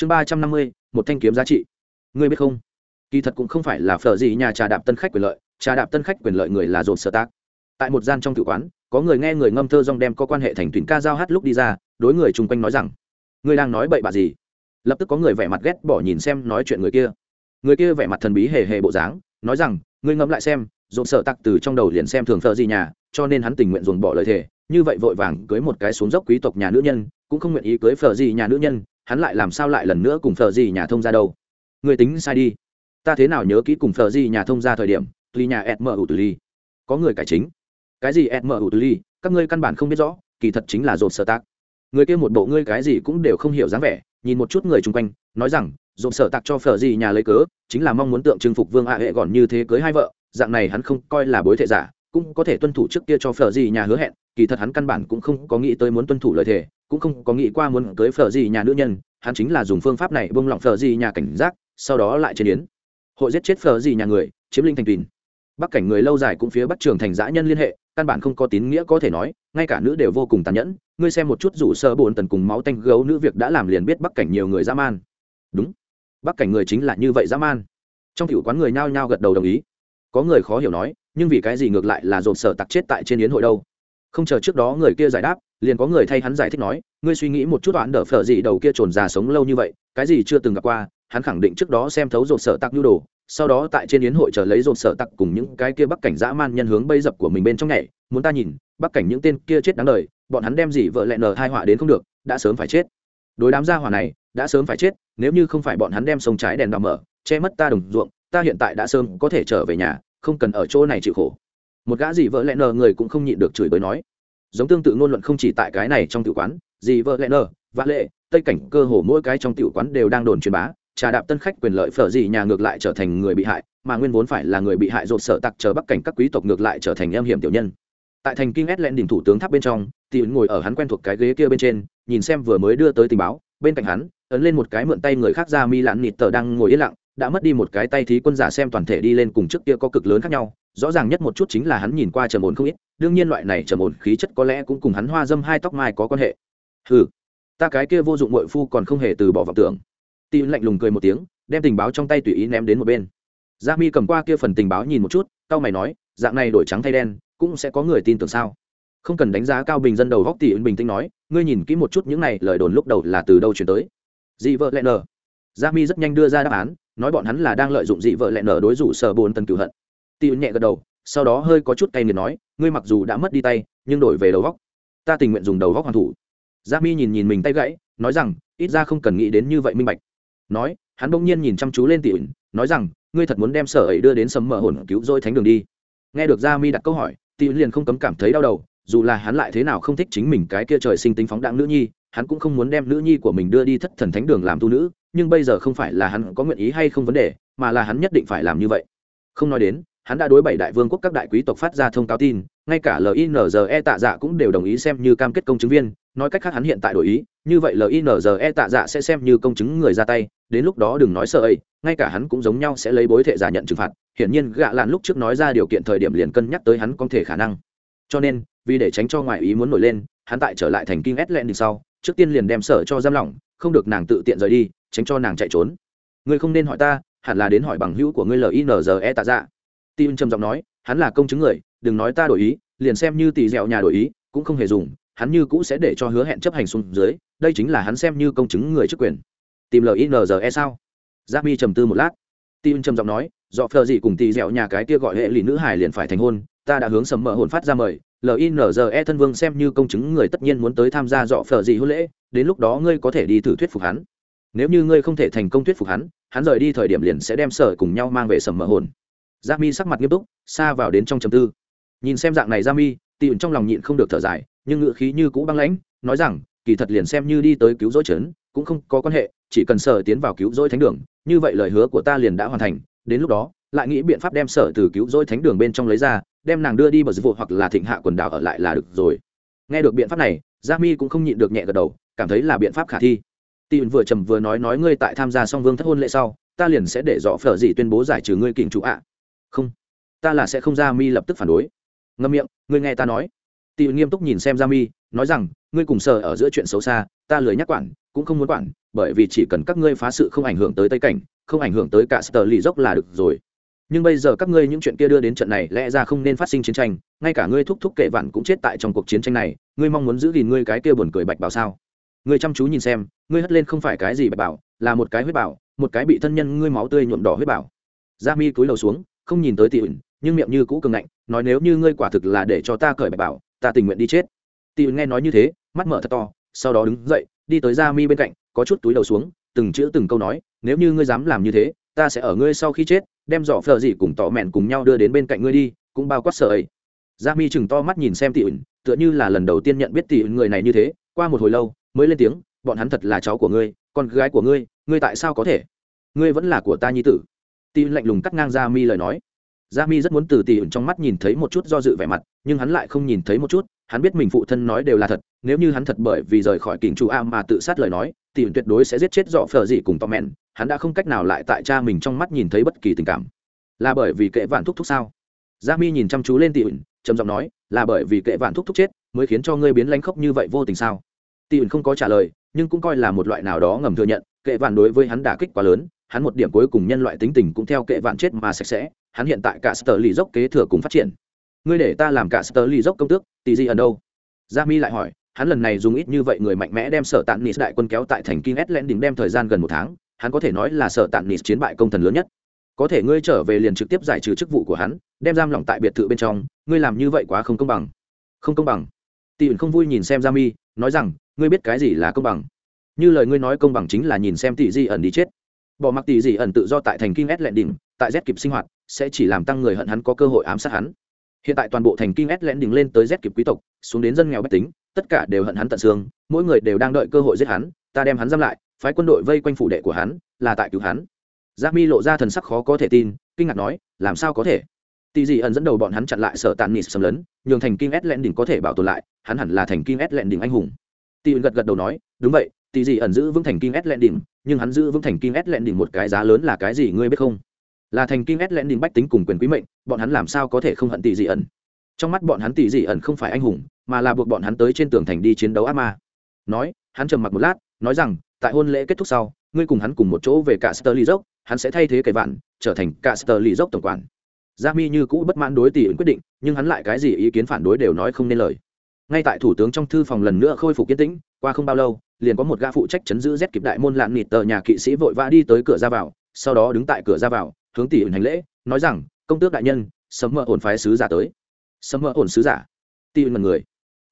chương ba trăm năm mươi, một thanh kiếm giá trị. Ngươi biết không? Kỳ thật cũng không phải là phở gì nhà trà đạp tân khách quyền lợi, trà đạp tân khách quyền lợi người là dồn sơ tác. Tại một gian trong tự quán, có người nghe người ngâm thơ rong đem có quan hệ thành tuyển ca giao hát lúc đi ra, đối người chung quanh nói rằng, ngươi đang nói bậy bạ gì? Lập tức có người vẻ mặt ghét bỏ nhìn xem nói chuyện người kia. Người kia vẻ mặt thần bí hề hề bộ dáng, nói rằng, ngươi ngẫm lại xem dồn sợ tặc từ trong đầu liền xem thường thợ gì nhà, cho nên hắn tình nguyện dồn bỏ lời thề, như vậy vội vàng cưới một cái xuống dốc quý tộc nhà nữ nhân, cũng không nguyện ý cưới phở gì nhà nữ nhân hắn lại làm sao lại lần nữa cùng phở gì nhà thông ra đâu? Người tính sai đi. Ta thế nào nhớ kỹ cùng phở gì nhà thông ra thời điểm tuy nhà ẹt mở ủ từ ly có người cải chính. Cái gì ẹt mở ủ từ ly các ngươi căn bản không biết rõ, kỳ thật chính là dồn sợ tặc người kia một bộ ngươi cái gì cũng đều không hiểu dáng vẻ, nhìn một chút người chung quanh, nói rằng dồn sợ tặc cho phở gì nhà lấy cớ, chính là mong muốn tượng trưng phục vương hạ hệ gọn như thế cưới hai vợ, dạng này hắn không coi là bối thệ giả, cũng có thể tuân thủ trước kia cho phở gì nhà hứa hẹn, kỳ thật hắn căn bản cũng không có nghĩ tới muốn tuân thủ lời thề cũng không có nghĩ qua muốn cưới phở gì nhà nữ nhân, hắn chính là dùng phương pháp này bông lỏng phở gì nhà cảnh giác, sau đó lại chế yến. Hội giết chết phở gì nhà người, chiếm linh thành tùy. Bắc cảnh người lâu dài cũng phía bắc trường thành dã nhân liên hệ, căn bản không có tín nghĩa có thể nói, ngay cả nữ đều vô cùng tàn nhẫn. Ngươi xem một chút rủ sơ bồn tần cùng máu tanh gấu nữ việc đã làm liền biết bắc cảnh nhiều người dã man. Đúng. Bắc cảnh người chính là như vậy dã man. Trong tiểu quán người nhao nhao gật đầu đồng ý. Có người khó hiểu nói, nhưng vì cái gì ngược lại là dồn sở tặc chết tại trên yến hội đâu? Không chờ trước đó người kia giải đáp liền có người thay hắn giải thích nói, ngươi suy nghĩ một chút toán đỡ phở gì đầu kia trồn già sống lâu như vậy, cái gì chưa từng gặp qua, hắn khẳng định trước đó xem thấu rột sở tặc nhu đồ, sau đó tại trên yến hội chờ lấy dồn sở tặc cùng những cái kia bắc cảnh dã man nhân hướng bây dập của mình bên trong nhảy, muốn ta nhìn, bắc cảnh những tên kia chết đáng đời, bọn hắn đem gì vợ lẹ nờ hai họa đến không được, đã sớm phải chết. Đối đám gia hỏa này, đã sớm phải chết, nếu như không phải bọn hắn đem sông trái đèn đỏ mở, che mất ta đồng ruộng, ta hiện tại đã sớm có thể trở về nhà, không cần ở chỗ này chịu khổ. Một gã gì vợ lẽ nờ người cũng không nhịn được chửi bới nói giống tương tự ngôn luận không chỉ tại cái này trong tiểu quán, gì vợ lẽ nở, vã lệ, tây cảnh cơ hồ mỗi cái trong tiểu quán đều đang đồn truyền bá, trà đạp tân khách quyền lợi phở gì nhà ngược lại trở thành người bị hại, mà nguyên vốn phải là người bị hại rột sợ tặc chờ bắc cảnh các quý tộc ngược lại trở thành em hiểm tiểu nhân. Tại thành kinh ét lẹn đỉnh thủ tướng tháp bên trong, thì ngồi ở hắn quen thuộc cái ghế kia bên trên, nhìn xem vừa mới đưa tới tình báo, bên cạnh hắn, ấn lên một cái mượn tay người khác ra mi lãn nịt tờ đang ngồi yên lặng, đã mất đi một cái tay thí quân giả xem toàn thể đi lên cùng trước kia có cực lớn khác nhau rõ ràng nhất một chút chính là hắn nhìn qua trầm ổn không ít, đương nhiên loại này trầm ổn khí chất có lẽ cũng cùng hắn hoa dâm hai tóc mai có quan hệ. Ừ ta cái kia vô dụng mội phu còn không hề từ bỏ vọng tưởng. Tì lạnh lùng cười một tiếng, đem tình báo trong tay tùy ý ném đến một bên. Gia mi cầm qua kia phần tình báo nhìn một chút tao mày nói, dạng này đổi trắng thay đen, cũng sẽ có người tin tưởng sao? Không cần đánh giá cao bình dân đầu góc tỷ bình tĩnh nói, ngươi nhìn kỹ một chút những này, lời đồn lúc đầu là từ đâu chuyển tới? Dị vợ lẽ nở. Gia mi rất nhanh đưa ra đáp án, nói bọn hắn là đang lợi dụng dị vợ lẽ nở đối rủ sở bồn tần cửu hận tỷ nhẹ gật đầu, sau đó hơi có chút cay nghiệt nói, ngươi mặc dù đã mất đi tay, nhưng đổi về đầu góc. Ta tình nguyện dùng đầu góc hoàn thủ. Giáp mi nhìn nhìn mình tay gãy, nói rằng, ít ra không cần nghĩ đến như vậy minh bạch. Nói, hắn bỗng nhiên nhìn chăm chú lên tiểu nói rằng, ngươi thật muốn đem sở ấy đưa đến sấm mở hồn cứu rỗi thánh đường đi. Nghe được gia mi đặt câu hỏi, tiểu liền không cấm cảm thấy đau đầu, dù là hắn lại thế nào không thích chính mình cái kia trời sinh tính phóng đạn nữ nhi, hắn cũng không muốn đem nữ nhi của mình đưa đi thất thần thánh đường làm tu nữ, nhưng bây giờ không phải là hắn có nguyện ý hay không vấn đề, mà là hắn nhất định phải làm như vậy. Không nói đến hắn đã đối bảy đại vương quốc các đại quý tộc phát ra thông cáo tin, ngay cả linze tạ dạ cũng đều đồng ý xem như cam kết công chứng viên, nói cách khác hắn hiện tại đổi ý, như vậy linze tạ dạ sẽ xem như công chứng người ra tay, đến lúc đó đừng nói sợ ấy, ngay cả hắn cũng giống nhau sẽ lấy bối thệ giả nhận trừng phạt, hiển nhiên gạ lạn lúc trước nói ra điều kiện thời điểm liền cân nhắc tới hắn có thể khả năng. Cho nên, vì để tránh cho ngoại ý muốn nổi lên, hắn tại trở lại thành kinh ét lẹn sau, trước tiên liền đem sở cho giam lỏng, không được nàng tự tiện rời đi, tránh cho nàng chạy trốn. Ngươi không nên hỏi ta, hẳn là đến hỏi bằng hữu của ngươi linze tạ dạ tin trầm giọng nói, hắn là công chứng người, đừng nói ta đổi ý, liền xem như tỷ dẻo nhà đổi ý, cũng không hề dùng, hắn như cũ sẽ để cho hứa hẹn chấp hành xuống dưới, đây chính là hắn xem như công chứng người chức quyền. Tìm linze sao? Giáp mi trầm tư một lát. Tin trầm giọng nói, dọ phờ gì cùng tỷ dẻo nhà cái kia gọi hệ lì nữ hải liền phải thành hôn, ta đã hướng sầm mở hồn phát ra mời. Linze thân vương xem như công chứng người tất nhiên muốn tới tham gia dọ phở gì hôn lễ, đến lúc đó ngươi có thể đi thử thuyết phục hắn. Nếu như ngươi không thể thành công thuyết phục hắn hắn rời đi thời điểm liền sẽ đem sở cùng nhau mang về sầm mở hồn g mi sắc mặt nghiêm túc, xa vào đến trong trầm tư. Nhìn xem dạng này g mi, tị trong lòng nhịn không được thở dài, nhưng ngựa khí như cũ băng lãnh, nói rằng, kỳ thật liền xem như đi tới cứu rỗi trấn, cũng không có quan hệ, chỉ cần sở tiến vào cứu rỗi thánh đường, như vậy lời hứa của ta liền đã hoàn thành, đến lúc đó, lại nghĩ biện pháp đem sở từ cứu rỗi thánh đường bên trong lấy ra, đem nàng đưa đi bờ dịch vụ hoặc là thịnh hạ quần đảo ở lại là được rồi. Nghe được biện pháp này gia mi cũng không nhịn được nhẹ gật đầu, cảm thấy là biện pháp khả thi. Tị vừa trầm vừa nói nói ngươi tại tham gia song vương thất hôn lễ sau, ta liền sẽ để dọ phở gì tuyên bố giải trừ ngươi kình chủ ạ không, ta là sẽ không ra mi lập tức phản đối. Ngâm miệng, ngươi nghe ta nói. Tị nghiêm túc nhìn xem ra mi, nói rằng, ngươi cùng sở ở giữa chuyện xấu xa, ta lười nhắc quản, cũng không muốn quản, bởi vì chỉ cần các ngươi phá sự không ảnh hưởng tới tây cảnh, không ảnh hưởng tới cả sờ lì dốc là được rồi. Nhưng bây giờ các ngươi những chuyện kia đưa đến trận này, lẽ ra không nên phát sinh chiến tranh, ngay cả ngươi thúc thúc kệ vạn cũng chết tại trong cuộc chiến tranh này, ngươi mong muốn giữ gìn ngươi cái kia buồn cười bạch bảo sao? Ngươi chăm chú nhìn xem, ngươi hất lên không phải cái gì bạch bảo, là một cái huyết bảo, một cái bị thân nhân ngươi máu tươi nhuộm đỏ huyết bảo. Gia mi cúi đầu xuống không nhìn tới tỷ ẩn, nhưng miệng như cũ cường ngạnh, nói nếu như ngươi quả thực là để cho ta cởi bạch bảo, ta tình nguyện đi chết. Tỷ ẩn nghe nói như thế, mắt mở thật to, sau đó đứng dậy, đi tới ra mi bên cạnh, có chút túi đầu xuống, từng chữ từng câu nói, nếu như ngươi dám làm như thế, ta sẽ ở ngươi sau khi chết, đem giỏ phờ gì cùng tỏ mẹn cùng nhau đưa đến bên cạnh ngươi đi, cũng bao quát sợ ấy. Ra mi chừng to mắt nhìn xem tỷ ẩn, tựa như là lần đầu tiên nhận biết tỷ ẩn người này như thế, qua một hồi lâu, mới lên tiếng, bọn hắn thật là cháu của ngươi, con gái của ngươi ngươi tại sao có thể? Ngươi vẫn là của ta nhi tử tỷ lạnh lùng cắt ngang ra mi lời nói. Gia mi rất muốn từ tỷ ẩn trong mắt nhìn thấy một chút do dự vẻ mặt, nhưng hắn lại không nhìn thấy một chút, hắn biết mình phụ thân nói đều là thật, nếu như hắn thật bởi vì rời khỏi kình chủ a mà tự sát lời nói tỷ ẩn tuyệt đối sẽ giết chết dọ phờ gì cùng tò mẹn hắn đã không cách nào lại tại cha mình trong mắt nhìn thấy bất kỳ tình cảm. Là bởi vì kệ vạn thúc thúc sao? Gia mi nhìn chăm chú lên tỷ ẩn trầm giọng nói, là bởi vì kệ vạn thúc thúc chết, mới khiến cho ngươi biến lánh khóc như vậy vô tình sao? Tỷ ẩn không có trả lời, nhưng cũng coi là một loại nào đó ngầm thừa nhận, kệ vạn đối với hắn đả kích quá lớn hắn một điểm cuối cùng nhân loại tính tình cũng theo kệ vạn chết mà sạch sẽ, hắn hiện tại cả sờ lì dốc kế thừa cùng phát triển. Ngươi để ta làm cả sờ lì dốc công tước tỷ gì ở đâu? Gia mi lại hỏi, hắn lần này dùng ít như vậy người mạnh mẽ đem sở tạn nis đại quân kéo tại thành kinh ét đỉnh đem thời gian gần một tháng, hắn có thể nói là sở tạn nis chiến bại công thần lớn nhất. Có thể ngươi trở về liền trực tiếp giải trừ chức vụ của hắn, đem giam lỏng tại biệt thự bên trong, ngươi làm như vậy quá không công bằng. Không công bằng? Tỷ ẩn không vui nhìn xem gia mi, nói rằng, ngươi biết cái gì là công bằng? Như lời ngươi nói công bằng chính là nhìn xem tỷ di ẩn đi chết bỏ mặc tỷ dị ẩn tự do tại thành kinh ét đỉnh, tại z kịp sinh hoạt, sẽ chỉ làm tăng người hận hắn có cơ hội ám sát hắn. Hiện tại toàn bộ thành kinh ét đỉnh lên tới z kịp quý tộc, xuống đến dân nghèo bách tính, tất cả đều hận hắn tận xương, mỗi người đều đang đợi cơ hội giết hắn, ta đem hắn giam lại, phái quân đội vây quanh phủ đệ của hắn, là tại cứu hắn. Giác mi lộ ra thần sắc khó có thể tin, kinh ngạc nói, làm sao có thể? Tỷ dị ẩn dẫn đầu bọn hắn chặn lại sở tàn nịt xâm lấn, nhường thành kinh S lẹn đỉnh có thể bảo tồn lại, hắn hẳn là thành kinh S lẹn đỉnh anh hùng. Tỷ ẩn gật gật đầu nói, đúng vậy tỷ dị ẩn giữ vững thành kinh s lẹn đỉnh nhưng hắn giữ vững thành kinh s lẹn đỉnh một cái giá lớn là cái gì ngươi biết không? Là thành kinh s lẹn đỉnh bách tính cùng quyền quý mệnh, bọn hắn làm sao có thể không hận tỷ dị ẩn? Trong mắt bọn hắn tỷ dị ẩn không phải anh hùng, mà là buộc bọn hắn tới trên tường thành đi chiến đấu ác ma. Nói, hắn trầm mặc một lát, nói rằng, tại hôn lễ kết thúc sau, ngươi cùng hắn cùng một chỗ về cả Sterling dốc hắn sẽ thay thế kẻ vạn, trở thành cả Sterling dốc tổng quản. Gia mi như cũ bất mãn đối tỷ ẩn quyết định, nhưng hắn lại cái gì ý kiến phản đối đều nói không nên lời ngay tại thủ tướng trong thư phòng lần nữa khôi phục kiến tĩnh, qua không bao lâu, liền có một gã phụ trách chấn giữ rét kịp đại môn lạn nịt tờ nhà kỵ sĩ vội vã đi tới cửa ra vào, sau đó đứng tại cửa ra vào, hướng tỷ ẩn hành lễ, nói rằng, công tước đại nhân, sấm mơ ổn phái sứ giả tới. Sấm mơ ổn sứ giả? Tỷ ẩn người.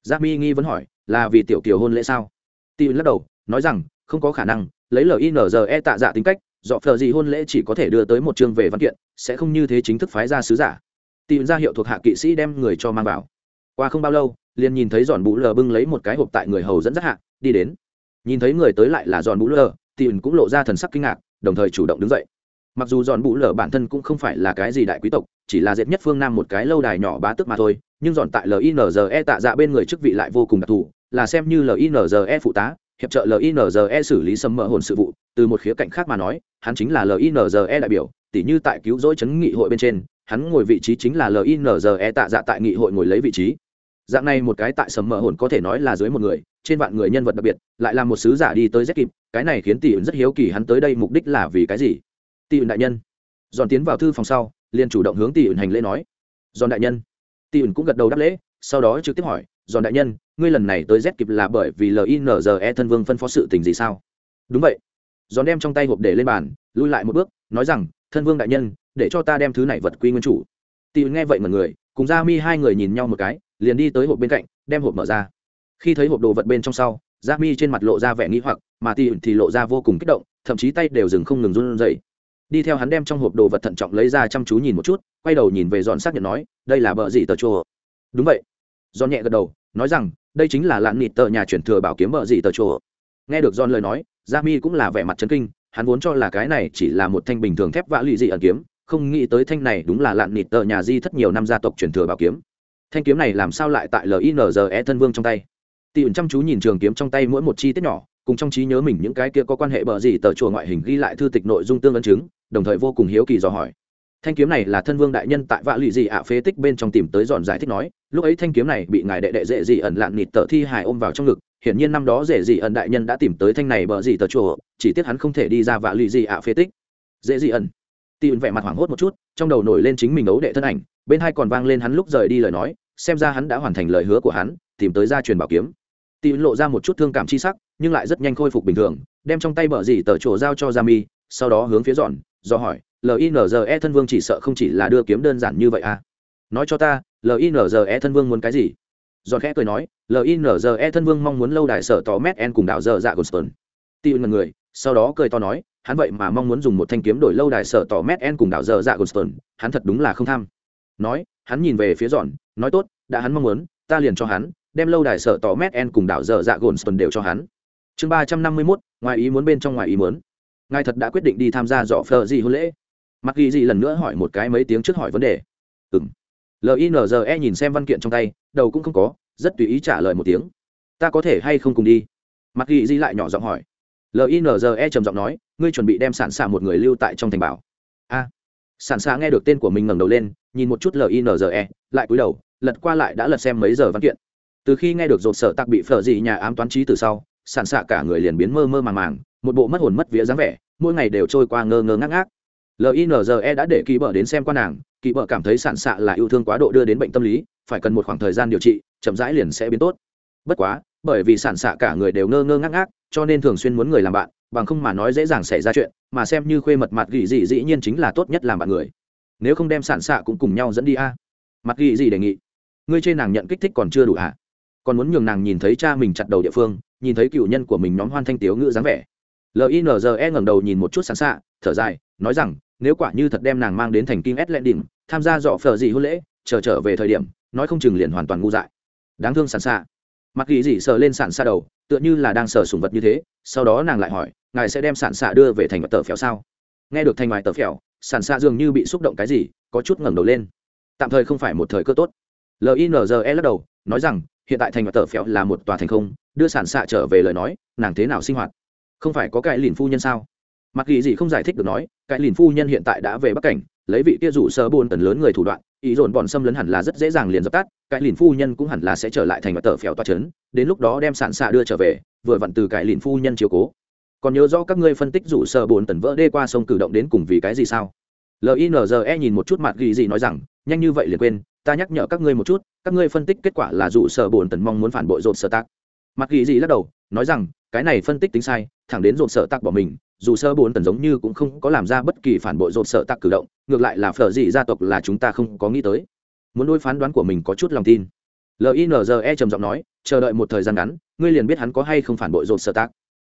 Giác mi nghi vẫn hỏi, là vì tiểu kiều hôn lễ sao? Tỷ ẩn lắc đầu, nói rằng, không có khả năng, lấy linze tạ dạ tính cách, dọ phờ gì hôn lễ chỉ có thể đưa tới một chương về văn kiện, sẽ không như thế chính thức phái ra sứ giả. Tìm ra hiệu thuộc hạ kỵ sĩ đem người cho mang vào. Qua không bao lâu liền nhìn thấy giòn bú lờ bưng lấy một cái hộp tại người hầu dẫn dắt hạ, đi đến. Nhìn thấy người tới lại là giòn bú lờ tìm cũng lộ ra thần sắc kinh ngạc, đồng thời chủ động đứng dậy. Mặc dù giòn bú lờ bản thân cũng không phải là cái gì đại quý tộc, chỉ là dệt nhất phương nam một cái lâu đài nhỏ bá tức mà thôi, nhưng giòn tại linze tạ dạ bên người chức vị lại vô cùng đặc thù, là xem như linze phụ tá, hiệp trợ linze xử lý sầm mỡ hồn sự vụ, từ một khía cạnh khác mà nói, hắn chính là linze đại biểu, tỉ như tại cứu rỗi chấn nghị hội bên trên, hắn ngồi vị trí chính là linze tạ dạ tại nghị hội ngồi lấy vị trí dạng này một cái tại sầm mỡ hồn có thể nói là dưới một người, trên vạn người nhân vật đặc biệt, lại là một sứ giả đi tới rất kịp, cái này khiến tỷ ẩn rất hiếu kỳ hắn tới đây mục đích là vì cái gì. Tỷ ẩn đại nhân. Dọn tiến vào thư phòng sau, liền chủ động hướng tỷ ẩn hành lễ nói. Dọn đại nhân. Tỷ ẩn cũng gật đầu đáp lễ, sau đó trực tiếp hỏi dọn đại nhân, ngươi lần này tới z kịp là bởi vì linze thân vương phân phó sự tình gì sao? Đúng vậy. Giòn đem trong tay hộp để lên bàn, lui lại một bước, nói rằng, thân vương đại nhân, để cho ta đem thứ này vật quy nguyên chủ. Tỷ tì nghe vậy mọi người, cùng ra mi hai người nhìn nhau một cái liền đi tới hộp bên cạnh, đem hộp mở ra. Khi thấy hộp đồ vật bên trong sau ra mi trên mặt lộ ra vẻ nghĩ hoặc, mà tỉ thì lộ ra vô cùng kích động, thậm chí tay đều dừng không ngừng run rẩy. Đi theo hắn đem trong hộp đồ vật thận trọng lấy ra chăm chú nhìn một chút, quay đầu nhìn về dọn xác nhận nói, đây là bờ gì tờ chùa? Đúng vậy. Dọn nhẹ gật đầu, nói rằng, đây chính là lạn nịt tờ nhà chuyển thừa bảo kiếm bờ gì tờ chùa. Nghe được Giòn lời nói gia mi cũng là vẻ mặt chấn kinh, hắn vốn cho là cái này chỉ là một thanh bình thường thép vã lụy dị ẩn kiếm, không nghĩ tới thanh này đúng là lạn nịt tờ nhà di thất nhiều năm gia tộc truyền thừa bảo kiếm thanh kiếm này làm sao lại tại linze thân vương trong tay? Tỉ ẩn chăm chú nhìn trường kiếm trong tay mỗi một chi tiết nhỏ, cùng trong trí nhớ mình những cái kia có quan hệ bờ gì tờ chùa ngoại hình ghi lại thư tịch nội dung tương ấn chứng, đồng thời vô cùng hiếu kỳ dò hỏi. Thanh kiếm này là thân vương đại nhân tại vạ lụy dị ạ phế tích bên trong tìm tới dọn giải thích nói, lúc ấy thanh kiếm này bị ngài đệ đệ dễ dị ẩn lạn nịt tờ thi hài ôm vào trong ngực, hiển nhiên năm đó dễ dị ẩn đại nhân đã tìm tới thanh này bờ gì tờ chùa, chỉ tiếc hắn không thể đi ra vạ lụy dị ạ phế tích. Dễ dị ẩn? Tì ẩn vẻ mặt hoảng hốt một chút, trong đầu nổi lên chính mình ấu đệ thân ảnh, bên hai còn vang lên hắn lúc rời đi lời nói xem ra hắn đã hoàn thành lời hứa của hắn, tìm tới gia truyền bảo kiếm. Tì lộ ra một chút thương cảm chi sắc, nhưng lại rất nhanh khôi phục bình thường, đem trong tay bờ dì tờ trổ giao cho gia mi, sau đó hướng phía dọn, do hỏi linze thân vương chỉ sợ không chỉ là đưa kiếm đơn giản như vậy à? Nói cho ta linze thân vương muốn cái gì? Dọn khẽ cười nói linze thân vương mong muốn lâu đài sở tỏ mét en cùng đảo dơ dạ goston tiêu ngần người, sau đó cười to nói, hắn vậy mà mong muốn dùng một thanh kiếm đổi lâu đài sở tỏ mét en cùng đảo dơ dạ goston hắn thật đúng là không tham. Nói, hắn nhìn về phía dọn nói tốt, đã hắn mong muốn, ta liền cho hắn, đem lâu đài sở tỏ mét en cùng đảo dở dạ goston đều cho hắn. Chương ba trăm năm mươi mốt, ngoài ý muốn bên trong ngoài ý muốn. Ngài thật đã quyết định đi tham gia dọ phờ gì hôn lễ. Mặc ghi gì lần nữa hỏi một cái mấy tiếng trước hỏi vấn đề. Ừ m linze nhìn xem văn kiện trong tay, đầu cũng không có, rất tùy ý trả lời một tiếng. Ta có thể hay không cùng đi? Mặc ghi gì lại nhỏ giọng hỏi. Linze trầm giọng nói, ngươi chuẩn bị đem sản xạ một người lưu tại trong thành bảo. A sản xa nghe được tên của mình ngẩng đầu lên, nhìn một chút linze lại cúi đầu, lật qua lại đã lật xem mấy giờ văn kiện. Từ khi nghe được dột sở tặc bị phở gì nhà ám toán trí từ sau sản xạ cả người liền biến mơ mơ màng màng, một bộ mất hồn mất vía dáng vẻ, mỗi ngày đều trôi qua ngơ ngơ ngác ngác. Linze đã để kỳ bờ đến xem qua nàng kỳ bờ cảm thấy sản xạ là yêu thương quá độ đưa đến bệnh tâm lý, phải cần một khoảng thời gian điều trị, chậm rãi liền sẽ biến tốt. Bất quá, bởi vì sản xạ cả người đều ngơ ngơ ngác ngác, cho nên thường xuyên muốn người làm bạn bằng không mà nói dễ dàng xảy ra chuyện, mà xem như khuê mật mặt gỉ gì dĩ nhiên chính là tốt nhất làm bạn người. Nếu không đem sản xạ cũng cùng nhau dẫn đi a. Mặt gỉ gì đề nghị. Ngươi chê nàng nhận kích thích còn chưa đủ à? Còn muốn nhường nàng nhìn thấy cha mình chặt đầu địa phương, nhìn thấy cựu nhân của mình nhóm hoan thanh tiếu ngữ dáng vẻ. Linze ngẩng đầu nhìn một chút sản xạ thở dài, nói rằng, nếu quả như thật đem nàng mang đến thành kinh s lệ đỉnh tham gia dọ phờ gì hôn lễ, chờ trở về thời điểm, nói không chừng liền hoàn toàn ngu dại. Đáng thương sản xạ Mặt gỉ dị sờ lên sản xa đầu tựa như là đang sờ sùng vật như thế, sau đó nàng lại hỏi, ngài sẽ đem sản xạ đưa về thành vật tờ phèo sao? Nghe được thành ngoài tờ phèo sản xạ dường như bị xúc động cái gì, có chút ngẩng đầu lên. Tạm thời không phải một thời cơ tốt. Linze lắc đầu, nói rằng, hiện tại thành mặt tờ phèo là một tòa thành không, đưa sản xạ trở về lời nói, nàng thế nào sinh hoạt? Không phải có cái lìn phu nhân sao? Mặc kỳ gì không giải thích được nói, cái lìn phu nhân hiện tại đã về bắc cảnh, lấy vị kia rủ sơ bôn tần lớn người thủ đoạn ý dồn bọn xâm lấn hẳn là rất dễ dàng liền dập tắt, cái lìn phu nhân cũng hẳn là sẽ trở lại thành và tờ phèo toa trấn, đến lúc đó đem sản xạ đưa trở về, vừa vặn từ cái lìn phu nhân chiều cố. Còn nhớ rõ các ngươi phân tích rủ sợ bồn tần vỡ đê qua sông cử động đến cùng vì cái gì sao? Linze nhìn một chút mặt ghi gì nói rằng, nhanh như vậy liền quên, ta nhắc nhở các ngươi một chút, các ngươi phân tích kết quả là rủ sợ bồn tần mong muốn phản bội rột sơ tác mặt ghi gì lắc đầu, nói rằng, cái này phân tích tính sai, thẳng đến dồn sợ tặc bỏ mình, dù sơ bốn tần giống như cũng không có làm ra bất kỳ phản bội dồn sợ tặc cử động, ngược lại là phở dị gia tộc là chúng ta không có nghĩ tới. Muốn nuôi phán đoán của mình có chút lòng tin. Linze trầm giọng nói, chờ đợi một thời gian ngắn, ngươi liền biết hắn có hay không phản bội dồn sợ tặc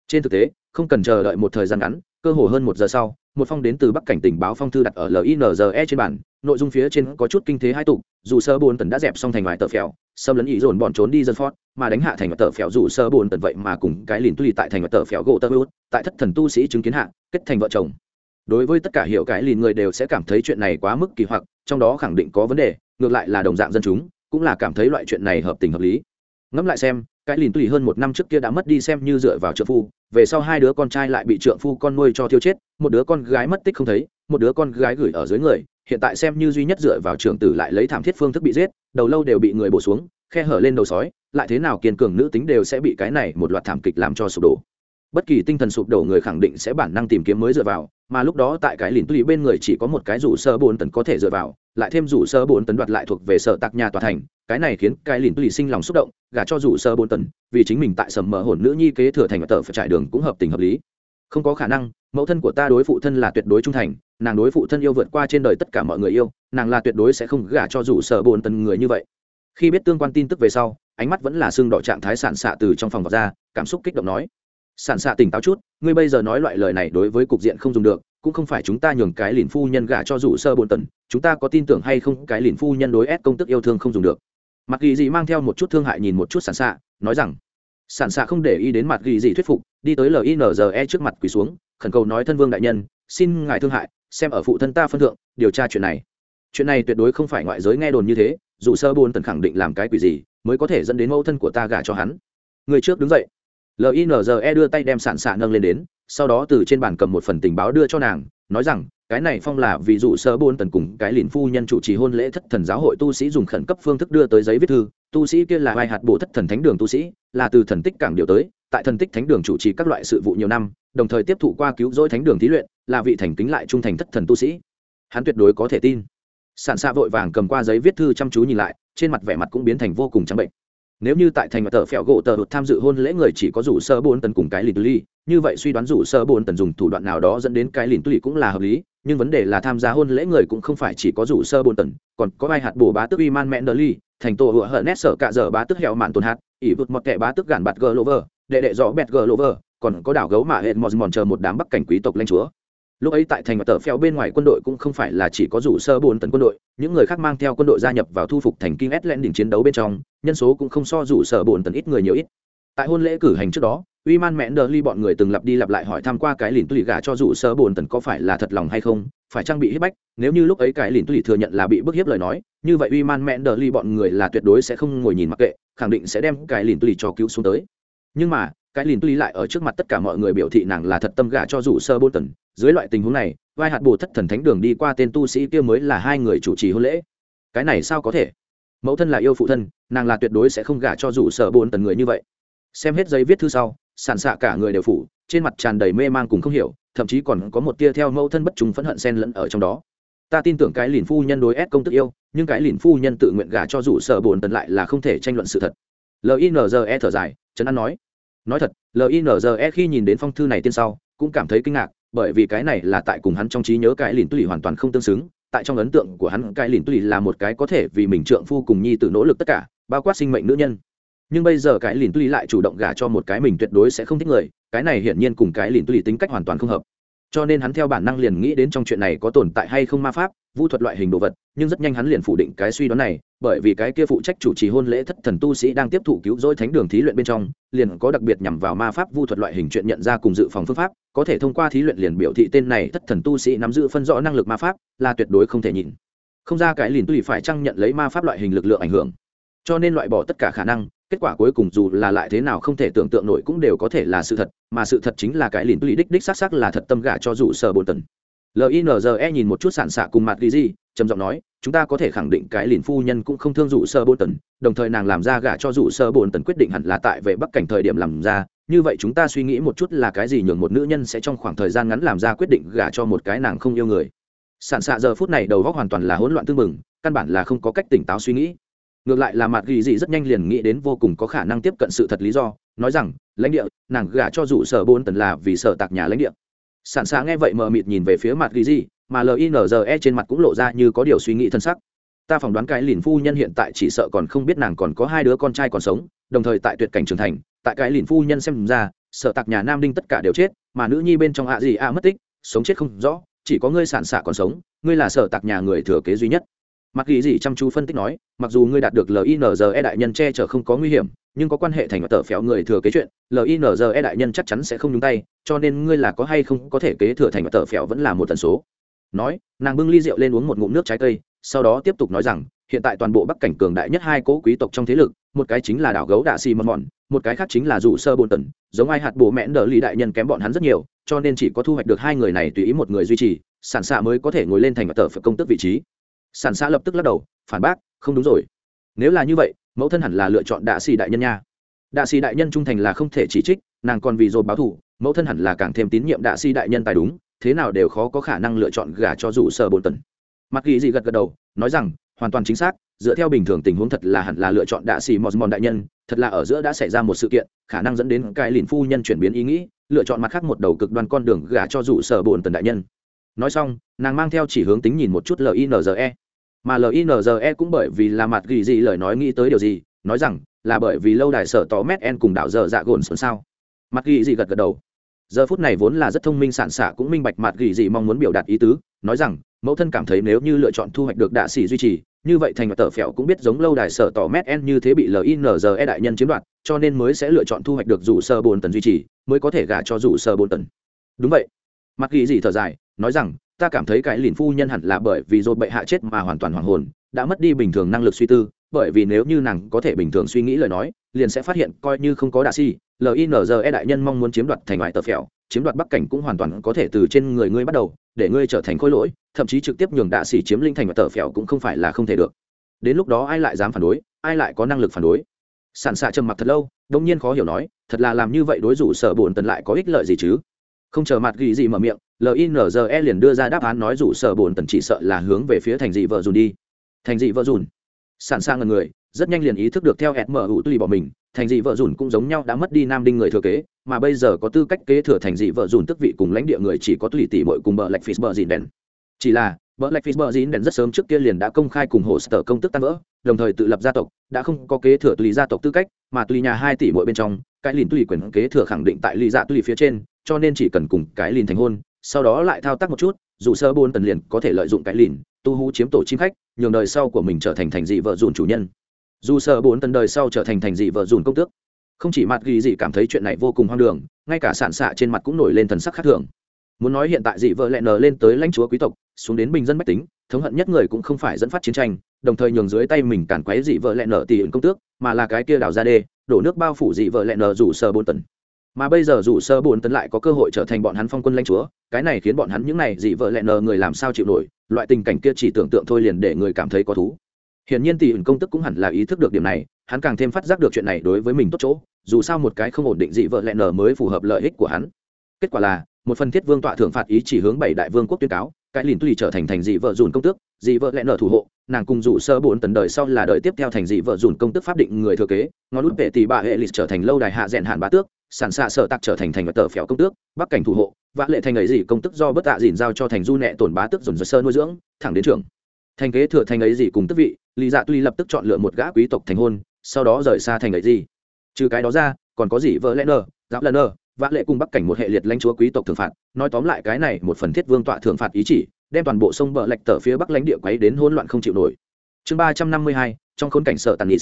trên thực tế, không cần chờ đợi một thời gian ngắn, cơ hồ hơn một giờ sau, một phong đến từ bắc cảnh tình báo phong thư đặt ở linze trên bản nội dung phía trên có chút kinh thế hai tục, dù sơ bồn tần đã dẹp xong thành ngoài tờ phèo, xâm lấn ý dồn bọn trốn đi dân phót, mà đánh hạ thành ngoài tờ phèo dù sơ bồn tần vậy mà cùng cái lìn tùy tại thành ngoài tờ phèo gỗ tơ hữu tại thất thần tu sĩ chứng kiến hạ, kết thành vợ chồng. Đối với tất cả hiểu cái lìn người đều sẽ cảm thấy chuyện này quá mức kỳ hoặc, trong đó khẳng định có vấn đề, ngược lại là đồng dạng dân chúng, cũng là cảm thấy loại chuyện này hợp tình hợp lý. Ngẫm lại xem cái lìn tùy hơn một năm trước kia đã mất đi xem như dựa vào trợ phu, về sau hai đứa con trai lại bị trợ phu con nuôi cho thiêu chết, một đứa con gái mất tích không thấy, một đứa con gái gửi ở dưới người, hiện tại xem như duy nhất dựa vào trường tử lại lấy thảm thiết phương thức bị giết, đầu lâu đều bị người bổ xuống, khe hở lên đầu sói, lại thế nào kiên cường nữ tính đều sẽ bị cái này một loạt thảm kịch làm cho sụp đổ. Bất kỳ tinh thần sụp đổ người khẳng định sẽ bản năng tìm kiếm mới dựa vào, mà lúc đó tại cái lìn tùy bên người chỉ có một cái rủ sơ bồn tần có thể dựa vào lại thêm rủ sơ bốn tấn đoạt lại thuộc về sở tạc nhà tòa thành, cái này khiến cái lìn tùy sinh lòng xúc động, gả cho rủ sơ bốn tấn, vì chính mình tại sầm mở hồn nữ nhi kế thừa thành và tờ phải trải đường cũng hợp tình hợp lý. Không có khả năng, mẫu thân của ta đối phụ thân là tuyệt đối trung thành, nàng đối phụ thân yêu vượt qua trên đời tất cả mọi người yêu, nàng là tuyệt đối sẽ không gả cho rủ sở bồn tần người như vậy. Khi biết tương quan tin tức về sau, ánh mắt vẫn là xương đỏ trạng thái sản xạ từ trong phòng vào ra, cảm xúc kích động nói. Sản xạ tỉnh táo chút, ngươi bây giờ nói loại lời này đối với cục diện không dùng được cũng không phải chúng ta nhường cái lìn phu nhân gả cho rủ sơ bồn tần, chúng ta có tin tưởng hay không cái lìn phu nhân đối ép công tức yêu thương không dùng được. Mặc ghi gì mang theo một chút thương hại nhìn một chút sản xạ nói rằng sản xạ không để ý đến mặt ghi gì thuyết phục, đi tới linze trước mặt quỳ xuống, khẩn cầu nói thân vương đại nhân, xin ngài thương hại, xem ở phụ thân ta phân thượng, điều tra chuyện này. Chuyện này tuyệt đối không phải ngoại giới nghe đồn như thế, dù sơ bồn tần khẳng định làm cái quỷ gì, mới có thể dẫn đến mẫu thân của ta gả cho hắn. Người trước đứng dậy linze đưa tay đem sản xạ nâng lên đến, sau đó từ trên bàn cầm một phần tình báo đưa cho nàng, nói rằng, cái này phong là ví dụ sơ bôn tần cùng cái lìn phu nhân chủ trì hôn lễ thất thần giáo hội tu sĩ dùng khẩn cấp phương thức đưa tới giấy viết thư. Tu sĩ kia là hai hạt bộ thất thần thánh đường tu sĩ, là từ thần tích cảng điều tới, tại thần tích thánh đường chủ trì các loại sự vụ nhiều năm, đồng thời tiếp thụ qua cứu rỗi thánh đường thí luyện, là vị thành kính lại trung thành thất thần tu sĩ. Hắn tuyệt đối có thể tin. Sản xạ vội vàng cầm qua giấy viết thư chăm chú nhìn lại, trên mặt vẻ mặt cũng biến thành vô cùng trắng bệnh nếu như tại thành mà tờ phèo gỗ tờ đột tham dự hôn lễ người chỉ có rủ sơ bốn tần cùng cái lìn tu ly, như vậy suy đoán rủ sơ bốn tần dùng thủ đoạn nào đó dẫn đến cái lìn tu ly cũng là hợp lý, nhưng vấn đề là tham gia hôn lễ người cũng không phải chỉ có rủ sơ bốn tần, còn có ai hạt bổ bá tức uy man mẹn đờ ly thành tổ hựa hở nét sở cạ dở bá tức hẹo mạn tồn hạt, ỷ vụt một kẻ bá tức gàn bạt gờ lô vờ đệ đệ rõ bẹt gờ lô còn có đảo gấu mạ hệ mòn mòn chờ một đám bắc cảnh quý tộc lanh chúa lúc ấy tại thành và tờ phèo bên ngoài quân đội cũng không phải là chỉ có rủ sơ bốn tấn quân đội, những người khác mang theo quân đội gia nhập vào thu phục thành kinh ét lên đỉnh chiến đấu bên trong, nhân số cũng không so rủ sơ bốn tấn ít người nhiều ít. Tại hôn lễ cử hành trước đó, uy man mẹn đờ ly bọn người từng lặp đi lặp lại hỏi tham q u a cái lìn tùy gà cho rủ sơ bồn tấn có phải là thật lòng hay không, phải trang bị hiếp bách, nếu như lúc ấy cái lìn tùy thừa nhận là bị bức hiếp lời nói, như vậy uy man mẹn đờ ly bọn người là tuyệt đối sẽ không ngồi nhìn mặc kệ, khẳng định sẽ đem cái lìn tùy cho cứu xuống tới. Nhưng mà, cái lìn tùy lại ở trước mặt tất cả mọi người biểu thị nàng là thật tâm gà cho rủ sơ bốn tần dưới loại tình huống này, vai hạt bồ thất thần thánh đường đi qua tên tu sĩ kia mới là hai người chủ trì hôn lễ. Cái này sao có thể? Mẫu thân là yêu phụ thân, nàng là tuyệt đối sẽ không gả cho rủ sở bốn tần người như vậy. Xem hết giấy viết thư sau sản xạ cả người đều phủ, trên mặt tràn đầy mê man cùng không hiểu, thậm chí còn có một tia theo mẫu thân bất trùng phẫn hận xen lẫn ở trong đó. Ta tin tưởng cái lìn phu nhân đối ép công tức yêu, nhưng cái lìn phu nhân tự nguyện gả cho rủ sở bồn tần lại là không thể tranh luận sự thật. Linze thở dài, trấn an nói. Nói thật linze khi nhìn đến phong thư này tiên sau, cũng cảm thấy kinh ngạc bởi vì cái này là tại cùng hắn trong trí nhớ cái lìn tùy hoàn toàn không tương xứng, tại trong ấn tượng của hắn cái lìn tùy là một cái có thể vì mình trượng phu cùng nhi tự nỗ lực tất cả, bao quát sinh mệnh nữ nhân. Nhưng bây giờ cái lìn tùy lại chủ động gả cho một cái mình tuyệt đối sẽ không thích người, cái này hiển nhiên cùng cái lìn tùy tính cách hoàn toàn không hợp. Cho nên hắn theo bản năng liền nghĩ đến trong chuyện này có tồn tại hay không ma pháp, vũ thuật loại hình đồ vật, nhưng rất nhanh hắn liền phủ định cái suy đoán này bởi vì cái kia phụ trách chủ trì hôn lễ thất thần tu sĩ đang tiếp thụ cứu rỗi thánh đường thí luyện bên trong, liền có đặc biệt nhằm vào ma pháp vu thuật loại hình chuyện nhận ra cùng dự phòng phương pháp, có thể thông qua thí luyện liền biểu thị tên này thất thần tu sĩ nắm giữ phân rõ năng lực ma pháp, là tuyệt đối không thể nhìn không ra cái liền tùy phải chăng nhận lấy ma pháp loại hình lực lượng ảnh hưởng. Cho nên loại bỏ tất cả khả năng, kết quả cuối cùng dù là lại thế nào không thể tưởng tượng nổi cũng đều có thể là sự thật, mà sự thật chính là cái liền tùy đích đích xác xác là thật tâm gả cho dù sở bồn tần. Linze nhìn một chút sản xạ cùng mặt ghi gì trầm giọng nói, chúng ta có thể khẳng định cái liền phu nhân cũng không thương dụ sơ bồn tần, đồng thời nàng làm ra gả cho dụ sơ bồn tần quyết định hẳn là tại về bắc cảnh thời điểm làm ra. Như vậy chúng ta suy nghĩ một chút là cái gì nhường một nữ nhân sẽ trong khoảng thời gian ngắn làm ra quyết định gả cho một cái nàng không yêu người. Sản xạ giờ phút này đầu góc hoàn toàn là hỗn loạn tương mừng căn bản là không có cách tỉnh táo suy nghĩ. Ngược lại là mặt ghi gì rất nhanh liền nghĩ đến vô cùng có khả năng tiếp cận sự thật lý do, nói rằng, lãnh địa, nàng gả cho dụ sở bôn tần là vì sở tạc nhà lãnh địa. Sản xạ nghe vậy mờ mịt nhìn về phía mặt ghi gì mà linze trên mặt cũng lộ ra như có điều suy nghĩ thân sắc. Ta phỏng đoán cái lìn phu nhân hiện tại chỉ sợ còn không biết nàng còn có hai đứa con trai còn sống, đồng thời tại tuyệt cảnh trưởng thành, tại cái lìn phu nhân xem ra, sợ tạc nhà nam đinh tất cả đều chết, mà nữ nhi bên trong ạ gì ạ mất tích, sống chết không rõ, chỉ có ngươi sản xạ còn sống, ngươi là sợ tạc nhà người thừa kế duy nhất. Mặc ghi gì chăm chú phân tích nói, mặc dù ngươi đạt được linze đại nhân che chở không có nguy hiểm, nhưng có quan hệ thành tờ phéo người thừa kế chuyện linze đại nhân chắc chắn sẽ không nhúng tay, cho nên ngươi là có hay không có thể kế thừa thành tờ phéo vẫn là một tần số nói, nàng bưng ly rượu lên uống một ngụm nước trái cây, sau đó tiếp tục nói rằng, hiện tại toàn bộ bắc cảnh cường đại nhất hai cố quý tộc trong thế lực, một cái chính là đảo gấu đạ xì mầm mòn một cái khác chính là rủ sơ bồn tần, giống ai hạt bồ mẹn đờ lý đại nhân kém bọn hắn rất nhiều, cho nên chỉ có thu hoạch được hai người này tùy ý một người duy trì sản xạ mới có thể ngồi lên thành và tờ phải công tức vị trí. Sản xạ lập tức lắc đầu, phản bác, không đúng rồi. Nếu là như vậy, mẫu thân hẳn là lựa chọn đạ xì đại nhân nha. Đạ xì đại nhân trung thành là không thể chỉ trích, nàng còn vì rồi báo thù mẫu thân hẳn là càng thêm tín nhiệm đạ xì đại nhân tài đúng thế nào đều khó có khả năng lựa chọn gả cho rủ sở bồn tần. Mặc ghi gì gật gật đầu, nói rằng, hoàn toàn chính xác, dựa theo bình thường tình huống thật là hẳn là lựa chọn đạ xì mòn mòn đại nhân, thật là ở giữa đã xảy ra một sự kiện, khả năng dẫn đến cái lìn phu nhân chuyển biến ý nghĩ, lựa chọn mặt khác một đầu cực đoan con đường gả cho rủ sở bồn tần đại nhân. Nói xong, nàng mang theo chỉ hướng tính nhìn một chút linze mà linze cũng bởi vì là mặt ghi gì lời nói nghĩ tới điều gì, nói rằng, là bởi vì lâu đài sở tò mét en cùng đảo dở dạ gồn xuân sao. Mặt ghi gì gật gật đầu giờ phút này vốn là rất thông minh sản xạ cũng minh bạch mặt gỉ gì mong muốn biểu đạt ý tứ, nói rằng, mẫu thân cảm thấy nếu như lựa chọn thu hoạch được đạ sĩ duy trì, như vậy thành và tờ phèo cũng biết giống lâu đài sở tỏ mét n như thế bị linze đại nhân chiếm đoạt, cho nên mới sẽ lựa chọn thu hoạch được dù sơ bồn tần duy trì, mới có thể gả cho dù sơ bồn tần. Đúng vậy. Mặt gỉ gì thở dài, nói rằng, ta cảm thấy cái lìn phu nhân hẳn là bởi vì dột bệ hạ chết mà hoàn toàn hoàng hồn, đã mất đi bình thường năng lực suy tư bởi vì nếu như nàng có thể bình thường suy nghĩ lời nói, liền sẽ phát hiện coi như không có đạ si linze đại nhân mong muốn chiếm đoạt thành ngoại tờ phèo, chiếm đoạt bắc cảnh cũng hoàn toàn có thể từ trên người ngươi bắt đầu, để ngươi trở thành khối lỗi, thậm chí trực tiếp nhường đạ sĩ chiếm linh thành và tờ phèo cũng không phải là không thể được. Đến lúc đó ai lại dám phản đối, ai lại có năng lực phản đối? Sản xạ trầm mặc thật lâu, đông nhiên khó hiểu nói, thật là làm như vậy đối rủ sở bổn tần lại có ích lợi gì chứ? Không chờ mặt ghi gì mở miệng linze liền đưa ra đáp án nói rủ sở bổn tần chỉ sợ là hướng về phía thành dị vợ dùn đi. Thành dị vợ dùn? Sản sang ngần người, rất nhanh liền ý thức được theo mở hữu tùy bỏ mình, thành dị vợ dùn cũng giống nhau đã mất đi nam đinh người thừa kế, mà bây giờ có tư cách kế thừa thành dị vợ dùn tức vị cùng lãnh địa người chỉ có tùy tỷ bội cùng bờ lạch phí bờ dìn đèn. Chỉ là, bờ lạch phí bờ dìn đèn rất sớm trước kia liền đã công khai cùng hồ sở công tức tan vỡ, đồng thời tự lập gia tộc, đã không có kế thừa tùy gia tộc tư cách, mà tùy nhà hai tỷ bội bên trong, cái lìn tùy quyền kế thừa khẳng định tại lì dạ tùy phía trên, cho nên chỉ cần cùng cái lìn thành hôn sau đó lại thao tác một chút, dù sơ bôn tần liền có thể lợi dụng cái lìn, tu hú chiếm tổ chim khách, nhường đời sau của mình trở thành thành dị vợ dùn chủ nhân. Dù sơ bốn tần đời sau trở thành thành dị vợ dùn công tước. Không chỉ mặt ghi dị cảm thấy chuyện này vô cùng hoang đường, ngay cả sản xạ trên mặt cũng nổi lên thần sắc khác thường. Muốn nói hiện tại dị vợ lẹ nờ lên tới lãnh chúa quý tộc, xuống đến bình dân bách tính, thống hận nhất người cũng không phải dẫn phát chiến tranh, đồng thời nhường dưới tay mình cản quấy dị vợ lẹ nở tỷ ứng công tước, mà là cái kia đào ra đê, đổ nước bao phủ dị vợ lẹ nở rủ sơ bốn tần mà bây giờ rủ sơ bốn tấn lại có cơ hội trở thành bọn hắn phong quân lãnh chúa, cái này khiến bọn hắn những này dị vợ lẹ nờ người làm sao chịu nổi, loại tình cảnh kia chỉ tưởng tượng thôi liền để người cảm thấy có thú. Hiển nhiên tỷ ẩn công tức cũng hẳn là ý thức được điểm này, hắn càng thêm phát giác được chuyện này đối với mình tốt chỗ, dù sao một cái không ổn định dị vợ lẹ nờ mới phù hợp lợi ích của hắn. Kết quả là, một phần thiết vương tọa thượng phạt ý chỉ hướng bảy đại vương quốc tuyên cáo, cái lìn tuy trở thành thành dị vợ dùn công tước, dị vợ lẹn nở thủ hộ, nàng cùng dụ sơ bốn tấn đời sau là đời tiếp theo thành dị vợ dùn công tước pháp định người thừa kế, ngón út vệ tỷ bà hệ lịch trở thành lâu đài hạ rèn hạn bá tước sản xạ sở tặc trở thành thành và tờ phèo công tước, bắc cảnh thủ hộ, vã lệ thành ấy gì công tức do bất tạ dìn giao cho thành du nẹ tổn bá tước dồn dơ sơ nuôi dưỡng, thẳng đến trường thành kế thừa thành ấy gì cùng tức vị, lý dạ tuy lập tức chọn lựa một gã quý tộc thành hôn, sau đó rời xa thành ấy gì. Trừ cái đó ra, còn có gì vợ lẽ nờ giáp lần nờ, vã lệ cùng bắc cảnh một hệ liệt lãnh chúa quý tộc thường phạt, nói tóm lại cái này một phần thiết vương tọa thường phạt ý chỉ, đem toàn bộ sông bờ lạch tờ phía bắc lãnh địa quấy đến hỗn loạn không chịu nổi. Chương ba trăm năm mươi hai, trong khốn cảnh sợ tàn nít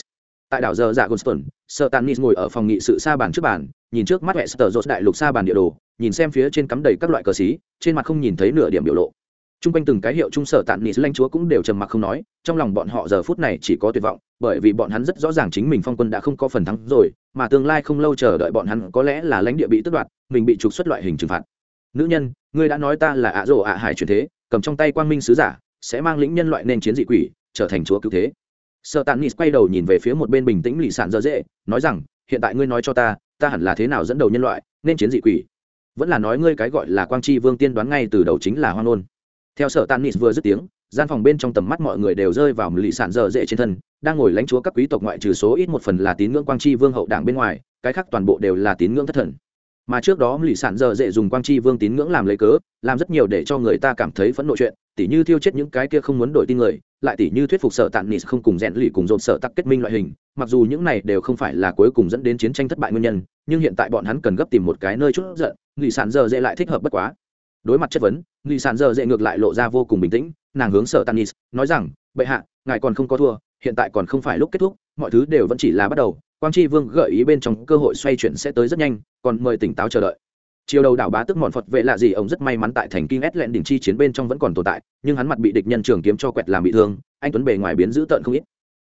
tại đảo giờ dạ gonston sợ tannis ngồi ở phòng nghị sự xa bàn trước bàn, nhìn trước mắt hệ sờ Rốt đại lục xa bàn địa đồ, nhìn xem phía trên cắm đầy các loại cờ xí, trên mặt không nhìn thấy nửa điểm biểu lộ. T r u n g quanh từng cái hiệu trung sở tàn nis lãnh chúa cũng đều trầm mặc không nói, trong lòng bọn họ giờ phút này chỉ có tuyệt vọng, bởi vì bọn hắn rất rõ ràng chính mình phong quân đã không có phần thắng rồi, mà tương lai không lâu chờ đợi bọn hắn có lẽ là lãnh địa bị tước đoạt, mình bị trục xuất loại hình trừng phạt. Nữ nhân, ngươi đã nói ta là ạ rổ ạ hải chuyển thế, cầm trong tay quang minh sứ giả, sẽ mang lĩnh nhân loại nên chiến dị quỷ, trở thành chúa cứu thế sợ tàn nis quay đầu nhìn về phía một bên bình tĩnh lì sản dơ dễ, nói rằng, hiện tại ngươi nói cho ta ta hẳn là thế nào dẫn đầu nhân loại, nên chiến dị quỷ? Vẫn là nói ngươi cái gọi là quang tri vương tiên đoán ngay từ đầu chính là hoang nôn theo sở tàn nis vừa dứt tiếng, gian phòng bên trong tầm mắt mọi người đều rơi vào lì sản dơ dễ trên thân, đang ngồi lãnh chúa các quý tộc ngoại trừ số ít một phần là tín ngưỡng quang tri vương hậu đảng bên ngoài, cái khác toàn bộ đều là tín ngưỡng thất thần. Mà trước đó lì sản dơ dễ dùng quang tri vương tín ngưỡng làm lấy cớ, làm rất nhiều để cho người ta cảm thấy phẫn nộ chuyện, tỉ như thiêu chết những cái kia không muốn đổi tin người lại tỉ như thuyết phục sở tàn nis không cùng rèn lì cùng dồn sở tắc kết minh loại hình, mặc dù những này đều không phải là cuối cùng dẫn đến chiến tranh thất bại nguyên nhân, nhưng hiện tại bọn hắn cần gấp tìm một cái nơi chút giận nghị sản giờ dễ lại thích hợp bất quá. Đối mặt chất vấn nghị sản giờ dễ ngược lại lộ ra vô cùng bình tĩnh, nàng hướng sở tàn nis nói rằng, bệ hạ, ngài còn không có thua, hiện tại còn không phải lúc kết thúc, mọi thứ đều vẫn chỉ là bắt đầu, quang tri vương gợi ý bên trong cơ hội xoay chuyển sẽ tới rất nhanh, còn mời tỉnh táo chờ đợi chiều đầu đảo bá tức mòn phật vệ lạ gì, ông rất may mắn tại thành kinh ét lẹn đỉnh chi chiến bên trong vẫn còn tồn tại, nhưng hắn mặt bị địch nhân trường kiếm cho quẹt làm bị thương, anh tuấn bề ngoài biến dữ tợn không ít.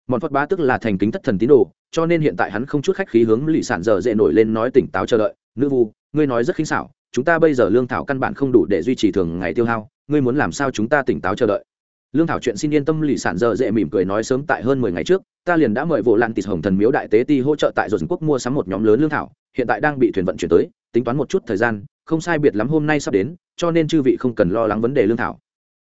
Mòn phật bá tức là thành kính thất thần tín đồ, cho nên hiện tại hắn không chút khách khí hướng lì sản dở dễ nổi lên nói tỉnh táo chờ đợi. Nữ vu, ngươi nói rất khinh xảo, chúng ta bây giờ lương thảo căn bản không đủ để duy trì thường ngày tiêu hao, ngươi muốn làm sao chúng ta tỉnh táo chờ đợi? Lương thảo chuyện xin yên tâm lì sản dở dễ mỉm cười nói sớm tại hơn mười ngày trước, ta liền đã mời vụ lan tịt hồng thần miếu đại tế ti hỗ trợ tại dồn quốc mua sắm một nhóm lớn lương thảo, hiện tại đang bị thuyền vận chuyển tới tính toán một chút thời gian, không sai biệt lắm hôm nay sắp đến, cho nên chư vị không cần lo lắng vấn đề lương thảo.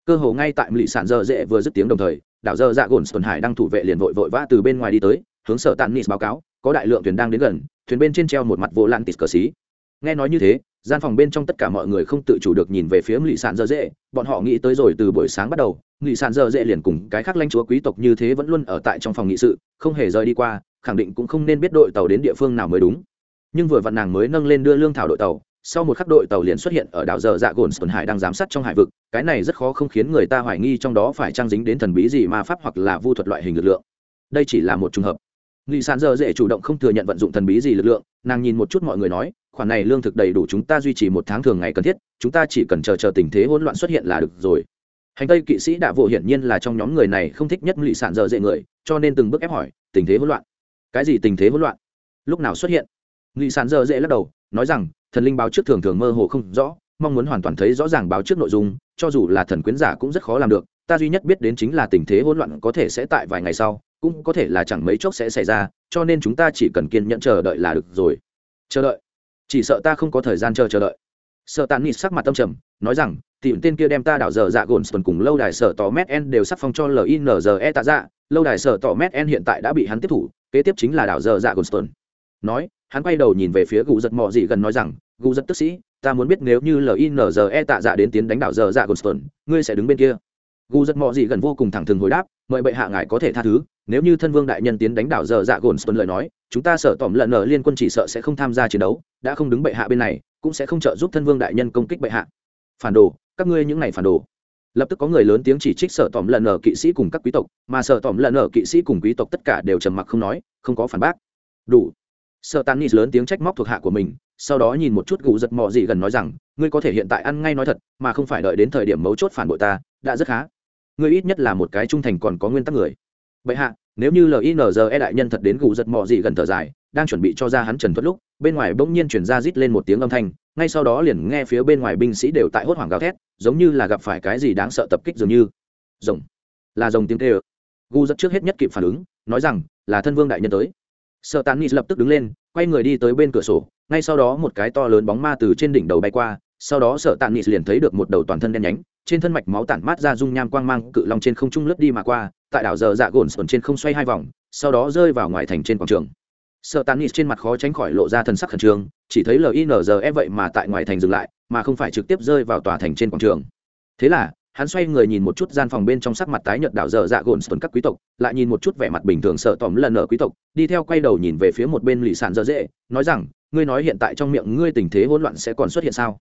Cơ hồ ngay tại mỹ sản dơ dễ vừa dứt tiếng đồng thời, đảo dơ dạ gồn tuần hải đang thủ vệ liền vội vội vã từ bên ngoài đi tới, hướng sở tàn nis báo cáo, có đại lượng thuyền đang đến gần, thuyền bên trên treo một mặt vô lan tịt cờ xí. Nghe nói như thế, gian phòng bên trong tất cả mọi người không tự chủ được nhìn về phía mỹ sản dơ dễ bọn họ nghĩ tới rồi từ buổi sáng bắt đầu mỹ sản dơ dễ liền cùng cái khác lãnh chúa quý tộc như thế vẫn luôn ở tại trong phòng nghị sự, không hề rời đi qua, khẳng định cũng không nên biết đội tàu đến địa phương nào mới đúng nhưng vừa vặn nàng mới nâng lên đưa lương thảo đội tàu, sau một khắc đội tàu liền xuất hiện ở đảo giờ dạ gồn tuần hải đang giám sát trong hải vực, cái này rất khó không khiến người ta hoài nghi trong đó phải trang dính đến thần bí gì ma pháp hoặc là vu thuật loại hình lực lượng. Đây chỉ là một trường hợp. Nghị sản giờ dễ chủ động không thừa nhận vận dụng thần bí gì lực lượng, nàng nhìn một chút mọi người nói, khoản này lương thực đầy đủ chúng ta duy trì một tháng thường ngày cần thiết, chúng ta chỉ cần chờ chờ tình thế hỗn loạn xuất hiện là được rồi. Hành tây kỵ sĩ đã vô hiển nhiên là trong nhóm người này không thích nhất nghị sản giờ dễ người, cho nên từng bước ép hỏi, tình thế hỗn loạn? Cái gì tình thế hỗn loạn? Lúc nào xuất hiện? Nghị sản giờ dễ lắc đầu, nói rằng, thần linh báo trước thường thường mơ hồ không rõ, mong muốn hoàn toàn thấy rõ ràng báo trước nội dung, cho dù là thần quyến giả cũng rất khó làm được, ta duy nhất biết đến chính là tình thế hỗn loạn có thể sẽ tại vài ngày sau, cũng có thể là chẳng mấy chốc sẽ xảy ra, cho nên chúng ta chỉ cần kiên nhẫn chờ đợi là được rồi. Chờ đợi? Chỉ sợ ta không có thời gian chờ chờ đợi. Sợ tàn nịt sắc mặt tâm trầm, nói rằng tìm tên kia đem ta đảo dở dạ gồn tuần cùng lâu đài sở tỏ mét en đều sắc phong cho linze tạ dạ. Lâu đài sở tỏ mét en hiện tại đã bị hắn tiếp thủ, kế tiếp chính là đảo dở dạ gồn tuần nói hắn quay đầu nhìn về phía gù giật mò Dị gần nói rằng, gù giật tức sĩ, ta muốn biết nếu như linze tạ dạ đến tiến đánh đảo giờ dạ gồn ngươi sẽ đứng bên kia. Gù giật mò Dị gần vô cùng thẳng thừng hồi đáp, mời bệ hạ ngài có thể tha thứ, nếu như thân vương đại nhân tiến đánh đảo giờ dạ gồn lời nói, chúng ta sợ tỏm lợn nở liên quân chỉ sợ sẽ không tham gia chiến đấu, đã không đứng bệ hạ bên này, cũng sẽ không trợ giúp thân vương đại nhân công kích bệ hạ. Phản đồ, các ngươi những này phản đồ. Lập tức có người lớn tiếng chỉ trích sợ tỏm lần ở kỵ sĩ cùng các quý tộc, mà sợ tỏm lần ở kỵ sĩ cùng quý tộc tất cả đều trầm mặc không nói, không có phản bác. Đủ sợ tàn nis lớn tiếng trách móc thuộc hạ của mình, sau đó nhìn một chút gù giật mò gì gần nói rằng, ngươi có thể hiện tại ăn ngay nói thật, mà không phải đợi đến thời điểm mấu chốt phản bội ta, đã rất khá. Ngươi ít nhất là một cái trung thành còn có nguyên tắc người. Vậy hạ, nếu như linze đại nhân thật đến gù giật mò gì gần thở dài, đang chuẩn bị cho ra hắn trần thuật lúc, bên ngoài bỗng nhiên chuyển ra rít lên một tiếng âm thanh, ngay sau đó liền nghe phía bên ngoài binh sĩ đều tại hốt hoảng gào thét, giống như là gặp phải cái gì đáng sợ tập kích dường như. Rồng, là rồng tiếng tê ơ gu rất trước hết nhất kịp phản ứng, nói rằng, là thân vương đại nhân tới sợ tàn nít lập tức đứng lên, quay người đi tới bên cửa sổ. Ngay sau đó một cái to lớn bóng ma từ trên đỉnh đầu bay qua. Sau đó sợ tàn nít liền thấy được một đầu toàn thân đen nhánh, trên thân mạch máu tản mát ra dung nham quang mang, cự long trên không trung lướt đi mà qua. Tại đảo giờ dạ gồn sồn trên không xoay hai vòng, sau đó rơi vào ngoài thành trên quảng trường. Sợ tàn nít trên mặt khó tránh khỏi lộ ra thần sắc khẩn trương, chỉ thấy linze vậy mà tại ngoài thành dừng lại, mà không phải trực tiếp rơi vào tòa thành trên quảng trường. Thế là hắn xoay người nhìn một chút gian phòng bên trong sắc mặt tái nhợt đảo dở dạ gồn sơn các quý tộc, lại nhìn một chút vẻ mặt bình thường sợ tòm lần ở quý tộc, đi theo quay đầu nhìn về phía một bên lì sản dở dễ, nói rằng, ngươi nói hiện tại trong miệng ngươi tình thế hỗn loạn sẽ còn xuất hiện sao?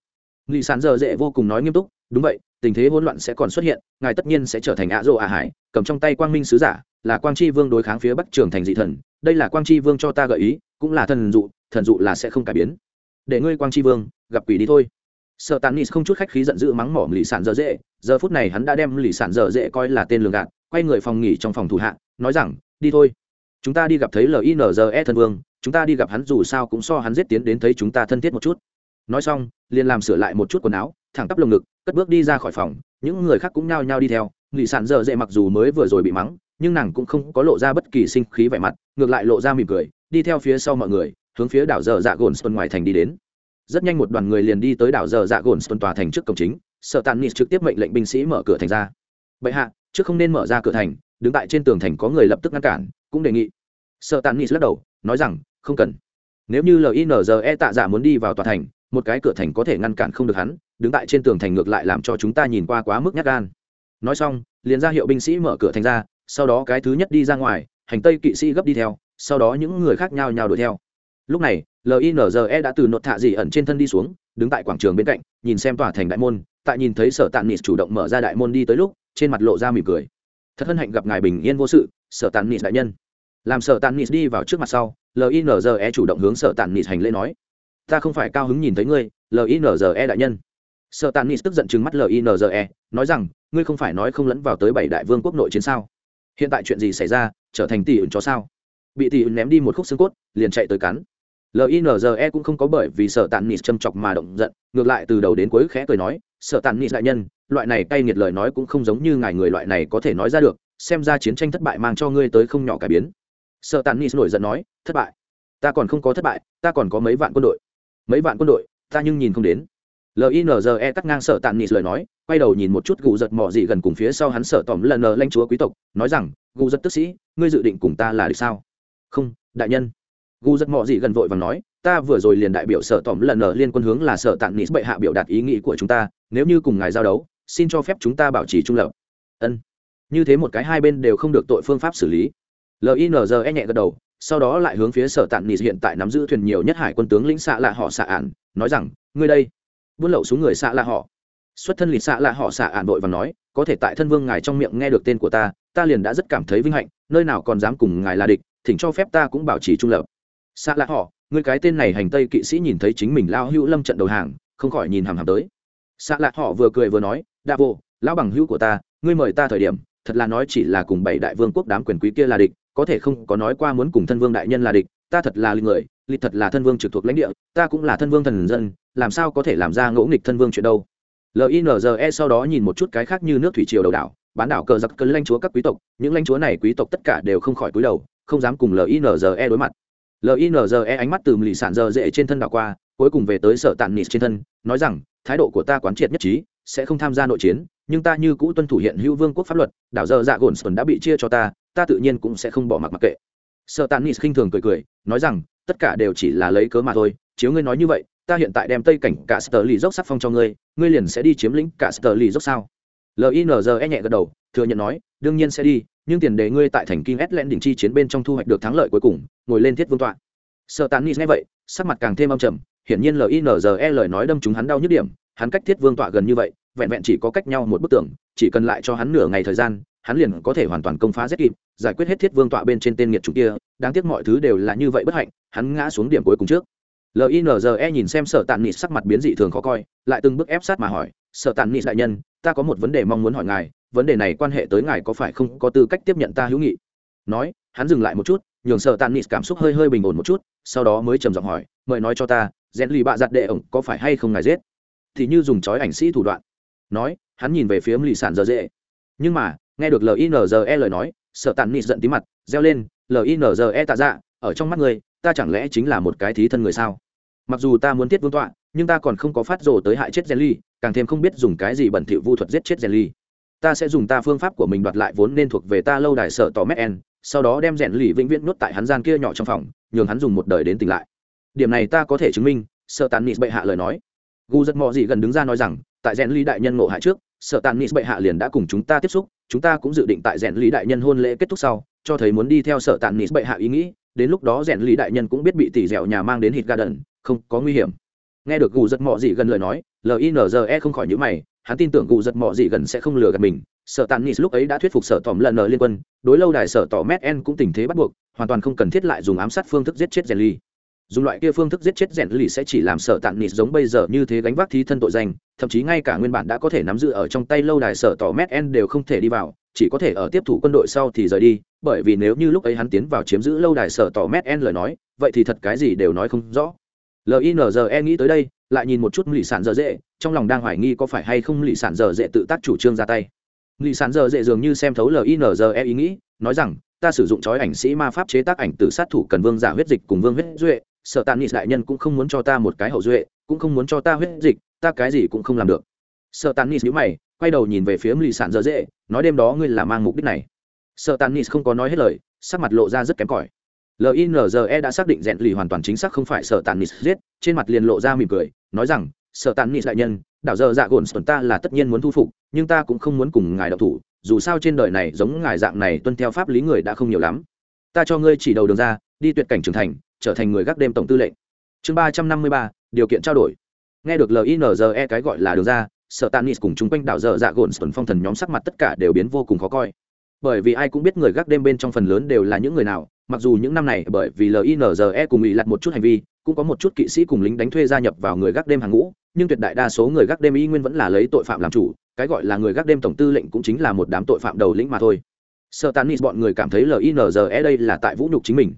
Lì sản dở dễ vô cùng nói nghiêm túc, đúng vậy, tình thế hỗn loạn sẽ còn xuất hiện, ngài tất nhiên sẽ trở thành ạ rô ạ hải, cầm trong tay quang minh sứ giả, là quang chi vương đối kháng phía bắc trường thành dị thần, đây là quang chi vương cho ta gợi ý, cũng là thần dụ thần dụ là sẽ không cải biến. Để ngươi quang chi vương gặp quỷ đi thôi sợ tàn nis không chút khách khí giận dữ mắng mỏ lì sản dở dễ, giờ phút này hắn đã đem lì sản dở dễ coi là tên lường gạt, quay người phòng nghỉ trong phòng thủ hạ, nói rằng, đi thôi. Chúng ta đi gặp thấy linze thân vương, chúng ta đi gặp hắn dù sao cũng so hắn giết tiến đến thấy chúng ta thân thiết một chút. Nói xong, liền làm sửa lại một chút quần áo, thẳng tắp lồng ngực, cất bước đi ra khỏi phòng, những người khác cũng nhao nhao đi theo. Lì sản dở dễ mặc dù mới vừa rồi bị mắng, nhưng nàng cũng không có lộ ra bất kỳ sinh khí vẻ mặt, ngược lại lộ ra mỉm cười, đi theo phía sau mọi người, hướng phía đảo dở dạ gồn xuân ngoài thành đi đến rất nhanh một đoàn người liền đi tới đảo giờ dạ gồn xuân tòa thành trước cổng chính, sợ tàn nít trực tiếp mệnh lệnh binh sĩ mở cửa thành ra. Bệ hạ, trước không nên mở ra cửa thành, đứng tại trên tường thành có người lập tức ngăn cản, cũng đề nghị. Sợ tàn nít lắc đầu, nói rằng, không cần. Nếu như linze tạ giả muốn đi vào tòa thành, một cái cửa thành có thể ngăn cản không được hắn, đứng tại trên tường thành ngược lại làm cho chúng ta nhìn qua quá mức nhát gan. Nói xong, liền ra hiệu binh sĩ mở cửa thành ra, sau đó cái thứ nhất đi ra ngoài, hành tây kỵ sĩ gấp đi theo, sau đó những người khác nhau nhau đuổi theo lúc này linze đã từ nột thạ dị ẩn trên thân đi xuống, đứng tại quảng trường bên cạnh, nhìn xem tòa thành đại môn. Tại nhìn thấy sở tàn nịt chủ động mở ra đại môn đi tới lúc, trên mặt lộ ra mỉm cười. Thật hân hạnh gặp ngài bình yên vô sự, sở tàn nịt đại nhân. Làm sở tàn nịt đi vào trước mặt sau linze chủ động hướng sở tàn nịt hành lễ nói. Ta không phải cao hứng nhìn thấy ngươi linze đại nhân. Sở tàn nịt tức giận chừng mắt linze nói rằng, ngươi không phải nói không lẫn vào tới bảy đại vương quốc nội chiến sao? Hiện tại chuyện gì xảy ra, trở thành tỷ ẩn chó sao? Bị tỷ ẩn ném đi một khúc xương cốt, liền chạy tới cắn linze cũng không có bởi vì sợ tàn nịt châm chọc mà động giận, ngược lại từ đầu đến cuối khẽ cười nói, sợ tàn nịt đại nhân, loại này cay nghiệt lời nói cũng không giống như ngài người loại này có thể nói ra được, xem ra chiến tranh thất bại mang cho ngươi tới không nhỏ cải biến. Sợ tàn nịt nổi giận nói, thất bại? Ta còn không có thất bại, ta còn có mấy vạn quân đội. Mấy vạn quân đội? Ta nhưng nhìn không đến. Linze cắt ngang sợ tàn nịt lời nói, quay đầu nhìn một chút gù giật mò dị gần cùng phía sau hắn sợ tỏm lần lãnh lanh chúa quý tộc, nói rằng, gù giật tức sĩ, ngươi dự định cùng ta là được sao? Không, đại nhân gu rất mò gì gần vội và nói, ta vừa rồi liền đại biểu sở tỏm lần ở liên quân hướng là sở tạng nít bệ hạ biểu đạt ý nghĩ của chúng ta, nếu như cùng ngài giao đấu, xin cho phép chúng ta bảo trì trung lập. Ân. Như thế một cái hai bên đều không được tội phương pháp xử lý. Linze nhẹ gật đầu, sau đó lại hướng phía sở tạng nít hiện tại nắm giữ thuyền nhiều nhất hải quân tướng lĩnh xạ lạ họ xạ ản, nói rằng, ngươi đây, buôn lậu xuống người xạ lạ họ. Xuất thân lịch xạ lạ họ xạ ản vội và nói, có thể tại thân vương ngài trong miệng nghe được tên của ta ta liền đã rất cảm thấy vinh hạnh, nơi nào còn dám cùng ngài là địch, thỉnh cho phép ta cũng bảo trì trung lập xạ lạ họ người cái tên này hành tây kỵ sĩ nhìn thấy chính mình lao hữu lâm trận đầu hàng, không khỏi nhìn hàm hàm tới. Xạ lạ họ vừa cười vừa nói, đa vô, lão bằng hữu của ta, ngươi mời ta thời điểm, thật là nói chỉ là cùng bảy đại vương quốc đám quyền quý kia là địch, có thể không có nói qua muốn cùng thân vương đại nhân là địch, ta thật là linh người, lịch thật là thân vương trực thuộc lãnh địa, ta cũng là thân vương thần dân, làm sao có thể làm ra ngỗ nghịch thân vương chuyện đâu? Linze sau đó nhìn một chút cái khác như nước thủy triều đầu đảo, bán đảo cờ giặc cờ lãnh chúa các quý tộc, những lãnh chúa này quý tộc tất cả đều không khỏi cúi đầu, không dám cùng linze đối mặt linze ánh mắt từ lì sản dơ dễ trên thân đảo qua, cuối cùng về tới sở tàn nịt trên thân, nói rằng, thái độ của ta quán triệt nhất trí, sẽ không tham gia nội chiến, nhưng ta như cũ tuân thủ hiện hữu vương quốc pháp luật, đảo dơ dạ gồn sơn đã bị chia cho ta ta tự nhiên cũng sẽ không bỏ mặc mặc kệ. Sở tàn nịt khinh thường cười cười, nói rằng, tất cả đều chỉ là lấy cớ mà thôi, chiếu ngươi nói như vậy, ta hiện tại đem tây cảnh cả sở lì dốc sắc phong cho ngươi ngươi liền sẽ đi chiếm lĩnh cả sở lì dốc sao? Linze nhẹ gật đầu, thừa nhận nói, đương nhiên sẽ đi, nhưng tiền đề ngươi tại thành kim s len đỉnh chi chiến bên trong thu hoạch được thắng lợi cuối cùng, ngồi lên thiết vương tọa. Sợ tàn nghe vậy, sắc mặt càng thêm âm trầm, hiển nhiên linze lời nói đâm chúng hắn đau nhức điểm, hắn cách thiết vương tọa gần như vậy, vẹn vẹn chỉ có cách nhau một bức tường, chỉ cần lại cho hắn nửa ngày thời gian, hắn liền có thể hoàn toàn công phá rất kịp, giải quyết hết thiết vương tọa bên trên tên nghiệt chủ kia, đáng tiếc mọi thứ đều là như vậy bất hạnh, hắn ngã xuống điểm cuối cùng trước. Linze nhìn xem sợ tàn nịt sắc mặt biến dị thường khó coi, lại từng bước ép sát mà hỏi sợ tàn nghị đại nhân, ta có một vấn đề mong muốn hỏi ngài, vấn đề này quan hệ tới ngài có phải không có tư cách tiếp nhận ta hữu nghị? Nói, hắn dừng lại một chút, nhường sợ tàn nghị cảm xúc hơi hơi bình ổn một chút, sau đó mới trầm giọng hỏi, mời nói cho ta, rèn lì bạ giặt đệ ổng có phải hay không ngài giết? Thì như dùng chói ảnh sĩ thủ đoạn. Nói, hắn nhìn về phía lì sản dơ dễ nhưng mà, nghe được linze lời nói sợ tàn nghị giận tí mặt, reo lên linze tạ dạ ở trong mắt người ta chẳng lẽ chính là một cái thí thân người sao? Mặc dù ta muốn tiết vương tọa nhưng ta còn không có phát rồ tới hại chết Jelly, càng thêm không biết dùng cái gì bẩn thỉu vu thuật giết chết Jelly. ta sẽ dùng ta phương pháp của mình đoạt lại vốn nên thuộc về ta lâu đài sở tỏ mét en sau đó đem rèn lì vĩnh viễn nuốt tại hắn gian kia nhỏ trong phòng nhường hắn dùng một đời đến tỉnh lại. Điểm này ta có thể chứng minh sợ tàn nịt bệ hạ lời nói. Gu rất mò gì gần đứng ra nói rằng tại rèn lì đại nhân ngộ hại trước sợ tàn nịt bệ hạ liền đã cùng chúng ta tiếp xúc chúng ta cũng dự định tại rèn đại nhân hôn lễ kết thúc sau cho thấy muốn đi theo sở tàn nịt bệ hạ ý nghĩ đến lúc đó rèn đại nhân cũng biết bị tỷ dẻo nhà mang đến Hit garden không có nguy hiểm nghe được gù giật mọ gì gần lời nói linze không khỏi nhữ mày, hắn tin tưởng gù giật mọ gì gần sẽ không lừa gạt mình. Sở tàn nis lúc ấy đã thuyết phục sở tòm lần nờ liên quân, đối lâu đài sở tỏ mét en cũng tình thế bắt buộc, hoàn toàn không cần thiết lại dùng ám sát phương thức giết chết rèn ly dùng loại kia phương thức giết chết rèn ly sẽ chỉ làm sở tàn nis giống bây giờ như thế gánh vác thí thân tội danh, thậm chí ngay cả nguyên bản đã có thể nắm giữ ở trong tay lâu đài sở tỏ mét en đều không thể đi vào, chỉ có thể ở tiếp thủ quân đội sau thì rời đi, bởi vì nếu như lúc ấy hắn tiến vào chiếm giữ lâu đài sở tỏ mét en lời nói, vậy thì thật cái gì đều nói không rõ linze nghĩ tới đây, lại nhìn một chút lì sản dở dễ trong lòng đang hoài nghi có phải hay không lì sản dở dễ tự tác chủ trương ra tay. Lì sản dở dễ dường như xem thấu linze ý nghĩ, nói rằng, ta sử dụng chói ảnh sĩ ma pháp chế tác ảnh từ sát thủ cần vương giả huyết dịch cùng vương huyết duệ, sợ tàn nị đại nhân cũng không muốn cho ta một cái hậu duệ, cũng không muốn cho ta huyết dịch, ta cái gì cũng không làm được. Sợ tàn nị nhữ mày, quay đầu nhìn về phía lì sản dở dễ nói đêm đó ngươi là mang mục đích này. Sợ tàn nị không có nói hết lời, sắc mặt lộ ra rất kém cỏi linze đã xác định rèn lì hoàn toàn chính xác không phải sợ tàn nít giết, trên mặt liền lộ ra mỉm cười, nói rằng sợ tàn nít đại nhân, đảo giờ dạ gồn sơn ta là tất nhiên muốn thu phục, nhưng ta cũng không muốn cùng ngài đọc thủ, dù sao trên đời này giống ngài dạng này tuân theo pháp lý người đã không nhiều lắm. Ta cho ngươi chỉ đầu đường ra, đi tuyệt cảnh trưởng thành, trở thành người gác đêm tổng tư lệnh. Chương ba trăm năm mươi ba, điều kiện trao đổi. Nghe được linze cái gọi là đường ra sợ tàn nít cùng chung quanh đảo giờ dạ gồn sơn phong thần nhóm sắc mặt tất cả đều biến vô cùng khó coi. Bởi vì ai cũng biết người gác đêm bên trong phần lớn đều là những người nào mặc dù những năm này bởi vì linze cùng ủy lặt một chút hành vi, cũng có một chút kỵ sĩ cùng lính đánh thuê gia nhập vào người gác đêm hàng ngũ, nhưng tuyệt đại đa số người gác đêm y nguyên vẫn là lấy tội phạm làm chủ, cái gọi là người gác đêm tổng tư lệnh cũng chính là một đám tội phạm đầu lĩnh mà thôi. Sơ nít bọn người cảm thấy linze đây là tại vũ nhục chính mình.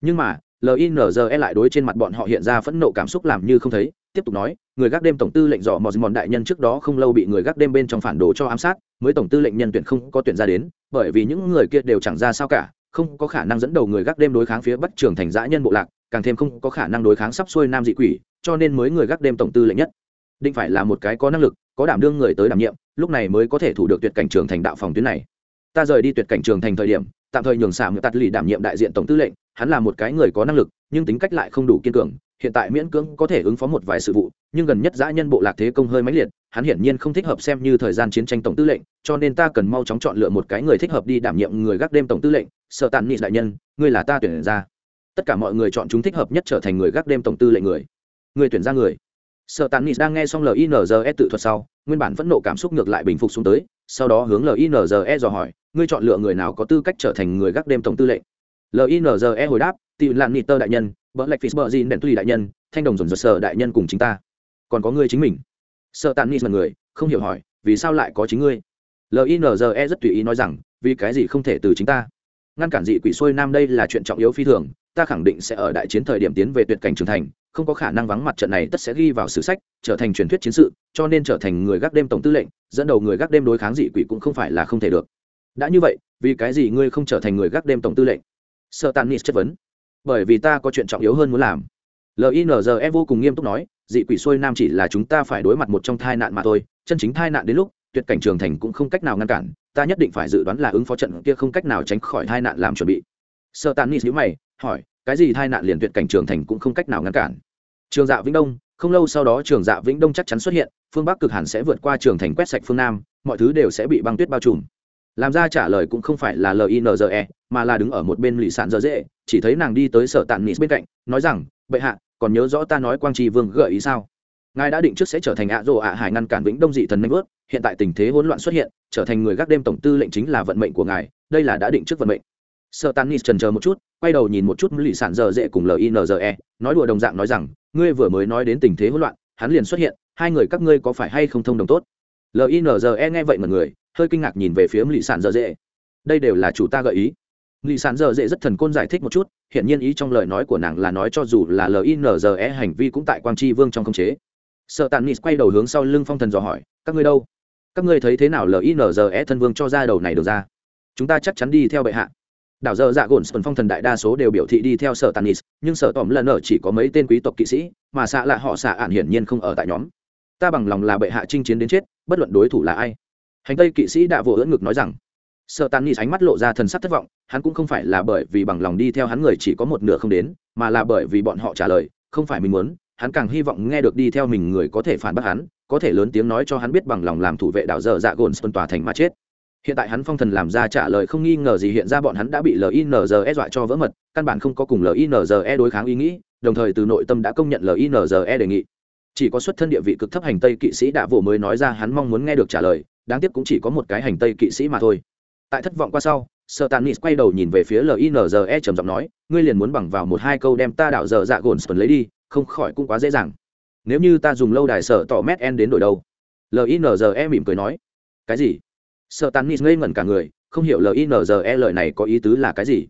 Nhưng mà linze lại đối trên mặt bọn họ hiện ra phẫn nộ cảm xúc làm như không thấy, tiếp tục nói, người gác đêm tổng tư lệnh dò mò mòn đại nhân trước đó không lâu bị người gác đêm bên trong phản đồ cho ám sát, mới tổng tư lệnh nhân tuyển không có tuyển ra đến, bởi vì những người kia đều chẳng ra sao cả không có khả năng dẫn đầu người gác đêm đối kháng phía bắc trường thành dã nhân bộ lạc, càng thêm không có khả năng đối kháng sắp xuôi nam dị quỷ, cho nên mới người gác đêm tổng tư lệnh nhất. Định phải là một cái có năng lực, có đảm đương người tới đảm nhiệm, lúc này mới có thể thủ được tuyệt cảnh trường thành đạo phòng tuyến này. Ta rời đi tuyệt cảnh trường thành thời điểm, tạm thời nhường xả ngựa tạt lì đảm nhiệm đại diện tổng tư lệnh, hắn là một cái người có năng lực, nhưng tính cách lại không đủ kiên cường, hiện tại miễn cưỡng có thể ứng phó một vài sự vụ, nhưng gần nhất dã nhân bộ lạc thế công hơi mãnh liệt, hắn hiển nhiên không thích hợp xem như thời gian chiến tranh tổng tư lệnh, cho nên ta cần mau chóng chọn lựa một cái người thích hợp đi đảm nhiệm người gác đêm tổng tư lệnh sợ tàn nị đại nhân, ngươi là ta tuyển ra. Tất cả mọi người chọn chúng thích hợp nhất trở thành người gác đêm tổng tư lệnh người. Người tuyển ra người. Sợ tàn nị đang nghe xong linze tự thuật sau, nguyên bản phẫn nộ cảm xúc ngược lại bình phục xuống tới, sau đó hướng linze dò hỏi, ngươi chọn lựa người nào có tư cách trở thành người gác đêm tổng tư lệnh? Linze hồi đáp tị lạn nị tơ đại nhân bỡ lạch phí bờ gì đèn tùy đại nhân, thanh đồng dồn dồn sợ đại nhân cùng chính ta. Còn có ngươi chính mình. Sợ tàn nị là người, không hiểu hỏi, vì sao lại có chính ngươi? Linze rất tùy ý nói rằng, vì cái gì không thể từ chính ta? Ngăn cản dị quỷ xuôi nam đây là chuyện trọng yếu phi thường, ta khẳng định sẽ ở đại chiến thời điểm tiến về tuyệt cảnh trưởng thành, không có khả năng vắng mặt trận này tất sẽ ghi vào sử sách, trở thành truyền thuyết chiến sự, cho nên trở thành người gác đêm tổng tư lệnh, dẫn đầu người gác đêm đối kháng dị quỷ cũng không phải là không thể được. Đã như vậy, vì cái gì ngươi không trở thành người gác đêm tổng tư lệnh? Sợ tàn nít chất vấn. Bởi vì ta có chuyện trọng yếu hơn muốn làm. Linze vô cùng nghiêm túc nói, dị quỷ xuôi nam chỉ là chúng ta phải đối mặt một trong thai nạn mà thôi, chân chính thai nạn đến lúc tuyệt cảnh trường thành cũng không cách nào ngăn cản, ta nhất định phải dự đoán là ứng phó trận kia không cách nào tránh khỏi tai nạn làm chuẩn bị. Sơ tàn nít nhữ mày, hỏi, cái gì tai nạn liền tuyệt cảnh trường thành cũng không cách nào ngăn cản? Trường dạ vĩnh đông, không lâu sau đó trường dạ vĩnh đông chắc chắn xuất hiện, phương bắc cực hẳn sẽ vượt qua trường thành quét sạch phương nam, mọi thứ đều sẽ bị băng tuyết bao trùm. Làm ra trả lời cũng không phải là linze mà là đứng ở một bên lì sạn dở dễ, chỉ thấy nàng đi tới sở tàn nít bên cạnh, nói rằng, bệ hạ, còn nhớ rõ ta nói quang tri vương gợi ý sao? Ngài đã định trước sẽ trở thành ạ rồ ạ hải ngăn cản vĩnh đông dị thần nanh vớt hiện tại tình thế hỗn loạn xuất hiện, trở thành người gác đêm tổng tư lệnh chính là vận mệnh của ngài, đây là đã định trước vận mệnh. Sợ tàn nít trần chờ một chút, quay đầu nhìn một chút lì sản dở dễ cùng linze nói đùa đồng dạng nói rằng, ngươi vừa mới nói đến tình thế hỗn loạn, hắn liền xuất hiện, hai người các ngươi có phải hay không thông đồng tốt? Linze nghe vậy mà người, hơi kinh ngạc nhìn về phía lì sản dở dễ. Đây đều là chủ ta gợi ý. Lì sản dở dễ rất thần côn giải thích một chút hiện nhiên ý trong lời nói của nàng là nói cho dù là linze hành vi cũng tại quang tri vương trong khống chế sợ tàn nis quay đầu hướng sau lưng phong thần dò hỏi, các ngươi đâu? Các ngươi thấy thế nào linze thân vương cho ra đầu này được ra? Chúng ta chắc chắn đi theo bệ hạ. Đảo dơ dạ gồn sơn phong thần đại đa số đều biểu thị đi theo sở tanis nhưng sở tòm lần ở chỉ có mấy tên quý tộc kỵ sĩ, mà xạ lạ họ xạ ạn hiển nhiên không ở tại nhóm. Ta bằng lòng là bệ hạ chinh chiến đến chết, bất luận đối thủ là ai. Hành tây kỵ sĩ đã vỗ ưỡn ngực nói rằng. Sợ tàn nis ánh mắt lộ ra thần sắc thất vọng, hắn cũng không phải là bởi vì bằng lòng đi theo hắn người chỉ có một nửa không đến, mà là bởi vì bọn họ trả lời, không phải mình muốn hắn càng hy vọng nghe được đi theo mình người có thể phản bác hắn, có thể lớn tiếng nói cho hắn biết bằng lòng làm thủ vệ đảo dở dạ gồn sơn tòa thành mà chết. Hiện tại hắn phong thần làm ra trả lời không nghi ngờ gì hiện ra bọn hắn đã bị linze dọa cho vỡ mật, căn bản không có cùng linze đối kháng ý nghĩ, đồng thời từ nội tâm đã công nhận linze đề nghị. Chỉ có xuất thân địa vị cực thấp hành tây kỵ sĩ đạ vỗ mới nói ra hắn mong muốn nghe được trả lời, đáng tiếc cũng chỉ có một cái hành tây kỵ sĩ mà thôi. Tại thất vọng qua sau sợ tàn nis quay đầu nhìn về phía linze trầm giọng nói, ngươi liền muốn bằng vào một hai câu đem ta đảo dở dạ gồn xuân lấy đi không khỏi cũng quá dễ dàng. Nếu như ta dùng lâu đài sở tỏ mét en đến đổi đâu? Linze mỉm cười nói. Cái gì? Sợ tàn nít ngây ngẩn cả người, không hiểu linze lời này có ý tứ là cái gì.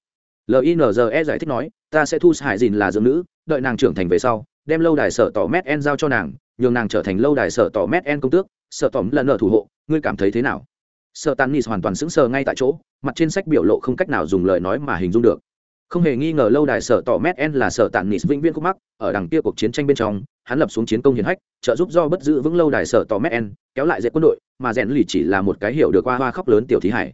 Linze giải thích nói, ta sẽ thu hải dìn là dưỡng nữ, đợi nàng trưởng thành về sau, đem lâu đài sở tỏ mét en giao cho nàng, nhường nàng trở thành lâu đài sở tỏ mét en công tước, sở tỏm lần ở thủ hộ, ngươi cảm thấy thế nào? Sợ tàn nít hoàn toàn sững sờ ngay tại chỗ, mặt trên sách biểu lộ không cách nào dùng lời nói mà hình dung được không hề nghi ngờ lâu đài sở tỏ mét en là sở tàn nịt vĩnh viễn khúc mắc, ở đằng kia cuộc chiến tranh bên trong, hắn lập xuống chiến công hiển hách, trợ giúp do bất giữ vững lâu đài sở tỏ mét en, kéo lại dễ quân đội, mà rèn lì chỉ là một cái hiểu được qua hoa khóc lớn tiểu thí hải.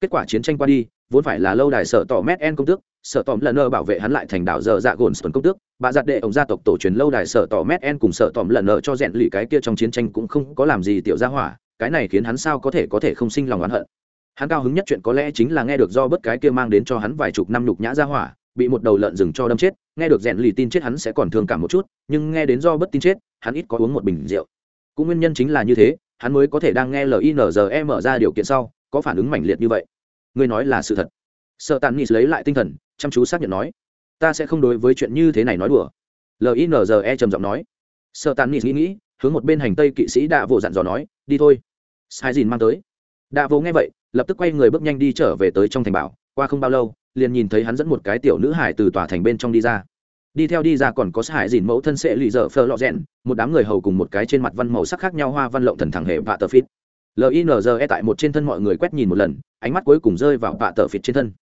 Kết quả chiến tranh qua đi, vốn phải là lâu đài sở tỏ mét en công tước, sở tòm lần nơ bảo vệ hắn lại thành đảo dở dạ gồn sơn công tước, bà giặt đệ ông gia tộc tổ truyền lâu đài sở tỏ mét en cùng sở tòm lần nơ cho rèn lì cái kia trong chiến tranh cũng không có làm gì tiểu gia hỏa, cái này khiến hắn sao có thể có thể không sinh lòng oán hận hắn cao hứng nhất chuyện có lẽ chính là nghe được do bất cái kia mang đến cho hắn vài chục năm nhục nhã ra hỏa, bị một đầu lợn rừng cho đâm chết, nghe được rèn lì tin chết hắn sẽ còn thương cảm một chút, nhưng nghe đến do bất tin chết, hắn ít có uống một bình rượu. Cũng nguyên nhân chính là như thế, hắn mới có thể đang nghe linze mở ra điều kiện sau, có phản ứng mãnh liệt như vậy. Ngươi nói là sự thật. Sợ tàn nghĩ lấy lại tinh thần, chăm chú xác nhận nói, ta sẽ không đối với chuyện như thế này nói đùa. Linze trầm giọng nói. Sợ tàn nghĩ nghĩ, hướng một bên hành tây kỵ sĩ đạ vô dặn dò nói, đi thôi. Sai dìn mang tới. Đạ vô nghe vậy lập tức quay người bước nhanh đi trở về tới trong thành bảo. Qua không bao lâu, liền nhìn thấy hắn dẫn một cái tiểu nữ hải từ tòa thành bên trong đi ra. Đi theo đi ra còn có hải dìn mẫu thân sẽ lì dở phơ lọ rẽn một đám người hầu cùng một cái trên mặt văn màu sắc khác nhau hoa văn lộng thần thẳng hệ vạ tờ phít. Linze tại một trên thân mọi người quét nhìn một lần, ánh mắt cuối cùng rơi vào vạ tờ phít trên thân.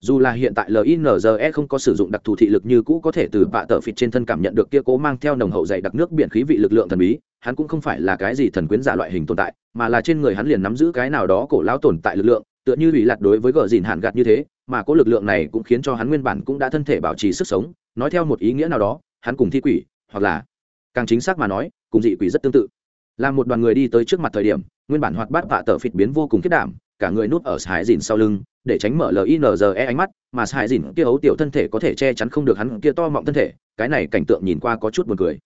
Dù là hiện tại linze không có sử dụng đặc thù thị lực như cũ có thể từ vạ tờ phít trên thân cảm nhận được kia cố mang theo nồng hậu dày đặc nước biển khí vị lực lượng thần bí hắn cũng không phải là cái gì thần quyến giả loại hình tồn tại, mà là trên người hắn liền nắm giữ cái nào đó cổ lão tồn tại lực lượng, tựa như bị lạt đối với gờ dìn hạn gạt như thế, mà có lực lượng này cũng khiến cho hắn nguyên bản cũng đã thân thể bảo trì sức sống, nói theo một ý nghĩa nào đó, hắn cùng thi quỷ, hoặc là càng chính xác mà nói, cùng dị quỷ rất tương tự. Là một đoàn người đi tới trước mặt thời điểm, nguyên bản hoạt bát vạ tờ phịt biến vô cùng kết đảm, cả người núp ở hải dìn sau lưng, để tránh mở linze ánh mắt, mà hải dìn kia ấu tiểu thân thể có thể che chắn không được hắn kia to mọng thân thể, cái này cảnh tượng nhìn qua có chút buồn cười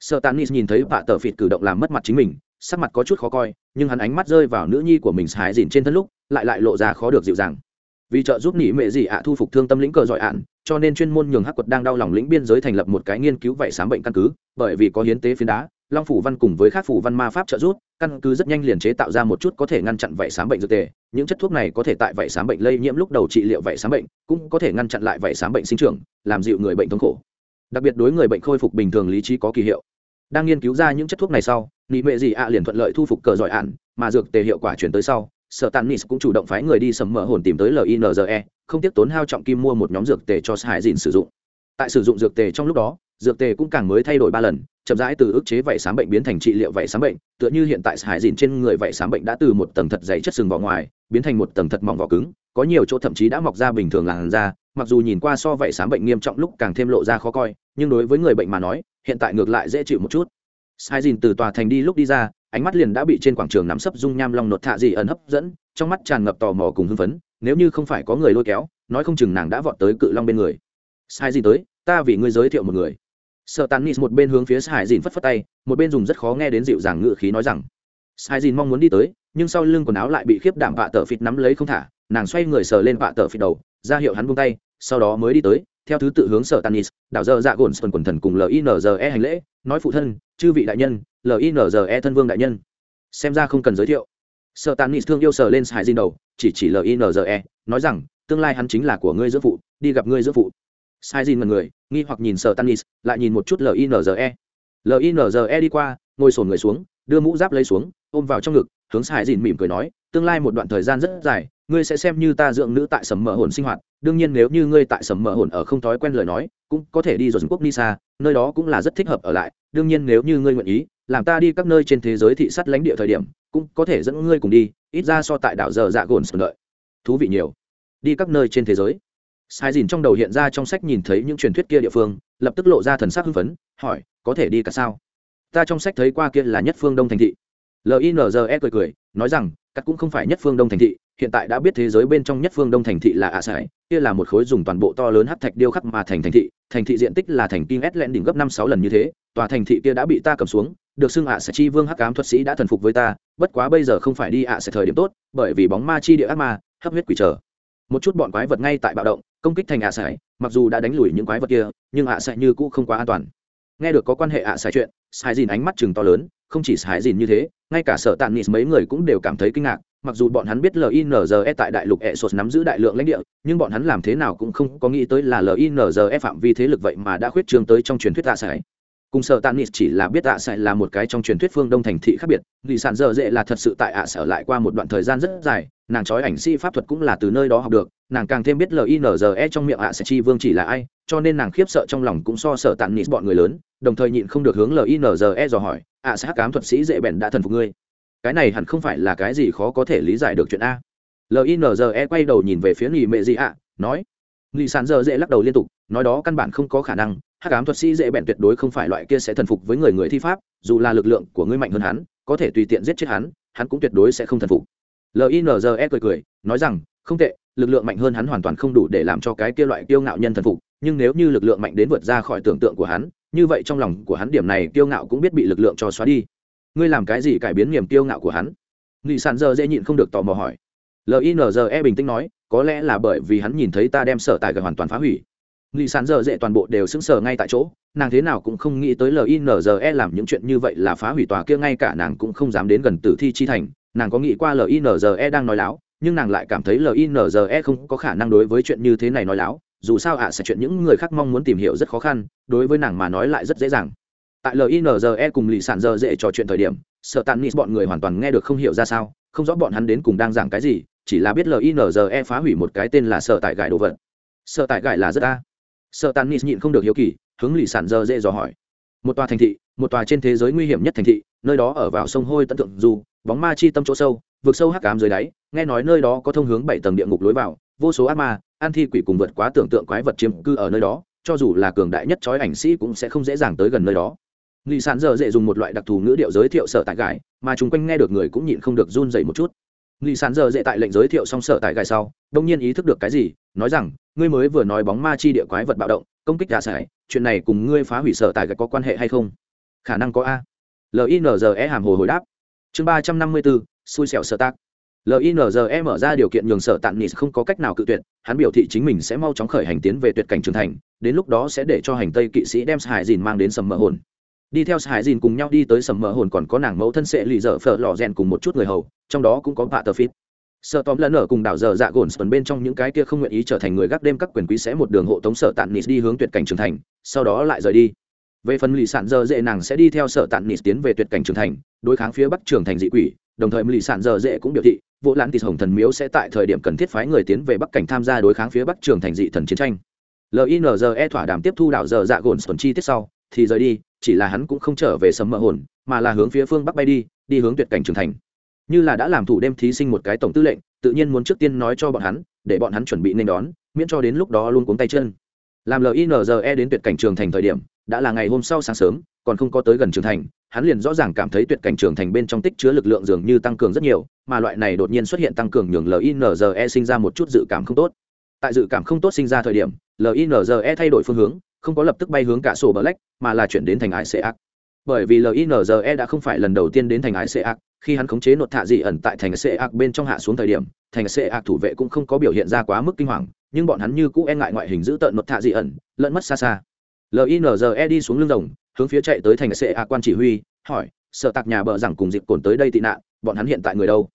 sợ tàn nhìn thấy vạ tờ phịt cử động làm mất mặt chính mình, sắc mặt có chút khó coi, nhưng hắn ánh mắt rơi vào nữ nhi của mình hái dìn trên thân lúc, lại lại lộ ra khó được dịu dàng. Vì trợ giúp nỉ mệ gì ạ, thu phục thương tâm lĩnh cờ giỏi ạn, cho nên chuyên môn nhường hắc quật đang đau lòng lĩnh biên giới thành lập một cái nghiên cứu vậy sám bệnh căn cứ, bởi vì có hiến tế phiến đá, long phủ văn cùng với các phủ văn ma pháp trợ giúp, căn cứ rất nhanh liền chế tạo ra một chút có thể ngăn chặn vậy sám bệnh dược tề. Những chất thuốc này có thể tại vậy sám bệnh lây nhiễm lúc đầu trị liệu vậy sám bệnh, cũng có thể ngăn chặn lại vậy sám bệnh sinh trưởng, làm dịu người bệnh thống khổ. Đặc biệt đối người bệnh khôi phục bình thường lý trí có kỳ hiệu đang nghiên cứu ra những chất thuốc này sau, nị mệ gì ạ liền thuận lợi thu phục cờ giỏi ạn, mà dược tề hiệu quả chuyển tới sau, sở tàn nis cũng chủ động phái người đi sầm mỡ hồn tìm tới linze không tiếp tốn hao trọng kim mua một nhóm dược tề cho hải dìn sử dụng. Tại sử dụng dược tề trong lúc đó, dược tề cũng càng mới thay đổi ba lần, chậm rãi từ ức chế vảy sám bệnh biến thành trị liệu vảy sám bệnh, tựa như hiện tại hải dìn trên người vảy sám bệnh đã từ một tầng thật dày chất sừng vào ngoài, biến thành một tầng thật mỏng vỏ cứng, có nhiều chỗ thậm chí đã mọc ra bình thường làn da, mặc dù nhìn qua so vảy sám bệnh nghiêm trọng lúc càng thêm lộ ra khó coi, nhưng đối với người bệnh mà nói hiện tại ngược lại dễ chịu một chút. Sai dìn từ tòa thành đi lúc đi ra, ánh mắt liền đã bị trên quảng trường nắm sấp dung nham long nột thạ dị ẩn hấp dẫn, trong mắt tràn ngập tò mò cùng hưng phấn, nếu như không phải có người lôi kéo, nói không chừng nàng đã vọt tới cự long bên người. Sai Dìn tới, ta vì ngươi giới thiệu một người. Sợ tàn nis một bên hướng phía sai dìn phất phất tay, một bên dùng rất khó nghe đến dịu dàng ngự khí nói rằng, sai dìn mong muốn đi tới, nhưng sau lưng quần áo lại bị khiếp đảm vạ tờ phịt nắm lấy không thả, nàng xoay người sờ lên vạ tờ phịt đầu, ra hiệu hắn buông tay, sau đó mới đi tới theo thứ tự hướng sở tanis đảo dơ dạ gồn sơn quần thần cùng linze hành lễ, nói phụ thân, chư vị đại nhân linze thân vương đại nhân. Xem ra không cần giới thiệu. Sở Tanis thương yêu sờ lên hải dìn đầu, chỉ chỉ linze nói rằng, tương lai hắn chính là của ngươi giữa phụ, đi gặp ngươi giữa phụ. Sai dìn mật người, nghi hoặc nhìn Sở Tanis lại nhìn một chút linze linze đi qua, ngồi sổn người xuống, đưa mũ giáp lấy xuống, ôm vào trong ngực, hướng Sai dìn mỉm cười nói tương lai một đoạn thời gian rất dài ngươi sẽ xem như ta dưỡng nữ tại sầm mỡ hồn sinh hoạt. Đương nhiên nếu như ngươi tại sầm mỡ hồn ở không thói quen lời nói cũng có thể đi rồi quốc nisa nơi đó cũng là rất thích hợp ở lại. Đương nhiên nếu như ngươi nguyện ý làm ta đi các nơi trên thế giới thị sát lãnh địa thời điểm cũng có thể dẫn ngươi cùng đi ít ra so tại đảo giờ dạ gồn sờ lợi, thú vị nhiều. Đi các nơi trên thế giới. Sai dìn trong đầu hiện ra trong sách nhìn thấy những truyền thuyết kia địa phương lập tức lộ ra thần sắc hưng phấn hỏi có thể đi cả sao? Ta trong sách thấy qua kia là nhất phương đông thành thị linze cười cười, nói rằng, cắt cũng không phải nhất phương đông thành thị, hiện tại đã biết thế giới bên trong nhất phương đông thành thị là ạ sải kia là một khối dùng toàn bộ to lớn hát thạch điêu khắc mà thành thành thị thành thị diện tích là thành kinh ét lẹn đỉnh gấp năm sáu lần như thế, tòa thành thị kia đã bị ta cầm xuống, được xưng ạ sẽ chi vương hắc ám thuật sĩ đã thần phục với ta, bất quá bây giờ không phải đi ạ sẽ thời điểm tốt, bởi vì bóng ma chi địa ác ma, hấp huyết quỷ trở. Một chút bọn quái vật ngay tại bạo động, công kích thành ạ sải mặc dù đã đánh lùi những quái vật kia, nhưng ạ sải như cũ không quá an toàn nghe được có quan hệ ạ, xài chuyện sai dìn ánh mắt chừng to lớn, không chỉ sai dìn như thế, ngay cả sở tàn nịt mấy người cũng đều cảm thấy kinh ngạc, mặc dù bọn hắn biết linze tại đại lục e sột nắm giữ đại lượng lãnh địa, nhưng bọn hắn làm thế nào cũng không có nghĩ tới là linze phạm vi thế lực vậy mà đã khuyết trương tới trong truyền thuyết ạ, xài. cùng sở tàn nịt chỉ là biết ạ, xài là một cái trong truyền thuyết phương đông thành thị khác biệt lì sản dở dễ là thật sự tại ạ sở lại qua một đoạn thời gian rất dài, nàng trói ảnh sĩ pháp thuật cũng là từ nơi đó học được, nàng càng thêm biết linze trong miệng ạ sẽ chi vương chỉ là ai, cho nên nàng khiếp sợ trong lòng cũng so sở tàn nịt bọn người lớn đồng thời nhịn không được hướng linze dò hỏi à, ạ sẽ hắc cám thuật sĩ dễ bèn đã thần phục ngươi. Cái này hẳn không phải là cái gì khó có thể lý giải được chuyện a. Linze quay đầu nhìn về phía nghỉ mệ gì ạ, nói nghỉ sàn giờ dễ lắc đầu liên tục, nói đó căn bản không có khả năng, hắc ám thuật sĩ dễ bèn tuyệt đối không phải loại kia sẽ thần phục với người người thi pháp, dù là lực lượng của ngươi mạnh hơn hắn, có thể tùy tiện giết chết hắn hắn cũng tuyệt đối sẽ không thần phục. Linze cười cười, nói rằng, không tệ, lực lượng mạnh hơn hắn hoàn toàn không đủ để làm cho cái kia loại kiêu ngạo nhân thần phục, nhưng nếu như lực lượng mạnh đến vượt ra khỏi tưởng tượng của hắn như vậy trong lòng của hắn điểm này kiêu ngạo cũng biết bị lực lượng cho xóa đi. Ngươi làm cái gì cải biến niềm kiêu ngạo của hắn? Nghị sàn giờ dễ nhịn không được tò mò hỏi. Linze bình tĩnh nói, có lẽ là bởi vì hắn nhìn thấy ta đem sở tài gần hoàn toàn phá hủy. Nghị sàn giờ dễ toàn bộ đều sững sờ ngay tại chỗ, nàng thế nào cũng không nghĩ tới linze làm những chuyện như vậy là phá hủy tòa kia ngay cả nàng cũng không dám đến gần tử thi chi thành. Nàng có nghĩ qua linze đang nói láo, nhưng nàng lại cảm thấy linze không có khả năng đối với chuyện như thế này nói láo dù sao ạ, sẽ chuyện những người khác mong muốn tìm hiểu rất khó khăn, đối với nàng mà nói lại rất dễ dàng. Tại linze cùng lì sản giờ dễ trò chuyện thời điểm, sợ tàn nít bọn người hoàn toàn nghe được không hiểu ra sao, không rõ bọn hắn đến cùng đang giảng cái gì, chỉ là biết linze phá hủy một cái tên là sợ tại gãi đồ vật. Sợ tại gãi là rất a. Sợ tàn nít nhịn không được hiếu kỳ, hướng lì sản giờ dễ dò hỏi. Một tòa thành thị, một tòa trên thế giới nguy hiểm nhất thành thị, nơi đó ở vào sông hôi tận thượng du, bóng ma chi tâm chỗ sâu, vực sâu hắc cám dưới đáy, nghe nói nơi đó có thông hướng bảy tầng địa ngục lối vào, vô số ác ma an thi quỷ cùng vượt quá tưởng tượng quái vật chiếm cư ở nơi đó, cho dù là cường đại nhất trói ảnh sĩ cũng sẽ không dễ dàng tới gần nơi đó. Nghị sản giờ dễ dùng một loại đặc thù ngữ điệu giới thiệu sở tại gài, mà chúng quanh nghe được người cũng nhịn không được run dậy một chút. Nghị sản giờ dễ tại lệnh giới thiệu xong sở tại gài sau, đông nhiên ý thức được cái gì, nói rằng, ngươi mới vừa nói bóng ma chi địa quái vật bạo động, công kích đạ sải chuyện này cùng ngươi phá hủy sở tại gài có quan hệ hay không? Khả năng có a. Linze hàm hồ hồi đáp. Chương ba trăm năm mươi bốn xui xẻo sở tác linze mở ra điều kiện nhường sở tạng nis không có cách nào cự tuyệt, hắn biểu thị chính mình sẽ mau chóng khởi hành tiến về tuyệt cảnh trưởng thành, đến lúc đó sẽ để cho hành tây kỵ sĩ đem hải dìn mang đến sầm mỡ hồn. Đi theo hải dìn cùng nhau đi tới sầm mờ hồn còn có nàng mẫu thân sệ lì dở phở lò rèn cùng một chút người hầu, trong đó cũng có bạ tờ phít. Sợ tóm lẫn ở cùng đảo dở dạ gồn sờn bên trong những cái kia không nguyện ý trở thành người gác đêm các quyền quý sẽ một đường hộ tống sở tạng nis đi hướng tuyệt cảnh trưởng thành, sau đó lại rời đi. Về phần lì sản dơ dễ nàng sẽ đi theo sở tạng nis tiến về tuyệt cảnh trưởng thành, đối kháng phía bắc trưởng thành dị quỷ đồng thời lì sản giờ dễ cũng biểu thị vũ lãn tịt hồng thần miếu sẽ tại thời điểm cần thiết phái người tiến về bắc cảnh tham gia đối kháng phía bắc trường thành dị thần chiến tranh. Linze thỏa đàm tiếp thu đảo giờ dạ gồn sần chi tiết sau, thì rời đi, chỉ là hắn cũng không trở về sầm mỡ hồn, mà là hướng phía phương bắc bay đi đi hướng tuyệt cảnh trường thành. Như là đã làm thủ đêm thí sinh một cái tổng tư lệnh, tự nhiên muốn trước tiên nói cho bọn hắn, để bọn hắn chuẩn bị nên đón, miễn cho đến lúc đó luôn cuống tay chân. Làm linze đến tuyệt cảnh trường thành thời điểm, đã là ngày hôm sau sáng sớm còn không có tới gần trường thành, hắn liền rõ ràng cảm thấy tuyệt cảnh trường thành bên trong tích chứa lực lượng dường như tăng cường rất nhiều, mà loại này đột nhiên xuất hiện tăng cường nhường linze sinh ra một chút dự cảm không tốt. Tại dự cảm không tốt sinh ra thời điểm linze thay đổi phương hướng, không có lập tức bay hướng cả sổ bờ lách mà là chuyển đến thành ải xê ác. Bởi vì linze đã không phải lần đầu tiên đến thành ải xê ác, khi hắn khống chế nột thạ dị ẩn tại thành xê ác bên trong hạ xuống thời điểm, thành xê ác thủ vệ cũng không có biểu hiện ra quá mức kinh hoàng, nhưng bọn hắn như cũ e ngại ngoại hình giữ tợn nột thạ dị ẩn, lẫn mất xa xa. Linze đi xuống lưng rồng hướng phía chạy tới thành xê a quan chỉ huy, hỏi sợ tạc nhà bờ rằng cùng dịp cồn tới đây tị nạn, bọn hắn hiện tại người đâu?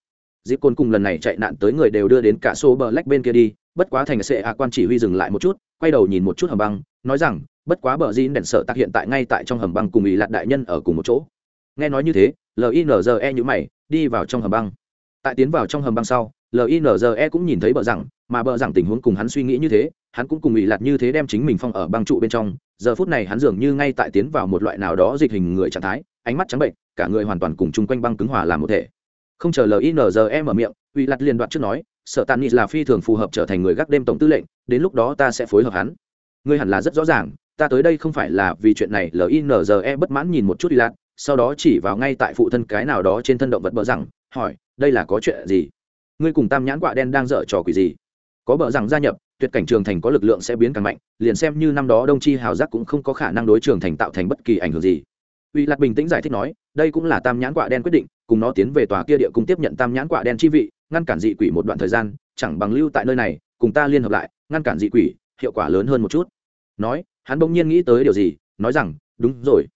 Dịp cồn cùng lần này chạy nạn tới người đều đưa đến cả số bờ lách bên kia đi, bất quá thành xê a quan chỉ huy dừng lại một chút, quay đầu nhìn một chút hầm băng, nói rằng, bất quá bờ dìn đèn sợ tạc hiện tại ngay tại trong hầm băng cùng ủy lạt đại nhân ở cùng một chỗ. Nghe nói như thế linze như mày, đi vào trong hầm băng tại tiến vào trong hầm băng sau linze cũng nhìn thấy bờ rằng, mà bờ rằng tình huống cùng hắn suy nghĩ như thế, hắn cũng cùng ủy lạc như thế đem chính mình phong ở băng trụ bên trong. Giờ phút này hắn dường như ngay tại tiến vào một loại nào đó dịch hình người trạng thái, ánh mắt trắng bệnh, cả người hoàn toàn cùng chung quanh băng cứng hòa làm một thể. Không chờ linze mở miệng ủy lạc liên đoạn trước nói sợ tàn nghị là phi thường phù hợp trở thành người gác đêm tổng tư lệnh, đến lúc đó ta sẽ phối hợp hắn. Ngươi hẳn là rất rõ ràng, ta tới đây không phải là vì chuyện này linze bất mãn nhìn một chút ủy lạc sau đó chỉ vào ngay tại phụ thân cái nào đó trên thân động vật bờ rằng, hỏi đây là có chuyện gì? Ngươi cùng tam nhãn quạ đen đang dở trò quỷ gì? Có bờ rằng gia nhập, tuyệt cảnh trường thành có lực lượng sẽ biến càng mạnh, liền xem như năm đó đông chi hào giác cũng không có khả năng đối trường thành tạo thành bất kỳ ảnh hưởng gì. Uy lạc bình tĩnh giải thích nói, đây cũng là tam nhãn quạ đen quyết định, cùng nó tiến về tòa kia địa cung tiếp nhận tam nhãn quạ đen chi vị, ngăn cản dị quỷ một đoạn thời gian, chẳng bằng lưu tại nơi này, cùng ta liên hợp lại, ngăn cản dị quỷ, hiệu quả lớn hơn một chút. Nói, hắn bỗng nhiên nghĩ tới điều gì, nói rằng, đúng rồi.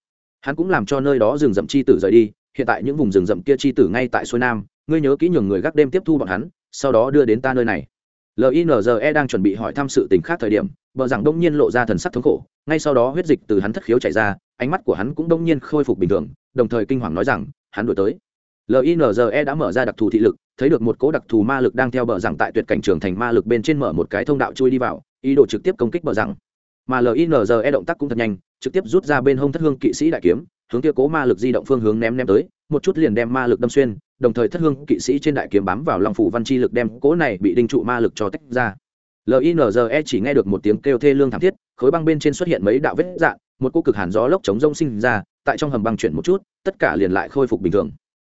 Hắn cũng làm cho nơi đó rừng rậm chi tử rời đi, hiện tại những vùng rừng rậm kia chi tử ngay tại xuôi nam ngươi nhớ kỹ nhường người gác đêm tiếp thu bọn hắn, sau đó đưa đến ta nơi này. Linze đang chuẩn bị hỏi thăm sự tình khác thời điểm vợ rằng đông nhiên lộ ra thần sắc thống khổ, ngay sau đó huyết dịch từ hắn thất khiếu chảy ra, ánh mắt của hắn cũng đông nhiên khôi phục bình thường, đồng thời kinh hoàng nói rằng, hắn đổi tới. Linze đã mở ra đặc thù thị lực, thấy được một cỗ đặc thù ma lực đang theo bờ rằng tại tuyệt cảnh trường thành ma lực bên trên mở một cái thông đạo chui đi vào, ý đồ trực tiếp công kích bờ rằng mà linze động tác cũng thật nhanh, trực tiếp rút ra bên hông thất hương kỵ sĩ đại kiếm, hướng kia cố ma lực di động phương hướng ném ném tới, một chút liền đem ma lực đâm xuyên đồng thời thất hương kỵ sĩ trên đại kiếm bám vào lòng phủ văn chi lực đem cố này bị đinh trụ ma lực cho tách ra. Linze chỉ nghe được một tiếng kêu thê lương thảm thiết, khối băng bên trên xuất hiện mấy đạo vết dạn một cô cực hàn gió lốc chống rông sinh ra, tại trong hầm băng chuyển một chút, tất cả liền lại khôi phục bình thường.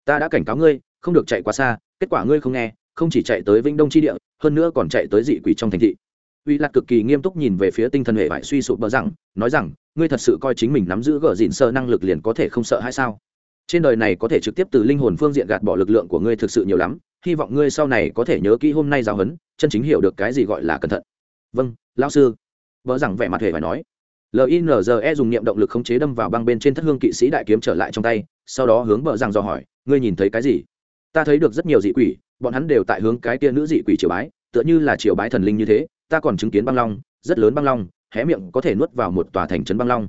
Ta đã cảnh cáo ngươi, không được chạy quá xa, kết quả ngươi không nghe, không chỉ chạy tới vĩnh đông chi địa, hơn nữa còn chạy tới dị quỷ trong thành thị. Uy lạc cực kỳ nghiêm túc nhìn về phía tinh thần hệ vải suy sụp bờ rằng nói rằng, ngươi thật sự coi chính mình nắm giữ gờ dịn sơ năng lực liền có thể không sợ hay sao? Trên đời này có thể trực tiếp từ linh hồn phương diện gạt bỏ lực lượng của ngươi thực sự nhiều lắm, hy vọng ngươi sau này có thể nhớ kỹ hôm nay giáo huấn, chân chính hiểu được cái gì gọi là cẩn thận. Vâng lão sư. Vợ rằng vẻ mặt hề phải nói. Linze dùng niệm động lực khống chế đâm vào băng bên trên thất hương kỵ sĩ đại kiếm trở lại trong tay, sau đó hướng vợ rằng dò hỏi, ngươi nhìn thấy cái gì? Ta thấy được rất nhiều dị quỷ, bọn hắn đều tại hướng cái tia nữ dị quỷ triều bái, tựa như là triều bái thần linh như thế, ta còn chứng kiến băng long, rất lớn băng long, hé miệng có thể nuốt vào một tòa thành trấn băng long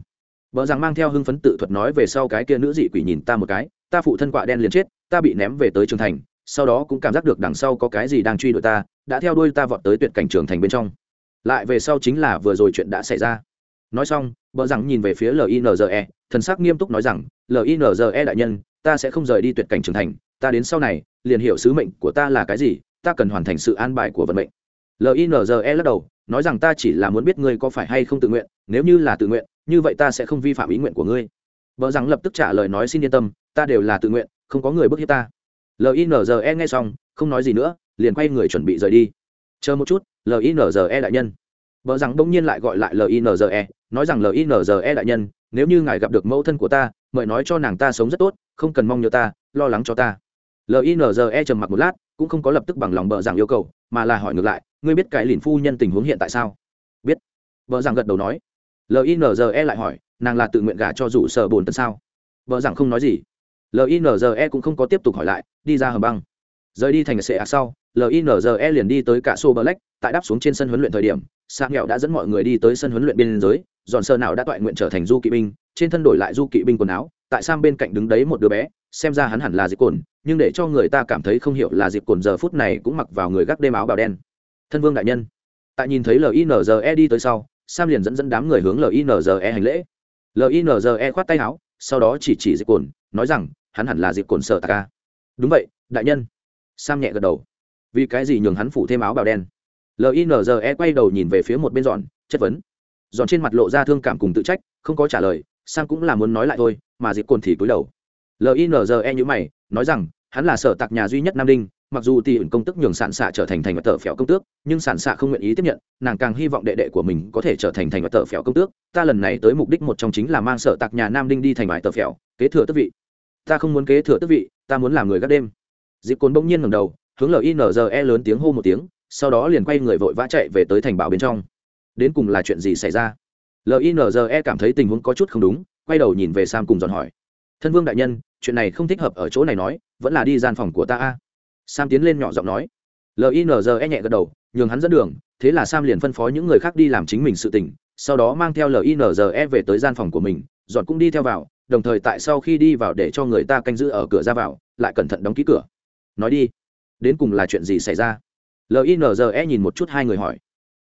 vợ rằng mang theo hưng phấn tự thuật nói về sau cái kia nữ dị quỷ nhìn ta một cái, ta phụ thân quạ đen liền chết, ta bị ném về tới trường thành, sau đó cũng cảm giác được đằng sau có cái gì đang truy đuổi ta, đã theo đuôi ta vọt tới tuyệt cảnh trường thành bên trong. Lại về sau chính là vừa rồi chuyện đã xảy ra. Nói xong vợ rằng nhìn về phía linze thần sắc nghiêm túc nói rằng linze đại nhân, ta sẽ không rời đi tuyệt cảnh trường thành, ta đến sau này, liền hiểu sứ mệnh của ta là cái gì, ta cần hoàn thành sự an bài của vận mệnh linze lắc đầu, nói rằng ta chỉ là muốn biết ngươi có phải hay không tự nguyện, nếu như là tự nguyện, như vậy ta sẽ không vi phạm ý nguyện của ngươi. Vợ rằng lập tức trả lời nói xin yên tâm, ta đều là tự nguyện, không có người bức hiếp ta. Linze nghe xong, không nói gì nữa, liền quay người chuẩn bị rời đi. Chờ một chút linze đại nhân. Vợ rằng bỗng nhiên lại gọi lại linze nói rằng linze đại nhân, nếu như ngài gặp được mẫu thân của ta, mời nói cho nàng ta sống rất tốt, không cần mong nhớ ta, lo lắng cho ta. Linze trầm mặc một lát, cũng không có lập tức bằng lòng bờ rằng yêu cầu mà là hỏi ngược lại, ngươi biết cái lìn phu nhân tình huống hiện tại sao? Biết. Vợ rằng gật đầu nói. Linze lại hỏi, nàng là tự nguyện gả cho rủ sở bồn tần sao? Vợ rằng không nói gì. Linze cũng không có tiếp tục hỏi lại, đi ra hầm băng. Rời đi thành sệ ạ sau linze liền đi tới cả sô black tại đáp xuống trên sân huấn luyện thời điểm sa nghèo đã dẫn mọi người đi tới sân huấn luyện biên giới, giòn sơ nào đã toại nguyện trở thành du kỵ binh, trên thân đổi lại du kỵ binh quần áo, tại sam bên cạnh đứng đấy một đứa bé xem ra hắn hẳn là dịp cồn, nhưng để cho người ta cảm thấy không hiểu là dịp cồn giờ phút này cũng mặc vào người gác đêm áo bào đen. Thân vương đại nhân. Tại nhìn thấy linze đi tới sau, sam liền dẫn dẫn đám người hướng linze hành lễ. Linze khoát tay áo, sau đó chỉ chỉ dịp cồn, nói rằng, hắn hẳn là dịp cồn sợ ta. Đúng vậy, đại nhân. Sam nhẹ gật đầu. Vì cái gì nhường hắn phủ thêm áo bào đen? Linze quay đầu nhìn về phía một bên dọn chất vấn. Dọn trên mặt lộ ra thương cảm cùng tự trách, không có trả lời, sam cũng là muốn nói lại thôi, mà dịp cồn thì cúi đầu linze như mày, nói rằng, hắn là sở tạc nhà duy nhất nam đinh, mặc dù tỷ ẩn công tức nhường sản xạ trở thành thành và tờ phèo công tước, nhưng sản xạ không nguyện ý tiếp nhận, nàng càng hy vọng đệ đệ của mình có thể trở thành thành và tờ phèo công tước. Ta lần này tới mục đích một trong chính là mang sở tạc nhà nam đinh đi thành vải tờ phèo, kế thừa tước vị. Ta không muốn kế thừa tước vị, ta muốn làm người gác đêm. Dịp cồn bỗng nhiên ngầm đầu, hướng linze lớn tiếng hô một tiếng, sau đó liền quay người vội vã chạy về tới thành bảo bên trong. Đến cùng là chuyện gì xảy ra? Linze cảm thấy tình huống có chút không đúng, quay đầu nhìn về sam cùng dọn hỏi. Thân vương đại nhân chuyện này không thích hợp ở chỗ này nói, vẫn là đi gian phòng của ta a. Sam tiến lên nhỏ giọng nói. Linze nhẹ gật đầu, nhường hắn dẫn đường, thế là sam liền phân phó những người khác đi làm chính mình sự tình, sau đó mang theo linze về tới gian phòng của mình, dọn cũng đi theo vào, đồng thời tại sau khi đi vào để cho người ta canh giữ ở cửa ra vào, lại cẩn thận đóng ký cửa. Nói đi, đến cùng là chuyện gì xảy ra? Linze nhìn một chút hai người hỏi.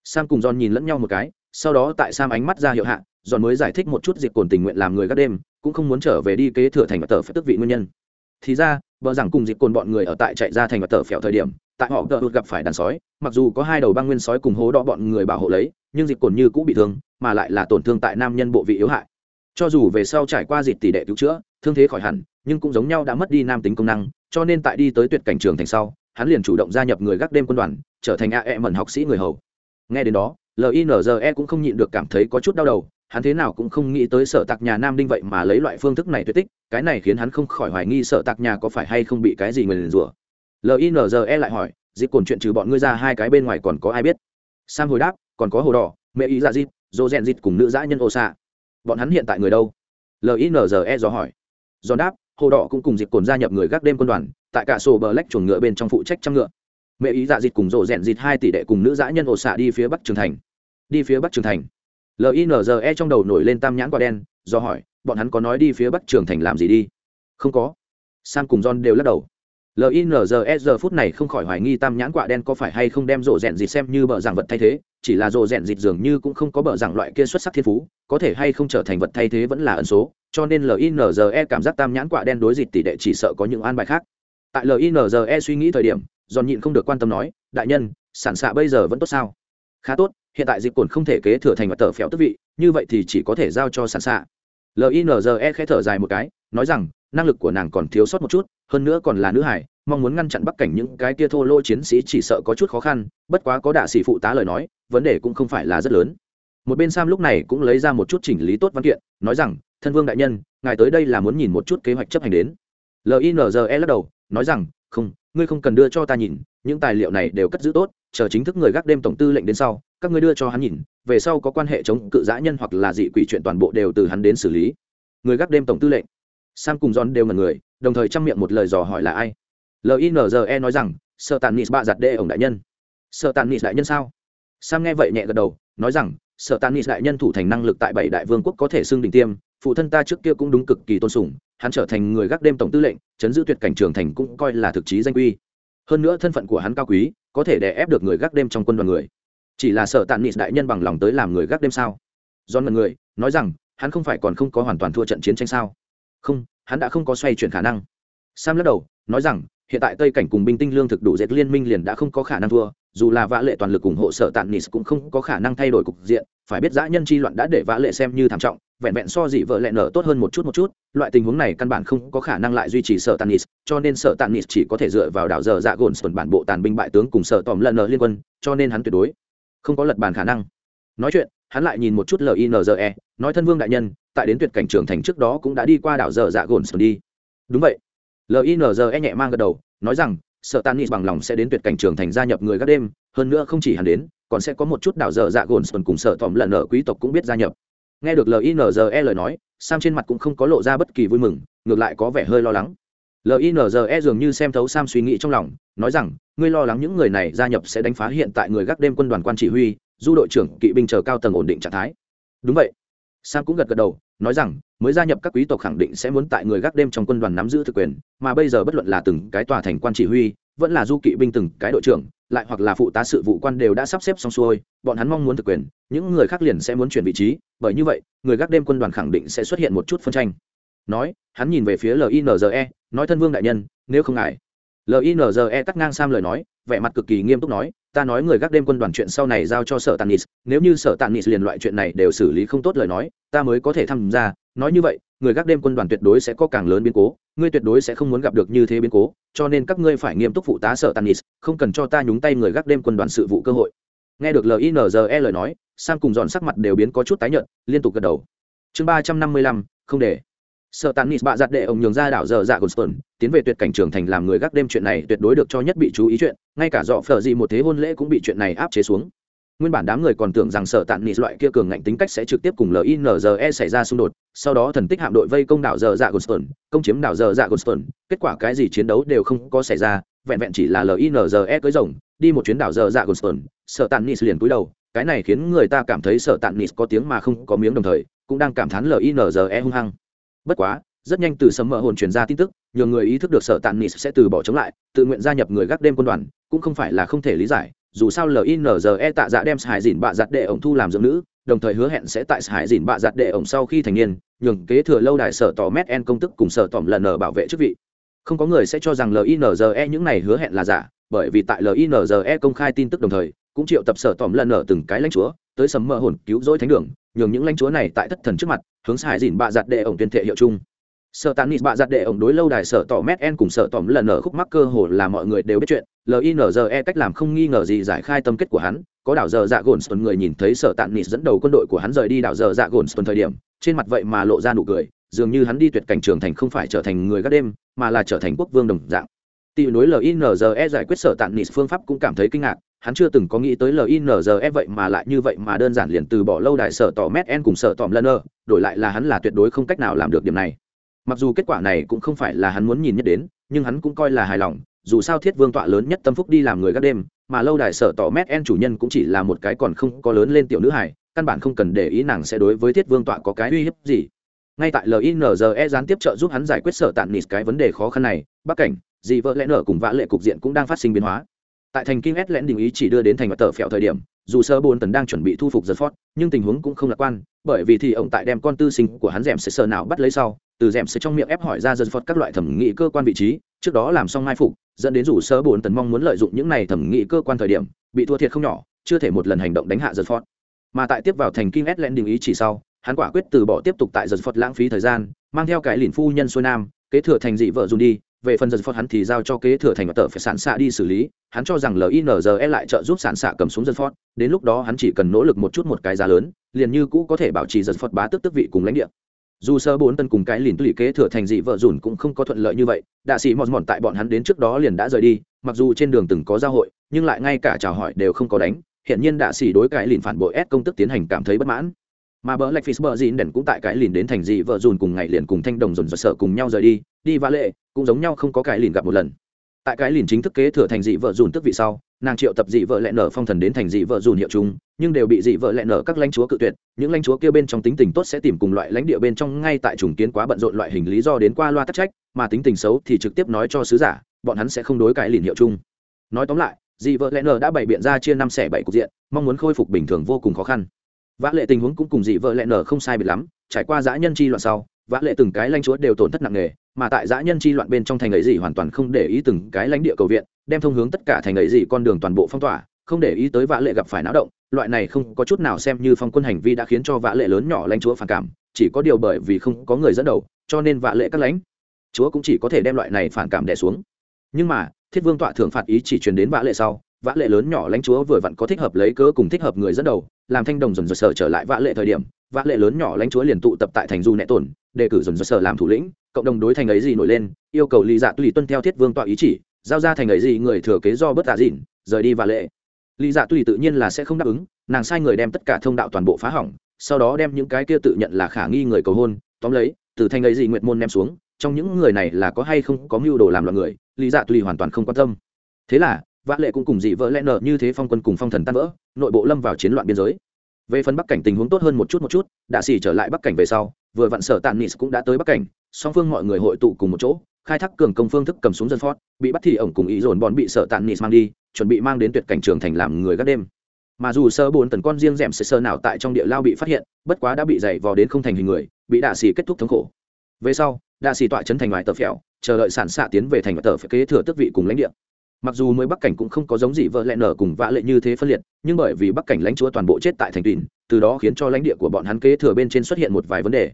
Sam cùng john nhìn lẫn nhau một cái, sau đó tại sam ánh mắt ra hiệu hạ, john mới giải thích một chút dịp cồn tình nguyện làm người gác đêm cũng không muốn trở về đi kế thừa thành và tờ phải tức vị nguyên nhân. Thì ra, vợ rằng cùng dịp cồn bọn người ở tại chạy ra thành và tờ phèo thời điểm, tại họ đợt gặp phải đàn sói, mặc dù có hai đầu băng nguyên sói cùng hố đỏ bọn người bảo hộ lấy, nhưng dịp cồn như cũng bị thương, mà lại là tổn thương tại nam nhân bộ vị yếu hại. Cho dù về sau trải qua dịp tỷ đệ cứu chữa, thương thế khỏi hẳn, nhưng cũng giống nhau đã mất đi nam tính công năng, cho nên tại đi tới tuyệt cảnh trường thành sau, hắn liền chủ động gia nhập người gác đêm quân đoàn, trở thành ae mẩn học sĩ người hầu. Nghe đến đó linze cũng không nhịn được cảm thấy có chút đau đầu hắn thế nào cũng không nghĩ tới sở tạc nhà nam đinh vậy mà lấy loại phương thức này tuyệt tích, cái này khiến hắn không khỏi hoài nghi sở tạc nhà có phải hay không bị cái gì người liền rủa. Linze lại hỏi, dịp cồn chuyện trừ bọn ngươi ra hai cái bên ngoài còn có ai biết? Sam hồi đáp, còn có hồ đỏ, mẹ ý dạ dịp, dô rèn dịp cùng nữ giã nhân ô xạ bọn hắn hiện tại người đâu? Linze dò hỏi. Do đáp, hồ đỏ cũng cùng dịp cồn gia nhập người gác đêm quân đoàn, tại cả sổ bờ lách chuồng ngựa bên trong phụ trách trăm ngựa. Mẹ ý dạ dịp cùng rộ rèn dịp hai tỷ đệ cùng nữ dã nhân ổ xạ đi phía bắc trường thành. Đi phía bắc trường thành linze trong đầu nổi lên tam nhãn quả đen, do hỏi, bọn hắn có nói đi phía bắc trường thành làm gì đi? Không có. Sam cùng john đều lắc đầu. Linze giờ phút này không khỏi hoài nghi tam nhãn quả đen có phải hay không đem rộ rèn dịt xem như bờ giảng vật thay thế, chỉ là rộ rèn dịt dường như cũng không có bờ giảng loại kia xuất sắc thiên phú, có thể hay không trở thành vật thay thế vẫn là ẩn số, cho nên linze cảm giác tam nhãn quả đen đối dịt tỷ đệ chỉ sợ có những an bài khác. Tại linze suy nghĩ thời điểm giòn nhịn không được quan tâm nói, đại nhân, sản xạ bây giờ vẫn tốt sao? Khá tốt hiện tại dịp cồn không thể kế thừa thành mặt tờ phèo tức vị, như vậy thì chỉ có thể giao cho sản xạ linze khẽ thở dài một cái, nói rằng, năng lực của nàng còn thiếu sót một chút, hơn nữa còn là nữ hải, mong muốn ngăn chặn bắc cảnh những cái kia thô lô chiến sĩ chỉ sợ có chút khó khăn, bất quá có đạ sĩ phụ tá lời nói, vấn đề cũng không phải là rất lớn. Một bên sam lúc này cũng lấy ra một chút chỉnh lý tốt văn kiện, nói rằng, thân vương đại nhân, ngài tới đây là muốn nhìn một chút kế hoạch chấp hành đến. Linze lắc đầu, nói rằng, không, ngươi không cần đưa cho ta nhìn, những tài liệu này đều cất giữ tốt chờ chính thức người gác đêm tổng tư lệnh đến sau, các ngươi đưa cho hắn nhìn, về sau có quan hệ chống cự giã nhân hoặc là dị quỷ chuyện toàn bộ đều từ hắn đến xử lý. Người gác đêm tổng tư lệnh. Sam cùng john đều ngần người, đồng thời chăm miệng một lời dò hỏi là ai. Linze nói rằng sợ tàn nis bạ giặt đê ổng đại nhân. Sợ tàn nis đại nhân sao? Sam nghe vậy nhẹ gật đầu, nói rằng sợ tàn nis đại nhân thủ thành năng lực tại bảy đại vương quốc có thể xưng đỉnh tiêm, phụ thân ta trước kia cũng đúng cực kỳ tôn sùng, hắn trở thành người gác đêm tổng tư lệnh, chấn giữ tuyệt cảnh trường thành cũng coi là thực chí danh quy hơn nữa thân phận của hắn cao quý, có thể đè ép được người gác đêm trong quân đoàn người. Chỉ là sợ tàn nị đại nhân bằng lòng tới làm người gác đêm sao? Do mật người, nói rằng, hắn không phải còn không có hoàn toàn thua trận chiến tranh sao? Không, hắn đã không có xoay chuyển khả năng. Sam lắc đầu, nói rằng, hiện tại tây cảnh cùng binh tinh lương thực đủ dệt liên minh liền đã không có khả năng thua, dù là vã lệ toàn lực ủng hộ sở tàn nis cũng không có khả năng thay đổi cục diện, phải biết giã nhân chi loạn đã để vã lệ xem như thảm trọng vẹn vẹn so dị vợ lẹ nở tốt hơn một chút một chút, loại tình huống này căn bản không có khả năng lại duy trì sở tàn nis cho nên sở tàn nis chỉ có thể dựa vào đảo giờ dạ gồn sườn bản bộ tàn binh bại tướng cùng sở tòm lần nở liên quân, cho nên hắn tuyệt đối không có lật bàn khả năng. Nói chuyện, hắn lại nhìn một chút linze nói thân vương đại nhân, tại đến tuyệt cảnh trưởng thành trước đó cũng đã đi qua đảo giờ dạ gồn sườn đi. Đúng vậy. Linze nhẹ mang gật đầu, nói rằng sợ nis bằng lòng sẽ đến tuyệt cảnh trường thành gia nhập người các đêm, hơn nữa không chỉ hắn đến, còn sẽ có một chút đảo dở dạ gồn xuân cùng sợ tòm lần nở quý tộc cũng biết gia nhập nghe được linze lời nói, sam trên mặt cũng không có lộ ra bất kỳ vui mừng, ngược lại có vẻ hơi lo lắng. Linze dường như xem thấu sam suy nghĩ trong lòng, nói rằng, ngươi lo lắng những người này gia nhập sẽ đánh phá hiện tại người gác đêm quân đoàn quan chỉ huy, du đội trưởng, kỵ binh chờ cao tầng ổn định trạng thái. Đúng vậy. Sam cũng gật gật đầu, nói rằng, mới gia nhập các quý tộc khẳng định sẽ muốn tại người gác đêm trong quân đoàn nắm giữ thực quyền, mà bây giờ bất luận là từng cái tòa thành quan chỉ huy vẫn là du kỵ binh từng cái đội trưởng, lại hoặc là phụ tá sự vụ quan đều đã sắp xếp xong xuôi, bọn hắn mong muốn thực quyền, những người khác liền sẽ muốn chuyển vị trí, bởi như vậy, người gác đêm quân đoàn khẳng định sẽ xuất hiện một chút phân tranh. Nói, hắn nhìn về phía linze nói thân vương đại nhân, nếu không ngại. Linze cắt ngang sam lời nói, vẻ mặt cực kỳ nghiêm túc nói, ta nói người gác đêm quân đoàn chuyện sau này giao cho sở tàn nis nếu như sở tàn nis liền loại chuyện này đều xử lý không tốt lời nói, ta mới có thể tham gia nói như vậy người gác đêm quân đoàn tuyệt đối sẽ có càng lớn biến cố ngươi tuyệt đối sẽ không muốn gặp được như thế biến cố cho nên các ngươi phải nghiêm túc phụ tá sở tannis, không cần cho ta nhúng tay người gác đêm quân đoàn sự vụ cơ hội. Nghe được linze lời nói sam cùng dọn sắc mặt đều biến có chút tái nhợt liên tục gật đầu. Chương ba trăm năm mươi lăm không để. Sợ tàn nít bạ giặt đệ ông nhường ra đảo giờ dạ Goldstone, tiến về tuyệt cảnh trưởng thành làm người gác đêm chuyện này tuyệt đối được cho nhất bị chú ý chuyện, ngay cả dọ phở gì một thế hôn lễ cũng bị chuyện này áp chế xuống. Nguyên bản đám người còn tưởng rằng sở tàn nít loại kia cường ngạnh tính cách sẽ trực tiếp cùng LINZE xảy ra xung đột, sau đó thần tích hạm đội vây công đảo giờ dạ Goldstone, công chiếm đảo giờ dạ Goldstone, kết quả cái gì chiến đấu đều không có xảy ra, vẹn vẹn chỉ là LINZE cưới rồng, đi một chuyến đảo giờ dạ Goldstone, sợ tàn Nis liền cúi đầu, cái này khiến người ta cảm thấy sợ tàn Nis có tiếng mà không có miếng đồng thời, cũng đang cảm thán LINZE hung hăng. Bất quá, rất nhanh từ sấm mờ hồn truyền ra tin tức nhiều người ý thức được sợ tàn nis sẽ từ bỏ chống lại tự nguyện gia nhập người gác đêm quân đoàn cũng không phải là không thể lý giải dù sao linze tạ dạ đem hải dìn bạ giặt đệ ổng thu làm dưỡng nữ đồng thời hứa hẹn sẽ tại hải dìn bạ giặt đệ ổng sau khi thành niên, nhường kế thừa lâu đài sở tỏ mét en công tức cùng sở tỏm lần ở bảo vệ chức vị. Không có người sẽ cho rằng linze những này hứa hẹn là giả, bởi vì tại linze công khai tin tức đồng thời, cũng triệu tập sở tỏm lần ở từng cái lãnh chúa, tới sấm mơ hồn cứu rỗi thánh đường, nhường những lãnh chúa này tại thất thần trước mặt, hướng hải dìn bạ giặt đệ ổng tuyên thệ hiệu chung. Sở tàn nít bạ giặt đệ ổng đối lâu đài sở tỏ mét en cùng sở tỏm lần ở khúc mắc cơ hồ là mọi người đều biết chuyện linze cách làm không nghi ngờ gì giải khai tâm kết của hắn, có đảo giờ dạ gồn người nhìn thấy sợ tàn nịt dẫn đầu quân đội của hắn rời đi đảo giờ dạ gồn thời điểm, trên mặt vậy mà lộ ra nụ cười, dường như hắn đi tuyệt cảnh trường thành không phải trở thành người gác đêm, mà là trở thành quốc vương đồng dạng. Tỷ núi linze giải quyết sợ tàn nịt phương pháp cũng cảm thấy kinh ngạc, hắn chưa từng có nghĩ tới linze vậy mà lại như vậy mà đơn giản liền từ bỏ lâu đài sở tỏ mét en cùng sở tỏm lân ở đổi lại là hắn là tuyệt đối không cách nào làm được điểm này. Mặc dù kết quả này cũng không phải là hắn muốn nhìn nhất đến, nhưng hắn cũng coi là hài lòng dù sao thiết vương tọa lớn nhất tâm phúc đi làm người gác đêm, mà lâu đài sở tỏ mét en chủ nhân cũng chỉ là một cái còn không có lớn lên tiểu nữ hải căn bản không cần để ý nàng sẽ đối với thiết vương tọa có cái uy hiếp gì. Ngay tại linze gián tiếp trợ giúp hắn giải quyết sở tạn nịt cái vấn đề khó khăn này, bắc cảnh dị vợ lẽ nở cùng vã lệ cục diện cũng đang phát sinh biến hóa. Tại thành kinh s lẽn đình ý chỉ đưa đến thành mặt tờ Phẹo thời điểm, dù sơ bồn tần đang chuẩn bị thu phục giật phót nhưng tình huống cũng không lạc quan, bởi vì thì ông tại đem con tư sinh của hắn rèm sẽ sờ nào bắt lấy sau, từ rèm sẽ trong miệng ép hỏi ra giật phót các loại thẩm nghị cơ quan vị trí, trước đó làm xong mai phục dẫn đến rủ sơ bồn tần mong muốn lợi dụng những này thẩm nghị cơ quan thời điểm, bị thua thiệt không nhỏ, chưa thể một lần hành động đánh hạ giật phót mà tại tiếp vào thành kinh s lẽn đình ý chỉ sau, hắn quả quyết từ bỏ tiếp tục tại giật phót lãng phí thời gian, mang theo cái lìn phu nhân xuôi nam, kế thừa thành dị vợ dùng đi, về phần giật phật hắn thì giao cho kế thừa thành tờ phải sản xạ đi xử lý, hắn cho rằng linze lại trợ giúp sản xạ cầm xuống giật phật đến lúc đó hắn chỉ cần nỗ lực một chút một cái giá lớn, liền như cũ có thể bảo trì giật phật bá tức tức vị cùng lãnh địa dù sơ bốn tân cùng cái lìn tụy kế thừa thành dị vợ dùn cũng không có thuận lợi như vậy, đạ sĩ mòn mòn tại bọn hắn đến trước đó liền đã rời đi, mặc dù trên đường từng có giao hội, nhưng lại ngay cả chào hỏi đều không có đánh hiện nhiên đạ sĩ đối cái lìn phản bội ép công tức tiến hành cảm thấy bất mãn. Mà bờ lạch phí bờ dìn đèn cũng tại cái lìn đến thành dị vợ dùn cùng ngày liền cùng thanh đồng dồn dồn sợ cùng nhau rời đi đi vã lệ, cũng giống nhau không có cái lìn gặp một lần. Tại cái lìn chính thức kế thừa thành dị vợ dùn tức vị sau nàng triệu tập dị vợ lẹ nở phong thần đến thành dị vợ dùn hiệu chúng, nhưng đều bị dị vợ lẹ nở các lãnh chúa cự tuyệt, những lãnh chúa kia bên trong tính tình tốt sẽ tìm cùng loại lãnh địa bên trong ngay tại trùng kiến quá bận rộn loại hình lý do đến qua loa tắc trách, mà tính tình xấu thì trực tiếp nói cho sứ giả, bọn hắn sẽ không đối cái lìn hiệu chung. Nói tóm lại, dị vợ lẹ nở đã bày biện ra chia năm xẻ bảy cục diện, mong muốn khôi phục bình thường vô cùng khó khăn. Vã lệ tình huống cũng cùng dị vợ lẹ nở không sai biệt lắm, trải qua giã nhân chi loạn sau vã lệ từng cái lãnh chúa đều tổn thất nặng nề, mà tại giã nhân chi loạn bên trong thành ấy gì hoàn toàn không để ý từng cái lãnh địa cầu viện, đem thông hướng tất cả thành ấy gì con đường toàn bộ phong tỏa, không để ý tới vã lệ gặp phải náo động, loại này không có chút nào xem như phong quân hành vi đã khiến cho vã lệ lớn nhỏ lãnh chúa phản cảm, chỉ có điều bởi vì không có người dẫn đầu, cho nên vã lệ các lãnh chúa cũng chỉ có thể đem loại này phản cảm đè xuống. Nhưng mà, thiết vương tọa thưởng phạt ý chỉ truyền đến vã lệ sau, vã lệ lớn nhỏ lãnh chúa vừa vặn có thích hợp lấy cớ cùng thích hợp người dẫn đầu, làm thanh đồng dần dần sở trở lại vã lệ thời điểm, vã lệ lớn nhỏ lãnh chúa liền tụ tập tại thành du nệ tổn đề cử dồn dơ sở làm thủ lĩnh, cộng đồng đối thành ấy gì nổi lên, yêu cầu lý dạ tùy tuân theo thiết vương tọa ý chỉ, giao ra thành ấy gì người thừa kế do bất tạ dịn, rời đi và lệ. Lý dạ tùy tự nhiên là sẽ không đáp ứng, nàng sai người đem tất cả thông đạo toàn bộ phá hỏng, sau đó đem những cái kia tự nhận là khả nghi người cầu hôn, tóm lấy, từ thanh ấy gì nguyệt môn ném xuống, trong những người này là có hay không có mưu đồ làm loạn người, lý dạ tùy hoàn toàn không quan tâm. Thế là, vã lệ cũng cùng dị vỡ lẽ nợ như thế phong quân cùng phong thần tan vỡ, nội bộ lâm vào chiến loạn biên giới. Về phần bắc cảnh tình huống tốt hơn một chút một chút, đạ xỉ trở lại bắc cảnh về sau vừa vặn sở tàn nis cũng đã tới bắc cảnh, song phương mọi người hội tụ cùng một chỗ, khai thác cường công phương thức cầm súng dân phót, bị bắt thì ổng cùng ý dồn bọn bị sở tàn nis mang đi, chuẩn bị mang đến tuyệt cảnh trường thành làm người gác đêm. Mà dù sơ bốn tần con riêng rèm sơ sơ nào tại trong địa lao bị phát hiện, bất quá đã bị dày vò đến không thành hình người, bị đạ xì kết thúc thống khổ. Về sau, đạ xì tọa chấn thành ngoài tờ phèo, chờ đợi sản xạ tiến về thành tờ phải kế thừa tước vị cùng lãnh địa mặc dù mới bắc cảnh cũng không có giống gì vợ lẽ nở cùng vã lệ như thế phân liệt, nhưng bởi vì bắc cảnh lãnh chúa toàn bộ chết tại thành tùy từ đó khiến cho lãnh địa của bọn hắn kế thừa bên trên xuất hiện một vài vấn đề.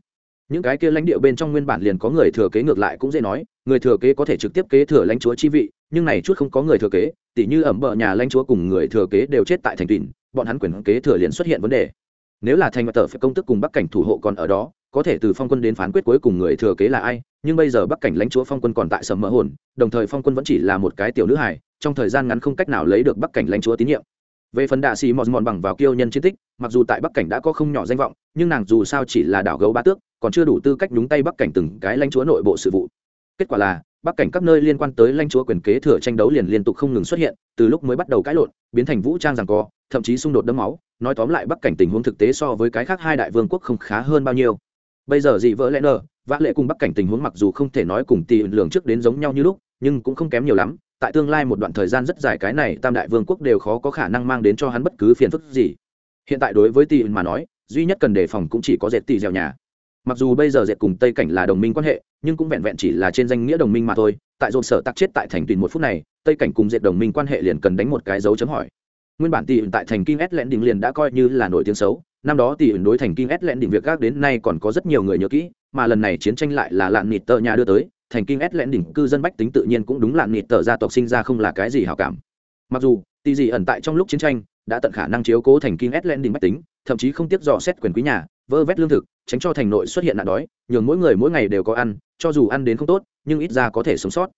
Những cái kia lãnh địa bên trong nguyên bản liền có người thừa kế ngược lại cũng dễ nói, người thừa kế có thể trực tiếp kế thừa lãnh chúa chi vị, nhưng này chút không có người thừa kế, tỉ như ẩm bợ nhà lãnh chúa cùng người thừa kế đều chết tại thành tùy bọn hắn quyền kế thừa liền xuất hiện vấn đề. Nếu là thành mặt tờ phải công tức cùng bắc cảnh thủ hộ còn ở đó có thể từ phong quân đến phán quyết cuối cùng người thừa kế là ai, nhưng bây giờ bắc cảnh lãnh chúa phong quân còn tại sầm mỡ hồn, đồng thời phong quân vẫn chỉ là một cái tiểu nữ hài, trong thời gian ngắn không cách nào lấy được bắc cảnh lãnh chúa tín nhiệm. Về phần đạ xì mòn mòn bằng vào kiêu nhân chiến tích, mặc dù tại bắc cảnh đã có không nhỏ danh vọng, nhưng nàng dù sao chỉ là đảo gấu ba tước, còn chưa đủ tư cách đúng tay bắc cảnh từng cái lãnh chúa nội bộ sự vụ. Kết quả là, bắc cảnh các nơi liên quan tới lãnh chúa quyền kế thừa tranh đấu liền liên tục không ngừng xuất hiện, từ lúc mới bắt đầu cãi lộn, biến thành vũ trang rằng co, thậm chí xung đột đẫm máu, nói tóm lại bắc cảnh tình huống thực tế so với cái khác hai đại vương quốc không khá hơn bao nhiêu bây giờ dị vỡ lẽ nờ, vã lệ cùng bắc cảnh tình huống mặc dù không thể nói cùng tỷ lường trước đến giống nhau như lúc, nhưng cũng không kém nhiều lắm. Tại tương lai một đoạn thời gian rất dài cái này tam đại vương quốc đều khó có khả năng mang đến cho hắn bất cứ phiền phức gì. Hiện tại đối với tỷ mà nói, duy nhất cần đề phòng cũng chỉ có dệt tỷ dẻo nhà. Mặc dù bây giờ dệt cùng tây cảnh là đồng minh quan hệ, nhưng cũng vẹn vẹn chỉ là trên danh nghĩa đồng minh mà thôi. Tại dồn sở tắc chết tại thành tùy một phút này, tây cảnh cùng dệt đồng minh quan hệ liền cần đánh một cái dấu chấm hỏi. Nguyên bản tỷ tại thành kinh s lẽn đỉnh liền đã coi như là nổi tiếng xấu năm đó tỷ đối thành kinh s lẹn đỉnh việc gác đến nay còn có rất nhiều người nhớ kỹ, mà lần này chiến tranh lại là lạn nịt tờ nhà đưa tới, thành kinh s lẹn đỉnh cư dân bách tính tự nhiên cũng đúng lạn nịt tờ gia tộc sinh ra không là cái gì hảo cảm. Mặc dù, tỷ gì ẩn tại trong lúc chiến tranh, đã tận khả năng chiếu cố thành kinh s lẹn đỉnh bách tính, thậm chí không tiếc dò xét quyền quý nhà, vơ vét lương thực, tránh cho thành nội xuất hiện nạn đói, nhường mỗi người mỗi ngày đều có ăn, cho dù ăn đến không tốt, nhưng ít ra có thể sống sót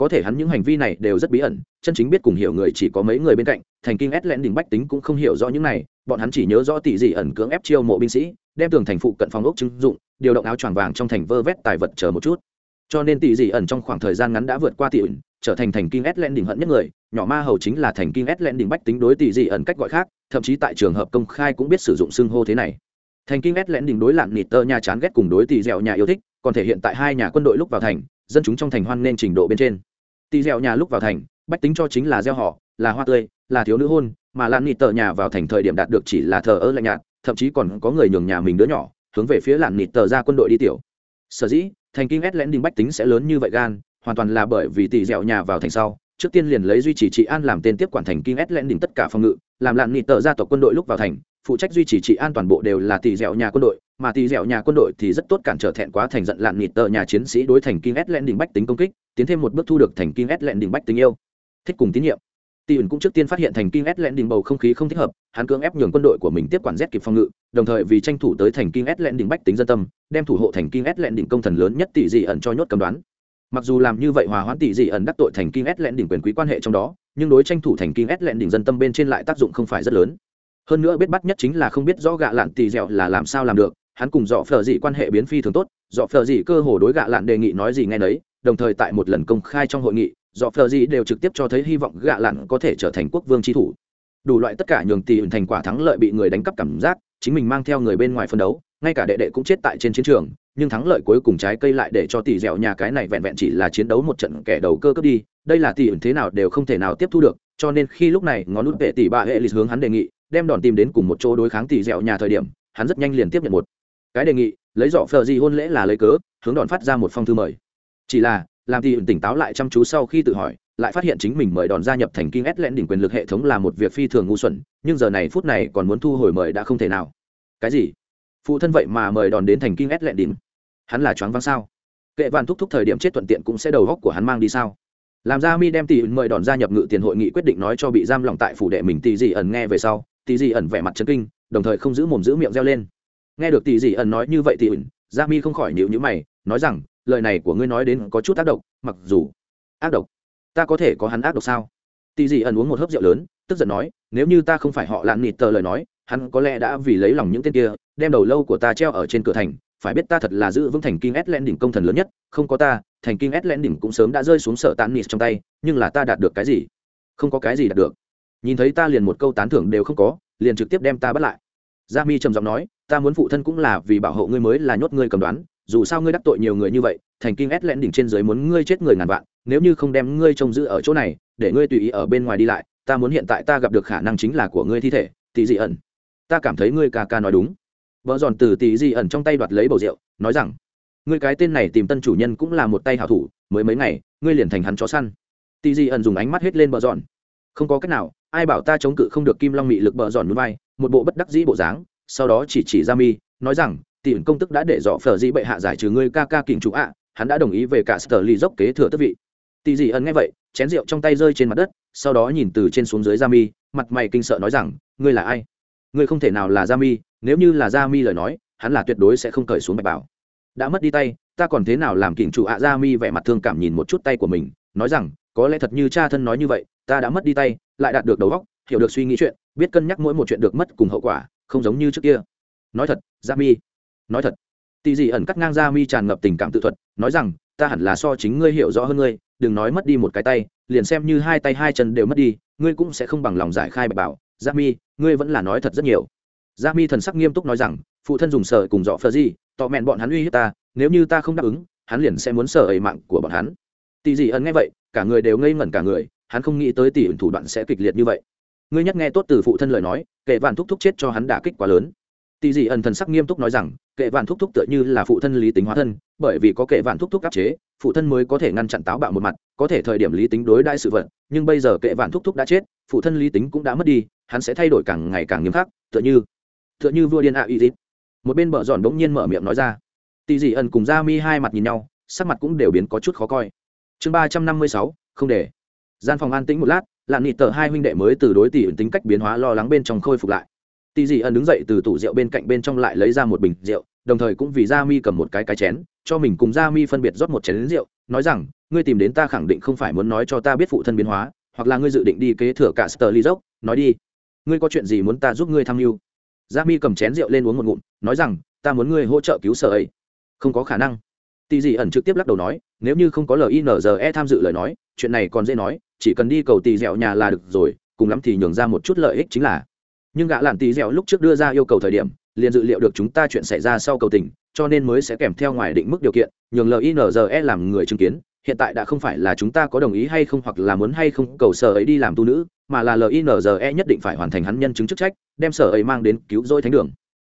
có thể hắn những hành vi này đều rất bí ẩn, chân chính biết cùng hiểu người chỉ có mấy người bên cạnh, thành kinh ét lén đỉnh bách tính cũng không hiểu rõ những này, bọn hắn chỉ nhớ rõ tỷ dị ẩn cưỡng ép chiêu mộ binh sĩ, đem tường thành phụ cận phòng ốc chứng dụng, điều động áo choàng vàng trong thành vơ vét tài vật chờ một chút. Cho nên tỷ dị ẩn trong khoảng thời gian ngắn đã vượt qua tỷ ẩn, trở thành thành kinh ét lén đỉnh hận nhất người, nhỏ ma hầu chính là thành kinh ét lén đỉnh bách tính đối tỷ dị ẩn cách gọi khác, thậm chí tại trường hợp công khai cũng biết sử dụng xưng hô thế này. Thành kinh ét lén đỉnh đối lạng nịt tơ nhà chán ghét cùng đối tỷ dẻo nhà yêu thích, còn thể hiện tại hai nhà quân đội lúc vào thành, dân chúng trong thành hoan nên trình độ bên trên tỳ dẻo nhà lúc vào thành, bách tính cho chính là gieo họ, là hoa tươi, là thiếu nữ hôn, mà lan nịt tờ nhà vào thành thời điểm đạt được chỉ là thờ ơ lạnh nhạt, thậm chí còn có người nhường nhà mình đứa nhỏ, hướng về phía làn nịt tờ ra quân đội đi tiểu. Sở dĩ, thành kinh ét lẽn đình bách tính sẽ lớn như vậy gan, hoàn toàn là bởi vì tỷ dẻo nhà vào thành sau, trước tiên liền lấy duy trì trị an làm tên tiếp quản thành kinh ét lẽn đình tất cả phòng ngự làm lạn nghị tờ gia tộc quân đội lúc vào thành, phụ trách duy trì trị an toàn bộ đều là tỷ dẻo nhà quân đội, mà tỷ dẻo nhà quân đội thì rất tốt cản trở thẹn quá thành giận lạn nghị tờ nhà chiến sĩ đối thành kinh ét lẹn đỉnh bách tính công kích, tiến thêm một bước thu được thành kinh ét lẹn đỉnh bách tính yêu. Thích cùng tín nhiệm. Tỷ ẩn cũng trước tiên phát hiện thành kinh ét lẹn đỉnh bầu không khí không thích hợp, hắn cưỡng ép nhường quân đội của mình tiếp quản z kịp phòng ngự, đồng thời vì tranh thủ tới thành kinh ét lẹn đỉnh bách tính dân tâm, đem thủ hộ thành kinh ét lẹn đỉnh công thần lớn nhất tỷ dị ẩn cho nhốt cầm đoán. Mặc dù làm như vậy hòa hoãn tỷ dị ẩn đắc tội thành kinh ét lẹn đỉnh quyền quý quan hệ trong đó nhưng đối tranh thủ thành kinh ét lẹn đỉnh dân tâm bên trên lại tác dụng không phải rất lớn. Hơn nữa biết bắt nhất chính là không biết rõ gạ lạn tỳ dẻo là làm sao làm được, hắn cùng dọ phờ dị quan hệ biến phi thường tốt, dọ phờ dị cơ hồ đối gạ lạn đề nghị nói gì nghe nấy, đồng thời tại một lần công khai trong hội nghị, dọ phờ dị đều trực tiếp cho thấy hy vọng gạ lạn có thể trở thành quốc vương tri thủ. Đủ loại tất cả nhường tì thành quả thắng lợi bị người đánh cắp cảm giác, chính mình mang theo người bên ngoài phân đấu ngay cả đệ đệ cũng chết tại trên chiến trường, nhưng thắng lợi cuối cùng trái cây lại để cho tỷ dẻo nhà cái này vẹn vẹn chỉ là chiến đấu một trận kẻ đầu cơ cướp đi, đây là tỷ thế nào đều không thể nào tiếp thu được, cho nên khi lúc này ngón nút vệ tỷ bà hệ lịch hướng hắn đề nghị, đem đòn tìm đến cùng một chỗ đối kháng tỷ dẻo nhà thời điểm, hắn rất nhanh liền tiếp nhận một cái đề nghị, lấy dọ phờ gì hôn lễ là lấy cớ, hướng đòn phát ra một phong thư mời. Chỉ là, làm tỷ tỉnh táo lại chăm chú sau khi tự hỏi, lại phát hiện chính mình mời đòn gia nhập thành kinh ét lẽn đỉnh quyền lực hệ thống là một việc phi thường ngu xuẩn, nhưng giờ này phút này còn muốn thu hồi mời đã không thể nào. Cái gì? Phụ thân vậy mà mời đòn đến thành kinh ét lẹn đỉnh. Hắn là choáng váng sao? Kệ vạn thúc thúc thời điểm chết thuận tiện cũng sẽ đầu góc của hắn mang đi sao? Làm ra mi đem tỷ mời đòn gia nhập ngự tiền hội nghị quyết định nói cho bị giam lòng tại phủ đệ mình tỷ dị ẩn nghe về sau, tỷ dị ẩn vẻ mặt chấn kinh, đồng thời không giữ mồm giữ miệng reo lên. Nghe được tỷ dị ẩn nói như vậy tỷ ẩn gia mi không khỏi nhịu nhữ mày, nói rằng, lời này của ngươi nói đến có chút ác độc, mặc dù ác độc, ta có thể có hắn ác độc sao? Tỷ dị ẩn uống một hớp rượu lớn, tức giận nói, nếu như ta không phải họ lạn nịt tờ lời nói, hắn có lẽ đã vì lấy lòng những tên kia đem đầu lâu của ta treo ở trên cửa thành, phải biết ta thật là giữ vững thành kinh s len đỉnh công thần lớn nhất, không có ta, thành kinh s len đỉnh cũng sớm đã rơi xuống sở tán nịt trong tay, nhưng là ta đạt được cái gì? Không có cái gì đạt được. Nhìn thấy ta liền một câu tán thưởng đều không có, liền trực tiếp đem ta bắt lại. Gia mi trầm giọng nói, ta muốn phụ thân cũng là vì bảo hộ ngươi mới là nhốt ngươi cầm đoán, dù sao ngươi đắc tội nhiều người như vậy, thành kinh ét lẽn đỉnh trên dưới muốn ngươi chết người ngàn vạn, nếu như không đem ngươi trông giữ ở chỗ này, để ngươi tùy ý ở bên ngoài đi lại, ta muốn hiện tại ta gặp được khả năng chính là của ngươi thi thể, tỷ dị ẩn. Ta cảm thấy ngươi ca ca nói đúng vợ giòn từ tỷ dị ẩn trong tay đoạt lấy bầu rượu, nói rằng, ngươi cái tên này tìm tân chủ nhân cũng là một tay hảo thủ, mới mấy ngày, ngươi liền thành hắn chó săn. Tỷ dị ẩn dùng ánh mắt hết lên bờ giòn. Không có cách nào, ai bảo ta chống cự không được kim long mị lực bờ giòn núi vai, một bộ bất đắc dĩ bộ dáng. Sau đó chỉ chỉ ra mi, nói rằng tỷ công tức đã để dọ phở di bệ hạ giải trừ ngươi ca ca kình chủ ạ, hắn đã đồng ý về cả sở ly dốc kế thừa tước vị. Tỷ dị ẩn nghe vậy, chén rượu trong tay rơi trên mặt đất, sau đó nhìn từ trên xuống dưới ra mi, mặt mày kinh sợ nói rằng, ngươi là ai? Ngươi không thể nào là ra mi nếu như là gia mi lời nói, hắn là tuyệt đối sẽ không cởi xuống bạch bảo. Đã mất đi tay, ta còn thế nào làm kỉnh chủ ạ gia mi vẻ mặt thương cảm nhìn một chút tay của mình, nói rằng, có lẽ thật như cha thân nói như vậy, ta đã mất đi tay, lại đạt được đầu óc, hiểu được suy nghĩ chuyện, biết cân nhắc mỗi một chuyện được mất cùng hậu quả, không giống như trước kia. Nói thật, gia mi, nói thật. Tỷ dị ẩn cắt ngang gia mi tràn ngập tình cảm tự thuật, nói rằng, ta hẳn là so chính ngươi hiểu rõ hơn ngươi, đừng nói mất đi một cái tay, liền xem như hai tay hai chân đều mất đi, ngươi cũng sẽ không bằng lòng giải khai bạch bảo. Gia mi, ngươi vẫn là nói thật rất nhiều gia mi thần sắc nghiêm túc nói rằng, phụ thân dùng sợ cùng dọ phờ gì, tọ mẹn bọn hắn uy hiếp ta, nếu như ta không đáp ứng, hắn liền sẽ muốn sợ ấy mạng của bọn hắn. Tỷ dị ẩn nghe vậy, cả người đều ngây ngẩn cả người, hắn không nghĩ tới tỷ ẩn thủ đoạn sẽ kịch liệt như vậy. Ngươi nhắc nghe tốt từ phụ thân lời nói, kệ vạn thúc thúc chết cho hắn đả kích quá lớn. Tỷ dị ẩn thần sắc nghiêm túc nói rằng, kệ vạn thúc thúc tựa như là phụ thân lý tính hóa thân, bởi vì có kệ vạn thúc thúc áp chế, phụ thân mới có thể ngăn chặn táo bạo một mặt, có thể thời điểm lý tính đối đãi sự vật, nhưng bây giờ kệ vạn thúc thúc đã chết, phụ thân lý tính cũng đã mất đi, hắn sẽ thay đổi càng ngày càng nghiêm khắc, tựa như tựa như vua điên a y dít. Một bên bờ giòn bỗng nhiên mở miệng nói ra. Tỷ dị ẩn cùng ra mi hai mặt nhìn nhau, sắc mặt cũng đều biến có chút khó coi. Chương ba trăm năm mươi sáu, không để. Gian phòng an tĩnh một lát, lạn nịt tờ hai huynh đệ mới từ đối tỷ ẩn tính cách biến hóa lo lắng bên trong khôi phục lại. Tỷ dị ẩn đứng dậy từ tủ rượu bên cạnh bên trong lại lấy ra một bình rượu, đồng thời cũng vì gia mi cầm một cái cái chén, cho mình cùng gia mi phân biệt rót một chén rượu, nói rằng, ngươi tìm đến ta khẳng định không phải muốn nói cho ta biết phụ thân biến hóa, hoặc là ngươi dự định đi kế thừa cả sờ ly dốc nói đi. Ngươi có chuyện gì muốn ta giúp ngươi tham mưu? Gia mi cầm chén rượu lên uống một ngụm, nói rằng, ta muốn ngươi hỗ trợ cứu sở ấy. Không có khả năng. Tỷ dị ẩn trực tiếp lắc đầu nói, nếu như không có linze tham dự lời nói, chuyện này còn dễ nói, chỉ cần đi cầu tỷ dẻo nhà là được rồi, cùng lắm thì nhường ra một chút lợi ích chính là. Nhưng gã lạn tỷ dẻo lúc trước đưa ra yêu cầu thời điểm, liền dự liệu được chúng ta chuyện xảy ra sau cầu tình, cho nên mới sẽ kèm theo ngoài định mức điều kiện, nhường linze làm người chứng kiến hiện tại đã không phải là chúng ta có đồng ý hay không hoặc là muốn hay không cầu sở ấy đi làm tu nữ, mà là linze nhất định phải hoàn thành hắn nhân chứng chức trách, đem sở ấy mang đến cứu rỗi thánh đường.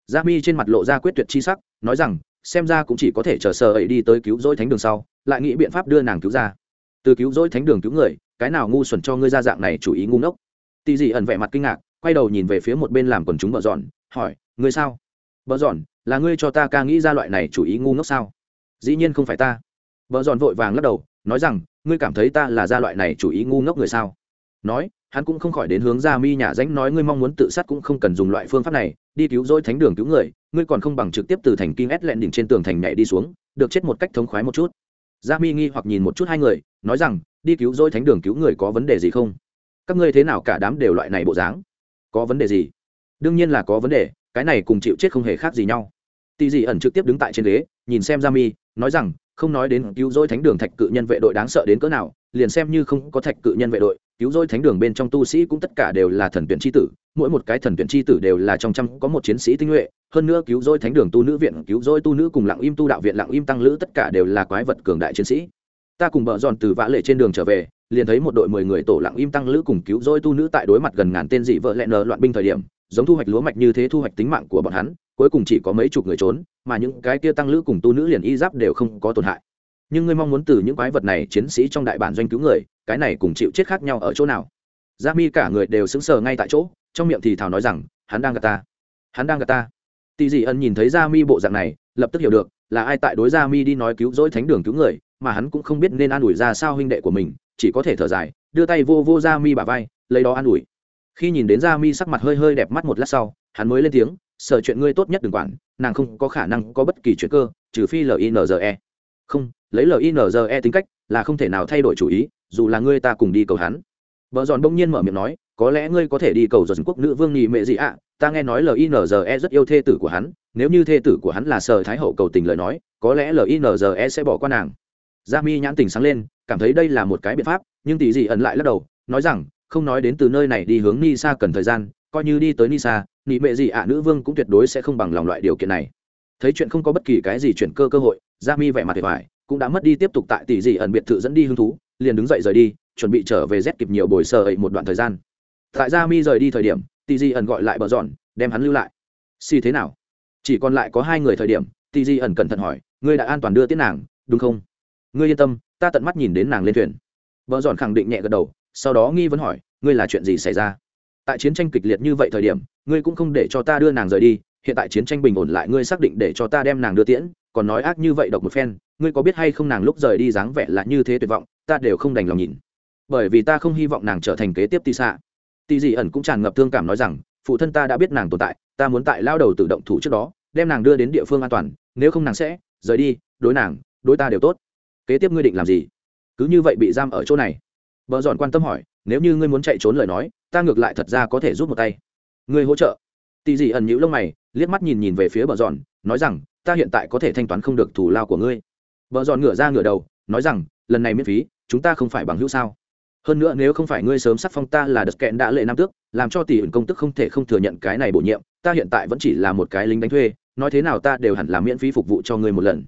Gia mi trên mặt lộ ra quyết tuyệt chi sắc, nói rằng, xem ra cũng chỉ có thể chờ sở ấy đi tới cứu rỗi thánh đường sau, lại nghĩ biện pháp đưa nàng cứu ra. Từ cứu rỗi thánh đường cứu người, cái nào ngu xuẩn cho ngươi ra dạng này chủ ý ngu ngốc. Tì dị ẩn vẻ mặt kinh ngạc, quay đầu nhìn về phía một bên làm quần chúng bợ dọn, hỏi, ngươi sao? Bợ dọn, là ngươi cho ta ca nghĩ ra loại này chủ ý ngu ngốc sao? Dĩ nhiên không phải ta bợ giòn vội vàng lắc đầu, nói rằng, ngươi cảm thấy ta là gia loại này chủ ý ngu ngốc người sao? Nói, hắn cũng không khỏi đến hướng ra mi nhà ránh nói, ngươi mong muốn tự sát cũng không cần dùng loại phương pháp này, đi cứu rỗi thánh đường cứu người, ngươi còn không bằng trực tiếp từ thành kinh ét lẹn đỉnh trên tường thành nhảy đi xuống, được chết một cách thống khoái một chút. Gia mi nghi hoặc nhìn một chút hai người, nói rằng, đi cứu rỗi thánh đường cứu người có vấn đề gì không? Các ngươi thế nào cả đám đều loại này bộ dáng? Có vấn đề gì? Đương nhiên là có vấn đề, cái này cùng chịu chết không hề khác gì nhau. Tì dị ẩn trực tiếp đứng tại trên ghế, nhìn xem gia mi, nói rằng không nói đến cứu rỗi thánh đường thạch cự nhân vệ đội đáng sợ đến cỡ nào, liền xem như không có thạch cự nhân vệ đội, cứu rỗi thánh đường bên trong tu sĩ cũng tất cả đều là thần tuyển tri tử, mỗi một cái thần tuyển tri tử đều là trong trăm có một chiến sĩ tinh nhuệ, hơn nữa cứu rỗi thánh đường tu nữ viện, cứu rỗi tu nữ cùng lặng im tu đạo viện, lặng im tăng lữ tất cả đều là quái vật cường đại chiến sĩ. Ta cùng bợ dọn từ vã lệ trên đường trở về, liền thấy một đội mười người tổ lặng im tăng lữ cùng cứu rỗi tu nữ tại đối mặt gần ngàn tên dị vợ lẹ nờ loạn binh thời điểm giống thu hoạch lúa mạch như thế thu hoạch tính mạng của bọn hắn, cuối cùng chỉ có mấy chục người trốn, mà những cái kia tăng lữ cùng tu nữ liền y giáp đều không có tổn hại. Nhưng ngươi mong muốn từ những quái vật này chiến sĩ trong đại bản doanh cứu người, cái này cùng chịu chết khác nhau ở chỗ nào? Gia mi cả người đều sững sờ ngay tại chỗ, trong miệng thì thào nói rằng, hắn đang gạt ta. Hắn đang gạt ta. Tì dị ân nhìn thấy gia mi bộ dạng này, lập tức hiểu được là ai tại đối gia mi đi nói cứu rỗi thánh đường cứu người, mà hắn cũng không biết nên an ủi ra sao huynh đệ của mình, chỉ có thể thở dài, đưa tay vô vô gia mi bà vai, lấy đó an ủi khi nhìn đến gia mi sắc mặt hơi hơi đẹp mắt một lát sau, hắn mới lên tiếng sợ chuyện ngươi tốt nhất đừng quản, nàng không có khả năng có bất kỳ chuyện cơ, trừ phi linze không, lấy linze tính cách là không thể nào thay đổi chủ ý, dù là ngươi ta cùng đi cầu hắn. Vợ giòn bỗng nhiên mở miệng nói, có lẽ ngươi có thể đi cầu dần quốc nữ vương nhị mệ gì ạ? Ta nghe nói linze rất yêu thê tử của hắn, nếu như thê tử của hắn là sở thái hậu cầu tình lời nói, có lẽ linze sẽ bỏ qua nàng. Gia mi nhãn tình sáng lên, cảm thấy đây là một cái biện pháp, nhưng tỷ dị ẩn lại lắc đầu, nói rằng không nói đến từ nơi này đi hướng ni sa cần thời gian, coi như đi tới ni sa nhị mệ gì ạ nữ vương cũng tuyệt đối sẽ không bằng lòng loại điều kiện này. Thấy chuyện không có bất kỳ cái gì chuyển cơ cơ hội, gia mi vẻ mặt thiệt hoài, cũng đã mất đi tiếp tục tại tỷ dị ẩn biệt thự dẫn đi hứng thú, liền đứng dậy rời đi, chuẩn bị trở về rét kịp nhiều bồi sờ ấy một đoạn thời gian. Tại gia mi rời đi thời điểm, tỷ dị ẩn gọi lại bờ dọn, đem hắn lưu lại. Xì thế nào? Chỉ còn lại có hai người thời điểm, tỷ dị ẩn cẩn thận hỏi, ngươi đã an toàn đưa tiết nàng, đúng không? Ngươi yên tâm, ta tận mắt nhìn đến nàng lên thuyền. Vợ dọn khẳng định nhẹ gật đầu sau đó nghi vấn hỏi, ngươi là chuyện gì xảy ra? Tại chiến tranh kịch liệt như vậy thời điểm, ngươi cũng không để cho ta đưa nàng rời đi, hiện tại chiến tranh bình ổn lại, ngươi xác định để cho ta đem nàng đưa tiễn, còn nói ác như vậy độc một phen, ngươi có biết hay không nàng lúc rời đi dáng vẻ là như thế tuyệt vọng, ta đều không đành lòng nhìn. Bởi vì ta không hy vọng nàng trở thành kế tiếp tì xạ tì dị ẩn cũng tràn ngập thương cảm nói rằng, phụ thân ta đã biết nàng tồn tại, ta muốn tại lao đầu tự động thủ trước đó, đem nàng đưa đến địa phương an toàn, nếu không nàng sẽ rời đi, đối nàng, đối ta đều tốt. Kế tiếp ngươi định làm gì? Cứ như vậy bị giam ở chỗ này vợ dọn quan tâm hỏi, nếu như ngươi muốn chạy trốn lời nói, ta ngược lại thật ra có thể giúp một tay. Ngươi hỗ trợ? Tì dị ẩn nhữ lông mày, liếc mắt nhìn nhìn về phía bờ giòn, nói rằng, ta hiện tại có thể thanh toán không được thủ lao của ngươi. Bờ giòn ngửa ra ngửa đầu, nói rằng, lần này miễn phí, chúng ta không phải bằng hữu sao? Hơn nữa nếu không phải ngươi sớm sắc phong ta là đợt kẹn đã lệ nam tước, làm cho tỷ ẩn công tức không thể không thừa nhận cái này bổ nhiệm, ta hiện tại vẫn chỉ là một cái lính đánh thuê, nói thế nào ta đều hẳn là miễn phí phục vụ cho ngươi một lần.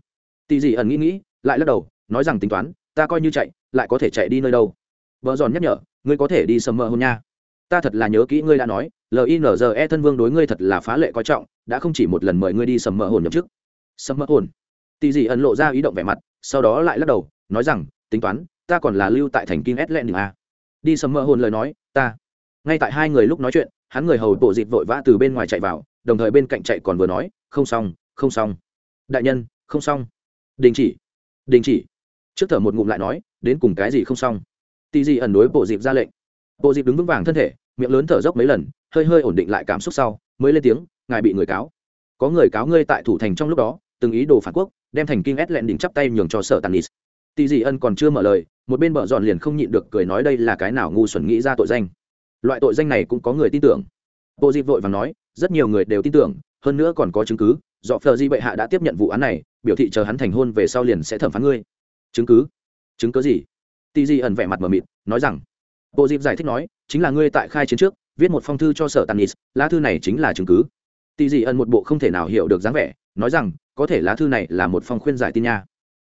Tỷ dị ẩn nghĩ nghĩ, lại lắc đầu, nói rằng, tính toán, ta coi như chạy, lại có thể chạy đi nơi đâu? Vợ giòn nhắc nhở, ngươi có thể đi sầm mơ hôn nha. Ta thật là nhớ kỹ ngươi đã nói linze thân vương đối ngươi thật là phá lệ coi trọng, đã không chỉ một lần mời ngươi đi sầm mơ hồn nhậm chức. Sầm mơ hồn? Tỷ dị ẩn lộ ra ý động vẻ mặt, sau đó lại lắc đầu, nói rằng, tính toán, ta còn là lưu tại thành kinh s len a đi sầm mơ hồn lời nói, ta. Ngay tại hai người lúc nói chuyện, hắn người hầu bộ dịp vội vã từ bên ngoài chạy vào, đồng thời bên cạnh chạy còn vừa nói, không xong không xong. Đại nhân, không xong. Đình chỉ đình chỉ. Trước thở một ngụm lại nói, đến cùng cái gì không xong? Tỳ dị ẩn đối bộ dịp ra lệnh. Bộ dịp đứng vững vàng thân thể, miệng lớn thở dốc mấy lần, hơi hơi ổn định lại cảm xúc sau, mới lên tiếng, ngài bị người cáo. Có người cáo ngươi tại thủ thành trong lúc đó, từng ý đồ phản quốc, đem thành kinh ét lẹn đỉnh chắp tay nhường cho sở tanis tỳ dị ân còn chưa mở lời, một bên bờ dọn liền không nhịn được cười nói đây là cái nào ngu xuẩn nghĩ ra tội danh. Loại tội danh này cũng có người tin tưởng. Bộ dịp vội và nói, rất nhiều người đều tin tưởng, hơn nữa còn có chứng cứ, do phờ di bệ hạ đã tiếp nhận vụ án này, biểu thị chờ hắn thành hôn về sau liền sẽ thẩm phán ngươi. Chứng cứ? Chứng cứ gì? Tỷ dị ẩn vẻ mặt mờ mịt, nói rằng, bộ dịp giải thích nói, chính là ngươi tại khai chiến trước, viết một phong thư cho sở tanis lá thư này chính là chứng cứ. Tỷ dị ẩn một bộ không thể nào hiểu được dáng vẻ, nói rằng, có thể lá thư này là một phong khuyên giải tin nha.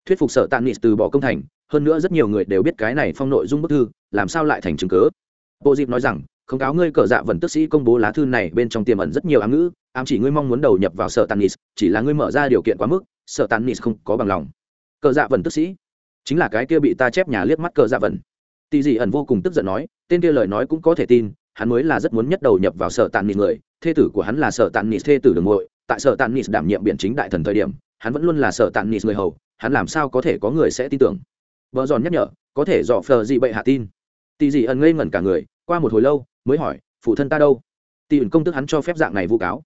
Thuyết phục sở tanis từ bỏ công thành, hơn nữa rất nhiều người đều biết cái này phong nội dung bức thư, làm sao lại thành chứng cớ bộ dịp nói rằng, không cáo ngươi cờ dạ vần tức sĩ công bố lá thư này bên trong tiềm ẩn rất nhiều ám ngữ, ám chỉ ngươi mong muốn đầu nhập vào sở tanis chỉ là ngươi mở ra điều kiện quá mức, sở tanis không có bằng lòng. Cờ dạ vần tức sĩ chính là cái kia bị ta chép nhà liếc mắt cờ dạ vần. Tỳ dị ẩn vô cùng tức giận nói, tên kia lời nói cũng có thể tin, hắn mới là rất muốn nhất đầu nhập vào sở tàn nịt người, thê tử của hắn là sở tàn nịt thê tử đường ngội tại sở tàn nịt đảm nhiệm biện chính đại thần thời điểm, hắn vẫn luôn là sở tàn nịt người hầu, hắn làm sao có thể có người sẽ tin tưởng? Vợ giòn nhắc nhở, có thể dọ phờ dị bậy hạ tin. Tỳ dị ẩn ngây ngẩn cả người, qua một hồi lâu, mới hỏi, phụ thân ta đâu? Tỳ ẩn công tức hắn cho phép dạng này vu cáo.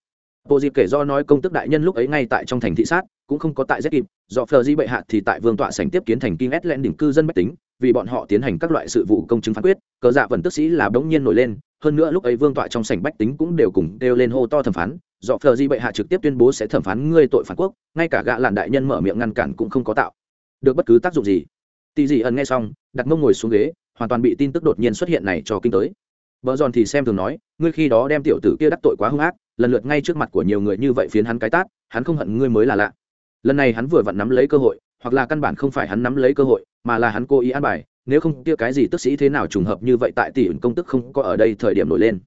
Bộ dịp kể do nói công tức đại nhân lúc ấy ngay tại trong thành thị sát cũng không có tại rất kịp, do phờ di bệ hạ thì tại vương tọa sảnh tiếp kiến thành kinh ét len đỉnh cư dân bách tính, vì bọn họ tiến hành các loại sự vụ công chứng phán quyết, cờ dạ vần tức sĩ là bỗng nhiên nổi lên, hơn nữa lúc ấy vương tọa trong sảnh bách tính cũng đều cùng đều lên hô to thẩm phán, do phờ di bệ hạ trực tiếp tuyên bố sẽ thẩm phán ngươi tội phản quốc, ngay cả gạ làn đại nhân mở miệng ngăn cản cũng không có tạo. Được bất cứ tác dụng gì. Tì dị ẩn nghe xong, đặt mông ngồi xuống ghế, hoàn toàn bị tin tức đột nhiên xuất hiện này cho kinh tới. Vợ giòn thì xem thường nói, ngươi khi đó đem tiểu tử kia đắc tội quá hung ác, lần lượt ngay trước mặt của nhiều người như vậy phiến hắn cái tát, hắn không hận ngươi mới là lạ lần này hắn vừa vặn nắm lấy cơ hội, hoặc là căn bản không phải hắn nắm lấy cơ hội, mà là hắn cố ý an bài, nếu không kia cái gì tức sĩ thế nào trùng hợp như vậy tại tỷ ẩn công tức không có ở đây thời điểm nổi lên.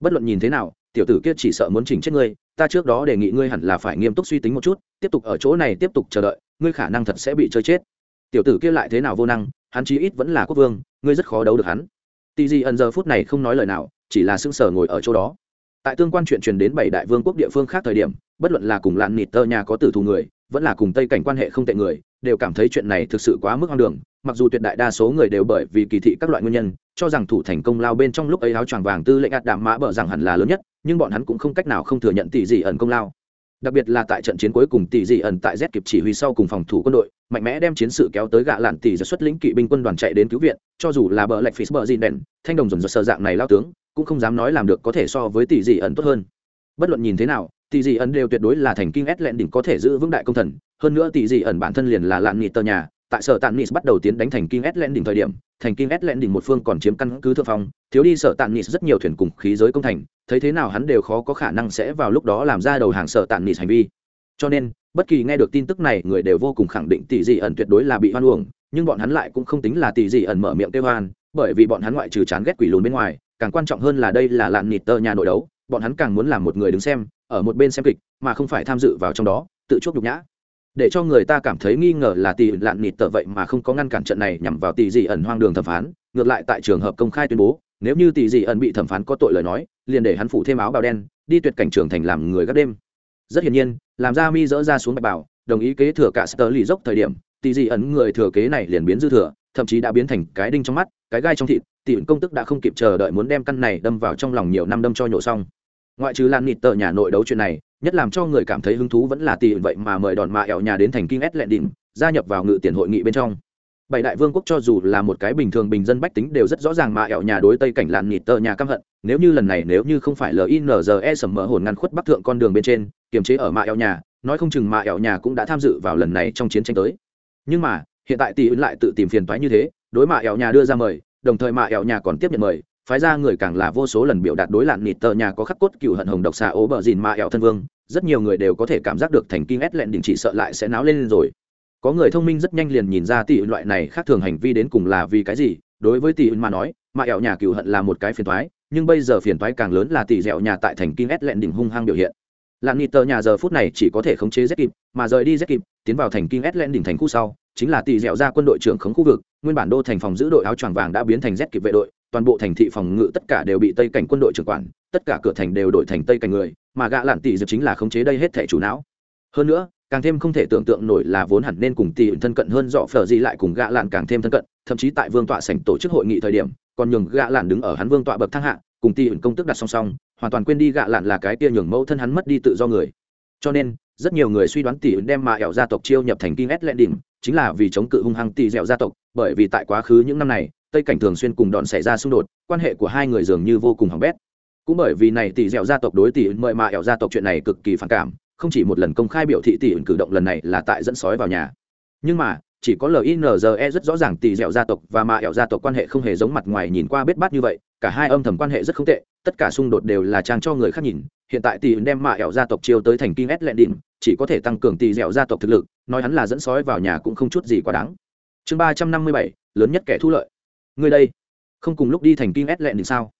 Bất luận nhìn thế nào, tiểu tử kia chỉ sợ muốn chỉnh chết ngươi, ta trước đó đề nghị ngươi hẳn là phải nghiêm túc suy tính một chút, tiếp tục ở chỗ này tiếp tục chờ đợi, ngươi khả năng thật sẽ bị chơi chết. Tiểu tử kia lại thế nào vô năng, hắn chí ít vẫn là quốc vương, ngươi rất khó đấu được hắn. Tỷ gì ẩn giờ phút này không nói lời nào, chỉ là sững sờ ngồi ở chỗ đó. Tại tương quan chuyện truyền đến bảy đại vương quốc địa phương khác thời điểm, bất luận là cùng lạn nịt tơ nhà có tử thù người vẫn là cùng tây cảnh quan hệ không tệ người, đều cảm thấy chuyện này thực sự quá mức hoang đường, mặc dù tuyệt đại đa số người đều bởi vì kỳ thị các loại nguyên nhân, cho rằng thủ thành công lao bên trong lúc ấy áo choàng vàng tư lệnh ạt đạm mã bở rằng hẳn là lớn nhất, nhưng bọn hắn cũng không cách nào không thừa nhận tỷ dị ẩn công lao. Đặc biệt là tại trận chiến cuối cùng tỷ dị ẩn tại z kịp chỉ huy sau cùng phòng thủ quân đội, mạnh mẽ đem chiến sự kéo tới gạ lạn tỷ giật xuất lĩnh kỵ binh quân đoàn chạy đến cứu viện, cho dù là bờ lạch phí bờ dị đèn thanh đồng dồn dồn sơ dạng này lao tướng, cũng không dám nói làm được có thể so với tỷ dị ẩn tốt hơn. Bất luận nhìn thế nào tỷ dị ẩn đều tuyệt đối là thành kinh ét lẹn đỉnh có thể giữ vững đại công thần, hơn nữa tỷ dị ẩn bản thân liền là lạn nhị tờ nhà. Tại sở tàn nis bắt đầu tiến đánh thành kinh ét lẹn đỉnh thời điểm, thành kinh ét lẹn đỉnh một phương còn chiếm căn cứ thượng phong, thiếu đi sở tàn nis rất nhiều thuyền cùng khí giới công thành, thấy thế nào hắn đều khó có khả năng sẽ vào lúc đó làm ra đầu hàng sở tàn nis hành vi. Cho nên, bất kỳ nghe được tin tức này, người đều vô cùng khẳng định tỷ dị ẩn tuyệt đối là bị hoan uổng, nhưng bọn hắn lại cũng không tính là tỷ dị ẩn mở miệng kêu hoan, bởi vì bọn hắn ngoại trừ chán ghét quỷ lùn bên ngoài, càng quan trọng hơn là đây là lạn nịt tơ nhà nội đấu, bọn hắn càng muốn làm một người đứng xem ở một bên xem kịch, mà không phải tham dự vào trong đó, tự chuốc nhục nhã. Để cho người ta cảm thấy nghi ngờ là tỷ lạn nịt tờ vậy mà không có ngăn cản trận này nhằm vào tỷ dị ẩn hoang đường thẩm phán. Ngược lại tại trường hợp công khai tuyên bố, nếu như tỷ dị ẩn bị thẩm phán có tội lời nói, liền để hắn phụ thêm áo bào đen, đi tuyệt cảnh trường thành làm người gác đêm. Rất hiển nhiên, làm ra mi dỡ ra xuống bạch bảo, đồng ý kế thừa cả sơ lì dốc thời điểm tỷ dị ẩn người thừa kế này liền biến dư thừa, thậm chí đã biến thành cái đinh trong mắt, cái gai trong thịt tỷ công tức đã không kịp chờ đợi muốn đem căn này đâm vào trong lòng nhiều năm đâm cho nhổ xong ngoại trừ lan nịt tờ nhà nội đấu chuyện này, nhất làm cho người cảm thấy hứng thú vẫn là tỷ vậy mà mời đòn mạ ẹo nhà đến thành kinh ét lẹn đỉnh gia nhập vào ngự tiền hội nghị bên trong. Bảy đại vương quốc cho dù là một cái bình thường bình dân bách tính đều rất rõ ràng mạ ẹo nhà đối tây cảnh làn nịt tờ nhà căm hận, nếu như lần này nếu như không phải linze sầm mỡ hồn ngăn khuất bắc thượng con đường bên trên, kiềm chế ở mạ ẹo nhà, nói không chừng mạ ẹo nhà cũng đã tham dự vào lần này trong chiến tranh tới. Nhưng mà, hiện tại tỷ ứng lại tự tìm phiền toái như thế, đối mạ ẹo nhà đưa ra mời, đồng thời mạ ẹo nhà còn tiếp nhận mời phái ra người càng là vô số lần biểu đạt đối lạn nịt tờ nhà có khắc cốt cựu hận hồng độc xà ố bờ dìn mạ ẹo thân vương, rất nhiều người đều có thể cảm giác được thành kinh ét lẹn đình chỉ sợ lại sẽ náo lên rồi. Có người thông minh rất nhanh liền nhìn ra tỷ loại này khác thường hành vi đến cùng là vì cái gì, đối với tỷ mà nói, mạ ẹo nhà cựu hận là một cái phiền toái, nhưng bây giờ phiền toái càng lớn là tỷ dẻo nhà tại thành kinh ét lẹn đỉnh hung hăng biểu hiện. Lạn nịt tờ nhà giờ phút này chỉ có thể khống chế z kịp, mà rời đi z kịp, tiến vào thành kinh ét lẹn đỉnh thành khu sau, chính là tỷ dẻo ra quân đội trưởng khống khu vực, nguyên bản đô thành phòng giữ đội áo choàng vàng đã biến thành z kịp vệ đội toàn bộ thành thị phòng ngự tất cả đều bị tây cảnh quân đội trưởng quản, tất cả cửa thành đều đổi thành tây cảnh người, mà gã lạn tỷ dược chính là khống chế đây hết thể chủ não. Hơn nữa, càng thêm không thể tưởng tượng nổi là vốn hẳn nên cùng tỷ thân cận hơn dọ phở gì lại cùng gã lạn càng thêm thân cận, thậm chí tại vương tọa sảnh tổ chức hội nghị thời điểm, còn nhường gã lạn đứng ở hắn vương tọa bậc thang hạ, cùng tỷ công tức đặt song song, hoàn toàn quên đi gã lạn là cái tia nhường mẫu thân hắn mất đi tự do người. Cho nên, rất nhiều người suy đoán tỷ đem mà ẻo gia tộc chiêu nhập thành kinh ét lẹn đỉnh chính là vì chống cự hung hăng tỷ dẻo gia tộc, bởi vì tại quá khứ những năm này tây cảnh thường xuyên cùng đòn xảy ra xung đột, quan hệ của hai người dường như vô cùng hỏng bét. Cũng bởi vì này, tỷ dẻo gia tộc đối tỷ mời mà ẻo gia tộc chuyện này cực kỳ phản cảm, không chỉ một lần công khai biểu thị tỷ cử động lần này là tại dẫn sói vào nhà. Nhưng mà, chỉ có linze rất rõ ràng tỷ dẻo gia tộc và mạ ẻo gia tộc quan hệ không hề giống mặt ngoài nhìn qua bết bát như vậy, cả hai âm thầm quan hệ rất không tệ, tất cả xung đột đều là trang cho người khác nhìn. Hiện tại tỷ đem mạ ẻo gia tộc chiêu tới thành kinh s lẹn đỉnh chỉ có thể tăng cường tỷ dẻo gia tộc thực lực, nói hắn là dẫn sói vào nhà cũng không chút gì quá đáng. Chương ba trăm năm mươi bảy, lớn nhất kẻ thu lợi người đây, không cùng lúc đi thành kinh ét lẹn định sao?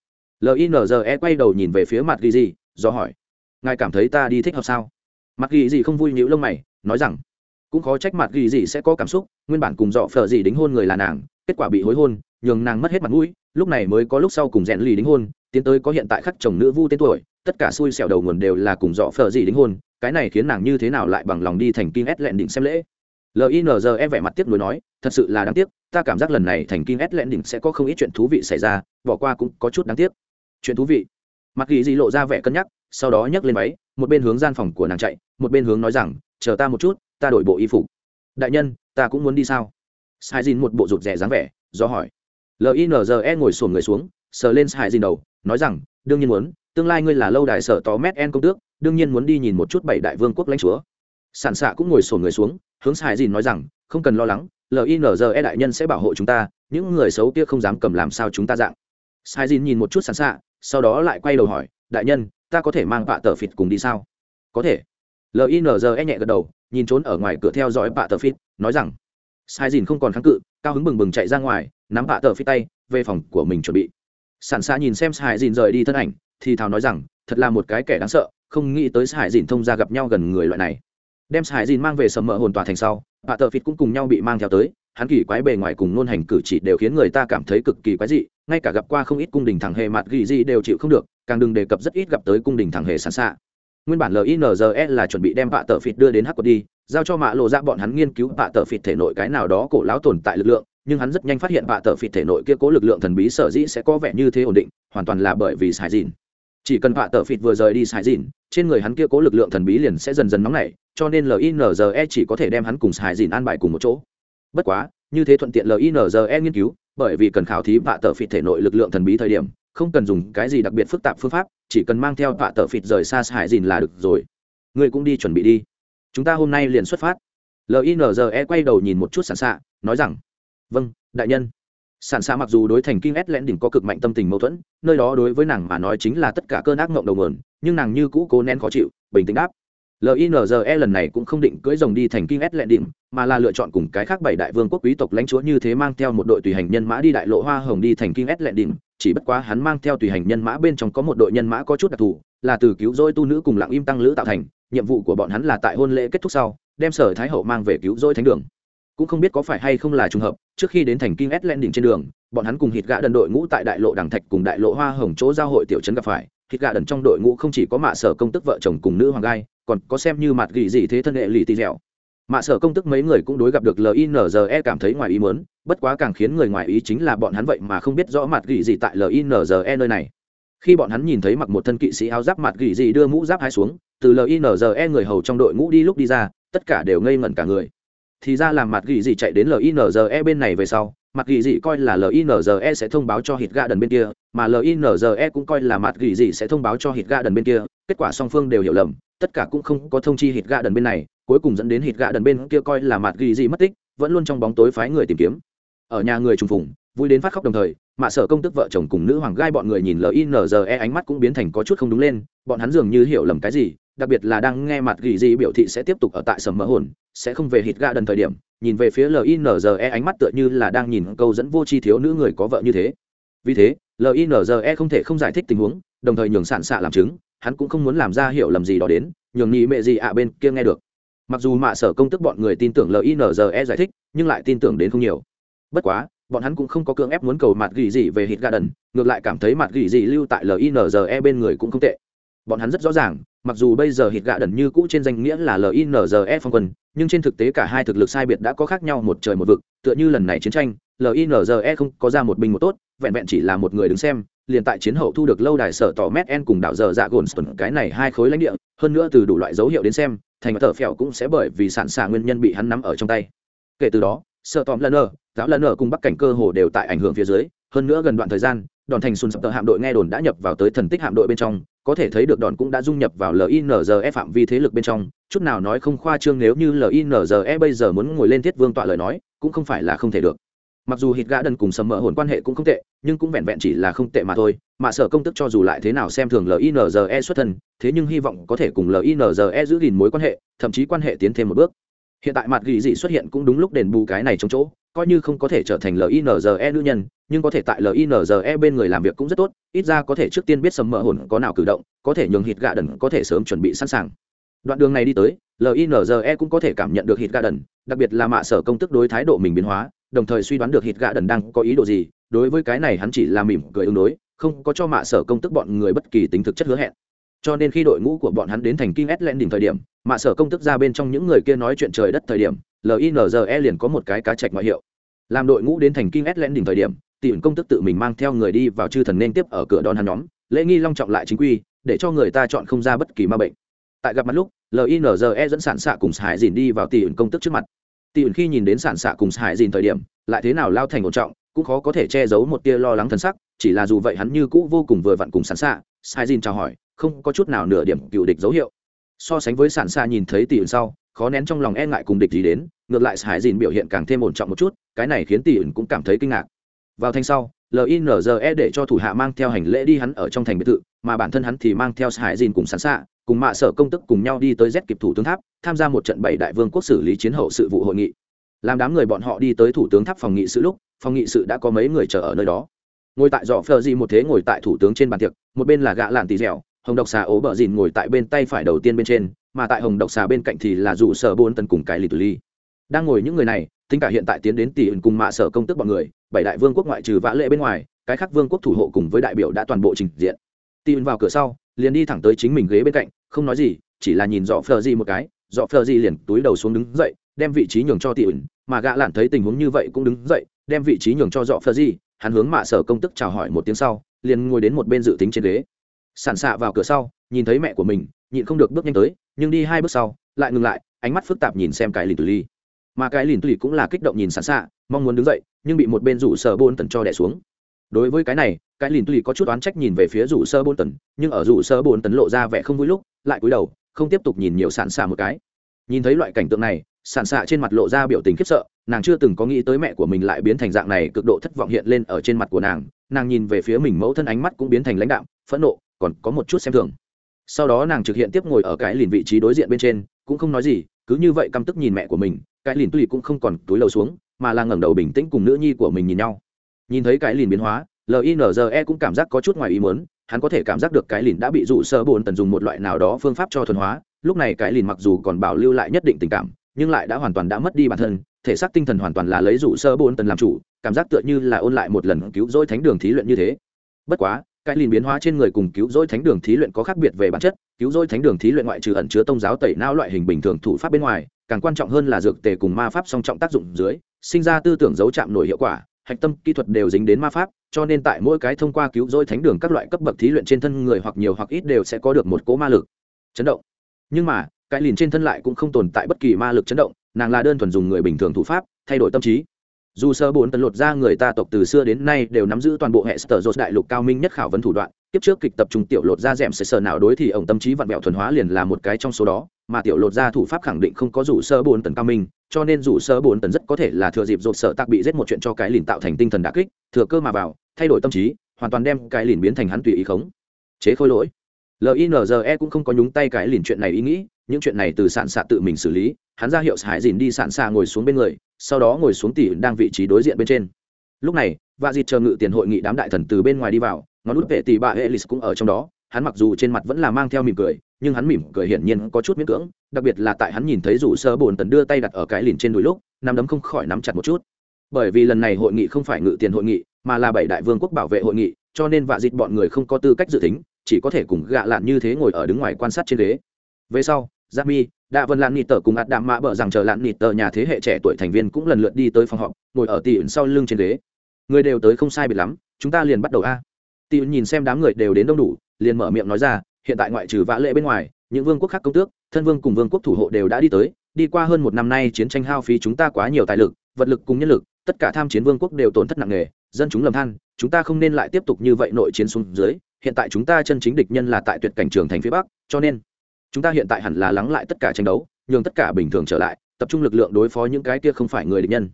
Linze quay đầu nhìn về phía mặt ghi gì, do hỏi. Ngài cảm thấy ta đi thích hợp sao? Mặt ghi gì không vui nhíu lông mày, nói rằng, cũng khó trách mặt ghi gì sẽ có cảm xúc, nguyên bản cùng dọ phở gì đính hôn người là nàng, kết quả bị hối hôn, nhường nàng mất hết mặt mũi, lúc này mới có lúc sau cùng rèn lì đính hôn, tiến tới có hiện tại khắc chồng nữ vu tên tuổi, tất cả xui xẻo đầu nguồn đều là cùng dọ phở gì đính hôn, cái này khiến nàng như thế nào lại bằng lòng đi thành kinh ét lẹn định xem lễ? Linze vẻ mặt tiếc nuối nói, thật sự là đáng tiếc ta cảm giác lần này thành kinh ét lẹn đỉnh sẽ có không ít chuyện thú vị xảy ra, bỏ qua cũng có chút đáng tiếc. Chuyện thú vị. Mặc ghi dị lộ ra vẻ cân nhắc, sau đó nhấc lên váy, một bên hướng gian phòng của nàng chạy, một bên hướng nói rằng, chờ ta một chút, ta đổi bộ y phục. Đại nhân, ta cũng muốn đi sao? Sai dìn một bộ rụt rè dáng vẻ, do hỏi. Linze ngồi sổn người xuống, sờ lên sai dìn đầu, nói rằng, đương nhiên muốn, tương lai ngươi là lâu đài sở tó mét en công tước, đương nhiên muốn đi nhìn một chút bảy đại vương quốc lãnh chúa. Sản xạ cũng ngồi sổn người xuống, hướng sai dìn nói rằng, không cần lo lắng linze đại nhân sẽ bảo hộ chúng ta, những người xấu kia không dám cầm làm sao chúng ta dạng. Sai dìn nhìn một chút sẵn xạ sau đó lại quay đầu hỏi, đại nhân, ta có thể mang bạ tờ phịt cùng đi sao? Có thể. Linze nhẹ gật đầu, nhìn trốn ở ngoài cửa theo dõi bạ tờ phịt, nói rằng, sai dìn không còn kháng cự, cao hứng bừng bừng chạy ra ngoài, nắm bạ tờ phịt tay, về phòng của mình chuẩn bị. Sẵn xạ nhìn xem sai dìn rời đi thân ảnh, thì thào nói rằng, thật là một cái kẻ đáng sợ, không nghĩ tới sai dìn thông ra gặp nhau gần người loại này. Đem sai dìn mang về sầm mỡ hồn tòa thành sau bạ tờ phịt cũng cùng nhau bị mang theo tới, hắn kỳ quái bề ngoài cùng nôn hành cử chỉ đều khiến người ta cảm thấy cực kỳ quái dị, ngay cả gặp qua không ít cung đình thẳng hề mặt ghi gì đều chịu không được, càng đừng đề cập rất ít gặp tới cung đình thẳng hề sẵn xạ nguyên bản linze là chuẩn bị đem bạ tờ phịt đưa đến hắc đi, giao cho mạ lộ ra bọn hắn nghiên cứu bạ tờ phịt thể nội cái nào đó cổ lão tồn tại lực lượng, nhưng hắn rất nhanh phát hiện bạ tờ phịt thể nội kia cố lực lượng thần bí sở dĩ sẽ có vẻ như thế ổn định, hoàn toàn là bởi vì sài dìn chỉ cần họa tờ phịt vừa rời đi sài dìn trên người hắn kia cố lực lượng thần bí liền sẽ dần dần nóng nảy, cho nên linze chỉ có thể đem hắn cùng sài dìn an bài cùng một chỗ. Bất quá, như thế thuận tiện linze nghiên cứu, bởi vì cần khảo thí họa tờ phịt thể nội lực lượng thần bí thời điểm, không cần dùng cái gì đặc biệt phức tạp phương pháp, chỉ cần mang theo họa tờ phịt rời xa sài dìn là được rồi. Ngươi cũng đi chuẩn bị đi. Chúng ta hôm nay liền xuất phát. Linze quay đầu nhìn một chút sẵn xạ nói rằng vâng đại nhân sản xạ mặc dù đối thành kinh ét lẽn đỉnh có cực mạnh tâm tình mâu thuẫn, nơi đó đối với nàng mà nói chính là tất cả cơn ác mộng đầu nguồn, nhưng nàng như cũ cố nén khó chịu, bình tĩnh đáp. Linze lần này cũng không định cưỡi rồng đi thành kinh ét lẽn đỉnh mà là lựa chọn cùng cái khác bảy đại vương quốc quý tộc lãnh chúa như thế mang theo một đội tùy hành nhân mã đi đại lộ hoa hồng đi thành kinh ét lẽn đỉnh chỉ bất quá hắn mang theo tùy hành nhân mã bên trong có một đội nhân mã có chút đặc thù, là từ cứu rỗi tu nữ cùng lặng im tăng lữ tạo thành, nhiệm vụ của bọn hắn là tại hôn lễ kết thúc sau, đem sở thái hậu mang về cứu rỗi thánh đường cũng không biết có phải hay không là trùng hợp, trước khi đến thành kinh s đỉnh trên đường, bọn hắn cùng hít gạ đần đội ngũ tại đại lộ đằng thạch cùng đại lộ hoa hồng chỗ giao hội tiểu trấn gặp phải. Hít gạ đần trong đội ngũ không chỉ có mạ sở công tức vợ chồng cùng nữ hoàng gai, còn có xem như mặt gỉ gì thế thân hệ lì tì dẻo. Mạ sở công tức mấy người cũng đối gặp được linze cảm thấy ngoài ý muốn, bất quá càng khiến người ngoài ý chính là bọn hắn vậy mà không biết rõ mặt gỉ gì tại linze nơi này. Khi bọn hắn nhìn thấy mặc một thân kỵ sĩ áo giáp mặt gỉ gì đưa mũ giáp hai xuống, từ linze người hầu trong đội ngũ đi lúc đi ra, tất cả đều ngây ngẩn cả người thì ra làm mặt gỉ gì chạy đến linze bên này về sau, mặt gỉ gì coi là linze sẽ thông báo cho hít ga đần bên kia, mà linze cũng coi là mặt gỉ gì sẽ thông báo cho hít ga đần bên kia. Kết quả song phương đều hiểu lầm, tất cả cũng không có thông chi hít ga đần bên này, cuối cùng dẫn đến hít ga đần bên kia coi là mặt gỉ gì mất tích, vẫn luôn trong bóng tối phái người tìm kiếm. Ở nhà người trùng phùng, vui đến phát khóc đồng thời, mạ sở công tức vợ chồng cùng nữ hoàng gai bọn người nhìn linze ánh mắt cũng biến thành có chút không đúng lên, bọn hắn dường như hiểu lầm cái gì đặc biệt là đang nghe mặt gỉ gì biểu thị sẽ tiếp tục ở tại sầm mỡ hồn, sẽ không về hít gạ đần thời điểm, nhìn về phía linze ánh mắt tựa như là đang nhìn câu dẫn vô tri thiếu nữ người có vợ như thế. Vì thế linze không thể không giải thích tình huống, đồng thời nhường sản xạ làm chứng, hắn cũng không muốn làm ra hiểu lầm gì đó đến, nhường nhị mẹ gì ạ bên kia nghe được. Mặc dù mạ sở công tức bọn người tin tưởng linze giải thích, nhưng lại tin tưởng đến không nhiều. Bất quá, bọn hắn cũng không có cưỡng ép muốn cầu mặt gỉ gì về hít gà đần, ngược lại cảm thấy mặt gỉ gì lưu tại linze bên người cũng không tệ bọn hắn rất rõ ràng, mặc dù bây giờ hít gạ đần như cũ trên danh nghĩa là linze phong quân, nhưng trên thực tế cả hai thực lực sai biệt đã có khác nhau một trời một vực, tựa như lần này chiến tranh linze không có ra một binh một tốt, vẹn vẹn chỉ là một người đứng xem, liền tại chiến hậu thu được lâu đài sở tỏ mét en cùng đảo dở dạ gồn cái này hai khối lãnh địa, hơn nữa từ đủ loại dấu hiệu đến xem, thành tờ phèo cũng sẽ bởi vì sản xạ nguyên nhân bị hắn nắm ở trong tay. Kể từ đó, sở tòm lần ở giáo lần ở cùng bắc cảnh cơ hồ đều tại ảnh hưởng phía dưới, hơn nữa gần đoạn thời gian, đòn thành xuân sập tờ hạm đội nghe đồn đã nhập vào tới thần tích hạm đội bên trong có thể thấy được đòn cũng đã dung nhập vào linze phạm vi thế lực bên trong. Chút nào nói không khoa trương nếu như linze bây giờ muốn ngồi lên thiết vương tọa lời nói, cũng không phải là không thể được. Mặc dù hít gã đần cùng sầm mỡ hồn quan hệ cũng không tệ, nhưng cũng vẹn vẹn chỉ là không tệ mà thôi. Mà sở công tức cho dù lại thế nào xem thường linze xuất thân, thế nhưng hy vọng có thể cùng linze giữ gìn mối quan hệ, thậm chí quan hệ tiến thêm một bước. Hiện tại mặt ghi dị xuất hiện cũng đúng lúc đền bù cái này trong chỗ coi như không có thể trở thành linze nữ nhân, nhưng có thể tại linze bên người làm việc cũng rất tốt, ít ra có thể trước tiên biết sầm mỡ hồn có nào cử động, có thể nhường hít gạ đần có thể sớm chuẩn bị sẵn sàng. Đoạn đường này đi tới linze cũng có thể cảm nhận được hít gạ đần, đặc biệt là mạ sở công tức đối thái độ mình biến hóa, đồng thời suy đoán được hít gạ đần đang có ý đồ gì, đối với cái này hắn chỉ là mỉm cười ứng đối, không có cho mạ sở công tức bọn người bất kỳ tính thực chất hứa hẹn. Cho nên khi đội ngũ của bọn hắn đến thành kinh s len đỉnh thời điểm, mạ sở công tức ra bên trong những người kia nói chuyện trời đất thời điểm linze liền có một cái cá chạch ngoại hiệu. Làm đội ngũ đến thành kinh s len đỉnh thời điểm tìm công tức tự mình mang theo người đi vào chư thần nên tiếp ở cửa đón hắn nhóm, lễ nghi long trọng lại chính quy, để cho người ta chọn không ra bất kỳ ma bệnh. Tại gặp mặt lúc linze dẫn sản xạ cùng hải dìn đi vào tìm công tức trước mặt. Tìm khi nhìn đến sản xạ cùng hải dìn thời điểm, lại thế nào lao thành ổn trọng, cũng khó có thể che giấu một tia lo lắng thân sắc, chỉ là dù vậy hắn như cũ vô cùng vừa vặn cùng sản xạ, hải dìn chào hỏi, không có chút nào nửa điểm cựu địch dấu hiệu. So sánh với sản xa nhìn thấy tỷ sau khó nén trong lòng e ngại cùng địch gì đến, ngược lại hải dìn biểu hiện càng thêm ổn trọng một chút, cái này khiến tỷ ẩn cũng cảm thấy kinh ngạc. Vào thanh sau linze để cho thủ hạ mang theo hành lễ đi hắn ở trong thành biệt thự, mà bản thân hắn thì mang theo hải dìn cùng sẵn xạ cùng mạ sở công tức cùng nhau đi tới z kịp thủ tướng tháp, tham gia một trận bảy đại vương quốc xử lý chiến hậu sự vụ hội nghị. Làm đám người bọn họ đi tới thủ tướng tháp phòng nghị sự lúc, phòng nghị sự đã có mấy người chờ ở nơi đó. Ngồi tại dọ phờ gì một thế ngồi tại thủ tướng trên bàn tiệc, một bên là gạ lạn tỳ dẻo hồng độc xà ố bờ dìn ngồi tại bên tay phải đầu tiên bên trên, mà tại hồng độc xà bên cạnh thì là dù sở bôn tần cùng cái lì Tử ly. Đang ngồi những người này tính cả hiện tại tiến đến tỷ ẩn cùng mạ sở công tức bọn người, bảy đại vương quốc ngoại trừ vã lệ bên ngoài, cái khác vương quốc thủ hộ cùng với đại biểu đã toàn bộ trình diện. Tỷ ẩn vào cửa sau, liền đi thẳng tới chính mình ghế bên cạnh, không nói gì, chỉ là nhìn dọ phờ di một cái dọ phờ di liền túi đầu xuống đứng dậy, đem vị trí nhường cho tỷ ẩn, mà gã lản thấy tình huống như vậy cũng đứng dậy, đem vị trí nhường cho dọ phờ di, hắn hướng mạ sở công tức chào hỏi một tiếng sau, liền ngồi đến một bên dự tính trên ghế sản xạ vào cửa sau, nhìn thấy mẹ của mình, nhịn không được bước nhanh tới, nhưng đi hai bước sau, lại ngừng lại, ánh mắt phức tạp nhìn xem cái lìn tùy ly. Mà cái lìn tùy cũng là kích động nhìn sản xạ, mong muốn đứng dậy, nhưng bị một bên rủ sơ bôn tần cho đẻ xuống. Đối với cái này, cái lìn tùy có chút oán trách nhìn về phía rủ sơ bôn tần, nhưng ở rủ sơ bôn tần lộ ra vẻ không vui lúc, lại cúi đầu, không tiếp tục nhìn nhiều sản xạ một cái. Nhìn thấy loại cảnh tượng này, sản xạ trên mặt lộ ra biểu tình khiếp sợ, nàng chưa từng có nghĩ tới mẹ của mình lại biến thành dạng này, cực độ thất vọng hiện lên ở trên mặt của nàng. Nàng nhìn về phía mình mẫu thân ánh mắt cũng biến thành lãnh đạm, phẫn nộ còn có một chút xem thường. Sau đó nàng trực hiện tiếp ngồi ở cái lìn vị trí đối diện bên trên, cũng không nói gì, cứ như vậy căm tức nhìn mẹ của mình, cái lìn tuy cũng không còn túi lầu xuống, mà là ngẩng đầu bình tĩnh cùng nữ nhi của mình nhìn nhau. Nhìn thấy cái lìn biến hóa linze cũng cảm giác có chút ngoài ý muốn, hắn có thể cảm giác được cái lìn đã bị dụ sơ bồn tần dùng một loại nào đó phương pháp cho thuần hóa, lúc này cái lìn mặc dù còn bảo lưu lại nhất định tình cảm, nhưng lại đã hoàn toàn đã mất đi bản thân, thể xác tinh thần hoàn toàn là lấy dụ sơ bồn tần làm chủ, cảm giác tựa như là ôn lại một lần cứu rỗi thánh đường thí luyện như thế. Bất quá cái liền biến hóa trên người cùng cứu rỗi thánh đường thí luyện có khác biệt về bản chất, cứu rỗi thánh đường thí luyện ngoại trừ ẩn chứa tông giáo tẩy não loại hình bình thường thủ pháp bên ngoài, càng quan trọng hơn là dược tề cùng ma pháp song trọng tác dụng dưới, sinh ra tư tưởng dấu chạm nổi hiệu quả, hạch tâm kỹ thuật đều dính đến ma pháp, cho nên tại mỗi cái thông qua cứu rỗi thánh đường các loại cấp bậc thí luyện trên thân người hoặc nhiều hoặc ít đều sẽ có được một cố ma lực chấn động. Nhưng mà, cái liền trên thân lại cũng không tồn tại bất kỳ ma lực chấn động, nàng là đơn thuần dùng người bình thường thủ pháp, thay đổi tâm trí dù sơ bốn tấn lột ra người ta tộc từ xưa đến nay đều nắm giữ toàn bộ hệ sở dột đại lục cao minh nhất khảo vấn thủ đoạn tiếp trước kịch tập trung tiểu lột ra rèm sẽ sở nào đối thì ổng tâm trí vặn vẹo thuần hóa liền là một cái trong số đó, mà tiểu lột ra thủ pháp khẳng định không có rủ sơ bốn tấn cao minh, cho nên rủ sơ bốn tấn rất có thể là thừa dịp dột sở tạc bị giết một chuyện cho cái lìn tạo thành tinh thần đả kích, thừa cơ mà vào, thay đổi tâm trí, hoàn toàn đem cái lìn biến thành hắn tùy ý khống. Chế khôi lỗi. Linze cũng không có nhúng tay cái lìn chuyện này ý nghĩ, những chuyện này từ sạn xạ tự mình xử lý, hắn ra hiệu hải dìn đi sạn xạ ngồi xuống bên người sau đó ngồi xuống tỉ đang vị trí đối diện bên trên. Lúc này và dịt chờ ngự tiền hội nghị đám đại thần từ bên ngoài đi vào, ngón út vệ tỷ bà elis cũng ở trong đó, hắn mặc dù trên mặt vẫn là mang theo mỉm cười, nhưng hắn mỉm cười hiển nhiên có chút miễn cưỡng, đặc biệt là tại hắn nhìn thấy rủ sơ bồn tần đưa tay đặt ở cái lìn trên đùi lúc, nắm đấm không khỏi nắm chặt một chút. Bởi vì lần này hội nghị không phải ngự tiền hội nghị, mà là bảy đại vương quốc bảo vệ hội nghị, cho nên vạ dịt bọn người không có tư cách dự tính, chỉ có thể cùng gạ lạn như thế ngồi ở đứng ngoài quan sát trên ghế. Về sau Dạ Jami, Đạ Vân Lan Nịt tờ cùng ạt đạm mạ bở rằng chờ Lan Nịt tờ nhà thế hệ trẻ tuổi thành viên cũng lần lượt đi tới phòng họp, ngồi ở tỷ sau lưng trên ghế. Người đều tới không sai biệt lắm, chúng ta liền bắt đầu a. Tỷ nhìn xem đám người đều đến đông đủ, liền mở miệng nói ra, hiện tại ngoại trừ vã lệ bên ngoài, những vương quốc khác công tước, thân vương cùng vương quốc thủ hộ đều đã đi tới, đi qua hơn một năm nay chiến tranh hao phí chúng ta quá nhiều tài lực, vật lực cùng nhân lực, tất cả tham chiến vương quốc đều tổn thất nặng nề, dân chúng lầm than, chúng ta không nên lại tiếp tục như vậy nội chiến xuống dưới, hiện tại chúng ta chân chính địch nhân là tại tuyệt cảnh trường thành phía bắc, cho nên chúng ta hiện tại hẳn là lắng lại tất cả tranh đấu, nhường tất cả bình thường trở lại, tập trung lực lượng đối phó những cái kia không phải người địch nhân.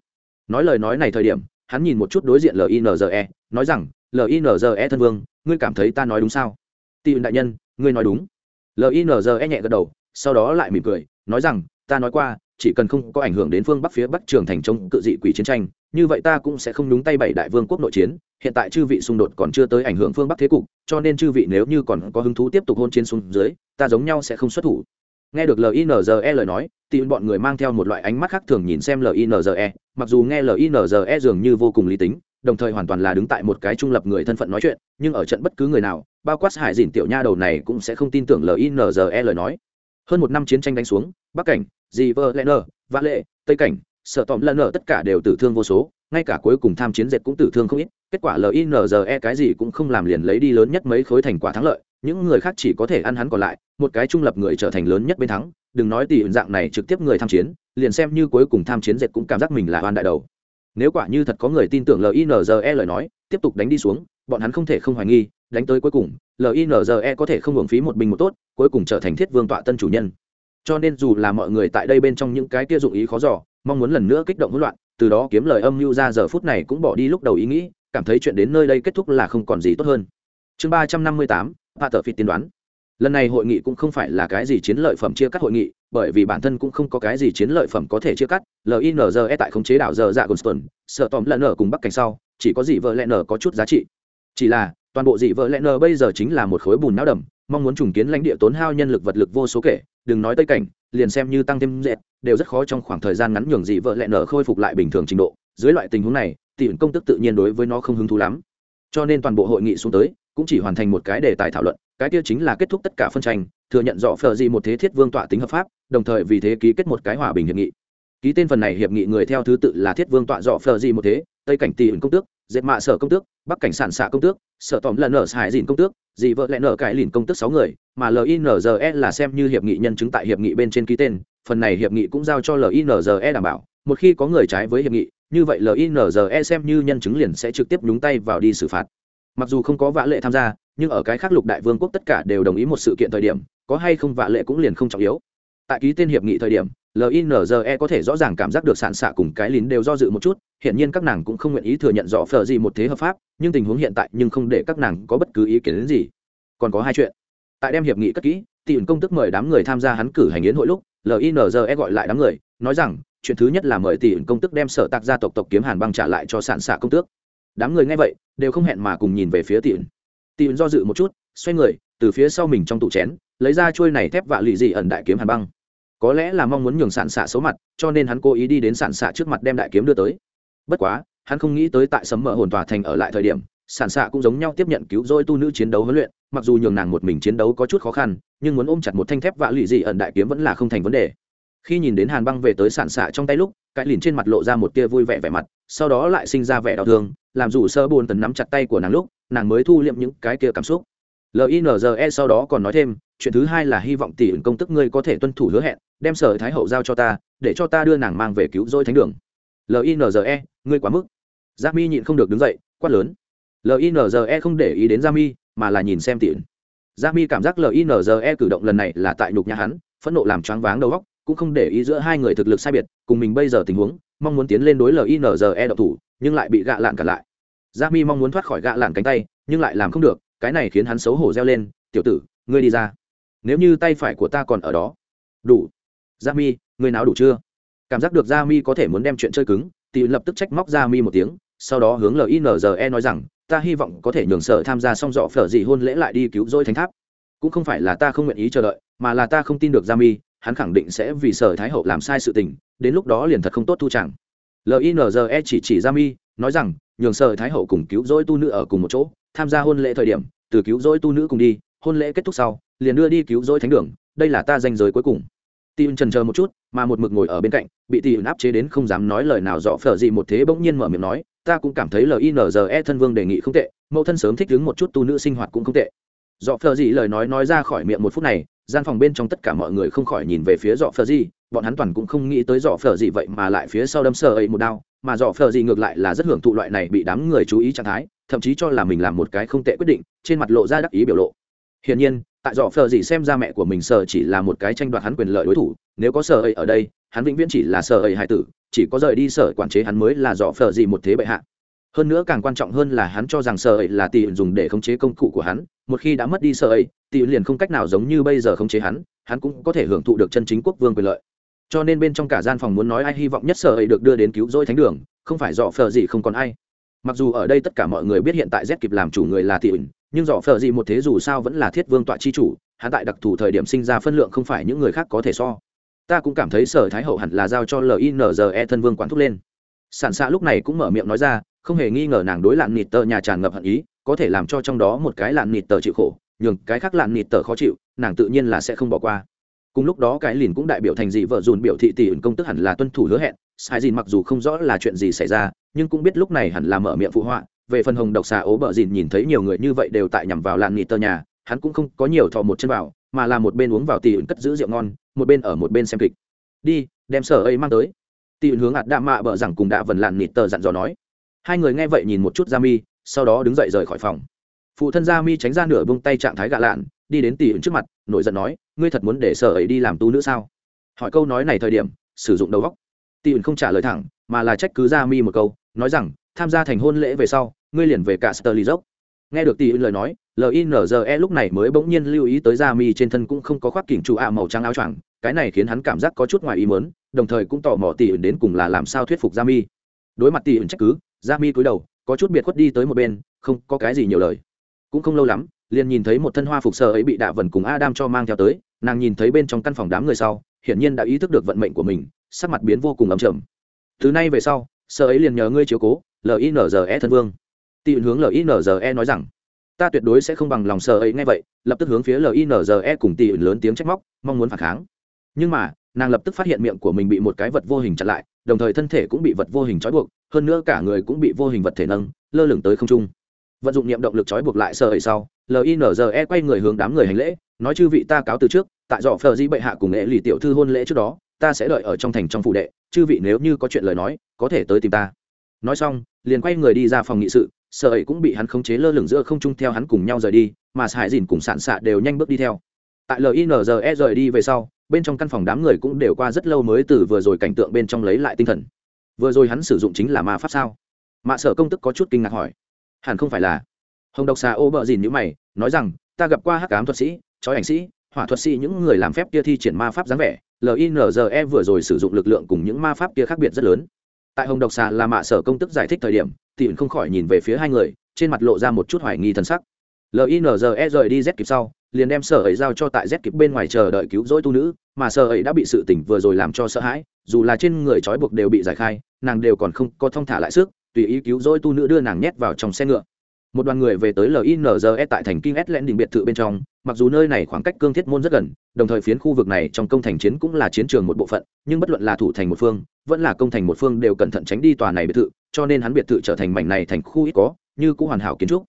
Nói lời nói này thời điểm, hắn nhìn một chút đối diện linze nói rằng linze thân vương, ngươi cảm thấy ta nói đúng sao? Tị đại nhân, ngươi nói đúng. Linze nhẹ gật đầu, sau đó lại mỉm cười, nói rằng, ta nói qua, chỉ cần không có ảnh hưởng đến phương bắc phía bắc trường thành chống cự dị quỷ chiến tranh, như vậy ta cũng sẽ không đúng tay bảy đại vương quốc nội chiến hiện tại chư vị xung đột còn chưa tới ảnh hưởng phương bắc thế cục, cho nên chư vị nếu như còn có hứng thú tiếp tục hôn chiến xuống dưới, ta giống nhau sẽ không xuất thủ. Nghe được linze lời nói, thì bọn người mang theo một loại ánh mắt khác thường nhìn xem linze mặc dù nghe linze dường như vô cùng lý tính, đồng thời hoàn toàn là đứng tại một cái trung lập người thân phận nói chuyện, nhưng ở trận bất cứ người nào, bao quát hải dìn tiểu nha đầu này cũng sẽ không tin tưởng linze lời nói. Hơn một năm chiến tranh đánh xuống, bắc cảnh, dì vơ lẽ nơ, vã lệ, tây cảnh sợ tòm lần nở tất cả đều tử thương vô số, ngay cả cuối cùng tham chiến dệt cũng tử thương không ít kết quả linze cái gì cũng không làm liền lấy đi lớn nhất mấy khối thành quả thắng lợi, những người khác chỉ có thể ăn hắn còn lại, một cái trung lập người trở thành lớn nhất bên thắng, đừng nói tỷ dạng này trực tiếp người tham chiến, liền xem như cuối cùng tham chiến dệt cũng cảm giác mình là oan đại đầu. Nếu quả như thật có người tin tưởng linze lời nói, tiếp tục đánh đi xuống, bọn hắn không thể không hoài nghi, đánh tới cuối cùng linze có thể không hưởng phí một bình một tốt, cuối cùng trở thành thiết vương tọa tân chủ nhân. Cho nên dù là mọi người tại đây bên trong những cái kia dụng ý khó giỏ mong muốn lần nữa kích động hỗn loạn, từ đó kiếm lời âm mưu ra giờ phút này cũng bỏ đi lúc đầu ý nghĩ cảm thấy chuyện đến nơi đây kết thúc là không còn gì tốt hơn. Chương ba trăm năm mươi tám, hạ tờ phi tiên đoán. Lần này hội nghị cũng không phải là cái gì chiến lợi phẩm chia cắt hội nghị, bởi vì bản thân cũng không có cái gì chiến lợi phẩm có thể chia cắt. Linze tại khống chế đảo giờ dạ gonston sợ tóm lợn ở cùng bắc cảnh sau, chỉ có dị vợ lẽ nở có chút giá trị. Chỉ là, toàn bộ dị vợ lẽ nở bây giờ chính là một khối bùn não đầm, mong muốn trùng kiến lãnh địa tốn hao nhân lực vật lực vô số kể, đừng nói tây cảnh, liền xem như tăng thêm dệt, đều rất khó trong khoảng thời gian ngắn nhường dị vợ lẽ nở khôi phục lại bình thường trình độ. Dưới loại tình huống này thì công tức tự nhiên đối với nó không hứng thú lắm. Cho nên toàn bộ hội nghị xuống tới, cũng chỉ hoàn thành một cái đề tài thảo luận, cái kia chính là kết thúc tất cả phân tranh, thừa nhận rõ phờ gì một thế thiết vương tọa tính hợp pháp, đồng thời vì thế ký kết một cái hòa bình hiệp nghị. Ký tên phần này hiệp nghị người theo thứ tự là thiết vương tọa rõ phờ gì một thế, tây cảnh tỷ ẩn công tước, dệt mạ sở công tước, bắc cảnh sản xạ công tước, sở tòm lần nở hải dìn công tước dì vợ lẽ nở cải lìn công tước sáu người, mà linze là xem như hiệp nghị nhân chứng tại hiệp nghị bên trên ký tên, phần này hiệp nghị cũng giao cho linze đảm bảo, một khi có người trái với hiệp nghị như vậy linze xem như nhân chứng liền sẽ trực tiếp nhúng tay vào đi xử phạt. Mặc dù không có vạ lệ tham gia, nhưng ở cái khác lục đại vương quốc tất cả đều đồng ý một sự kiện thời điểm, có hay không vạ lệ cũng liền không trọng yếu. Tại ký tên hiệp nghị thời điểm linze có thể rõ ràng cảm giác được sản xạ cùng cái lín đều do dự một chút hiện nhiên các nàng cũng không nguyện ý thừa nhận rõ phờ gì một thế hợp pháp, nhưng tình huống hiện tại nhưng không để các nàng có bất cứ ý kiến đến gì. Còn có hai chuyện. Tại đem hiệp nghị cất kỹ tỷ công tức mời đám người tham gia hắn cử hành yến hội lúc linze gọi lại đám người, nói rằng chuyện thứ nhất là mời tỷ công tức đem sở tạc gia tộc tộc kiếm hàn băng trả lại cho sản xạ công tước. Đám người nghe vậy, đều không hẹn mà cùng nhìn về phía tỷ ẩn. Tỷ do dự một chút, xoay người, từ phía sau mình trong tủ chén, lấy ra chuôi này thép vạ lì dị ẩn đại kiếm hàn băng. Có lẽ là mong muốn nhường sản xạ xấu mặt, cho nên hắn cố ý đi đến sản xạ trước mặt đem đại kiếm đưa tới. Bất quá, hắn không nghĩ tới tại sấm mở hồn tòa thành ở lại thời điểm sản xạ cũng giống nhau tiếp nhận cứu rỗi tu nữ chiến đấu huấn luyện, mặc dù nhường nàng một mình chiến đấu có chút khó khăn, nhưng muốn ôm chặt một thanh thép vạ lụy dị ẩn đại kiếm vẫn là không thành vấn đề khi nhìn đến hàn băng về tới sản xạ trong tay lúc, cái lìn trên mặt lộ ra một tia vui vẻ vẻ mặt, sau đó lại sinh ra vẻ đau thương, làm dù sơ bồn tần nắm chặt tay của nàng lúc, nàng mới thu liệm những cái kia cảm xúc. Linze sau đó còn nói thêm, chuyện thứ hai là hy vọng tỷ ứng công tức ngươi có thể tuân thủ hứa hẹn, đem sở thái hậu giao cho ta, để cho ta đưa nàng mang về cứu rỗi thánh đường. Linze ngươi quá mức. G mi nhịn không được đứng dậy, quát lớn. Linze không để ý đến g mi mà là nhìn xem tỷ ẩn g mi cảm giác linze cử động lần này là tại nhục nhà hắn, phẫn nộ làm choáng váng đầu óc cũng không để ý giữa hai người thực lực sai biệt, cùng mình bây giờ tình huống, mong muốn tiến lên đối linze độc thủ, nhưng lại bị gạ lạn cả lại. G mi mong muốn thoát khỏi gạ lạn cánh tay, nhưng lại làm không được, cái này khiến hắn xấu hổ reo lên, tiểu tử, ngươi đi ra. Nếu như tay phải của ta còn ở đó. Đủ. Gia mi ngươi nào đủ chưa? Cảm giác được gia mi có thể muốn đem chuyện chơi cứng, thì lập tức trách móc gia mi một tiếng, sau đó hướng linze nói rằng, ta hy vọng có thể nhường sở tham gia xong dọ phở gì hôn lễ lại đi cứu rỗi thánh tháp. Cũng không phải là ta không nguyện ý chờ đợi, mà là ta không tin được gia mi hắn khẳng định sẽ vì sở thái hậu làm sai sự tình, đến lúc đó liền thật không tốt thu chẳng. Linze chỉ chỉ ra mi, nói rằng, nhường sở thái hậu cùng cứu rỗi tu nữ ở cùng một chỗ, tham gia hôn lễ thời điểm, từ cứu rỗi tu nữ cùng đi, hôn lễ kết thúc sau, liền đưa đi cứu rỗi thánh đường, đây là ta danh giới cuối cùng. Tì ưn trần chờ một chút, mà một mực ngồi ở bên cạnh, bị tì ưn áp chế đến không dám nói lời nào dọ phở gì một thế bỗng nhiên mở miệng nói, ta cũng cảm thấy linze thân vương đề nghị không tệ, mẫu thân sớm thích đứng một chút tu nữ sinh hoạt cũng không tệ. Dọ phở gì lời nói nói ra khỏi miệng một phút này gian phòng bên trong tất cả mọi người không khỏi nhìn về phía dọ phở gì, bọn hắn toàn cũng không nghĩ tới dọ phở gì vậy mà lại phía sau đâm sờ ấy một đao, mà dọ phở gì ngược lại là rất hưởng thụ loại này bị đám người chú ý trạng thái, thậm chí cho là mình làm một cái không tệ quyết định, trên mặt lộ ra đắc ý biểu lộ. Hiển nhiên, tại dọ phờ gì xem ra mẹ của mình sợ chỉ là một cái tranh đoạt hắn quyền lợi đối thủ, nếu có sờ ấy ở đây, hắn vĩnh viễn chỉ là sờ ấy hài tử, chỉ có rời đi sở quản chế hắn mới là dọ phờ gì một thế bệ hạ. Hơn nữa càng quan trọng hơn là hắn cho rằng sợ ấy là tỷ dùng để khống chế công cụ của hắn, một khi đã mất đi sợ ấy tỷ liền không cách nào giống như bây giờ không chế hắn hắn cũng có thể hưởng thụ được chân chính quốc vương quyền lợi. Cho nên bên trong cả gian phòng muốn nói ai hy vọng nhất sở ấy được đưa đến cứu rỗi thánh đường, không phải dọ phờ gì không còn ai. Mặc dù ở đây tất cả mọi người biết hiện tại z kịp làm chủ người là tỷ ẩn nhưng dọ phở gì một thế dù sao vẫn là thiết vương tọa chi chủ, hắn tại đặc thù thời điểm sinh ra phân lượng không phải những người khác có thể so. Ta cũng cảm thấy sở thái hậu hẳn là giao cho linze thân vương quán thúc lên. Sản xạ lúc này cũng mở miệng nói ra, không hề nghi ngờ nàng đối lạn nịt tờ nhà tràn ngập hận ý, có thể làm cho trong đó một cái lạn nịt tờ chịu khổ nhường cái khác lạn nịt tờ khó chịu, nàng tự nhiên là sẽ không bỏ qua. Cùng lúc đó cái lìn cũng đại biểu thành dị vợ dùn biểu thị tỷ ẩn công tức hẳn là tuân thủ hứa hẹn, sai dìn mặc dù không rõ là chuyện gì xảy ra, nhưng cũng biết lúc này hẳn là mở miệng phụ họa, về phần hồng độc xà ố bờ dìn nhìn thấy nhiều người như vậy đều tại nhằm vào lạn nịt tờ nhà, hắn cũng không có nhiều thò một chân vào, mà là một bên uống vào tỷ ẩn cất giữ rượu ngon, một bên ở một bên xem kịch. Đi, đem sở ấy mang tới. Tỷ ẩn hướng ạt đạ mạ bờ rằng cùng đạ vần lạn nịt tờ dặn dò nói. Hai người nghe vậy nhìn một chút ra mi sau đó đứng dậy rời khỏi phòng phụ thân gia mi tránh ra nửa bông tay trạng thái gạ lạn đi đến tỷ ứng trước mặt nổi giận nói ngươi thật muốn để sở ấy đi làm tu nữa sao hỏi câu nói này thời điểm sử dụng đầu góc tỷ ứng không trả lời thẳng mà là trách cứ gia mi một câu nói rằng tham gia thành hôn lễ về sau ngươi liền về cả Sterling dốc. Nghe được tỷ lời nói, LINZE lúc này mới bỗng nhiên lưu ý tới gia mi trên thân cũng không có khoác kỉnh chủ ạ màu trắng áo choàng, cái này khiến hắn cảm giác có chút ngoài ý muốn, đồng thời cũng tò mò tỷ đến cùng là làm sao thuyết phục gia mi. Đối mặt tỷ trách cứ, gia mi cúi đầu, có chút biệt khuất đi tới một bên, không có cái gì nhiều lời. Cũng không lâu lắm, liền nhìn thấy một thân hoa phục sờ ấy bị Đạ vần cùng Adam cho mang theo tới, nàng nhìn thấy bên trong căn phòng đám người sau, hiển nhiên đã ý thức được vận mệnh của mình, sắc mặt biến vô cùng ấm trầm. Từ nay về sau, sờ ấy liền nhờ ngươi chiếu cố, LINZE thân vương. Tị hướng linze nói rằng ta tuyệt đối sẽ không bằng lòng sợ ấy ngay vậy lập tức hướng phía linze cùng tị lớn tiếng trách móc mong muốn phản kháng. Nhưng mà nàng lập tức phát hiện miệng của mình bị một cái vật vô hình chặn lại đồng thời thân thể cũng bị vật vô hình trói buộc hơn nữa cả người cũng bị vô hình vật thể nâng lơ lửng tới không trung vận dụng niệm động lực trói buộc lại sợ ấy sau linze quay người hướng đám người hành lễ, nói chư vị ta cáo từ trước, tại dọ phờ di bệ hạ cùng nghệ lì tiểu thư hôn lễ trước đó, ta sẽ đợi ở trong thành trong phủ đệ, chư vị nếu như có chuyện lời nói, có thể tới tìm ta. Nói xong, liền quay người đi ra phòng nghị sự sợ ấy cũng bị hắn khống chế lơ lửng giữa không trung theo hắn cùng nhau rời đi, mà hải dìn cùng sạn xạ đều nhanh bước đi theo. Tại linze rời đi về sau, bên trong căn phòng đám người cũng đều qua rất lâu mới từ vừa rồi cảnh tượng bên trong lấy lại tinh thần. Vừa rồi hắn sử dụng chính là ma pháp sao? Mạ sở công tức có chút kinh ngạc hỏi hẳn không phải là. Hồng độc xà ô bợ dìn nhữ mày, nói rằng, ta gặp qua hắc cám thuật sĩ, chói ảnh sĩ, hỏa thuật sĩ, những người làm phép kia thi triển ma pháp dáng vẻ. Linze vừa rồi sử dụng lực lượng cùng những ma pháp kia khác biệt rất lớn. Tại hồng độc xà là mạ sở công tức giải thích thời điểm thì không khỏi nhìn về phía hai người, trên mặt lộ ra một chút hoài nghi thân sắc. Linze rời đi z kịp sau, liền đem sở ấy giao cho tại z kịp bên ngoài chờ đợi cứu rỗi tu nữ, mà sở ấy đã bị sự tỉnh vừa rồi làm cho sợ hãi, dù là trên người trói buộc đều bị giải khai, nàng đều còn không có thong thả lại sức tùy ý cứu rỗi tu nữ đưa nàng nhét vào trong xe ngựa. Một đoàn người về tới linze tại thành kinh s len đình biệt thự bên trong, mặc dù nơi này khoảng cách cương thiết môn rất gần, đồng thời phiến khu vực này trong công thành chiến cũng là chiến trường một bộ phận, nhưng bất luận là thủ thành một phương, vẫn là công thành một phương đều cẩn thận tránh đi tòa này biệt thự, cho nên hắn biệt thự trở thành mảnh này thành khu ít có, như cũng hoàn hảo kiến trúc.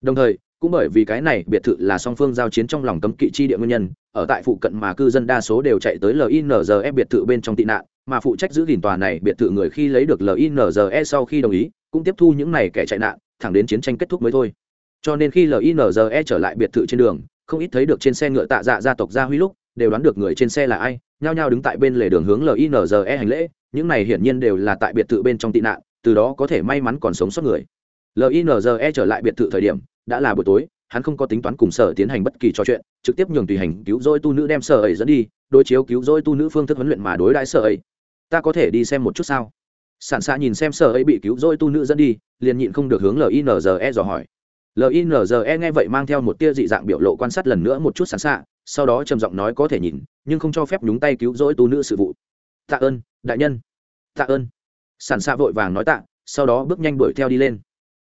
Đồng thời cũng bởi vì cái này, biệt thự là song phương giao chiến trong lòng cấm kỵ chi địa nguyên nhân, ở tại phụ cận mà cư dân đa số đều chạy tới linze biệt thự bên trong tị nạn, mà phụ trách giữ gìn tòa này biệt thự người khi lấy được linze sau khi đồng ý, cũng tiếp thu những này kẻ chạy nạn, thẳng đến chiến tranh kết thúc mới thôi. Cho nên khi linze trở lại biệt thự trên đường, không ít thấy được trên xe ngựa tạ dạ gia tộc gia huy lúc, đều đoán được người trên xe là ai, nhao nhao đứng tại bên lề đường hướng linze hành lễ, những này hiển nhiên đều là tại biệt thự bên trong tị nạn, từ đó có thể may mắn còn sống sót người. Linze trở lại biệt thự thời điểm đã là buổi tối, hắn không có tính toán cùng sở tiến hành bất kỳ trò chuyện, trực tiếp nhường tùy hành cứu rỗi tu nữ đem sở ấy dẫn đi, đối chiếu cứu rỗi tu nữ phương thức huấn luyện mà đối đãi sở ấy. Ta có thể đi xem một chút sao? Sản xạ nhìn xem sở ấy bị cứu rỗi tu nữ dẫn đi, liền nhịn không được hướng linze dò hỏi. Linze nghe vậy mang theo một tia dị dạng biểu lộ quan sát lần nữa một chút sản xạ sau đó trầm giọng nói có thể nhìn, nhưng không cho phép nhúng tay cứu rỗi tu nữ sự vụ. Tạ ơn, đại nhân. Tạ ơn. Sản xạ vội vàng nói tạ, sau đó bước nhanh đuổi theo đi lên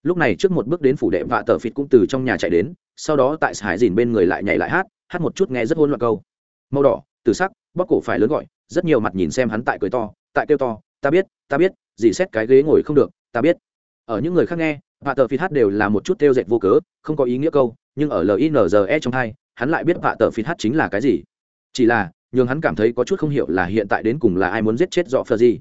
lúc này trước một bước đến phủ đệ vạ tờ phịt cũng từ trong nhà chạy đến, sau đó tại hải dìn bên người lại nhảy lại hát hát một chút nghe rất hôn loạn câu. Màu đỏ từ sắc bóc cổ phải lớn gọi, rất nhiều mặt nhìn xem hắn tại cười to, tại kêu to, ta biết ta biết, dì xét cái ghế ngồi không được, ta biết. Ở những người khác nghe, vạ tờ phịt hát đều là một chút theo dệt vô cớ, không có ý nghĩa câu, nhưng ở linze trong hai, hắn lại biết vạ tờ phịt hát chính là cái gì. Chỉ là nhưng hắn cảm thấy có chút không hiểu là hiện tại đến cùng là ai muốn giết chết dọ phờ gì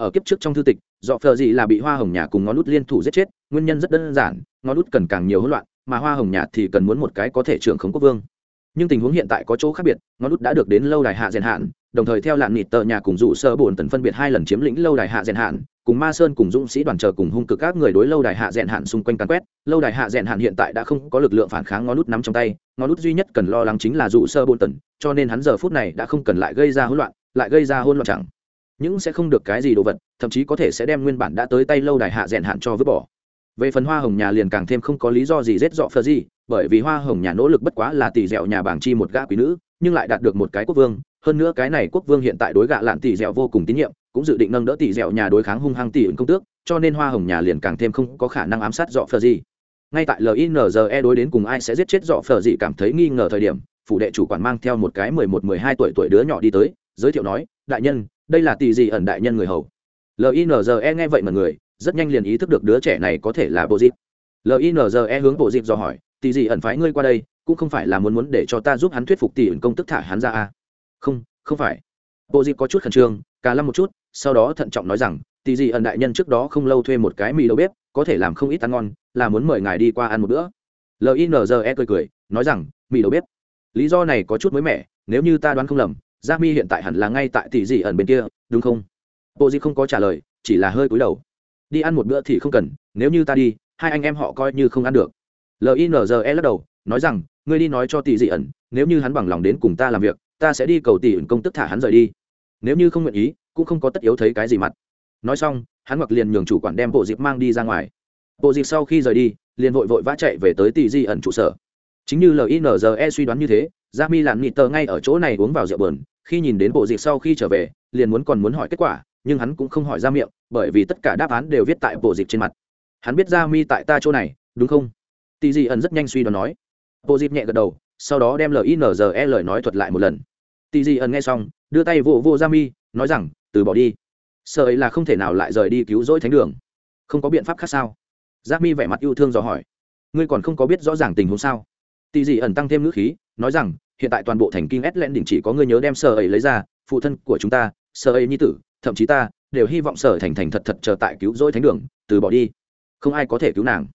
ở kiếp trước trong thư tịch, dọ phờ gì là bị hoa hồng nhà cùng ngón lút liên thủ giết chết, nguyên nhân rất đơn giản, ngón lút cần càng nhiều hỗn loạn, mà hoa hồng nhà thì cần muốn một cái có thể trưởng khống quốc vương. Nhưng tình huống hiện tại có chỗ khác biệt, ngón lút đã được đến lâu đài hạ rèn hạn, đồng thời theo lạn nịt tờ nhà cùng dụ sơ bổn tần phân biệt hai lần chiếm lĩnh lâu đài hạ rèn hạn, cùng ma sơn cùng dũng sĩ đoàn chờ cùng hung cực các người đối lâu đài hạ rèn hạn xung quanh càn quét, lâu đài hạ rèn hạn hiện tại đã không có lực lượng phản kháng ngón lút nắm trong tay, ngón lút duy nhất cần lo lắng chính là dụ sơ bổn tần, cho nên hắn giờ phút này đã không cần lại gây ra hỗn loạn, lại gây ra hỗn loạn chẳng những sẽ không được cái gì đồ vật, thậm chí có thể sẽ đem nguyên bản đã tới tay lâu đài hạ rèn hạn cho vứt bỏ. Về phần hoa hồng nhà liền càng thêm không có lý do gì rết dọ phờ gì, bởi vì hoa hồng nhà nỗ lực bất quá là tỷ dẻo nhà bảng chi một gã quý nữ, nhưng lại đạt được một cái quốc vương. Hơn nữa cái này quốc vương hiện tại đối gạ lạn tỷ dẻo vô cùng tín nhiệm, cũng dự định nâng đỡ tỷ dẻo nhà đối kháng hung hăng tỷ ứng công tước, cho nên hoa hồng nhà liền càng thêm không có khả năng ám sát dọ phờ gì. Ngay tại linze đối đến cùng ai sẽ giết chết dọ phờ gì cảm thấy nghi ngờ thời điểm, phủ đệ chủ quản mang theo một cái mười một, mười hai tuổi tuổi đứa nhỏ đi tới, giới thiệu nói, đại nhân đây là tỷ gì ẩn đại nhân người hầu. Linze nghe vậy mà người, rất nhanh liền ý thức được đứa trẻ này có thể là bộ dịp. Linze hướng bộ dịp do hỏi tỷ gì ẩn phái ngươi qua đây, cũng không phải là muốn muốn để cho ta giúp hắn thuyết phục tỷ ẩn công tức thả hắn ra à. không không phải. Bộ dịp có chút khẩn trương, cả lâm một chút, sau đó thận trọng nói rằng tỷ gì ẩn đại nhân trước đó không lâu thuê một cái mì đầu bếp, có thể làm không ít ăn ngon, là muốn mời ngài đi qua ăn một bữa. Linze cười cười, nói rằng, mì đầu bếp. Lý do này có chút mới mẻ, nếu như ta đoán không lầm gia mi hiện tại hẳn là ngay tại tỷ dị ẩn bên kia, đúng không? Bộ di không có trả lời, chỉ là hơi cúi đầu. Đi ăn một bữa thì không cần, nếu như ta đi, hai anh em họ coi như không ăn được. Linze lắc đầu, nói rằng, ngươi đi nói cho tỷ dị ẩn, nếu như hắn bằng lòng đến cùng ta làm việc, ta sẽ đi cầu tỷ ẩn công tức thả hắn rời đi. Nếu như không nguyện ý, cũng không có tất yếu thấy cái gì mặt. Nói xong, hắn mặc liền nhường chủ quản đem bộ dịp mang đi ra ngoài. Bộ dịp sau khi rời đi, liền vội vội vã chạy về tới tỷ di ẩn trụ sở. Chính như linze suy đoán như thế gia mi lạn nịt tờ ngay ở chỗ này uống vào rượu bờn khi nhìn đến bộ dịp sau khi trở về, liền muốn còn muốn hỏi kết quả, nhưng hắn cũng không hỏi ra miệng, bởi vì tất cả đáp án đều viết tại bộ dịp trên mặt. Hắn biết ra mi tại ta chỗ này, đúng không? Tì dị ẩn rất nhanh suy đoán nói. Bộ dịp nhẹ gật đầu, sau đó đem linze lời nói thuật lại một lần. Tì dị ẩn nghe xong, đưa tay vô vô ra mi, nói rằng, từ bỏ đi. Sợ ấy là không thể nào lại rời đi cứu rỗi thánh đường. Không có biện pháp khác sao? Giác mi vẻ mặt yêu thương dò hỏi. Ngươi còn không có biết rõ ràng tình huống sao? Tì dị ẩn tăng thêm ngữ khí nói rằng, hiện tại toàn bộ thành kinh ét len đỉnh chỉ có ngươi nhớ đem sợ ấy lấy ra, phụ thân của chúng ta sợ ấy nhi tử, thậm chí ta, đều hy vọng sở thành thành thật thật chờ tại cứu rỗi thánh đường, từ bỏ đi. Không ai có thể cứu nàng.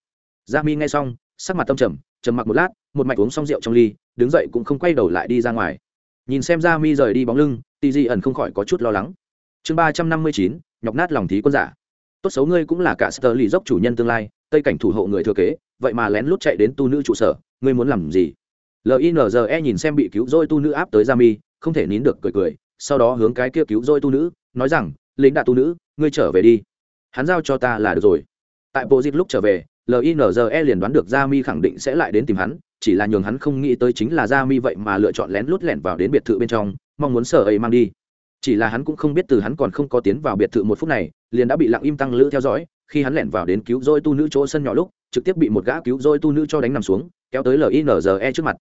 Gia mi nghe xong, sắc mặt tâm trầm trầm mặc một lát, một mạch uống xong rượu trong ly, đứng dậy cũng không quay đầu lại đi ra ngoài. Nhìn xem gia mi rời đi bóng lưng tì di ẩn không khỏi có chút lo lắng. Chương ba trăm năm mươi chín, nhọc nát lòng thí quân giả. Tốt xấu ngươi cũng là cả sơ lì dốc chủ nhân tương lai, tây cảnh thủ hộ người thừa kế, vậy mà lén lút chạy đến tu nữ trụ sở, ngươi muốn làm gì? Linze nhìn xem bị cứu rỗi tu nữ áp tới ra mi, không thể nín được cười cười, sau đó hướng cái kia cứu rỗi tu nữ, nói rằng lính đạ tu nữ, ngươi trở về đi. Hắn giao cho ta là được rồi. Tại bộ dịp lúc trở về linze liền đoán được ra mi khẳng định sẽ lại đến tìm hắn, chỉ là nhường hắn không nghĩ tới chính là ra mi vậy mà lựa chọn lén lút lẻn vào đến biệt thự bên trong, mong muốn sở ấy mang đi. Chỉ là hắn cũng không biết từ hắn còn không có tiến vào biệt thự một phút này, liền đã bị lặng im tăng lữ theo dõi, khi hắn lẻn vào đến cứu rỗi tu nữ chỗ sân nhỏ lúc, trực tiếp bị một gã cứu rỗi tu nữ cho đánh nằm xuống, kéo tới linze trước mặt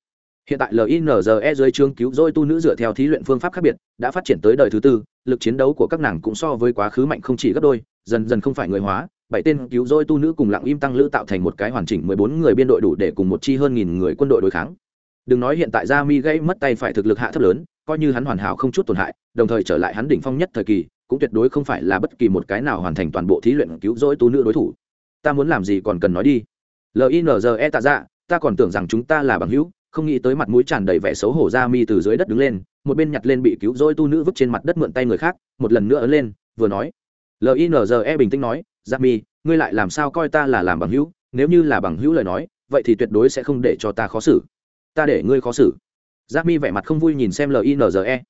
hiện tại linze dưới chương cứu rỗi tu nữ dựa theo thí luyện phương pháp khác biệt, đã phát triển tới đời thứ tư, lực chiến đấu của các nàng cũng so với quá khứ mạnh không chỉ gấp đôi, dần dần không phải người hóa. Bảy tên cứu rỗi tu nữ cùng lặng im tăng lữ tạo thành một cái hoàn chỉnh mười bốn người biên đội đủ để cùng một chi hơn nghìn người quân đội đối kháng. Đừng nói hiện tại ra mi gây mất tay phải thực lực hạ thấp lớn, coi như hắn hoàn hảo không chút tổn hại, đồng thời trở lại hắn đỉnh phong nhất thời kỳ, cũng tuyệt đối không phải là bất kỳ một cái nào hoàn thành toàn bộ thí luyện cứu rỗi tu nữ đối thủ. Ta muốn làm gì còn cần nói đi. Linze tạ ra ta còn tưởng rằng chúng ta là bằng hữu không nghĩ tới mặt mũi tràn đầy vẻ xấu hổ ra mi từ dưới đất đứng lên, một bên nhặt lên bị cứu rỗi tu nữ vứt trên mặt đất mượn tay người khác, một lần nữa ấn lên, vừa nói. Linze bình tĩnh nói ra mi, ngươi lại làm sao coi ta là làm bằng hữu? Nếu như là bằng hữu lời nói, vậy thì tuyệt đối sẽ không để cho ta khó xử. Ta để ngươi khó xử. Giáp mi vẻ mặt không vui nhìn xem linze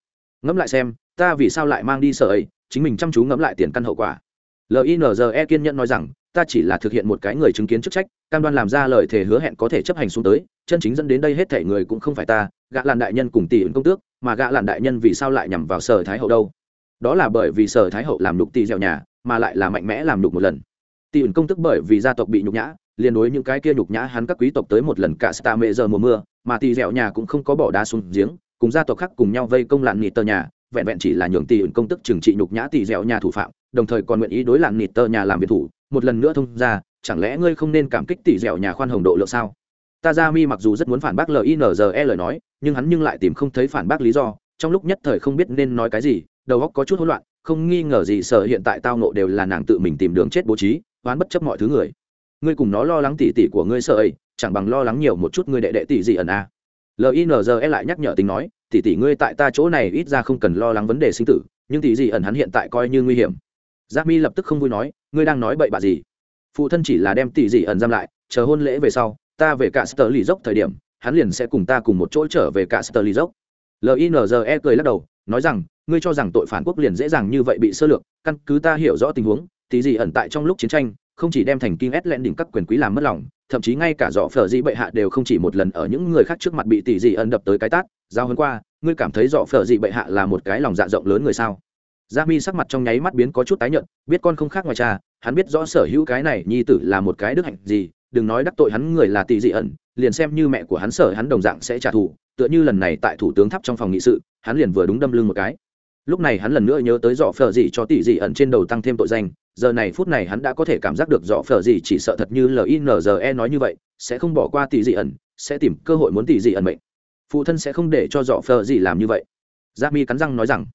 ngẫm lại xem, ta vì sao lại mang đi sợ ấy? Chính mình chăm chú ngẫm lại tiền căn hậu quả. Linze kiên nhẫn nói rằng ta chỉ là thực hiện một cái người chứng kiến chức trách, cam đoan làm ra lời thề hứa hẹn có thể chấp hành xuống tới, chân chính dẫn đến đây hết thể người cũng không phải ta, gã làn đại nhân cùng tỷ ứng công tước, mà gã làn đại nhân vì sao lại nhằm vào sở thái hậu đâu? Đó là bởi vì sở thái hậu làm nhục tỷ dẻo nhà, mà lại là mạnh mẽ làm nhục một lần. Tỷ ứng công tước bởi vì gia tộc bị nhục nhã, liền đối những cái kia nhục nhã hắn các quý tộc tới một lần cả sta mệ giờ mùa mưa, mà tỷ dẻo nhà cũng không có bỏ đá xuống giếng, cùng gia tộc khác cùng nhau vây công lạn nịt tờ nhà, vẹn vẹn chỉ là nhường tỷ ứng công tức trừng trị nhục nhã tỷ dẻo nhà thủ phạm, đồng thời còn nguyện ý đối làn nịt tờ nhà làm biệt thủ một lần nữa thông ra, chẳng lẽ ngươi không nên cảm kích tỷ dẻo nhà khoan hồng độ lượng sao? Ta ra mi mặc dù rất muốn phản bác linze lời nói, nhưng hắn nhưng lại tìm không thấy phản bác lý do, trong lúc nhất thời không biết nên nói cái gì, đầu óc có chút hỗn loạn, không nghi ngờ gì sợ hiện tại tao nộ đều là nàng tự mình tìm đường chết bố trí, oán bất chấp mọi thứ người. Ngươi cùng nó lo lắng tỉ tỉ của ngươi sợ ấy, chẳng bằng lo lắng nhiều một chút ngươi đệ đệ tỷ gì ẩn a. À. linze lại nhắc nhở tính nói, tỉ tỉ ngươi tại ta chỗ này ít ra không cần lo lắng vấn đề sinh tử, nhưng tỷ gì ẩn hắn hiện tại coi như nguy hiểm giác mi lập tức không vui nói, ngươi đang nói bậy bạ gì? Phụ thân chỉ là đem tỷ dị ẩn giam lại, chờ hôn lễ về sau, ta về cả sơ lì dốc thời điểm, hắn liền sẽ cùng ta cùng một chỗ trở về cả sơ lì dốc. Linze cười lắc đầu, nói rằng, ngươi cho rằng tội phản quốc liền dễ dàng như vậy bị sơ lược, căn cứ ta hiểu rõ tình huống, tỷ dị ẩn tại trong lúc chiến tranh, không chỉ đem thành kinh ét lẹn đỉnh các quyền quý làm mất lòng, thậm chí ngay cả dọ phở dĩ bệ hạ đều không chỉ một lần ở những người khác trước mặt bị tỷ dị ẩn đập tới cái tát. Giao hơn qua, ngươi cảm thấy dọ phở dị bệ hạ là một cái lòng dạ rộng lớn người sao? Gia mi sắc mặt trong nháy mắt biến có chút tái nhợt, biết con không khác ngoài cha, hắn biết rõ sở hữu cái này nhi tử là một cái đức hạnh gì, đừng nói đắc tội hắn người là tỷ dị ẩn, liền xem như mẹ của hắn sở hắn đồng dạng sẽ trả thù, tựa như lần này tại thủ tướng tháp trong phòng nghị sự, hắn liền vừa đúng đâm lưng một cái. Lúc này hắn lần nữa nhớ tới dọ phở gì cho tỷ dị ẩn trên đầu tăng thêm tội danh, giờ này phút này hắn đã có thể cảm giác được dọ phở gì chỉ sợ thật như linze nói như vậy, sẽ không bỏ qua tỷ dị ẩn, sẽ tìm cơ hội muốn tỷ dị ẩn mệnh. Phụ thân sẽ không để cho dọ phở gì làm như vậy. G mi cắn răng nói rằng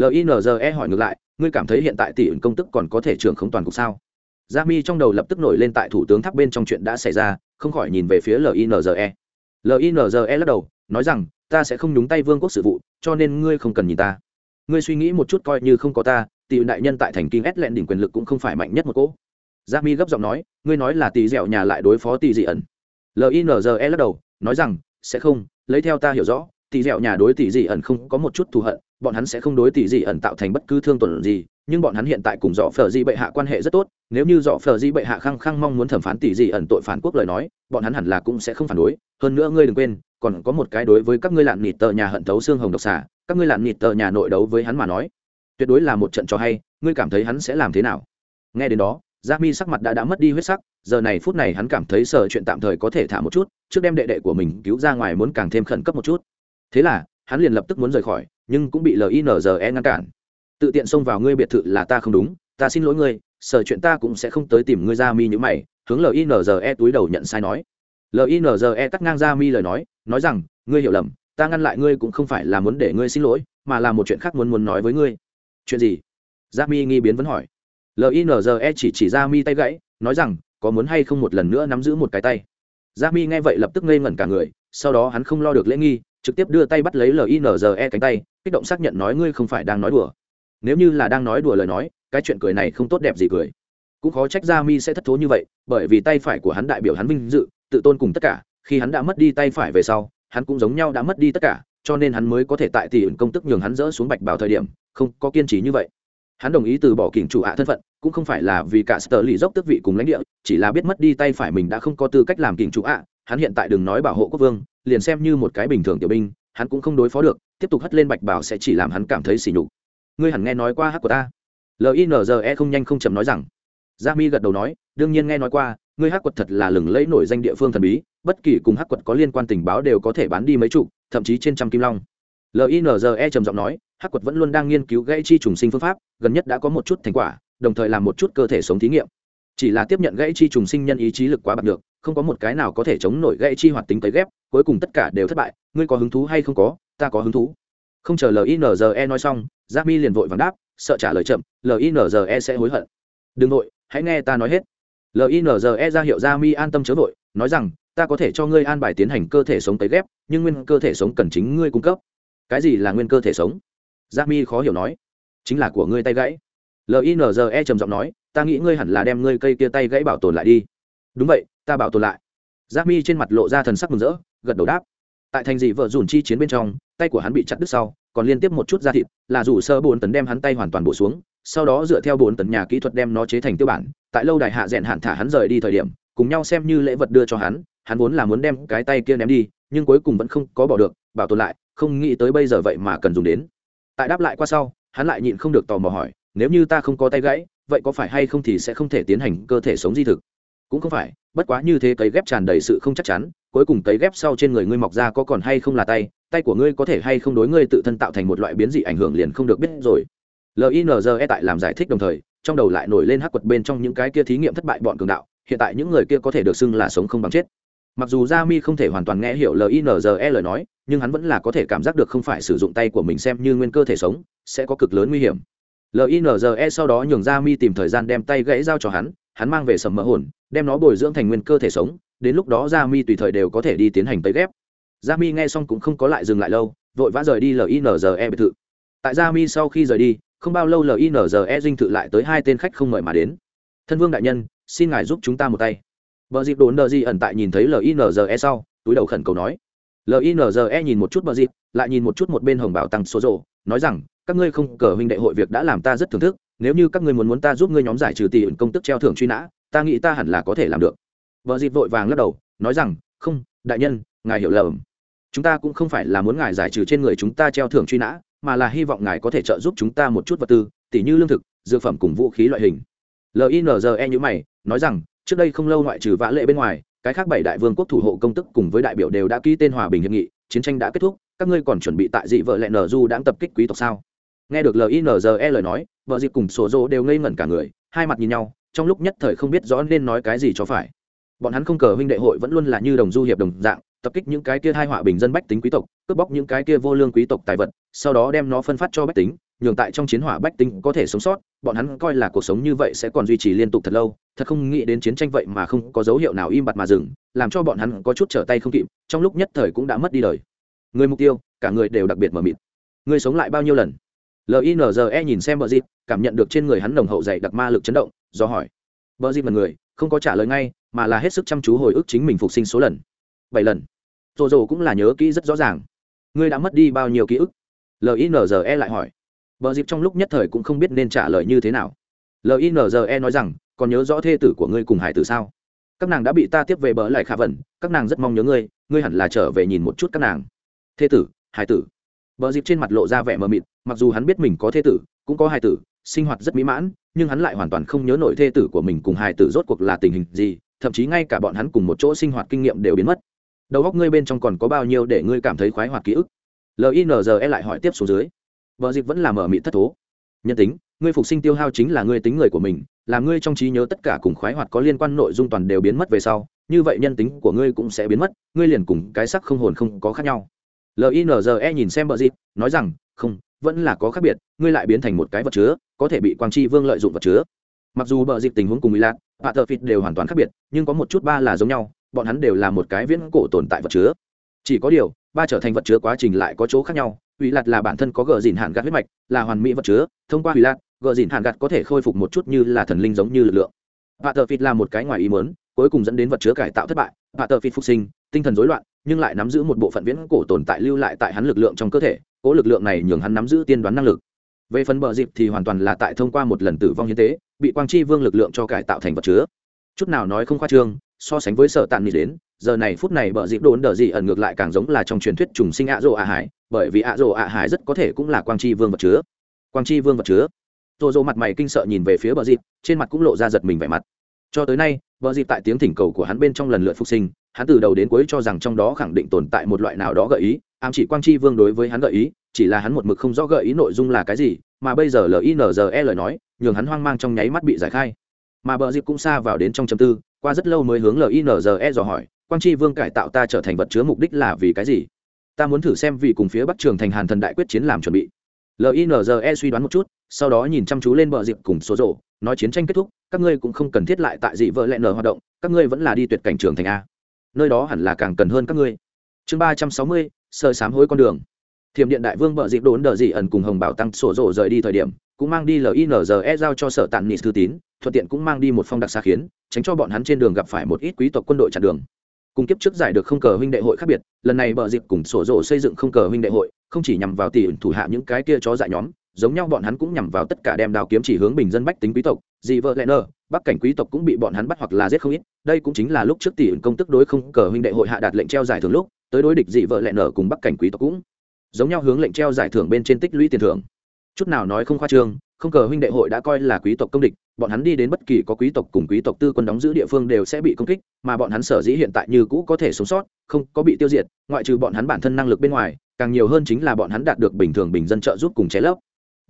linze hỏi ngược lại, ngươi cảm thấy hiện tại tỷ ứng công tức còn có thể trưởng không toàn cục sao? Gia mi trong đầu lập tức nổi lên tại thủ tướng tháp bên trong chuyện đã xảy ra, không khỏi nhìn về phía linze linze lắc đầu, nói rằng, ta sẽ không nhúng tay vương quốc sự vụ, cho nên ngươi không cần nhìn ta. Ngươi suy nghĩ một chút coi như không có ta, tỷ đại nhân tại thành kinh ét lẹn đỉnh quyền lực cũng không phải mạnh nhất một cỗ. Gia mi gấp giọng nói, ngươi nói là tỷ dẻo nhà lại đối phó tỷ dị ẩn. Linze lắc đầu, nói rằng, sẽ không, lấy theo ta hiểu rõ tỷ dẻo nhà đối tỷ dị ẩn không có một chút thù hận, bọn hắn sẽ không đối tỷ dị ẩn tạo thành bất cứ thương tổn gì, nhưng bọn hắn hiện tại cùng dọ phở di bệ hạ quan hệ rất tốt, nếu như dọ phở di bệ hạ khăng khăng mong muốn thẩm phán tỷ dị ẩn tội phản quốc lời nói, bọn hắn hẳn là cũng sẽ không phản đối. Hơn nữa ngươi đừng quên, còn có một cái đối với các ngươi lạn nịt tờ nhà hận thấu xương hồng độc xả các ngươi lạn nịt tờ nhà nội đấu với hắn mà nói, tuyệt đối là một trận cho hay, ngươi cảm thấy hắn sẽ làm thế nào? Nghe đến đó g mi sắc mặt đã đã mất đi huyết sắc, giờ này phút này hắn cảm thấy sợ chuyện tạm thời có thể thả một chút, trước đem đệ đệ của mình cứu ra ngoài muốn càng thêm khẩn cấp một chút thế là, hắn liền lập tức muốn rời khỏi, nhưng cũng bị linze ngăn cản. Tự tiện xông vào ngươi biệt thự là ta không đúng, ta xin lỗi ngươi sở chuyện ta cũng sẽ không tới tìm ngươi ra mi như mày, hướng linze túi đầu nhận sai nói. Linze cắt ngang ra mi lời nói nói rằng, ngươi hiểu lầm, ta ngăn lại ngươi cũng không phải là muốn để ngươi xin lỗi, mà là một chuyện khác muốn muốn nói với ngươi. Chuyện gì? Ra mi nghi biến vẫn hỏi. Linze chỉ chỉ ra mi tay gãy, nói rằng, có muốn hay không một lần nữa nắm giữ một cái tay? Ra mi nghe vậy lập tức ngây ngẩn cả người, sau đó hắn không lo được lễ nghi trực tiếp đưa tay bắt lấy linze cánh tay, kích động xác nhận nói ngươi không phải đang nói đùa. Nếu như là đang nói đùa lời nói, cái chuyện cười này không tốt đẹp gì cười. Cũng khó trách ra mi sẽ thất thố như vậy, bởi vì tay phải của hắn đại biểu hắn vinh dự, tự tôn cùng tất cả, khi hắn đã mất đi tay phải về sau, hắn cũng giống nhau đã mất đi tất cả, cho nên hắn mới có thể tại tỷ ẩn công tức nhường hắn dỡ xuống bạch bảo thời điểm, không có kiên trì như vậy. Hắn đồng ý từ bỏ kỉnh chủ ạ thân phận cũng không phải là vì cả sở lì dốc tước vị cùng lãnh địa, chỉ là biết mất đi tay phải mình đã không có tư cách làm kình chủ ạ. Hắn hiện tại đừng nói bảo hộ quốc vương, liền xem như một cái bình thường tiểu binh, hắn cũng không đối phó được, tiếp tục hất lên bạch bảo sẽ chỉ làm hắn cảm thấy sỉ nhục. Ngươi hẳn nghe nói qua hát của ta. Linze không nhanh không chậm nói rằng. Gia mi gật đầu nói, đương nhiên nghe nói qua, ngươi hát quật thật là lừng lẫy nổi danh địa phương thần bí, bất kỳ cùng hát quật có liên quan tình báo đều có thể bán đi mấy chục, thậm chí trên trăm kim long. Linze trầm giọng nói hát quật vẫn luôn đang nghiên cứu gãy chi trùng sinh phương pháp, gần nhất đã có một chút thành quả đồng thời làm một chút cơ thể sống thí nghiệm. Chỉ là tiếp nhận gãy chi trùng sinh nhân ý chí lực quá bạc được không có một cái nào có thể chống nổi gãy chi hoạt tính tới ghép, cuối cùng tất cả đều thất bại, ngươi có hứng thú hay không có, ta có hứng thú. Không chờ linze nói xong giáp mi liền vội vàng đáp, sợ trả lời chậm linze sẽ hối hận. Đừng vội, hãy nghe ta nói hết. Linze ra hiệu ra mi an tâm chớ vội, nói rằng, ta có thể cho ngươi an bài tiến hành cơ thể sống tới ghép, nhưng nguyên cơ thể sống cần chính ngươi cung cấp. Cái gì là nguyên cơ thể sống? Giáp mi khó hiểu nói. Chính là của ngươi tay gãy linze trầm giọng nói, ta nghĩ ngươi hẳn là đem ngươi cây kia tay gãy bảo tồn lại đi. Đúng vậy, ta bảo tồn lại. G mi trên mặt lộ ra thần sắc mừng rỡ, gật đầu đáp. Tại thành dị vợ dùn chi chiến bên trong, tay của hắn bị chặt đứt sau, còn liên tiếp một chút da thịt, là rủ sơ bốn tấn đem hắn tay hoàn toàn bổ xuống, sau đó dựa theo bốn tấn nhà kỹ thuật đem nó chế thành tiêu bản, tại lâu đài hạ rèn hạn thả hắn rời đi thời điểm, cùng nhau xem như lễ vật đưa cho hắn hắn vốn là muốn đem cái tay kia ném đi, nhưng cuối cùng vẫn không có bỏ được, bảo tồn lại, không nghĩ tới bây giờ vậy mà cần dùng đến. Tại đáp lại qua sau, hắn lại nhịn không được tò mò hỏi nếu như ta không có tay gãy, vậy có phải hay không thì sẽ không thể tiến hành cơ thể sống di thực? Cũng không phải, bất quá như thế cấy ghép tràn đầy sự không chắc chắn, cuối cùng cấy ghép sau trên người ngươi mọc ra có còn hay không là tay tay của ngươi có thể hay không đối ngươi tự thân tạo thành một loại biến dị ảnh hưởng liền không được biết rồi. Linze tại làm giải thích đồng thời, trong đầu lại nổi lên hắc quật bên trong những cái kia thí nghiệm thất bại bọn cường đạo, hiện tại những người kia có thể được xưng là sống không bằng chết. Mặc dù Ra mi không thể hoàn toàn nghe hiểu linze lời nói, nhưng hắn vẫn là có thể cảm giác được không phải sử dụng tay của mình xem như nguyên cơ thể sống, sẽ có cực lớn nguy hiểm linze sau đó nhường Ra mi tìm thời gian đem tay gãy giao cho hắn hắn mang về sầm mỡ hồn, đem nó bồi dưỡng thành nguyên cơ thể sống, đến lúc đó Ra mi tùy thời đều có thể đi tiến hành tấy ghép. Ra mi nghe xong cũng không có lại dừng lại lâu, vội vã rời đi linze biệt thự. Tại Ra mi sau khi rời đi, không bao lâu linze dinh thự lại tới hai tên khách không mời mà đến. Thân vương đại nhân, xin ngài giúp chúng ta một tay. Vợ dịp đồn đờ di ẩn tại nhìn thấy linze sau, túi đầu khẩn cầu nói. Linze nhìn một chút bờ dịp, lại nhìn một chút một bên hồng bảo tăng số rộ nói rằng các ngươi không cờ huynh đệ hội việc đã làm ta rất thưởng thức, nếu như các ngươi muốn muốn ta giúp ngươi nhóm giải trừ tỷ ẩn công tức treo thưởng truy nã, ta nghĩ ta hẳn là có thể làm được. Vợ dịp vội vàng lắc đầu, nói rằng, không, đại nhân, ngài hiểu lầm. Chúng ta cũng không phải là muốn ngài giải trừ trên người chúng ta treo thưởng truy nã, mà là hy vọng ngài có thể trợ giúp chúng ta một chút vật tư, tỉ như lương thực, dược phẩm cùng vũ khí loại hình. Linze như mày, nói rằng, trước đây không lâu ngoại trừ vã lệ bên ngoài, cái khác bảy đại vương quốc thủ hộ công tức cùng với đại biểu đều đã ký tên hòa bình hiệp nghị, chiến tranh đã kết thúc, các ngươi còn chuẩn bị tại dị vợ lẹ nở du đang tập kích quý tộc sao? Nghe được linze lời nói, vợ dịp cùng sổ dỗ đều ngây ngẩn cả người, hai mặt nhìn nhau, trong lúc nhất thời không biết rõ nên nói cái gì cho phải. Bọn hắn không cờ huynh đệ hội vẫn luôn là như đồng du hiệp đồng dạng, tập kích những cái kia hai họa bình dân bách tính quý tộc, cướp bóc những cái kia vô lương quý tộc tài vật, sau đó đem nó phân phát cho bách tính, nhường tại trong chiến hỏa bách tính có thể sống sót, bọn hắn coi là cuộc sống như vậy sẽ còn duy trì liên tục thật lâu, thật không nghĩ đến chiến tranh vậy mà không có dấu hiệu nào im bặt mà dừng, làm cho bọn hắn có chút trở tay không kịp, trong lúc nhất thời cũng đã mất đi đời. Người mục tiêu, cả người đều đặc biệt mờ mịt. Người sống lại bao nhiêu lần? Linze nhìn xem bờ dịp, cảm nhận được trên người hắn nồng hậu dày đặc ma lực chấn động, do hỏi. Bờ dịp mật người, không có trả lời ngay, mà là hết sức chăm chú hồi ức chính mình phục sinh số lần. Bảy lần. Rồ rồ cũng là nhớ kỹ rất rõ ràng. Ngươi đã mất đi bao nhiêu ký ức? Linze lại hỏi. Bờ dịp trong lúc nhất thời cũng không biết nên trả lời như thế nào. Linze nói rằng, còn nhớ rõ thê tử của ngươi cùng hải tử sao? Các nàng đã bị ta tiếp về bờ lại khả vẩn các nàng rất mong nhớ ngươi ngươi hẳn là trở về nhìn một chút các nàng. Thê tử, hải tử bờ dịp trên mặt lộ ra vẻ mờ mịt, mặc dù hắn biết mình có thê tử, cũng có hài tử, sinh hoạt rất mỹ mãn, nhưng hắn lại hoàn toàn không nhớ nổi thê tử của mình cùng hài tử rốt cuộc là tình hình gì, thậm chí ngay cả bọn hắn cùng một chỗ sinh hoạt kinh nghiệm đều biến mất. Đầu óc ngươi bên trong còn có bao nhiêu để ngươi cảm thấy khoái hoạt ký ức? Linze lại hỏi tiếp xuống dưới. Bờ dịp vẫn là mở mịt thất thố. Nhân tính, ngươi phục sinh tiêu hao chính là ngươi tính người của mình làm ngươi trong trí nhớ tất cả cùng khoái hoạt có liên quan nội dung toàn đều biến mất về sau, như vậy nhân tính của ngươi cũng sẽ biến mất, ngươi liền cùng cái sắc không hồn không có khác nhau linze nhìn xem bờ dịp nói rằng, không, vẫn là có khác biệt, ngươi lại biến thành một cái vật chứa, có thể bị quang tri vương lợi dụng vật chứa. Mặc dù bờ dịp tình huống cùng mỹ lạc và thợ phịt đều hoàn toàn khác biệt, nhưng có một chút ba là giống nhau, bọn hắn đều là một cái viễn cổ tồn tại vật chứa. Chỉ có điều, ba trở thành vật chứa quá trình lại có chỗ khác nhau ủy lạt là bản thân có gờ dìn hạn gạt huyết mạch, là hoàn mỹ vật chứa, thông qua ủy lạt gờ dìn hạn gạt có thể khôi phục một chút như là thần linh giống như lực lượng. Và thợ phịt là một cái ngoài ý mớn cuối cùng dẫn đến vật chứa cải tạo thất bại và thợ phịt phục sinh, tinh thần rối loạn nhưng lại nắm giữ một bộ phận viễn cổ tồn tại lưu lại tại hắn lực lượng trong cơ thể, cố lực lượng này nhường hắn nắm giữ tiên đoán năng lực. Về phần bờ dịp thì hoàn toàn là tại thông qua một lần tử vong hiến tế, bị quang chi vương lực lượng cho cải tạo thành vật chứa. Chút nào nói không khoa trương, so sánh với sở tàn nị đến, giờ này phút này bờ dịp đồn đờ dị ẩn ngược lại càng giống là trong truyền thuyết trùng sinh ạ rộ ạ hải, bởi vì ạ rộ ạ hải rất có thể cũng là quang chi vương vật chứa. Quang chi vương vật chứa. Tô dô mặt mày kinh sợ nhìn về phía bờ dịp, trên mặt cũng lộ ra giật mình vẻ mặt cho tới nay bờ dịp tại tiếng thỉnh cầu của hắn bên trong lần lượt phục sinh, hắn từ đầu đến cuối cho rằng trong đó khẳng định tồn tại một loại nào đó gợi ý, ám chỉ quang chi vương đối với hắn gợi ý, chỉ là hắn một mực không rõ gợi ý nội dung là cái gì, mà bây giờ linze lời nói, nhường hắn hoang mang trong nháy mắt bị giải khai. Mà bờ dịp cũng xa vào đến trong châm tư, qua rất lâu mới hướng linze dò hỏi, quang tri vương cải tạo ta trở thành vật chứa mục đích là vì cái gì? Ta muốn thử xem vì cùng phía bắc trường thành hàn thần đại quyết chiến làm chuẩn bị. Linze suy đoán một chút, sau đó nhìn chăm chú lên bờ dịp cùng số rộ nói chiến tranh kết thúc, các ngươi cũng không cần thiết lại tại dị vợ lẹ nở hoạt động, các ngươi vẫn là đi tuyệt cảnh trường thành a. Nơi đó hẳn là càng cần hơn các ngươi. Chương ba trăm sáu mươi, sơ sám hối con đường. Thiểm điện đại vương vợ dịp đốn đờ dị ẩn cùng hồng bảo tăng sổ rộ rời đi thời điểm, cũng mang đi linze giao cho sở tàn nịt thư tín, thuận tiện cũng mang đi một phong đặc xa khiến, tránh cho bọn hắn trên đường gặp phải một ít quý tộc quân đội chặn đường. Cùng kiếp trước giải được không cờ huynh đệ hội khác biệt, lần này bờ dịp cùng sổ rộ xây dựng không cờ huynh đệ hội, không chỉ nhằm vào tỷ thủ hạ những cái kia chó dại nhóm giống nhau bọn hắn cũng nhằm vào tất cả đem đao kiếm chỉ hướng bình dân bách tính quý tộc, dị vợ lẽ nơ bắc cảnh quý tộc cũng bị bọn hắn bắt hoặc là giết không ít. Đây cũng chính là lúc trước tỷ ứng công tức đối không cờ huynh đệ hội hạ đạt lệnh treo giải thưởng lúc, tới đối địch dị vợ lẽ nở cùng bắc cảnh quý tộc cũng giống nhau hướng lệnh treo giải thưởng bên trên tích lũy tiền thưởng. Chút nào nói không khoa trương, không cờ huynh đệ hội đã coi là quý tộc công địch, bọn hắn đi đến bất kỳ có quý tộc cùng quý tộc tư quân đóng giữ địa phương đều sẽ bị công kích, mà bọn hắn sở dĩ hiện tại như cũ có thể sống sót, không có bị tiêu diệt, ngoại trừ bọn hắn bản thân năng lực bên ngoài, càng nhiều hơn chính là bọn hắn đạt được bình thường bình dân trợ giúp cùng chế lấp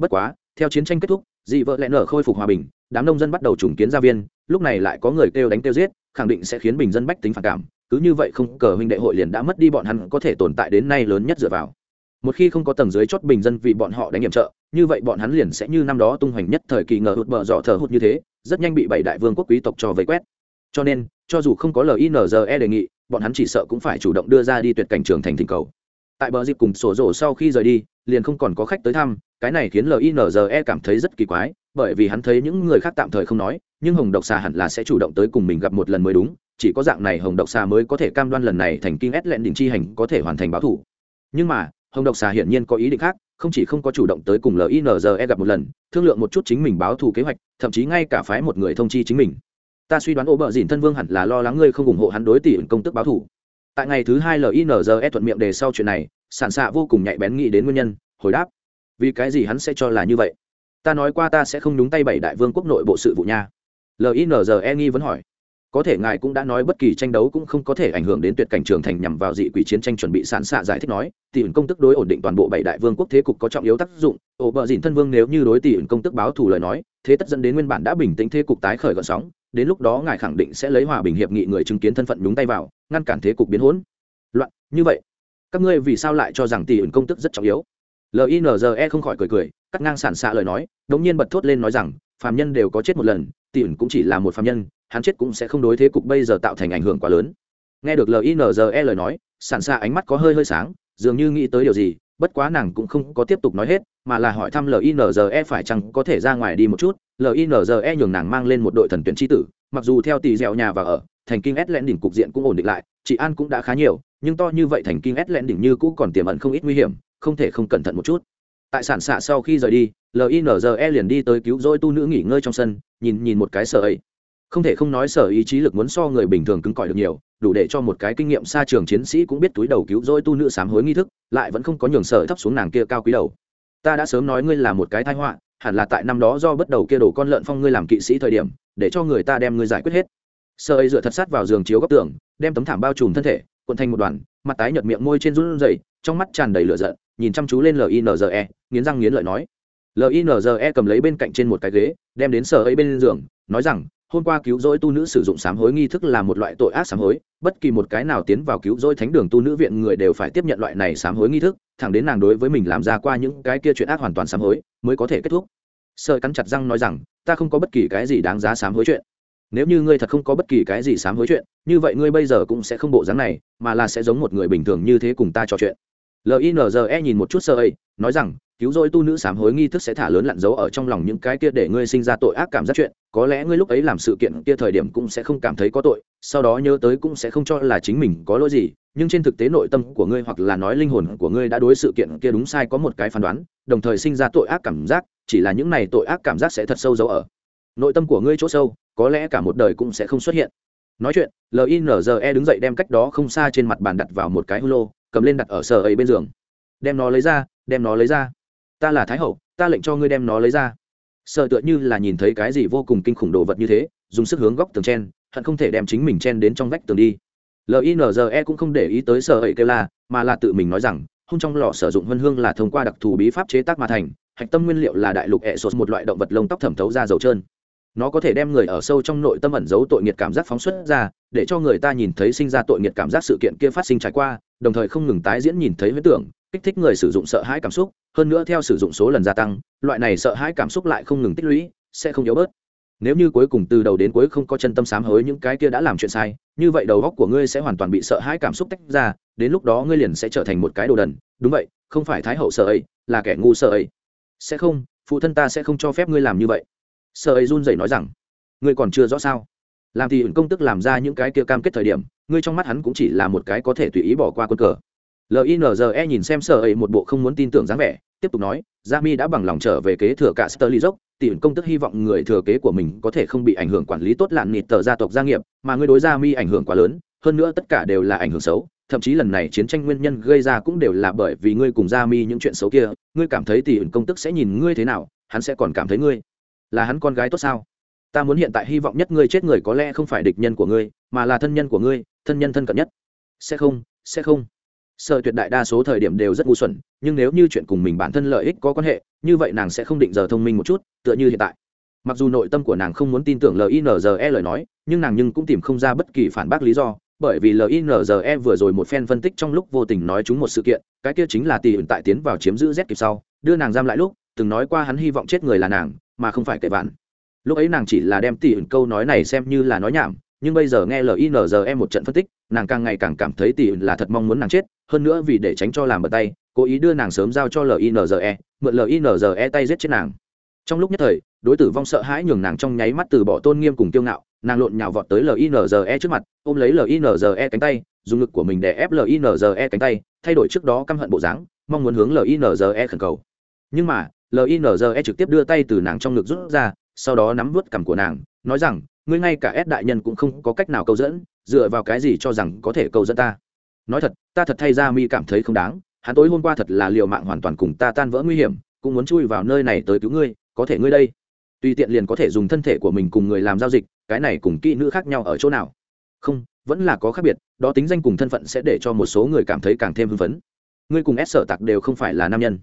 bất quá, theo chiến tranh kết thúc, dị vợ lẽ nở khôi phục hòa bình, đám nông dân bắt đầu trùng kiến gia viên, lúc này lại có người kêu đánh tiêu giết, khẳng định sẽ khiến bình dân bách tính phản cảm, cứ như vậy không cờ huynh đệ hội liền đã mất đi bọn hắn có thể tồn tại đến nay lớn nhất dựa vào. Một khi không có tầng dưới chót bình dân vì bọn họ đánh nhiệm trợ, như vậy bọn hắn liền sẽ như năm đó tung hoành nhất thời kỳ ngờ hụt bờ dọ thờ hụt như thế, rất nhanh bị bảy đại vương quốc quý tộc cho vây quét. Cho nên, cho dù không có linze đề nghị, bọn hắn chỉ sợ cũng phải chủ động đưa ra đi tuyệt cảnh trường thành thỉnh cầu tại bờ dịp cùng sổ rổ sau khi rời đi, liền không còn có khách tới thăm, cái này khiến linze cảm thấy rất kỳ quái, bởi vì hắn thấy những người khác tạm thời không nói, nhưng hồng độc xà hẳn là sẽ chủ động tới cùng mình gặp một lần mới đúng, chỉ có dạng này hồng độc xà mới có thể cam đoan lần này thành kinh ét lẹn đình chi hành có thể hoàn thành báo thủ. Nhưng mà, hồng độc xà hiển nhiên có ý định khác, không chỉ không có chủ động tới cùng linze gặp một lần, thương lượng một chút chính mình báo thù kế hoạch, thậm chí ngay cả phái một người thông chi chính mình. Ta suy đoán ô bờ dìn thân vương hẳn là lo lắng ngươi không ủng hộ hắn đối tỷ công tức báo thù tại ngày thứ hai linze thuận miệng đề sau chuyện này sản xạ vô cùng nhạy bén nghĩ đến nguyên nhân, hồi đáp. Vì cái gì hắn sẽ cho là như vậy? Ta nói qua ta sẽ không nhúng tay bảy đại vương quốc nội bộ sự vụ nha. Linze nghi vẫn hỏi. Có thể ngài cũng đã nói bất kỳ tranh đấu cũng không có thể ảnh hưởng đến tuyệt cảnh trường thành nhằm vào dị quỷ chiến tranh chuẩn bị sản xạ giải thích nói, tỷ ứng công tức đối ổn định toàn bộ bảy đại vương quốc thế cục có trọng yếu tác dụng. Ổ bờ dìn thân vương nếu như đối tỷ ứng công tức báo thù lời nói, thế tất dẫn đến nguyên bản đã bình tĩnh thế cục tái khởi gọn sóng đến lúc đó ngài khẳng định sẽ lấy hòa bình hiệp nghị người chứng kiến thân phận nhúng tay vào, ngăn cản thế cục biến hỗn. Loạn, như vậy, các ngươi vì sao lại cho rằng tỷ ứng công tức rất trọng yếu? Linze không khỏi cười cười, cắt ngang sản xạ lời nói, đống nhiên bật thốt lên nói rằng, phàm nhân đều có chết một lần, tỷ ứng cũng chỉ là một phàm nhân, hắn chết cũng sẽ không đối thế cục bây giờ tạo thành ảnh hưởng quá lớn. Nghe được linze lời nói sản xạ ánh mắt có hơi hơi sáng, dường như nghĩ tới điều gì, bất quá nàng cũng không có tiếp tục nói hết, mà là hỏi thăm linze phải chăng có thể ra ngoài đi một chút linze nhường nàng mang lên một đội thần tuyển tri tử, mặc dù theo tỷ dẻo nhà và ở, thành kinh s lẽn đỉnh cục diện cũng ổn định lại, chị an cũng đã khá nhiều, nhưng to như vậy thành kinh s lẽn đỉnh như cũ còn tiềm ẩn không ít nguy hiểm, không thể không cẩn thận một chút. Tại sản xạ sau khi rời đi linze liền đi tới cứu rỗi tu nữ nghỉ ngơi trong sân, nhìn nhìn một cái sợ ấy. Không thể không nói sở ý chí lực muốn so người bình thường cứng cỏi được nhiều, đủ để cho một cái kinh nghiệm xa trường chiến sĩ cũng biết túi đầu cứu rỗi tu nữ sám hối nghi thức, lại vẫn không có nhường sở thấp xuống nàng kia cao quý đầu. Ta đã sớm nói ngươi là một cái thái họa hẳn là tại năm đó do bắt đầu kia đổ con lợn phong ngươi làm kỵ sĩ thời điểm, để cho người ta đem ngươi giải quyết hết. Sơ ấy dựa thật sát vào giường chiếu góc tường, đem tấm thảm bao trùm thân thể, cuộn thành một đoàn, mặt tái nhợt miệng môi trên run rẩy, trong mắt tràn đầy lửa giận, nhìn chăm chú lên linze nghiến răng nghiến lợi nói. Linze cầm lấy bên cạnh trên một cái ghế, đem đến sở ấy bên giường, nói rằng hôm qua cứu rỗi tu nữ sử dụng sám hối nghi thức là một loại tội ác sám hối, bất kỳ một cái nào tiến vào cứu rỗi thánh đường tu nữ viện người đều phải tiếp nhận loại này sám hối nghi thức, thẳng đến nàng đối với mình làm ra qua những cái kia chuyện ác hoàn toàn sám hối, mới có thể kết thúc. Sơ cắn chặt răng nói rằng, ta không có bất kỳ cái gì đáng giá sám hối chuyện. Nếu như ngươi thật không có bất kỳ cái gì sám hối chuyện, như vậy ngươi bây giờ cũng sẽ không bộ dáng này, mà là sẽ giống một người bình thường như thế cùng ta trò chuyện. Linze nhìn một chút sơ ấy, nói rằng cứu rỗi tu nữ sám hối nghi thức sẽ thả lớn lặn giấu ở trong lòng những cái kia để ngươi sinh ra tội ác cảm giác chuyện, có lẽ ngươi lúc ấy làm sự kiện kia thời điểm cũng sẽ không cảm thấy có tội, sau đó nhớ tới cũng sẽ không cho là chính mình có lỗi gì, nhưng trên thực tế nội tâm của ngươi hoặc là nói linh hồn của ngươi đã đối sự kiện kia đúng sai có một cái phán đoán, đồng thời sinh ra tội ác cảm giác, chỉ là những này tội ác cảm giác sẽ thật sâu giấu ở nội tâm của ngươi chỗ sâu, có lẽ cả một đời cũng sẽ không xuất hiện. Nói chuyện linze đứng dậy đem cách đó không xa trên mặt bàn đặt vào một cái hư lô cầm lên đặt ở sở ấy bên giường. Đem nó lấy ra, đem nó lấy ra ta là thái hậu, ta lệnh cho ngươi đem nó lấy ra. Sợ tựa như là nhìn thấy cái gì vô cùng kinh khủng đồ vật như thế, dùng sức hướng góc tường chen, hận không thể đem chính mình chen đến trong vách tường đi. Linze cũng không để ý tới sợ ấy kêu la, mà là tự mình nói rằng, hung trong lò sử dụng vân hương là thông qua đặc thù bí pháp chế tác mà thành, hạch tâm nguyên liệu là đại lục ẹ sột một loại động vật lông tóc thẩm thấu ra dầu trơn. Nó có thể đem người ở sâu trong nội tâm ẩn giấu tội nghiệt cảm giác phóng xuất ra, để cho người ta nhìn thấy sinh ra tội nghiệt cảm giác sự kiện kia phát sinh trải qua, đồng thời không ngừng tái diễn nhìn thấy huyết tưởng kích thích người sử dụng sợ hãi cảm xúc, hơn nữa theo sử dụng số lần gia tăng, loại này sợ hãi cảm xúc lại không ngừng tích lũy, sẽ không yếu bớt. Nếu như cuối cùng từ đầu đến cuối không có chân tâm sám hối những cái kia đã làm chuyện sai, như vậy đầu góc của ngươi sẽ hoàn toàn bị sợ hãi cảm xúc tách ra, đến lúc đó ngươi liền sẽ trở thành một cái đồ đần. Đúng vậy, không phải thái hậu sợ ấy, là kẻ ngu sợ ấy. Sẽ không, phụ thân ta sẽ không cho phép ngươi làm như vậy. Sợ ấy run rẩy nói rằng, ngươi còn chưa rõ sao? Làm thì công tức làm ra những cái kia cam kết thời điểm, ngươi trong mắt hắn cũng chỉ là một cái có thể tùy ý bỏ qua quân cờ linze nhìn xem sợ ấy một bộ không muốn tin tưởng dáng vẻ, tiếp tục nói gia mi đã bằng lòng trở về kế thừa cả sterly dốc tìm công tức hy vọng người thừa kế của mình có thể không bị ảnh hưởng quản lý tốt lạn nịt tờ gia tộc gia nghiệp, mà ngươi đối gia mi ảnh hưởng quá lớn, hơn nữa tất cả đều là ảnh hưởng xấu, thậm chí lần này chiến tranh nguyên nhân gây ra cũng đều là bởi vì ngươi cùng gia mi những chuyện xấu kia, ngươi cảm thấy tỷ công tức sẽ nhìn ngươi thế nào, hắn sẽ còn cảm thấy ngươi là hắn con gái tốt sao? Ta muốn hiện tại hy vọng nhất ngươi chết người có lẽ không phải địch nhân của ngươi, mà là thân nhân của ngươi, thân nhân thân cận nhất. Sẽ không sẽ không sợ tuyệt đại đa số thời điểm đều rất ngu xuẩn, nhưng nếu như chuyện cùng mình bản thân lợi ích có quan hệ, như vậy nàng sẽ không định giờ thông minh một chút, tựa như hiện tại. Mặc dù nội tâm của nàng không muốn tin tưởng linze lời nói, nhưng nàng nhưng cũng tìm không ra bất kỳ phản bác lý do, bởi vì linze vừa rồi một phen phân tích trong lúc vô tình nói chúng một sự kiện, cái kia chính là tỷ ẩn tại tiến vào chiếm giữ z kịp sau, đưa nàng giam lại lúc, từng nói qua hắn hy vọng chết người là nàng, mà không phải kệ vạn. Lúc ấy nàng chỉ là đem tỷ ẩn câu nói này xem như là nói nhảm nhưng bây giờ nghe linze một trận phân tích, nàng càng ngày càng cảm thấy tỷ là thật mong muốn nàng chết, hơn nữa vì để tránh cho làm bật tay, cố ý đưa nàng sớm giao cho linze mượn linze tay giết chết nàng. Trong lúc nhất thời, đối tử vong sợ hãi nhường nàng trong nháy mắt từ bỏ tôn nghiêm cùng kiêu ngạo, nàng lộn nhào vọt tới linze trước mặt, ôm lấy linze cánh tay, dùng ngực của mình để ép linze cánh tay, thay đổi trước đó căm hận bộ dáng, mong muốn hướng linze khẩn cầu. Nhưng mà linze trực tiếp đưa tay từ nàng trong ngực rút ra, sau đó nắm vút cằm của nàng, nói rằng ngươi ngay cả S đại nhân cũng không có cách nào câu dẫn, dựa vào cái gì cho rằng có thể câu dẫn ta? Nói thật, ta thật thay ra mi cảm thấy không đáng, hắn tối hôm qua thật là liều mạng hoàn toàn cùng ta tan vỡ nguy hiểm, cũng muốn chui vào nơi này tới cứu ngươi, có thể ngươi đây. Tùy tiện liền có thể dùng thân thể của mình cùng người làm giao dịch, cái này cùng kỹ nữ khác nhau ở chỗ nào? Không, vẫn là có khác biệt, đó tính danh cùng thân phận sẽ để cho một số người cảm thấy càng thêm hưng phấn. Ngươi cùng s sở tặc đều không phải là nam nhân.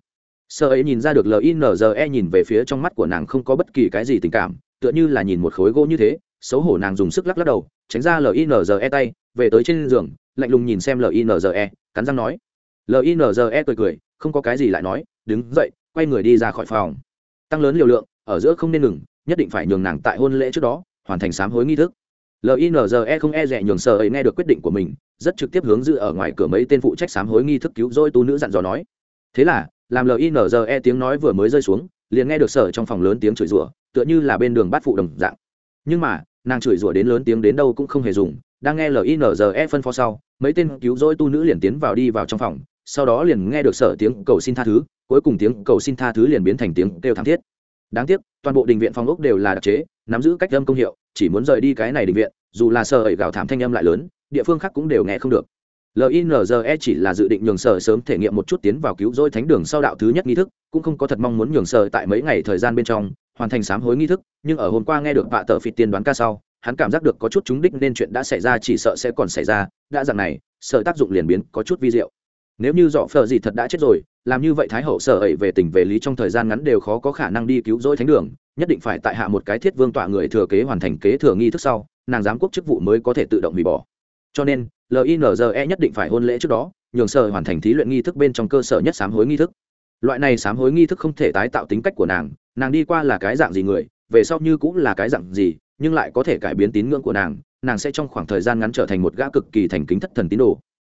Sợ ấy nhìn ra được linze nhìn về phía trong mắt của nàng không có bất kỳ cái gì tình cảm, tựa như là nhìn một khối gỗ như thế xấu hổ nàng dùng sức lắc lắc đầu, tránh ra linze tay, về tới trên giường, lạnh lùng nhìn xem linze cắn răng nói. Linze cười cười, không có cái gì lại nói, đứng dậy, quay người đi ra khỏi phòng. Tăng lớn liều lượng, ở giữa không nên ngừng, nhất định phải nhường nàng tại hôn lễ trước đó, hoàn thành sám hối nghi thức. Linze không e rẻ nhường sợ ấy nghe được quyết định của mình, rất trực tiếp hướng dự ở ngoài cửa mấy tên phụ trách sám hối nghi thức cứu dôi tu nữ dặn dò nói. Thế là, làm linze tiếng nói vừa mới rơi xuống, liền nghe được sở trong phòng lớn tiếng chửi rủa, tựa như là bên đường bát phụ đồng dạng nhưng mà, nàng chửi rủa đến lớn tiếng đến đâu cũng không hề dùng, đang nghe linze phân phó sau, mấy tên cứu rỗi tu nữ liền tiến vào đi vào trong phòng, sau đó liền nghe được sở tiếng cầu xin tha thứ, cuối cùng tiếng cầu xin tha thứ liền biến thành tiếng kêu thảm thiết. Đáng tiếc, toàn bộ đình viện phòng ốc đều là đặc chế, nắm giữ cách âm công hiệu, chỉ muốn rời đi cái này đình viện, dù là sở ẩy gào thảm thanh âm lại lớn, địa phương khác cũng đều nghe không được. Linze chỉ là dự định nhường sở sớm thể nghiệm một chút tiến vào cứu rỗi thánh đường sau đạo thứ nhất nghi thức, cũng không có thật mong muốn nhường sở tại mấy ngày thời gian bên trong hoàn thành sám hối nghi thức, nhưng ở hôm qua nghe được vạ tờ phịt tiên đoán ca sau, hắn cảm giác được có chút trúng đích nên chuyện đã xảy ra, chỉ sợ sẽ còn xảy ra, đã rằng này sở tác dụng liền biến có chút vi diệu. Nếu như dọ phờ gì thật đã chết rồi, làm như vậy thái hậu sở ấy về tình về lý trong thời gian ngắn đều khó có khả năng đi cứu rỗi thánh đường, nhất định phải tại hạ một cái thiết vương tọa người thừa kế hoàn thành kế thừa nghi thức sau, nàng giám quốc chức vụ mới có thể tự động hủy bỏ. Cho nên linze nhất định phải hôn lễ trước đó, nhường sở hoàn thành thí luyện nghi thức bên trong cơ sở nhất sám hối nghi thức. Loại này sám hối nghi thức không thể tái tạo tính cách của nàng nàng đi qua là cái dạng gì người, về sau như cũng là cái dạng gì, nhưng lại có thể cải biến tín ngưỡng của nàng nàng sẽ trong khoảng thời gian ngắn trở thành một gã cực kỳ thành kính thất thần tín đồ.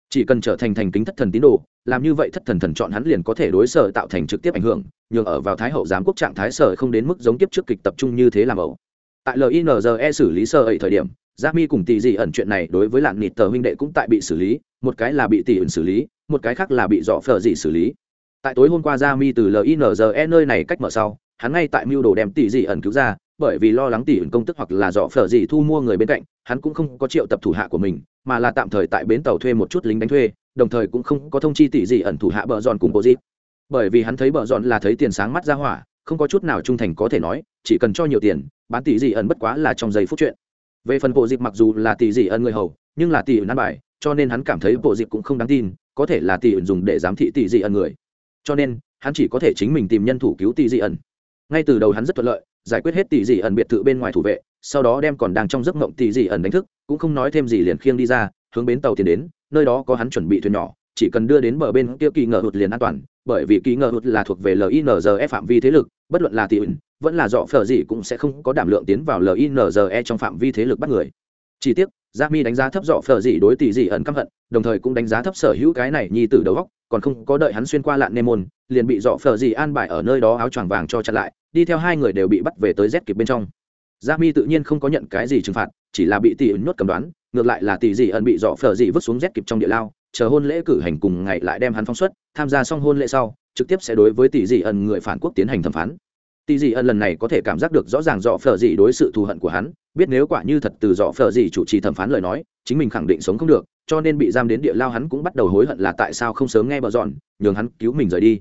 Chỉ cần trở thành thành kính thất thần tín đồ, làm như vậy thất thần thần chọn hắn liền có thể đối sở tạo thành trực tiếp ảnh hưởng nhường ở vào thái hậu giám quốc trạng thái sở không đến mức giống tiếp trước kịch tập trung như thế làm ẩu. Tại linze xử lý sơ ấy thời điểm, giác mi cùng tỷ dị ẩn chuyện này đối với lạn nịt tờ huynh đệ cũng tại bị xử lý, một cái là bị tỷ ẩn xử lý, một cái khác là bị dọ phờ dị xử lý. Tại tối hôm qua Ra mi từ linze nơi này cách mở sau hắn ngay tại mưu đồ đem tỷ dị ẩn cứu ra, bởi vì lo lắng tỷ ẩn công tức hoặc là dọ phở dị thu mua người bên cạnh, hắn cũng không có triệu tập thủ hạ của mình, mà là tạm thời tại bến tàu thuê một chút lính đánh thuê, đồng thời cũng không có thông chi tỷ dị ẩn thủ hạ bờ giòn cùng bộ dịp. Bởi vì hắn thấy bờ giòn là thấy tiền sáng mắt ra hỏa, không có chút nào trung thành có thể nói, chỉ cần cho nhiều tiền, bán tỷ dị ẩn bất quá là trong giây phút chuyện. Về phần bộ dịp mặc dù là tỷ dị ẩn người hầu, nhưng là tỷ ẩn ăn bài, cho nên hắn cảm thấy bộ dịp cũng không đáng tin, có thể là tỷ ẩn dùng để giám thị tỷ dị ẩn người. Cho nên, hắn chỉ có thể chính mình tìm nhân thủ cứu tỷ dị ẩn ngay từ đầu hắn rất thuận lợi, giải quyết hết tỷ dị ẩn biệt thự bên ngoài thủ vệ, sau đó đem còn đang trong giấc mộng tỷ dị ẩn đánh thức, cũng không nói thêm gì liền khiêng đi ra, hướng bến tàu tiến đến, nơi đó có hắn chuẩn bị thuyền nhỏ, chỉ cần đưa đến bờ bên kia kỳ ngờ hụt liền an toàn, bởi vì kỳ ngờ hụt là thuộc về linze phạm vi thế lực, bất luận là tỷ ẩn, vẫn là dọ phở gì cũng sẽ không có đảm lượng tiến vào linze trong phạm vi thế lực bắt người. Chỉ tiếc gia mi đánh giá thấp dọ phở gì đối tỷ dị ẩn căm hận, đồng thời cũng đánh giá thấp sở hữu cái này nhi tử đầu góc còn không có đợi hắn xuyên qua lạn nê môn liền bị dọ phở gì an bài ở nơi đó áo choàng vàng cho chặn lại, đi theo hai người đều bị bắt về tới rét kịp bên trong. Gia mi tự nhiên không có nhận cái gì trừng phạt, chỉ là bị tỷ ẩn nhốt cầm đoán, ngược lại là tỷ dị ẩn bị dọ phở dị vứt xuống rét kịp trong địa lao, chờ hôn lễ cử hành cùng ngày lại đem hắn phóng xuất, tham gia xong hôn lễ sau, trực tiếp sẽ đối với tỷ dị ẩn người phản quốc tiến hành thẩm phán. Tỷ dị ẩn lần này có thể cảm giác được rõ ràng dọ phở dị đối sự thù hận của hắn, biết nếu quả như thật từ dọ phở dị chủ trì thẩm phán lời nói, chính mình khẳng định sống không được, cho nên bị giam đến địa lao hắn cũng bắt đầu hối hận là tại sao không sớm nghe bờ dọn, nhường hắn cứu mình rời đi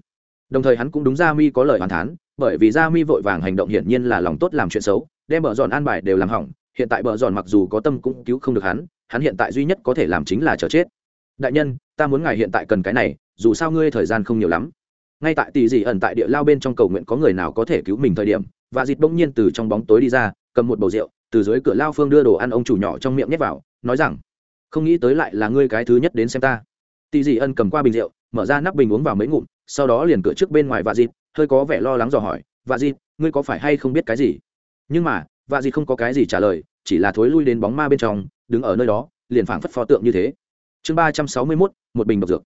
đồng thời hắn cũng đúng ra mi có lời hoàn thán, bởi vì ra mi vội vàng hành động hiển nhiên là lòng tốt làm chuyện xấu, đem bờ giòn an bài đều làm hỏng, hiện tại bờ giòn mặc dù có tâm cũng cứu không được hắn hắn hiện tại duy nhất có thể làm chính là chờ chết. Đại nhân, ta muốn ngài hiện tại cần cái này, dù sao ngươi thời gian không nhiều lắm. Ngay tại tỷ dị ẩn tại địa lao bên trong cầu nguyện có người nào có thể cứu mình thời điểm và dịt bỗng nhiên từ trong bóng tối đi ra, cầm một bầu rượu, từ dưới cửa lao phương đưa đồ ăn ông chủ nhỏ trong miệng nhét vào, nói rằng, không nghĩ tới lại là ngươi cái thứ nhất đến xem ta. Tỷ dị ân cầm qua bình rượu, mở ra nắp bình uống vào mấy ngụm sau đó liền cửa trước bên ngoài và dịt, hơi có vẻ lo lắng dò hỏi và dịt, ngươi có phải hay không biết cái gì? Nhưng mà và dịt không có cái gì trả lời, chỉ là thối lui đến bóng ma bên trong, đứng ở nơi đó, liền phảng phất pho tượng như thế. Chương ba trăm sáu mươi mốt, một bình độc dược.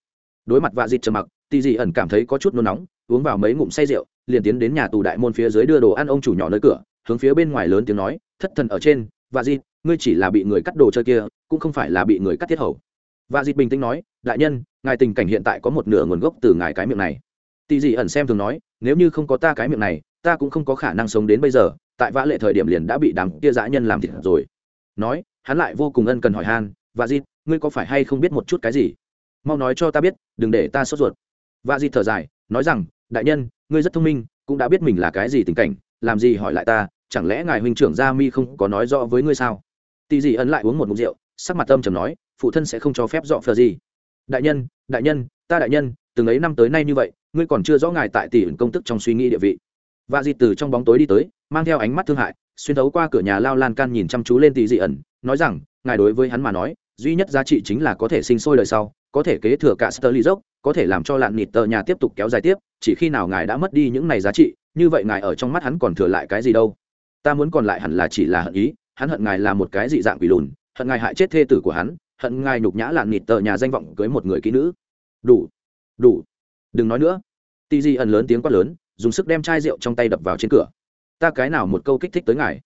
Đối mặt vạ dịt trầm mặc, tì dị ẩn cảm thấy có chút nôn nóng, uống vào mấy ngụm say rượu, liền tiến đến nhà tù đại môn phía dưới đưa đồ ăn ông chủ nhỏ nơi cửa, hướng phía bên ngoài lớn tiếng nói, thất thần ở trên, vạ dịt, ngươi chỉ là bị người cắt đồ chơi kia, cũng không phải là bị người cắt thiết hầu. Vạ dịt bình tĩnh nói, đại nhân ngài tình cảnh hiện tại có một nửa nguồn gốc từ ngài cái miệng này. Tỷ dị ẩn xem thường nói, nếu như không có ta cái miệng này, ta cũng không có khả năng sống đến bây giờ, tại vã lệ thời điểm liền đã bị đám kia dã nhân làm thịt rồi. Nói, hắn lại vô cùng ân cần hỏi han và dịt, ngươi có phải hay không biết một chút cái gì? Mau nói cho ta biết, đừng để ta sốt ruột. Và dịt thở dài, nói rằng, đại nhân, ngươi rất thông minh, cũng đã biết mình là cái gì tình cảnh, làm gì hỏi lại ta, chẳng lẽ ngài huynh trưởng gia mi không có nói rõ với ngươi sao? Tỷ dị ẩn lại uống một mục rượu, sắc mặt tâm trầm nói, phụ thân sẽ không cho phép dọ phờ gì đại nhân đại nhân ta đại nhân từng ấy năm tới nay như vậy ngươi còn chưa rõ ngài tại tỷ ẩn công tức trong suy nghĩ địa vị và dịt từ trong bóng tối đi tới mang theo ánh mắt thương hại xuyên thấu qua cửa nhà lao lan can nhìn chăm chú lên tỷ dị ẩn nói rằng ngài đối với hắn mà nói duy nhất giá trị chính là có thể sinh sôi đời sau có thể kế thừa cả Sterling dốc, có thể làm cho lạn nịt tờ nhà tiếp tục kéo dài tiếp, chỉ khi nào ngài đã mất đi những này giá trị, như vậy ngài ở trong mắt hắn còn thừa lại cái gì đâu? Ta muốn còn lại hẳn là chỉ là hận ý, hắn hận ngài là một cái dị dạng quỷ lùn, hận ngài hại chết thê tử của hắn, hận ngài nhục nhã lạn nịt tờ nhà danh vọng cưới một người kỹ nữ. Đủ, đủ, đừng nói nữa. Tỷ Di ẩn lớn tiếng quát lớn, dùng sức đem chai rượu trong tay đập vào trên cửa. Ta cái nào một câu kích thích tới ngài?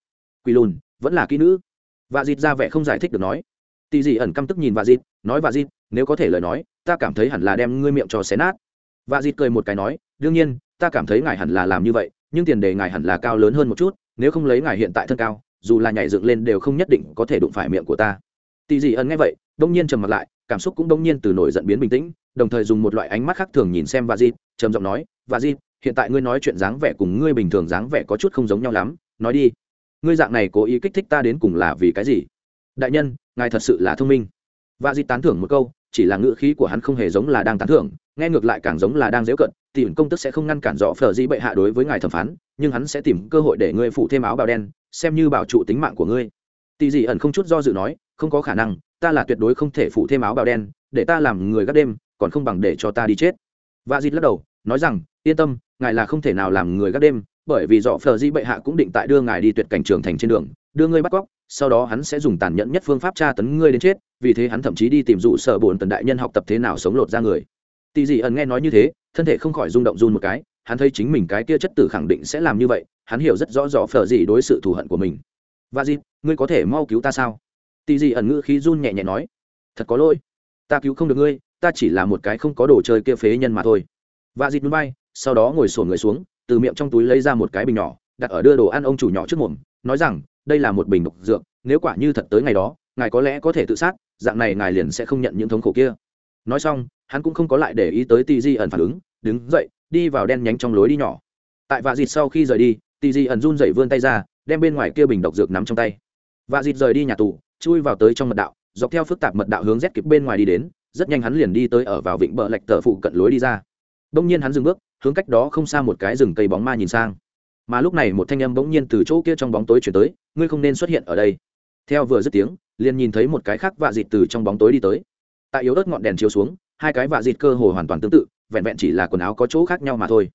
quỳ lùn, vẫn là kỹ nữ. Và dịt ra vẻ không giải thích được nói tì dị ẩn căm tức nhìn vạ dịt nói vạ dịt nếu có thể lời nói ta cảm thấy hẳn là đem ngươi miệng cho xé nát vạ dịt cười một cái nói đương nhiên ta cảm thấy ngài hẳn là làm như vậy nhưng tiền đề ngài hẳn là cao lớn hơn một chút nếu không lấy ngài hiện tại thân cao dù là nhảy dựng lên đều không nhất định có thể đụng phải miệng của ta Tỷ dị ẩn nghe vậy, đông nhiên trầm mặt lại, cảm xúc cũng đông nhiên từ nổi giận biến bình tĩnh, đồng thời dùng một loại ánh mắt khác thường nhìn xem và di, trầm giọng nói và di, hiện tại ngươi nói chuyện dáng vẻ cùng ngươi bình thường dáng vẻ có chút không giống nhau lắm, nói đi. Ngươi dạng này cố ý kích thích ta đến cùng là vì cái gì? Đại nhân, ngài thật sự là thông minh. Và dịp tán thưởng một câu, chỉ là ngữ khí của hắn không hề giống là đang tán thưởng, nghe ngược lại càng giống là đang dễu cận tìm công tức sẽ không ngăn cản rõ phở dĩ bệ hạ đối với ngài thẩm phán, nhưng hắn sẽ tìm cơ hội để ngươi phụ thêm áo bào đen, xem như bảo trụ tính mạng của ngươi. Tỷ dị ẩn không chút do dự nói không có khả năng, ta là tuyệt đối không thể phụ thêm áo bào đen, để ta làm người gác đêm, còn không bằng để cho ta đi chết. Và dịt lắc đầu, nói rằng, yên tâm, ngài là không thể nào làm người gác đêm, bởi vì dọ phờ di bệ hạ cũng định tại đưa ngài đi tuyệt cảnh trường thành trên đường, đưa ngươi bắt cóc, sau đó hắn sẽ dùng tàn nhẫn nhất phương pháp tra tấn ngươi đến chết, vì thế hắn thậm chí đi tìm dụ sở bổn tần đại nhân học tập thế nào sống lột ra người. Tỷ dị ẩn nghe nói như thế, thân thể không khỏi rung động run một cái, hắn thấy chính mình cái kia chất tử khẳng định sẽ làm như vậy, hắn hiểu rất rõ rõ phờ gì đối sự thù hận của mình. Và dịp ngươi có thể mau cứu ta sao? Tỷ dị ẩn ngữ khí run nhẹ nhẹ nói, thật có lỗi, ta cứu không được ngươi, ta chỉ là một cái không có đồ chơi kia phế nhân mà thôi. Và dịt núi bay, sau đó ngồi sổn người xuống, từ miệng trong túi lấy ra một cái bình nhỏ, đặt ở đưa đồ ăn ông chủ nhỏ trước mồm, nói rằng, đây là một bình độc dược, nếu quả như thật tới ngày đó, ngài có lẽ có thể tự sát, dạng này ngài liền sẽ không nhận những thống khổ kia. Nói xong, hắn cũng không có lại để ý tới tì di ẩn phản ứng, đứng dậy, đi vào đen nhánh trong lối đi nhỏ. Tại vạ dịt sau khi rời đi, tì di ẩn run dậy vươn tay ra, đem bên ngoài kia bình độc dược nắm trong tay. Vạ dịt rời đi nhà tù chui vào tới trong mật đạo, dọc theo phức tạp mật đạo hướng rét kịp bên ngoài đi đến, rất nhanh hắn liền đi tới ở vào vịnh bờ lạch tờ phụ cận lối đi ra. Đông nhiên hắn dừng bước, hướng cách đó không xa một cái rừng cây bóng ma nhìn sang. Mà lúc này một thanh âm bỗng nhiên từ chỗ kia trong bóng tối chuyển tới, ngươi không nên xuất hiện ở đây. Theo vừa dứt tiếng, liền nhìn thấy một cái khác vạ dịt từ trong bóng tối đi tới. Tại yếu ớt ngọn đèn chiếu xuống, hai cái vạ dịt cơ hồ hoàn toàn tương tự, vẹn vẹn chỉ là quần áo có chỗ khác nhau mà thôi.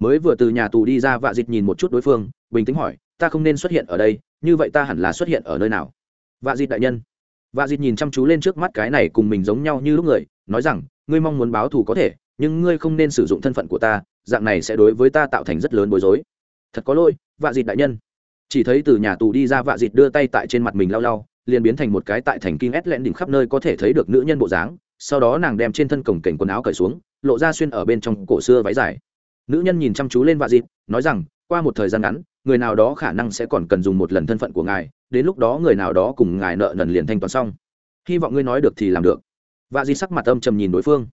Mới vừa từ nhà tù đi ra, vạ dịt nhìn một chút đối phương, bình tĩnh hỏi, ta không nên xuất hiện ở đây, như vậy ta hẳn là xuất hiện ở nơi nào? Vạ dịt đại nhân. Vạ dịt nhìn chăm chú lên trước mắt cái này cùng mình giống nhau như lúc người, nói rằng, ngươi mong muốn báo thù có thể, nhưng ngươi không nên sử dụng thân phận của ta, dạng này sẽ đối với ta tạo thành rất lớn bối rối. Thật có lỗi, vạ dịt đại nhân. Chỉ thấy từ nhà tù đi ra, vạ dịt đưa tay tại trên mặt mình lau lau, liền biến thành một cái tại thành kinh ét lẹn đỉnh khắp nơi có thể thấy được nữ nhân bộ dáng. Sau đó nàng đem trên thân cổng cảnh quần áo cởi xuống, lộ ra xuyên ở bên trong cổ xưa váy dài. Nữ nhân nhìn chăm chú lên vạ dịt, nói rằng, qua một thời gian ngắn, người nào đó khả năng sẽ còn cần dùng một lần thân phận của ngài đến lúc đó người nào đó cùng ngài nợ nần liền thanh toán xong. Hy vọng ngươi nói được thì làm được. Vạ dịt sắc mặt âm trầm nhìn đối phương.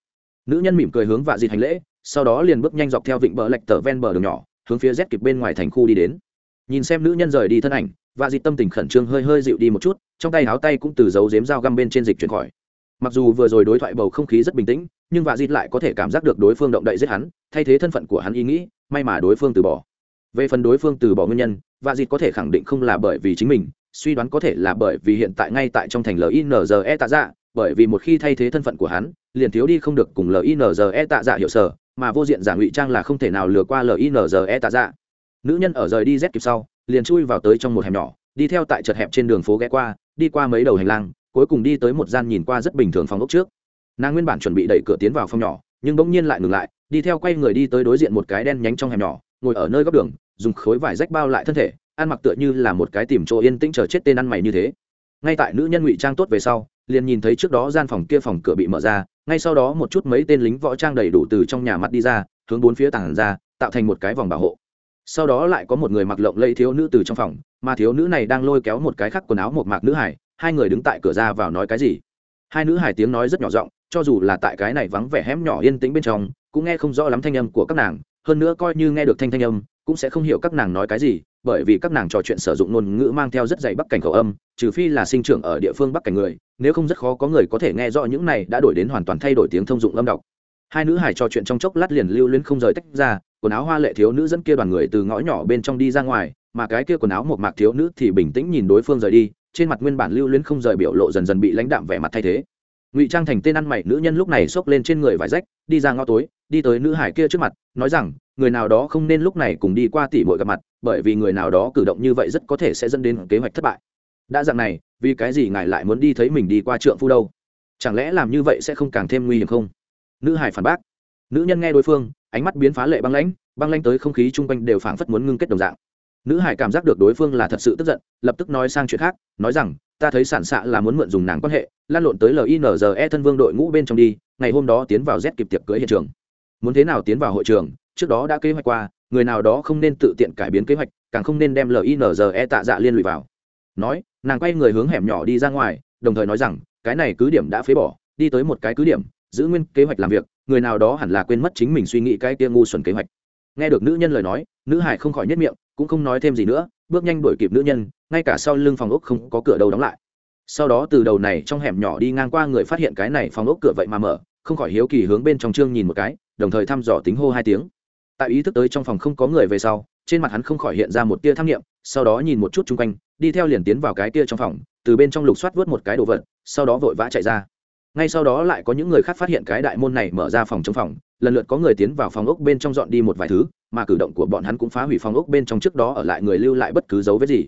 Nữ nhân mỉm cười hướng vạ dịt hành lễ, sau đó liền bước nhanh dọc theo vịnh bờ lệch tờ ven bờ đường nhỏ, hướng phía rét kịp bên ngoài thành khu đi đến. Nhìn xem nữ nhân rời đi thân ảnh, vạ dịt tâm tình khẩn trương hơi hơi dịu đi một chút, trong tay áo tay cũng từ dấu dếm dao găm bên trên dịch chuyển khỏi. Mặc dù vừa rồi đối thoại bầu không khí rất bình tĩnh, nhưng vạ dịt lại có thể cảm giác được đối phương động đậy giết hắn, thay thế thân phận của hắn ý nghĩ, may mà đối phương từ bỏ. Về phần đối phương từ bỏ nguyên nhân, vạ dịt có thể khẳng định không là bởi vì chính mình suy đoán có thể là bởi vì hiện tại ngay tại trong thành linze tạ dạ bởi vì một khi thay thế thân phận của hắn, liền thiếu đi không được cùng linze tạ dạ hiệu sở, mà vô diện giả ngụy trang là không thể nào lừa qua linze tạ dạ. Nữ nhân ở rời đi z kịp sau, liền chui vào tới trong một hẻm nhỏ, đi theo tại chật hẹp trên đường phố ghé qua, đi qua mấy đầu hành lang, cuối cùng đi tới một gian nhìn qua rất bình thường phòng ốc trước. Nàng nguyên bản chuẩn bị đẩy cửa tiến vào phòng nhỏ, nhưng bỗng nhiên lại ngừng lại, đi theo quay người đi tới đối diện một cái đen nhánh trong hẻm nhỏ, ngồi ở nơi góc đường, dùng khối vải rách bao lại thân thể ăn mặc tựa như là một cái tìm chỗ yên tĩnh chờ chết tên ăn mày như thế. Ngay tại nữ nhân ngụy trang tốt về sau, liền nhìn thấy trước đó gian phòng kia phòng cửa bị mở ra, ngay sau đó một chút mấy tên lính võ trang đầy đủ từ trong nhà mặt đi ra, hướng bốn phía tảng ra, tạo thành một cái vòng bảo hộ. Sau đó lại có một người mặc lộng lẫy thiếu nữ từ trong phòng, mà thiếu nữ này đang lôi kéo một cái khắc quần áo một mạc nữ hải, hai người đứng tại cửa ra vào nói cái gì. Hai nữ hải tiếng nói rất nhỏ giọng, cho dù là tại cái này vắng vẻ hém nhỏ yên tĩnh bên trong, cũng nghe không rõ lắm thanh âm của các nàng, hơn nữa coi như nghe được thanh thanh âm, cũng sẽ không hiểu các nàng nói cái gì bởi vì các nàng trò chuyện sử dụng ngôn ngữ mang theo rất dày bắc cảnh khẩu âm, trừ phi là sinh trưởng ở địa phương bắc cảnh người, nếu không rất khó có người có thể nghe rõ những này đã đổi đến hoàn toàn thay đổi tiếng thông dụng âm đọc. Hai nữ hải trò chuyện trong chốc lát liền lưu luyến không rời tách ra, quần áo hoa lệ thiếu nữ dẫn kia đoàn người từ ngõ nhỏ bên trong đi ra ngoài, mà cái kia quần áo một mạc thiếu nữ thì bình tĩnh nhìn đối phương rời đi, trên mặt nguyên bản lưu luyến không rời biểu lộ dần dần bị lãnh đạm vẻ mặt thay thế. Ngụy trang thành tên ăn mày nữ nhân lúc này xốc lên trên người vải rách, đi ra ngõ tối, đi tới nữ hải kia trước mặt, nói rằng người nào đó không nên lúc này cùng đi qua tỷ bội gặp mặt, bởi vì người nào đó cử động như vậy rất có thể sẽ dẫn đến kế hoạch thất bại. Đã dạng này, vì cái gì ngài lại muốn đi thấy mình đi qua trượng phu đâu? Chẳng lẽ làm như vậy sẽ không càng thêm nguy hiểm không? Nữ hải phản bác. Nữ nhân nghe đối phương, ánh mắt biến phá lệ băng lãnh băng lãnh tới không khí chung quanh đều phảng phất muốn ngưng kết đồng dạng. Nữ hải cảm giác được đối phương là thật sự tức giận, lập tức nói sang chuyện khác, nói rằng, ta thấy sản xạ là muốn mượn dùng nàng quan hệ, lan lộn tới linze thân vương đội ngũ bên trong đi, ngày hôm đó tiến vào z kịp tiệc cưới hiện trường. Muốn thế nào tiến vào hội trường? Trước đó đã kế hoạch qua, người nào đó không nên tự tiện cải biến kế hoạch, càng không nên đem linze tạ dạ liên lụy vào. Nói, nàng quay người hướng hẻm nhỏ đi ra ngoài, đồng thời nói rằng, cái này cứ điểm đã phế bỏ, đi tới một cái cứ điểm, giữ nguyên kế hoạch làm việc, người nào đó hẳn là quên mất chính mình suy nghĩ cái kia ngu xuẩn kế hoạch. Nghe được nữ nhân lời nói, nữ hải không khỏi nhất miệng, cũng không nói thêm gì nữa, bước nhanh đuổi kịp nữ nhân, ngay cả sau lưng phòng ốc không có cửa đâu đóng lại. Sau đó từ đầu này trong hẻm nhỏ đi ngang qua người phát hiện cái này phòng ốc cửa vậy mà mở, không khỏi hiếu kỳ hướng bên trong trương nhìn một cái, đồng thời thăm dò tính hô hai tiếng tại ý thức tới trong phòng không có người về sau, trên mặt hắn không khỏi hiện ra một tia tham nghiệm sau đó nhìn một chút chung quanh, đi theo liền tiến vào cái tia trong phòng, từ bên trong lục soát vớt một cái đồ vật, sau đó vội vã chạy ra. Ngay sau đó lại có những người khác phát hiện cái đại môn này mở ra phòng trong phòng, lần lượt có người tiến vào phòng ốc bên trong dọn đi một vài thứ, mà cử động của bọn hắn cũng phá hủy phòng ốc bên trong trước đó ở lại người lưu lại bất cứ dấu vết gì.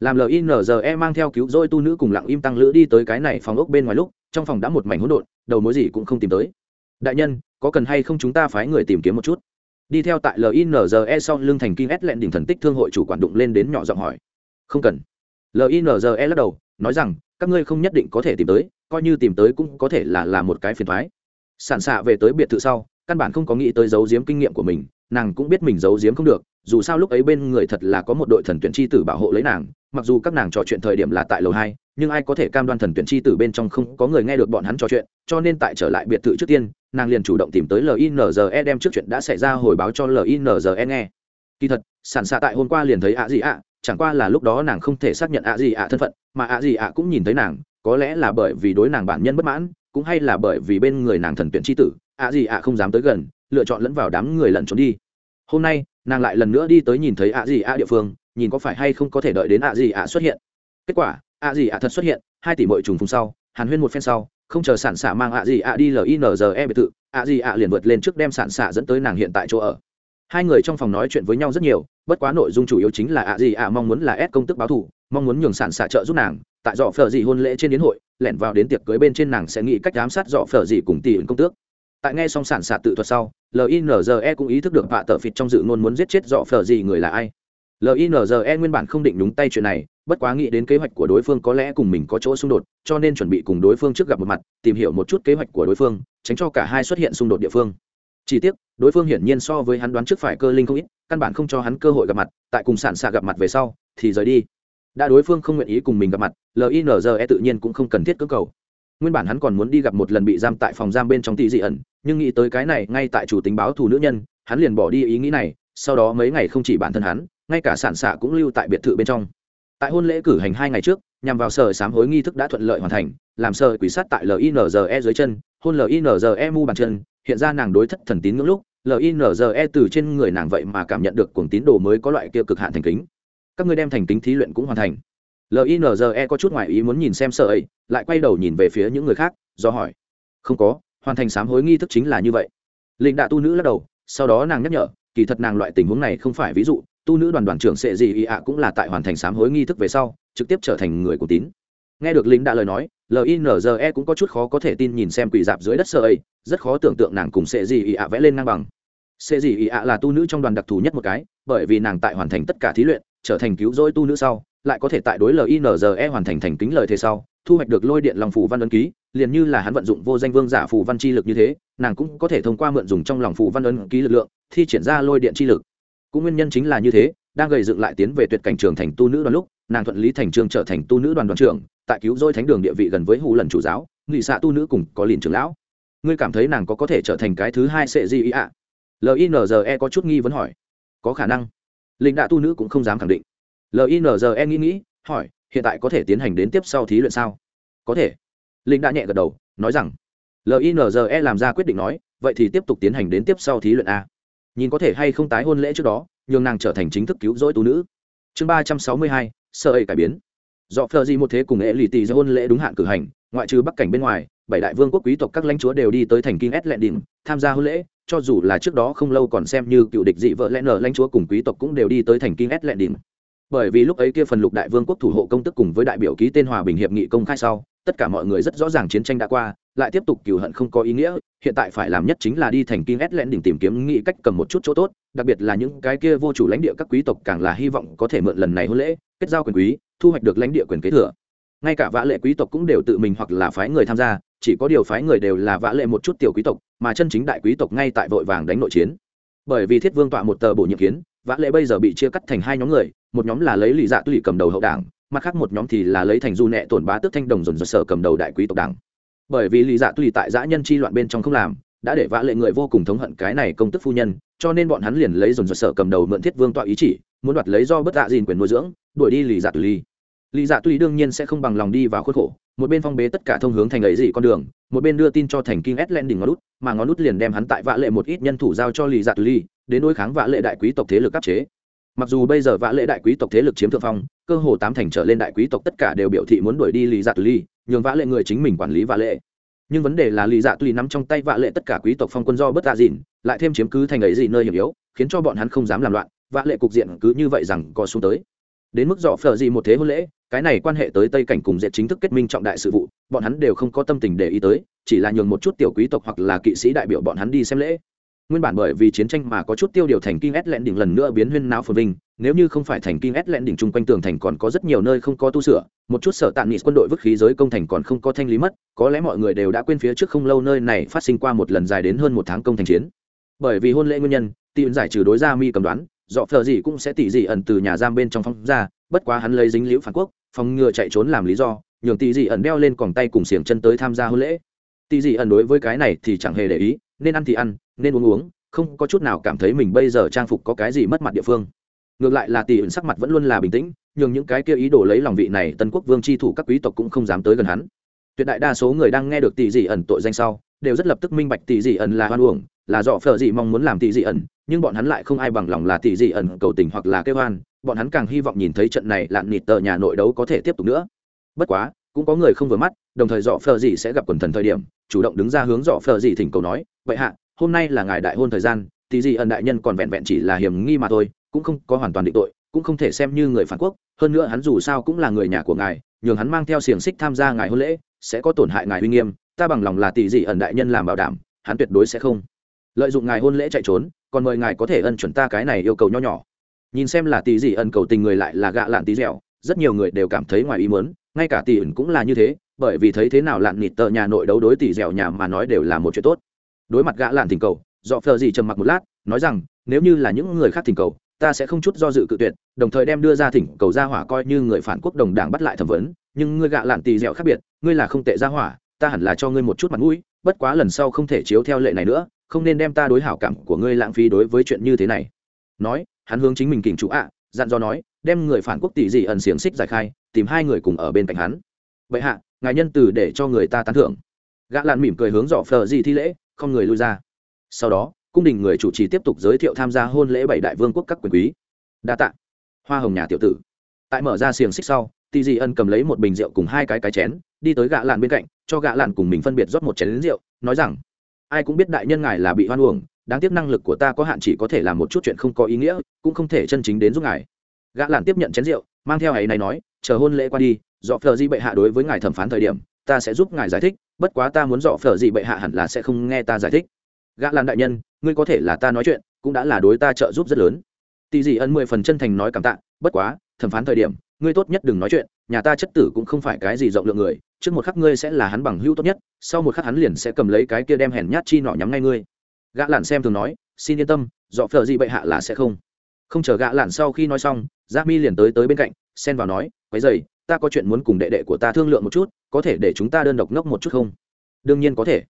Làm linze mang theo cứu rỗi tu nữ cùng lặng im tăng lữ đi tới cái này phòng ốc bên ngoài lúc, trong phòng đã một mảnh hỗn độn, đầu mối gì cũng không tìm tới. Đại nhân, có cần hay không chúng ta phái người tìm kiếm một chút? Đi theo tại linze sau lưng thành kim s lẹn đỉnh thần tích thương hội chủ quản đụng lên đến nhỏ giọng hỏi. Không cần. Linze lắc đầu, nói rằng, các ngươi không nhất định có thể tìm tới, coi như tìm tới cũng có thể là là một cái phiền thoái. Sản xạ về tới biệt thự sau, căn bản không có nghĩ tới giấu giếm kinh nghiệm của mình, nàng cũng biết mình giấu giếm không được, dù sao lúc ấy bên người thật là có một đội thần tuyển chi tử bảo hộ lấy nàng, mặc dù các nàng trò chuyện thời điểm là tại lầu hai, nhưng ai có thể cam đoan thần tuyển chi tử bên trong không có người nghe được bọn hắn trò chuyện, cho nên tại trở lại biệt thự trước tiên nàng liền chủ động tìm tới linze đem trước chuyện đã xảy ra hồi báo cho linze nghe. Kỳ thật sản xạ tại hôm qua liền thấy ạ gì ạ chẳng qua là lúc đó nàng không thể xác nhận ạ gì ạ thân phận, mà ạ gì ạ cũng nhìn thấy nàng, có lẽ là bởi vì đối nàng bản nhân bất mãn, cũng hay là bởi vì bên người nàng thần tuyển chi tử ạ gì ạ không dám tới gần, lựa chọn lẫn vào đám người lẩn trốn đi. Hôm nay, nàng lại lần nữa đi tới nhìn thấy ạ gì ạ địa phương, nhìn có phải hay không có thể đợi đến ạ gì ạ xuất hiện. Kết quả ạ gì ạ thật xuất hiện, hai tỷ mọi trùng phùng sau, hàn huyên một phen sau không chờ sản xạ mang ạ gì ạ đi linze biệt thự, ạ gì ạ liền vượt lên trước đem sản xạ dẫn tới nàng hiện tại chỗ ở. Hai người trong phòng nói chuyện với nhau rất nhiều, bất quá nội dung chủ yếu chính là ạ gì ạ mong muốn là ép công tức báo thù, mong muốn nhường sản xạ trợ giúp nàng, tại dọ phở dị hôn lễ trên đến hội, lẻn vào đến tiệc cưới bên trên nàng sẽ nghĩ cách giám sát dọ phở dị cùng tỷ ứng công tước. Tại nghe xong sản xạ tự thuật sau linze cũng ý thức được vạ tờ phịt trong dự ngôn muốn giết chết dọ phở dị người là ai linze nguyên bản không định đúng tay chuyện này, bất quá nghĩ đến kế hoạch của đối phương có lẽ cùng mình có chỗ xung đột, cho nên chuẩn bị cùng đối phương trước gặp một mặt, tìm hiểu một chút kế hoạch của đối phương, tránh cho cả hai xuất hiện xung đột địa phương. Chỉ tiếc, đối phương hiển nhiên so với hắn đoán trước phải cơ linh không ít, căn bản không cho hắn cơ hội gặp mặt, tại cùng sản xạ gặp mặt về sau, thì rời đi. Đã đối phương không nguyện ý cùng mình gặp mặt linze tự nhiên cũng không cần thiết cơ cầu. Nguyên bản hắn còn muốn đi gặp một lần bị giam tại phòng giam bên trong tỷ dị ẩn, nhưng nghĩ tới cái này, ngay tại chủ tính báo thù nữ nhân hắn liền bỏ đi ý nghĩ này, sau đó mấy ngày không chỉ bản thân hắn, ngay cả sản xạ cũng lưu tại biệt thự bên trong. Tại hôn lễ cử hành hai ngày trước, nhằm vào sở sám hối nghi thức đã thuận lợi hoàn thành, làm sở quỷ sát tại linze dưới chân, hôn linze mu bàn chân, hiện ra nàng đối thất thần tín ngưỡng lúc linze từ trên người nàng vậy mà cảm nhận được cuồng tín đồ mới có loại kia cực hạn thành kính. Các ngươi đem thành kính thí luyện cũng hoàn thành. Linze có chút ngoại ý muốn nhìn xem sợ ấy, lại quay đầu nhìn về phía những người khác, do hỏi. Không có, hoàn thành sám hối nghi thức chính là như vậy. Lệnh đạ tu nữ lắc đầu sau đó nàng nhắc nhở, kỳ thật nàng loại tình huống này không phải ví dụ, tu nữ đoàn đoàn trưởng sệ gì ý ạ cũng là tại hoàn thành sám hối nghi thức về sau, trực tiếp trở thành người của tín. Nghe được lính đã lời nói linze cũng có chút khó có thể tin nhìn xem quỷ dạp dưới đất sợ ấy, rất khó tưởng tượng nàng cùng sệ gì ý ạ vẽ lên ngang bằng. Sệ gì ý ạ là tu nữ trong đoàn đặc thù nhất một cái, bởi vì nàng tại hoàn thành tất cả thí luyện, trở thành cứu rỗi tu nữ sau, lại có thể tại đối linze hoàn thành thành kính lời thế sau thu hoạch được lôi điện lòng phù văn ấn ký, liền như là hắn vận dụng vô danh vương giả phù văn chi lực như thế, nàng cũng có thể thông qua mượn dùng trong lòng phù văn ấn ký lực lượng, thi triển ra lôi điện chi lực. Cũng nguyên nhân chính là như thế, đang gầy dựng lại tiến về tuyệt cảnh trường thành tu nữ đoàn lúc, nàng thuận lý thành trường trở thành tu nữ đoàn đoàn trưởng, tại cứu dôi thánh đường địa vị gần với hù lần chủ giáo nghị xạ tu nữ cùng có liền trưởng lão. Ngươi cảm thấy nàng có có thể trở thành cái thứ hai sệ gì ý ạ? Linze có chút nghi vấn hỏi. Có khả năng. Linh đạ tu nữ cũng không dám khẳng định. Linze nghĩ nghĩ, hỏi hiện tại có thể tiến hành đến tiếp sau thí luyện sao? Có thể. Linh đã nhẹ gật đầu, nói rằng linze làm ra quyết định nói, vậy thì tiếp tục tiến hành đến tiếp sau thí luyện a. Nhìn có thể hay không tái hôn lễ trước đó, nhường nàng trở thành chính thức cứu rỗi tú nữ. Chương ba trăm sáu mươi hai sơ ấy cải biến. Do phờ di một thế cùng ế lì tì ra hôn lễ đúng hạn cử hành, ngoại trừ bắc cảnh bên ngoài, bảy đại vương quốc quý tộc các lãnh chúa đều đi tới thành kinh s lệ đình tham gia hôn lễ, cho dù là trước đó không lâu còn xem như cựu địch dị vợ lẽ nở lãnh chúa cùng quý tộc cũng đều đi tới thành kinh s lệ đình bởi vì lúc ấy kia phần lục đại vương quốc thủ hộ công tức cùng với đại biểu ký tên hòa bình hiệp nghị công khai sau, tất cả mọi người rất rõ ràng chiến tranh đã qua, lại tiếp tục cừu hận không có ý nghĩa, hiện tại phải làm nhất chính là đi thành kinh ét lẽn đỉnh tìm kiếm nghị cách cầm một chút chỗ tốt, đặc biệt là những cái kia vô chủ lãnh địa các quý tộc càng là hy vọng có thể mượn lần này hôn lễ, kết giao quyền quý, thu hoạch được lãnh địa quyền kế thừa. Ngay cả vã lệ quý tộc cũng đều tự mình hoặc là phái người tham gia, chỉ có điều phái người đều là vã lệ một chút tiểu quý tộc, mà chân chính đại quý tộc ngay tại vội vàng đánh nội chiến. Bởi vì thiết vương tọa một tờ bổ nhiệm kiến vã lệ bây giờ bị chia cắt thành hai nhóm người, một nhóm là lấy lì dạ tùy cầm đầu hậu đảng, mặt khác một nhóm thì là lấy thành du nẹ tổn bá tước thanh đồng dồn dồn sở cầm đầu đại quý tộc đảng. Bởi vì lì dạ tùy tại dã nhân chi loạn bên trong không làm, đã để vã lệ người vô cùng thống hận cái này công tức phu nhân, cho nên bọn hắn liền lấy dồn dồn sở cầm đầu mượn thiết vương tọa ý chỉ, muốn đoạt lấy do bất dạ dìn quyền nuôi dưỡng, đuổi đi lì dạ tùy. Ly lý dạ tuy đương nhiên sẽ không bằng lòng đi vào khuất khổ, một bên phong bế tất cả thông hướng thành ấy gì con đường, một bên đưa tin cho thành kinh s đỉnh ngón út, mà ngón út liền đem hắn tại vạ lệ một ít nhân thủ giao cho lý dạ tuy đến đối kháng vạ lệ đại quý tộc thế lực áp chế. Mặc dù bây giờ vạ lệ đại quý tộc thế lực chiếm thượng phong, cơ hồ tám thành trở lên đại quý tộc tất cả đều biểu thị muốn đuổi đi lý dạ tuy nhường vạ lệ người chính mình quản lý vạ lệ. Nhưng vấn đề là lý dạ tuy nắm trong tay vạ lệ tất cả quý tộc phong quân do bất dạ tạ dìn lại thêm chiếm cứ thành ấy gì nơi hiểm yếu, khiến cho bọn hắn không dám làm loạn vạ lệ cục diện cứ như vậy rằng có xuống tới. Đến mức dọ phở gì một thế hôn lễ, cái này quan hệ tới tây cảnh cùng diện chính thức kết minh trọng đại sự vụ, bọn hắn đều không có tâm tình để ý tới, chỉ là nhường một chút tiểu quý tộc hoặc là kỵ sĩ đại biểu bọn hắn đi xem lễ nguyên bản bởi vì chiến tranh mà có chút tiêu điều thành kinh ét lẹn đỉnh lần nữa biến huyên náo phồn vinh. Nếu như không phải thành kinh ét lẹn đỉnh chung quanh tường thành còn có rất nhiều nơi không có tu sửa, một chút sở tạm nghị quân đội vứt khí giới công thành còn không có thanh lý mất, có lẽ mọi người đều đã quên phía trước không lâu nơi này phát sinh qua một lần dài đến hơn một tháng công thành chiến. Bởi vì hôn lễ nguyên nhân tìm giải trừ đối ra mi cầm đoán, dọ phờ gì cũng sẽ tỉ dị ẩn từ nhà giam bên trong phong ra, bất quá hắn lấy dính liễu phản quốc, phòng ngừa chạy trốn làm lý do, nhường tỉ dị ẩn đeo lên còng tay cùng xiềng chân tới tham gia hôn lễ. Tỉ dị ẩn đối với cái này thì chẳng hề để ý nên ăn thì ăn, nên uống uống, không có chút nào cảm thấy mình bây giờ trang phục có cái gì mất mặt địa phương. Ngược lại là tỷ ẩn sắc mặt vẫn luôn là bình tĩnh, nhường những cái kia ý đồ lấy lòng vị này tân quốc vương tri thủ các quý tộc cũng không dám tới gần hắn. Tuyệt đại đa số người đang nghe được tỷ dị ẩn tội danh sau, đều rất lập tức minh bạch tỷ dị ẩn là hoan uổng, là dọ phở dị mong muốn làm tỷ dị ẩn, nhưng bọn hắn lại không ai bằng lòng là tỷ dị ẩn cầu tình hoặc là kêu hoan, bọn hắn càng hy vọng nhìn thấy trận này lạn nịt tờ nhà nội đấu có thể tiếp tục nữa. Bất quá cũng có người không vừa mắt, đồng thời dọ phờ gì sẽ gặp quần thần thời điểm, chủ động đứng ra hướng dọ phờ gì thỉnh cầu nói, vậy hạ, hôm nay là ngài đại hôn thời gian tỷ gì ẩn đại nhân còn vẹn vẹn chỉ là hiểm nghi mà thôi, cũng không có hoàn toàn định tội, cũng không thể xem như người phản quốc, hơn nữa hắn dù sao cũng là người nhà của ngài, nhường hắn mang theo xiềng xích tham gia ngài hôn lễ, sẽ có tổn hại ngài uy nghiêm, ta bằng lòng là tỷ dị ẩn đại nhân làm bảo đảm, hắn tuyệt đối sẽ không lợi dụng ngài hôn lễ chạy trốn, còn mời ngài có thể ân chuẩn ta cái này yêu cầu nho nhỏ. Nhìn xem là tỷ dị ẩn cầu tình người lại là gạ lạn tí dẻo, rất nhiều người đều cảm thấy ngoài ý muốn ngay cả tỷ ẩn cũng là như thế, bởi vì thấy thế nào lạn nịt tờ nhà nội đấu đối tỷ dẻo nhà mà nói đều là một chuyện tốt. Đối mặt gã lạn thỉnh cầu, dọ phờ gì trầm mặc một lát, nói rằng, nếu như là những người khác thỉnh cầu, ta sẽ không chút do dự cự tuyệt, đồng thời đem đưa ra thỉnh cầu gia hỏa coi như người phản quốc đồng đảng bắt lại thẩm vấn, nhưng ngươi gạ lạn tỷ dẻo khác biệt, ngươi là không tệ gia hỏa, ta hẳn là cho ngươi một chút mặt mũi, bất quá lần sau không thể chiếu theo lệ này nữa, không nên đem ta đối hảo cảm của ngươi lãng phí đối với chuyện như thế này. Nói, hắn hướng chính mình kình chủ ạ, dặn dò nói đem người phản quốc tỷ dị ẩn xiềng xích giải khai, tìm hai người cùng ở bên cạnh hắn. Vậy hạ, ngài nhân từ để cho người ta tán thưởng. Gã lạn mỉm cười hướng dọ phờ gì thi lễ, không người lui ra. Sau đó, cung đình người chủ trì tiếp tục giới thiệu tham gia hôn lễ bảy đại vương quốc các quyền quý. Đa tạ, hoa hồng nhà tiểu tử. Tại mở ra xiềng xích sau, tỷ dị ân cầm lấy một bình rượu cùng hai cái cái chén, đi tới gã lạn bên cạnh, cho gã lạn cùng mình phân biệt rót một chén rượu, nói rằng, ai cũng biết đại nhân ngài là bị hoan uổng, đáng tiếc năng lực của ta có hạn chỉ có thể làm một chút chuyện không có ý nghĩa, cũng không thể chân chính đến giúp ngài gã lạn tiếp nhận chén rượu, mang theo ấy này nói, chờ hôn lễ qua đi, dọ phờ di bệ hạ đối với ngài thẩm phán thời điểm, ta sẽ giúp ngài giải thích, bất quá ta muốn dọ phờ di bệ hạ hẳn là sẽ không nghe ta giải thích. Gã lạn đại nhân, ngươi có thể là ta nói chuyện, cũng đã là đối ta trợ giúp rất lớn. Tỷ dị ân mười phần chân thành nói cảm tạ, bất quá, thẩm phán thời điểm, ngươi tốt nhất đừng nói chuyện, nhà ta chất tử cũng không phải cái gì rộng lượng người, trước một khắc ngươi sẽ là hắn bằng hữu tốt nhất, sau một khắc hắn liền sẽ cầm lấy cái kia đem hèn nhát chi nọ nhắm ngay ngươi. Gã lạn xem thường nói, xin yên tâm, dọ phờ gì bệ hạ là sẽ không. Không chờ gã lạn sau khi nói xong gia mi liền tới tới bên cạnh, xen vào nói, quấy dày ta có chuyện muốn cùng đệ đệ của ta thương lượng một chút, có thể để chúng ta đơn độc ngốc một chút không? Đương nhiên có thể.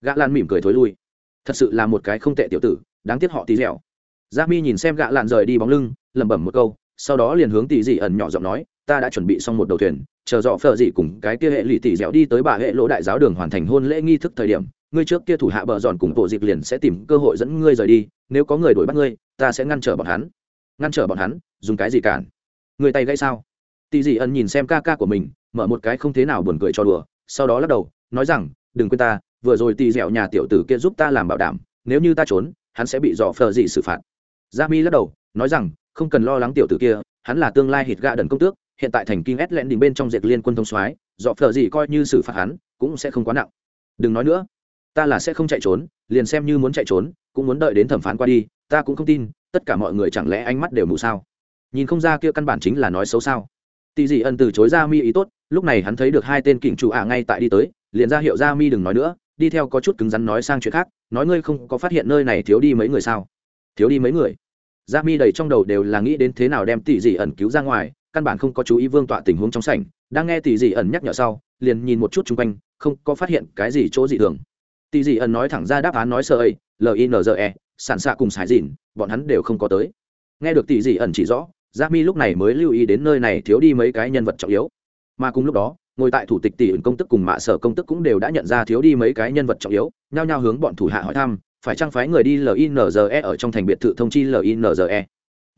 Gã lạn mỉm cười thối lui. Thật sự là một cái không tệ tiểu tử, đáng tiếc họ tí dẻo. Gia mi nhìn xem gã lạn rời đi bóng lưng, lẩm bẩm một câu, sau đó liền hướng tỷ dị ẩn nhỏ giọng nói, ta đã chuẩn bị xong một đầu thuyền, chờ dọ phở dị cùng cái kia hệ lụy tỷ dẻo đi tới bà hệ lỗ đại giáo đường hoàn thành hôn lễ nghi thức thời điểm, ngươi trước kia thủ hạ bờ dọn cùng bộ dịp liền sẽ tìm cơ hội dẫn ngươi rời đi, nếu có người đuổi bắt ngươi, ta sẽ ngăn trở bọn hắn. Ngăn trở bọn hắn? Dùng cái gì cản? Người tay gãy sao? Tì dị ẩn nhìn xem ca ca của mình, mở một cái không thế nào buồn cười cho đùa, sau đó lắc đầu, nói rằng, đừng quên ta, vừa rồi tì dẻo nhà tiểu tử kia giúp ta làm bảo đảm, nếu như ta trốn, hắn sẽ bị dọ phở dị xử phạt. Gia mi lắc đầu, nói rằng, không cần lo lắng tiểu tử kia, hắn là tương lai hít gạ đần công tước, hiện tại thành kinh ét lẹn đình bên trong dệt liên quân thông soái dọ phở gì coi như xử phạt hắn, cũng sẽ không quá nặng. Đừng nói nữa, ta là sẽ không chạy trốn, liền xem như muốn chạy trốn, cũng muốn đợi đến thẩm phán qua đi, ta cũng không tin, tất cả mọi người chẳng lẽ ánh mắt đều mù sao? Nhìn không ra kia căn bản chính là nói xấu sao Tỷ dị ân từ chối ra mi ý tốt lúc này hắn thấy được hai tên kỉnh chủ à ngay tại đi tới liền ra hiệu ra mi đừng nói nữa đi theo có chút cứng rắn nói sang chuyện khác nói ngươi không có phát hiện nơi này thiếu đi mấy người sao thiếu đi mấy người Ra Mi đầy trong đầu đều là nghĩ đến thế nào đem tỷ dị ẩn cứu ra ngoài, căn bản không có chú ý Vương Tọa tình huống trong sảnh, đang nghe tỷ dị ẩn nhắc nhở sau, liền nhìn một chút xung quanh, không có phát hiện cái gì chỗ dị thường. Tỷ dị ẩn nói thẳng ra đáp án nói sợ ấy, L N E, sản xạ cùng sải dìn, bọn hắn đều không có tới. Nghe được tỷ dị ẩn chỉ rõ, gia mi lúc này mới lưu ý đến nơi này thiếu đi mấy cái nhân vật trọng yếu. Mà cùng lúc đó, ngồi tại thủ tịch tỷ ứng công tức cùng mạ sở công tức cũng đều đã nhận ra thiếu đi mấy cái nhân vật trọng yếu, nhao nhao hướng bọn thủ hạ hỏi thăm, phải trang phái người đi linze ở trong thành biệt thự thông chi linze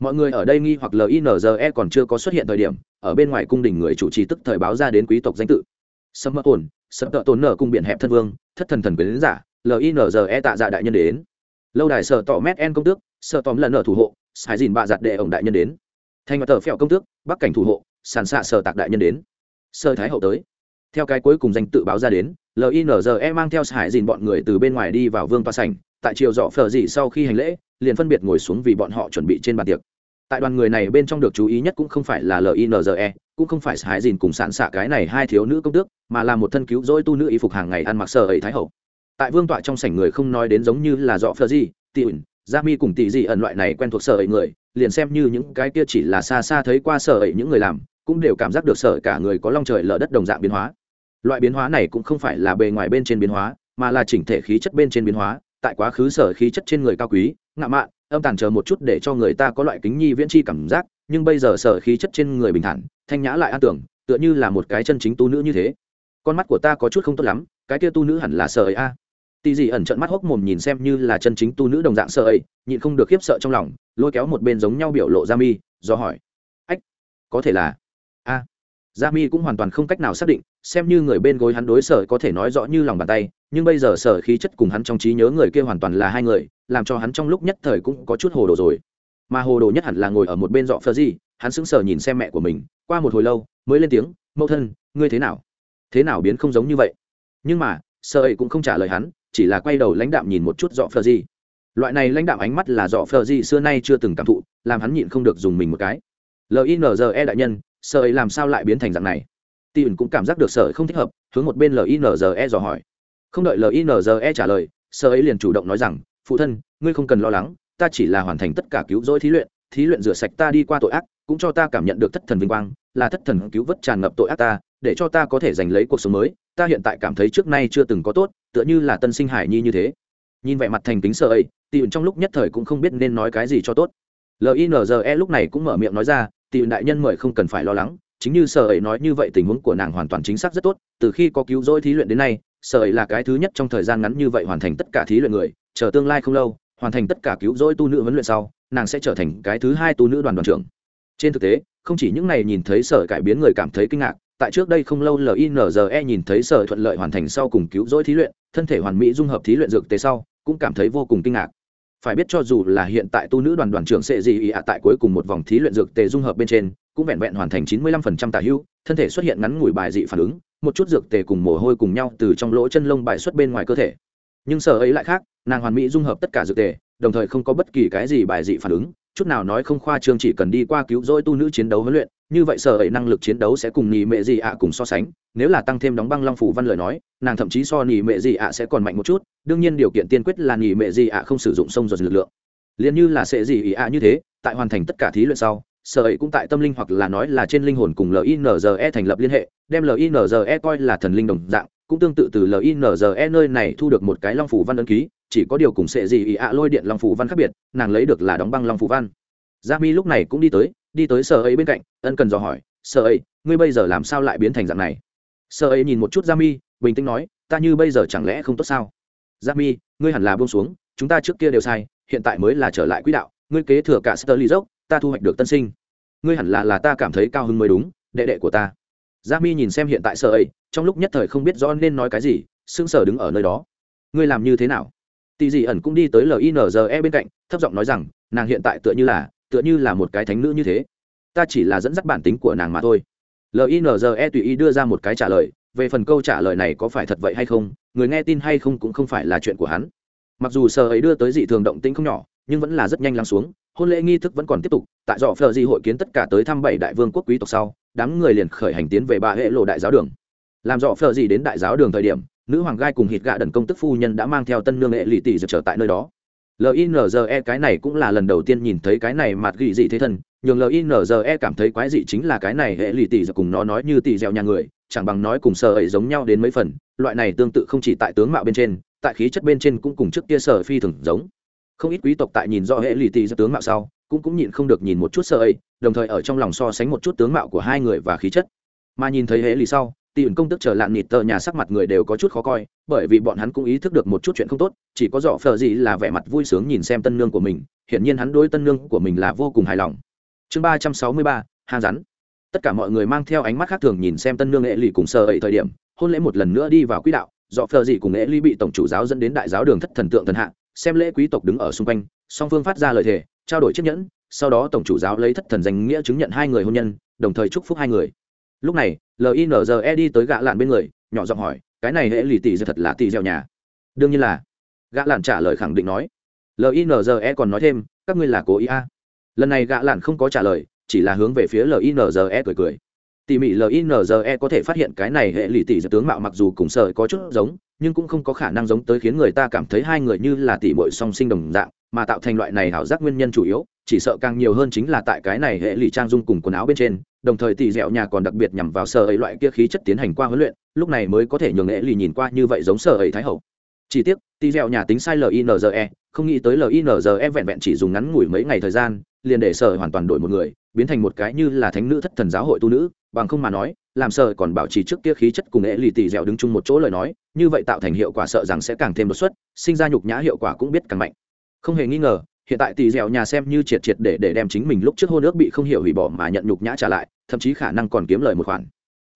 mọi người ở đây nghi hoặc linze còn chưa có xuất hiện thời điểm, ở bên ngoài cung đình người chủ trì tức thời báo ra đến quý tộc danh tự. Sâm mất ổn, sâm tợ tổn nở cung biển hẹp thân vương, thất thần thần quyến giả linze tạ dạ đại nhân đến. Lâu đài sở tỏ mét en công tước sợ tóm lần ở thủ hộ sai dìn bạ giặt đệ ổng đại nhân đến thành và tờ phèo công tước, bắc cảnh thủ hộ, sàn xạ sở tạc đại nhân đến. Sơ thái hậu tới. Theo cái cuối cùng danh tự báo ra đến linze mang theo hải dìn bọn người từ bên ngoài đi vào vương toa sảnh. Tại chiều dọ phờ dị sau khi hành lễ, liền phân biệt ngồi xuống vì bọn họ chuẩn bị trên bàn tiệc. Tại đoàn người này bên trong được chú ý nhất cũng không phải là linze cũng không phải hải dìn cùng sàn xạ cái này hai thiếu nữ công tước, mà là một thân cứu rỗi tu nữ y phục hàng ngày ăn mặc sơ ấy thái hậu. Tại vương tọa trong sảnh người không nói đến giống như là dọ phờ dị, tị ẩn, gia mi cùng tị dị ẩn loại này quen thuộc sở ấy người liền xem như những cái kia chỉ là xa xa thấy qua sở ấy những người làm, cũng đều cảm giác được sở cả người có long trời lở đất đồng dạng biến hóa. Loại biến hóa này cũng không phải là bề ngoài bên trên biến hóa, mà là chỉnh thể khí chất bên trên biến hóa, tại quá khứ sở khí chất trên người cao quý, ngạo mạn, âm tàn chờ một chút để cho người ta có loại kính nhi viễn chi cảm giác, nhưng bây giờ sở khí chất trên người bình thản, thanh nhã lại an tưởng, tựa như là một cái chân chính tu nữ như thế. Con mắt của ta có chút không tốt lắm, cái kia tu nữ hẳn là sở ấy a tì dị ẩn trận mắt hốc mồm nhìn xem như là chân chính tu nữ đồng dạng sợ ấy, nhịn không được khiếp sợ trong lòng, lôi kéo một bên giống nhau biểu lộ ra mi do hỏi. Ách, có thể là? A. À. gia mi cũng hoàn toàn không cách nào xác định, xem như người bên gối hắn đối sở có thể nói rõ như lòng bàn tay, nhưng bây giờ sở khí chất cùng hắn trong trí nhớ người kia hoàn toàn là hai người, làm cho hắn trong lúc nhất thời cũng có chút hồ đồ rồi. Mà hồ đồ nhất hẳn là ngồi ở một bên dọ phơ gì, hắn sững sờ nhìn xem mẹ của mình, qua một hồi lâu, mới lên tiếng, mẫu thân, ngươi thế nào? Thế nào biến không giống như vậy? Nhưng mà sợ ấy cũng không trả lời hắn chỉ là quay đầu lãnh đạm nhìn một chút dọ phờ gì loại này lãnh đạm ánh mắt là dọ phờ gì xưa nay chưa từng cảm thụ, làm hắn nhịn không được dùng mình một cái. Linze đại nhân, sợ ấy làm sao lại biến thành dạng này? Tỷ ẩn cũng cảm giác được sợ ấy không thích hợp, hướng một bên linze dò hỏi. Không đợi linze trả lời, sợ ấy liền chủ động nói rằng, phụ thân, ngươi không cần lo lắng, ta chỉ là hoàn thành tất cả cứu rỗi thí luyện thí luyện rửa sạch ta đi qua tội ác, cũng cho ta cảm nhận được thất thần vinh quang, là thất thần cứu vớt tràn ngập tội ác ta để cho ta có thể giành lấy cuộc sống mới, ta hiện tại cảm thấy trước nay chưa từng có tốt, tựa như là tân sinh hải nhi như thế. Nhìn vẻ mặt thành kính sợ ấy, tị trong lúc nhất thời cũng không biết nên nói cái gì cho tốt. Linze lúc này cũng mở miệng nói ra, tị đại nhân mời không cần phải lo lắng, chính như sợ ấy nói như vậy tình huống của nàng hoàn toàn chính xác rất tốt, từ khi có cứu rỗi thí luyện đến nay, sợ ấy là cái thứ nhất trong thời gian ngắn như vậy hoàn thành tất cả thí luyện người, chờ tương lai không lâu, hoàn thành tất cả cứu rỗi tu nữ huấn luyện sau, nàng sẽ trở thành cái thứ hai tu nữ đoàn đoàn trưởng. Trên thực tế, không chỉ những này nhìn thấy sở cải biến người cảm thấy kinh ngạc tại trước đây không lâu linze nhìn thấy sở thuận lợi hoàn thành sau cùng cứu rỗi thí luyện, thân thể hoàn mỹ dung hợp thí luyện dược tế sau, cũng cảm thấy vô cùng kinh ngạc. Phải biết cho dù là hiện tại tu nữ đoàn đoàn trưởng sẽ dị ị ạ tại cuối cùng một vòng thí luyện dược tề dung hợp bên trên, cũng vẹn vẹn hoàn thành chín mươi lăm phần trăm tả hữu, thân thể xuất hiện ngắn ngủi bài dị phản ứng, một chút dược tề cùng mồ hôi cùng nhau từ trong lỗ chân lông bài xuất bên ngoài cơ thể. Nhưng sở ấy lại khác, nàng hoàn mỹ dung hợp tất cả dược tề, đồng thời không có bất kỳ cái gì bài dị phản ứng chút nào nói không khoa trương, chỉ cần đi qua cứu rỗi tu nữ chiến đấu huấn luyện, như vậy sở ấy năng lực chiến đấu sẽ cùng nhì mẹ gì ạ cùng so sánh. Nếu là tăng thêm đóng băng long phủ văn lời nói, nàng thậm chí so nhì mẹ gì ạ sẽ còn mạnh một chút. Đương nhiên điều kiện tiên quyết là nhì mẹ gì ạ không sử dụng sông dột lực lượng. Liền như là sẽ gì ý ạ như thế, tại hoàn thành tất cả thí luyện sau, sở ấy cũng tại tâm linh hoặc là nói là trên linh hồn cùng linze thành lập liên hệ, đem linze coi là thần linh đồng dạng cũng tương tự từ linze nơi này thu được một cái long phủ văn ấn ký, chỉ có điều cùng sệ gì ý ạ lôi điện long phủ văn khác biệt, nàng lấy được là đóng băng long phủ văn. Gia mi lúc này cũng đi tới đi tới sở ấy bên cạnh, ân cần dò hỏi, sở ấy, ngươi bây giờ làm sao lại biến thành dạng này? Sở ấy nhìn một chút gia mi bình tĩnh nói, ta như bây giờ chẳng lẽ không tốt sao? Gia mi ngươi hẳn là buông xuống, chúng ta trước kia đều sai, hiện tại mới là trở lại quỹ đạo, ngươi kế thừa cả sơ ly dốc ta thu hoạch được tân sinh. Ngươi hẳn là là ta cảm thấy cao hứng mới đúng, đệ đệ của ta gia mi nhìn xem hiện tại sở ấy, trong lúc nhất thời không biết rõ nên nói cái gì, sững sờ đứng ở nơi đó. Ngươi làm như thế nào? Tỷ dị ẩn cũng đi tới linze bên cạnh, thấp giọng nói rằng, nàng hiện tại tựa như là, tựa như là một cái thánh nữ như thế. Ta chỉ là dẫn dắt bản tính của nàng mà thôi. Linze tùy ý đưa ra một cái trả lời, về phần câu trả lời này có phải thật vậy hay không, người nghe tin hay không cũng không phải là chuyện của hắn. Mặc dù sợ ấy đưa tới dị thường động tĩnh không nhỏ nhưng vẫn là rất nhanh lắng xuống, hôn lễ nghi thức vẫn còn tiếp tục, tại dọ phờ di hội kiến tất cả tới thăm bảy đại vương quốc quý tộc sau, đám người liền khởi hành tiến về ba hệ lộ đại giáo đường. Làm dọ phờ di đến đại giáo đường thời điểm, nữ hoàng gai cùng hít gạ đần công tức phu nhân đã mang theo tân nương hệ lì tỷ trở tại nơi đó. Linze cái này cũng là lần đầu tiên nhìn thấy cái này mặt gỉ dị thế thân, nhường linze cảm thấy quái dị chính là cái này hệ lì tỷ cùng nó nói như tỷ dẻo nhà người, chẳng bằng nói cùng sợ ấy giống nhau đến mấy phần, loại này tương tự không chỉ tại tướng mạo bên trên, tại khí chất bên trên cũng cùng trước kia sở phi thường giống không ít quý tộc tại nhìn do hệ lì tỷ tướng mạo sau, cũng cũng nhịn không được nhìn một chút sợ ấy, đồng thời ở trong lòng so sánh một chút tướng mạo của hai người và khí chất. Mà nhìn thấy hệ lì sau tỷ ẩn công tức chờ lạn nịt tờ nhà sắc mặt người đều có chút khó coi, bởi vì bọn hắn cũng ý thức được một chút chuyện không tốt, chỉ có dọ phờ gì là vẻ mặt vui sướng nhìn xem tân nương của mình, hiển nhiên hắn đối tân nương của mình là vô cùng hài lòng. Chương ba trăm sáu mươi ba hang rắn tất cả mọi người mang theo ánh mắt khác thường nhìn xem tân nương hệ lì cùng sơ ấy thời điểm, hôn lễ một lần nữa đi vào quỹ đạo, dọ phờ gì cùng hệ lì bị tổng chủ giáo dẫn đến đại giáo đường thất thần tượng thần hạ xem lễ quý tộc đứng ở xung quanh, song phương phát ra lời thề, trao đổi chiếc nhẫn, sau đó tổng chủ giáo lấy thất thần danh nghĩa chứng nhận hai người hôn nhân, đồng thời chúc phúc hai người. Lúc này linze đi tới gạ lạn bên người, nhỏ giọng hỏi, cái này hệ lì tỷ giờ thật là tỷ gieo nhà? Đương nhiên là. Gã lạn trả lời khẳng định nói. Linze còn nói thêm, các ngươi là cố ý a? À. lần này gã lạn không có trả lời, chỉ là hướng về phía linze cười cười. Tỉ mỉ linze có thể phát hiện cái này hệ lì tỷ giờ tướng mạo mặc dù cùng sợ có chút giống nhưng cũng không có khả năng giống tới khiến người ta cảm thấy hai người như là tỷ bội song sinh đồng dạng, mà tạo thành loại này hảo giác nguyên nhân chủ yếu, chỉ sợ càng nhiều hơn chính là tại cái này hệ lụy trang dung cùng quần áo bên trên, đồng thời tỷ dẻo nhà còn đặc biệt nhằm vào sở ấy loại kia khí chất tiến hành qua huấn luyện, lúc này mới có thể nhường hệ lụy nhìn qua như vậy giống sở ấy thái hậu. Chỉ tiếc tỷ dẻo nhà tính sai linze không nghĩ tới linze vẹn vẹn chỉ dùng ngắn ngủi mấy ngày thời gian, liền để sở hoàn toàn đổi một người, biến thành một cái như là thánh nữ thất thần giáo hội tu nữ, bằng không mà nói làm sợ còn bảo trì trước kia khí chất cùng nghệ lụy tỷ dẻo đứng chung một chỗ lời nói, như vậy tạo thành hiệu quả sợ rằng sẽ càng thêm đột xuất, sinh ra nhục nhã hiệu quả cũng biết càng mạnh. Không hề nghi ngờ, hiện tại tỷ dẻo nhà xem như triệt triệt để để đem chính mình lúc trước hôn ước bị không hiểu hủy bỏ mà nhận nhục nhã trả lại, thậm chí khả năng còn kiếm lời một khoản.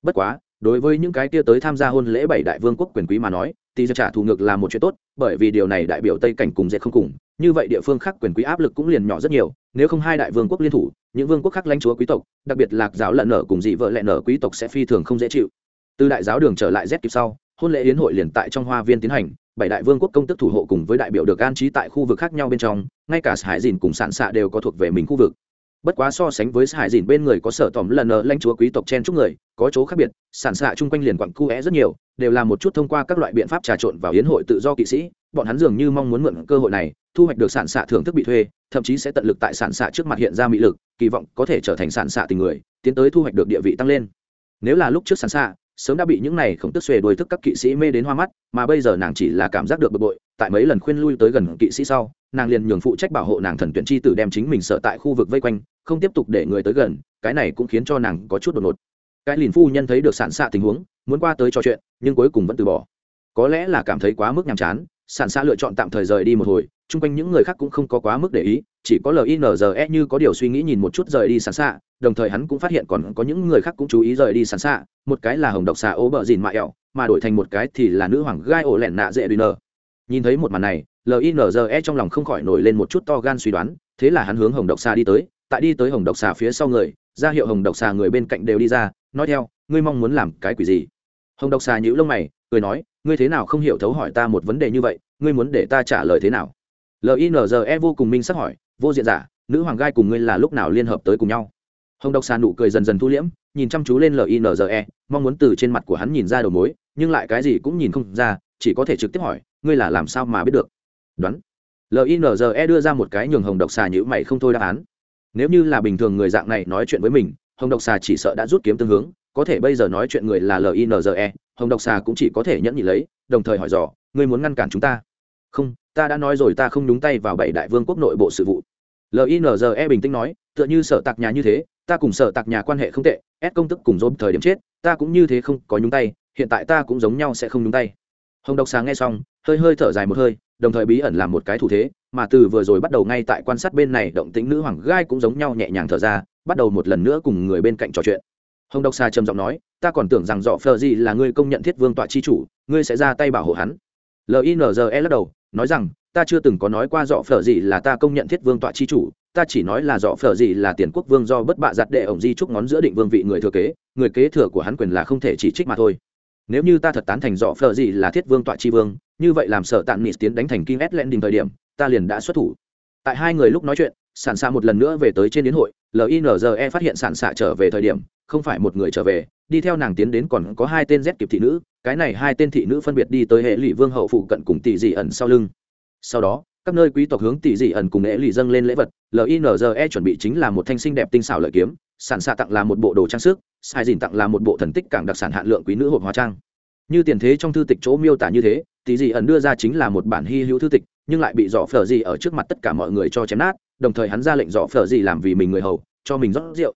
Bất quá, đối với những cái kia tới tham gia hôn lễ bảy đại vương quốc quyền quý mà nói tỷ dẻo trả thù ngược là một chuyện tốt, bởi vì điều này đại biểu tây cảnh cùng dệt không cùng. Như vậy địa phương khác quyền quý áp lực cũng liền nhỏ rất nhiều, nếu không hai đại vương quốc liên thủ, những vương quốc khác lãnh chúa quý tộc, đặc biệt lạc giáo lợn nở cùng dị vợ lẹ nở quý tộc sẽ phi thường không dễ chịu. Từ đại giáo đường trở lại z kịp sau, hôn lễ hiến hội liền tại trong hoa viên tiến hành, bảy đại vương quốc công tức thủ hộ cùng với đại biểu được an trí tại khu vực khác nhau bên trong, ngay cả hải dìn cùng sản xạ đều có thuộc về mình khu vực bất quá so sánh với hải dìn bên người có sở tòm lần nợ lãnh chúa quý tộc chen chúc người, có chỗ khác biệt, sản xạ chung quanh liền quặng cu é rất nhiều, đều là một chút thông qua các loại biện pháp trà trộn vào hiến hội tự do kỵ sĩ, bọn hắn dường như mong muốn mượn cơ hội này, thu hoạch được sản xạ thưởng thức bị thuê, thậm chí sẽ tận lực tại sản xạ trước mặt hiện ra mỹ lực, kỳ vọng có thể trở thành sản xạ tình người, tiến tới thu hoạch được địa vị tăng lên. Nếu là lúc trước sản xạ, sớm đã bị những này không tức xuề đuôi thức các kỵ sĩ mê đến hoa mắt, mà bây giờ nàng chỉ là cảm giác được bực bội tại mấy lần khuyên lui tới gần kỵ sĩ sau, nàng liền nhường phụ trách bảo hộ nàng thần tuyển chi tử đem chính mình sợ tại khu vực vây quanh, không tiếp tục để người tới gần, cái này cũng khiến cho nàng có chút đột ngột. Cái lìn phu nhân thấy được sản xạ tình huống, muốn qua tới trò chuyện, nhưng cuối cùng vẫn từ bỏ. Có lẽ là cảm thấy quá mức nhàm chán sản xạ lựa chọn tạm thời rời đi một hồi, chung quanh những người khác cũng không có quá mức để ý, chỉ có linze như có điều suy nghĩ nhìn một chút rời đi sản xạ, đồng thời hắn cũng phát hiện còn có những người khác cũng chú ý rời đi sản xạ, một cái là hồng độc xà ố bờ dìn mạ ẹo mà đổi thành một cái thì là nữ hoàng gai ổ lẹn nạ dễ đùi nờ nhìn thấy một màn này linze trong lòng không khỏi nổi lên một chút to gan suy đoán, thế là hắn hướng hồng độc xà đi tới, tại đi tới hồng độc xà phía sau người, ra hiệu hồng độc xà người bên cạnh đều đi ra, nói theo, ngươi mong muốn làm cái quỷ gì? Hồng độc xà nhữ lông mày, cười nói, ngươi thế nào không hiểu thấu hỏi ta một vấn đề như vậy, ngươi muốn để ta trả lời thế nào? Linze vô cùng minh sắc hỏi, vô diện giả, nữ hoàng gai cùng ngươi là lúc nào liên hợp tới cùng nhau? Hồng độc xà nụ cười dần dần thu liễm, nhìn chăm chú lên linze mong muốn từ trên mặt của hắn nhìn ra đầu mối, nhưng lại cái gì cũng nhìn không ra chỉ có thể trực tiếp hỏi, ngươi là làm sao mà biết được? Đoán. Linze đưa ra một cái nhường hồng độc xà nhữ mày không thôi đáp án. Nếu như là bình thường người dạng này nói chuyện với mình, hồng độc xà chỉ sợ đã rút kiếm tương hướng, có thể bây giờ nói chuyện người là linze hồng độc xà cũng chỉ có thể nhẫn nhị lấy, đồng thời hỏi dò, ngươi muốn ngăn cản chúng ta? Không, ta đã nói rồi, ta không nhúng tay vào bảy đại vương quốc nội bộ sự vụ. Linze bình tĩnh nói, tựa như sở tạc nhà như thế, ta cùng sở tạc nhà quan hệ không tệ ép công tức cùng dôm thời điểm chết, ta cũng như thế không có nhúng tay, hiện tại ta cũng giống nhau sẽ không nhúng tay hồng độc xà nghe xong, hơi hơi thở dài một hơi, đồng thời bí ẩn làm một cái thủ thế, mà từ vừa rồi bắt đầu ngay tại quan sát bên này động tĩnh nữ hoàng gai cũng giống nhau nhẹ nhàng thở ra, bắt đầu một lần nữa cùng người bên cạnh trò chuyện. Hồng độc xà trầm giọng nói, ta còn tưởng rằng dọ phờ gì là ngươi công nhận thiết vương tọa chi chủ, ngươi sẽ ra tay bảo hộ hắn. Linze lắc đầu, nói rằng, ta chưa từng có nói qua dọ phở gì là ta công nhận thiết vương tọa chi chủ, ta chỉ nói là dọ phở gì là tiền quốc vương do bất bạ giặt đệ ổng di trúc ngón giữa định vương vị người thừa kế, người kế thừa của hắn quyền là không thể chỉ trích mà thôi nếu như ta thật tán thành dọ phờ gì là thiết vương tọa chi vương, như vậy làm sợ tạm nịt tiến đánh thành kim s đình thời điểm, ta liền đã xuất thủ. Tại hai người lúc nói chuyện sản xạ một lần nữa về tới trên đến hội linze phát hiện sản xạ trở về thời điểm, không phải một người trở về, đi theo nàng tiến đến còn có hai tên z kịp thị nữ, cái này hai tên thị nữ phân biệt đi tới hệ lụy vương hậu phụ cận cùng tỷ dị ẩn sau lưng. Sau đó các nơi quý tộc hướng tỷ dị ẩn cùng lễ lì dâng lên lễ vật linze chuẩn bị chính là một thanh sinh đẹp tinh xảo lợi kiếm sản xạ tặng là một bộ đồ trang sức sai dìn tặng là một bộ thần tích cảng đặc sản hạn lượng quý nữ hộp hóa trang. Như tiền thế trong thư tịch chỗ miêu tả như thế tỷ dị ẩn đưa ra chính là một bản hy hữu thư tịch nhưng lại bị dọ phở gì ở trước mặt tất cả mọi người cho chém nát đồng thời hắn ra lệnh dọ phở gì làm vì mình người hầu cho mình rót rượu.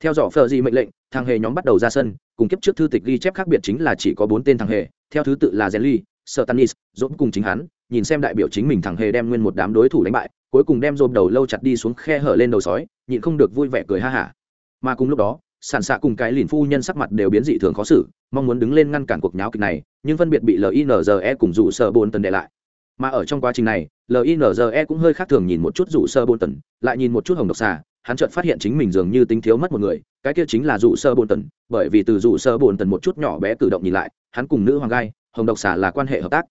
Theo dọ phở gì mệnh lệnh thằng hề nhóm bắt đầu ra sân cùng kiếp trước thư tịch ghi chép khác biệt chính là chỉ có bốn tên thằng hề theo thứ tự là jelly, Sertanis, dũng cùng chính hắn nhìn xem đại biểu chính mình thẳng hề đem nguyên một đám đối thủ đánh bại, cuối cùng đem rôm đầu lâu chặt đi xuống khe hở lên đầu sói, nhịn không được vui vẻ cười ha hả. Mà cùng lúc đó sản xạ cùng cái lìn phu nhân sắc mặt đều biến dị thường khó xử, mong muốn đứng lên ngăn cản cuộc nháo kịch này, nhưng phân biệt bị linze cùng rủ sợ bồn tần đệ lại. Mà ở trong quá trình này linze cũng hơi khác thường nhìn một chút rủ sơ bồn tần, lại nhìn một chút hồng độc xà, hắn chợt phát hiện chính mình dường như tính thiếu mất một người, cái kia chính là rủ sơ bồn tần, bởi vì từ rủ sơ bồn tần một chút nhỏ bé cử động nhìn lại, hắn cùng nữ hoàng gai, hồng độc xà là quan hệ hợp tác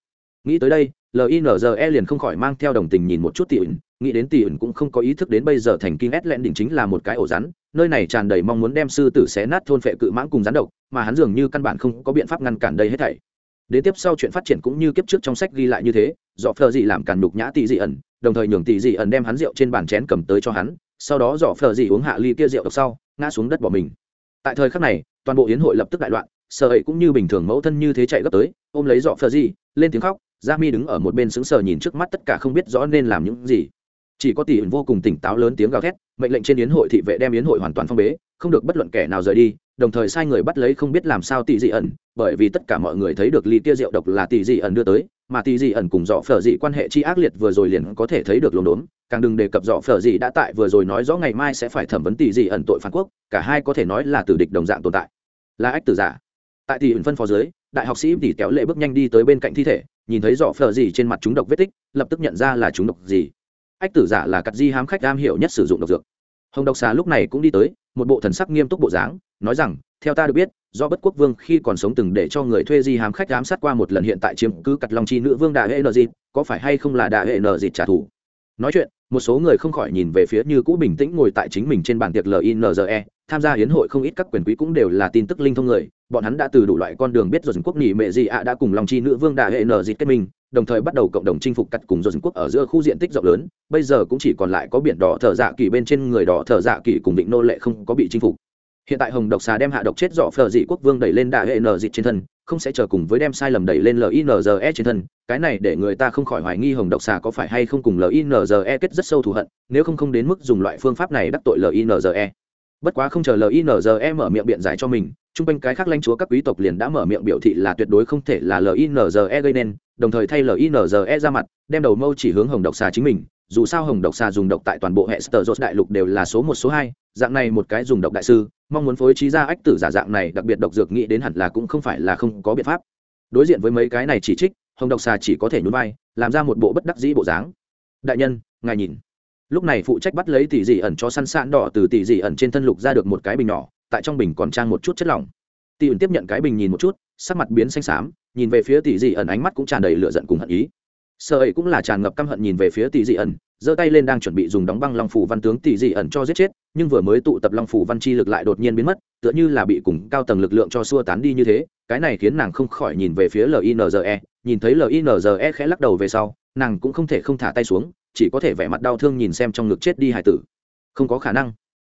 nghĩ tới đây linze liền không khỏi mang theo đồng tình nhìn một chút tỷ ẩn nghĩ đến tỷ ẩn cũng không có ý thức đến bây giờ thành kinh ét lẹn đỉnh chính là một cái ổ rắn, nơi này tràn đầy mong muốn đem sư tử xé nát thôn phệ cự mãng cùng rắn độc, mà hắn dường như căn bản không có biện pháp ngăn cản đây hết thảy. Đến tiếp sau chuyện phát triển cũng như kiếp trước trong sách ghi lại như thế dọ phờ dị làm càn nhục nhã tỷ dị ẩn, đồng thời nhường tỷ dị ẩn đem hắn rượu trên bàn chén cầm tới cho hắn, sau đó dọ phờ dị uống hạ ly kia rượu độc sau, ngã xuống đất bỏ mình. Tại thời khắc này, toàn bộ hiến hội lập tức đại loạn sợ ấy cũng như bình thường mẫu thân như thế chạy gấp tới, ôm lấy dọ phờ dị, lên tiếng khóc gia mi đứng ở một bên sững sờ nhìn trước mắt tất cả không biết rõ nên làm những gì. Chỉ có tỷ ẩn vô cùng tỉnh táo lớn tiếng gào thét, mệnh lệnh trên yến hội thị vệ đem yến hội hoàn toàn phong bế, không được bất luận kẻ nào rời đi, đồng thời sai người bắt lấy không biết làm sao tỷ dị ẩn, bởi vì tất cả mọi người thấy được ly tia rượu độc là tỷ dị ẩn đưa tới, mà tỷ dị ẩn cùng dọ phở dị quan hệ chi ác liệt vừa rồi liền có thể thấy được luống đốn, càng đừng đề cập dọ phở dị đã tại vừa rồi nói rõ ngày mai sẽ phải thẩm vấn tỷ dị ẩn tội phản quốc, cả hai có thể nói là tử địch đồng dạng tồn tại. Là ách tử giả. Tại tỷ ẩn phân phó dưới đại học sĩ tỉ kéo lệ bước nhanh đi tới bên cạnh thi thể, nhìn thấy dọ phờ gì trên mặt chúng độc vết tích, lập tức nhận ra là chúng độc gì. Ách tử giả là cặt di hám khách am hiểu nhất sử dụng độc dược. Hồng độc xà lúc này cũng đi tới, một bộ thần sắc nghiêm túc bộ dáng, nói rằng, theo ta được biết, do bất quốc vương khi còn sống từng để cho người thuê di hám khách ám sát qua một lần hiện tại chiếm cứ cặt lòng chi nữ vương đại hệ nợ dịp, có phải hay không là đại hệ nợ dịp trả thù? Nói chuyện, một số người không khỏi nhìn về phía như cũ bình tĩnh ngồi tại chính mình trên bàn tiệc linze tham gia hiến hội không ít các quyền quý cũng đều là tin tức linh thông người bọn hắn đã từ đủ loại con đường biết rồi quốc nghỉ mệ gì ạ đã cùng lòng chi nữ vương đà hệ nở dịt kết minh, đồng thời bắt đầu cộng đồng chinh phục cắt cùng rồi quốc ở giữa khu diện tích rộng lớn, bây giờ cũng chỉ còn lại có biển đỏ thở dạ kỳ bên trên người đỏ thở dạ kỳ cùng định nô lệ không có bị chinh phục. Hiện tại hồng độc xà đem hạ độc chết dọ phờ dị quốc vương đẩy lên đại hệ nở dịt trên thân, không sẽ chờ cùng với đem sai lầm đẩy lên linze trên thân, cái này để người ta không khỏi hoài nghi hồng độc xà có phải hay không cùng linze kết rất sâu thù hận, nếu không không đến mức dùng loại phương pháp này đắc tội linze bất quá không chờ linze mở miệng biện giải cho mình chung quanh cái khác lãnh chúa các quý tộc liền đã mở miệng biểu thị là tuyệt đối không thể là linze gây nên, đồng thời thay linze ra mặt, đem đầu mâu chỉ hướng hồng độc xà chính mình. Dù sao hồng độc xà dùng độc tại toàn bộ hệ sở dột đại lục đều là số một, số hai. Dạng này một cái dùng độc đại sư, mong muốn phối trí ra ách tử giả dạng này, đặc biệt độc dược nghĩ đến hẳn là cũng không phải là không có biện pháp. Đối diện với mấy cái này chỉ trích, hồng độc xà chỉ có thể nhún vai, làm ra một bộ bất đắc dĩ bộ dáng. Đại nhân, ngài nhìn. Lúc này phụ trách bắt lấy tỷ dị ẩn cho săn sạn đỏ từ tỷ dị ẩn trên thân lục ra được một cái bình nhỏ tại trong bình còn trang một chút chất lỏng. Tỷ ẩn tiếp nhận cái bình nhìn một chút, sắc mặt biến xanh xám, nhìn về phía tỷ dị ẩn ánh mắt cũng tràn đầy lửa giận cùng hận ý. Sợ ấy cũng là tràn ngập căm hận nhìn về phía tỷ dị ẩn, giơ tay lên đang chuẩn bị dùng đóng băng long phủ văn tướng tỷ dị ẩn cho giết chết, nhưng vừa mới tụ tập long phủ văn chi lực lại đột nhiên biến mất, tựa như là bị cùng cao tầng lực lượng cho xua tán đi như thế, cái này khiến nàng không khỏi nhìn về phía linze nhìn thấy linze khẽ lắc đầu về sau, nàng cũng không thể không thả tay xuống, chỉ có thể vẻ mặt đau thương nhìn xem trong ngực chết đi hải tử. Không có khả năng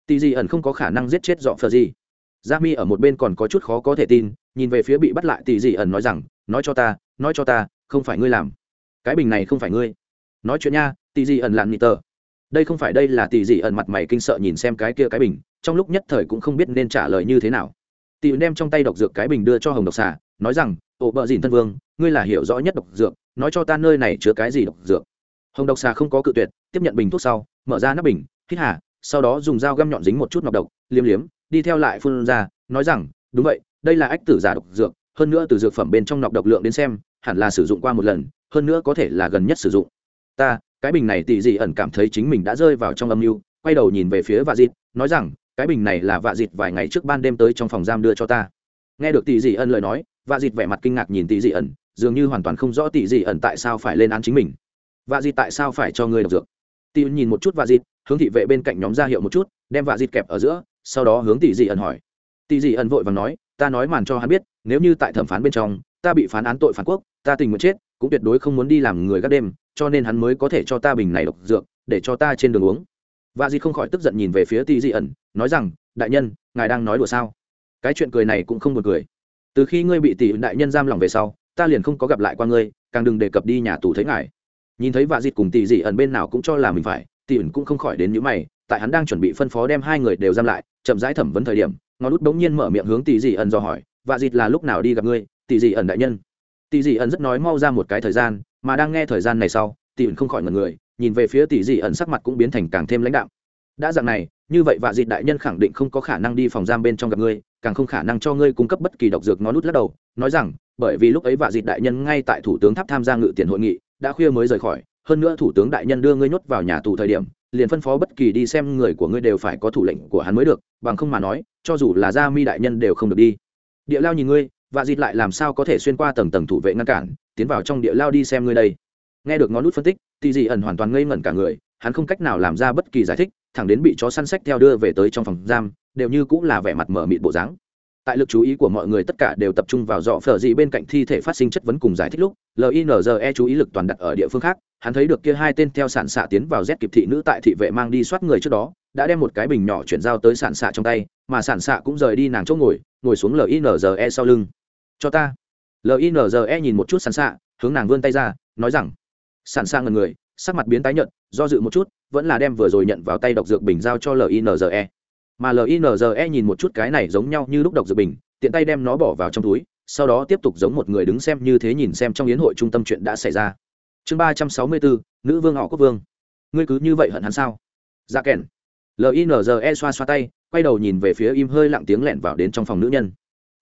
tỷ dị ẩn không có khả năng giết chết dọ phờ gì gia mi ở một bên còn có chút khó có thể tin, nhìn về phía bị bắt lại tỷ dị ẩn nói rằng, nói cho ta, nói cho ta, không phải ngươi làm. Cái bình này không phải ngươi. Nói chuyện nha tỷ dị ẩn lặn nị tờ. Đây không phải đây là tỷ dị ẩn mặt mày kinh sợ nhìn xem cái kia cái bình, trong lúc nhất thời cũng không biết nên trả lời như thế nào. Tì ẩn đem trong tay độc dược cái bình đưa cho hồng độc xà, nói rằng ổ bợ dìn thân vương, ngươi là hiểu rõ nhất độc dược, nói cho ta nơi này chứa cái gì độc dược. Hồng độc xà không có cự tuyệt, tiếp nhận bình thuốc sau, mở ra nắp bình, hít hà sau đó dùng dao găm nhọn dính một chút nọc độc, liếm liếm, đi theo lại phun ra, nói rằng, đúng vậy, đây là ách tử giả độc dược, hơn nữa từ dược phẩm bên trong nọc độc lượng đến xem, hẳn là sử dụng qua một lần, hơn nữa có thể là gần nhất sử dụng. Ta, cái bình này tỷ dị ẩn cảm thấy chính mình đã rơi vào trong âm mưu, quay đầu nhìn về phía vạ dịt, nói rằng, cái bình này là vạ dịt vài ngày trước ban đêm tới trong phòng giam đưa cho ta. Nghe được tỷ dị ẩn lời nói, vạ dịt vẻ mặt kinh ngạc nhìn tỷ dị ẩn, dường như hoàn toàn không rõ tỷ dị ẩn tại sao phải lên án chính mình. Vạ dịt tại sao phải cho ngươi độc dược? Tỷ nhìn một chút vạ dịt hướng thị vệ bên cạnh nhóm ra hiệu một chút, đem vạ dịt kẹp ở giữa, sau đó hướng tỷ dị ẩn hỏi. Tỷ dị ẩn vội và nói, ta nói màn cho hắn biết, nếu như tại thẩm phán bên trong, ta bị phán án tội phản quốc, ta tình nguyện chết, cũng tuyệt đối không muốn đi làm người gác đêm, cho nên hắn mới có thể cho ta bình này độc dược, để cho ta trên đường uống. Và dì không khỏi tức giận nhìn về phía tỷ dị ẩn, nói rằng, đại nhân, ngài đang nói đùa sao? Cái chuyện cười này cũng không một cười. Từ khi ngươi bị tỷ đại nhân giam lòng về sau, ta liền không có gặp lại qua ngươi, càng đừng đề cập đi nhà tù thấy ngài. Nhìn thấy vạ dịt cùng tỷ dị ẩn bên nào cũng cho là mình phải tỷ ẩn cũng không khỏi đến những mày, tại hắn đang chuẩn bị phân phó đem hai người đều giam lại, chậm rãi thẩm vấn thời điểm, ngón út bỗng nhiên mở miệng hướng tỷ dị ẩn do hỏi và dịt là lúc nào đi gặp ngươi, tỷ dị ẩn đại nhân tỷ dị ẩn rất nói mau ra một cái thời gian, mà đang nghe thời gian này sau, tỷ ẩn không khỏi ngần người, nhìn về phía tỷ dị ẩn sắc mặt cũng biến thành càng thêm lãnh đạo. đã dạng này, như vậy và dịt đại nhân khẳng định không có khả năng đi phòng giam bên trong gặp ngươi, càng không khả năng cho ngươi cung cấp bất kỳ độc dược ngón nút lắc đầu, nói rằng, bởi vì lúc ấy vạ dịt đại nhân ngay tại thủ tướng tháp tham gia ngự tiền hội nghị, đã khuya mới rời khỏi hơn nữa thủ tướng đại nhân đưa ngươi nhốt vào nhà tù thời điểm, liền phân phó bất kỳ đi xem người của ngươi đều phải có thủ lệnh của hắn mới được, bằng không mà nói, cho dù là gia mi đại nhân đều không được đi. Địa lao nhìn ngươi và dịt lại làm sao có thể xuyên qua tầng tầng thủ vệ ngăn cản, tiến vào trong địa lao đi xem ngươi đây. Nghe được ngón nút phân tích thì dị ẩn hoàn toàn ngây ngẩn cả người, hắn không cách nào làm ra bất kỳ giải thích, thẳng đến bị chó săn sách theo đưa về tới trong phòng giam, đều như cũng là vẻ mặt mở mịt bộ dáng. Tại lực chú ý của mọi người tất cả đều tập trung vào dọ phở dị bên cạnh thi thể phát sinh chất vấn cùng giải thích lúc linze chú ý lực toàn đặt ở địa phương khác hắn thấy được kia hai tên theo sản xạ tiến vào rét kịp thị nữ tại thị vệ mang đi soát người trước đó, đã đem một cái bình nhỏ chuyển giao tới sản xạ trong tay, mà sản xạ cũng rời đi nàng chỗ ngồi ngồi xuống linze sau lưng. Cho ta. Linze nhìn một chút sản xạ, hướng nàng vươn tay ra, nói rằng sản xạ ngần người, sắc mặt biến tái nhợt, do dự một chút, vẫn là đem vừa rồi nhận vào tay độc dược bình giao cho linze mà linze nhìn một chút cái này giống nhau như lúc độc dược bình, tiện tay đem nó bỏ vào trong túi, sau đó tiếp tục giống một người đứng xem như thế nhìn xem trong yến hội trung tâm chuyện đã xảy ra chương ba trăm sáu mươi bốn nữ vương họ quốc vương. Ngươi cứ như vậy hận hắn sao? Dạ kèn. Linze xoa xoa tay, quay đầu nhìn về phía im hơi lặng tiếng lẹn vào đến trong phòng nữ nhân.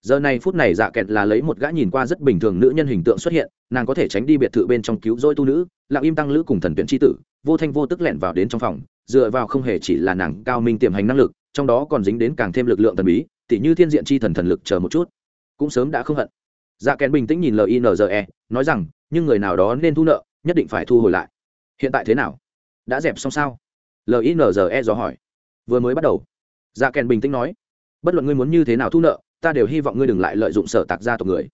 Giờ này phút này dạ kẹt là lấy một gã nhìn qua rất bình thường nữ nhân hình tượng xuất hiện, nàng có thể tránh đi biệt thự bên trong cứu rỗi tu nữ, lặng im tăng lữ cùng thần tuyển tri tử, vô thanh vô tức lẹn vào đến trong phòng, dựa vào không hề chỉ là nàng cao minh tiềm hành năng lực, trong đó còn dính đến càng thêm lực lượng thần bí, tỉ như thiên diện chi thần thần lực chờ một chút. Cũng sớm đã không hận. Dạ kẹt bình tĩnh nhìn linze nói rằng, nhưng người nào đó nên thu nợ nhất định phải thu hồi lại. Hiện tại thế nào? Đã dẹp xong sao? Linze dò hỏi. Vừa mới bắt đầu. Dạ kèn bình tĩnh nói. Bất luận ngươi muốn như thế nào thu nợ, ta đều hy vọng ngươi đừng lại lợi dụng sở tạc gia tộc người.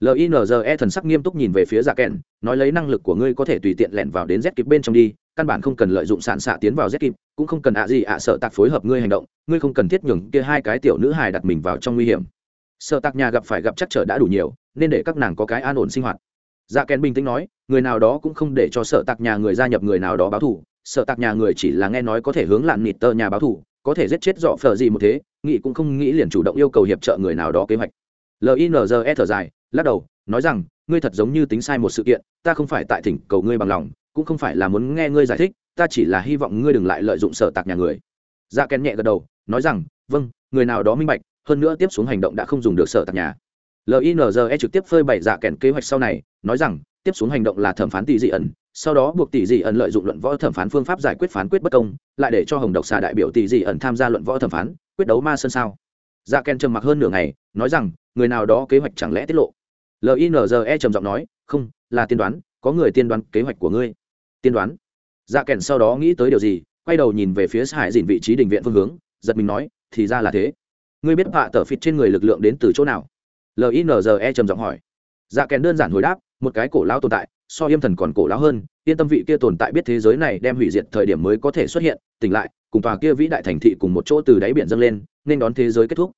Linze thần sắc nghiêm túc nhìn về phía dạ kèn, nói lấy năng lực của ngươi có thể tùy tiện lẻn vào đến z kịp bên trong đi, căn bản không cần lợi dụng sản xạ tiến vào z kịp, cũng không cần ạ gì ạ sợ tạc phối hợp ngươi hành động, ngươi không cần thiết nhường kia hai cái tiểu nữ hài đặt mình vào trong nguy hiểm. Sở tạc nhà gặp phải gặp chắc trở đã đủ nhiều, nên để các nàng có cái an ổn sinh hoạt dạ kèn bình tĩnh nói, người nào đó cũng không để cho sợ tạc nhà người gia nhập người nào đó báo thù. Sợ tạc nhà người chỉ là nghe nói có thể hướng lạn nịt tờ nhà báo thù, có thể giết chết dọ phở gì một thế nghị cũng không nghĩ liền chủ động yêu cầu hiệp trợ người nào đó kế hoạch. Linze thở dài, lắc đầu, nói rằng, ngươi thật giống như tính sai một sự kiện, ta không phải tại thỉnh cầu ngươi bằng lòng, cũng không phải là muốn nghe ngươi giải thích, ta chỉ là hy vọng ngươi đừng lại lợi dụng sở tạc nhà người. Dạ kèn nhẹ gật đầu, nói rằng vâng người nào đó minh bạch, hơn nữa tiếp xuống hành động đã không dùng được sở tạc nhà. Linze trực tiếp phơi bày dạ kèn kế hoạch sau này nói rằng, tiếp xuống hành động là thẩm phán tỷ dị ẩn, sau đó buộc tỷ dị ẩn lợi dụng luận võ thẩm phán phương pháp giải quyết phán quyết bất công, lại để cho hồng độc xà đại biểu tỷ dị ẩn tham gia luận võ thẩm phán, quyết đấu ma sơn sao. Dạ ken trầm mặc hơn nửa ngày, nói rằng, người nào đó kế hoạch chẳng lẽ tiết lộ. Linze trầm giọng nói, không, là tiên đoán, có người tiên đoán kế hoạch của ngươi. Tiên đoán. Dạ kèn sau đó nghĩ tới điều gì, quay đầu nhìn về phía hải dìn vị trí đình viện phương hướng, giật mình nói, thì ra là thế. Ngươi biết họa tờ phịt trên người lực lượng đến từ chỗ nào? Linze trầm giọng hỏi dạ kèn đơn giản hồi đáp, một cái cổ lão tồn tại, so yêm thần còn cổ lão hơn, yên tâm vị kia tồn tại biết thế giới này đem hủy diệt thời điểm mới có thể xuất hiện, tỉnh lại, cùng tòa kia vĩ đại thành thị cùng một chỗ từ đáy biển dâng lên, nên đón thế giới kết thúc.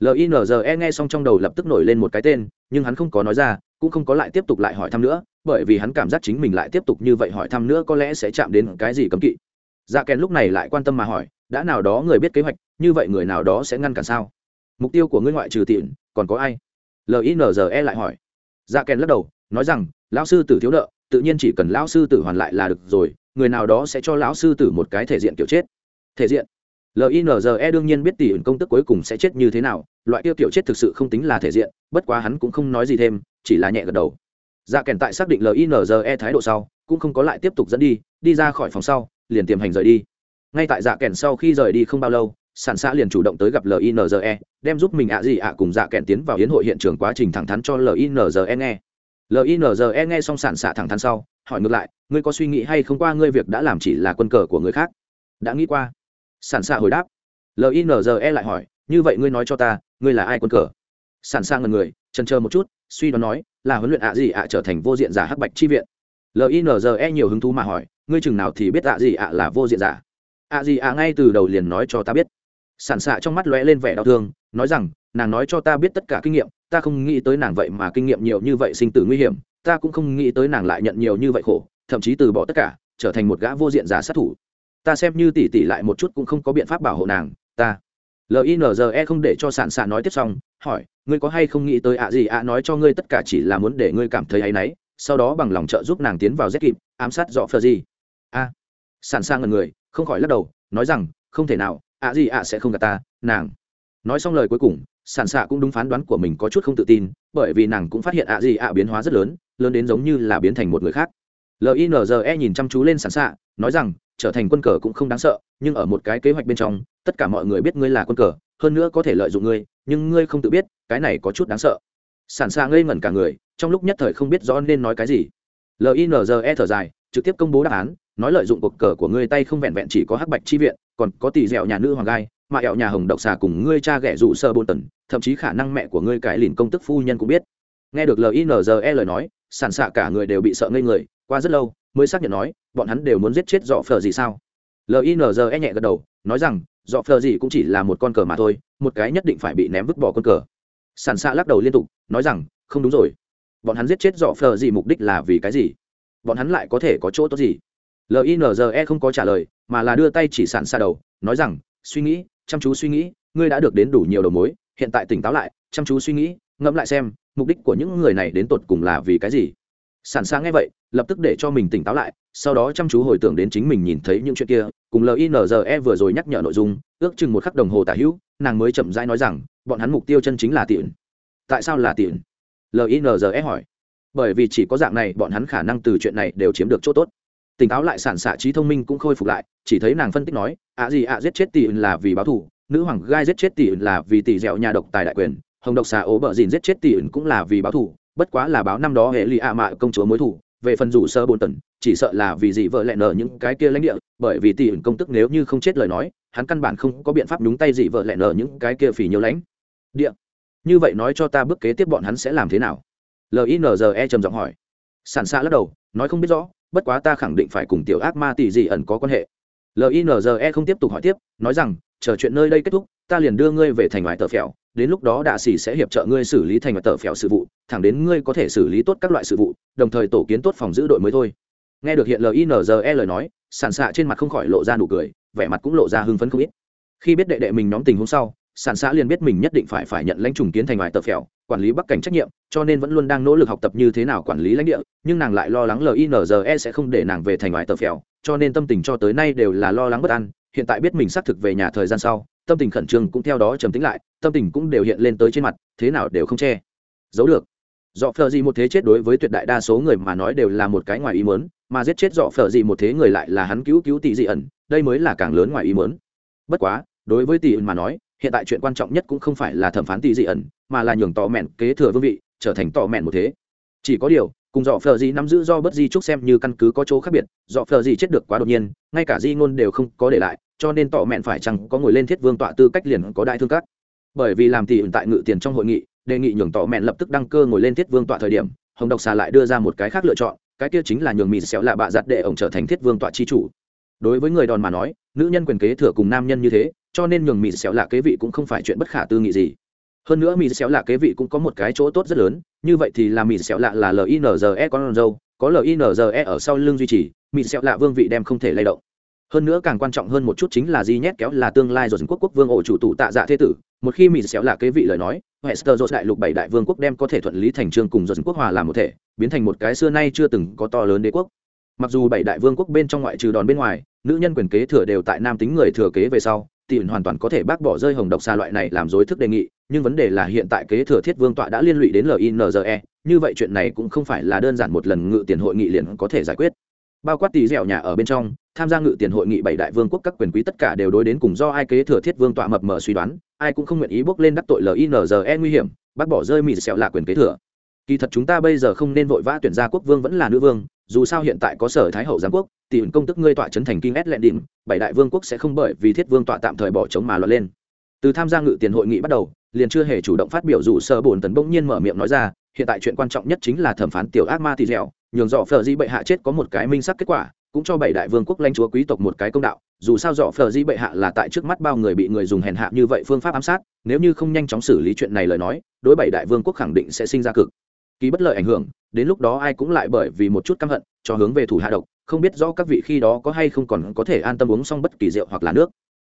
Linze nghe xong trong đầu lập tức nổi lên một cái tên, nhưng hắn không có nói ra, cũng không có lại tiếp tục lại hỏi thăm nữa, bởi vì hắn cảm giác chính mình lại tiếp tục như vậy hỏi thăm nữa có lẽ sẽ chạm đến cái gì cấm kỵ. Dạ kèn lúc này lại quan tâm mà hỏi, đã nào đó người biết kế hoạch, như vậy người nào đó sẽ ngăn cản sao? Mục tiêu của ngươi ngoại trừ tiện còn có ai? Linze lại hỏi dạ kèn lắc đầu, nói rằng, lão sư tử thiếu nợ, tự nhiên chỉ cần lão sư tử hoàn lại là được rồi, người nào đó sẽ cho lão sư tử một cái thể diện kiểu chết. Thể diện? Linze đương nhiên biết tỷ ẩn công tức cuối cùng sẽ chết như thế nào, loại yêu kiểu chết thực sự không tính là thể diện, bất quá hắn cũng không nói gì thêm, chỉ là nhẹ gật đầu. Dạ kèn tại xác định linze thái độ sau, cũng không có lại tiếp tục dẫn đi đi ra khỏi phòng sau, liền tiềm hành rời đi. Ngay tại dạ kèn sau khi rời đi không bao lâu sản xã liền chủ động tới gặp linze đem giúp mình ạ gì ạ cùng dạ kẹn tiến vào hiến hội hiện trường quá trình thẳng thắn cho linze nghe. Linze nghe xong sản xạ thẳng thắn sau, hỏi ngược lại, ngươi có suy nghĩ hay không qua ngươi việc đã làm chỉ là quân cờ của người khác? Đã nghĩ qua. Sản xạ hồi đáp. Linze lại hỏi, như vậy ngươi nói cho ta, ngươi là ai quân cờ? Sản xạ ngần người trần chờ một chút, suy đoán nói, là huấn luyện ạ gì ạ trở thành vô diện giả hắc bạch chi viện. Linze nhiều hứng thú mà hỏi, ngươi chừng nào thì biết ạ gì ạ là vô diện giả? Ạ gì ạ ngay từ đầu liền nói cho ta biết sản xạ trong mắt lóe lên vẻ đau thương, nói rằng, nàng nói cho ta biết tất cả kinh nghiệm, ta không nghĩ tới nàng vậy mà kinh nghiệm nhiều như vậy sinh tử nguy hiểm, ta cũng không nghĩ tới nàng lại nhận nhiều như vậy khổ, thậm chí từ bỏ tất cả, trở thành một gã vô diện giả sát thủ. Ta xem như tỷ tỷ lại một chút cũng không có biện pháp bảo hộ nàng, ta. Linze không để cho sản xạ nói tiếp xong, hỏi, ngươi có hay không nghĩ tới ạ gì ạ nói cho ngươi tất cả chỉ là muốn để ngươi cảm thấy áy náy, sau đó bằng lòng trợ giúp nàng tiến vào rét kịp, ám sát dọ phờ gì? A. Sản sang ngần người, không khỏi lắc đầu, nói rằng, không thể nào ạ gì ạ sẽ không gặp ta, nàng. Nói xong lời cuối cùng sản xạ cũng đúng phán đoán của mình có chút không tự tin, bởi vì nàng cũng phát hiện ạ gì ạ biến hóa rất lớn lớn đến giống như là biến thành một người khác. Linze nhìn chăm chú lên sản xạ, nói rằng, trở thành quân cờ cũng không đáng sợ, nhưng ở một cái kế hoạch bên trong, tất cả mọi người biết ngươi là quân cờ, hơn nữa có thể lợi dụng ngươi, nhưng ngươi không tự biết, cái này có chút đáng sợ. Sản xạ ngây ngẩn cả người, trong lúc nhất thời không biết rõ nên nói cái gì. Linze thở dài, trực tiếp công bố đáp án, nói lợi dụng cuộc cờ của ngươi tay không vẹn vẹn chỉ có hắc bạch chi viện còn có tỷ dẻo nhà nữ hoàng gai, mà ẹo nhà hồng độc xà cùng ngươi cha ghẻ dụ sơ bôn tần, thậm chí khả năng mẹ của ngươi cải lìn công tức phu nhân cũng biết. Nghe được linze lời nói sản xạ cả người đều bị sợ ngây người, qua rất lâu mới xác nhận nói, bọn hắn đều muốn giết chết dọ phờ gì sao? Linze nhẹ gật đầu, nói rằng, dọ phờ gì cũng chỉ là một con cờ mà thôi, một cái nhất định phải bị ném vứt bỏ con cờ. Sản xạ lắc đầu liên tục, nói rằng, không đúng rồi. Bọn hắn giết chết dọ phờ gì mục đích là vì cái gì? Bọn hắn lại có thể có chỗ tốt gì? Linze không có trả lời mà là đưa tay chỉ sản xa đầu, nói rằng, suy nghĩ, chăm chú suy nghĩ, ngươi đã được đến đủ nhiều đầu mối, hiện tại tỉnh táo lại, chăm chú suy nghĩ, ngẫm lại xem, mục đích của những người này đến tột cùng là vì cái gì? Sản xa nghe vậy, lập tức để cho mình tỉnh táo lại, sau đó chăm chú hồi tưởng đến chính mình nhìn thấy những chuyện kia, cùng linze vừa rồi nhắc nhở nội dung, ước chừng một khắc đồng hồ tả hữu, nàng mới chậm rãi nói rằng, bọn hắn mục tiêu chân chính là tiện. Tại sao là tiện? Linze hỏi. Bởi vì chỉ có dạng này bọn hắn khả năng từ chuyện này đều chiếm được chỗ tốt tỉnh táo lại sản xạ trí thông minh cũng khôi phục lại, chỉ thấy nàng phân tích nói, ạ gì ạ, giết chết tỷ là vì báo thù, nữ hoàng gai giết chết tỷ là vì tỷ dẻo nhà độc tài đại quyền, hồng độc xà ố bờ dìn giết chết tỷ cũng là vì báo thù, bất quá là báo năm đó hệ lụy ạ mạ công chúa mối thù, về phần rủ sơ bồn tần, chỉ sợ là vì gì vợ lẹ nở những cái kia lãnh địa, bởi vì tỷ công tức nếu như không chết lời nói, hắn căn bản không có biện pháp nhúng tay gì vợ lẹ nở những cái kia phỉ nhiều lãnh. Địa. Như vậy nói cho ta bước kế tiếp bọn hắn sẽ làm thế nào? Linze trầm giọng hỏi. Sản xạ lắc đầu, nói không biết rõ bất quá ta khẳng định phải cùng tiểu ác ma tỷ dị ẩn có quan hệ. Linze không tiếp tục hỏi tiếp, nói rằng, chờ chuyện nơi đây kết thúc, ta liền đưa ngươi về thành ngoài tờ phèo, đến lúc đó đạ sĩ sẽ hiệp trợ ngươi xử lý thành ngoài tờ phèo sự vụ, thẳng đến ngươi có thể xử lý tốt các loại sự vụ, đồng thời tổ kiến tốt phòng giữ đội mới thôi. Nghe được hiện linze lời nói sản xạ trên mặt không khỏi lộ ra nụ cười, vẻ mặt cũng lộ ra hưng phấn không ít. Khi biết đệ đệ mình nhóm tình hôm sau sản xã liền biết mình nhất định phải phải nhận lãnh trùng kiến thành ngoài tờ phèo, quản lý bắc cảnh trách nhiệm, cho nên vẫn luôn đang nỗ lực học tập như thế nào quản lý lãnh địa, nhưng nàng lại lo lắng linze sẽ không để nàng về thành ngoài tờ phèo, cho nên tâm tình cho tới nay đều là lo lắng bất an. Hiện tại biết mình xác thực về nhà thời gian sau, tâm tình khẩn trương cũng theo đó trầm tính lại, tâm tình cũng đều hiện lên tới trên mặt, thế nào đều không che. Giấu được. Dọ phờ gì một thế chết đối với tuyệt đại đa số người mà nói đều là một cái ngoài ý mớn mà giết chết dọ phờ gì một thế người lại là hắn cứu cứu tỷ dị ẩn, đây mới là càng lớn ngoài ý mớn bất quá, đối với tỷ ẩn mà nói hiện tại chuyện quan trọng nhất cũng không phải là thẩm phán tỷ dị ẩn, mà là nhường tỏ mẹn kế thừa vương vị, trở thành tỏ mẹn một thế. Chỉ có điều, cùng dọ phờ gì nắm giữ do bất di trúc xem như căn cứ có chỗ khác biệt, dọ phờ gì chết được quá đột nhiên, ngay cả di ngôn đều không có để lại, cho nên tỏ mẹn phải chăng có ngồi lên thiết vương tọa tư cách liền có đại thương cát. Bởi vì làm tỷ tại ngự tiền trong hội nghị, đề nghị nhường tỏ mẹn lập tức đăng cơ ngồi lên thiết vương tọa thời điểm, hồng độc xà lại đưa ra một cái khác lựa chọn, cái kia chính là nhường mỹ xéo là bạ giặt để ổng trở thành thiết vương tọa chi chủ. Đối với người đòn mà nói, nữ nhân quyền kế thừa cùng nam nhân như thế cho nên nhường mỹ xéo là kế vị cũng không phải chuyện bất khả tư nghị gì. Hơn nữa mỹ xéo là kế vị cũng có một cái chỗ tốt rất lớn, như vậy thì là mỹ xéo lạ là linze con dâu có linze ở sau lưng duy trì mỹ xéo lạ vương vị đem không thể lay động. Hơn nữa càng quan trọng hơn một chút chính là di nhét kéo là tương lai rồi quốc quốc vương ổ chủ tụ tạ dạ thế tử, một khi mỹ xéo là kế vị lời nói, hester dột đại lục bảy đại vương quốc đem có thể thuận lý thành trương cùng rồi quốc hòa làm một thể, biến thành một cái xưa nay chưa từng có to lớn đế quốc. Mặc dù bảy đại vương quốc bên trong ngoại trừ đòn bên ngoài, nữ nhân quyền kế thừa đều tại nam tính người thừa kế về sau tiền hoàn toàn có thể bác bỏ rơi hồng độc xa loại này làm dối thức đề nghị, nhưng vấn đề là hiện tại kế thừa thiết vương tọa đã liên lụy đến linze như vậy chuyện này cũng không phải là đơn giản một lần ngự tiền hội nghị liền có thể giải quyết. Bao quát tỷ dẻo nhà ở bên trong, tham gia ngự tiền hội nghị bảy đại vương quốc các quyền quý tất cả đều đối đến cùng do ai kế thừa thiết vương tọa mập mờ suy đoán, ai cũng không nguyện ý bước lên đắc tội linze nguy hiểm, bác bỏ rơi mỹ sẹo là quyền kế thừa. Kỳ thật chúng ta bây giờ không nên vội vã tuyển ra quốc vương vẫn là nữ vương dù sao hiện tại có sở thái hậu giáng quốc tìm công tức ngươi tọa trấn thành kinh ét lệ đỉnh bảy đại vương quốc sẽ không bởi vì thiết vương tọa tạm thời bỏ chống mà lọt lên. Từ tham gia ngự tiền hội nghị bắt đầu, liền chưa hề chủ động phát biểu dù sơ bổn tấn bỗng nhiên mở miệng nói ra, hiện tại chuyện quan trọng nhất chính là thẩm phán tiểu ác ma tỳ dẻo, nhường dọ phờ di bệ hạ chết có một cái minh sắc kết quả, cũng cho bảy đại vương quốc lãnh chúa quý tộc một cái công đạo, dù sao dọ phờ di bệ hạ là tại trước mắt bao người bị người dùng hèn hạ như vậy phương pháp ám sát, nếu như không nhanh chóng xử lý chuyện này lời nói, đối bảy đại vương quốc khẳng định sẽ sinh ra cực ký bất lợi ảnh hưởng, đến lúc đó ai cũng lại bởi vì một chút căm hận, cho hướng về thủ hạ độc, không biết rõ các vị khi đó có hay không còn có thể an tâm uống xong bất kỳ rượu hoặc là nước.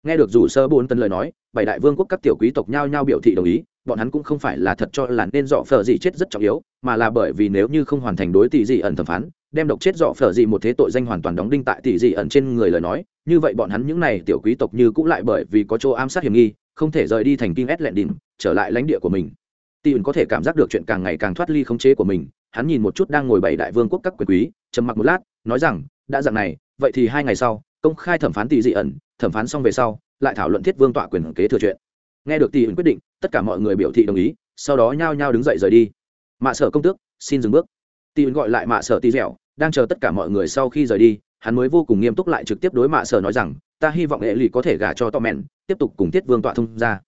Nghe được rủ sơ bốn tân lời nói, bảy đại vương quốc các tiểu quý tộc nhao nhao biểu thị đồng ý, bọn hắn cũng không phải là thật cho là nên dọ phở gì chết rất trọng yếu, mà là bởi vì nếu như không hoàn thành đối tỷ dị ẩn thẩm phán, đem độc chết dọ phở gì một thế tội danh hoàn toàn đóng đinh tại tỷ dị ẩn trên người lời nói, như vậy bọn hắn những này tiểu quý tộc như cũng lại bởi vì có chỗ ám sát hiểm nghi, không thể rời đi thành kinh ét lẹn đỉnh trở lại lãnh địa của mình tỷ Huyền có thể cảm giác được chuyện càng ngày càng thoát ly khống chế của mình. Hắn nhìn một chút đang ngồi bảy đại vương quốc các quyền quý, trầm mặc một lát, nói rằng, đã dạng này, vậy thì hai ngày sau, công khai thẩm phán tỷ dị ẩn, thẩm phán xong về sau, lại thảo luận thiết vương tọa quyền kế thừa chuyện. Nghe được tỷ Huyền quyết định, tất cả mọi người biểu thị đồng ý, sau đó nhao nhao đứng dậy rời đi. Mạ sở công tước, xin dừng bước. Tỷ Huyền gọi lại mạ sở tỷ dẻo, đang chờ tất cả mọi người sau khi rời đi, hắn mới vô cùng nghiêm túc lại trực tiếp đối mạ sở nói rằng, ta hy vọng hệ lụy có thể gả cho to tiếp tục cùng thiết vương tọa thông ra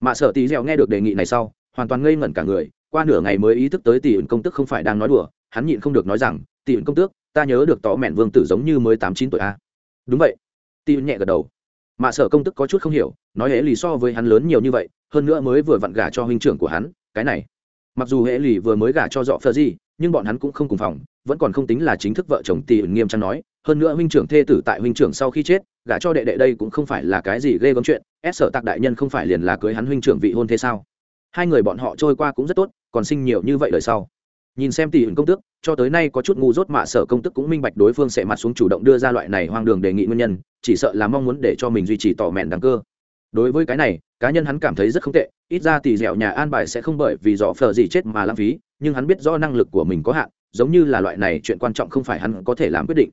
mạ sở tỷ dẻo nghe được đề nghị này sau hoàn toàn ngây ngẩn cả người, qua nửa ngày mới ý thức tới tỷ ẩn công tước không phải đang nói đùa, hắn nhịn không được nói rằng, tỷ ẩn công tước, ta nhớ được tỏ mẹn vương tử giống như mới tám chín tuổi a. Đúng vậy. Tỷ ẩn nhẹ gật đầu. Mà sở công tức có chút không hiểu, nói hễ lì so với hắn lớn nhiều như vậy, hơn nữa mới vừa vặn gả cho huynh trưởng của hắn, cái này. Mặc dù hễ lì vừa mới gả cho dọ phờ gì nhưng bọn hắn cũng không cùng phòng, vẫn còn không tính là chính thức vợ chồng tỷ ẩn nghiêm trang nói, hơn nữa huynh trưởng thê tử tại huynh trưởng sau khi chết, gả cho đệ đệ đây cũng không phải là cái gì ghê gớm chuyện ép sở tạc đại nhân không phải liền là cưới hắn huynh trưởng vị hôn thế sao? Hai người bọn họ trôi qua cũng rất tốt, còn sinh nhiều như vậy đời sau. Nhìn xem tỷ ẩn công tước, cho tới nay có chút ngu dốt mạ sở công tức cũng minh bạch đối phương sẽ mặt xuống chủ động đưa ra loại này hoang đường đề nghị nguyên nhân, chỉ sợ là mong muốn để cho mình duy trì tỏ mẹn đáng cơ. Đối với cái này, cá nhân hắn cảm thấy rất không tệ, ít ra tỷ dẻo nhà an bài sẽ không bởi vì dọ phờ gì chết mà lãng phí, nhưng hắn biết rõ năng lực của mình có hạn, giống như là loại này chuyện quan trọng không phải hắn có thể làm quyết định.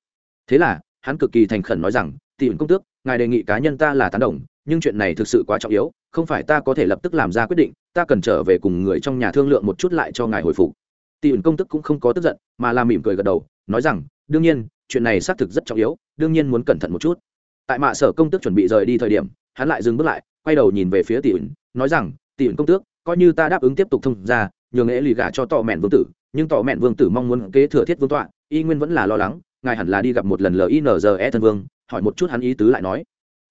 Thế là, hắn cực kỳ thành khẩn nói rằng, tỷ ứng công tước, ngài đề nghị cá nhân ta là tán đồng nhưng chuyện này thực sự quá trọng yếu, không phải ta có thể lập tức làm ra quyết định, ta cần trở về cùng người trong nhà thương lượng một chút lại cho ngài hồi phục. Tỷ ẩn công tức cũng không có tức giận, mà là mỉm cười gật đầu, nói rằng, đương nhiên, chuyện này xác thực rất trọng yếu, đương nhiên muốn cẩn thận một chút. Tại mạ sở công tước chuẩn bị rời đi thời điểm, hắn lại dừng bước lại, quay đầu nhìn về phía tỷ ẩn nói rằng tỷ ẩn công tước, coi như ta đáp ứng tiếp tục thông ra nhường nghệ lì gả cho tọ mẹn vương tử, nhưng tọ mẹn vương tử mong muốn kế thừa thiết vương tọa, y nguyên vẫn là lo lắng, ngài hẳn là đi gặp một lần linze thân vương, hỏi một chút hắn ý tứ lại nói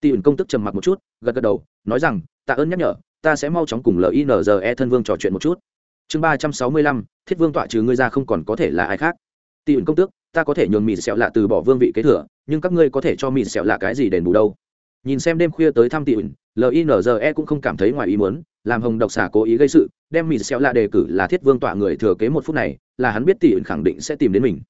tỷ ẩn công tức trầm mặc một chút, gật gật đầu, nói rằng, tạ ơn nhắc nhở, ta sẽ mau chóng cùng linze thân vương trò chuyện một chút. Chương ba trăm sáu mươi lăm, thiết vương tọa trừ ngươi ra không còn có thể là ai khác. Tỷ ẩn công tước ta có thể nhường mịt sẹo lạ từ bỏ vương vị kế thừa, nhưng các ngươi có thể cho mịt sẹo lạ cái gì đền bù đâu. Nhìn xem đêm khuya tới thăm tỷ ẩn linze cũng không cảm thấy ngoài ý muốn, làm hồng độc xả cố ý gây sự, đem mịt sẹo lạ đề cử là thiết vương tọa người thừa kế một phút này, là hắn biết tỷ ẩn khẳng định sẽ tìm đến mình.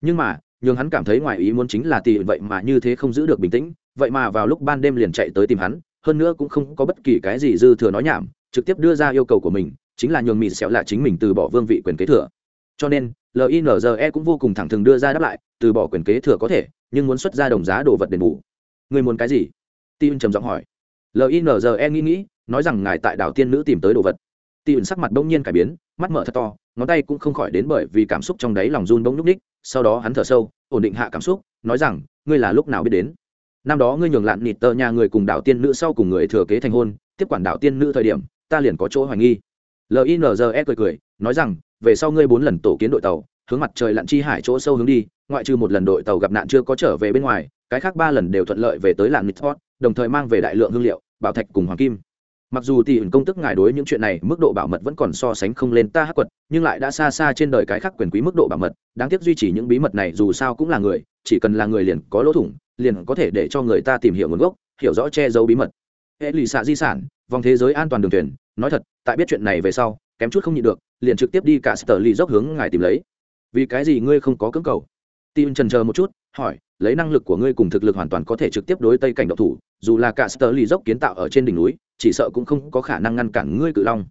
Nhưng mà, nhường hắn cảm thấy ngoài ý muốn chính là tỷ ẩn vậy mà như thế không giữ được bình tĩnh vậy mà vào lúc ban đêm liền chạy tới tìm hắn, hơn nữa cũng không có bất kỳ cái gì dư thừa nói nhảm, trực tiếp đưa ra yêu cầu của mình, chính là nhường mịt sẹo là chính mình từ bỏ vương vị quyền kế thừa. Cho nên linze cũng vô cùng thẳng thừng đưa ra đáp lại, từ bỏ quyền kế thừa có thể, nhưng muốn xuất ra đồng giá đồ vật đền bù. Người muốn cái gì? Tin trầm giọng hỏi. Linze nghĩ nghĩ, nói rằng ngài tại đảo tiên nữ tìm tới đồ vật. Tin sắc mặt bỗng nhiên cải biến, mắt mở thật to, ngón tay cũng không khỏi đến bởi vì cảm xúc trong đáy lòng run bỗng nhúc ních sau đó hắn thở sâu, ổn định hạ cảm xúc, nói rằng, ngươi là lúc nào biết đến? Năm đó ngươi nhường lạn nịt tờ nhà người cùng đạo tiên nữ sau cùng người thừa kế thành hôn, tiếp quản đạo tiên nữ thời điểm, ta liền có chỗ hoài nghi. Linze cười cười, nói rằng, về sau ngươi bốn lần tổ kiến đội tàu, hướng mặt trời lặn chi hải chỗ sâu hướng đi, ngoại trừ một lần đội tàu gặp nạn chưa có trở về bên ngoài, cái khác ba lần đều thuận lợi về tới làng nitport đồng thời mang về đại lượng hương liệu, bảo thạch cùng hoàng kim. Mặc dù tỷ ẩn công tức ngài đối những chuyện này mức độ bảo mật vẫn còn so sánh không lên ta hắc quật, nhưng lại đã xa xa trên đời cái khác quyền quý mức độ bảo mật, đáng tiếc duy trì những bí mật này dù sao cũng là người, chỉ cần là người liền có lỗ thủng liền có thể để cho người ta tìm hiểu nguồn gốc, hiểu rõ che giấu bí mật. Hệ lụy xạ di sản, vòng thế giới an toàn đường thuyền, nói thật, tại biết chuyện này về sau, kém chút không nhịn được, liền trực tiếp đi cả sở lì dốc hướng ngài tìm lấy. Vì cái gì ngươi không có cưỡng cầu? Tin trần chờ một chút, hỏi, lấy năng lực của ngươi cùng thực lực hoàn toàn có thể trực tiếp đối tây cảnh độc thủ, dù là cả sở lì dốc kiến tạo ở trên đỉnh núi, chỉ sợ cũng không có khả năng ngăn cản ngươi cự long.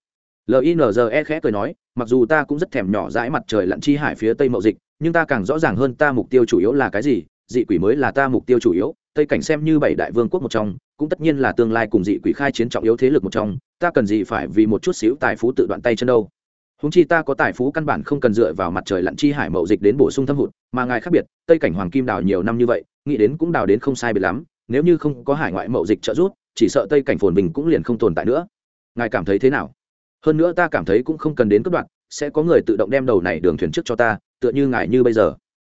Linze khẽ cười nói, mặc dù ta cũng rất thèm nhỏ dãi mặt trời lặn chi hải phía tây mậu dịch, nhưng ta càng rõ ràng hơn ta mục tiêu chủ yếu là cái gì dị quỷ mới là ta mục tiêu chủ yếu, tây cảnh xem như bảy đại vương quốc một trong, cũng tất nhiên là tương lai cùng dị quỷ khai chiến trọng yếu thế lực một trong, ta cần gì phải vì một chút xíu tài phú tự đoạn tay chân đâu? Húng chi ta có tài phú căn bản không cần dựa vào mặt trời lặn chi hải mậu dịch đến bổ sung thâm hụt, mà ngài khác biệt, tây cảnh hoàng kim đào nhiều năm như vậy, nghĩ đến cũng đào đến không sai biệt lắm, nếu như không có hải ngoại mậu dịch trợ giúp, chỉ sợ tây cảnh phồn bình cũng liền không tồn tại nữa. Ngài cảm thấy thế nào? Hơn nữa ta cảm thấy cũng không cần đến cấp đoạn, sẽ có người tự động đem đầu này đường thuyền trước cho ta, tựa như ngài như bây giờ.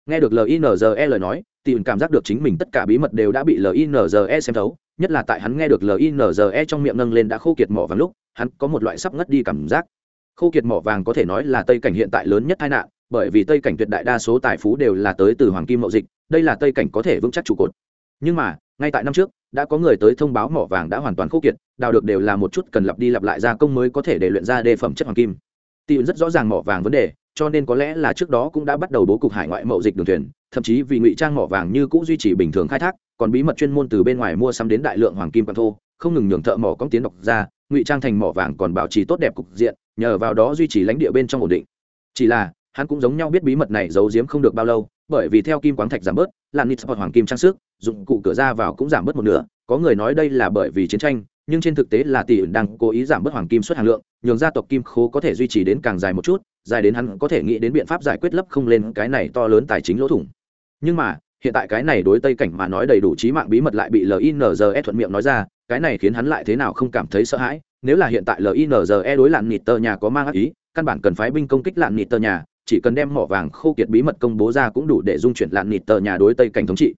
Nghe được linze lời nói tìm cảm giác được chính mình tất cả bí mật đều đã bị linze xem thấu, nhất là tại hắn nghe được linze trong miệng nâng lên đã khô kiệt mỏ vàng lúc, hắn có một loại sắp ngất đi cảm giác. Khô kiệt mỏ vàng có thể nói là tây cảnh hiện tại lớn nhất tai nạn, bởi vì tây cảnh tuyệt đại đa số tài phú đều là tới từ hoàng kim mậu dịch, đây là tây cảnh có thể vững chắc trụ cột. Nhưng mà, ngay tại năm trước, đã có người tới thông báo mỏ vàng đã hoàn toàn khô kiệt, đào được đều là một chút cần lặp đi lặp lại gia công mới có thể để luyện ra đề phẩm chất hoàng kim. Tỷ rất rõ ràng mỏ vàng vấn đề, cho nên có lẽ là trước đó cũng đã bắt đầu bố cục hải ngoại mậu dịch đường thuyền thậm chí vì ngụy trang mỏ vàng như cũng duy trì bình thường khai thác, còn bí mật chuyên môn từ bên ngoài mua sắm đến đại lượng hoàng kim quan thô, không ngừng nhường thợ mỏ công tiến độc ra, ngụy trang thành mỏ vàng còn bảo trì tốt đẹp cục diện, nhờ vào đó duy trì lãnh địa bên trong ổn định. Chỉ là, hắn cũng giống nhau biết bí mật này giấu giếm không được bao lâu, bởi vì theo kim quáng thạch giảm bớt, làn nít hoặc hoàng kim trang sức, dụng cụ cửa ra vào cũng giảm bớt một nửa, có người nói đây là bởi vì chiến tranh, nhưng trên thực tế là tỷ ẩn đang cố ý giảm bớt hoàng kim xuất hàng lượng, nhường gia tộc kim khố có thể duy trì đến càng dài một chút, dài đến hắn có thể nghĩ đến biện pháp giải quyết lấp không lên cái này to lớn tài chính lỗ thủng nhưng mà, hiện tại cái này đối tây cảnh mà nói đầy đủ trí mạng bí mật lại bị linze thuận miệng nói ra, cái này khiến hắn lại thế nào không cảm thấy sợ hãi. Nếu là hiện tại linze đối lạn nịt tờ nhà có mang ác ý, căn bản cần phái binh công kích lạn nịt tờ nhà, chỉ cần đem mỏ vàng khô kiệt bí mật công bố ra cũng đủ để dung chuyển lạn nịt tờ nhà đối tây cảnh thống trị.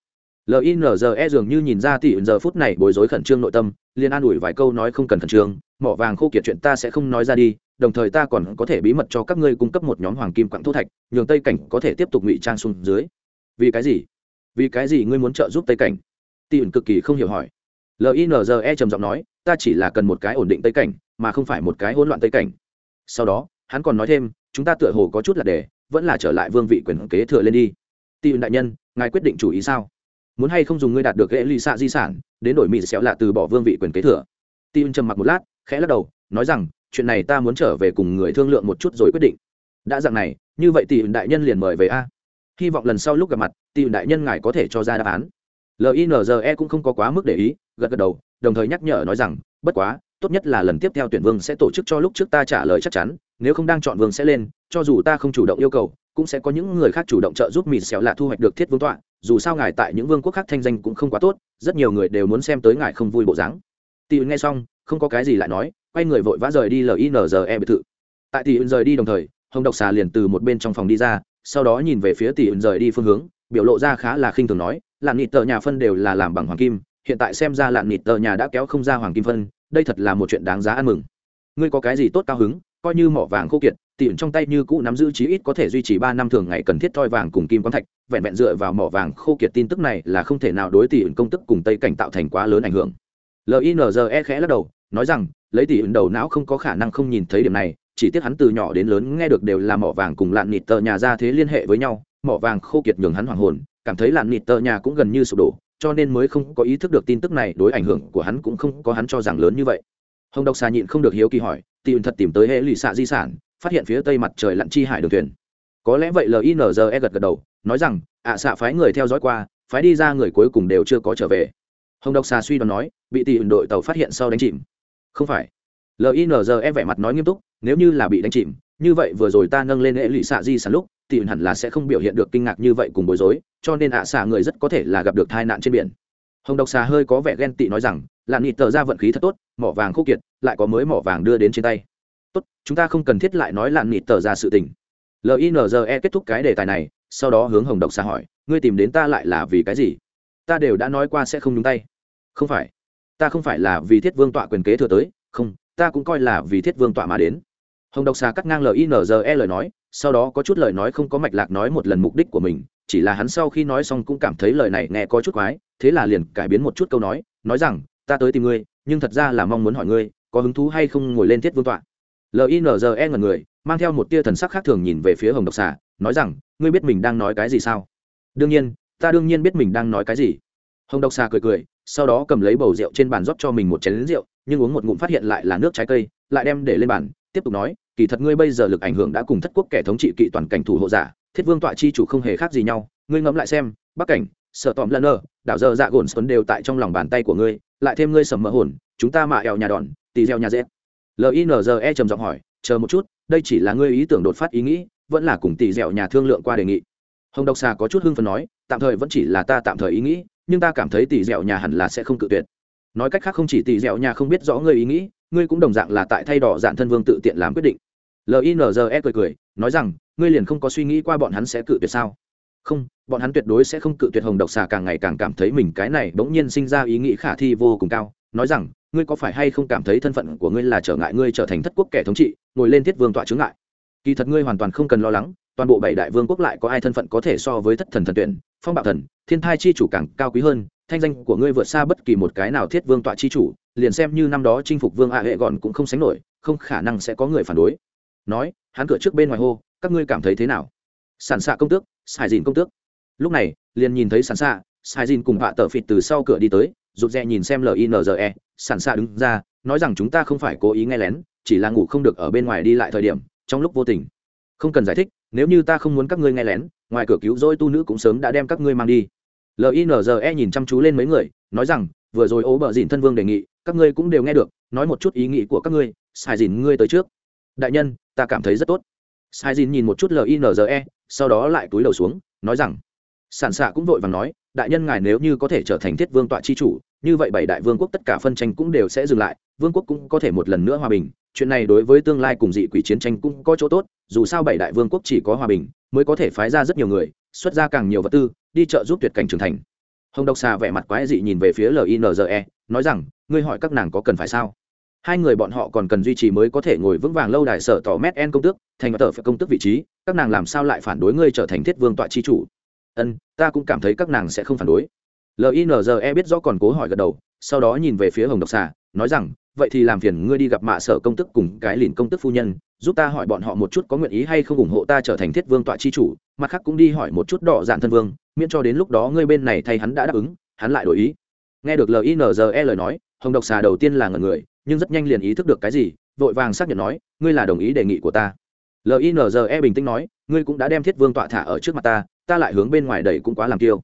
Linze dường như nhìn ra tỷ giờ phút này bối rối khẩn trương nội tâm liên an ủi vài câu nói không cần khẩn trương, mỏ vàng khô kiệt chuyện ta sẽ không nói ra đi, đồng thời ta còn có thể bí mật cho các ngươi cung cấp một nhóm hoàng kim quặng thô thạch, nhường tây cảnh có thể tiếp tục ngụy trang xuống dưới vì cái gì? Vì cái gì ngươi muốn trợ giúp tây cảnh? Tỷ ẩn cực kỳ không hiểu hỏi. Linze trầm giọng nói, ta chỉ là cần một cái ổn định tây cảnh, mà không phải một cái hỗn loạn tây cảnh. Sau đó, hắn còn nói thêm, chúng ta tựa hồ có chút là để, vẫn là trở lại vương vị quyền kế thừa lên đi. Tỷ ẩn đại nhân, ngài quyết định chủ ý sao? Muốn hay không dùng ngươi đạt được lễ ly xạ di sản, đến đổi mỹ xẻo lạ từ bỏ vương vị quyền kế thừa? Tỷ ẩn trầm mặc một lát, khẽ lắc đầu, nói rằng, chuyện này ta muốn trở về cùng người thương lượng một chút rồi quyết định. Đã dạng này, như vậy tỷ ẩn đại nhân liền mời về a hy vọng lần sau lúc gặp mặt tỷ đại nhân ngài có thể cho ra đáp án. Linze cũng không có quá mức để ý, gật gật đầu, đồng thời nhắc nhở nói rằng, bất quá, tốt nhất là lần tiếp theo tuyển vương sẽ tổ chức cho lúc trước ta trả lời chắc chắn, nếu không đang chọn vương sẽ lên, cho dù ta không chủ động yêu cầu, cũng sẽ có những người khác chủ động trợ giúp mịt xẻo lạ thu hoạch được thiết vương tọa, dù sao ngài tại những vương quốc khác thanh danh cũng không quá tốt, rất nhiều người đều muốn xem tới ngài không vui bộ dáng. Tỷ nghe xong, không có cái gì lại nói, quay người vội vã rời đi linze biệt thự. Tại tỷ rời đi đồng thời, hồng độc xà liền từ một bên trong phòng đi ra sau đó nhìn về phía tỷ rời đi phương hướng, biểu lộ ra khá là khinh thường nói, lạn nịt tờ nhà phân đều là làm bằng hoàng kim, hiện tại xem ra lạn nịt tờ nhà đã kéo không ra hoàng kim phân, đây thật là một chuyện đáng giá ăn mừng. Ngươi có cái gì tốt cao hứng, coi như mỏ vàng khô kiệt tiền trong tay như cũ nắm giữ chí ít có thể duy trì ba năm thường ngày cần thiết thoi vàng cùng kim quán thạch, vẹn vẹn dựa vào mỏ vàng khô kiệt tin tức này là không thể nào đối tỷ công tức cùng tây cảnh tạo thành quá lớn ảnh hưởng. Linze khẽ lắc đầu, nói rằng, lấy tỷ đầu não không có khả năng không nhìn thấy điểm này chỉ tiếc hắn từ nhỏ đến lớn nghe được đều là mỏ vàng cùng lạn nịt tờ nhà ra thế liên hệ với nhau, mỏ vàng khô kiệt nhường hắn hoàng hồn, cảm thấy lạn nịt tờ nhà cũng gần như sụp đổ, cho nên mới không có ý thức được tin tức này đối ảnh hưởng của hắn cũng không có hắn cho rằng lớn như vậy. Hồng độc xà nhịn không được hiếu kỳ hỏi tìm thật tìm tới hệ lụy xạ di sản, phát hiện phía tây mặt trời lặn chi hải đường thuyền. Có lẽ vậy linze gật gật đầu, nói rằng, ạ xạ phái người theo dõi qua, phái đi ra người cuối cùng đều chưa có trở về. Hồng độc xà suy đoán nói, bị tỷ đội tàu phát hiện sau đánh chìm. Không phải. Linze vẻ mặt nói nghiêm túc nếu như là bị đánh chìm, như vậy vừa rồi ta nâng lên hệ lụy xạ di sản lúc, thì hẳn là sẽ không biểu hiện được kinh ngạc như vậy cùng bối rối, cho nên ạ xạ người rất có thể là gặp được tai nạn trên biển. Hồng độc xà hơi có vẻ ghen tị nói rằng là nịt tờ ra vận khí thật tốt, mỏ vàng khô kiệt, lại có mới mỏ vàng đưa đến trên tay. Tốt, chúng ta không cần thiết lại nói là nịt tờ ra sự tình. Linze kết thúc cái đề tài này, sau đó hướng hồng độc xà hỏi, ngươi tìm đến ta lại là vì cái gì? Ta đều đã nói qua sẽ không nhúng tay. Không phải, ta không phải là vì thiết vương tọa quyền kế thừa tới, không, ta cũng coi là vì thiết vương tọa mà đến hồng độc xà cắt ngang linze lời nói, sau đó có chút lời nói không có mạch lạc nói một lần mục đích của mình, chỉ là hắn sau khi nói xong cũng cảm thấy lời này nghe có chút quái, thế là liền cải biến một chút câu nói nói rằng, ta tới tìm ngươi, nhưng thật ra là mong muốn hỏi ngươi, có hứng thú hay không ngồi lên thiết vương tọa? Linze ngần người, mang theo một tia thần sắc khác thường nhìn về phía hồng độc xà, nói rằng, ngươi biết mình đang nói cái gì sao? Đương nhiên, ta đương nhiên biết mình đang nói cái gì. Hồng độc xà cười cười, sau đó cầm lấy bầu rượu trên bàn rót cho mình một chén rượu, nhưng uống một ngụm phát hiện lại là nước trái cây, lại đem để lên bàn, tiếp tục nói kỳ thật ngươi bây giờ lực ảnh hưởng đã cùng thất quốc kẻ thống trị kỵ toàn cảnh thủ hộ giả, thiết vương tọa chi chủ không hề khác gì nhau. Ngươi ngẫm lại xem, bắc cảnh sợ tòm lần nơ, đảo giờ dạ gồn xuân đều tại trong lòng bàn tay của ngươi, lại thêm ngươi sầm mỡ hồn, chúng ta mạ eo nhà đòn, tì gieo nhà dễ. Linze trầm giọng hỏi, chờ một chút, đây chỉ là ngươi ý tưởng đột phát ý nghĩ, vẫn là cùng tì dẻo nhà thương lượng qua đề nghị. Hồng độc xà có chút hưng phần nói, tạm thời vẫn chỉ là ta tạm thời ý nghĩ, nhưng ta cảm thấy tì dẻo nhà hẳn là sẽ không cự tuyệt. Nói cách khác không chỉ tì dẻo nhà không biết rõ ngươi ý nghĩ ngươi cũng đồng dạng là tại thay đỏ dạn thân vương tự tiện làm quyết định. Linze cười cười, nói rằng, ngươi liền không có suy nghĩ qua bọn hắn sẽ cự tuyệt sao? Không, bọn hắn tuyệt đối sẽ không cự tuyệt hồng độc xà càng ngày càng cảm thấy mình cái này bỗng nhiên sinh ra ý nghĩ khả thi vô cùng cao. Nói rằng, ngươi có phải hay không cảm thấy thân phận của ngươi là trở ngại ngươi trở thành thất quốc kẻ thống trị, ngồi lên thiết vương tọa chướng ngại? Kỳ thật ngươi hoàn toàn không cần lo lắng, toàn bộ bảy đại vương quốc lại có ai thân phận có thể so với thất thần thần tuyển, phong bạo thần, thiên thai chi chủ càng cao quý hơn thanh danh của ngươi vượt xa bất kỳ một cái nào thiết vương tọa chi chủ, liền xem như năm đó chinh phục vương hạ hệ gọn cũng không sánh nổi, không khả năng sẽ có người phản đối. Nói, hắn cửa trước bên ngoài hô, các ngươi cảm thấy thế nào? Sản xạ công tước xài dìn công tước. Lúc này, liền nhìn thấy sản xạ xài dìn cùng họa tờ phịt từ sau cửa đi tới, rụt rè nhìn xem linze sản xạ đứng ra, nói rằng chúng ta không phải cố ý nghe lén, chỉ là ngủ không được ở bên ngoài đi lại thời điểm, trong lúc vô tình. Không cần giải thích, nếu như ta không muốn các ngươi nghe lén, ngoài cửa cứu rỗi tu nữ cũng sớm đã đem các ngươi mang đi linze nhìn chăm chú lên mấy người, nói rằng, vừa rồi ố bờ dìn thân vương đề nghị, các ngươi cũng đều nghe được, nói một chút ý nghĩ của các ngươi, sai dìn ngươi tới trước. Đại nhân, ta cảm thấy rất tốt. Sai dìn nhìn một chút linze sau đó lại túi đầu xuống, nói rằng, sản xạ cũng vội và nói, đại nhân ngài nếu như có thể trở thành thiết vương tọa chi chủ, như vậy bảy đại vương quốc tất cả phân tranh cũng đều sẽ dừng lại, vương quốc cũng có thể một lần nữa hòa bình, chuyện này đối với tương lai cùng dị quỷ chiến tranh cũng có chỗ tốt, dù sao bảy đại vương quốc chỉ có hòa bình, mới có thể phái ra rất nhiều người xuất ra càng nhiều vật tư, đi chợ giúp tuyệt cảnh trưởng thành. Hồng độc xà vẻ mặt quái dị nhìn về phía linze nói rằng, ngươi hỏi các nàng có cần phải sao? Hai người bọn họ còn cần duy trì mới có thể ngồi vững vàng lâu đài sở tỏ mét en công tước, thành tờ phải công tước vị trí, các nàng làm sao lại phản đối ngươi trở thành thiết vương tọa chi chủ? Ân, ta cũng cảm thấy các nàng sẽ không phản đối. Linze biết rõ còn cố hỏi gật đầu, sau đó nhìn về phía hồng độc xà, nói rằng vậy thì làm phiền ngươi đi gặp mạ sở công tức cùng cái lìn công tức phu nhân, giúp ta hỏi bọn họ một chút có nguyện ý hay không ủng hộ ta trở thành thiết vương tọa chi chủ, mặt khác cũng đi hỏi một chút đỏ dạn thân vương, miễn cho đến lúc đó ngươi bên này thay hắn đã đáp ứng, hắn lại đổi ý. Nghe được linze lời nói, hồng độc xà đầu tiên là ngần người, nhưng rất nhanh liền ý thức được cái gì, vội vàng xác nhận nói, ngươi là đồng ý đề nghị của ta. Linze bình tĩnh nói, ngươi cũng đã đem thiết vương tọa thả ở trước mặt ta ta lại hướng bên ngoài đẩy cũng quá làm tiêu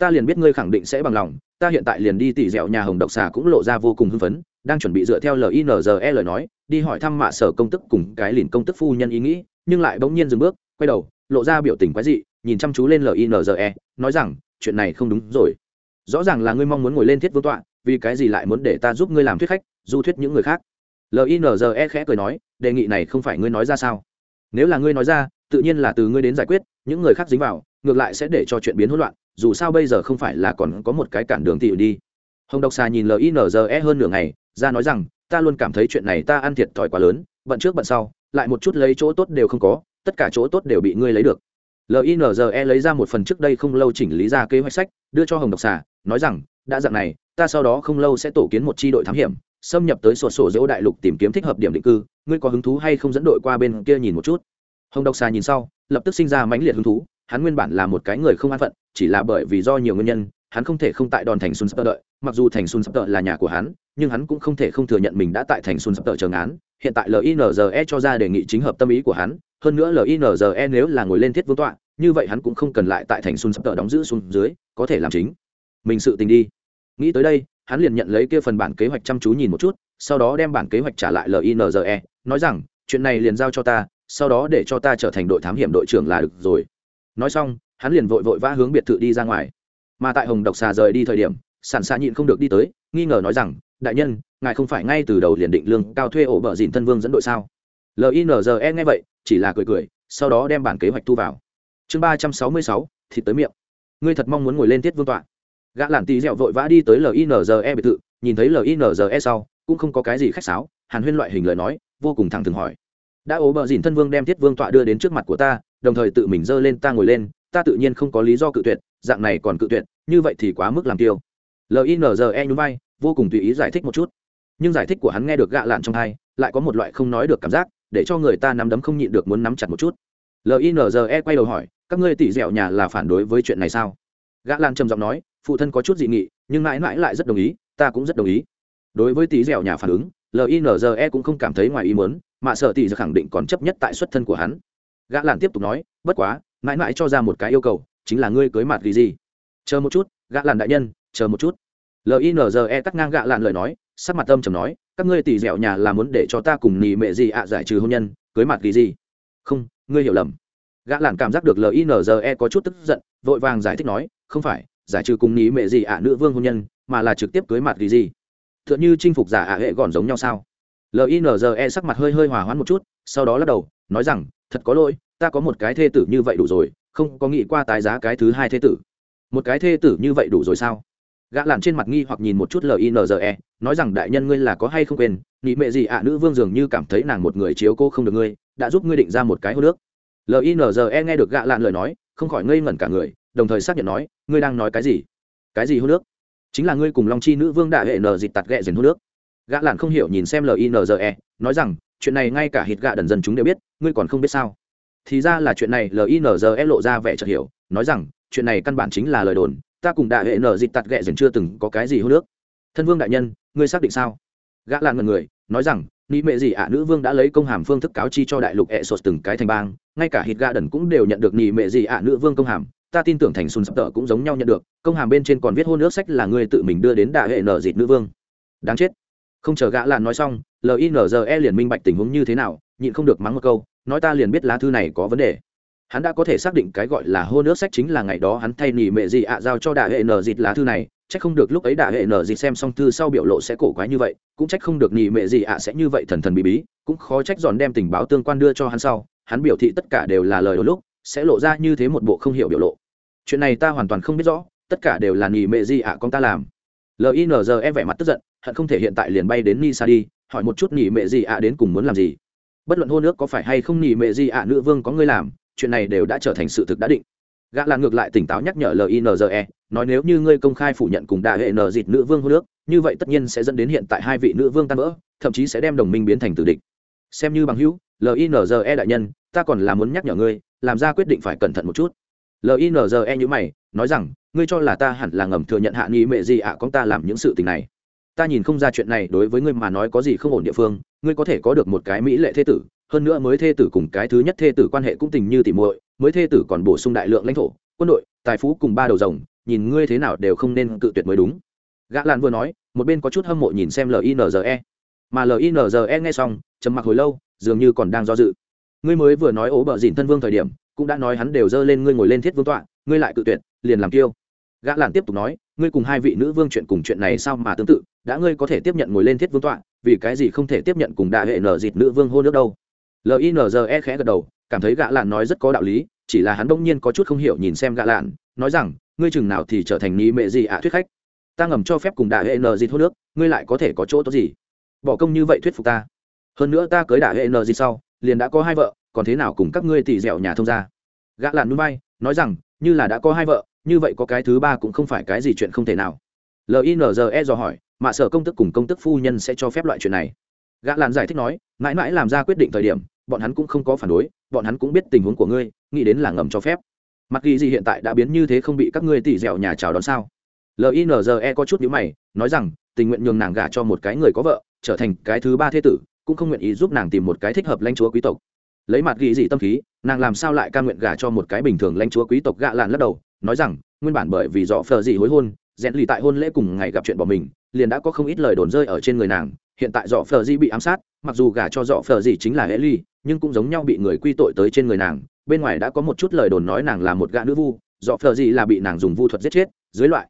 ta liền biết ngươi khẳng định sẽ bằng lòng, ta hiện tại liền đi tỉ dẻo nhà hồng độc xà cũng lộ ra vô cùng hưng phấn đang chuẩn bị dựa theo linze lời nói, đi hỏi thăm mạ sở công tức cùng cái lìn công tức phu nhân ý nghĩ, nhưng lại bỗng nhiên dừng bước, quay đầu, lộ ra biểu tình quái dị, nhìn chăm chú lên linze nói rằng, chuyện này không đúng rồi. Rõ ràng là ngươi mong muốn ngồi lên thiết vương tọa, vì cái gì lại muốn để ta giúp ngươi làm thuyết khách, du thuyết những người khác? Linze khẽ cười nói, đề nghị này không phải ngươi nói ra sao? Nếu là ngươi nói ra, tự nhiên là từ ngươi đến giải quyết, những người khác dính vào, ngược lại sẽ để cho chuyện biến hỗn loạn, dù sao bây giờ không phải là còn có một cái cản đường tỉ đi hồng độc xà nhìn linze hơn nửa ngày, ra nói rằng, ta luôn cảm thấy chuyện này ta ăn thiệt thòi quá lớn, bận trước bận sau, lại một chút lấy chỗ tốt đều không có, tất cả chỗ tốt đều bị ngươi lấy được. Linze lấy ra một phần trước đây không lâu chỉnh lý ra kế hoạch sách, đưa cho hồng độc xà, nói rằng, đã dặn này, ta sau đó không lâu sẽ tổ kiến một tri đội thám hiểm, xâm nhập tới sổ sổ dỗ đại lục tìm kiếm thích hợp điểm định cư, ngươi có hứng thú hay không dẫn đội qua bên kia nhìn một chút? Hồng độc xà nhìn sau, lập tức sinh ra mãnh liệt hứng thú, hắn nguyên bản là một cái người không an phận, chỉ là bởi vì do nhiều nguyên nhân, hắn không thể không tại đòn thành xuân sơ đợi mặc dù thành xuân sắp tợ là nhà của hắn, nhưng hắn cũng không thể không thừa nhận mình đã tại thành xuân sắp tợ chờ án hiện tại linze cho ra đề nghị chính hợp tâm ý của hắn, hơn nữa linze nếu là ngồi lên thiết vương tọa, như vậy hắn cũng không cần lại tại thành xuân sắp tợ đóng giữ xuống dưới, có thể làm chính. Mình sự tình đi. Nghĩ tới đây, hắn liền nhận lấy kia phần bản kế hoạch chăm chú nhìn một chút, sau đó đem bản kế hoạch trả lại linze nói rằng, chuyện này liền giao cho ta, sau đó để cho ta trở thành đội thám hiểm đội trưởng là được rồi. Nói xong, hắn liền vội vội vã hướng biệt thự đi ra ngoài. Mà tại hồng độc xà rời đi thời điểm sản xa nhịn không được đi tới, nghi ngờ nói rằng, đại nhân, ngài không phải ngay từ đầu liền định lương cao thuê ổ bờ dìn thân vương dẫn đội sao? Linze nghe vậy, chỉ là cười cười, sau đó đem bản kế hoạch thu vào. Chương ba trăm sáu mươi sáu, thịt tới miệng. Ngươi thật mong muốn ngồi lên tiết vương tọa. Gã lản tì dẹo vội vã đi tới linze biệt thự, nhìn thấy linze sau, cũng không có cái gì khách sáo, hàn huyên loại hình lời nói, vô cùng thẳng thừng hỏi. Đã ố bờ dìn thân vương đem thiết vương tọa đưa đến trước mặt của ta, đồng thời tự mình dơ lên ta ngồi lên, ta tự nhiên không có lý do cự tuyệt, dạng này còn cự tuyệt, như vậy thì quá mức làm tiêu linze nhún vai, vô cùng tùy ý giải thích một chút. Nhưng giải thích của hắn nghe được gạ lạn trong hai, lại có một loại không nói được cảm giác, để cho người ta nắm đấm không nhịn được muốn nắm chặt một chút. Linze quay đầu hỏi, các ngươi tỉ dẻo nhà là phản đối với chuyện này sao? Gã lan trầm giọng nói, phụ thân có chút dị nghị, nhưng mãi mãi lại rất đồng ý, ta cũng rất đồng ý. Đối với tỉ dẻo nhà phản ứng linze cũng không cảm thấy ngoài ý muốn, mà sợ tỉ khẳng định còn chấp nhất tại xuất thân của hắn. Gã lan tiếp tục nói, bất quá, mãi mãi cho ra một cái yêu cầu, chính là ngươi cưới mặt gì gì. Chờ một chút gã lan đại nhân chờ một chút. Linze cắt ngang gã lạn lời nói, sắc mặt tâm trầm nói, các ngươi tỉ dẻo nhà là muốn để cho ta cùng nì mẹ gì ạ giải trừ hôn nhân, cưới mặt gì gì? Không, ngươi hiểu lầm. Gã lạn cảm giác được linze có chút tức giận, vội vàng giải thích nói, không phải, giải trừ cùng ní mẹ gì ạ nữ vương hôn nhân, mà là trực tiếp cưới mặt gì gì? T h ư ợ n h ư chinh phục giả ạ hệ gòn giống nhau sao? Linze sắc mặt hơi hơi hòa hoãn một chút, sau đó lắc đầu, nói rằng, thật có lỗi, ta có một cái thê tử như vậy đủ rồi, không có nghĩ qua tái giá cái thứ hai thê tử. Một cái thê tử như vậy đủ rồi sao? Gã làn trên mặt nghi hoặc nhìn một chút linze nói rằng, đại nhân, ngươi là có hay không quên nghĩ mẹ gì ạ, nữ vương dường như cảm thấy nàng một người chiếu cô không được ngươi, đã giúp ngươi định ra một cái hô nước linze nghe được gã làn lời nói, không khỏi ngây ngẩn cả người, đồng thời xác nhận nói, ngươi đang nói cái gì? Cái gì hô nước chính là ngươi cùng long chi nữ vương đại hệ nờ dịt tạt ghẹ dền hô nước gã làn không hiểu nhìn xem linze nói rằng, chuyện này ngay cả hít gạ đần dân chúng đều biết, ngươi còn không biết sao? Thì ra là chuyện này linze lộ ra vẻ chợt hiểu, nói rằng, chuyện này căn bản chính là lời đồn ta cùng đại hệ nở dịch tạt ghẹ dần chưa từng có cái gì hô nước. Thân vương đại nhân, ngươi xác định sao? Gã lan ngần người, nói rằng ni mệ gì ạ, nữ vương đã lấy công hàm phương thức cáo chi cho đại lục hệ sột từng cái thành bang, ngay cả hít gà đần cũng đều nhận được ni mệ gì ạ, nữ vương công hàm. Ta tin tưởng thành sùn sập tợ cũng giống nhau nhận được, công hàm bên trên còn viết hôn nước sách là ngươi tự mình đưa đến đại hệ nở dịch nữ vương. Đáng chết. Không chờ gã lan nói xong linze liền minh bạch tình huống như thế nào, nhịn không được mắng một câu, nói ta liền biết lá thư này có vấn đề hắn đã có thể xác định cái gọi là hô nước sách chính là ngày đó hắn thay nỉ mệ gì ạ giao cho đà hệ nở dịt lá thư này trách không được lúc ấy đà hệ nở dịt xem xong thư sau biểu lộ sẽ cổ quái như vậy, cũng trách không được nỉ mệ gì ạ sẽ như vậy thần thần bí bí, cũng khó trách giòn đem tình báo tương quan đưa cho hắn sau, hắn biểu thị tất cả đều là lời đôi lúc, sẽ lộ ra như thế một bộ không hiểu biểu lộ. Chuyện này ta hoàn toàn không biết rõ, tất cả đều là nỉ mệ gì ạ con ta làm. Linze vẻ mặt tức giận, hận không thể hiện tại liền bay đến nisa đi, hỏi một chút nỉ mệ gì ạ đến cùng muốn làm gì. Bất luận hôn nước có phải hay không nỉ mệ gì ạ nữ vương có ngươi làm chuyện này đều đã trở thành sự thực đã định. Gã lan ngược lại tỉnh táo nhắc nhở linze nói nếu như ngươi công khai phủ nhận cùng đại hệ nờ dịt nữ vương hô nước như vậy tất nhiên sẽ dẫn đến hiện tại hai vị nữ vương tan vỡ, thậm chí sẽ đem đồng minh biến thành tử địch. Xem như bằng hữu linze đại nhân, ta còn là muốn nhắc nhở ngươi, làm ra quyết định phải cẩn thận một chút. Linze như mày, nói rằng, ngươi cho là ta hẳn là ngầm thừa nhận hạ nghi mệ gì ạ à con ta làm những sự tình này. Ta nhìn không ra chuyện này đối với ngươi mà nói có gì không ổn địa phương, ngươi có thể có được một cái mỹ lệ thế tử hơn nữa mới thê tử cùng cái thứ nhất thê tử quan hệ cũng tình như tỉ muội, mới thê tử còn bổ sung đại lượng lãnh thổ, quân đội, tài phú cùng ba đầu rồng, nhìn ngươi thế nào đều không nên cự tuyệt mới đúng. Gã lan vừa nói, một bên có chút hâm mộ nhìn xem linze mà linze nghe xong, trầm mặc hồi lâu, dường như còn đang do dự. Ngươi mới vừa nói ố bờ dìn thân vương thời điểm, cũng đã nói hắn đều dơ lên ngươi ngồi lên thiết vương tọa, ngươi lại cự tuyệt, liền làm kiêu. Gã làn tiếp tục nói, ngươi cùng hai vị nữ vương chuyện cùng chuyện này sao mà tương tự, đã ngươi có thể tiếp nhận ngồi lên thiết vương tọa, vì cái gì không thể tiếp nhận cùng đại hệ nở dịt nữ vương hôn nước đâu? Linze khẽ gật đầu, cảm thấy gã lạn nói rất có đạo lý, chỉ là hắn đông nhiên có chút không hiểu nhìn xem gã lạn, nói rằng, ngươi chừng nào thì trở thành ní mệ gì ạ, thuyết khách? Ta ngầm cho phép cùng đại hệ n gì thốt nước, ngươi lại có thể có chỗ tốt gì? Bỏ công như vậy thuyết phục ta. Hơn nữa ta cưới đại hệ n gì sau, liền đã có hai vợ, còn thế nào cùng các ngươi tỉ dẻo nhà thông gia? Gã lạn núi bay, nói rằng, như là đã có hai vợ, như vậy có cái thứ ba cũng không phải cái gì chuyện không thể nào. Linze dò hỏi, mạ sở công tức cùng công tức phu nhân sẽ cho phép loại chuyện này? Gã lạn giải thích nói, mãi mãi làm ra quyết định thời điểm, bọn hắn cũng không có phản đối, bọn hắn cũng biết tình huống của ngươi, nghĩ đến là ngầm cho phép. Mặc ghi gì hiện tại đã biến như thế không bị các ngươi tỉ dẻo nhà chào đón sao? Linze có chút nhữ mày, nói rằng, tình nguyện nhường nàng gả cho một cái người có vợ, trở thành cái thứ ba thế tử, cũng không nguyện ý giúp nàng tìm một cái thích hợp lãnh chúa quý tộc. Lấy mặt ghi gì tâm khí, nàng làm sao lại ca nguyện gả cho một cái bình thường lãnh chúa quý tộc gạ lạn lắc đầu, nói rằng, nguyên bản bởi vì dọ phờ gì hối hôn rèn lì tại hôn lễ cùng ngày gặp chuyện bỏ mình, liền đã có không ít lời đồn rơi ở trên người nàng. Hiện tại dọ phờ di bị ám sát, mặc dù gả cho dọ phờ di chính là hệ ly nhưng cũng giống nhau bị người quy tội tới trên người nàng. Bên ngoài đã có một chút lời đồn nói nàng là một gã nữ vu dọ phờ di là bị nàng dùng vu thuật giết chết. Dưới loại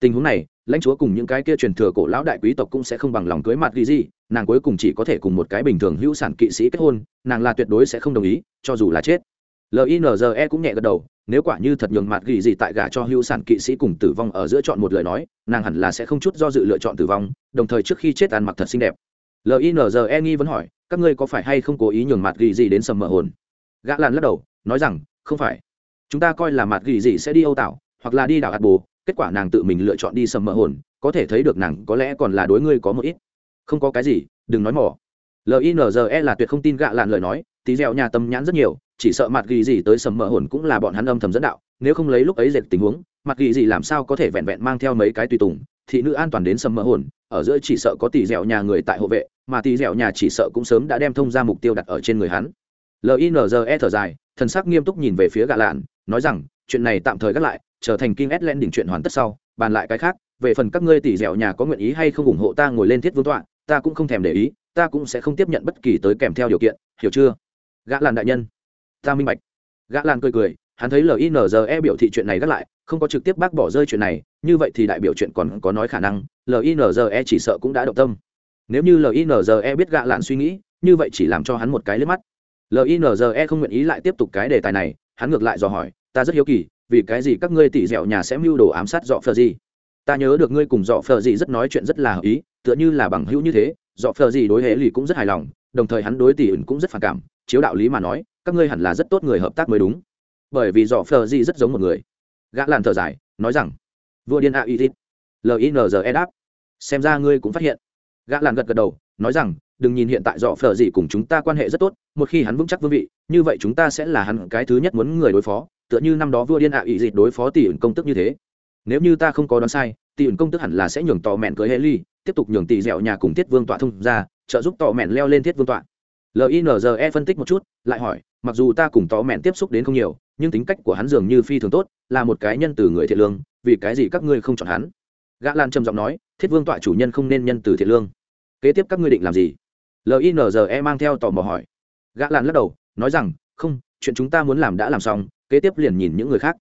tình huống này, lãnh chúa cùng những cái kia truyền thừa cổ lão đại quý tộc cũng sẽ không bằng lòng cưới mặt ghi gì nàng cuối cùng chỉ có thể cùng một cái bình thường hữu sản kỵ sĩ kết hôn, nàng là tuyệt đối sẽ không đồng ý, cho dù là chết. Linze cũng nhẹ gật đầu nếu quả như thật nhường mặt gỉ gì tại gả cho hữu sản kỵ sĩ cùng tử vong ở giữa chọn một lời nói, nàng hẳn là sẽ không chút do dự lựa chọn tử vong, đồng thời trước khi chết ăn mặc thật xinh đẹp. Linze nghi vẫn hỏi, các ngươi có phải hay không cố ý nhường mặt gỉ gì đến sầm mờ hồn? Gã làn lắc đầu, nói rằng, không phải. Chúng ta coi là mặt gỉ gì sẽ đi âu tảo, hoặc là đi đảo hạt bồ, kết quả nàng tự mình lựa chọn đi sầm mờ hồn, có thể thấy được nàng có lẽ còn là đối ngươi có một ít. Không có cái gì, đừng nói mỏ linze là tuyệt không tin gạ lạn lời nói, tí dẻo nhà tâm nhãn rất nhiều chỉ sợ mặt ghi gì tới sầm mỡ hồn cũng là bọn hắn âm thầm dẫn đạo, nếu không lấy lúc ấy dệt tình huống, mặt ghi gì làm sao có thể vẹn vẹn mang theo mấy cái tùy tùng, thị nữ an toàn đến sầm mỡ hồn, ở giữa chỉ sợ có tỷ dẻo nhà người tại hộ vệ, mà tỷ dẻo nhà chỉ sợ cũng sớm đã đem thông ra mục tiêu đặt ở trên người hắn. Linze thở dài, thần sắc nghiêm túc nhìn về phía gạ lạn, nói rằng, chuyện này tạm thời gác lại, trở thành kinh ét đỉnh chuyện hoàn tất sau, bàn lại cái khác, về phần các ngươi tỷ dẻo nhà có nguyện ý hay không ủng hộ ta ngồi lên thiết vương tọa, ta cũng không thèm để ý, ta cũng sẽ không tiếp nhận bất kỳ tới kèm theo điều kiện, hiểu chưa? Gã làn đại nhân ta minh bạch. Gã lan cười cười, hắn thấy linze biểu thị chuyện này gác lại, không có trực tiếp bác bỏ rơi chuyện này, như vậy thì đại biểu chuyện còn có nói khả năng linze chỉ sợ cũng đã động tâm. Nếu như linze biết gạ lạn suy nghĩ, như vậy chỉ làm cho hắn một cái liếc mắt. Linze không nguyện ý lại tiếp tục cái đề tài này, hắn ngược lại dò hỏi, ta rất hiếu kỳ, vì cái gì các ngươi tỉ dẻo nhà sẽ mưu đồ ám sát dọ phờ gì ta nhớ được ngươi cùng dọ phờ gì rất nói chuyện rất là hợp ý, tựa như là bằng hữu như thế, dọ phờ gì đối hệ lì cũng rất hài lòng, đồng thời hắn đối tỉ ẩn cũng rất phản cảm, chiếu đạo lý mà nói các ngươi hẳn là rất tốt người hợp tác mới đúng. Bởi vì dọ phờ gì rất giống một người. Gã làn thở dài, nói rằng, vua điên a y thít linze đáp. Xem ra ngươi cũng phát hiện. Gã làn gật gật đầu, nói rằng, đừng nhìn hiện tại dọ phờ gì cùng chúng ta quan hệ rất tốt, một khi hắn vững chắc vương vị, như vậy chúng ta sẽ là hắn cái thứ nhất muốn người đối phó, tựa như năm đó vua điên ạ à ý đối phó tỷ ẩn công tức như thế. Nếu như ta không có đoán sai, tỷ ẩn công tức hẳn là sẽ nhường tò mẹn cưới hệ ly tiếp tục nhường tỷ dẻo nhà cùng thiết vương tọa thông ra trợ giúp tò mẹn leo lên thiết vương tọa linze phân tích một chút, lại hỏi, mặc dù ta cùng tò mẹn tiếp xúc đến không nhiều, nhưng tính cách của hắn dường như phi thường tốt, là một cái nhân từ người thiện lương, vì cái gì các ngươi không chọn hắn? Gã lan trầm giọng nói, thiết vương tọa chủ nhân không nên nhân từ thiện lương. Kế tiếp các ngươi định làm gì? Linze mang theo tò mò hỏi. Gã lan lắc đầu, nói rằng, không, chuyện chúng ta muốn làm đã làm xong, kế tiếp liền nhìn những người khác.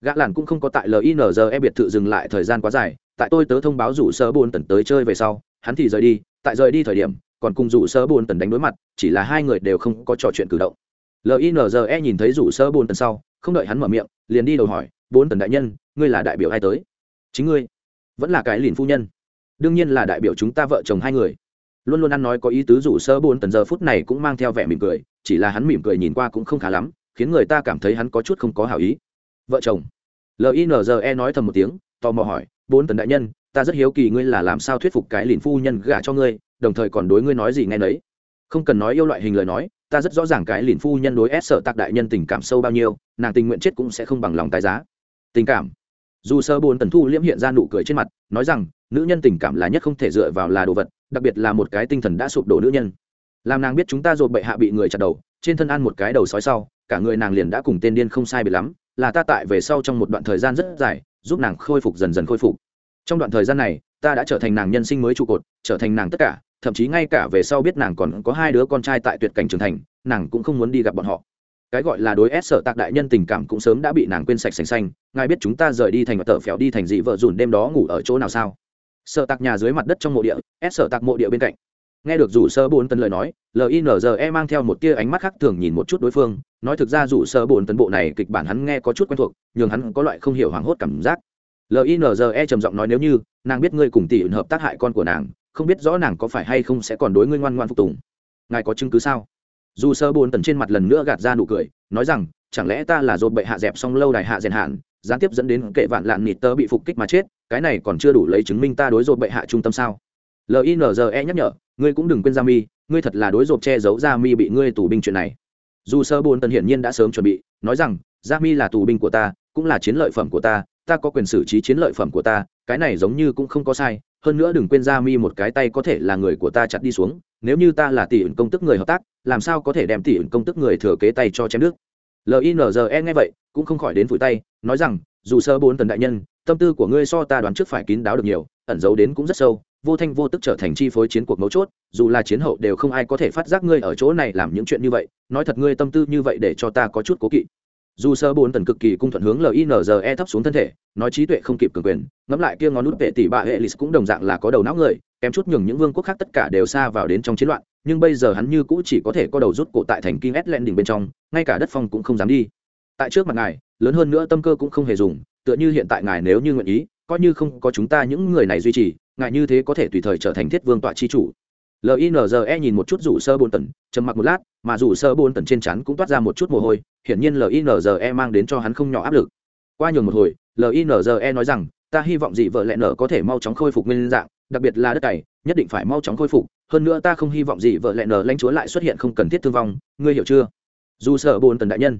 Gã Lan cũng không có tại linze biệt thự dừng lại thời gian quá dài, tại tôi tớ thông báo rủ sơ bồn tần tới chơi về sau, hắn thì rời đi, tại rời đi thời điểm còn cùng rủ sơ bồn tần đánh đối mặt, chỉ là hai người đều không có trò chuyện cử động. Linze nhìn thấy rủ sơ bồn tần sau, không đợi hắn mở miệng, liền đi đầu hỏi bốn tần đại nhân, ngươi là đại biểu ai tới? Chính ngươi, vẫn là cái lìn phu nhân. Đương nhiên là đại biểu chúng ta vợ chồng hai người. Luôn luôn ăn nói có ý tứ rủ sơ bồn tần giờ phút này cũng mang theo vẻ mỉm cười, chỉ là hắn mỉm cười nhìn qua cũng không khá lắm, khiến người ta cảm thấy hắn có chút không có hảo ý. Vợ chồng. Linze nói thầm một tiếng, tò mò hỏi bốn tần đại nhân, ta rất hiếu kỳ ngươi là làm sao thuyết phục cái lìn phu nhân gả cho ngươi đồng thời còn đối ngươi nói gì nghe nấy. Không cần nói yêu loại hình lời nói, ta rất rõ ràng cái lìn phu nhân đối ép sợ tạc đại nhân tình cảm sâu bao nhiêu, nàng tình nguyện chết cũng sẽ không bằng lòng tài giá. Tình cảm. Dù sơ bồn tần thu liễm hiện ra nụ cười trên mặt, nói rằng, nữ nhân tình cảm là nhất không thể dựa vào là đồ vật, đặc biệt là một cái tinh thần đã sụp đổ nữ nhân. Làm nàng biết chúng ta dột bệ hạ bị người chặt đầu, trên thân ăn một cái đầu sói sau, cả người nàng liền đã cùng tên điên không sai biệt lắm, là ta tại về sau trong một đoạn thời gian rất dài, giúp nàng khôi phục dần dần khôi phục. Trong đoạn thời gian này, ta đã trở thành nàng nhân sinh mới trụ cột, trở thành nàng tất cả thậm chí ngay cả về sau biết nàng còn có hai đứa con trai tại tuyệt cảnh trưởng thành, nàng cũng không muốn đi gặp bọn họ. Cái gọi là đối ép sở tạc đại nhân tình cảm cũng sớm đã bị nàng quên sạch sành xanh, ngài biết chúng ta rời đi thành tờ phèo đi thành dị vợ dùn đêm đó ngủ ở chỗ nào sao? Sợ tạc nhà dưới mặt đất trong mộ địa ép sở tạc mộ địa bên cạnh. Nghe được rủ sơ bốn tấn lời nói linze mang theo một tia ánh mắt khác thường nhìn một chút đối phương, nói thực ra rủ sơ bốn tấn bộ này kịch bản hắn nghe có chút quen thuộc, nhưng hắn có loại không hiểu hoảng hốt cảm giác. Linze trầm giọng nói nếu như, nàng biết ngươi cùng tỷ hợp tác hại con của nàng không biết rõ nàng có phải hay không sẽ còn đối ngươi ngoan ngoan phục tùng. Ngài có chứng cứ sao? Dù sơ bốn tần trên mặt lần nữa gạt ra nụ cười, nói rằng, chẳng lẽ ta là dồn bệ hạ dẹp xong lâu đài hạ rèn hạn, gián tiếp dẫn đến kệ vạn lạn nịt tơ bị phục kích mà chết, cái này còn chưa đủ lấy chứng minh ta đối dồn bệ hạ trung tâm sao? Linze nhắc nhở, ngươi cũng đừng quên ra mi, ngươi thật là đối dộp che giấu ra mi bị ngươi tù binh chuyện này. Dù sơ bồn tần hiển nhiên đã sớm chuẩn bị, nói rằng ra mi là tù binh của ta, cũng là chiến lợi phẩm của ta ta có quyền xử trí chiến lợi phẩm của ta, cái này giống như cũng không có sai hơn nữa đừng quên ra mi một cái tay có thể là người của ta chặt đi xuống, nếu như ta là tỷ ẩn công tức người hợp tác, làm sao có thể đem tỷ ẩn công tức người thừa kế tay cho chém nước? Linze nghe vậy, cũng không khỏi đến vùi tay, nói rằng, dù sơ bốn tần đại nhân, tâm tư của ngươi so ta đoán trước phải kín đáo được nhiều, ẩn giấu đến cũng rất sâu, vô thanh vô tức trở thành chi phối chiến cuộc mấu chốt, dù là chiến hậu đều không ai có thể phát giác ngươi ở chỗ này làm những chuyện như vậy, nói thật ngươi tâm tư như vậy để cho ta có chút cố kỵ dù sơ bốn tần cực kỳ cung thuận hướng linze thấp xuống thân thể, nói trí tuệ không kịp cường quyền, ngẫm lại kia ngón nút vệ tỷ bà hệ lịch cũng đồng dạng là có đầu não người, kém chút nhường những vương quốc khác tất cả đều xa vào đến trong chiến loạn, nhưng bây giờ hắn như cũ chỉ có thể có đầu rút cổ tại thành kinh ét đỉnh bên trong, ngay cả đất phong cũng không dám đi. Tại trước mặt ngài, lớn hơn nữa tâm cơ cũng không hề dùng, tựa như hiện tại ngài nếu như nguyện ý, coi như không có chúng ta những người này duy trì, ngài như thế có thể tùy thời trở thành thiết vương tọa chi chủ linze nhìn một chút rủ sơ bồn tần, trầm mặc một lát, mà rủ sơ bồn tần trên chắn cũng toát ra một chút mồ hôi, hiển nhiên linze mang đến cho hắn không nhỏ áp lực. Qua nhường một hồi linze nói rằng, ta hy vọng dị vợ lẹ nở có thể mau chóng khôi phục nguyên dạng, đặc biệt là đất cày, nhất định phải mau chóng khôi phục. Hơn nữa ta không hy vọng dị vợ lẹ nở lãnh chúa lại xuất hiện không cần thiết thương vong, ngươi hiểu chưa? Dù sợ bồn tần đại nhân,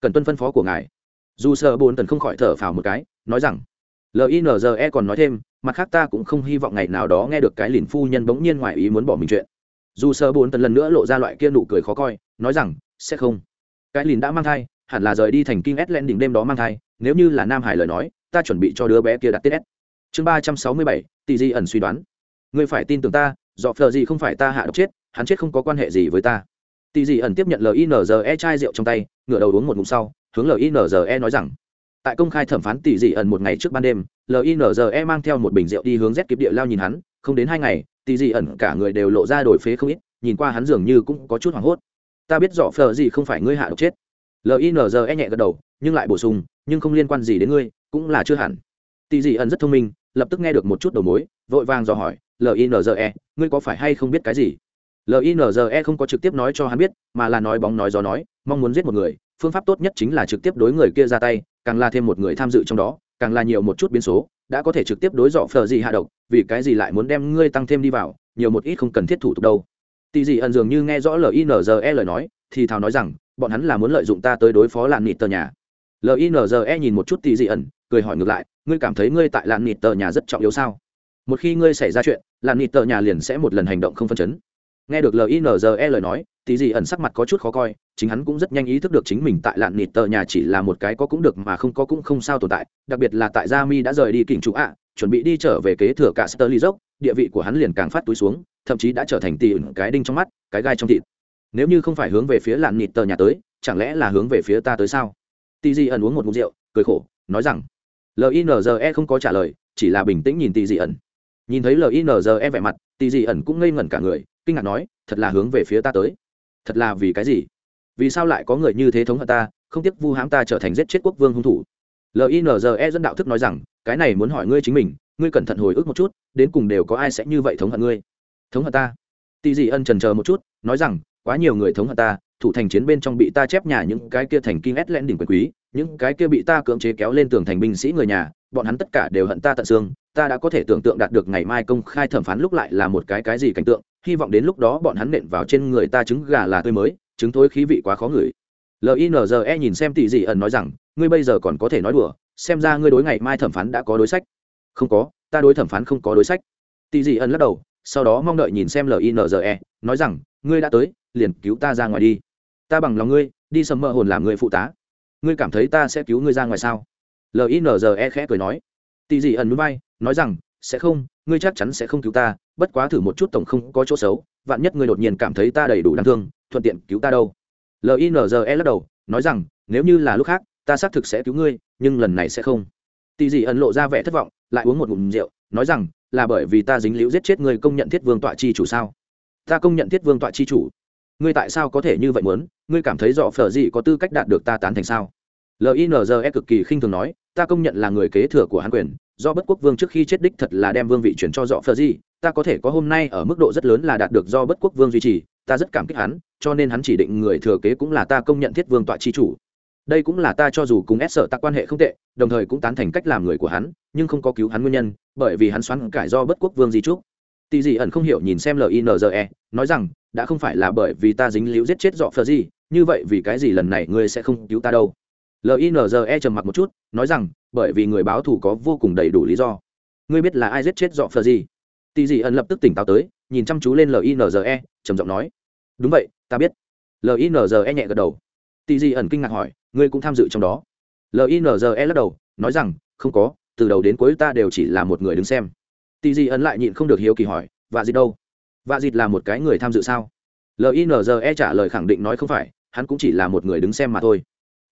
cần tuân phân phó của ngài. Dù sợ bồn tần không khỏi thở phào một cái, nói rằng linze còn nói thêm mặt khác ta cũng không hy vọng ngày nào đó nghe được cái lìn phu nhân bỗng nhiên ngoài ý muốn bỏ mình chuyện. Dù sơ bốn tần lần nữa lộ ra loại kia nụ cười khó coi, nói rằng, sẽ không. Cái lìn đã mang thai, hẳn là rời đi thành kinh ét len đỉnh đêm đó mang thai, nếu như là nam hải lời nói, ta chuẩn bị cho đứa bé kia đặt tết s. Chương ba trăm sáu mươi bảy, tỷ di ẩn suy đoán. Ngươi phải tin tưởng ta, dọ phờ gì không phải ta hạ độc chết, hắn chết không có quan hệ gì với ta. Tỷ di ẩn tiếp nhận linze chai rượu trong tay, ngửa đầu uống một ngụm sau, hướng linze nói rằng, tại công khai thẩm phán tỷ dị ẩn một ngày trước ban đêm linze mang theo một bình rượu đi hướng z kịp địa lao nhìn hắn, không đến hai ngày tỷ dị ẩn cả người đều lộ ra đổi phế không ít, nhìn qua hắn dường như cũng có chút hoảng hốt. Ta biết rõ phờ gì không phải ngươi hạ độc chết. Linze nhẹ gật đầu, nhưng lại bổ sung, nhưng không liên quan gì đến ngươi, cũng là chưa hẳn. Tỷ dị ẩn rất thông minh, lập tức nghe được một chút đầu mối, vội vàng dò hỏi linze ngươi có phải hay không biết cái gì? Linze không có trực tiếp nói cho hắn biết, mà là nói bóng nói gió nói, mong muốn giết một người, phương pháp tốt nhất chính là trực tiếp đối người kia ra tay, càng là thêm một người tham dự trong đó càng là nhiều một chút biến số, đã có thể trực tiếp đối dọ phờ gì hạ độc, vì cái gì lại muốn đem ngươi tăng thêm đi vào, nhiều một ít không cần thiết thủ tục đâu. Tì dị ẩn dường như nghe rõ linze lời nói, thì thào nói rằng, bọn hắn là muốn lợi dụng ta tới đối phó làn nịt tờ nhà. Linze nhìn một chút tì dị ẩn cười hỏi ngược lại, ngươi cảm thấy ngươi tại làn nịt tờ nhà rất trọng yếu sao? Một khi ngươi xảy ra chuyện làn nịt tờ nhà liền sẽ một lần hành động không phân chấn. Nghe được linze lời nói, tì dị ẩn sắc mặt có chút khó coi chính hắn cũng rất nhanh ý thức được chính mình tại lạn nịt tờ nhà chỉ là một cái có cũng được mà không có cũng không sao tồn tại, đặc biệt là tại gia mi đã rời đi kỉnh trụ ạ, chuẩn bị đi trở về kế thừa cả sterly dốc địa vị của hắn liền càng phát túi xuống, thậm chí đã trở thành tỷ ửng cái đinh trong mắt, cái gai trong thịt. Nếu như không phải hướng về phía lạn nịt tờ nhà tới, chẳng lẽ là hướng về phía ta tới sao? Tỷ dị ẩn uống một mục rượu, cười khổ, nói rằng linze không có trả lời, chỉ là bình tĩnh nhìn tỷ dị ẩn. Nhìn thấy linze vẻ mặt tỷ dị ẩn cũng ngây ngẩn cả người, kinh ngạc nói, thật là hướng về phía ta tới? Thật là vì cái gì? Vì sao lại có người như thế thống hận ta, không tiếc vu hãm ta trở thành giết chết quốc vương hung thủ. Linze dẫn đạo thức nói rằng, cái này muốn hỏi ngươi chính mình, ngươi cẩn thận hồi ức một chút, đến cùng đều có ai sẽ như vậy thống hận ngươi? Thống hận ta? Tị dị ân trần chờ một chút, nói rằng, quá nhiều người thống hận ta, thủ thành chiến bên trong bị ta chép nhà những cái kia thành kinh ét lẽn đỉnh quyền quý, những cái kia bị ta cưỡng chế kéo lên tường thành binh sĩ người nhà, bọn hắn tất cả đều hận ta tận xương, ta đã có thể tưởng tượng đạt được ngày mai công khai thẩm phán lúc lại là một cái cái gì cảnh tượng, hy vọng đến lúc đó bọn hắn nện vào trên người ta trứng gà là tươi mới chứng thối khí vị quá khó ngửi. Linze nhìn xem tỷ dị ẩn nói rằng, ngươi bây giờ còn có thể nói đùa, xem ra ngươi đối ngày mai thẩm phán đã có đối sách. Không có, ta đối thẩm phán không có đối sách. Tỷ dị ẩn lắc đầu, sau đó mong đợi nhìn xem linze nói rằng, ngươi đã tới, liền cứu ta ra ngoài đi. Ta bằng lòng ngươi, đi sầm mơ hồn làm người phụ tá. Ngươi cảm thấy ta sẽ cứu ngươi ra ngoài sao? Linze khẽ cười nói. Tỷ dị ẩn núi bay, nói rằng, sẽ không, ngươi chắc chắn sẽ không cứu ta, bất quá thử một chút tổng không có chỗ xấu, vạn nhất ngươi đột nhiên cảm thấy ta đầy đủ đáng thương thuận tiện cứu ta đâu. Linze lắc đầu, nói rằng, nếu như là lúc khác, ta xác thực sẽ cứu ngươi, nhưng lần này sẽ không. Tỳ dị ẩn lộ ra vẻ thất vọng, lại uống một ngụm rượu, nói rằng, là bởi vì ta dính liễu giết chết ngươi công nhận thiết vương tọa chi chủ sao? Ta công nhận thiết vương tọa chi chủ. Ngươi tại sao có thể như vậy muốn? Ngươi cảm thấy dọ phở gì có tư cách đạt được ta tán thành sao? Linze cực kỳ khinh thường nói, ta công nhận là người kế thừa của hắn quyền, do bất quốc vương trước khi chết đích thật là đem vương vị chuyển cho dọ phở gì. Ta có thể có hôm nay ở mức độ rất lớn là đạt được do bất quốc vương duy trì ta rất cảm kích hắn, cho nên hắn chỉ định người thừa kế cũng là ta công nhận thiết vương tọa chi chủ. Đây cũng là ta cho dù cùng ép sợ ta quan hệ không tệ, đồng thời cũng tán thành cách làm người của hắn, nhưng không có cứu hắn nguyên nhân, bởi vì hắn xoắn cải do bất quốc vương di trúc. Tỳ dị ẩn không hiểu nhìn xem linze nói rằng, đã không phải là bởi vì ta dính líu giết chết dọ phờ gì như vậy vì cái gì lần này ngươi sẽ không cứu ta đâu? Linze trầm mặc một chút, nói rằng, bởi vì người báo thù có vô cùng đầy đủ lý do. Ngươi biết là ai giết chết dọ phờ gì Tỷ dị ẩn lập tức tỉnh táo tới, nhìn chăm chú lên linze trầm giọng nói. Đúng vậy, ta biết. Linze nhẹ gật đầu. Tỷ dị ẩn kinh ngạc hỏi, ngươi cũng tham dự trong đó. Linze lắc đầu, nói rằng, không có, từ đầu đến cuối ta đều chỉ là một người đứng xem. Tỷ dị ẩn lại nhịn không được hiếu kỳ hỏi và gì đâu? Và dịt là một cái người tham dự sao? Linze trả lời khẳng định nói không phải, hắn cũng chỉ là một người đứng xem mà thôi.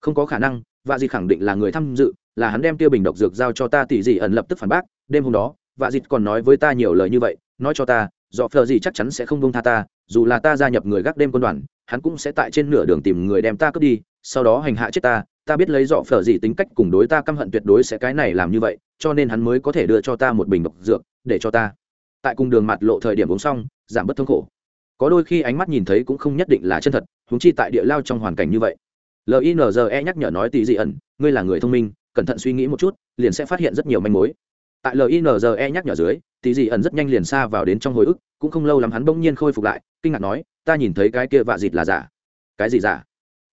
Không có khả năng và dịt khẳng định là người tham dự, là hắn đem tiêu bình độc dược giao cho ta tỷ dị ẩn lập tức phản bác, đêm hôm đó và dịt còn nói với ta nhiều lời như vậy, nói cho ta, dọ phờ gì chắc chắn sẽ không bông tha ta, dù là ta gia nhập người gác đêm quân đoàn, hắn cũng sẽ tại trên nửa đường tìm người đem ta cướp đi, sau đó hành hạ chết ta ta biết lấy dọ phở gì tính cách cùng đối ta căm hận tuyệt đối sẽ cái này làm như vậy, cho nên hắn mới có thể đưa cho ta một bình độc dược, để cho ta. Tại cùng đường mặt lộ thời điểm uống xong, giảm bớt thống khổ. Có đôi khi ánh mắt nhìn thấy cũng không nhất định là chân thật húng chi tại địa lao trong hoàn cảnh như vậy. Linze nhắc nhở nói tỷ dị ẩn, ngươi là người thông minh, cẩn thận suy nghĩ một chút, liền sẽ phát hiện rất nhiều manh mối tại linze nhắc nhở dưới tí dị ẩn rất nhanh liền xa vào đến trong hồi ức, cũng không lâu lắm hắn bỗng nhiên khôi phục lại, kinh ngạc nói, ta nhìn thấy cái kia vạ dịt là giả. Cái gì giả?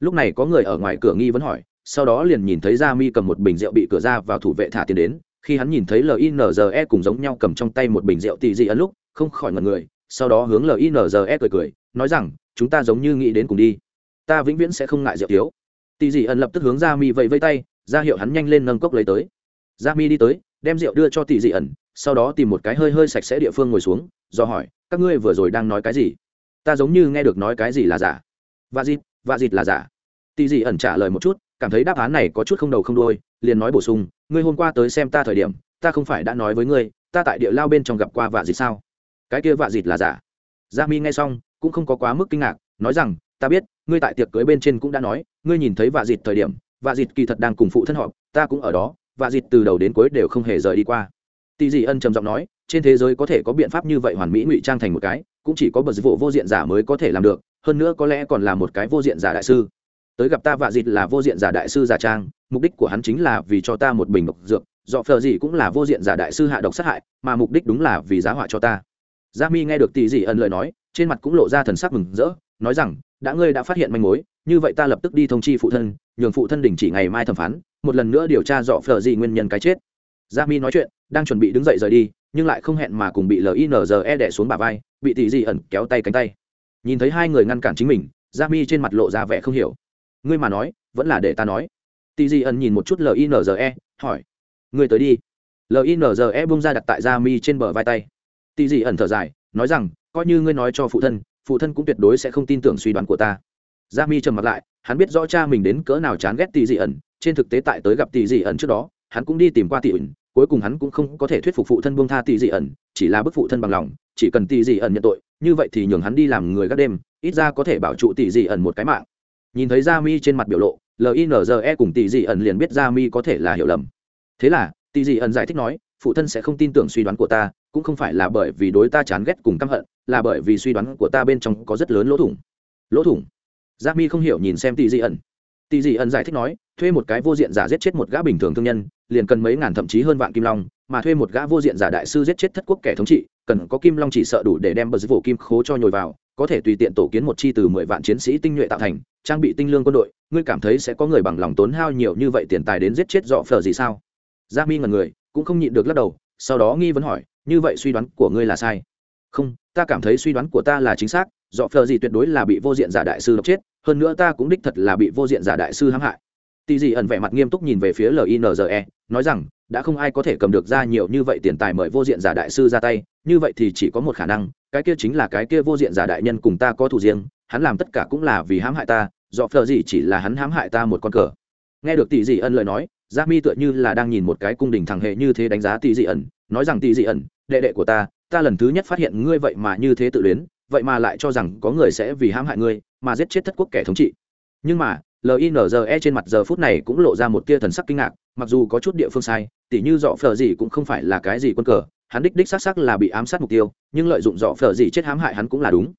Lúc này có người ở ngoài cửa nghi vẫn hỏi, sau đó liền nhìn thấy da mi cầm một bình rượu bị cửa ra vào thủ vệ thả tiền đến, khi hắn nhìn thấy linze cùng giống nhau cầm trong tay một bình rượu tỷ dị ẩn lúc, không khỏi ngần người, sau đó hướng linze cười cười, nói rằng, chúng ta giống như nghĩ đến cùng đi. Ta vĩnh viễn sẽ không ngại rượu thiếu. Tỷ dị ẩn lập tức hướng ra mi vẫy vây tay, ra hiệu hắn nhanh lên nâng cốc lấy tới. Ra mi đi tới đem rượu đưa cho tỷ dị ẩn, sau đó tìm một cái hơi hơi sạch sẽ địa phương ngồi xuống, do hỏi, các ngươi vừa rồi đang nói cái gì? Ta giống như nghe được nói cái gì là giả. Và dịt và dịt là giả. Tỷ dị ẩn trả lời một chút, cảm thấy đáp án này có chút không đầu không đôi liền nói bổ sung, ngươi hôm qua tới xem ta thời điểm, ta không phải đã nói với ngươi, ta tại địa lao bên trong gặp qua vạ dịt sao? Cái kia vạ dịt là giả. Gia mi nghe xong, cũng không có quá mức kinh ngạc, nói rằng, ta biết, ngươi tại tiệc cưới bên trên cũng đã nói, ngươi nhìn thấy vạ dịt thời điểm, vạ dịt kỳ thật đang cùng phụ thân họ ta cũng ở đó và dịt từ đầu đến cuối đều không hề rời đi qua. Tỷ dị Ân trầm giọng nói, trên thế giới có thể có biện pháp như vậy hoàn mỹ ngụy trang thành một cái, cũng chỉ có bờ vụ vô diện giả mới có thể làm được, hơn nữa có lẽ còn là một cái vô diện giả đại sư. Tới gặp ta vạ dịt là vô diện giả đại sư giả trang, mục đích của hắn chính là vì cho ta một bình độc dược dọ phờ gì cũng là vô diện giả đại sư hạ độc sát hại, mà mục đích đúng là vì giá họa cho ta. Gia mi nghe được tỷ dị Ân lời nói, trên mặt cũng lộ ra thần sắc mừng rỡ, nói rằng, đã ngươi đã phát hiện manh mối, như vậy ta lập tức đi thông chi phụ thân, nhường phụ thân đình chỉ ngày mai thẩm phán một lần nữa điều tra rõ phở gì nguyên nhân cái chết. Gia mi nói chuyện, đang chuẩn bị đứng dậy rời đi, nhưng lại không hẹn mà cùng bị linze đẻ xuống bà vai, bị tỷ dị ẩn kéo tay cánh tay. Nhìn thấy hai người ngăn cản chính mình gia mi trên mặt lộ ra vẻ không hiểu. Ngươi mà nói, vẫn là để ta nói. Tỷ dị ẩn nhìn một chút linze hỏi. Ngươi tới đi. Linze bung ra đặt tại gia mi trên bờ vai tay. Tỷ dị ẩn thở dài, nói rằng, coi như ngươi nói cho phụ thân phụ thân cũng tuyệt đối sẽ không tin tưởng suy đoán của ta. Gia mi trầm mặt lại, hắn biết rõ cha mình đến cỡ nào chán ghét tỷ dị ẩn trên thực tế tại tới gặp tỷ dị ẩn trước đó, hắn cũng đi tìm qua tỷ ẩn, cuối cùng hắn cũng không có thể thuyết phục phụ thân buông tha tỷ dị ẩn, chỉ là bức phụ thân bằng lòng, chỉ cần tỷ dị ẩn nhận tội, như vậy thì nhường hắn đi làm người gác đêm, ít ra có thể bảo trụ tỷ dị ẩn một cái mạng. Nhìn thấy gia mi trên mặt biểu lộ linze cùng tỷ dị ẩn liền biết gia mi có thể là hiểu lầm. Thế là, tỷ dị ẩn giải thích nói, phụ thân sẽ không tin tưởng suy đoán của ta, cũng không phải là bởi vì đối ta chán ghét cùng căm hận, là bởi vì suy đoán của ta bên trong có rất lớn lỗ thủng. Lỗ thủng? Gia mi không hiểu nhìn xem tỷ dị ẩn. Tỷ dị ẩn giải thích nói thuê một cái vô diện giả giết chết một gã bình thường thương nhân, liền cần mấy ngàn thậm chí hơn vạn kim long, mà thuê một gã vô diện giả đại sư giết chết thất quốc kẻ thống trị, cần có kim long chỉ sợ đủ để đem bờ vụ kim khố cho nhồi vào, có thể tùy tiện tổ kiến một chi từ mười vạn chiến sĩ tinh nhuệ tạo thành, trang bị tinh lương quân đội, ngươi cảm thấy sẽ có người bằng lòng tốn hao nhiều như vậy tiền tài đến giết chết dọ phở gì sao? Gia mi ngần người, cũng không nhịn được lắc đầu, sau đó nghi vấn hỏi, như vậy suy đoán của ngươi là sai? Không, ta cảm thấy suy đoán của ta là chính xác, dọ phờ gì tuyệt đối là bị vô diện giả đại sư đập chết, hơn nữa ta cũng đích thật là bị vô diện giả đại sư hãm hại. Tỷ dị ẩn vẻ mặt nghiêm túc nhìn về phía linze nói rằng, đã không ai có thể cầm được ra nhiều như vậy tiền tài mời vô diện giả đại sư ra tay, như vậy thì chỉ có một khả năng, cái kia chính là cái kia vô diện giả đại nhân cùng ta có thù riêng, hắn làm tất cả cũng là vì hãm hại ta dọ phờ gì chỉ là hắn hãm hại ta một con cờ. Nghe được tỷ dị ẩn lời nói gia mi tựa như là đang nhìn một cái cung đình thằng hệ như thế đánh giá tỷ dị ẩn, nói rằng tỷ dị ẩn, đệ đệ của ta ta lần thứ nhất phát hiện ngươi vậy mà như thế tự luyến, vậy mà lại cho rằng có người sẽ vì hãm hại ngươi, mà giết chết thất quốc kẻ thống trị. Nhưng mà linze trên mặt giờ phút này cũng lộ ra một tia thần sắc kinh ngạc, mặc dù có chút địa phương sai, tỉ như dọ phở gì cũng không phải là cái gì quân cờ, hắn đích đích xác xác là bị ám sát mục tiêu, nhưng lợi dụng dọ phở gì chết hãm hại hắn cũng là đúng.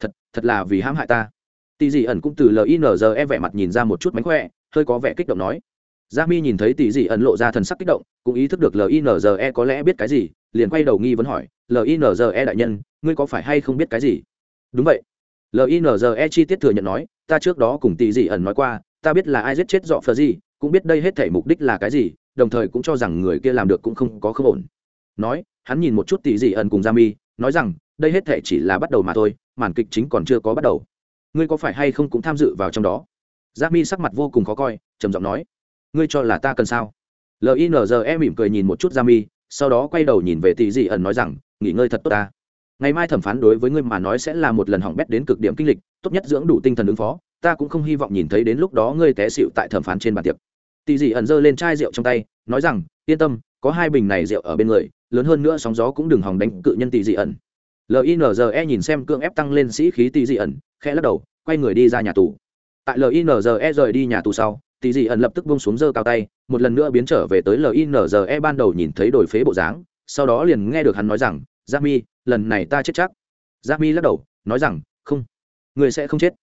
Thật thật là vì hãm hại ta. Tỷ dị ẩn cũng từ linze vẻ mặt nhìn ra một chút mánh khỏe, hơi có vẻ kích động nói. Gia mi nhìn thấy tỷ dị ẩn lộ ra thần sắc kích động, cũng ý thức được linze có lẽ biết cái gì, liền quay đầu nghi vấn hỏi linze đại nhân, ngươi có phải hay không biết cái gì? Đúng vậy. Linze chi tiết thừa nhận nói ta trước đó cùng tỷ dị ẩn nói qua, ta biết là ai giết chết dọ phờ gì, cũng biết đây hết thể mục đích là cái gì, đồng thời cũng cho rằng người kia làm được cũng không có không ổn. Nói, hắn nhìn một chút tỷ dị ẩn cùng gia mi nói rằng, đây hết thể chỉ là bắt đầu mà thôi, màn kịch chính còn chưa có bắt đầu. Ngươi có phải hay không cũng tham dự vào trong đó? Gia mi sắc mặt vô cùng khó coi, trầm giọng nói. Ngươi cho là ta cần sao? Linze mỉm cười nhìn một chút gia mi sau đó quay đầu nhìn về tỷ dị ẩn nói rằng, nghỉ ngơi thật tốt ta ngày mai thẩm phán đối với ngươi mà nói sẽ là một lần hỏng bét đến cực điểm kinh lịch, tốt nhất dưỡng đủ tinh thần ứng phó, ta cũng không hy vọng nhìn thấy đến lúc đó ngươi té xịu tại thẩm phán trên bàn tiệc. Tỷ dị ẩn giơ lên chai rượu trong tay, nói rằng, yên tâm, có hai bình này rượu ở bên người, lớn hơn nữa sóng gió cũng đừng hòng đánh cự nhân tỷ dị ẩn. Linze nhìn xem cương ép tăng lên sĩ khí tỷ dị ẩn, khẽ lắc đầu, quay người đi ra nhà tù. Tại linze rời đi nhà tù sau tỷ dị ẩn lập tức bông xuống giơ cao tay, một lần nữa biến trở về tới linze ban đầu nhìn thấy đổi phế bộ dáng, sau đó liền nghe được hắn nói rằng g mi lần này ta chết chắc. Giáp mi lắc đầu, nói rằng, không, ngươi sẽ không chết.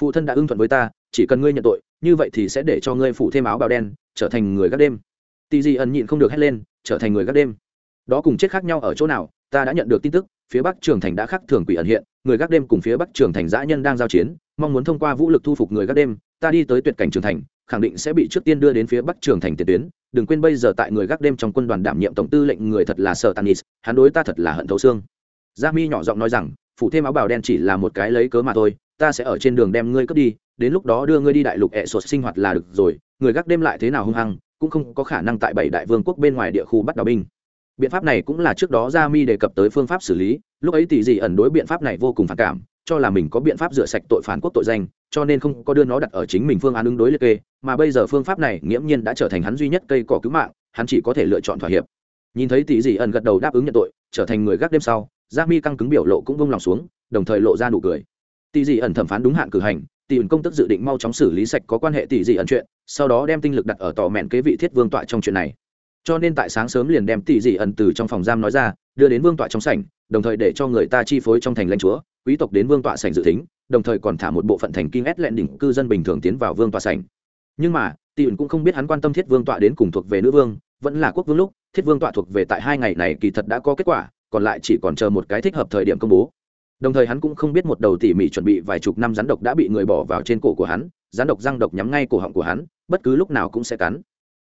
Phụ thân đã ưng thuận với ta, chỉ cần ngươi nhận tội, như vậy thì sẽ để cho ngươi phụ thêm áo bào đen, trở thành người gác đêm. Tì dị ẩn nhịn không được hét lên, trở thành người gác đêm. Đó cùng chết khác nhau ở chỗ nào, ta đã nhận được tin tức, phía bắc trường thành đã khắc thường quỷ ẩn hiện, người gác đêm cùng phía bắc trường thành giã nhân đang giao chiến, mong muốn thông qua vũ lực thu phục người gác đêm, ta đi tới tuyệt cảnh trường thành, khẳng định sẽ bị trước tiên đưa đến phía bắc trường thành tiền tuyến. Đừng quên bây giờ tại người gác đêm trong quân đoàn đảm nhiệm tổng tư lệnh người thật là sợ tanis, hắn đối ta thật là hận thấu xương gia mi nhỏ giọng nói rằng, phủ thêm áo bào đen chỉ là một cái lấy cớ mà thôi, ta sẽ ở trên đường đem ngươi cướp đi, đến lúc đó đưa ngươi đi đại lục ẹ sột sinh hoạt là được rồi, người gác đêm lại thế nào hung hăng, cũng không có khả năng tại bảy đại vương quốc bên ngoài địa khu bắt đào binh. Biện pháp này cũng là trước đó gia mi đề cập tới phương pháp xử lý, lúc ấy tỷ dị ẩn đối biện pháp này vô cùng phản cảm, cho là mình có biện pháp rửa sạch tội phản quốc tội danh, cho nên không có đưa nó đặt ở chính mình phương án ứng đối liệt kê, mà bây giờ phương pháp này nghiễm nhiên đã trở thành hắn duy nhất cây cỏ cứu mạng, hắn chỉ có thể lựa chọn thỏa hiệp. Nhìn thấy tỷ dị ẩn gật đầu đáp ứng nhận tội, trở thành người gác đêm sau gia mi căng cứng biểu lộ cũng vung lòng xuống, đồng thời lộ ra nụ cười. Tỷ dị ẩn thẩm phán đúng hạn cử hành, tỷ ẩn công tức dự định mau chóng xử lý sạch có quan hệ tỷ dị ẩn chuyện, sau đó đem tinh lực đặt ở tỏ mẹn kế vị thiết vương tọa trong chuyện này. Cho nên tại sáng sớm liền đem tỷ dị ẩn từ trong phòng giam nói ra, đưa đến vương tọa trong sảnh, đồng thời để cho người ta chi phối trong thành lãnh chúa, quý tộc đến vương tọa sảnh dự tính, đồng thời còn thả một bộ phận thành kinh ét lẹn đỉnh cư dân bình thường tiến vào vương tọa sảnh. Nhưng mà, tỷ ẩn cũng không biết hắn quan tâm thiết vương tọa đến cùng thuộc về nữ vương, vẫn là quốc vương lúc, thiết vương tọa thuộc về tại hai ngày này kỳ thật đã có kết quả còn lại chỉ còn chờ một cái thích hợp thời điểm công bố. Đồng thời hắn cũng không biết một đầu tỉ mỉ chuẩn bị vài chục năm rắn độc đã bị người bỏ vào trên cổ của hắn rắn độc răng độc nhắm ngay cổ họng của hắn bất cứ lúc nào cũng sẽ cắn.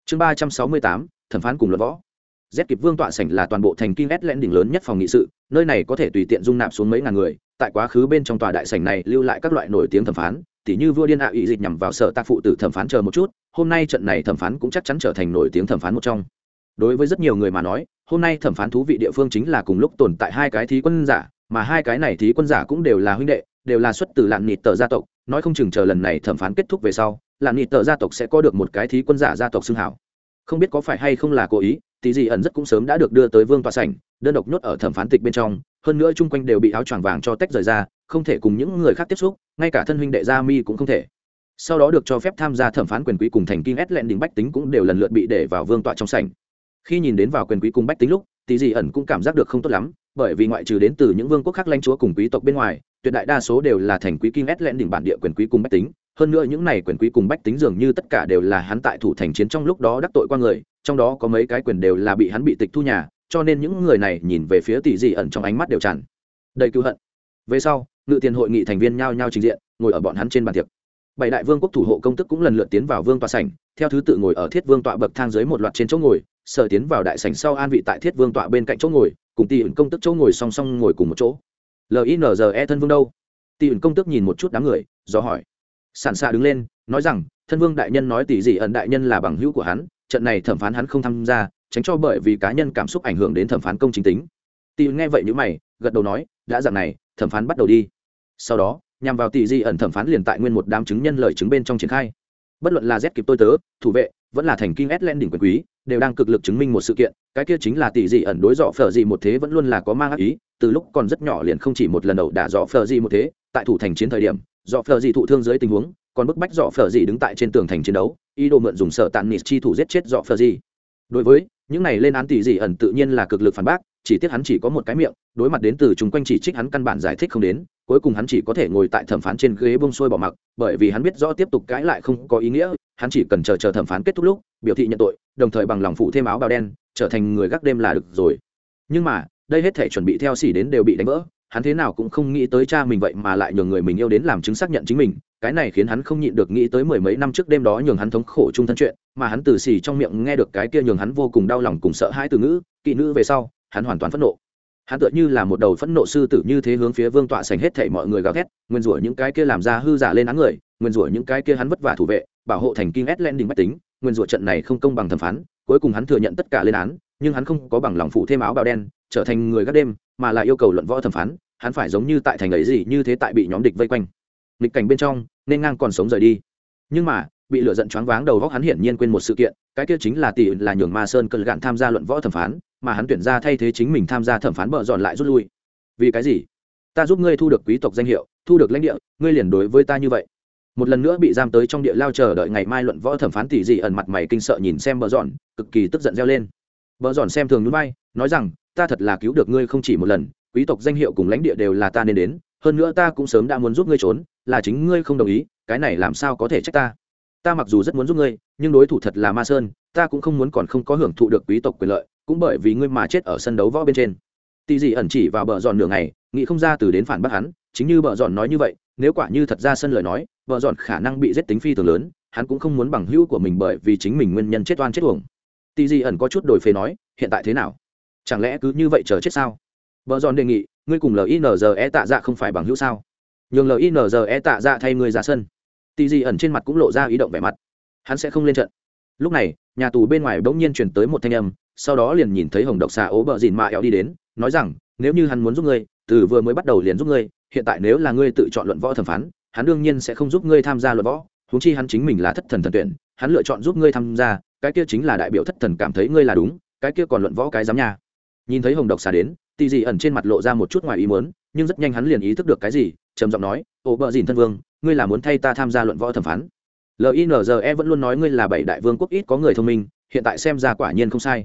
Chương ba trăm sáu mươi tám thẩm phán cùng luận võ. Z kịp vương tọa sảnh là toàn bộ thành kinh Len đỉnh lớn nhất phòng nghị sự, nơi này có thể tùy tiện dung nạp xuống mấy ngàn người, tại quá khứ bên trong tòa đại sảnh này lưu lại các loại nổi tiếng thẩm phán, tỉ như vua điên ạ à ý dịch nhằm vào sở tác phụ tử thẩm phán chờ một chút, hôm nay trận này thẩm phán cũng chắc chắn trở thành nổi tiếng thẩm phán một trong. Đối với rất nhiều người mà nói, hôm nay thẩm phán thú vị địa phương chính là cùng lúc tồn tại hai cái thí quân giả, mà hai cái này thí quân giả cũng đều là huynh đệ, đều là xuất từ lạn nịt tờ gia tộc, nói không chừng chờ lần này thẩm phán kết thúc về sau, lạn nịt tờ gia tộc sẽ có được một cái thí quân giả gia tộc xưng hảo. Không biết có phải hay không là cố ý tí gì ẩn rất cũng sớm đã được đưa tới vương tòa sảnh đơn độc nhốt ở thẩm phán tịch bên trong hơn nữa chung quanh đều bị áo choàng vàng cho tách rời ra không thể cùng những người khác tiếp xúc ngay cả thân huynh đệ gia mi cũng không thể. Sau đó được cho phép tham gia thẩm phán quyền quý cùng thành kinh ét lẹn đỉnh bách tính cũng đều lần lượt bị để vào vương tọa trong sảnh khi nhìn đến vào quyền quý cùng bách tính lúc tỷ dị ẩn cũng cảm giác được không tốt lắm, bởi vì ngoại trừ đến từ những vương quốc khác lãnh chúa cùng quý tộc bên ngoài, tuyệt đại đa số đều là thành quý kinh ét lẹn đỉnh bản địa quyền quý cùng bách tính. Hơn nữa những này quyền quý cùng bách tính dường như tất cả đều là hắn tại thủ thành chiến trong lúc đó đắc tội qua người, trong đó có mấy cái quyền đều là bị hắn bị tịch thu nhà, cho nên những người này nhìn về phía tỷ dị ẩn trong ánh mắt đều tràn đầy cứu hận. Về sau, ngự tiền hội nghị thành viên nhao nhao trình diện, ngồi ở bọn hắn trên bàn tiệc. Bảy đại vương quốc thủ hộ công tức cũng lần lượt tiến vào vương tọa sảnh, theo thứ tự ngồi ở thiết vương tọa bậc thang dưới một loạt trên chỗ ngồi sở tiến vào đại sảnh sau an vị tại thiết vương tọa bên cạnh chỗ ngồi, cùng tỷ ẩn công tức chỗ ngồi song song ngồi cùng một chỗ. Linze thân vương đâu? Tỷ ẩn công tức nhìn một chút đám người, do hỏi. Sản xạ đứng lên, nói rằng, thân vương đại nhân nói tỷ dị ẩn đại nhân là bằng hữu của hắn, trận này thẩm phán hắn không tham gia, tránh cho bởi vì cá nhân cảm xúc ảnh hưởng đến thẩm phán công chính tính. Tỷ nghe vậy như mày, gật đầu nói, đã dạng này, thẩm phán bắt đầu đi. Sau đó, nhằm vào tỷ dị ẩn thẩm phán liền tại nguyên một đám chứng nhân lời chứng bên trong triển khai. Bất luận là z kịp tôi tớ, thủ vệ vẫn là thành kinh s len đỉnh quyền quý, đều đang cực lực chứng minh một sự kiện, cái kia chính là tỷ dị ẩn đối dọ phở dị một thế vẫn luôn là có mang ác ý, từ lúc còn rất nhỏ liền không chỉ một lần đầu đả dọ phở dị một thế, tại thủ thành chiến thời điểm, dọ phở dị thụ thương dưới tình huống, còn bức bách dọ phở dị đứng tại trên tường thành chiến đấu, ý đồ mượn dùng sở tàn nịt chi thủ giết chết dọ phở dị. Đối với, những này lên án tỷ dị ẩn tự nhiên là cực lực phản bác chỉ tiếc hắn chỉ có một cái miệng, đối mặt đến từ chúng quanh chỉ trích hắn căn bản giải thích không đến, cuối cùng hắn chỉ có thể ngồi tại thẩm phán trên ghế bông sôi bỏ mặc, bởi vì hắn biết rõ tiếp tục cãi lại không có ý nghĩa, hắn chỉ cần chờ chờ thẩm phán kết thúc lúc, biểu thị nhận tội, đồng thời bằng lòng phụ thêm áo bào đen, trở thành người gác đêm là được rồi. Nhưng mà, đây hết thể chuẩn bị theo xỉ đến đều bị đánh vỡ, hắn thế nào cũng không nghĩ tới cha mình vậy mà lại nhường người mình yêu đến làm chứng xác nhận chính mình, cái này khiến hắn không nhịn được nghĩ tới mười mấy năm trước đêm đó nhường hắn thống khổ chung thân chuyện, mà hắn từ xì trong miệng nghe được cái kia nhường hắn vô cùng đau lòng cùng sợ hãi từ ngữ, kỵ nữ về sau hắn hoàn toàn phẫn nộ. Hắn tựa như là một đầu phẫn nộ sư tử như thế hướng phía vương tọa sành hết thảy mọi người gào thét, nguyên rủa những cái kia làm ra hư giả lên án người, nguyên rủa những cái kia hắn vất vả thủ vệ, bảo hộ thành kinh ét lên đình bách tính, nguyên rủa trận này không công bằng thẩm phán, cuối cùng hắn thừa nhận tất cả lên án, nhưng hắn không có bằng lòng phụ thêm áo bào đen, trở thành người gác đêm, mà là yêu cầu luận võ thẩm phán, hắn phải giống như tại thành ấy gì như thế tại bị nhóm địch vây quanh. Nghịch cảnh bên trong, nên ngang còn sống rời đi. Nhưng mà bị lửa giận choáng váng đầu góc hắn hiển nhiên quên một sự kiện, cái kia chính là tỷ là nhường ma sơn cơn gạn tham gia luận võ thẩm phán, mà hắn tuyển ra thay thế chính mình tham gia thẩm phán bợ dọn lại rút lui. Vì cái gì? Ta giúp ngươi thu được quý tộc danh hiệu, thu được lãnh địa, ngươi liền đối với ta như vậy. Một lần nữa bị giam tới trong địa lao chờ đợi ngày mai luận võ thẩm phán tỷ dị ẩn mặt mày kinh sợ nhìn xem bờ dọn, cực kỳ tức giận reo lên. Bờ dọn xem thường núi bay nói rằng, ta thật là cứu được ngươi không chỉ một lần, quý tộc danh hiệu cùng lãnh địa đều là ta nên đến, hơn nữa ta cũng sớm đã muốn giúp ngươi trốn, là chính ngươi không đồng ý, cái này làm sao có thể trách ta? Ta mặc dù rất muốn giúp ngươi, nhưng đối thủ thật là ma sơn, ta cũng không muốn còn không có hưởng thụ được quý tộc quyền lợi, cũng bởi vì ngươi mà chết ở sân đấu võ bên trên. Tì dị ẩn chỉ vào bờ giòn nửa ngày, nghĩ không ra từ đến phản bác hắn, chính như bờ giòn nói như vậy, nếu quả như thật ra sân lời nói, bờ giòn khả năng bị giết tính phi thường lớn, hắn cũng không muốn bằng hữu của mình bởi vì chính mình nguyên nhân chết oan chết uổng. Tì dị ẩn có chút đổi phế nói, hiện tại thế nào? Chẳng lẽ cứ như vậy chờ chết sao? Bờ giòn đề nghị, ngươi cùng linze tạ dạ không phải bằng hữu sao? Nhường linze tạ dạ thay ngươi ra sân tì dị ẩn trên mặt cũng lộ ra ý động vẻ mặt. Hắn sẽ không lên trận. Lúc này, nhà tù bên ngoài bỗng nhiên chuyển tới một thanh âm, sau đó liền nhìn thấy hồng độc xà ố bờ dìn mạ éo đi đến, nói rằng, nếu như hắn muốn giúp ngươi, từ vừa mới bắt đầu liền giúp ngươi, hiện tại nếu là ngươi tự chọn luận võ thẩm phán, hắn đương nhiên sẽ không giúp ngươi tham gia luận võ húng chi hắn chính mình là thất thần thần tuyển, hắn lựa chọn giúp ngươi tham gia, cái kia chính là đại biểu thất thần cảm thấy ngươi là đúng, cái kia còn luận võ cái giám nha. Nhìn thấy hồng độc xà đến, tì dị ẩn trên mặt lộ ra một chút ngoài ý muốn, nhưng rất nhanh hắn liền ý thức được cái gì, trầm giọng nói ồ bờ dìn thân vương ngươi là muốn thay ta tham gia luận võ thẩm phán. Linze vẫn luôn nói ngươi là bảy đại vương quốc ít có người thông minh, hiện tại xem ra quả nhiên không sai.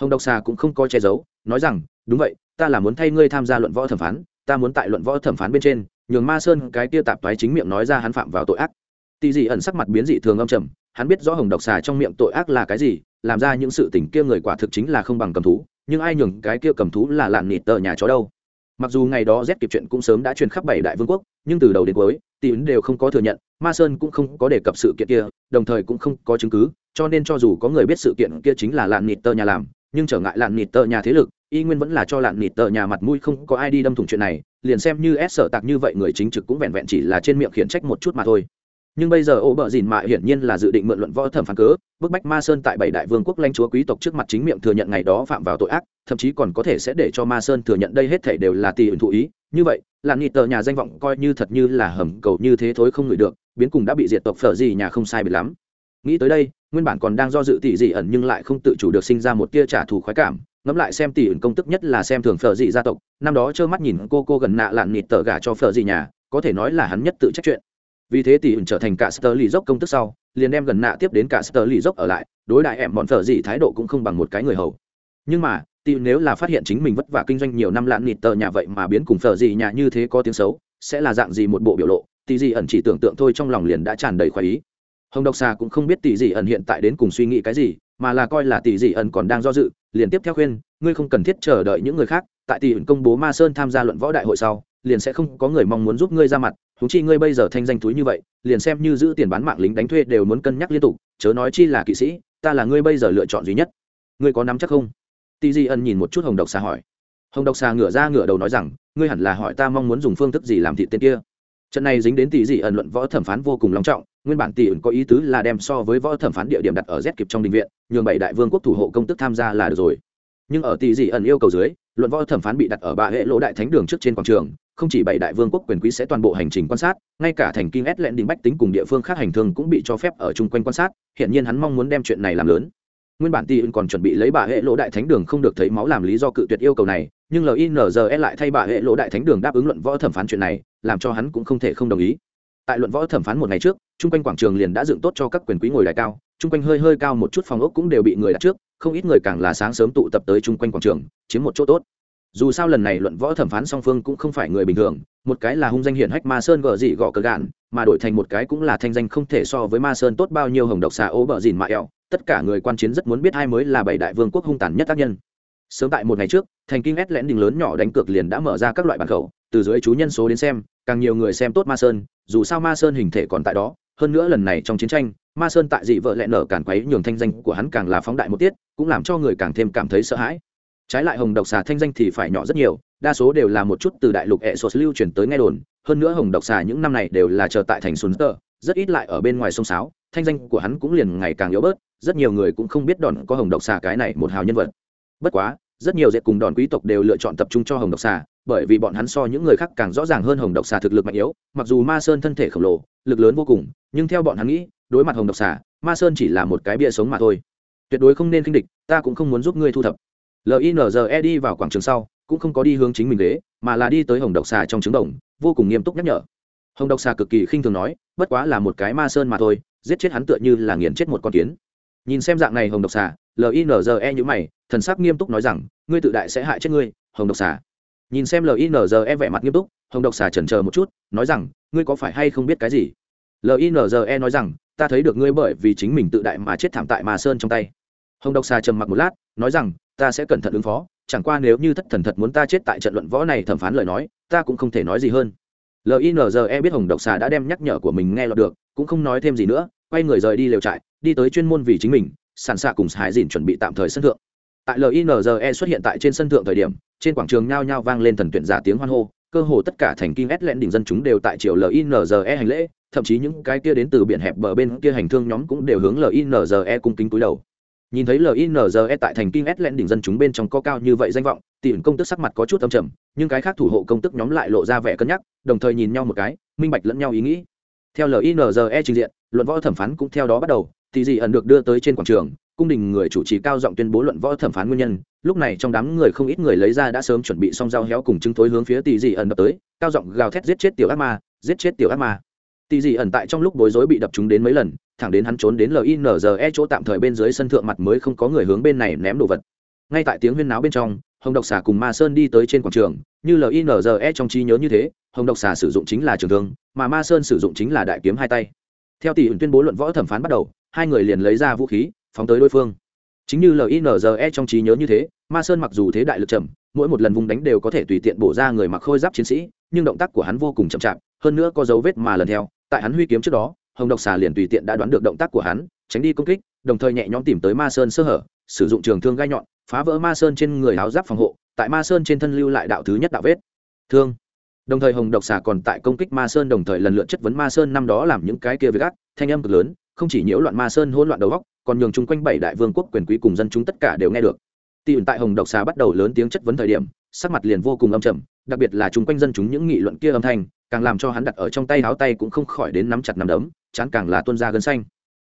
Hồng độc xà cũng không có che giấu, nói rằng, đúng vậy, ta là muốn thay ngươi tham gia luận võ thẩm phán, ta muốn tại luận võ thẩm phán bên trên, nhường ma sơn cái tia tạp thoái chính miệng nói ra hắn phạm vào tội ác. Tỳ dị ẩn sắc mặt biến dị thường âm trầm, hắn biết rõ hồng độc xà trong miệng tội ác là cái gì, làm ra những sự tình kia người quả thực chính là không bằng cầm thú, nhưng ai nhường cái kia cầm thú là lạn nịt tờ nhà chó đâu mặc dù ngày đó z kịp chuyện cũng sớm đã truyền khắp bảy đại vương quốc, nhưng từ đầu đến cuối tỷ ứng đều không có thừa nhận, ma sơn cũng không có đề cập sự kiện kia, đồng thời cũng không có chứng cứ, cho nên cho dù có người biết sự kiện kia chính là lạn nịt tờ nhà làm, nhưng trở ngại lạn nịt tờ nhà thế lực, y nguyên vẫn là cho lạn nịt tờ nhà mặt mũi không có ai đi đâm thủng chuyện này, liền xem như ép sở tạc như vậy người chính trực cũng vẹn vẹn chỉ là trên miệng khiển trách một chút mà thôi nhưng bây giờ ô bờ dìn mạ hiển nhiên là dự định mượn luận võ thẩm phán cớ, bức bách ma sơn tại bảy đại vương quốc lãnh chúa quý tộc trước mặt chính miệng thừa nhận ngày đó phạm vào tội ác, thậm chí còn có thể sẽ để cho ma sơn thừa nhận đây hết thể đều là tỷ ẩn thụ ý. Như vậy, là nghị tờ nhà danh vọng coi như thật như là hầm cầu như thế thối không ngửi được, biến cùng đã bị diệt tộc phở gì nhà không sai bị lắm. Nghĩ tới đây, nguyên bản còn đang do dự tỷ dị ẩn nhưng lại không tự chủ được sinh ra một tia trả thù khoái cảm, ngẫm lại xem tỷ ẩn công tức nhất là xem thường phở dị gia tộc, năm đó trơ mắt nhìn cô cô gần nạ lạn nịt tờ gà cho phở dị nhà, có thể nói là hắn nhất tự trách chuyện vì thế tỷ ẩn trở thành cả sơ lì dốc công tức sau, liền đem gần nạ tiếp đến cả sơ lì dốc ở lại, đối đại em bọn thợ gì thái độ cũng không bằng một cái người hầu. Nhưng mà, tỷ nếu là phát hiện chính mình vất vả kinh doanh nhiều năm lạn nịt tờ nhà vậy mà biến cùng thợ gì nhà như thế có tiếng xấu, sẽ là dạng gì một bộ biểu lộ, tỷ gì ẩn chỉ tưởng tượng thôi trong lòng liền đã tràn đầy khoái ý. Hồng độc xà cũng không biết tỷ dị ẩn hiện tại đến cùng suy nghĩ cái gì, mà là coi là tỷ dị ẩn còn đang do dự, liền tiếp theo khuyên, ngươi không cần thiết chờ đợi những người khác, tại tỷ ẩn công bố ma sơn tham gia luận võ đại hội sau, liền sẽ không có người mong muốn giúp ngươi ra mặt huống chi ngươi bây giờ thanh danh túi như vậy, liền xem như giữ tiền bán mạng lính đánh thuê đều muốn cân nhắc liên tục, chớ nói chi là kỵ sĩ, ta là ngươi bây giờ lựa chọn duy nhất. Ngươi có nắm chắc không? Tỷ dị Ân nhìn một chút hồng độc xà hỏi. Hồng độc xà ngửa ra ngửa đầu nói rằng, ngươi hẳn là hỏi ta mong muốn dùng phương thức gì làm thị tên kia. Trận này dính đến tỷ dị ẩn luận võ thẩm phán vô cùng long trọng, nguyên bản tỷ ẩn có ý tứ là đem so với võ thẩm phán địa điểm đặt ở z kịp trong đình viện, nhường bảy đại vương quốc thủ hộ công tức tham gia là được rồi. Nhưng ở tỷ dị ẩn yêu cầu dưới, luận võ thẩm phán bị đặt ở ba hệ lỗ đại thánh đường trước trên quảng trường không chỉ bảy đại vương quốc quyền quý sẽ toàn bộ hành trình quan sát, ngay cả thành kinh ét lẹn đình bách tính cùng địa phương khác hành thương cũng bị cho phép ở chung quanh quan sát hiện nhiên hắn mong muốn đem chuyện này làm lớn. Nguyên bản tỷ còn chuẩn bị lấy bà hệ lỗ đại thánh đường không được thấy máu làm lý do cự tuyệt yêu cầu này, nhưng linze lại thay bà hệ lỗ đại thánh đường đáp ứng luận võ thẩm phán chuyện này, làm cho hắn cũng không thể không đồng ý. Tại luận võ thẩm phán một ngày trước, chung quanh quảng trường liền đã dựng tốt cho các quyền quý ngồi đại cao, chung quanh hơi hơi cao một chút phòng ốc cũng đều bị người đặt trước, không ít người càng là sáng sớm tụ tập tới chung quanh quảng trường, chiếm một chỗ tốt dù sao lần này luận võ thẩm phán song phương cũng không phải người bình thường, một cái là hung danh hiển hách ma sơn gờ dị gõ cờ gạn, mà đổi thành một cái cũng là thanh danh không thể so với ma sơn tốt bao nhiêu hồng độc xà ố bờ dìn mạ ẹo tất cả người quan chiến rất muốn biết ai mới là bảy đại vương quốc hung tàn nhất tác nhân. Sớm tại một ngày trước, thành kinh ét lẽn đình lớn nhỏ đánh cược liền đã mở ra các loại bản khẩu, từ dưới chú nhân số đến xem, càng nhiều người xem tốt ma sơn, dù sao ma sơn hình thể còn tại đó. Hơn nữa lần này trong chiến tranh, ma sơn tại dị vợ lẽ nở càng quấy nhường thanh danh của hắn càng là phóng đại một tiết, cũng làm cho người càng thêm cảm thấy sợ hãi trái lại hồng độc xà thanh danh thì phải nhỏ rất nhiều, đa số đều là một chút từ đại lục hệ sột lưu truyền tới nghe đồn, hơn nữa hồng độc xà những năm này đều là chờ tại thành sùn tơ, rất ít lại ở bên ngoài sông sáo, thanh danh của hắn cũng liền ngày càng yếu bớt, rất nhiều người cũng không biết đòn có hồng độc xà cái này một hào nhân vật. Bất quá, rất nhiều dệt cùng đòn quý tộc đều lựa chọn tập trung cho hồng độc xà, bởi vì bọn hắn so những người khác càng rõ ràng hơn hồng độc xà thực lực mạnh yếu, mặc dù ma sơn thân thể khổng lồ, lực lớn vô cùng, nhưng theo bọn hắn nghĩ, đối mặt hồng độc xà, ma sơn chỉ là một cái bia sống mà thôi. Tuyệt đối không nên kinh địch, ta cũng không muốn giúp ngươi thu thập linze đi vào quảng trường sau, cũng không có đi hướng chính mình ghế, mà là đi tới hồng độc xà trong trứng đồng, vô cùng nghiêm túc nhắc nhở. Hồng độc xà cực kỳ khinh thường nói, bất quá là một cái ma sơn mà thôi, giết chết hắn tựa như là nghiền chết một con kiến. Nhìn xem dạng này hồng độc xà linze nhữ mày, thần sắc nghiêm túc nói rằng, ngươi tự đại sẽ hại chết ngươi, hồng độc xà. Nhìn xem linze vẻ mặt nghiêm túc, hồng độc xà chần chờ một chút, nói rằng, ngươi có phải hay không biết cái gì? Linze nói rằng, ta thấy được ngươi bởi vì chính mình tự đại mà chết thảm tại mà sơn trong tay. Hồng độc xà trầm mặc một lát, nói rằng ta sẽ cẩn thận ứng phó, chẳng qua nếu như thất thần thật muốn ta chết tại trận luận võ này thẩm phán lời nói, ta cũng không thể nói gì hơn. Linze biết hồng độc xà đã đem nhắc nhở của mình nghe lọt được, cũng không nói thêm gì nữa, quay người rời đi lều trại, đi tới chuyên môn vì chính mình sàn sạ cùng hải dìn chuẩn bị tạm thời sân thượng. Tại linze xuất hiện tại trên sân thượng thời điểm, trên quảng trường nhao nhao vang lên thần tuyển giả tiếng hoan hô, cơ hồ tất cả thành kinh ét lẹn đỉnh dân chúng đều tại triều linze hành lễ, thậm chí những cái kia đến từ biển hẹp bờ bên kia hành thương nhóm cũng đều hướng linze cung kính cúi đầu nhìn thấy linze tại thành kinh s len đỉnh dân chúng bên trong có cao như vậy danh vọng tìm công tức sắc mặt có chút âm trầm, nhưng cái khác thủ hộ công tức nhóm lại lộ ra vẻ cân nhắc, đồng thời nhìn nhau một cái, minh bạch lẫn nhau ý nghĩ. Theo linze trình diện, luận võ thẩm phán cũng theo đó bắt đầu thì Dị ẩn được đưa tới trên quảng trường, cung đình người chủ trì cao giọng tuyên bố luận võ thẩm phán nguyên nhân, lúc này trong đám người không ít người lấy ra đã sớm chuẩn bị xong dao héo cùng chứng thối hướng phía tỷ dị ẩn đập tới, cao giọng gào thét giết chết tiểu ác ma, giết chết tiểu ác ma. Tỷ dị ẩn tại trong lúc bối rối bị đập chúng đến mấy lần thẳng đến hắn trốn đến linze chỗ tạm thời bên dưới sân thượng mặt mới không có người hướng bên này ném đồ vật. Ngay tại tiếng huyên náo bên trong, hồng độc xà cùng ma sơn đi tới trên quảng trường, như linze trong trí nhớ như thế, hồng độc xà sử dụng chính là trường thương, mà ma sơn sử dụng chính là đại kiếm hai tay. Theo tỷ tuyên bố luận võ thẩm phán bắt đầu, hai người liền lấy ra vũ khí, phóng tới đối phương. Chính như linze trong trí nhớ như thế, ma sơn mặc dù thế đại lực chậm, mỗi một lần vùng đánh đều có thể tùy tiện bổ ra người mặc khôi giáp chiến sĩ, nhưng động tác của hắn vô cùng chậm chạp, hơn nữa có dấu vết mà lần theo, tại hắn huy kiếm trước đó hồng độc xà liền tùy tiện đã đoán được động tác của hắn, tránh đi công kích, đồng thời nhẹ nhõm tìm tới ma sơn sơ hở, sử dụng trường thương gai nhọn, phá vỡ ma sơn trên người áo giáp phòng hộ, tại ma sơn trên thân lưu lại đạo thứ nhất đạo vết. Thương. Đồng thời hồng độc xà còn tại công kích ma sơn đồng thời lần lượt chất vấn ma sơn năm đó làm những cái kia với gác thanh âm cực lớn, không chỉ nhiễu loạn ma sơn hỗn loạn đầu góc còn nhường chung quanh bảy đại vương quốc quyền quý cùng dân chúng tất cả đều nghe được. Tỷ ẩn tại hồng độc xà bắt đầu lớn tiếng chất vấn thời điểm, sắc mặt liền vô cùng âm trầm, đặc biệt là chung quanh dân chúng những nghị luận kia âm thanh càng làm cho hắn đặt ở trong tay áo tay cũng không khỏi đến nắm chặt nắm đấm, chán càng là tuôn ra gân xanh.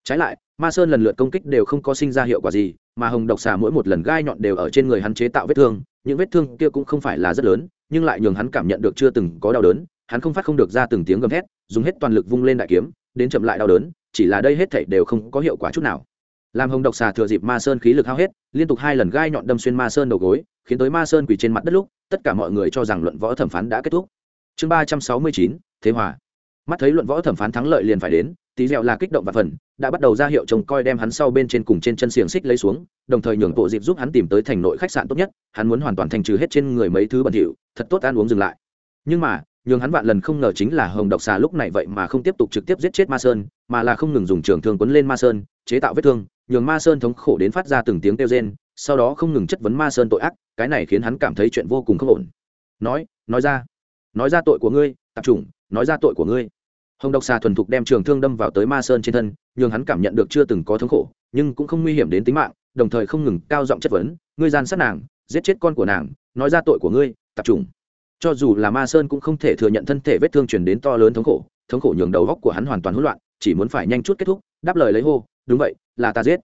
Trái lại, ma sơn lần lượt công kích đều không có sinh ra hiệu quả gì, mà hồng độc xà mỗi một lần gai nhọn đều ở trên người hắn chế tạo vết thương, những vết thương kia cũng không phải là rất lớn, nhưng lại nhường hắn cảm nhận được chưa từng có đau đớn, hắn không phát không được ra từng tiếng gầm thét, dùng hết toàn lực vung lên đại kiếm, đến chậm lại đau đớn, chỉ là đây hết thảy đều không có hiệu quả chút nào. Làm hồng độc xà thừa dịp ma sơn khí lực hao hết, liên tục hai lần gai nhọn đâm xuyên ma sơn đầu gối, khiến tới ma sơn quỳ trên mặt đất lúc, tất cả mọi người cho rằng luận võ thẩm phán đã kết thúc chương ba trăm sáu mươi chín, thế hòa. Mắt thấy luận võ thẩm phán thắng lợi liền phải đến, tí dẹo là kích động và phần, đã bắt đầu ra hiệu trông coi đem hắn sau bên trên cùng trên chân xiềng xích lấy xuống, đồng thời nhường bộ dịp giúp hắn tìm tới thành nội khách sạn tốt nhất, hắn muốn hoàn toàn thành trừ hết trên người mấy thứ bẩn thỉu, thật tốt ăn uống dừng lại. Nhưng mà, nhường hắn vạn lần không ngờ chính là hồng độc xà lúc này vậy mà không tiếp tục trực tiếp giết chết ma sơn, mà là không ngừng dùng trường thương quấn lên ma sơn, chế tạo vết thương, nhường ma sơn thống khổ đến phát ra từng tiếng kêu rên, sau đó không ngừng chất vấn ma sơn tội ác, cái này khiến hắn cảm thấy chuyện vô cùng không ổn. Nói nói ra nói ra tội của ngươi, tập trung nói ra tội của ngươi. Hồng độc xà thuần thục đem trường thương đâm vào tới ma sơn trên thân, nhường hắn cảm nhận được chưa từng có thống khổ, nhưng cũng không nguy hiểm đến tính mạng, đồng thời không ngừng cao giọng chất vấn, ngươi gian sát nàng, giết chết con của nàng, nói ra tội của ngươi, tập trung cho dù là ma sơn cũng không thể thừa nhận thân thể vết thương truyền đến to lớn thống khổ thống khổ nhường đầu góc của hắn hoàn toàn hỗn loạn, chỉ muốn phải nhanh chút kết thúc, đáp lời lấy hô, đúng vậy, là ta giết.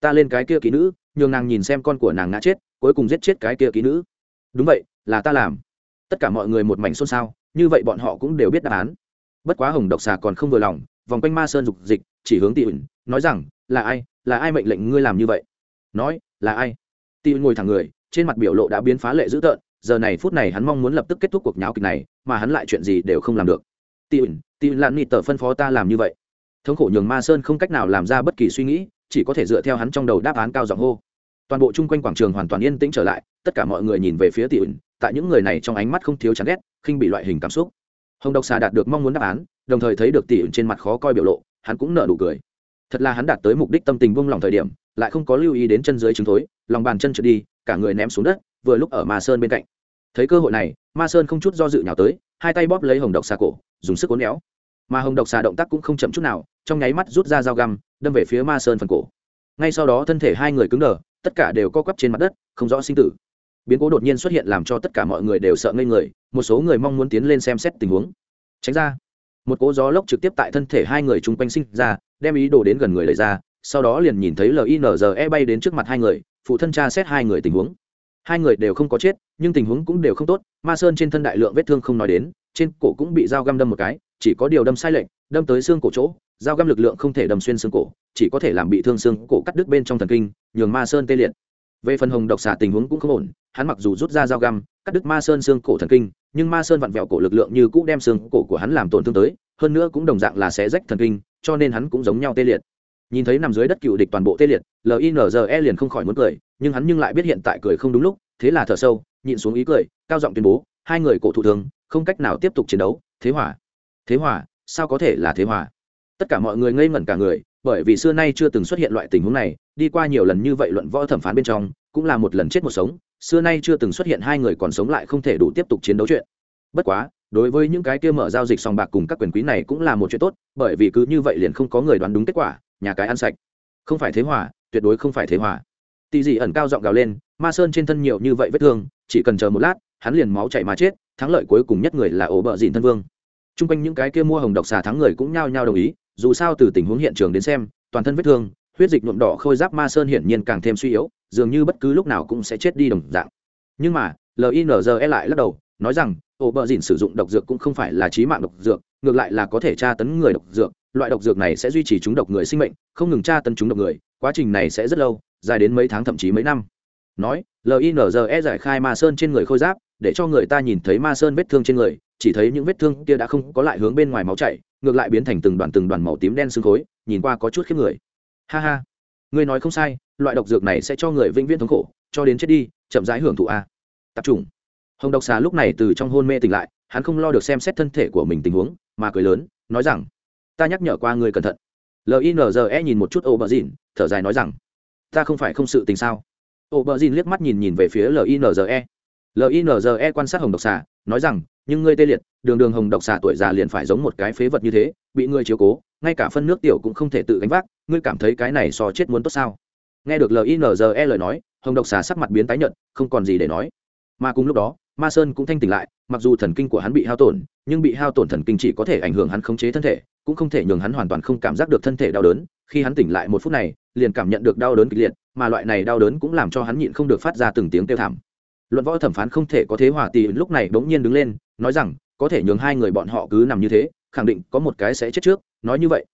Ta lên cái kia kỹ nữ, nhường nàng nhìn xem con của nàng ngã chết, cuối cùng giết chết cái kia kỹ nữ. Đúng vậy, là ta làm tất cả mọi người một mảnh xôn xao, như vậy bọn họ cũng đều biết đáp án. Bất quá hồng độc xà còn không vừa lòng, vòng quanh ma sơn dục dịch, chỉ hướng tỷ ẩn nói rằng, là ai? Là ai mệnh lệnh ngươi làm như vậy? Nói, là ai? Tỷ ẩn ngồi thẳng người, trên mặt biểu lộ đã biến phá lệ dữ tợn, giờ này phút này hắn mong muốn lập tức kết thúc cuộc nháo kịch này, mà hắn lại chuyện gì đều không làm được. Tỷ ẩn tỷ ẩn lặn nịt tờ phân phó ta làm như vậy. Thống khổ nhường ma sơn không cách nào làm ra bất kỳ suy nghĩ, chỉ có thể dựa theo hắn trong đầu đáp án cao giọng hô toàn bộ chung quanh quảng trường hoàn toàn yên tĩnh trở lại, tất cả mọi người nhìn về phía tỷ ẩn tại những người này trong ánh mắt không thiếu chán ghét, khinh bị loại hình cảm xúc. Hồng độc xà đạt được mong muốn đáp án, đồng thời thấy được tỷ ẩn trên mặt khó coi biểu lộ, hắn cũng nở nụ cười. Thật là hắn đạt tới mục đích tâm tình buông lòng thời điểm, lại không có lưu ý đến chân dưới trứng thối, lòng bàn chân trượt đi, cả người ném xuống đất, vừa lúc ở ma sơn bên cạnh. Thấy cơ hội này, ma sơn không chút do dự nhào tới, hai tay bóp lấy hồng độc xà cổ, dùng sức uốn éo. Mà hồng độc xà động tác cũng không chậm chút nào, trong nháy mắt rút ra dao găm, đâm về phía ma sơn phần cổ. Ngay sau đó thân thể hai người cứng đờ tất cả đều co quắp trên mặt đất, không rõ sinh tử. Biến cố đột nhiên xuất hiện làm cho tất cả mọi người đều sợ ngây người, một số người mong muốn tiến lên xem xét tình huống. Tránh ra. Một cỗ gió lốc trực tiếp tại thân thể hai người chung quanh sinh ra, đem ý đồ đến gần người lấy ra, sau đó liền nhìn thấy linze bay đến trước mặt hai người, phụ thân cha xét hai người tình huống. Hai người đều không có chết, nhưng tình huống cũng đều không tốt, ma sơn trên thân đại lượng vết thương không nói đến, trên cổ cũng bị dao găm đâm một cái chỉ có điều đâm sai lệch, đâm tới xương cổ chỗ, dao găm lực lượng không thể đâm xuyên xương cổ, chỉ có thể làm bị thương xương cổ cắt đứt bên trong thần kinh, nhường ma sơn tê liệt. Về phần hồng độc xả tình huống cũng không ổn, hắn mặc dù rút ra dao găm, cắt đứt ma sơn xương cổ thần kinh, nhưng ma sơn vặn vẹo cổ lực lượng như cũ đem xương cổ của hắn làm tổn thương tới, hơn nữa cũng đồng dạng là xé rách thần kinh, cho nên hắn cũng giống nhau tê liệt. Nhìn thấy nằm dưới đất cựu địch toàn bộ tê liệt linze liền không khỏi muốn cười, nhưng hắn nhưng lại biết hiện tại cười không đúng lúc, thế là thở sâu, nhịn xuống ý cười, cao giọng tuyên bố, hai người cổ thụ thường không cách nào tiếp tục chiến đấu, thế hỏa thế hòa, sao có thể là thế hòa? tất cả mọi người ngây ngẩn cả người bởi vì xưa nay chưa từng xuất hiện loại tình huống này đi qua nhiều lần như vậy luận võ thẩm phán bên trong cũng là một lần chết một sống xưa nay chưa từng xuất hiện hai người còn sống lại không thể đủ tiếp tục chiến đấu chuyện. Bất quá đối với những cái kia mở giao dịch sòng bạc cùng các quyền quý này cũng là một chuyện tốt bởi vì cứ như vậy liền không có người đoán đúng kết quả nhà cái ăn sạch. Không phải thế hòa tuyệt đối không phải thế hòa. Tỳ dị ẩn cao giọng gào lên ma sơn trên thân nhiều như vậy vết thương chỉ cần chờ một lát hắn liền máu chảy mà chết thắng lợi cuối cùng nhất người là ổ bờ dìn thân vương t r u n g quanh những cái kia mua hồng độc xà thắng người cũng nhao nhao đồng ý, dù sao từ tình huống hiện trường đến xem, toàn thân vết thương, huyết dịch nhuộm đỏ khôi giáp ma sơn hiển nhiên càng thêm suy yếu, dường như bất cứ lúc nào cũng sẽ chết đi đồng dạng. Nhưng mà linze lại lắc đầu, nói rằng, ổ bờ dìn sử dụng độc dược cũng không phải là trí mạng độc dược, ngược lại là có thể tra tấn người độc dược, loại độc dược này sẽ duy trì chúng độc người sinh mệnh, không ngừng tra tấn chúng độc người, quá trình này sẽ rất lâu, dài đến mấy tháng thậm chí mấy năm. Nói linze giải khai ma sơn trên người khôi giáp, để cho người ta nhìn thấy ma sơn vết thương trên người chỉ thấy những vết thương kia đã không có lại hướng bên ngoài máu chảy, ngược lại biến thành từng đoàn từng đoàn màu tím đen xương khối, nhìn qua có chút khiếp người. Ha ha, ngươi nói không sai, loại độc dược này sẽ cho người vĩnh viễn thống khổ, cho đến chết đi, chậm rãi hưởng thụ a. Tập trung. Hồng độc xà lúc này từ trong hôn mê tỉnh lại, hắn không lo được xem xét thân thể của mình tình huống, mà cười lớn, nói rằng, ta nhắc nhở qua người cẩn thận. Linze nhìn một chút ô bờ dìn thở dài nói rằng, ta không phải không sự tình sao? Ô bờ dìn liếc mắt nhìn nhìn về phía linze linze quan sát hồng độc xà, nói rằng nhưng ngươi tê liệt, đường đường hồng độc xà tuổi già liền phải giống một cái phế vật như thế, bị ngươi chiếu cố, ngay cả phân nước tiểu cũng không thể tự gánh vác, ngươi cảm thấy cái này so chết muốn tốt sao? Nghe được linze lời nói, hồng độc xà sắc mặt biến tái nhợt, không còn gì để nói. Mà cùng lúc đó, ma sơn cũng thanh tỉnh lại, mặc dù thần kinh của hắn bị hao tổn, nhưng bị hao tổn thần kinh chỉ có thể ảnh hưởng hắn khống chế thân thể, cũng không thể nhường hắn hoàn toàn không cảm giác được thân thể đau đớn. Khi hắn tỉnh lại một phút này, liền cảm nhận được đau đớn kịch liệt, mà loại này đau đớn cũng làm cho hắn nhịn không được phát ra từng tiếng kêu thảm. Luận võ thẩm phán không thể có thế hòa tì, lúc này bỗng nhiên đứng lên nói rằng, có thể nhường hai người bọn họ cứ nằm như thế, khẳng định có một cái sẽ chết trước, nói như vậy.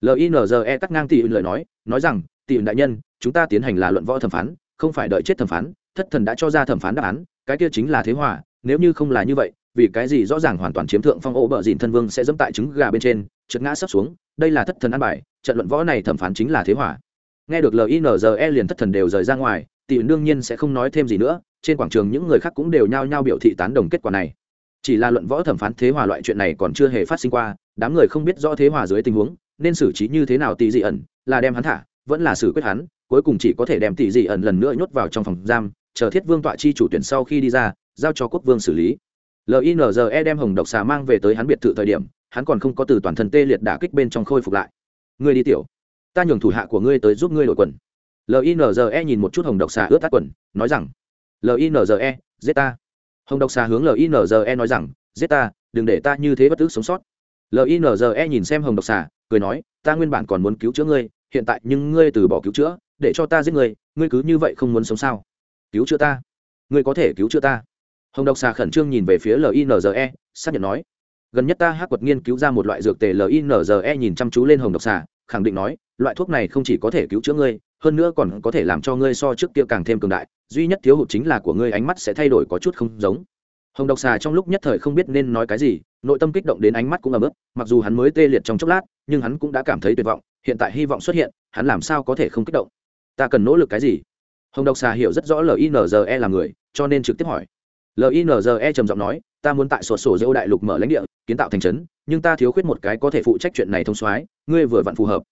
Linze cắt ngang tỷ lời nói nói rằng tỷ đại nhân, chúng ta tiến hành là luận võ thẩm phán, không phải đợi chết thẩm phán, thất thần đã cho ra thẩm phán đáp án, cái kia chính là thế hòa, nếu như không là như vậy, vì cái gì rõ ràng hoàn toàn chiếm thượng phong ô bờ dìn thân vương sẽ dẫm tại trứng gà bên trên trượt ngã sắp xuống, đây là thất thần an bài, trận luận võ này thẩm phán chính là thế hòa. Nghe được linze liền thất thần đều rời ra ngoài tỷ đương nhiên sẽ không nói thêm gì nữa, trên quảng trường những người khác cũng đều nhao nhao biểu thị tán đồng kết quả này chỉ là luận võ thẩm phán thế hòa loại chuyện này còn chưa hề phát sinh qua, đám người không biết rõ thế hòa dưới tình huống, nên xử trí như thế nào tỷ dị ẩn, là đem hắn thả, vẫn là xử quyết hắn, cuối cùng chỉ có thể đem tỷ dị ẩn lần nữa nhốt vào trong phòng giam, chờ thiết vương tọa chi chủ tuyển sau khi đi ra, giao cho quốc vương xử lý. Linze đem hồng độc xà mang về tới hắn biệt thự thời điểm, hắn còn không có từ toàn thân tê liệt đả kích bên trong khôi phục lại. Ngươi đi tiểu, ta nhường thủ hạ của ngươi tới giúp ngươi đổi quần. Linze nhìn một chút hồng độc xà ướt tắt quần, nói rằng linze giết ta hồng độc xà hướng linze nói rằng, giết ta, đừng để ta như thế bất tức sống sót. Linze nhìn xem hồng độc xà, cười nói, ta nguyên bản còn muốn cứu chữa ngươi, hiện tại nhưng ngươi từ bỏ cứu chữa, để cho ta giết ngươi ngươi cứ như vậy không muốn sống sao? Cứu chữa ta? Ngươi có thể cứu chữa ta? Hồng độc xà khẩn trương nhìn về phía linze xác nhận nói, gần nhất ta hắc quật nghiên cứu ra một loại dược tề linze nhìn chăm chú lên hồng độc xà, khẳng định nói, loại thuốc này không chỉ có thể cứu chữa ngươi hơn nữa còn có thể làm cho ngươi so trước kia càng thêm cường đại, duy nhất thiếu hụt chính là của ngươi ánh mắt sẽ thay đổi có chút không giống. Hồng độc xà trong lúc nhất thời không biết nên nói cái gì, nội tâm kích động đến ánh mắt cũng ấm ức, mặc dù hắn mới tê liệt trong chốc lát, nhưng hắn cũng đã cảm thấy tuyệt vọng, hiện tại hy vọng xuất hiện, hắn làm sao có thể không kích động? Ta cần nỗ lực cái gì? Hồng độc xà hiểu rất rõ linze là người, cho nên trực tiếp hỏi. Linze trầm giọng nói, ta muốn tại sổ sổ dễ đại lục mở lãnh địa, kiến tạo thành trấn, nhưng ta thiếu khuyết một cái có thể phụ trách chuyện này thông soái, ngươi vừa vặn phù hợp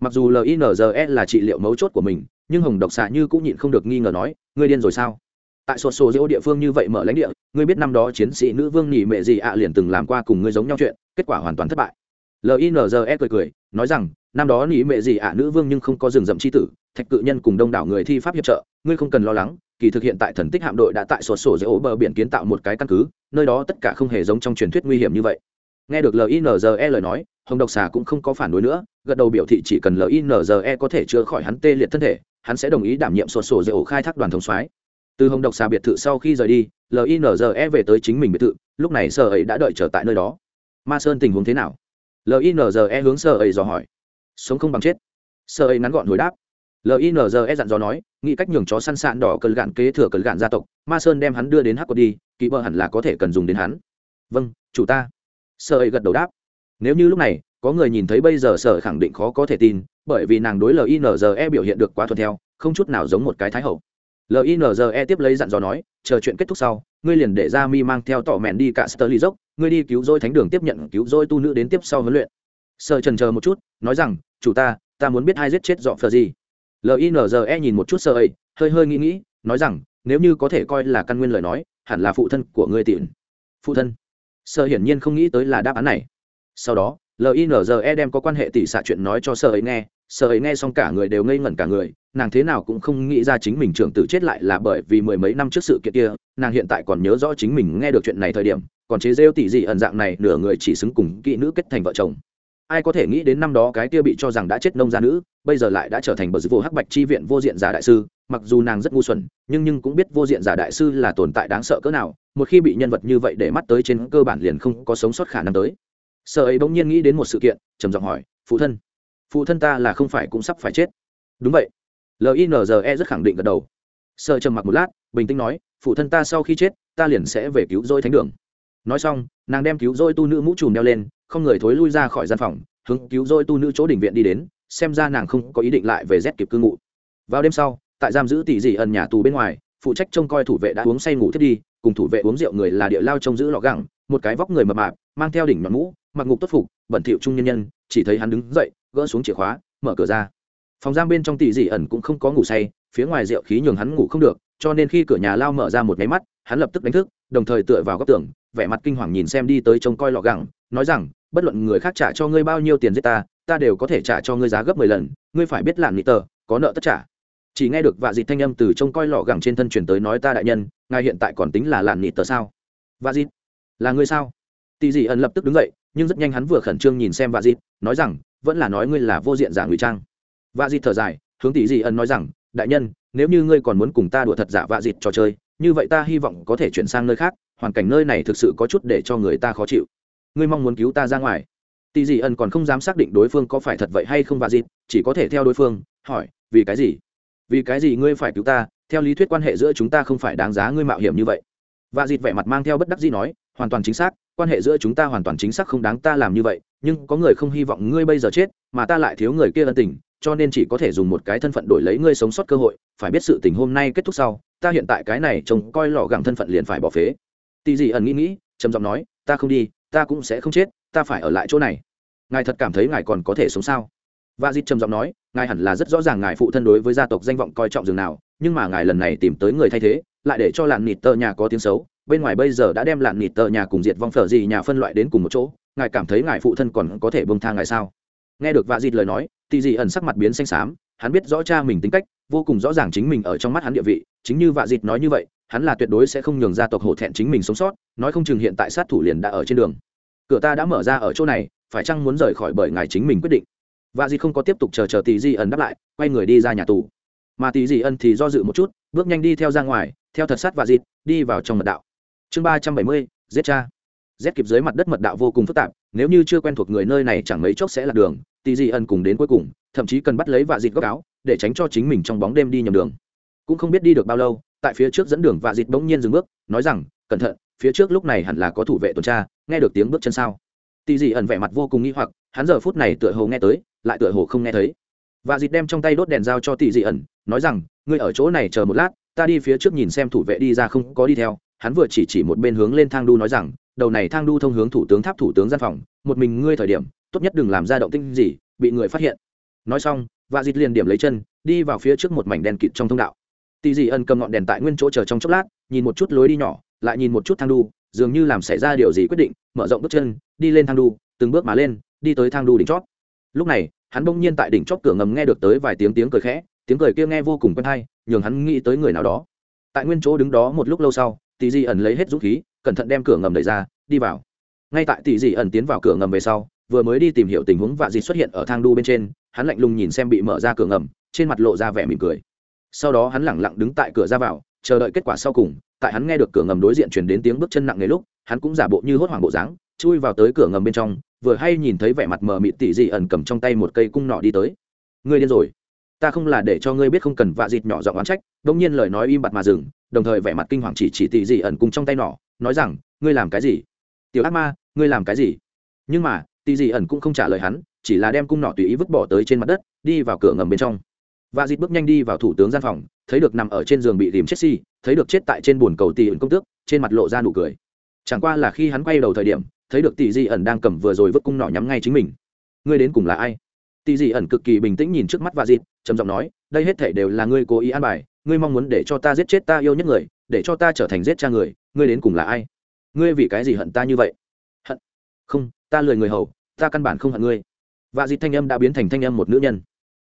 mặc dù linze là trị liệu mấu chốt của mình, nhưng hồng độc xạ như cũng nhịn không được nghi ngờ nói, ngươi điên rồi sao? Tại sổ sổ giữa địa phương như vậy mở lãnh địa, ngươi biết năm đó chiến sĩ nữ vương nhị mệ gì ạ liền từng làm qua cùng ngươi giống nhau chuyện, kết quả hoàn toàn thất bại. Linze cười cười, nói rằng, năm đó nhị mệ gì ạ nữ vương nhưng không có rừng rậm c h i tử, thạch cự nhân cùng đông đảo người thi pháp hiệp trợ, ngươi không cần lo lắng, kỳ thực hiện tại thần tích hạm đội đã tại sổ sổ giữa bờ biển kiến tạo một cái căn cứ, nơi đó tất cả không hề giống trong truyền thuyết nguy hiểm như vậy. Nghe được linze lời nói hồng độc xà cũng không có phản đối nữa, gật đầu biểu thị chỉ cần linze có thể chữa khỏi hắn tê liệt thân thể, hắn sẽ đồng ý đảm nhiệm sổ sổ dễ ổ khai thác đoàn thống soái. Từ hồng độc xà biệt thự sau khi rời đi linze về tới chính mình biệt thự, lúc này sở ấy đã đợi trở tại nơi đó. Ma sơn tình huống thế nào? Linze hướng sở ấy dò hỏi. Sống không bằng chết. Sở ấy ngắn gọn hồi đáp. Linze dặn dò nói, nghĩ cách nhường chó săn sạn đỏ cần gạn kế thừa cần gạn gia tộc, ma sơn đem hắn đưa đến hắc cột đi kỹ bờ hẳn là có thể cần dùng đến hắn. Vâng chủ ta. Sở ấy gật đầu đáp nếu như lúc này, có người nhìn thấy bây giờ sở khẳng định khó có thể tin, bởi vì nàng đối linze biểu hiện được quá thuận theo, không chút nào giống một cái thái hậu. Linze tiếp lấy dặn dò nói, chờ chuyện kết thúc sau, ngươi liền để ra mi mang theo tỏ mẹn đi cả sterly dốc ngươi đi cứu dôi thánh đường tiếp nhận, cứu dôi tu nữ đến tiếp sau huấn luyện. Sợ trần chờ một chút, nói rằng, chủ ta ta muốn biết ai giết chết dọ phờ gì linze nhìn một chút sợ ấy, hơi hơi nghĩ nghĩ, nói rằng, nếu như có thể coi là căn nguyên lời nói, hẳn là phụ thân của ngươi tiện. Phụ thân. Sợ hiển nhiên không nghĩ tới là đáp án này sau đó linze đem có quan hệ tỷ xạ chuyện nói cho sợ ấy nghe sợ ấy nghe xong cả người đều ngây ngẩn cả người, nàng thế nào cũng không nghĩ ra chính mình trưởng tử chết lại là bởi vì mười mấy năm trước sự kiện kia, nàng hiện tại còn nhớ rõ chính mình nghe được chuyện này thời điểm, còn chế rêu tỷ dị ẩn dạng này, nửa người chỉ xứng cùng kỹ nữ kết thành vợ chồng. Ai có thể nghĩ đến năm đó cái kia bị cho rằng đã chết nông gia nữ, bây giờ lại đã trở thành bờ vô hắc bạch chi viện vô diện giả đại sư, mặc dù nàng rất ngu xuẩn, nhưng nhưng cũng biết vô diện giả đại sư là tồn tại đáng sợ cỡ nào, một khi bị nhân vật như vậy để mắt tới trên cơ bản liền không có sống sót khả năng tới sợ ấy bỗng nhiên nghĩ đến một sự kiện, trầm giọng hỏi, phụ thân phụ thân ta là không phải cũng sắp phải chết. Đúng vậy. Linze rất khẳng định gật đầu. Sợ trầm mặc một lát, bình tĩnh nói, phụ thân ta sau khi chết, ta liền sẽ về cứu rỗi thánh đường. Nói xong, nàng đem cứu rỗi tu nữ mũ trùm đeo lên, không người thối lui ra khỏi gian phòng, hướng cứu rỗi tu nữ chỗ đỉnh viện đi đến, xem ra nàng không có ý định lại về rét kịp cư ngụ. Vào đêm sau, tại giam giữ tỷ dị ẩn nhà tù bên ngoài, phụ trách trông coi thủ vệ đã uống say ngủ thiết đi, cùng thủ vệ uống rượu người là địa lao trông giữ lọ gẳng một cái vóc người mập mạp, mang theo đỉnh nhọn mũ, mặc ngục tốt phục, bẩn thỉu trung nhân nhân, chỉ thấy hắn đứng dậy, gỡ xuống chìa khóa, mở cửa ra. Phòng giam bên trong tỷ dị ẩn cũng không có ngủ say, phía ngoài rượu khí nhường hắn ngủ không được, cho nên khi cửa nhà lao mở ra một máy mắt, hắn lập tức đánh thức, đồng thời tựa vào góc tường, vẻ mặt kinh hoàng nhìn xem đi tới trông coi lọ gẳng, nói rằng, bất luận người khác trả cho ngươi bao nhiêu tiền giết ta ta đều có thể trả cho ngươi giá gấp mười lần, ngươi phải biết làm nị tờ, có nợ tất trả. Chỉ nghe được vạ dịt thanh âm từ trông coi lọ gẳng trên thân truyền tới nói ta đại nhân, ngài hiện tại còn tính là làn nị tờ sao? Vạ dịt là ngươi sao? Tỷ dị ẩn lập tức đứng dậy, nhưng rất nhanh hắn vừa khẩn trương nhìn xem vạ dịt, nói rằng, vẫn là nói ngươi là vô diện giả ngụy trang. Vạ dịt thở dài, hướng tỷ dị ẩn nói rằng, đại nhân, nếu như ngươi còn muốn cùng ta đùa thật giả vạ dịt trò chơi, như vậy ta hy vọng có thể chuyển sang nơi khác, hoàn cảnh nơi này thực sự có chút để cho người ta khó chịu. Ngươi mong muốn cứu ta ra ngoài. Tỷ dị ẩn còn không dám xác định đối phương có phải thật vậy hay không vạ dịt, chỉ có thể theo đối phương, hỏi, vì cái gì? Vì cái gì ngươi phải cứu ta? Theo lý thuyết quan hệ giữa chúng ta không phải đáng giá ngươi mạo hiểm như vậy. Và dịt vẻ mặt mang theo bất đắc dĩ nói hoàn toàn chính xác, quan hệ giữa chúng ta hoàn toàn chính xác không đáng ta làm như vậy, nhưng có người không hy vọng ngươi bây giờ chết, mà ta lại thiếu người kia ân tình, cho nên chỉ có thể dùng một cái thân phận đổi lấy ngươi sống sót cơ hội, phải biết sự tình hôm nay kết thúc sau, ta hiện tại cái này trông coi lò gẳng thân phận liền phải bỏ phế. Tì dị ẩn nghĩ nghĩ, trầm giọng nói, ta không đi, ta cũng sẽ không chết, ta phải ở lại chỗ này. Ngài thật cảm thấy ngài còn có thể sống sao? Và dịt trầm giọng nói, ngài hẳn là rất rõ ràng ngài phụ thân đối với gia tộc danh vọng coi trọng dường nào nhưng mà ngài lần này tìm tới người thay thế, lại để cho làn nịt tờ nhà có tiếng xấu. Bên ngoài bây giờ đã đem làn nịt tờ nhà cùng diệt vong phở gì nhà phân loại đến cùng một chỗ. Ngài cảm thấy ngài phụ thân còn có thể bông thang ngài sao? Nghe được vạ dịt lời nói thì dị ẩn sắc mặt biến xanh xám, hắn biết rõ cha mình tính cách, vô cùng rõ ràng chính mình ở trong mắt hắn địa vị. Chính như vạ dịt nói như vậy, hắn là tuyệt đối sẽ không nhường gia tộc hổ thẹn chính mình sống sót, nói không chừng hiện tại sát thủ liền đã ở trên đường. Cửa ta đã mở ra ở chỗ này, phải chăng muốn rời khỏi bởi ngài chính mình quyết định? Vạ dịt không có tiếp tục chờ chờ tì di ẩn đáp lại, quay người đi ra nhà tù mà tỷ dị ân thì do dự một chút, bước nhanh đi theo ra ngoài, theo thật sát và dịt, đi vào trong mật đạo. Chương ba trăm bảy mươi, giết cha. Rét kịp dưới mặt đất mật đạo vô cùng phức tạp, nếu như chưa quen thuộc người nơi này chẳng mấy chốc sẽ là đường tỷ dị ân cùng đến cuối cùng, thậm chí cần bắt lấy và dịt góc áo, để tránh cho chính mình trong bóng đêm đi nhầm đường. Cũng không biết đi được bao lâu, tại phía trước dẫn đường và dịt bỗng nhiên dừng bước, nói rằng, cẩn thận, phía trước lúc này hẳn là có thủ vệ tuần tra, nghe được tiếng bước chân sao? Tỷ dị ẩn vẻ mặt vô cùng nghi hoặc, hắn giờ phút này tựa hồ nghe tới, lại tựa hồ không nghe thấy và dịt đem trong tay đốt đèn giao cho tỷ dị ẩn, nói rằng, ngươi ở chỗ này chờ một lát, ta đi phía trước nhìn xem thủ vệ đi ra không có đi theo. Hắn vừa chỉ chỉ một bên hướng lên thang đu nói rằng, đầu này thang đu thông hướng thủ tướng tháp thủ tướng gian phòng, một mình ngươi thời điểm, tốt nhất đừng làm ra động tinh gì, bị người phát hiện. Nói xong và dịt liền điểm lấy chân, đi vào phía trước một mảnh đèn kịt trong thông đạo. Tỷ dị ẩn cầm ngọn đèn tại nguyên chỗ chờ trong chốc lát, nhìn một chút lối đi nhỏ, lại nhìn một chút thang đu, dường như làm xảy ra điều gì quyết định, mở rộng bước chân, đi lên thang đu, từng bước mà lên, đi tới thang đu đỉnh chót. Lúc này hắn bỗng nhiên tại đỉnh chóp cửa ngầm nghe được tới vài tiếng tiếng cười khẽ, tiếng cười kia nghe vô cùng quen hay, nhường hắn nghĩ tới người nào đó. Tại nguyên chỗ đứng đó một lúc lâu sau tỷ dị ẩn lấy hết dũng khí, cẩn thận đem cửa ngầm đẩy ra, đi vào. Ngay tại tỷ dị ẩn tiến vào cửa ngầm về sau, vừa mới đi tìm hiểu tình huống vạ dị xuất hiện ở thang đu bên trên, hắn lạnh lùng nhìn xem bị mở ra cửa ngầm, trên mặt lộ ra vẻ mỉm cười. Sau đó hắn lẳng lặng đứng tại cửa ra vào, chờ đợi kết quả sau cùng, tại hắn nghe được cửa ngầm đối diện chuyển đến tiếng bước chân nặng nề lúc, hắn cũng giả bộ như hốt hoảng bộ dáng chui vào tới cửa ngầm bên trong, vừa hay nhìn thấy vẻ mặt mờ mịt tỉ dị ẩn cầm trong tay một cây cung nọ đi tới. Ngươi điên rồi. Ta không là để cho ngươi biết không cần vạ dịt nhỏ giọng oán trách đông nhiên lời nói im bặt mà dừng, đồng thời vẻ mặt kinh hoàng chỉ chỉ tỉ dị ẩn cùng trong tay nọ nói rằng, ngươi làm cái gì? Tiểu ác ma, ngươi làm cái gì? Nhưng mà, tỉ dị ẩn cũng không trả lời hắn, chỉ là đem cung nọ tùy ý vứt bỏ tới trên mặt đất, đi vào cửa ngầm bên trong. Và dịt bước nhanh đi vào thủ tướng gian phòng, thấy được nằm ở trên giường bị tìm chết si, thấy được chết tại trên bồn cầu tỷ ẩn công tước, trên mặt lộ ra nụ cười. Chẳng qua là khi hắn quay đầu thời điểm thấy được tỷ di ẩn đang cầm vừa rồi vứt cung nỏ nhắm ngay chính mình. Ngươi đến cùng là ai? Tỷ di ẩn cực kỳ bình tĩnh nhìn trước mắt và dịp trầm giọng nói, đây hết thể đều là ngươi cố ý an bài, ngươi mong muốn để cho ta giết chết ta yêu nhất người, để cho ta trở thành giết cha người, ngươi đến cùng là ai? Ngươi vì cái gì hận ta như vậy? Hận? Không, ta lười người hầu, ta căn bản không hận ngươi. Và dịp thanh âm đã biến thành thanh âm một nữ nhân.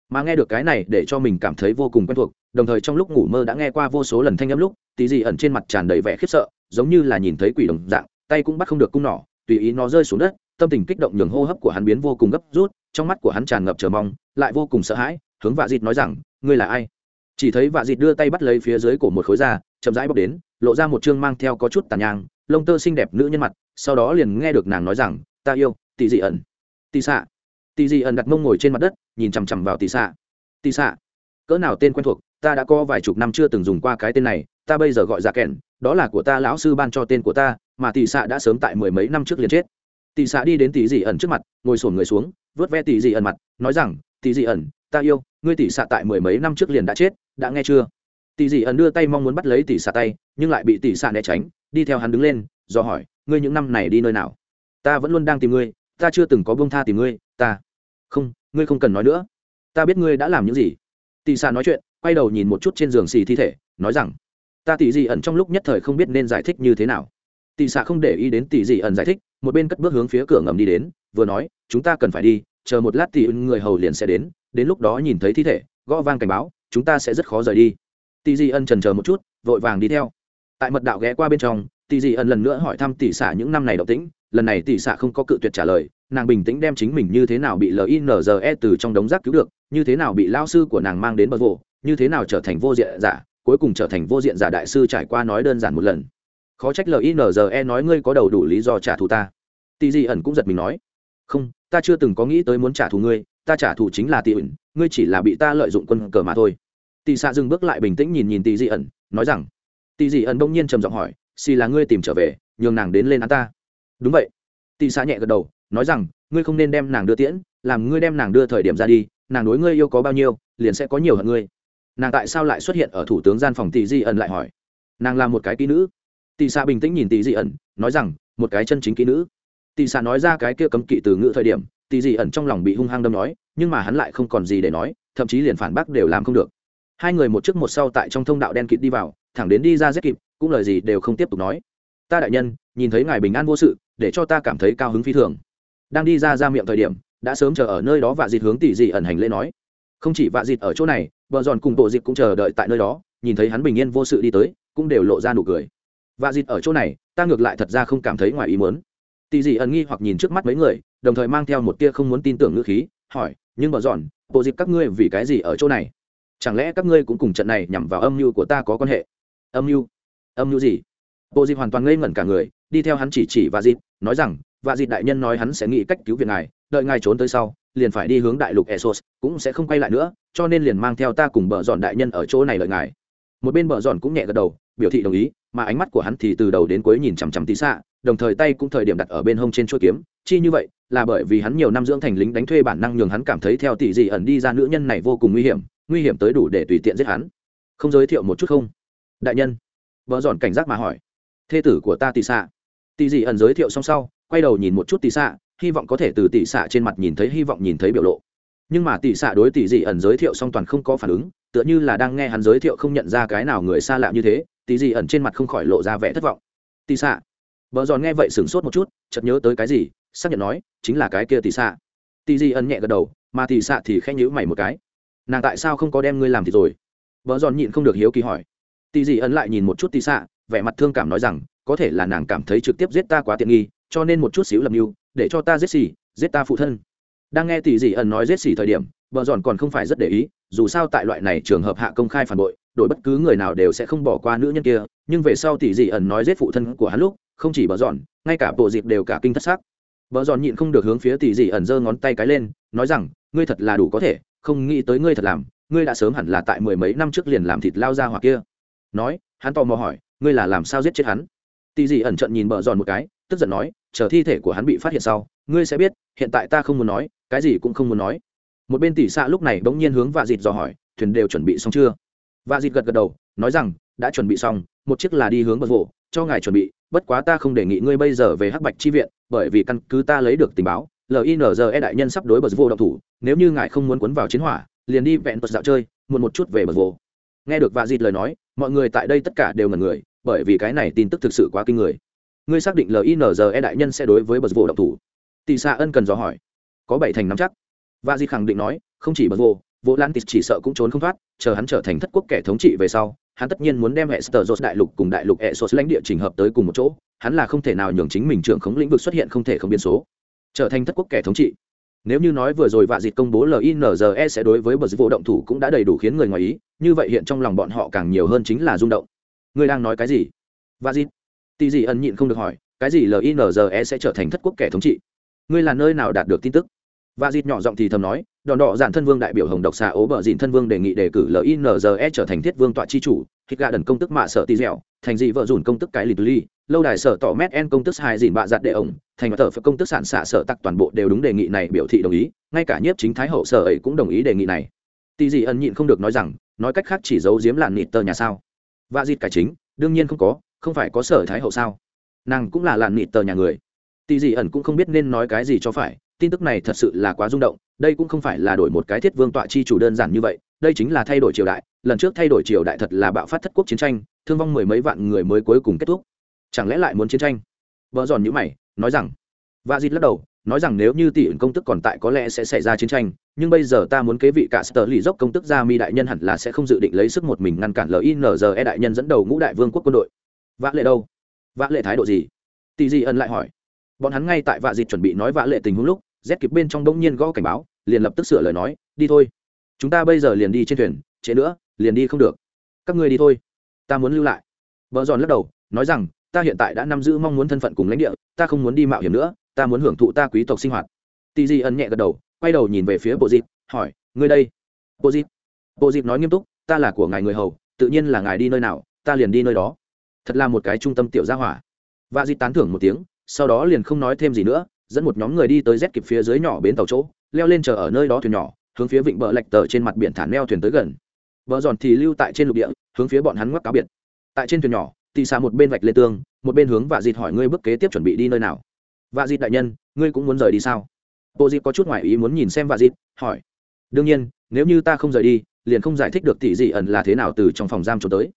Mà nghe được cái này để cho mình cảm thấy vô cùng quen thuộc, đồng thời trong lúc ngủ mơ đã nghe qua vô số lần thanh âm lúc tí gì ẩn trên mặt tràn đầy vẻ khiếp sợ, giống như là nhìn thấy quỷ đồng dạng, tay cũng bắt không được cung nỏ tùy ý nó rơi xuống đất, tâm tình kích động nhường hô hấp của hắn biến vô cùng gấp rút, trong mắt của hắn tràn ngập chờ mong, lại vô cùng sợ hãi, hướng vạ dịt nói rằng, ngươi là ai? Chỉ thấy vạ dịt đưa tay bắt lấy phía dưới của một khối da, chậm rãi bóc đến, lộ ra một chương mang theo có chút tàn nhang, lông tơ xinh đẹp nữ nhân mặt, sau đó liền nghe được nàng nói rằng, ta yêu tỷ dị ẩn. Tỷ xạ tỷ dị ẩn đặt mông ngồi trên mặt đất, nhìn chằm chằm vào tỷ xạ tỷ xạ cỡ nào tên quen thuộc, ta đã có vài chục năm chưa từng dùng qua cái tên này, ta bây giờ gọi ra kèn đó là của ta, lão sư ban cho tên của ta, mà tỷ xạ đã sớm tại mười mấy năm trước liền chết. Tỷ xạ đi đến tỷ dị ẩn trước mặt, ngồi sổn người xuống, vớt ve tỷ dị ẩn mặt, nói rằng, tỷ dị ẩn, ta yêu, ngươi tỷ xạ tại mười mấy năm trước liền đã chết, đã nghe chưa? Tỷ dị ẩn đưa tay mong muốn bắt lấy tỷ xạ tay, nhưng lại bị tỷ xạ né tránh, đi theo hắn đứng lên, do hỏi, ngươi những năm này đi nơi nào? Ta vẫn luôn đang tìm ngươi, ta chưa từng có bông tha tìm ngươi, ta. Không, ngươi không cần nói nữa. Ta biết ngươi đã làm những gì. Tỷ xạ nói chuyện, quay đầu nhìn một chút trên giường xì thi thể, nói rằng ta tỷ dị ẩn trong lúc nhất thời không biết nên giải thích như thế nào. Tỷ xạ không để ý đến tỷ dị ẩn giải thích, một bên cất bước hướng phía cửa ngầm đi đến, vừa nói, chúng ta cần phải đi, chờ một lát tỷ người hầu liền sẽ đến đến lúc đó nhìn thấy thi thể, gõ vang cảnh báo, chúng ta sẽ rất khó rời đi. Tỷ dị ẩn trần chờ một chút, vội vàng đi theo. Tại mật đạo ghé qua bên trong tỷ dị ẩn lần nữa hỏi thăm tỷ xạ những năm này động tĩnh, lần này tỷ xạ không có cự tuyệt trả lời, nàng bình tĩnh đem chính mình như thế nào bị linze từ trong đống rác cứu được, như thế nào bị lao sư của nàng mang đến bờ vồ như thế nào trở thành vô diện giả cuối cùng trở thành vô diện giả đại sư trải qua nói đơn giản một lần. Khó trách linze nói ngươi có đầu đủ lý do trả thù ta. Tì di ẩn cũng giật mình nói, không, ta chưa từng có nghĩ tới muốn trả thù ngươi, ta trả thù chính là tì ẩn ngươi chỉ là bị ta lợi dụng quân cờ mà thôi. Tì xạ dừng bước lại bình tĩnh nhìn nhìn tì di ẩn, nói rằng, tì di ẩn bỗng nhiên trầm giọng hỏi, xì là ngươi tìm trở về, nhường nàng đến lên án ta? Đúng vậy. Tì xạ nhẹ gật đầu, nói rằng, ngươi không nên đem nàng đưa tiễn, làm ngươi đem nàng đưa thời điểm ra đi, nàng đối ngươi yêu có bao nhiêu, liền sẽ có nhiều hơn ngươi nàng tại sao lại xuất hiện ở thủ tướng gian phòng tỷ di ẩn lại hỏi. Nàng là một cái kỹ nữ. Tỷ xạ bình tĩnh nhìn tỷ di ẩn, nói rằng, một cái chân chính kỹ nữ. Tỷ xạ nói ra cái kia cấm kỵ từ ngữ thời điểm, tỷ di ẩn trong lòng bị hung hăng đâm nói, nhưng mà hắn lại không còn gì để nói, thậm chí liền phản bác đều làm không được. Hai người một trước một sau tại trong thông đạo đen kịt đi vào, thẳng đến đi ra rất kịp, cũng lời gì đều không tiếp tục nói. Ta đại nhân, nhìn thấy ngài bình an vô sự, để cho ta cảm thấy cao hứng phi thường. Đang đi ra ra miệng thời điểm, đã sớm chờ ở nơi đó vạ dịt hướng tỷ dị ẩn hành lễ nói. Không chỉ vạ dịt ở chỗ này vợ giòn cùng bộ dịt cũng chờ đợi tại nơi đó, nhìn thấy hắn bình yên vô sự đi tới, cũng đều lộ ra nụ cười. Và dịt ở chỗ này, ta ngược lại thật ra không cảm thấy ngoài ý muốn. Tì dị ẩn nghi hoặc nhìn trước mắt mấy người, đồng thời mang theo một tia không muốn tin tưởng ngữ khí, hỏi, nhưng vợ giòn, bộ dịp các ngươi vì cái gì ở chỗ này? Chẳng lẽ các ngươi cũng cùng trận này nhằm vào âm mưu của ta có quan hệ? Âm mưu? Âm mưu gì? Bộ dịp hoàn toàn ngây ngẩn cả người, đi theo hắn chỉ chỉ và dịp nói rằng và dịp đại nhân nói hắn sẽ nghĩ cách cứu viện ngài đợi ngài trốn tới sau, liền phải đi hướng đại lục esos cũng sẽ không quay lại nữa, cho nên liền mang theo ta cùng bờ dọn đại nhân ở chỗ này đợi ngài. Một bên bờ dọn cũng nhẹ gật đầu, biểu thị đồng ý, mà ánh mắt của hắn thì từ đầu đến cuối nhìn chằm chằm tí xạ đồng thời tay cũng thời điểm đặt ở bên hông trên chuỗi kiếm. Chi như vậy, là bởi vì hắn nhiều năm dưỡng thành lính đánh thuê bản năng nhường hắn cảm thấy theo tỷ dị ẩn đi ra nữ nhân này vô cùng nguy hiểm nguy hiểm tới đủ để tùy tiện giết hắn. Không giới thiệu một chút không? Đại nhân vợ dọn cảnh giác mà hỏi. Thê tử của ta tỷ xạ tỷ dị ẩn giới thiệu xong sau, quay đầu nhìn một chút tỷ xạ hy vọng có thể từ tỷ xạ trên mặt nhìn thấy hy vọng nhìn thấy biểu lộ. Nhưng mà tỷ xạ đối tỷ dị ẩn giới thiệu xong toàn không có phản ứng, tựa như là đang nghe hắn giới thiệu không nhận ra cái nào người xa lạ như thế, tỷ dị ẩn trên mặt không khỏi lộ ra vẻ thất vọng. Tỷ xạ. Vợ giòn nghe vậy sửng sốt một chút, chợt nhớ tới cái gì, xác nhận nói, chính là cái kia tỷ xạ. Tỷ dị ẩn nhẹ gật đầu, mà tỷ xạ thì khẽ nhữ mày một cái. Nàng tại sao không có đem ngươi làm thì rồi? Vợ giòn nhịn không được hiếu kỳ hỏi. Tỷ dị ẩn lại nhìn một chút tỷ xạ, vẻ mặt thương cảm nói rằng, có thể là nàng cảm thấy trực tiếp giết ta quá tiện nghi, cho nên một chút xíu lầm mưu để cho ta giết xì, giết ta phụ thân. Đang nghe tỷ dị ẩn nói giết xì thời điểm, vợ giòn còn không phải rất để ý, dù sao tại loại này trường hợp hạ công khai phản bội, đổi bất cứ người nào đều sẽ không bỏ qua nữ nhân kia. Nhưng về sau tỷ dị ẩn nói giết phụ thân của hắn lúc, không chỉ vợ giòn ngay cả bộ dịp đều cả kinh thất xác vợ giòn nhịn không được hướng phía tỷ dị ẩn giơ ngón tay cái lên, nói rằng, ngươi thật là đủ có thể, không nghĩ tới ngươi thật làm, ngươi đã sớm hẳn là tại mười mấy năm trước liền làm thịt lao ra hoặc kia. Nói, hắn tò mò hỏi, ngươi là làm sao giết chết hắn? Tỷ dị ẩn trận nhìn vợ giòn một cái, tức giận nói chờ thi thể của hắn bị phát hiện sau, ngươi sẽ biết, hiện tại ta không muốn nói, cái gì cũng không muốn nói. Một bên tỷ xạ lúc này bỗng nhiên hướng vạ dịt dò hỏi, thuyền đều chuẩn bị xong chưa? Vạ dịt gật gật đầu, nói rằng, đã chuẩn bị xong, một chiếc là đi hướng bờ vỗ, cho ngài chuẩn bị, bất quá ta không đề nghị ngươi bây giờ về hắc bạch chi viện, bởi vì căn cứ ta lấy được tình báo linze đại nhân sắp đối bờ vô động thủ, nếu như ngài không muốn cuốn vào chiến hỏa, liền đi vẹn bật dạo chơi, muộn một chút về bờ vô nghe được vạ dịt lời nói, mọi người tại đây tất cả đều ngần người, bởi vì cái này tin tức thực sự quá kinh người ngươi xác định linze đại nhân sẽ đối với bờ vô động thủ? Tỷ xạ ân cần dò hỏi. Có bảy thành nắm chắc. Và di khẳng định nói, không chỉ bờ vô vô lan tịt chỉ sợ cũng trốn không thoát, chờ hắn trở thành thất quốc kẻ thống trị về sau, hắn tất nhiên muốn đem hệ sơ đại lục cùng đại lục hệ sơ lãnh địa trình hợp tới cùng một chỗ, hắn là không thể nào nhường chính mình trưởng khống lĩnh vực xuất hiện không thể không biến số. Trở thành thất quốc kẻ thống trị. Nếu như nói vừa rồi vạ dịt công bố linze sẽ đối với bờ vô động thủ cũng đã đầy đủ khiến người ngoài ý, như vậy hiện trong lòng bọn họ càng nhiều hơn chính là rung động. Ngươi đang nói cái gì? Vạ dịt tỷ dị ẩn nhịn không được hỏi, cái gì linze sẽ trở thành thất quốc kẻ thống trị? Ngươi là nơi nào đạt được tin tức? Và dịt nhỏ giọng thì thầm nói, đòn đỏ giản thân vương đại biểu hồng độc xà ố bờ dịn thân vương đề nghị đề cử linze trở thành thiết vương tọa chi chủ, hít gà đần công tức mạ sợ tì dẻo, thành dị vợ dùn công tức cái lì ly lâu đài sở tỏ mét en công tức hai dịn bạ giặt đệ ổng, thành tờ phải công tức sản xạ sở tặc toàn bộ đều đúng đề nghị này biểu thị đồng ý, ngay cả nhiếp chính thái hậu sở ấy cũng đồng ý đề nghị này. Tì dị ẩn nhịn không được nói rằng, nói cách khác chỉ giấu giếm làn nịt tờ nhà sao? Và dịt cải chính, đương nhiên không có không phải có sở thái hậu sao? Nàng cũng là làn nịt tờ nhà người. Tỳ dị ẩn cũng không biết nên nói cái gì cho phải, tin tức này thật sự là quá rung động, đây cũng không phải là đổi một cái thiết vương tọa chi chủ đơn giản như vậy, đây chính là thay đổi triều đại, lần trước thay đổi triều đại thật là bạo phát thất quốc chiến tranh, thương vong mười mấy vạn người mới cuối cùng kết thúc. Chẳng lẽ lại muốn chiến tranh? Vợ giòn nhữ mày, nói rằng và dịt lắc đầu, nói rằng nếu như tỷ ẩn công tức còn tại có lẽ sẽ xảy ra chiến tranh, nhưng bây giờ ta muốn kế vị cả sở lì dốc công tức ra mi đại nhân hẳn là sẽ không dự định lấy sức một mình ngăn cản linze đại nhân dẫn đầu ngũ đại vương quốc quân đội vã lệ đâu? Vã lệ thái độ gì? Tỷ di ân lại hỏi. Bọn hắn ngay tại vạ dịt chuẩn bị nói vã lệ tình huống lúc rét kịp bên trong đông nhiên gõ cảnh báo, liền lập tức sửa lời nói, đi thôi. Chúng ta bây giờ liền đi trên thuyền, trễ nữa, liền đi không được. Các ngươi đi thôi. Ta muốn lưu lại. Vợ giòn lắc đầu, nói rằng, ta hiện tại đã nắm giữ mong muốn thân phận cùng lãnh địa, ta không muốn đi mạo hiểm nữa, ta muốn hưởng thụ ta quý tộc sinh hoạt. Tỷ di ẩn nhẹ gật đầu, quay đầu nhìn về phía bộ dịp, hỏi, ngươi đây? Bộ dịp. Bộ dịp nói nghiêm túc, ta là của ngài người hầu, tự nhiên là ngài đi nơi nào, ta liền đi nơi đó thật là một cái trung tâm tiểu gia hỏa. Và di tán thưởng một tiếng, sau đó liền không nói thêm gì nữa, dẫn một nhóm người đi tới rét kịp phía dưới nhỏ bến tàu chỗ, leo lên chờ ở nơi đó thuyền nhỏ, hướng phía vịnh bờ lạch tờ trên mặt biển thả neo thuyền tới gần. Vợ giòn thì lưu tại trên lục địa, hướng phía bọn hắn ngoắc cáo biệt. Tại trên thuyền nhỏ, tì xa một bên vạch lê tương một bên hướng vạ dịt hỏi ngươi bước kế tiếp chuẩn bị đi nơi nào. Vạ dịt đại nhân, ngươi cũng muốn rời đi sao? Bộ dịt có chút ngoại ý muốn nhìn xem vạ dịt hỏi. Đương nhiên, nếu như ta không rời đi, liền không giải thích được tỷ dị ẩn là thế nào từ trong phòng giam trốn tới.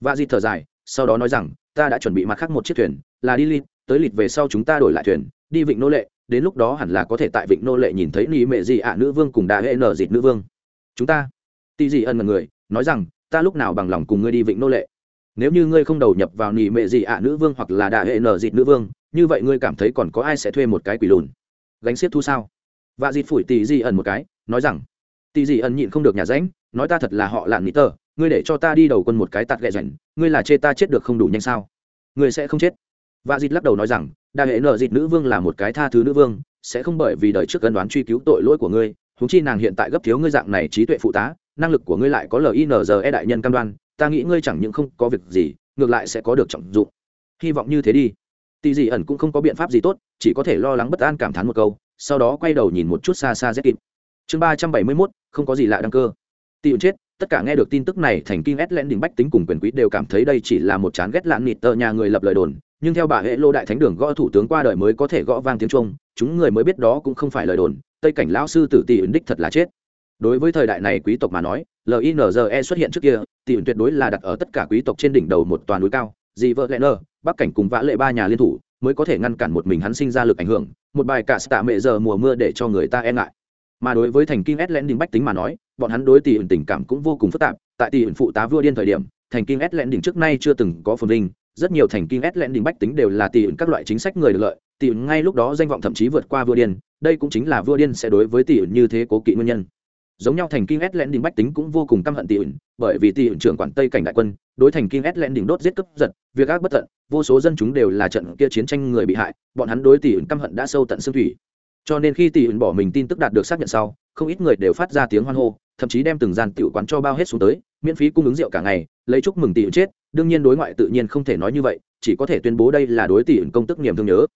Vạ dịt thở dài sau đó nói rằng, ta đã chuẩn bị mặt khác một chiếc thuyền, là đi lịt tới lịt về sau chúng ta đổi lại thuyền, đi vịnh nô lệ, đến lúc đó hẳn là có thể tại vịnh nô lệ nhìn thấy nỉ mệ dị ạ nữ vương cùng đà hệ nở dịt nữ vương. Chúng ta tỷ dị ân mật người, nói rằng, ta lúc nào bằng lòng cùng ngươi đi vịnh nô lệ? Nếu như ngươi không đầu nhập vào nỉ mệ dị ạ nữ vương hoặc là đà hệ nở dịt nữ vương, như vậy ngươi cảm thấy còn có ai sẽ thuê một cái quỷ lùn? Gánh xiết thu sao? Và dịt phủi tỷ dị ẩn một cái, nói rằng tỷ dị ẩn nhịn không được nhà ránh, nói ta thật là họ lạn nỉ tờ ngươi để cho ta đi đầu quân một cái tạt ghẹ rảnh ngươi là chê ta chết được không đủ nhanh sao? Ngươi sẽ không chết. Và dịt lắc đầu nói rằng, đa hệ nợ dịt nữ vương là một cái tha thứ nữ vương, sẽ không bởi vì đời trước cân đoán truy cứu tội lỗi của ngươi húng chi nàng hiện tại gấp thiếu ngươi dạng này trí tuệ phụ tá, năng lực của ngươi lại có linze đại nhân cam đoan, ta nghĩ ngươi chẳng những không có việc gì, ngược lại sẽ có được trọng dụng. Hy vọng như thế đi. Tỷ dị ẩn cũng không có biện pháp gì tốt, chỉ có thể lo lắng bất an cảm thán một câu, sau đó quay đầu nhìn một chút xa xa rét kịp chương ba trăm bảy mươi mốt, không có gì lạ đăng cơ. Tỷ ẩn chết tất cả nghe được tin tức này, thành kinh ét lẽn đỉnh bách tính cùng quyền quý đều cảm thấy đây chỉ là một chán ghét lãng nịt tờ nhà người lập lời đồn. Nhưng theo bà hệ lô đại thánh đường gõ thủ tướng qua đời mới có thể gõ vang tiếng trung, chúng người mới biết đó cũng không phải lời đồn. Tây cảnh lão sư tử tỷ ứng đích thật là chết. Đối với thời đại này quý tộc mà nói linze xuất hiện trước kia tỷ ứng tuyệt đối là đặt ở tất cả quý tộc trên đỉnh đầu một toàn núi cao. Dị vợ lẽ nơ, bắc cảnh cùng vã lệ ba nhà liên thủ, mới có thể ngăn cản một mình hắn sinh ra lực ảnh hưởng. Một bài cả tạ mẹ giờ mùa mưa để cho người ta e ngại mà đối với thành kinh Atlantic đỉnh bách tính mà nói, bọn hắn đối tỷ ẩn tình cảm cũng vô cùng phức tạp. Tại tỷ ẩn phụ tá vua điên thời điểm, thành kinh Atlantic đỉnh trước nay chưa từng có phồn vinh. Rất nhiều thành kinh Atlantic đỉnh bách tính đều là tỷ ẩn các loại chính sách người được lợi. Tỷ ẩn ngay lúc đó danh vọng thậm chí vượt qua vua điên. Đây cũng chính là vua điên sẽ đối với tỷ ẩn như thế cố kỵ nguyên nhân. Giống nhau thành kinh Atlantic đỉnh bách tính cũng vô cùng căm hận tỷ ẩn, bởi vì tỷ ẩn trưởng quản tây cảnh đại quân, đối thành kinh Atlantic đỉnh đốt giết cướp giật, việc ác bất tận, vô số dân chúng đều là trận kia chiến tranh người bị hại, bọn hắn đối tỷ ẩn căm hận đã sâu tận xương thủy cho nên khi tỷ ẩn bỏ mình tin tức đạt được xác nhận sau, không ít người đều phát ra tiếng hoan hô, thậm chí đem từng gian tiểu quán cho bao hết xuống tới, miễn phí cung ứng rượu cả ngày, lấy chúc mừng tỷ ẩn chết. Đương nhiên đối ngoại tự nhiên không thể nói như vậy, chỉ có thể tuyên bố đây là đối tỷ ẩn công tức niềm thương nhớ.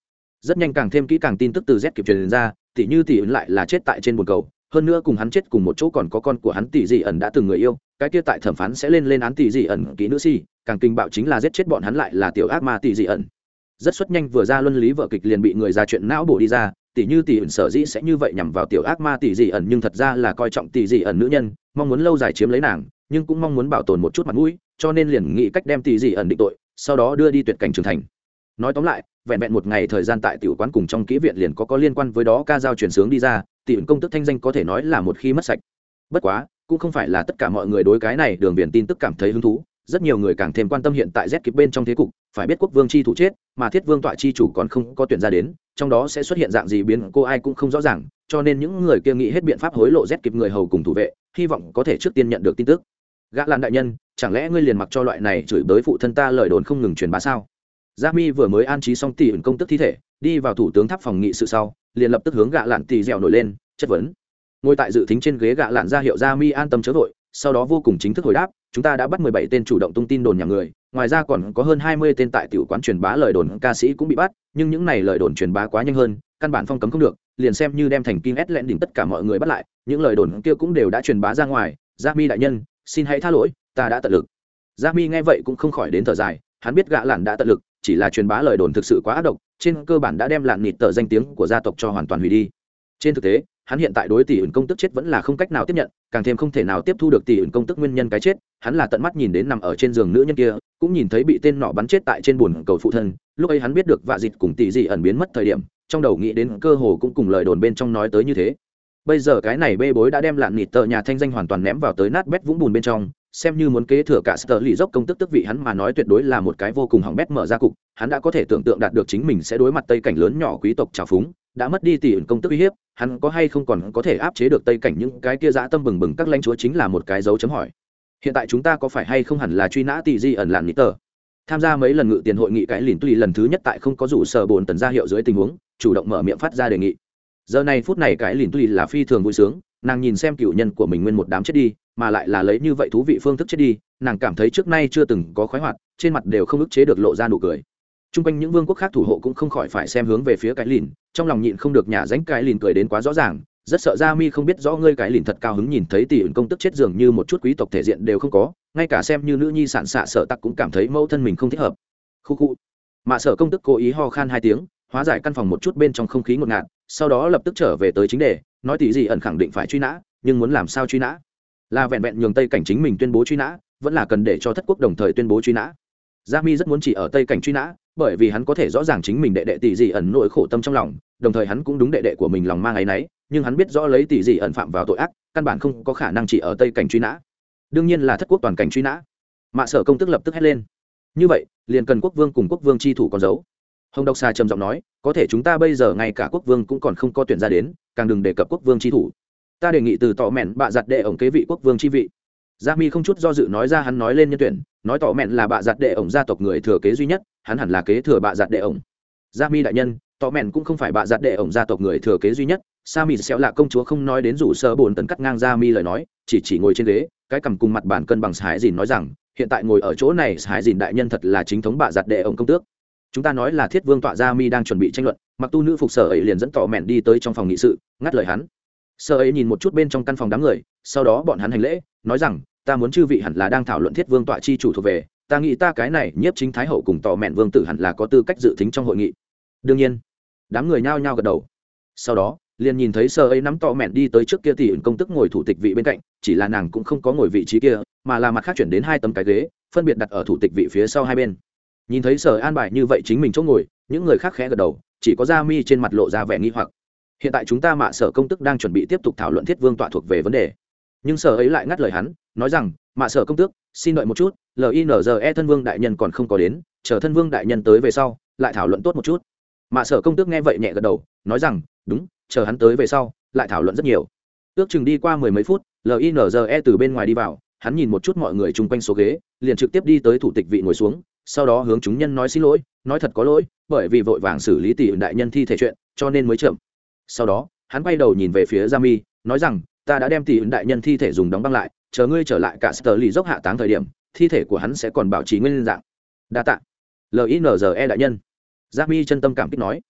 Rất nhanh càng thêm kỹ càng tin tức từ z kịp truyền ra, tỷ như tỷ ẩn lại là chết tại trên bồn cầu, hơn nữa cùng hắn chết cùng một chỗ còn có con của hắn tỷ dị ẩn đã từng người yêu, cái kia tại thẩm phán sẽ lên lên án tỷ dị ẩn kỹ nữ si, càng kinh bạo chính là giết chết bọn hắn lại là tiểu ác ma tỷ dị ẩn. Rất xuất nhanh vừa ra luân lý vợ kịch liền bị người ra chuyện não bổ đi ra tỷ như tỷ ẩn sở dĩ sẽ như vậy nhằm vào tiểu ác ma tỷ dị ẩn nhưng thật ra là coi trọng tỷ dị ẩn nữ nhân mong muốn lâu dài chiếm lấy nàng nhưng cũng mong muốn bảo tồn một chút mặt mũi cho nên liền nghĩ cách đem tỷ dị ẩn định tội sau đó đưa đi tuyệt cảnh trưởng thành. Nói tóm lại vẹn vẹn một ngày thời gian tại tiểu quán cùng trong kỹ viện liền có có liên quan với đó ca giao truyền sướng đi ra tỷ ẩn công tức thanh danh có thể nói là một khi mất sạch. Bất quá cũng không phải là tất cả mọi người đối cái này đường biển tin tức cảm thấy hứng thú rất nhiều người càng thêm quan tâm hiện tại Z kịp bên trong thế cục, phải biết quốc vương chi thủ chết, mà thiết vương tọa chi chủ còn không có tuyển ra đến, trong đó sẽ xuất hiện dạng gì biến cô ai cũng không rõ ràng, cho nên những người kia nghĩ hết biện pháp hối lộ rét kịp người hầu cùng thủ vệ, hy vọng có thể trước tiên nhận được tin tức. Gã Lan đại nhân, chẳng lẽ ngươi liền mặc cho loại này chửi bới phụ thân ta lời đồn không ngừng truyền bá sao? Gia Mi vừa mới an trí xong tỷ ẩn công tức thi thể, đi vào thủ tướng tháp phòng nghị sự sau, liền lập tức hướng gã Lạn tỷ dẻo nổi lên, chất vấn ngồi tại dự tính trên ghế gạ lạn ra hiệu ra mi an tâm chớ vội sau đó vô cùng chính thức hồi đáp, chúng ta đã bắt mười bảy tên chủ động tung tin đồn nhà người, ngoài ra còn có hơn hai mươi tên tại tiểu quán truyền bá lời đồn ca sĩ cũng bị bắt, nhưng những này lời đồn truyền bá quá nhanh hơn, căn bản phong cấm không được, liền xem như đem thành kim ét lẹn đỉnh tất cả mọi người bắt lại, những lời đồn kia cũng đều đã truyền bá ra ngoài. Gia mi đại nhân, xin hãy tha lỗi, ta đã tận lực. Gia mi nghe vậy cũng không khỏi đến thở dài, hắn biết gã lản đã tận lực, chỉ là truyền bá lời đồn thực sự quá ác độc, trên cơ bản đã đem lạn nịt tờ danh tiếng của gia tộc cho hoàn toàn hủy đi. Trên thực tế hắn hiện tại đối tỷ ẩn công tức chết vẫn là không cách nào tiếp nhận, càng thêm không thể nào tiếp thu được tỷ ẩn công tức nguyên nhân cái chết, hắn là tận mắt nhìn đến nằm ở trên giường nữ nhân kia, cũng nhìn thấy bị tên nọ bắn chết tại trên bùn cầu phụ thân, lúc ấy hắn biết được vạ dịch cùng tỷ dị ẩn biến mất thời điểm, trong đầu nghĩ đến cơ hồ cũng cùng lời đồn bên trong nói tới như thế. Bây giờ cái này bê bối đã đem lạn nịt tờ nhà thanh danh hoàn toàn ném vào tới nát bét vũng bùn bên trong, xem như muốn kế thừa cả sờ lì dốc công tức tức vị hắn mà nói tuyệt đối là một cái vô cùng hỏng bét mở ra cục, hắn đã có thể tưởng tượng đạt được chính mình sẽ đối mặt tây cảnh lớn nhỏ quý tộc trào phúng đã mất đi tỷ ẩn công tức uy hiếp, hắn có hay không còn có thể áp chế được tây cảnh những cái kia dã tâm bừng bừng các lãnh chúa chính là một cái dấu chấm hỏi. Hiện tại chúng ta có phải hay không hẳn là truy nã tỷ di ẩn làn nít tờ? Tham gia mấy lần ngự tiền hội nghị cái lìn tuy lần thứ nhất tại không có rủ sở bồn tần ra hiệu dưới tình huống, chủ động mở miệng phát ra đề nghị. Giờ này phút này cái lìn tuy là phi thường vui sướng, nàng nhìn xem cựu nhân của mình nguyên một đám chết đi, mà lại là lấy như vậy thú vị phương thức chết đi, nàng cảm thấy trước nay chưa từng có khoái hoạt, trên mặt đều không ức chế được lộ ra nụ cười t r u n g quanh những vương quốc khác thủ hộ cũng không khỏi phải xem hướng về phía cái lìn, trong lòng nhịn không được nhà ránh cái lìn cười đến quá rõ ràng, rất sợ ra mi không biết rõ ngươi cái lìn thật cao hứng nhìn thấy tỷ ẩn công tức chết dường như một chút quý tộc thể diện đều không có, ngay cả xem như nữ nhi sản xạ sợ tặc cũng cảm thấy mẫu thân mình không thích hợp. Khu khu. Mạ sở công tức cố ý ho khan hai tiếng, hóa giải căn phòng một chút bên trong không khí ngột ngạt, sau đó lập tức trở về tới chính đề, nói tỷ gì ẩn khẳng định phải truy nã, nhưng muốn làm sao truy nã? Là vẹn vẹn nhường tây cảnh chính mình tuyên bố truy nã, vẫn là cần để cho thất quốc đồng thời tuyên bố truy nã. Gia mi rất muốn chỉ ở tây cảnh truy nã bởi vì hắn có thể rõ ràng chính mình đệ đệ tỷ dị ẩn nỗi khổ tâm trong lòng, đồng thời hắn cũng đúng đệ đệ của mình lòng mang áy náy, nhưng hắn biết rõ lấy tỷ dị ẩn phạm vào tội ác, căn bản không có khả năng chỉ ở tây cảnh truy nã. Đương nhiên là thất quốc toàn cảnh truy nã. Mạ sở công tức lập tức hét lên. Như vậy, liền cần quốc vương cùng quốc vương chi thủ con dấu hồng độc xà trầm giọng nói, có thể chúng ta bây giờ ngay cả quốc vương cũng còn không có tuyển ra đến, càng đừng đề cập quốc vương chi thủ. Ta đề nghị từ tỏ mẹn bạ giặt đệ ổng kế vị quốc vương chi vị gia mi không chút do dự nói ra hắn nói lên nhân tuyển, nói tỏ mẹn là bạ giặt đệ ổng gia tộc người thừa kế duy nhất, hắn hẳn là kế thừa bạ giặt đệ ổng. Gia mi đại nhân, tỏ mẹn cũng không phải bạ giặt đệ ổng gia tộc người thừa kế duy nhất, sa mi xéo là công chúa không nói đến rủ sơ bồn tấn cắt ngang gia mi lời nói, chỉ chỉ ngồi trên ghế, cái cầm cùng mặt bản cân bằng sải dìn nói rằng, hiện tại ngồi ở chỗ này sải dìn đại nhân thật là chính thống bạ giặt đệ ổng công tước. Chúng ta nói là thiết vương tọa gia mi đang chuẩn bị tranh luận, mặc tu nữ phục sở ấy liền dẫn tỏ mẹn đi tới trong phòng nghị sự, ngắt lời hắn. Sơ ấy nhìn một chút bên trong căn phòng đám người, sau đó bọn hắn hành lễ, nói rằng ta muốn chư vị hẳn là đang thảo luận thiết vương tọa chi chủ thuộc về, ta nghĩ ta cái này nhiếp chính thái hậu cùng tỏ mẹn vương tử hẳn là có tư cách dự tính trong hội nghị. Đương nhiên, đám người nhao nhao gật đầu. Sau đó, liền nhìn thấy sơ ấy nắm tọ mẹn đi tới trước kia thì công tức ngồi thủ tịch vị bên cạnh, chỉ là nàng cũng không có ngồi vị trí kia, mà là mặt khác chuyển đến hai tấm cái ghế, phân biệt đặt ở thủ tịch vị phía sau hai bên. Nhìn thấy sở an bài như vậy chính mình chỗ ngồi, những người khác khẽ gật đầu, chỉ có da mi trên mặt lộ ra vẻ nghi hoặc. Hiện tại chúng ta mạ sở công tức đang chuẩn bị tiếp tục thảo luận thiết vương tọa thuộc về vấn đề nhưng sở ấy lại ngắt lời hắn, nói rằng, mạ sở công tước, xin đợi một chút linze thân vương đại nhân còn không có đến, chờ thân vương đại nhân tới về sau, lại thảo luận tốt một chút. Mạ sở công tước nghe vậy nhẹ gật đầu, nói rằng, đúng, chờ hắn tới về sau, lại thảo luận rất nhiều. Ước chừng đi qua mười mấy phút linze từ bên ngoài đi vào, hắn nhìn một chút mọi người chung quanh số ghế, liền trực tiếp đi tới thủ tịch vị ngồi xuống, sau đó hướng chúng nhân nói xin lỗi, nói thật có lỗi, bởi vì vội vàng xử lý tỷ đại nhân thi thể chuyện, cho nên mới chậm. Sau đó, hắn quay đầu nhìn về phía gia mi, nói rằng ta đã đem tỷ ứng đại nhân thi thể dùng đóng băng lại, chờ ngươi trở lại cả sờ lì dốc hạ táng thời điểm, thi thể của hắn sẽ còn bảo trì nguyên dạng. Đa tạ. Linze đại nhân. Giáp mi chân tâm cảm kích nói.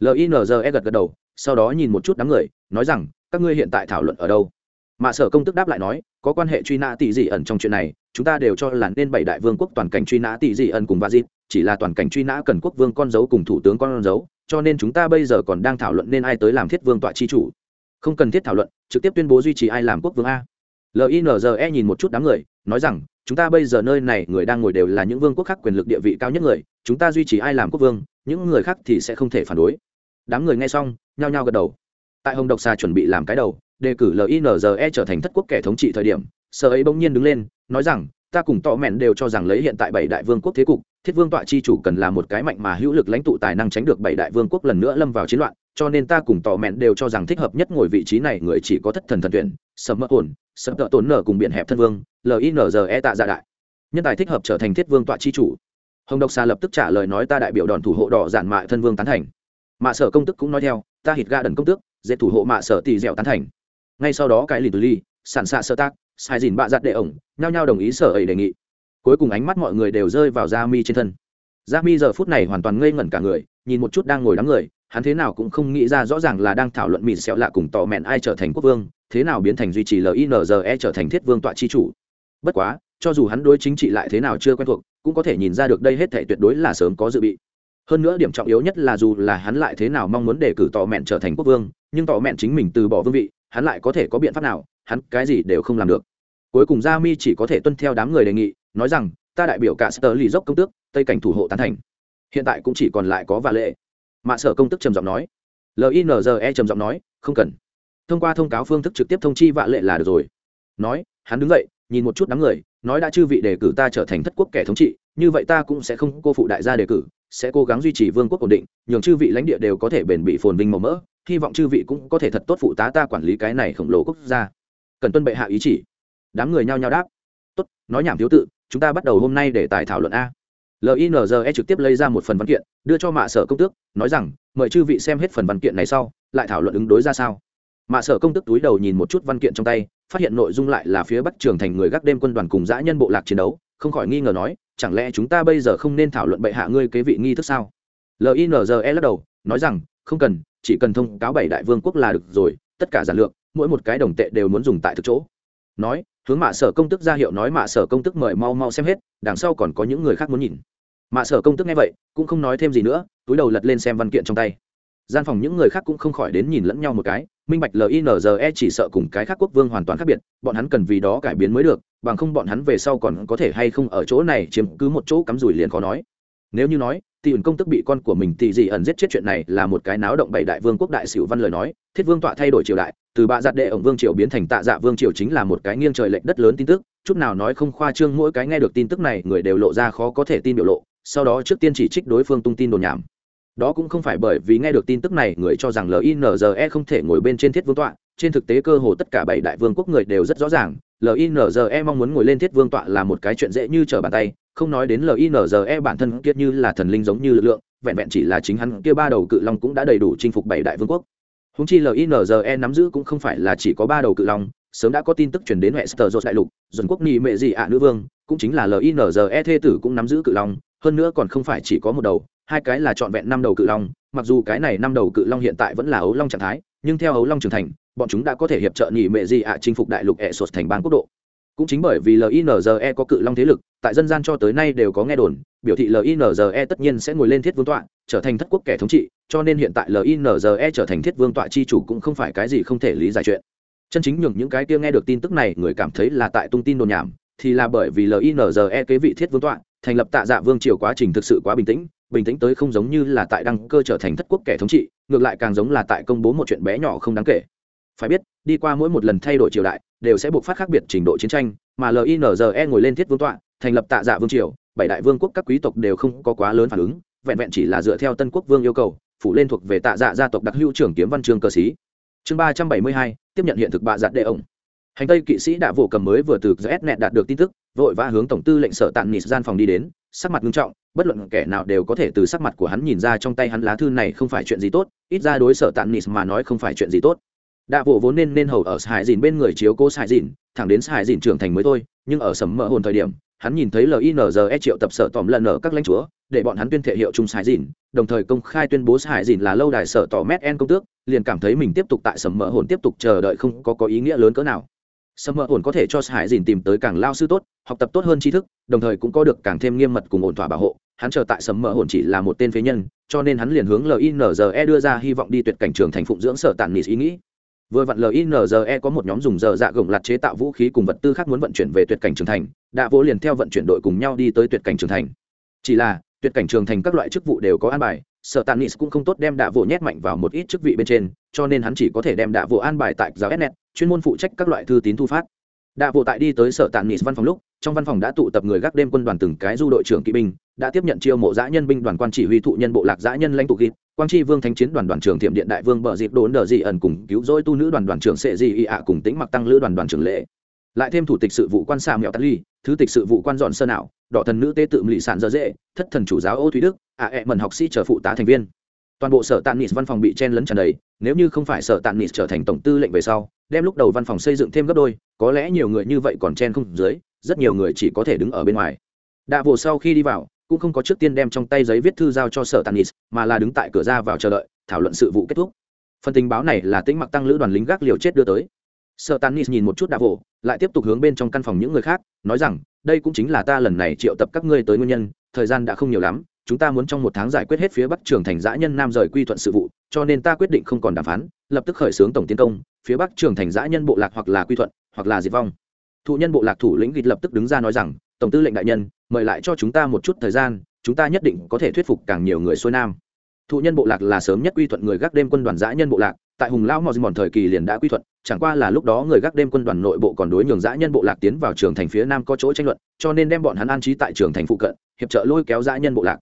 Linze gật gật đầu, sau đó nhìn một chút đám người, nói rằng, các ngươi hiện tại thảo luận ở đâu? Mạ sở công tức đáp lại nói, có quan hệ truy nã tỷ dị ẩn trong chuyện này, chúng ta đều cho là nên bảy đại vương quốc toàn cảnh truy nã tỷ dị ẩn cùng vazit, chỉ là toàn cảnh truy nã cần quốc vương con dấu cùng thủ tướng con dấu, cho nên chúng ta bây giờ còn đang thảo luận nên ai tới làm thiết vương tọa chi chủ không cần thiết thảo luận, trực tiếp tuyên bố duy trì ai làm quốc vương a. Linze nhìn một chút đám người, nói rằng, chúng ta bây giờ nơi này người đang ngồi đều là những vương quốc khác quyền lực địa vị cao nhất người, chúng ta duy trì ai làm quốc vương, những người khác thì sẽ không thể phản đối. Đám người nghe xong, nhao nhao gật đầu. Tại hồng độc xà chuẩn bị làm cái đầu, đề cử linze trở thành thất quốc kẻ thống trị thời điểm, sở ấy bỗng nhiên đứng lên, nói rằng, ta cùng tọ mẹn đều cho rằng lấy hiện tại bảy đại vương quốc thế cục, thiết vương tọa chi chủ cần là một cái mạnh mà hữu lực lãnh tụ tài năng tránh được bảy đại vương quốc lần nữa lâm vào chiến loạn cho nên ta cùng tò mẹn đều cho rằng thích hợp nhất ngồi vị trí này, người chỉ có thất thần thần tuyển, sầm mỡ ổn, sầm tợ tổn nở cùng biện hẹp thân vương linze tạ dạ đại. Nhân tài thích hợp trở thành thiết vương tọa chi chủ. Hồng độc xà lập tức trả lời nói ta đại biểu đòn thủ hộ đỏ giản mại thân vương tán thành. Mạ sở công tức cũng nói theo, ta hít ga đần công tước, dễ thủ hộ mạ sở tỷ dẻo tán thành. Ngay sau đó cái lì từ ly sản xạ sơ tác, sai dìn bạ giặt đệ ổng, nhao nhao đồng ý sở ấy đề nghị. Cuối cùng ánh mắt mọi người đều rơi vào da mi trên thân. Da mi giờ phút này hoàn toàn ngây ngẩn cả người, nhìn một chút đang ngồi đám người hắn thế nào cũng không nghĩ ra rõ ràng là đang thảo luận mịt xẹo lạ cùng tò mẹn ai trở thành quốc vương, thế nào biến thành duy trì linze trở thành thiết vương tọa chi chủ. Bất quá, cho dù hắn đối chính trị lại thế nào chưa quen thuộc, cũng có thể nhìn ra được đây hết thể tuyệt đối là sớm có dự bị. Hơn nữa điểm trọng yếu nhất là dù là hắn lại thế nào mong muốn đề cử tò mẹn trở thành quốc vương, nhưng tò mẹn chính mình từ bỏ vương vị, hắn lại có thể có biện pháp nào, hắn cái gì đều không làm được. Cuối cùng gia mi chỉ có thể tuân theo đám người đề nghị, nói rằng, ta đại biểu cả sơ lì dốc công tước, tây cảnh thủ hộ tán thành. Hiện tại cũng chỉ còn lại có và lệ mạ sở công tức trầm giọng nói. Linze trầm giọng nói, không cần. Thông qua thông cáo phương thức trực tiếp thông chi vạ lệ là được rồi. Nói, hắn đứng dậy, nhìn một chút đám người, nói đã chư vị đề cử ta trở thành thất quốc kẻ thống trị, như vậy ta cũng sẽ không cô phụ đại gia đề cử, sẽ cố gắng duy trì vương quốc ổn định, nhường chư vị lãnh địa đều có thể bền bị phồn vinh màu mỡ, hy vọng chư vị cũng có thể thật tốt phụ tá ta quản lý cái này khổng lồ quốc gia. Cần tuân bệ hạ ý chỉ. Đám người nhao nhao đáp. Tốt, nói nhảm thiếu tự, chúng ta bắt đầu hôm nay để tài thảo luận a linze trực tiếp lấy ra một phần văn kiện, đưa cho mạ sở công tước, nói rằng, mời chư vị xem hết phần văn kiện này sau, lại thảo luận ứng đối ra sao. Mạ sở công tước túi đầu nhìn một chút văn kiện trong tay, phát hiện nội dung lại là phía bắc trường thành người gác đêm quân đoàn cùng dã nhân bộ lạc chiến đấu, không khỏi nghi ngờ nói, chẳng lẽ chúng ta bây giờ không nên thảo luận bệ hạ ngươi kế vị nghi thức sao? Linze lắc đầu, nói rằng, không cần, chỉ cần thông cáo bảy đại vương quốc là được rồi, tất cả giản lược, mỗi một cái đồng tệ đều muốn dùng tại thực chỗ. Nói hướng mạ sở công tức ra hiệu nói mạ sở công tức mời mau mau xem hết, đằng sau còn có những người khác muốn nhìn. Mạ sở công tức nghe vậy, cũng không nói thêm gì nữa, túi đầu lật lên xem văn kiện trong tay. Gian phòng những người khác cũng không khỏi đến nhìn lẫn nhau một cái, minh bạch linze chỉ sợ cùng cái khác quốc vương hoàn toàn khác biệt, bọn hắn cần vì đó cải biến mới được, bằng không bọn hắn về sau còn có thể hay không ở chỗ này chiếm cứ một chỗ cắm rủi liền khó nói. Nếu như nói tỷ ẩn công tức bị con của mình tỷ dị ẩn giết chết chuyện này là một cái náo động bảy đại vương quốc đại sửu văn lời nói, thiết vương tọa thay đổi triều đại từ bạ giặt đệ ổng vương triều biến thành tạ dạ vương triều chính là một cái nghiêng trời lệch đất lớn tin tức, chút nào nói không khoa trương, mỗi cái nghe được tin tức này, người đều lộ ra khó có thể tin biểu lộ, sau đó trước tiên chỉ trích đối phương tung tin đồn nhảm. Đó cũng không phải bởi vì nghe được tin tức này, người cho rằng linze không thể ngồi bên trên thiết vương tọa, trên thực tế cơ hồ tất cả bảy đại vương quốc người đều rất rõ ràng linze mong muốn ngồi lên thiết vương tọa là một cái chuyện dễ như trở bàn tay, không nói đến linze bản thân kiệt như là thần linh giống như lực lượng, vẹn vẹn chỉ là chính hắn kia ba đầu cự long cũng đã đầy đủ chinh phục bảy đại vương quốc húng chi linze nắm giữ cũng không phải là chỉ có ba đầu cự long, sớm đã có tin tức truyền đến hệ sờ dột đại lục dồn quốc nhị mệ dị ạ nữ vương, cũng chính là linze thê tử cũng nắm giữ cự long, hơn nữa còn không phải chỉ có một đầu, hai cái là trọn vẹn năm đầu cự long, mặc dù cái này năm đầu cự long hiện tại vẫn là ấu long trạng thái, nhưng theo ấu long trưởng thành, bọn chúng đã có thể hiệp trợ nhị mệ dị ạ chinh phục đại lục hệ sột thành bang quốc độ. Cũng chính bởi vì linze có cự long thế lực, tại dân gian cho tới nay đều có nghe đồn, biểu thị linze tất nhiên sẽ ngồi lên thiết vương tọa, trở thành thất quốc kẻ thống trị cho nên hiện tại linze trở thành thiết vương tọa chi chủ cũng không phải cái gì không thể lý giải chuyện. Chân chính nhường những cái kia nghe được tin tức này, người cảm thấy là tại tung tin đồn nhảm, thì là bởi vì linze kế vị thiết vương tọa, thành lập tạ dạ vương triều quá trình thực sự quá bình tĩnh bình tĩnh tới không giống như là tại đăng cơ trở thành thất quốc kẻ thống trị, ngược lại càng giống là tại công bố một chuyện bé nhỏ không đáng kể. Phải biết, đi qua mỗi một lần thay đổi triều đại, đều sẽ buộc phát khác biệt trình độ chiến tranh, mà linze ngồi lên thiết vương tọa, thành lập tạ dạ vương triều, bảy đại vương quốc các quý tộc đều không có quá lớn phản ứng, vẹn vẹn chỉ là dựa theo tân quốc vương yêu cầu phủ lên thuộc về tạ dạ gia tộc đặc hữu trưởng kiếm văn chương cơ sĩ. Chương ba trăm bảy mươi hai, tiếp nhận hiện thực bạ giặt đệ ổng. Hành tây kỵ sĩ đã vô cầm mới vừa từ gs net đạt được tin tức, vội vã hướng tổng tư lệnh sở tạm nịt gian phòng đi đến, sắc mặt nghiêm trọng, bất luận kẻ nào đều có thể từ sắc mặt của hắn nhìn ra trong tay hắn lá thư này không phải chuyện gì tốt, ít ra đối sở tạm nịt mà nói không phải chuyện gì tốt. Đạ vụ vốn nên nên hầu ở hải dìn bên người chiếu cố hải dìn thẳng đến hải dìn trưởng thành mới thôi, nhưng ở sầm mỡ hồn thời điểm hắn nhìn thấy linze triệu tập sở tòm lần ở các lãnh chúa, để bọn hắn tuyên thệ hiệu chung sài dìn đồng thời công khai tuyên bố sài dìn là lâu đài sở tỏ mét en công tước, liền cảm thấy mình tiếp tục tại sầm mỡ hồn tiếp tục chờ đợi không có có ý nghĩa lớn cỡ nào. Sầm mỡ hồn có thể cho sài dìn tìm tới càng lao sư tốt, học tập tốt hơn tri thức, đồng thời cũng có được càng thêm nghiêm mật cùng ổn thỏa bảo hộ, hắn chờ tại sầm mỡ hồn chỉ là một tên phế nhân, cho nên hắn liền hướng linze đưa ra hy vọng đi tuyệt cảnh trường thành phụng dưỡng sở tàn nịt ý nghĩ vừa vặn linze có một nhóm dùng giờ dạ gồng lặt chế tạo vũ khí cùng vật tư khác muốn vận chuyển về tuyệt cảnh trường thành, đã vỗ liền theo vận chuyển đội cùng nhau đi tới tuyệt cảnh trường thành. Chỉ là, tuyệt cảnh trường thành các loại chức vụ đều có an bài sợ tàn nis cũng không tốt đem đạ vỗ nhét mạnh vào một ít chức vị bên trên, cho nên hắn chỉ có thể đem đạ vỗ an bài tại giáo snet chuyên môn phụ trách các loại thư tín thu phát đạ vỗ tại đi tới sở tàn nis văn phòng lúc, trong văn phòng đã tụ tập người gác đêm quân đoàn từng cái du đội trưởng kỵ binh, đã tiếp nhận chiêu mộ giã nhân binh đoàn quan chỉ huy thụ nhân bộ lạc giã nhân lãnh tụ ghi quang tri vương thánh chiến đoàn đoàn trưởng thiểm điện đại vương bờ dịp đốn đờ dị ẩn cùng cứu rỗi tu nữ đoàn đoàn trưởng sệ dị y ạ cùng tính mặc tăng lữ đoàn đoàn trưởng lễ lại thêm thủ tịch sự vụ quan xà mẹo tắt ly, thứ tịch sự vụ quan dọn sơ ảo, đỏ thần nữ tế tự mỹ sản dơ dễ, thất thần chủ giáo ô thúy đức ạ à ẹ mần học sĩ chờ phụ tá thành viên toàn bộ sở tàn nịt văn phòng bị chen lấn tràn đầy, nếu như không phải sở tàn nịt trở thành tổng tư lệnh về sau, đem lúc đầu văn phòng xây dựng thêm gấp đôi, có lẽ nhiều người như vậy còn chen không dưới, rất nhiều người chỉ có thể đứng ở bên ngoài. Đạ vồ sau khi đi vào, cũng không có trước tiên đem trong tay giấy viết thư giao cho sở tàn nis mà là đứng tại cửa ra vào chờ đợi, thảo luận sự vụ kết thúc. Phần tình báo này là tĩnh mặc tăng lữ đoàn lính gác liều chết đưa tới. Sở tàn nis nhìn một chút đạ vồ, lại tiếp tục hướng bên trong căn phòng những người khác, nói rằng, đây cũng chính là ta lần này triệu tập các ngươi tới nguyên nhân, thời gian đã không nhiều lắm chúng ta muốn trong một tháng giải quyết hết phía bắc trường thành giã nhân nam rời quy thuận sự vụ, cho nên ta quyết định không còn đàm phán, lập tức khởi xướng tổng tiến công, phía bắc trường thành giã nhân bộ lạc hoặc là quy thuận, hoặc là diệt vong. Thụ nhân bộ lạc thủ lĩnh gịt lập tức đứng ra nói rằng, tổng tư lệnh đại nhân, mời lại cho chúng ta một chút thời gian, chúng ta nhất định có thể thuyết phục càng nhiều người xuôi nam. Thụ nhân bộ lạc là sớm nhất quy thuận người gác đêm quân đoàn giã nhân bộ lạc, tại hùng lao mò mòn thời kỳ liền đã quy thuận, chẳng qua là lúc đó người gác đêm quân đoàn nội bộ còn đối nhường giã nhân bộ lạc tiến vào trường thành phía nam có chỗ tranh luận, cho nên đem bọn hắn an trí tại trường thành phụ cận, hiệp trợ lôi kéo giã nhân bộ lạc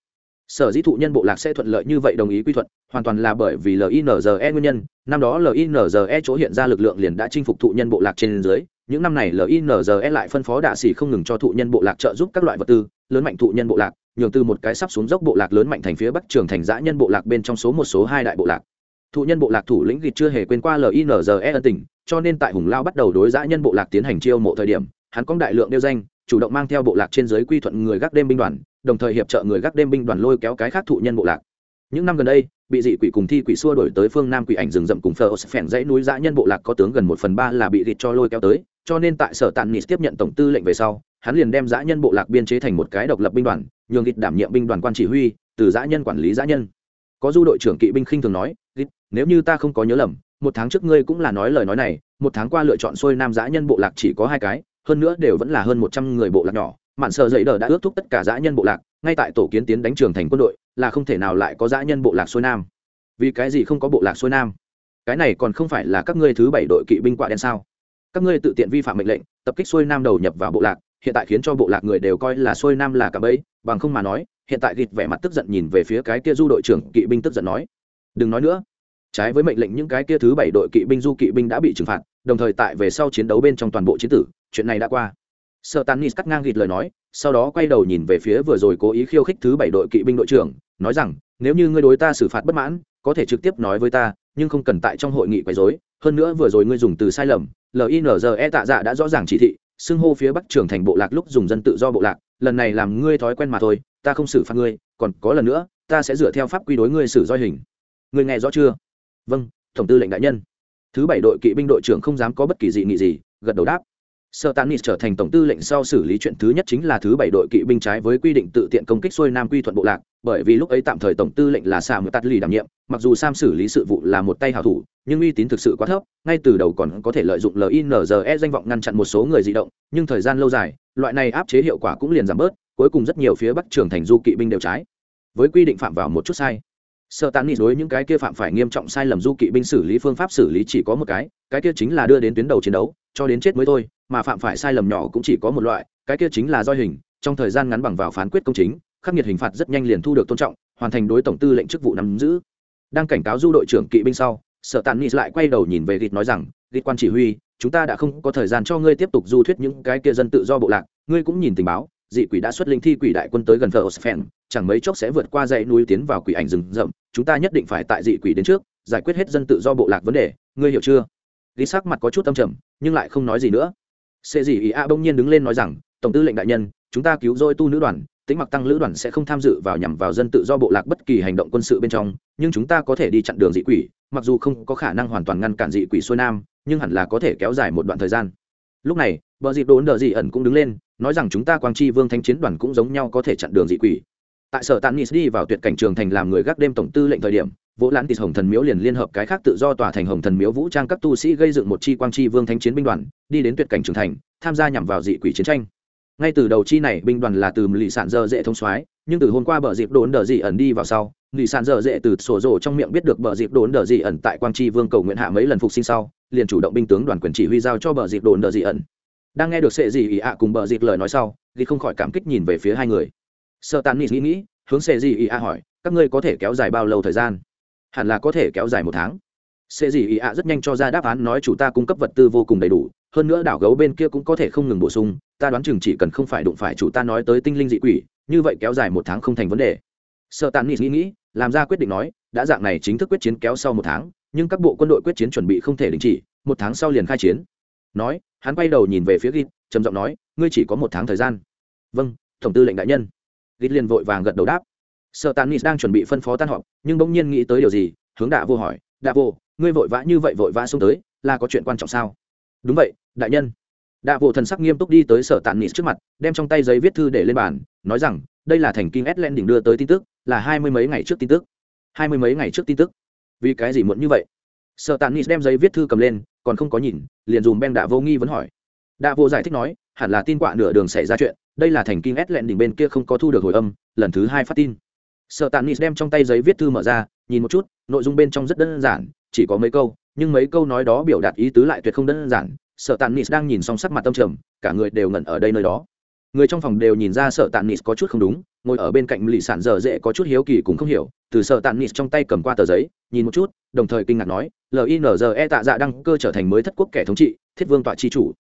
sở dĩ thụ nhân bộ lạc sẽ thuận lợi như vậy đồng ý quy thuận hoàn toàn là bởi vì linze nguyên nhân. Năm đó linze chỗ hiện ra lực lượng liền đã chinh phục thụ nhân bộ lạc trên dưới. Những năm này linze lại phân phó đạ sĩ không ngừng cho thụ nhân bộ lạc trợ giúp các loại vật tư, lớn mạnh thụ nhân bộ lạc, nhường từ một cái sắp xuống dốc bộ lạc lớn mạnh thành phía bắc trường thành giã nhân bộ lạc bên trong số một, số hai đại bộ lạc. Thụ nhân bộ lạc thủ lĩnh gịt chưa hề quên qua linze ân tình, cho nên tại hùng lao bắt đầu đối giã nhân bộ lạc tiến hành chiêu mộ thời điểm, hắn có đại lượng đeo danh chủ động mang theo bộ lạc trên giới quy thuận người gác đêm binh đoàn, đồng thời hiệp trợ người gác đêm binh đoàn lôi kéo cái khác thụ nhân bộ lạc. Những năm gần đây, bị dị quỷ cùng thi quỷ xua đổi tới phương nam quỷ ảnh rừng rậm cùng phờ phèn dãy núi dã nhân bộ lạc có tướng gần một phần ba là bị gịt cho lôi kéo tới, cho nên tại sở tàn nis tiếp nhận tổng tư lệnh về sau, hắn liền đem dã nhân bộ lạc biên chế thành một cái độc lập binh đoàn, nhường gịt đảm nhiệm binh đoàn quan chỉ huy, từ dã nhân quản lý dã nhân. Có du đội trưởng kỵ binh khinh thường nói gịt nếu như ta không có nhớ lầm, một tháng trước ngươi cũng là nói lời nói này, một tháng qua lựa chọn xuôi nam dã nhân bộ lạc chỉ có hai cái hơn nữa đều vẫn là hơn một trăm người bộ lạc nhỏ, mạn sợ dậy đờ đã ước thúc tất cả dã nhân bộ lạc, ngay tại tổ kiến tiến đánh trường thành quân đội, là không thể nào lại có dã nhân bộ lạc xuôi nam. Vì cái gì không có bộ lạc xuôi nam? Cái này còn không phải là các ngươi thứ bảy đội kỵ binh quạ đen sao? Các ngươi tự tiện vi phạm mệnh lệnh, tập kích xuôi nam đầu nhập vào bộ lạc, hiện tại khiến cho bộ lạc người đều coi là xuôi nam là cả bẫy, bằng không mà nói, hiện tại gịt vẻ mặt tức giận nhìn về phía cái kia du đội trưởng kỵ binh tức giận nói, đừng nói nữa. Trái với mệnh lệnh những cái kia thứ bảy đội kỵ binh du kỵ binh đã bị trừng phạt đồng thời tại về sau chiến đấu bên trong toàn bộ chiến tử, chuyện này đã qua. Sợ tàn nis cắt ngang gịt lời nói, sau đó quay đầu nhìn về phía vừa rồi cố ý khiêu khích thứ bảy đội kỵ binh đội trưởng, nói rằng, nếu như ngươi đối ta xử phạt bất mãn, có thể trực tiếp nói với ta, nhưng không cần tại trong hội nghị quấy rối. Hơn nữa vừa rồi ngươi dùng từ sai lầm linze tạ dạ đã rõ ràng chỉ thị, xưng hô phía bắc trưởng thành bộ lạc lúc dùng dân tự do bộ lạc, lần này làm ngươi thói quen mà thôi, ta không xử phạt ngươi, còn có lần nữa, ta sẽ dựa theo pháp quy đối ngươi xử roi hình. Ngươi nghe rõ chưa? Vâng tổng tư lệnh đại nhân thứ bảy đội kỵ binh đội trưởng không dám có bất kỳ dị nghị gì gật đầu đáp. Sơ Tanis trở thành tổng tư lệnh sau xử lý chuyện thứ nhất chính là thứ bảy đội kỵ binh trái với quy định tự tiện công kích xuôi nam quy thuận bộ lạc, bởi vì lúc ấy tạm thời tổng tư lệnh là Sam tắt Lì đảm nhiệm, mặc dù Sam xử lý sự vụ là một tay hảo thủ, nhưng uy tín thực sự quá thấp, ngay từ đầu còn có thể lợi dụng LINZE danh vọng ngăn chặn một số người dị động, nhưng thời gian lâu dài, loại này áp chế hiệu quả cũng liền giảm bớt, cuối cùng rất nhiều phía bắc trưởng thành du kỵ binh đều trái. Với quy định phạm vào một chút sai sợ tàn đối những cái kia phạm phải nghiêm trọng sai lầm du kỵ binh xử lý phương pháp xử lý chỉ có một cái cái kia chính là đưa đến tuyến đầu chiến đấu, cho đến chết mới thôi, mà phạm phải sai lầm nhỏ cũng chỉ có một loại, cái kia chính là do hình, trong thời gian ngắn bằng vào phán quyết công chính, khắc nghiệt hình phạt rất nhanh liền thu được tôn trọng, hoàn thành đối tổng tư lệnh chức vụ nắm giữ. Đang cảnh cáo du đội trưởng kỵ binh sau sợ tàn nis lại quay đầu nhìn về gịt nói rằng, gịt quan chỉ huy, chúng ta đã không có thời gian cho ngươi tiếp tục du thuyết những cái kia dân tự do bộ lạc, ngươi cũng nhìn tình báo dị quỷ đã xuất linh thi quỷ đại quân tới gần thờ Osfen, chẳng mấy chốc sẽ vượt qua dãy núi tiến vào quỷ ảnh rừng rậm, chúng ta nhất định phải tại dị quỷ đến trước, giải quyết hết dân tự do bộ lạc vấn đề, ngươi hiểu chưa? Lý sắc mặt có chút tâm trầm, nhưng lại không nói gì nữa. Sẽ gì ý a bỗng nhiên đứng lên nói rằng, tổng tư lệnh đại nhân, chúng ta cứu dôi tu nữ đoàn, tính mặc tăng lữ đoàn sẽ không tham dự vào nhằm vào dân tự do bộ lạc bất kỳ hành động quân sự bên trong, nhưng chúng ta có thể đi chặn đường dị quỷ, mặc dù không có khả năng hoàn toàn ngăn cản dị quỷ xuôi nam, nhưng hẳn là có thể kéo dài một đoạn thời gian. Lúc này, bờ dịp đốn đờ dị ẩn cũng đứng lên, nói rằng chúng ta quang chi vương thanh chiến đoàn cũng giống nhau có thể chặn đường dị quỷ. Tại sở tàn nis đi vào tuyệt cảnh trường thành làm người gác đêm tổng tư lệnh thời điểm vỗ lãn tịt hồng thần miếu liền liên hợp cái khác tự do tòa thành hồng thần miếu vũ trang các tu sĩ gây dựng một chi quang chi vương thanh chiến binh đoàn đi đến tuyệt cảnh trường thành tham gia nhằm vào dị quỷ chiến tranh. Ngay từ đầu chi này binh đoàn là từ lì sản dơ dễ thông soái nhưng từ hôm qua bờ dịp đốn đờ dị ẩn đi vào sau lì sản dơ dễ từ sổ rổ trong miệng biết được bờ dịp đốn đờ dị ẩn tại quang chi vương cầu nguyện hạ mấy lần phục sinh sau liền chủ động binh tướng đoàn quyền chỉ huy giao cho bờ dịp đốn đờ dị ẩn đang nghe được sệ gì ỉ ạ cùng bờ dịp lời nói sau, thì không khỏi cảm kích nhìn về phía hai người. Sợ tàn nghĩ nghĩ, hướng sệ gì ỉ ạ hỏi, các ngươi có thể kéo dài bao lâu thời gian? Hẳn là có thể kéo dài một tháng. Sệ gì ỉ ạ rất nhanh cho ra đáp án nói chủ ta cung cấp vật tư vô cùng đầy đủ, hơn nữa đảo gấu bên kia cũng có thể không ngừng bổ sung, ta đoán chừng chỉ cần không phải đụng phải chủ ta nói tới tinh linh dị quỷ, như vậy kéo dài một tháng không thành vấn đề. Sợ tàn nghĩ nghĩ, làm ra quyết định nói, đã dạng này chính thức quyết chiến kéo sau một tháng, nhưng các bộ quân đội quyết chiến chuẩn bị không thể đình chỉ, một tháng sau liền khai chiến nói, hắn quay đầu nhìn về phía ghi trầm giọng nói, ngươi chỉ có một tháng thời gian. Vâng tổng tư lệnh đại nhân. Ghi liền vội vàng gật đầu đáp. Sợ tàn nis đang chuẩn bị phân phó tan họp, nhưng bỗng nhiên nghĩ tới điều gì, hướng đạ vô hỏi, đạ vô, ngươi vội vã như vậy vội vã xuống tới, là có chuyện quan trọng sao? Đúng vậy, đại nhân. Đạ vô thần sắc nghiêm túc đi tới sở tàn nis trước mặt, đem trong tay giấy viết thư để lên bàn, nói rằng, đây là thành kinh Edlen len đỉnh đưa tới tin tức, là hai mươi mấy ngày trước tin tức. Hai mươi mấy ngày trước tin tức? Vì cái gì muộn như vậy? Sợ tàn nis đem giấy viết thư cầm lên còn không có nhìn, liền dùm beng đạ vô nghi vẫn hỏi. Đạ vô giải thích nói, hẳn là tin quạ nửa đường xảy ra chuyện, đây là thành kinh s lẹn đỉnh bên kia không có thu được hồi âm, lần thứ hai phát tin. Sợ tàn nis đem trong tay giấy viết thư mở ra, nhìn một chút, nội dung bên trong rất đơn giản, chỉ có mấy câu, nhưng mấy câu nói đó biểu đạt ý tứ lại tuyệt không đơn giản. Sợ tàn nis đang nhìn xong sắc mặt tâm trầm, cả người đều ngẩn ở đây nơi đó. Người trong phòng đều nhìn ra sợ tàn nis có chút không đúng ngồi ở bên cạnh lì sản dở dễ có chút hiếu kỳ cũng không hiểu, từ sợ tàn nịt trong tay cầm qua tờ giấy, nhìn một chút, đồng thời kinh ngạc nói linze tạ dạ đăng cơ trở thành mới thất quốc kẻ thống trị, thiết vương tọa chi chủ.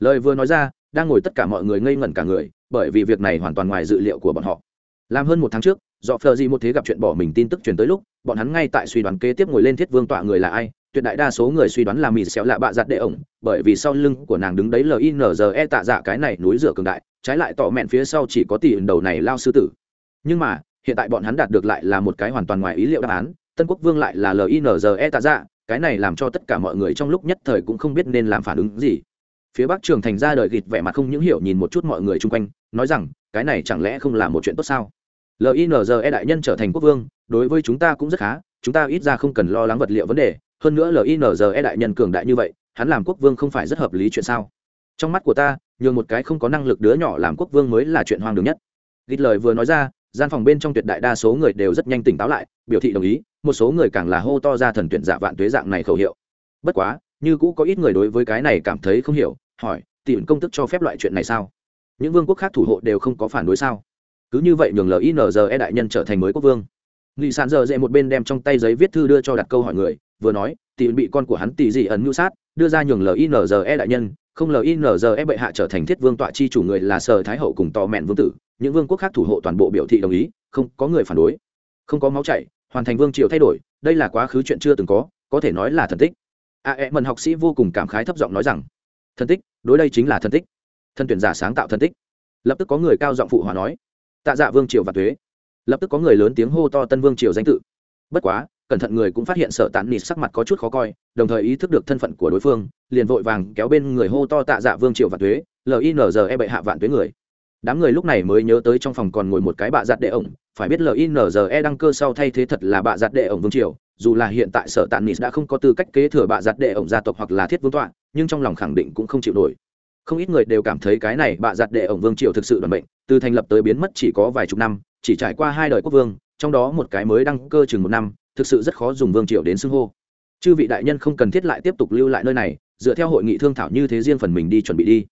Lời vừa nói ra, đang ngồi tất cả mọi người ngây ngẩn cả người, bởi vì việc này hoàn toàn ngoài dự liệu của bọn họ. Làm hơn một tháng trước, do phờ gì một thế gặp chuyện bỏ mình tin tức truyền tới lúc, bọn hắn ngay tại suy đoán kế tiếp ngồi lên thiết vương tọa người là ai tuyệt đại đa số người suy đoán là mì xéo lạ bạ giặt đệ ổng, bởi vì sau lưng của nàng đứng đấy linze tạ dạ cái này núi rửa cường đại, trái lại tỏ mẹn phía sau chỉ có tỷ đầu này lao sư tử. Nhưng mà, hiện tại bọn hắn đạt được lại là một cái hoàn toàn ngoài ý liệu đáp án, tân quốc vương lại là linze tạ dạ cái này làm cho tất cả mọi người trong lúc nhất thời cũng không biết nên làm phản ứng gì. Phía bắc trường thành ra đời gịt vẻ mặt không những hiểu nhìn một chút mọi người chung quanh, nói rằng, cái này chẳng lẽ không là một chuyện tốt sao? Linze đại nhân trở thành quốc vương, đối với chúng ta cũng rất khá, chúng ta ít ra không cần lo lắng vật liệu vấn đề hơn nữa linze đại nhân cường đại như vậy, hắn làm quốc vương không phải rất hợp lý chuyện sao? Trong mắt của ta, nhường một cái không có năng lực đứa nhỏ làm quốc vương mới là chuyện hoang đường nhất. Ghi lời vừa nói ra, gian phòng bên trong tuyệt đại đa số người đều rất nhanh tỉnh táo lại, biểu thị đồng ý, một số người càng là hô to ra thần tuyển giả vạn tuế dạng này khẩu hiệu. Bất quá, như cũ có ít người đối với cái này cảm thấy không hiểu, hỏi tìm công tức cho phép loại chuyện này sao? Những vương quốc khác thủ hộ đều không có phản đối sao? Cứ như vậy nhường linze đại nhân trở thành mới quốc vương. Nghị sàn giờ dễ một bên đem trong tay giấy viết thư đưa cho đặt câu hỏi người vừa nói, tỷ bị con của hắn tỷ dị ẩn mưu sát, đưa ra nhường linze đại nhân, không linze bệ hạ trở thành thiết vương tọa chi chủ người là sở thái hậu cùng tò mẹn vương tử, những vương quốc khác thủ hộ toàn bộ biểu thị đồng ý, không có người phản đối. Không có máu chảy, hoàn thành vương triều thay đổi, đây là quá khứ chuyện chưa từng có có thể nói là thần tích. A e mần học sĩ vô cùng cảm khái thấp giọng nói rằng, thần tích, đối đây chính là thần tích. Thân tuyển giả sáng tạo thần tích. Lập tức có người cao giọng phụ hòa nói, tạ dạ vương triều và thuế. Lập tức có người lớn tiếng hô to tân vương triều danh tự. Bất quá cẩn thận người cũng phát hiện sợ tản nịt sắc mặt có chút khó coi, đồng thời ý thức được thân phận của đối phương, liền vội vàng kéo bên người hô to tạ dạ vương triều vạn thuế linze bệ hạ vạn tuế người. Đám người lúc này mới nhớ tới trong phòng còn ngồi một cái bạ giặt đệ ổng, phải biết linze đăng cơ sau thay thế thật là bạ giặt đệ ổng vương triều, dù là hiện tại sở tàn nịt đã không có tư cách kế thừa bạ giặt đệ ổng gia tộc hoặc là thiết vương tọa, nhưng trong lòng khẳng định cũng không chịu nổi. Không ít người đều cảm thấy cái này bạ giặt đệ ổng vương triều thực sự đoàn bệnh từ thành lập tới biến mất chỉ có vài chục năm, chỉ trải qua hai đời quốc vương, trong đó một cái mới đăng cơ chừng một năm thực sự rất khó dùng vương triều đến xưng hô. Chư vị đại nhân không cần thiết lại tiếp tục lưu lại nơi này, dựa theo hội nghị thương thảo như thế riêng phần mình đi chuẩn bị đi.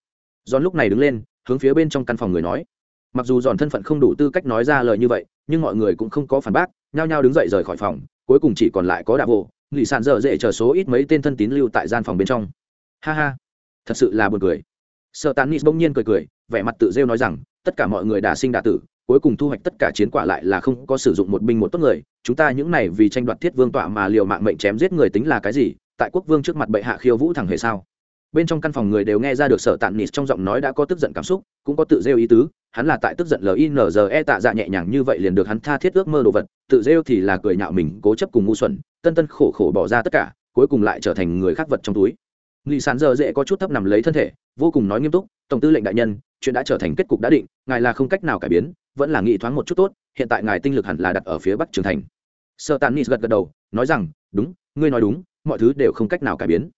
Giòn lúc này đứng lên, hướng phía bên trong căn phòng người nói. Mặc dù giòn thân phận không đủ tư cách nói ra lời như vậy, nhưng mọi người cũng không có phản bác, nhao nhao đứng dậy rời khỏi phòng, cuối cùng chỉ còn lại có đạ vô lì sàn dở dễ chờ số ít mấy tên thân tín lưu tại gian phòng bên trong. Ha ha, thật sự là buồn cười. Sợ tàn nis bỗng nhiên cười cười, vẻ mặt tự rêu nói rằng, tất cả mọi người đã sinh đạ tử cuối cùng thu hoạch tất cả chiến quả lại là không có sử dụng một binh một tốt người, chúng ta những này vì tranh đoạt thiết vương tọa mà liều mạng mệnh chém giết người tính là cái gì, tại quốc vương trước mặt bệ hạ khiêu vũ thẳng hề sao? Bên trong căn phòng người đều nghe ra được sợ tàn nịt trong giọng nói đã có tức giận cảm xúc, cũng có tự rêu ý tứ, hắn là tại tức giận linze tạ dạ nhẹ nhàng như vậy liền được hắn tha thiết ước mơ đồ vật, tự rêu thì là cười nhạo mình, cố chấp cùng ngu xuẩn, tân tân khổ khổ bỏ ra tất cả, cuối cùng lại trở thành người khác vật trong túi. Nghị sản giờ dễ có chút thấp nằm lấy thân thể, vô cùng nói nghiêm túc, tổng tư lệnh đại nhân chuyện đã trở thành kết cục đã định, ngài là không cách nào cải biến, vẫn là nghĩ thoáng một chút tốt, hiện tại ngài tinh lực hẳn là đặt ở phía bắc trường thành. Sơ tàn nis gật gật đầu, nói rằng, đúng, ngươi nói đúng, mọi thứ đều không cách nào cải biến.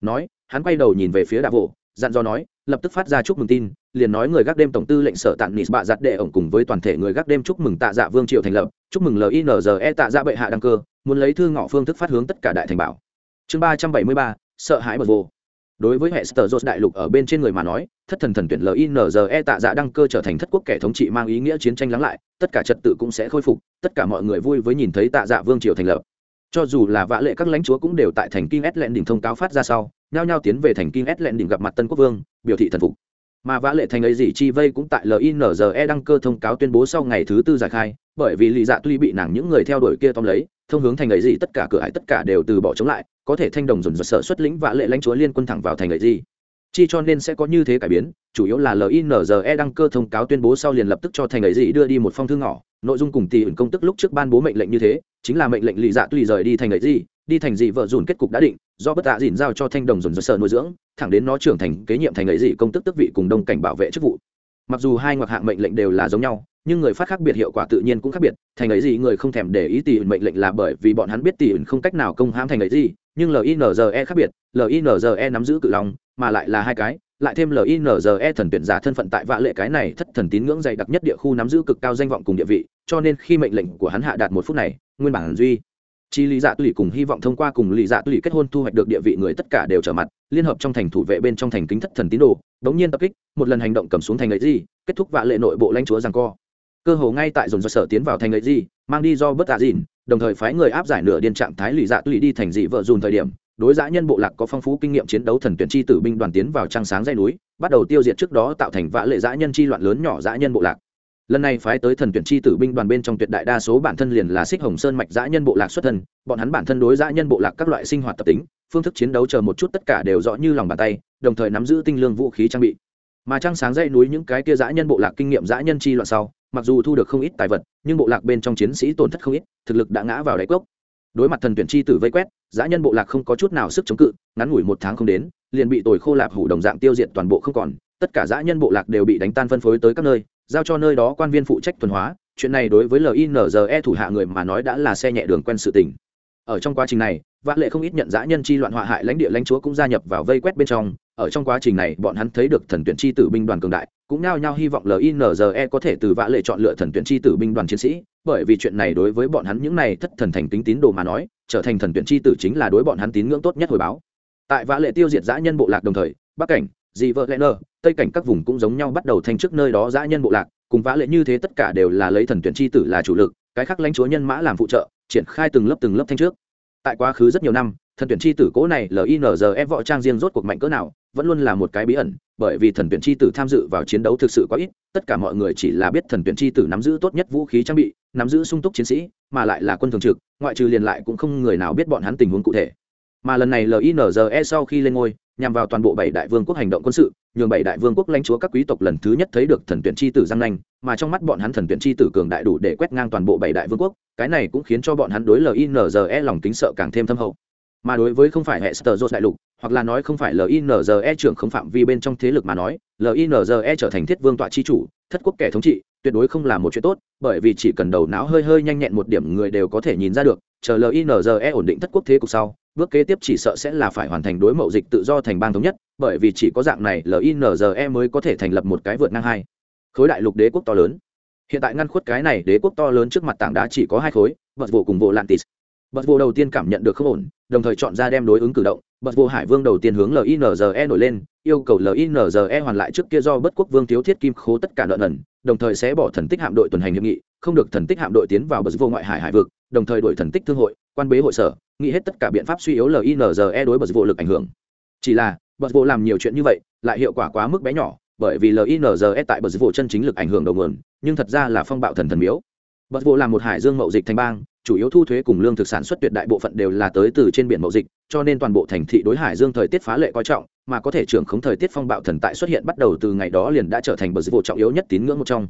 Nói, hắn quay đầu nhìn về phía đạ vỗ, dặn dò nói, lập tức phát ra chúc mừng tin, liền nói người gác đêm tổng tư lệnh sở tạn nis bạ giặt đệ ổng cùng với toàn thể người gác đêm chúc mừng tạ dạ vương triều thành lập, chúc mừng linze tạ dạ bệ hạ đăng cơ, muốn lấy thư ngọ phương thức phát hướng tất cả đại thành bảo. Chương ba trăm bảy mươi ba, sợ hãi bật vô đối với hệ sở đại lục ở bên trên người mà nói, thất thần thần tuyển linze tạ dạ đăng cơ trở thành thất quốc kẻ thống trị mang ý nghĩa chiến tranh lắng lại, tất cả trật tự cũng sẽ khôi phục, tất cả mọi người vui với nhìn thấy tạ dạ vương triều thành lập. Cho dù là vã lệ các lãnh chúa cũng đều tại thành kinh s lẹn đỉnh thông cáo phát ra sau, nhao nhao tiến về thành kinh s lẹn đỉnh gặp mặt tân quốc vương, biểu thị thần phục. Mà vã lệ thành ấy gì chi vây cũng tại linze đăng cơ thông cáo tuyên bố sau ngày thứ tư giải khai, bởi vì lì dạ tuy bị nàng những người theo đuổi kia tóm lấy, thông hướng thành ấy gì tất cả cửa hải tất cả đều từ bỏ chống lại có thể thanh đồng dồn dồn sở xuất lĩnh vã lệ lãnh chúa liên quân thẳng vào thành lệ gì. Chi cho nên sẽ có như thế cải biến, chủ yếu là linze đăng cơ thông cáo tuyên bố sau liền lập tức cho thành ấy gì đưa đi một phong thư ngỏ. Nội dung cùng tỷ ẩn công tức lúc trước ban bố mệnh lệnh như thế, chính là mệnh lệnh lì dạ tùy rời đi thành ấy gì, đi thành gì vợ dùn kết cục đã định, do bất tạ dìn giao cho thanh đồng dồn dồn sở nuôi dưỡng, thẳng đến nó trưởng thành kế nhiệm thành ấy gì công tức tức vị cùng đông cảnh bảo vệ chức vụ. Mặc dù hai ngoặc hạng mệnh lệnh đều là giống nhau, nhưng người phát khác biệt hiệu quả tự nhiên cũng khác biệt, thành ấy gì người không thèm để ý tỷ ẩn mệnh lệnh là bởi vì bọn hắn biết tỷ ẩn không cách nào công hãm thành ấy gì nhưng linze khác biệt linze nắm giữ cự lòng mà lại là hai cái, lại thêm linze thần tuyển giả thân phận tại vạ lệ cái này thất thần tín ngưỡng dày đặc nhất địa khu nắm giữ cực cao danh vọng cùng địa vị, cho nên khi mệnh lệnh của hắn hạ đạt một phút này, nguyên bản duy. Chi lý dạ tùy cùng hy vọng thông qua cùng lý dạ tùy kết hôn thu hoạch được địa vị người tất cả đều trở mặt, liên hợp trong thành thủ vệ bên trong thành kính thất thần tín đồ đống nhiên tập kích, một lần hành động cầm xuống thành ấy gì, kết thúc vạ lệ nội bộ lãnh chúa rằng co. Cơ hồ ngay tại dồn do sở tiến vào thành ấy gì, mang đi do bất tạ dìn đồng thời phái người áp giải nửa điên trạng thái lì dạ tùy đi thành dị vợ dùn thời điểm, đối giã nhân bộ lạc có phong phú kinh nghiệm chiến đấu thần tuyển chi tử binh đoàn tiến vào trăng sáng dây núi, bắt đầu tiêu diệt trước đó tạo thành vã lệ giã nhân chi loạn lớn nhỏ giã nhân bộ lạc. Lần này phái tới thần tuyển chi tử binh đoàn bên trong tuyệt đại đa số bản thân liền là xích hồng sơn mạch giã nhân bộ lạc xuất thân, bọn hắn bản thân đối giã nhân bộ lạc các loại sinh hoạt tập tính, phương thức chiến đấu chờ một chút tất cả đều rõ như lòng bàn tay, đồng thời nắm giữ tinh lương vũ khí trang bị mà trăng sáng dây núi những cái kia dã nhân bộ lạc kinh nghiệm dã nhân chi loạn sau, mặc dù thu được không ít tài vật, nhưng bộ lạc bên trong chiến sĩ tổn thất không ít, thực lực đã ngã vào đáy cốc. Đối mặt thần tuyển chi tử vây quét, dã nhân bộ lạc không có chút nào sức chống cự, ngắn ngủi một tháng không đến, liền bị tồi khô lạp hủ đồng dạng tiêu diệt toàn bộ không còn. Tất cả dã nhân bộ lạc đều bị đánh tan phân phối tới các nơi, giao cho nơi đó quan viên phụ trách thuần hóa. Chuyện này đối với linze thủ hạ người mà nói đã là xe nhẹ đường quen sự tình. Ở trong quá trình này, vạn lệ không ít nhận dã nhân chi loạn họa hại lãnh địa lãnh chúa cũng gia nhập vào vây quét bên trong ở trong quá trình này, bọn hắn thấy được thần tuyển chi tử binh đoàn cường đại, cũng nao nhao hy vọng linze có thể từ vã lệ chọn lựa thần tuyển chi tử binh đoàn chiến sĩ, bởi vì chuyện này đối với bọn hắn những này thất thần thành tính tín đồ mà nói, trở thành thần tuyển chi tử chính là đối bọn hắn tín ngưỡng tốt nhất hồi báo. Tại vã lệ tiêu diệt giã nhân bộ lạc đồng thời, bắc cảnh, dị vợ lẽ nơ tây cảnh các vùng cũng giống nhau bắt đầu thanh chức nơi đó giã nhân bộ lạc, cùng vã lệ như thế tất cả đều là lấy thần tuyển chi tử là chủ lực, cái khác lãnh chúa nhân mã làm phụ trợ, triển khai từng lớp từng lớp thanh trước. Tại quá khứ rất nhiều năm, thần tuyển chi tử cố này linze võ trang riêng rốt cuộc mạnh cỡ nào vẫn luôn là một cái bí ẩn, bởi vì thần tuyển chi tử tham dự vào chiến đấu thực sự quá ít, tất cả mọi người chỉ là biết thần tuyển chi tử nắm giữ tốt nhất vũ khí trang bị, nắm giữ sung túc chiến sĩ, mà lại là quân thường trực, ngoại trừ liền lại cũng không người nào biết bọn hắn tình huống cụ thể. Mà lần này linze sau khi lên ngôi, nhằm vào toàn bộ bảy đại vương quốc hành động quân sự, nhường bảy đại vương quốc lãnh chúa các quý tộc lần thứ nhất thấy được thần tuyển chi tử giang lanh mà trong mắt bọn hắn thần tuyển chi tử cường đại đủ để quét ngang toàn bộ bảy đại vương quốc, cái này cũng khiến cho bọn hắn đối linze lòng kính sợ càng thêm thâm hậu. Mà đối với không phải hệ sơ đại lục hoặc là nói không phải linze trưởng không phạm vi bên trong thế lực mà nói linze trở thành thiết vương tọa chi chủ, thất quốc kẻ thống trị, tuyệt đối không là một chuyện tốt, bởi vì chỉ cần đầu não hơi hơi nhanh nhẹn một điểm người đều có thể nhìn ra được, chờ linze ổn định thất quốc thế cục sau, bước kế tiếp chỉ sợ sẽ là phải hoàn thành đối mậu dịch tự do thành bang thống nhất, bởi vì chỉ có dạng này linze mới có thể thành lập một cái vượt ngang hai. Khối đại lục đế quốc to lớn. Hiện tại ngăn khuất cái này đế quốc to lớn trước mặt tảng đá chỉ có hai khối bật vụ cùng vụ lantis bật vụ đầu tiên cảm nhận được không ổn, đồng thời chọn ra đem đối ứng cử động bật vô hải vương đầu tiên hướng linze nổi lên, yêu cầu linze hoàn lại trước kia do bất quốc vương thiếu thiết kim khố tất cả nợ nần, đồng thời sẽ bỏ thần tích hạm đội tuần hành hiệp nghị, không được thần tích hạm đội tiến vào bật vô ngoại hải hải vực, đồng thời đổi thần tích thương hội, quan bế hội sở, nghĩ hết tất cả biện pháp suy yếu linze đối bật vô lực ảnh hưởng. Chỉ là, bật vô làm nhiều chuyện như vậy, lại hiệu quả quá mức bé nhỏ, bởi vì linze tại bật vô chân chính lực ảnh hưởng đầu nguồn, nhưng thật ra là phong bạo thần thần miếu. Bật vô làm một hải dương mậu dịch thành bang chủ yếu thu thuế cùng lương thực sản xuất tuyệt đại bộ phận đều là tới từ trên biển mậu dịch, cho nên toàn bộ thành thị đối hải dương thời tiết phá lệ coi trọng, mà có thể trưởng khống thời tiết phong bạo thần tại xuất hiện bắt đầu từ ngày đó liền đã trở thành bờ vụ trọng yếu nhất tín ngưỡng một trong.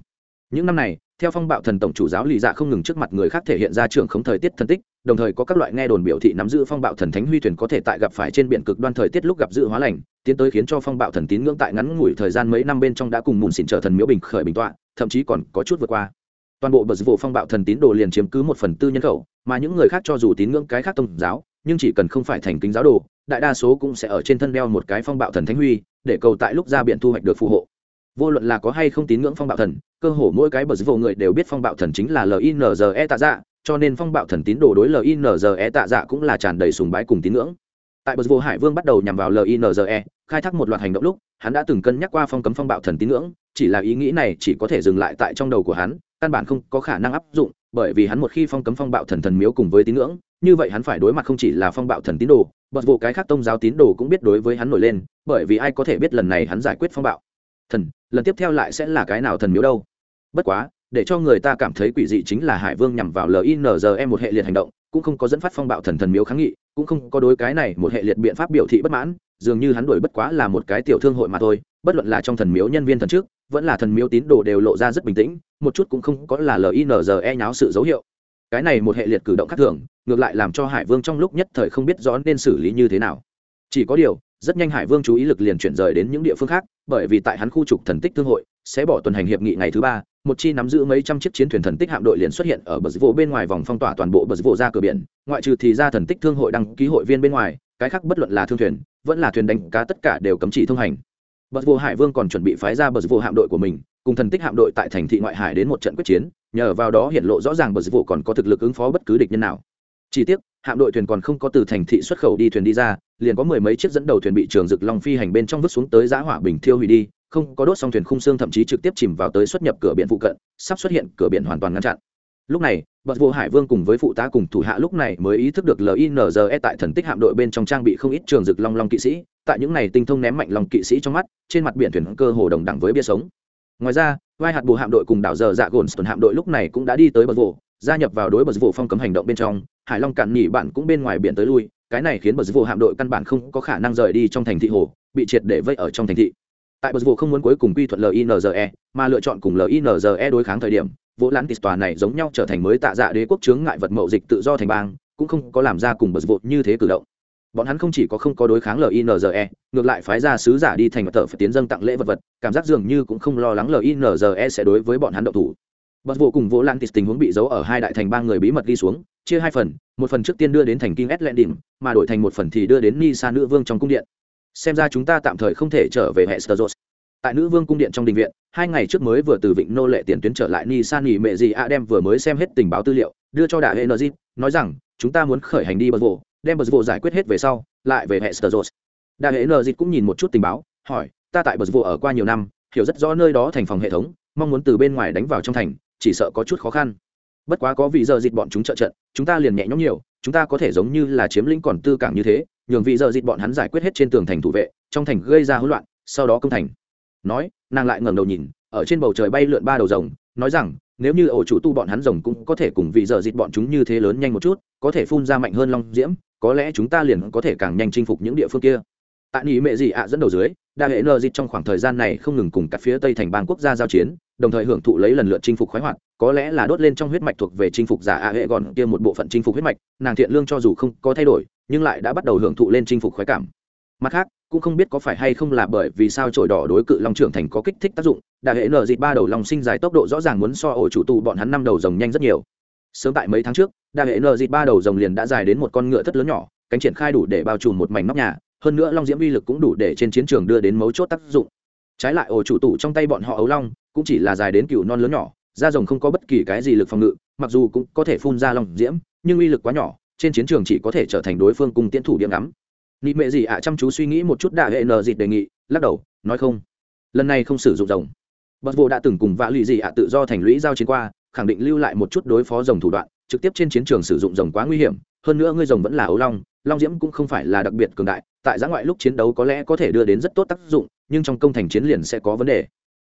Những năm này, theo phong bạo thần tổng chủ giáo lì dạ không ngừng trước mặt người khác thể hiện ra trưởng khống thời tiết thân tích, đồng thời có các loại nghe đồn biểu thị nắm giữ phong bạo thần thánh huy thuyền có thể tại gặp phải trên biển cực đoan thời tiết lúc gặp dự hóa lành, tiến tới khiến cho phong bạo thần tín ngưỡng tại ngắn ngủi thời gian mấy năm bên trong đã cùng mùn xỉn trở thần miếu bình khởi bình tọa, thậm chí còn có chút vượt qua toàn bộ bờ vụ phong bạo thần tín đồ liền chiếm cứ một phần tư nhân khẩu, mà những người khác cho dù tín ngưỡng cái khác tôn giáo, nhưng chỉ cần không phải thành kính giáo đồ, đại đa số cũng sẽ ở trên thân đeo một cái phong bạo thần thánh huy, để cầu tại lúc ra biển thu hoạch được phù hộ. Vô luận là có hay không tín ngưỡng phong bạo thần, cơ hồ mỗi cái bờ vụ người đều biết phong bạo thần chính là linze tạ dạ cho nên phong bạo thần tín đồ đối linze tạ dạ cũng là tràn đầy sùng bái cùng tín ngưỡng. Tại bờ vô hải vương bắt đầu nhằm vào linze khai thác một loạt hành động lúc, hắn đã từng cân nhắc qua phong cấm phong bạo thần tín ngưỡng, chỉ là ý nghĩ này chỉ có thể dừng lại tại trong đầu của hắn căn bản không có khả năng áp dụng, bởi vì hắn một khi phong cấm phong bạo thần thần miếu cùng với tín ngưỡng, như vậy hắn phải đối mặt không chỉ là phong bạo thần tín đồ, bật vụ cái khác tôn giáo tín đồ cũng biết đối với hắn nổi lên, bởi vì ai có thể biết lần này hắn giải quyết phong bạo. Thần, lần tiếp theo lại sẽ là cái nào thần miếu đâu? Bất quá, để cho người ta cảm thấy quỷ dị chính là hải vương nhằm vào linze một hệ liệt hành động, cũng không có dẫn phát phong bạo thần thần miếu kháng nghị, cũng không có đối cái này một hệ liệt biện pháp biểu thị bất mãn, dường như hắn đuổi bất quá là một cái tiểu thương hội mà thôi, bất luận là trong thần miếu nhân viên thần trước vẫn là thần miếu tín đồ đều lộ ra rất bình tĩnh, một chút cũng không có là linze nháo sự dấu hiệu. Cái này một hệ liệt cử động khác thường, ngược lại làm cho hải vương trong lúc nhất thời không biết rõ nên xử lý như thế nào. Chỉ có điều, rất nhanh hải vương chú ý lực liền chuyển rời đến những địa phương khác, bởi vì tại hắn khu trục thần tích thương hội, sẽ bỏ tuần hành hiệp nghị ngày thứ ba, một chi nắm giữ mấy trăm chiếc chiến thuyền thần tích hạm đội liền xuất hiện ở bờ vô bên ngoài vòng phong tỏa toàn bộ bờ vô ra cửa biển, ngoại trừ thì ra thần tích thương hội đăng ký hội viên bên ngoài, cái khác bất luận là thương thuyền, vẫn là thuyền đánh cá tất cả đều cấm chỉ thông hành bờ vô hải vương còn chuẩn bị phái ra bờ vô hạm đội của mình, cùng thần tích hạm đội tại thành thị ngoại hải đến một trận quyết chiến, nhờ vào đó hiện lộ rõ ràng bờ vô còn có thực lực ứng phó bất cứ địch nhân nào. Chi tiết hạm đội thuyền còn không có từ thành thị xuất khẩu đi thuyền đi ra, liền có mười mấy chiếc dẫn đầu thuyền bị trường rực long phi hành bên trong vứt xuống tới giã hỏa bình thiêu hủy đi, không có đốt xong thuyền khung xương thậm chí trực tiếp chìm vào tới xuất nhập cửa biển phụ cận, sắp xuất hiện cửa biển hoàn toàn ngăn chặn lúc này bậc vô hải vương cùng với phụ tá cùng thủ hạ lúc này mới ý thức được linze tại thần tích hạm đội bên trong trang bị không ít trường rực long long kỵ sĩ. Tại những này tinh thông ném mạnh long kỵ sĩ trong mắt, trên mặt biển thuyền cơ hồ đồng đẳng với bia sống. Ngoài ra, vai hạt bù hạm đội cùng đảo giờ dạ gồn tuần hạm đội lúc này cũng đã đi tới bậc vô gia nhập vào đối bậc vô phong cấm hành động bên trong. Hải long cạn nhỉ bạn cũng bên ngoài biển tới lui, cái này khiến bậc vô hạm đội căn bản không có khả năng rời đi trong thành thị hồ, bị triệt để vây ở trong thành thị. Tại bậc vụ không muốn cuối cùng quy thuận linze mà lựa chọn cùng linze đối kháng thời điểm vỗ lãn tịch tòa này giống nhau trở thành mới tạ dạ đế quốc chướng ngại vật mậu dịch tự do thành bang, cũng không có làm ra cùng bờ vụ như thế cử động. Bọn hắn không chỉ có không có đối kháng linze ngược lại phái ra sứ giả đi thành mặt thợ phải tiến dâng tặng lễ vật vật, cảm giác dường như cũng không lo lắng linze sẽ đối với bọn hắn động thủ. Bật vụ cùng vỗ lan tịch tình huống bị giấu ở hai đại thành ba người bí mật đi xuống, chia hai phần, một phần trước tiên đưa đến thành kinh edlendin mà đổi thành một phần thì đưa đến nisa nữ vương trong cung điện. Xem ra chúng ta tạm thời không thể trở về hệ sơ tại nữ vương cung điện trong đình viện, hai ngày trước mới vừa từ vịnh nô lệ tiền tuyến trở lại ni san nghỉ mệ gì a đem vừa mới xem hết tình báo tư liệu, đưa cho đại hệ nợ nói rằng, chúng ta muốn khởi hành đi bờ vụ đem bờ vụ giải quyết hết về sau, lại về hệ sơ đại hệ nợ cũng nhìn một chút tình báo, hỏi, ta tại bờ vụ ở qua nhiều năm, hiểu rất rõ nơi đó thành phòng hệ thống, mong muốn từ bên ngoài đánh vào trong thành, chỉ sợ có chút khó khăn. Bất quá có vị giờ dịch bọn chúng trợ trận, chúng ta liền nhẹ nhõm nhiều, chúng ta có thể giống như là chiếm lĩnh còn tư cảng như thế, nhường vị giờ dịch bọn hắn giải quyết hết trên tường thành thủ vệ, trong thành gây ra hỗn loạn, sau đó công thành nói nàng lại ngẩng đầu nhìn ở trên bầu trời bay lượn ba đầu rồng nói rằng nếu như ổ chủ tu bọn hắn rồng cũng có thể cùng vị giờ dịt bọn chúng như thế lớn nhanh một chút có thể phun ra mạnh hơn long diễm có lẽ chúng ta liền có thể càng nhanh chinh phục những địa phương kia. Tại nỉ mệ gì ạ dẫn đầu dưới đa hệ nơ dịt trong khoảng thời gian này không ngừng cùng các phía tây thành bang quốc gia giao chiến đồng thời hưởng thụ lấy lần lượt chinh phục khoái hoạt có lẽ là đốt lên trong huyết mạch thuộc về chinh phục giả ạ, hệ gọn kia một bộ phận chinh phục huyết mạch nàng thiện lương cho dù không có thay đổi nhưng lại đã bắt đầu hưởng thụ lên chinh phục khoái cảm mặt khác, cũng không biết có phải hay không là bởi vì sao trội đỏ đối cự long trưởng thành có kích thích tác dụng đại hệ nở dịp ba đầu long sinh dài tốc độ rõ ràng muốn so ổ chủ tù bọn hắn năm đầu rồng nhanh rất nhiều. Sớm tại mấy tháng trước đại hệ nở dịp ba đầu rồng liền đã dài đến một con ngựa thất lớn nhỏ, cánh triển khai đủ để bao trùm một mảnh nóc nhà, hơn nữa long diễm uy lực cũng đủ để trên chiến trường đưa đến mấu chốt tác dụng. Trái lại ổ chủ tù trong tay bọn họ ấu long, cũng chỉ là dài đến cựu non lớn nhỏ, da rồng không có bất kỳ cái gì lực phòng ngự, mặc dù cũng có thể phun ra long diễm, nhưng uy lực quá nhỏ, trên chiến trường chỉ có thể trở thành đối phương cùng tiến thủ điểm ngắm nị mệ gì ạ, chăm chú suy nghĩ một chút đạ hệ nờ dịt đề nghị, lắc đầu, nói không. Lần này không sử dụng rồng. Bật vô đã từng cùng vạ lụy gì ạ tự do thành lũy giao chiến qua, khẳng định lưu lại một chút đối phó rồng thủ đoạn, trực tiếp trên chiến trường sử dụng rồng quá nguy hiểm. Hơn nữa ngươi rồng vẫn là ấu long long diễm cũng không phải là đặc biệt cường đại, tại giã ngoại lúc chiến đấu có lẽ có thể đưa đến rất tốt tác dụng, nhưng trong công thành chiến liền sẽ có vấn đề.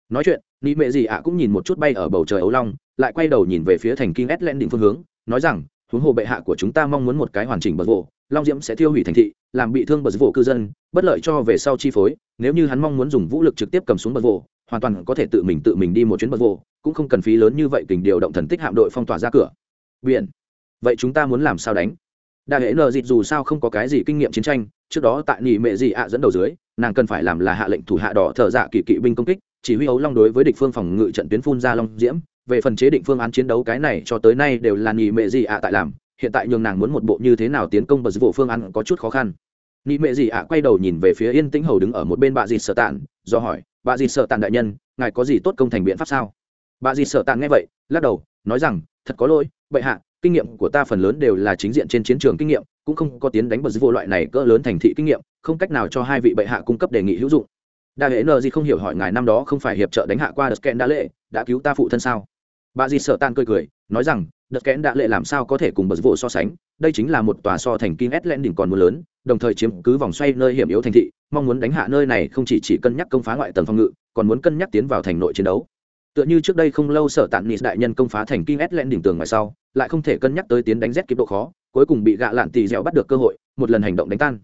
Nói chuyện, nị mệ gì ạ cũng nhìn một chút bay ở bầu trời ấu long, lại quay đầu nhìn về phía thành kinh ét len định phương hướng, nói rằng huống hồ bệ hạ của chúng ta mong muốn một cái hoàn chỉnh bật vô long diễm sẽ tiêu hủy thành thị, làm bị thương bờ vụ cư dân, bất lợi cho về sau chi phối. Nếu như hắn mong muốn dùng vũ lực trực tiếp cầm xuống bờ vụ hoàn toàn có thể tự mình tự mình đi một chuyến bờ vụ cũng không cần phí lớn như vậy kình điều động thần tích hạm đội phong tỏa ra cửa. Biển. Vậy chúng ta muốn làm sao đánh? Đại hệ nờ dịt dù sao không có cái gì kinh nghiệm chiến tranh, trước đó tại nỉ mệ gì ạ dẫn đầu dưới, nàng cần phải làm là hạ lệnh thủ hạ đỏ thợ dạ kỵ kỵ binh công kích, chỉ huy ấu long đối với địch phương phòng ngự trận tuyến phun ra long diễm về phần chế định phương án chiến đấu cái này cho tới nay đều là nỉ mệ gì ạ tại làm, hiện tại nhường nàng muốn một bộ như thế nào tiến công bờ vụ phương án có chút khó khăn. Nị mệ gì ạ quay đầu nhìn về phía yên tĩnh hầu đứng ở một bên bà dịt sợ tàn do hỏi, bà dịt sợ tàn đại nhân, ngài có gì tốt công thành biện pháp sao? Bà dịt sợ tàn nghe vậy, lắc đầu, nói rằng, thật có lỗi, bệ hạ, kinh nghiệm của ta phần lớn đều là chính diện trên chiến trường kinh nghiệm, cũng không có tiến đánh bờ vô loại này cỡ lớn thành thị kinh nghiệm, không cách nào cho hai vị bệ hạ cung cấp đề nghị hữu dụng. Đa hệ nờ gì không hiểu hỏi ngài năm đó không phải hiệp trợ đánh hạ qua đợt kẽn đã lệ đã cứu ta phụ thân sao? Bà dì sợ tan cười cười, nói rằng, đợt kẽn đã lệ làm sao có thể cùng bật vụ so sánh, đây chính là một tòa so thành kim s len đỉnh còn mưa lớn, đồng thời chiếm cứ vòng xoay nơi hiểm yếu thành thị, mong muốn đánh hạ nơi này không chỉ chỉ cân nhắc công phá ngoại tầng phòng ngự, còn muốn cân nhắc tiến vào thành nội chiến đấu. Tựa như trước đây không lâu sở tạn nịt đại nhân công phá thành kinh s len đỉnh tường ngoài sau, lại không thể cân nhắc tới tiến đánh rét kịp độ khó, cuối cùng bị gạ lạn tì dẻo bắt được cơ hội, một lần hành động đánh tan.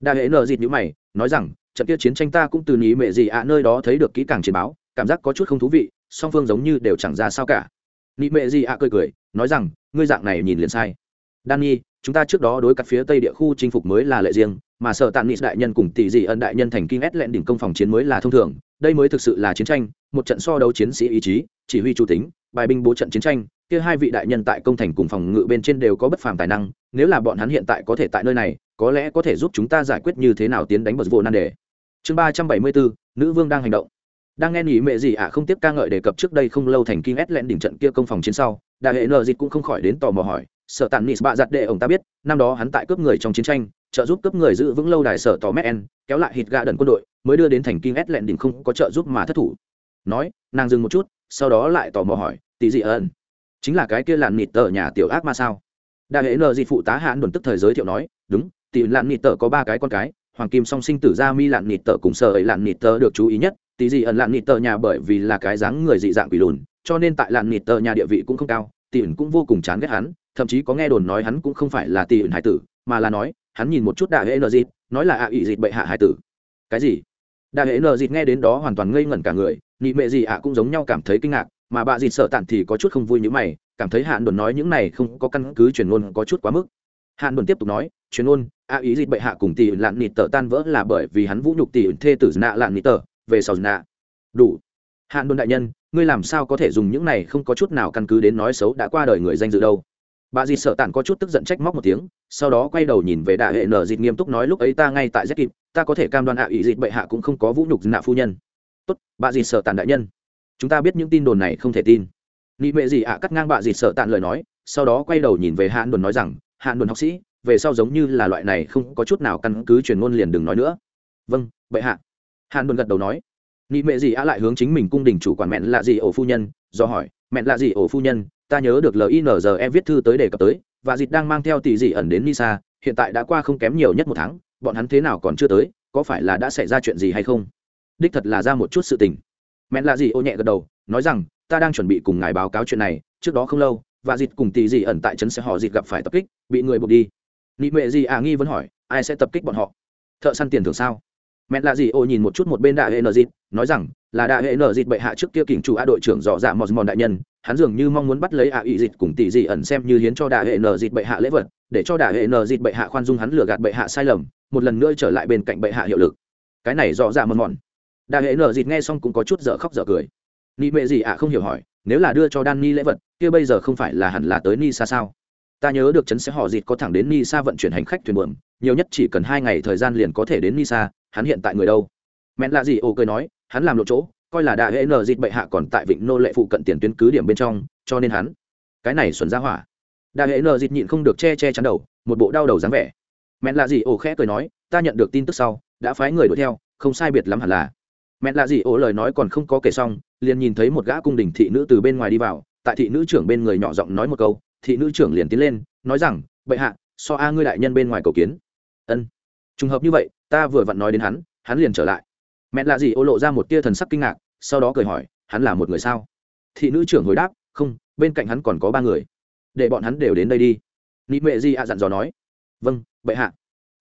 Đa hệ nờ dịt nhữ mày, nói rằng, trận kia chiến tranh ta cũng từ ní mệ gì ạ nơi đó thấy được kỹ càng chiến báo, cảm giác có chút không thú vị, song phương giống như đều chẳng ra sao cả. Nị mệ gì ạ cười cười nói rằng ngươi dạng này nhìn liền sai. Danny, chúng ta trước đó đối cắt phía tây địa khu chinh phục mới là lệ riêng mà sợ tàn nị đại nhân cùng tỷ dị ân đại nhân thành kinh ét lẹn đỉnh công phòng chiến mới là thông thường. Đây mới thực sự là chiến tranh một trận so đấu chiến sĩ ý chí chỉ huy chủ tính bài binh bố trận chiến tranh kia hai vị đại nhân tại công thành cùng phòng ngự bên trên đều có bất phàm tài năng nếu là bọn hắn hiện tại có thể tại nơi này có lẽ có thể giúp chúng ta giải quyết như thế nào tiến đánh bật vô nan đề. Chương ba trăm bảy mươi bốn nữ vương đang hành động đang nghe nghỉ mẹ gì ạ không tiếp ca ngợi đề cập trước đây không lâu thành kinh ét lẹn đỉnh trận kia công phòng chiến sau đại hệ nợ dịch cũng không khỏi đến tò mò hỏi sợ tàn nis bạ giặt đệ ông ta biết, năm đó hắn tại cướp người trong chiến tranh, trợ giúp cướp người giữ vững lâu đài sở tò messen kéo lại hít gà đần quân đội, mới đưa đến thành kinh ét lẹn đỉnh không có trợ giúp mà thất thủ. Nói, nàng dừng một chút, sau đó lại tò mò hỏi tỷ dị ẩn, chính là cái kia làn nịt tờ nhà tiểu ác ma sao? Đại hệ nợ dịch phụ tá hãn đồn tức thời giới thiệu nói, đúng tỷ làn nịt tờ có ba cái con cái, hoàng kim song sinh tử gia mi lạn nịt tờ cùng sợ ấy lạn nịt tờ được chú ý nhất tỷ dị ẩn lạn nịt tờ nhà bởi vì là cái dáng người dị dạng quỷ lùn, cho nên tại lạn nịt tờ nhà địa vị cũng không cao tỷ ẩn cũng vô cùng chán ghét hắn, thậm chí có nghe đồn nói hắn cũng không phải là tỷ ẩn hải tử, mà là nói, hắn nhìn một chút đại hệ nợ dịt, nói là ạ à ỵ dịt bệ hạ hải tử. Cái gì? Đại hệ nợ dịt nghe đến đó hoàn toàn ngây ngẩn cả người, nị mệ gì ạ cũng giống nhau cảm thấy kinh ngạc, mà bà dịt sợ tản thì có chút không vui như mày, cảm thấy hạn đồn nói những này không có căn cứ truyền ngôn có chút quá mức. Hạn đồn tiếp tục nói, truyền ngôn ạ ý dịt bệ hạ cùng tỷ lạn nịt tờ tan vỡ là bởi vì hắn vũ nhục tỷ thê tử nạ lạn nịt tờ về sau nạ. Đủ. Hạn đồn đại nhân, ngươi làm sao có thể dùng những này không có chút nào căn cứ đến nói xấu đã qua đời người danh dự đâu. Bà dì sợ tàn có chút tức giận trách móc một tiếng, sau đó quay đầu nhìn về đại hệ nở dịt nghiêm túc nói lúc ấy ta ngay tại z kịp, ta có thể cam đoan ạ à ý dịt bệ hạ cũng không có vũ nhục nạ phu nhân. Tốt, bà dì sợ tàn đại nhân. Chúng ta biết những tin đồn này không thể tin. Nị mệ gì ạ, cắt ngang bà dì sợ tàn lời nói, sau đó quay đầu nhìn về hạn đồn nói rằng, hạn đồn học sĩ, về sau giống như là loại này không có chút nào căn cứ truyền ngôn liền đừng nói nữa. Vâng bệ hạ. Hàn đồn gật đầu nói, nị mẹ gì á lại hướng chính mình cung đình chủ quản mẹn là gì ổ phu nhân? Do hỏi, mẹn là gì ổ phu nhân? Ta nhớ được linze viết thư tới đề cập tới, và dịch đang mang theo tỷ dị ẩn đến nisa, hiện tại đã qua không kém nhiều nhất một tháng, bọn hắn thế nào còn chưa tới, có phải là đã xảy ra chuyện gì hay không? Đích thật là ra một chút sự tình. Mẹn là gì ô nhẹ gật đầu, nói rằng, ta đang chuẩn bị cùng ngài báo cáo chuyện này, trước đó không lâu, và dịt cùng tỷ dị ẩn tại trấn sẽ họ dịt gặp phải tập kích, bị người buộc đi. Nị mệ gì à nghi vẫn hỏi, ai sẽ tập kích bọn họ? Thợ săn tiền thưởng sao? Mẹ là gì, ô, nhìn một chút một bên đại hệ nợ dịt, nói rằng, là đại hệ nợ dịt bệ hạ trước kia kỉnh chủ a đội trưởng dọ dạ mòn mòn đại nhân, hắn dường như mong muốn bắt lấy a ý dịt cùng tỷ dị ẩn xem như hiến cho đại hệ nợ dịt bệ hạ lễ vật, để cho đại hệ nợ dịt bệ hạ khoan dung hắn lừa gạt bệ hạ sai lầm, một lần nữa trở lại bên cạnh bệ hạ hiệu lực. Cái này dọ dạ mòn mòn đại hệ nợ dịt nghe xong cũng có chút dở khóc dở cười. Ni mẹ gì ạ, không hiểu hỏi, nếu là đưa cho đan ni lễ vật, kia bây giờ không phải là hẳn là tới ni xa sao? Ta nhớ được chấn sẽ họ dịt có thẳng đến ni vận chuyển hành khách thuyền buồm, nhiều nhất chỉ cần hai ngày thời gian liền có thể đến ni hắn hiện tại người đâu? Mẹn là gì ô cười nói, hắn làm lộ chỗ, coi là đại hệ nờ dịt bệ hạ còn tại vịnh nô lệ phụ cận tiền tuyến cứ điểm bên trong, cho nên hắn, cái này xuẩn ra hỏa. Đại hệ nờ dịt nhịn không được che che chắn đầu, một bộ đau đầu dáng vẻ. Mẹn là gì ổ khẽ cười nói, ta nhận được tin tức sau, đã phái người đuổi theo, không sai biệt lắm hẳn là. Mẹn là gì ổ lời nói còn không có kể xong, liền nhìn thấy một gã cung đình thị nữ từ bên ngoài đi vào, tại thị nữ trưởng bên người nhỏ giọng nói một câu thị nữ trưởng liền tiến lên, nói rằng, bệ hạ, so a ngươi đại nhân bên ngoài cầu kiến. Ân. Trùng hợp như vậy, ta vừa vặn nói đến hắn hắn liền trở lại. Mẹ là gì ô lộ ra một tia thần sắc kinh ngạc, sau đó cười hỏi, hắn là một người sao? Thị nữ trưởng hồi đáp, không, bên cạnh hắn còn có ba người. Để bọn hắn đều đến đây đi. Nị mệ di ạ dặn dò nói. Vâng bệ hạ.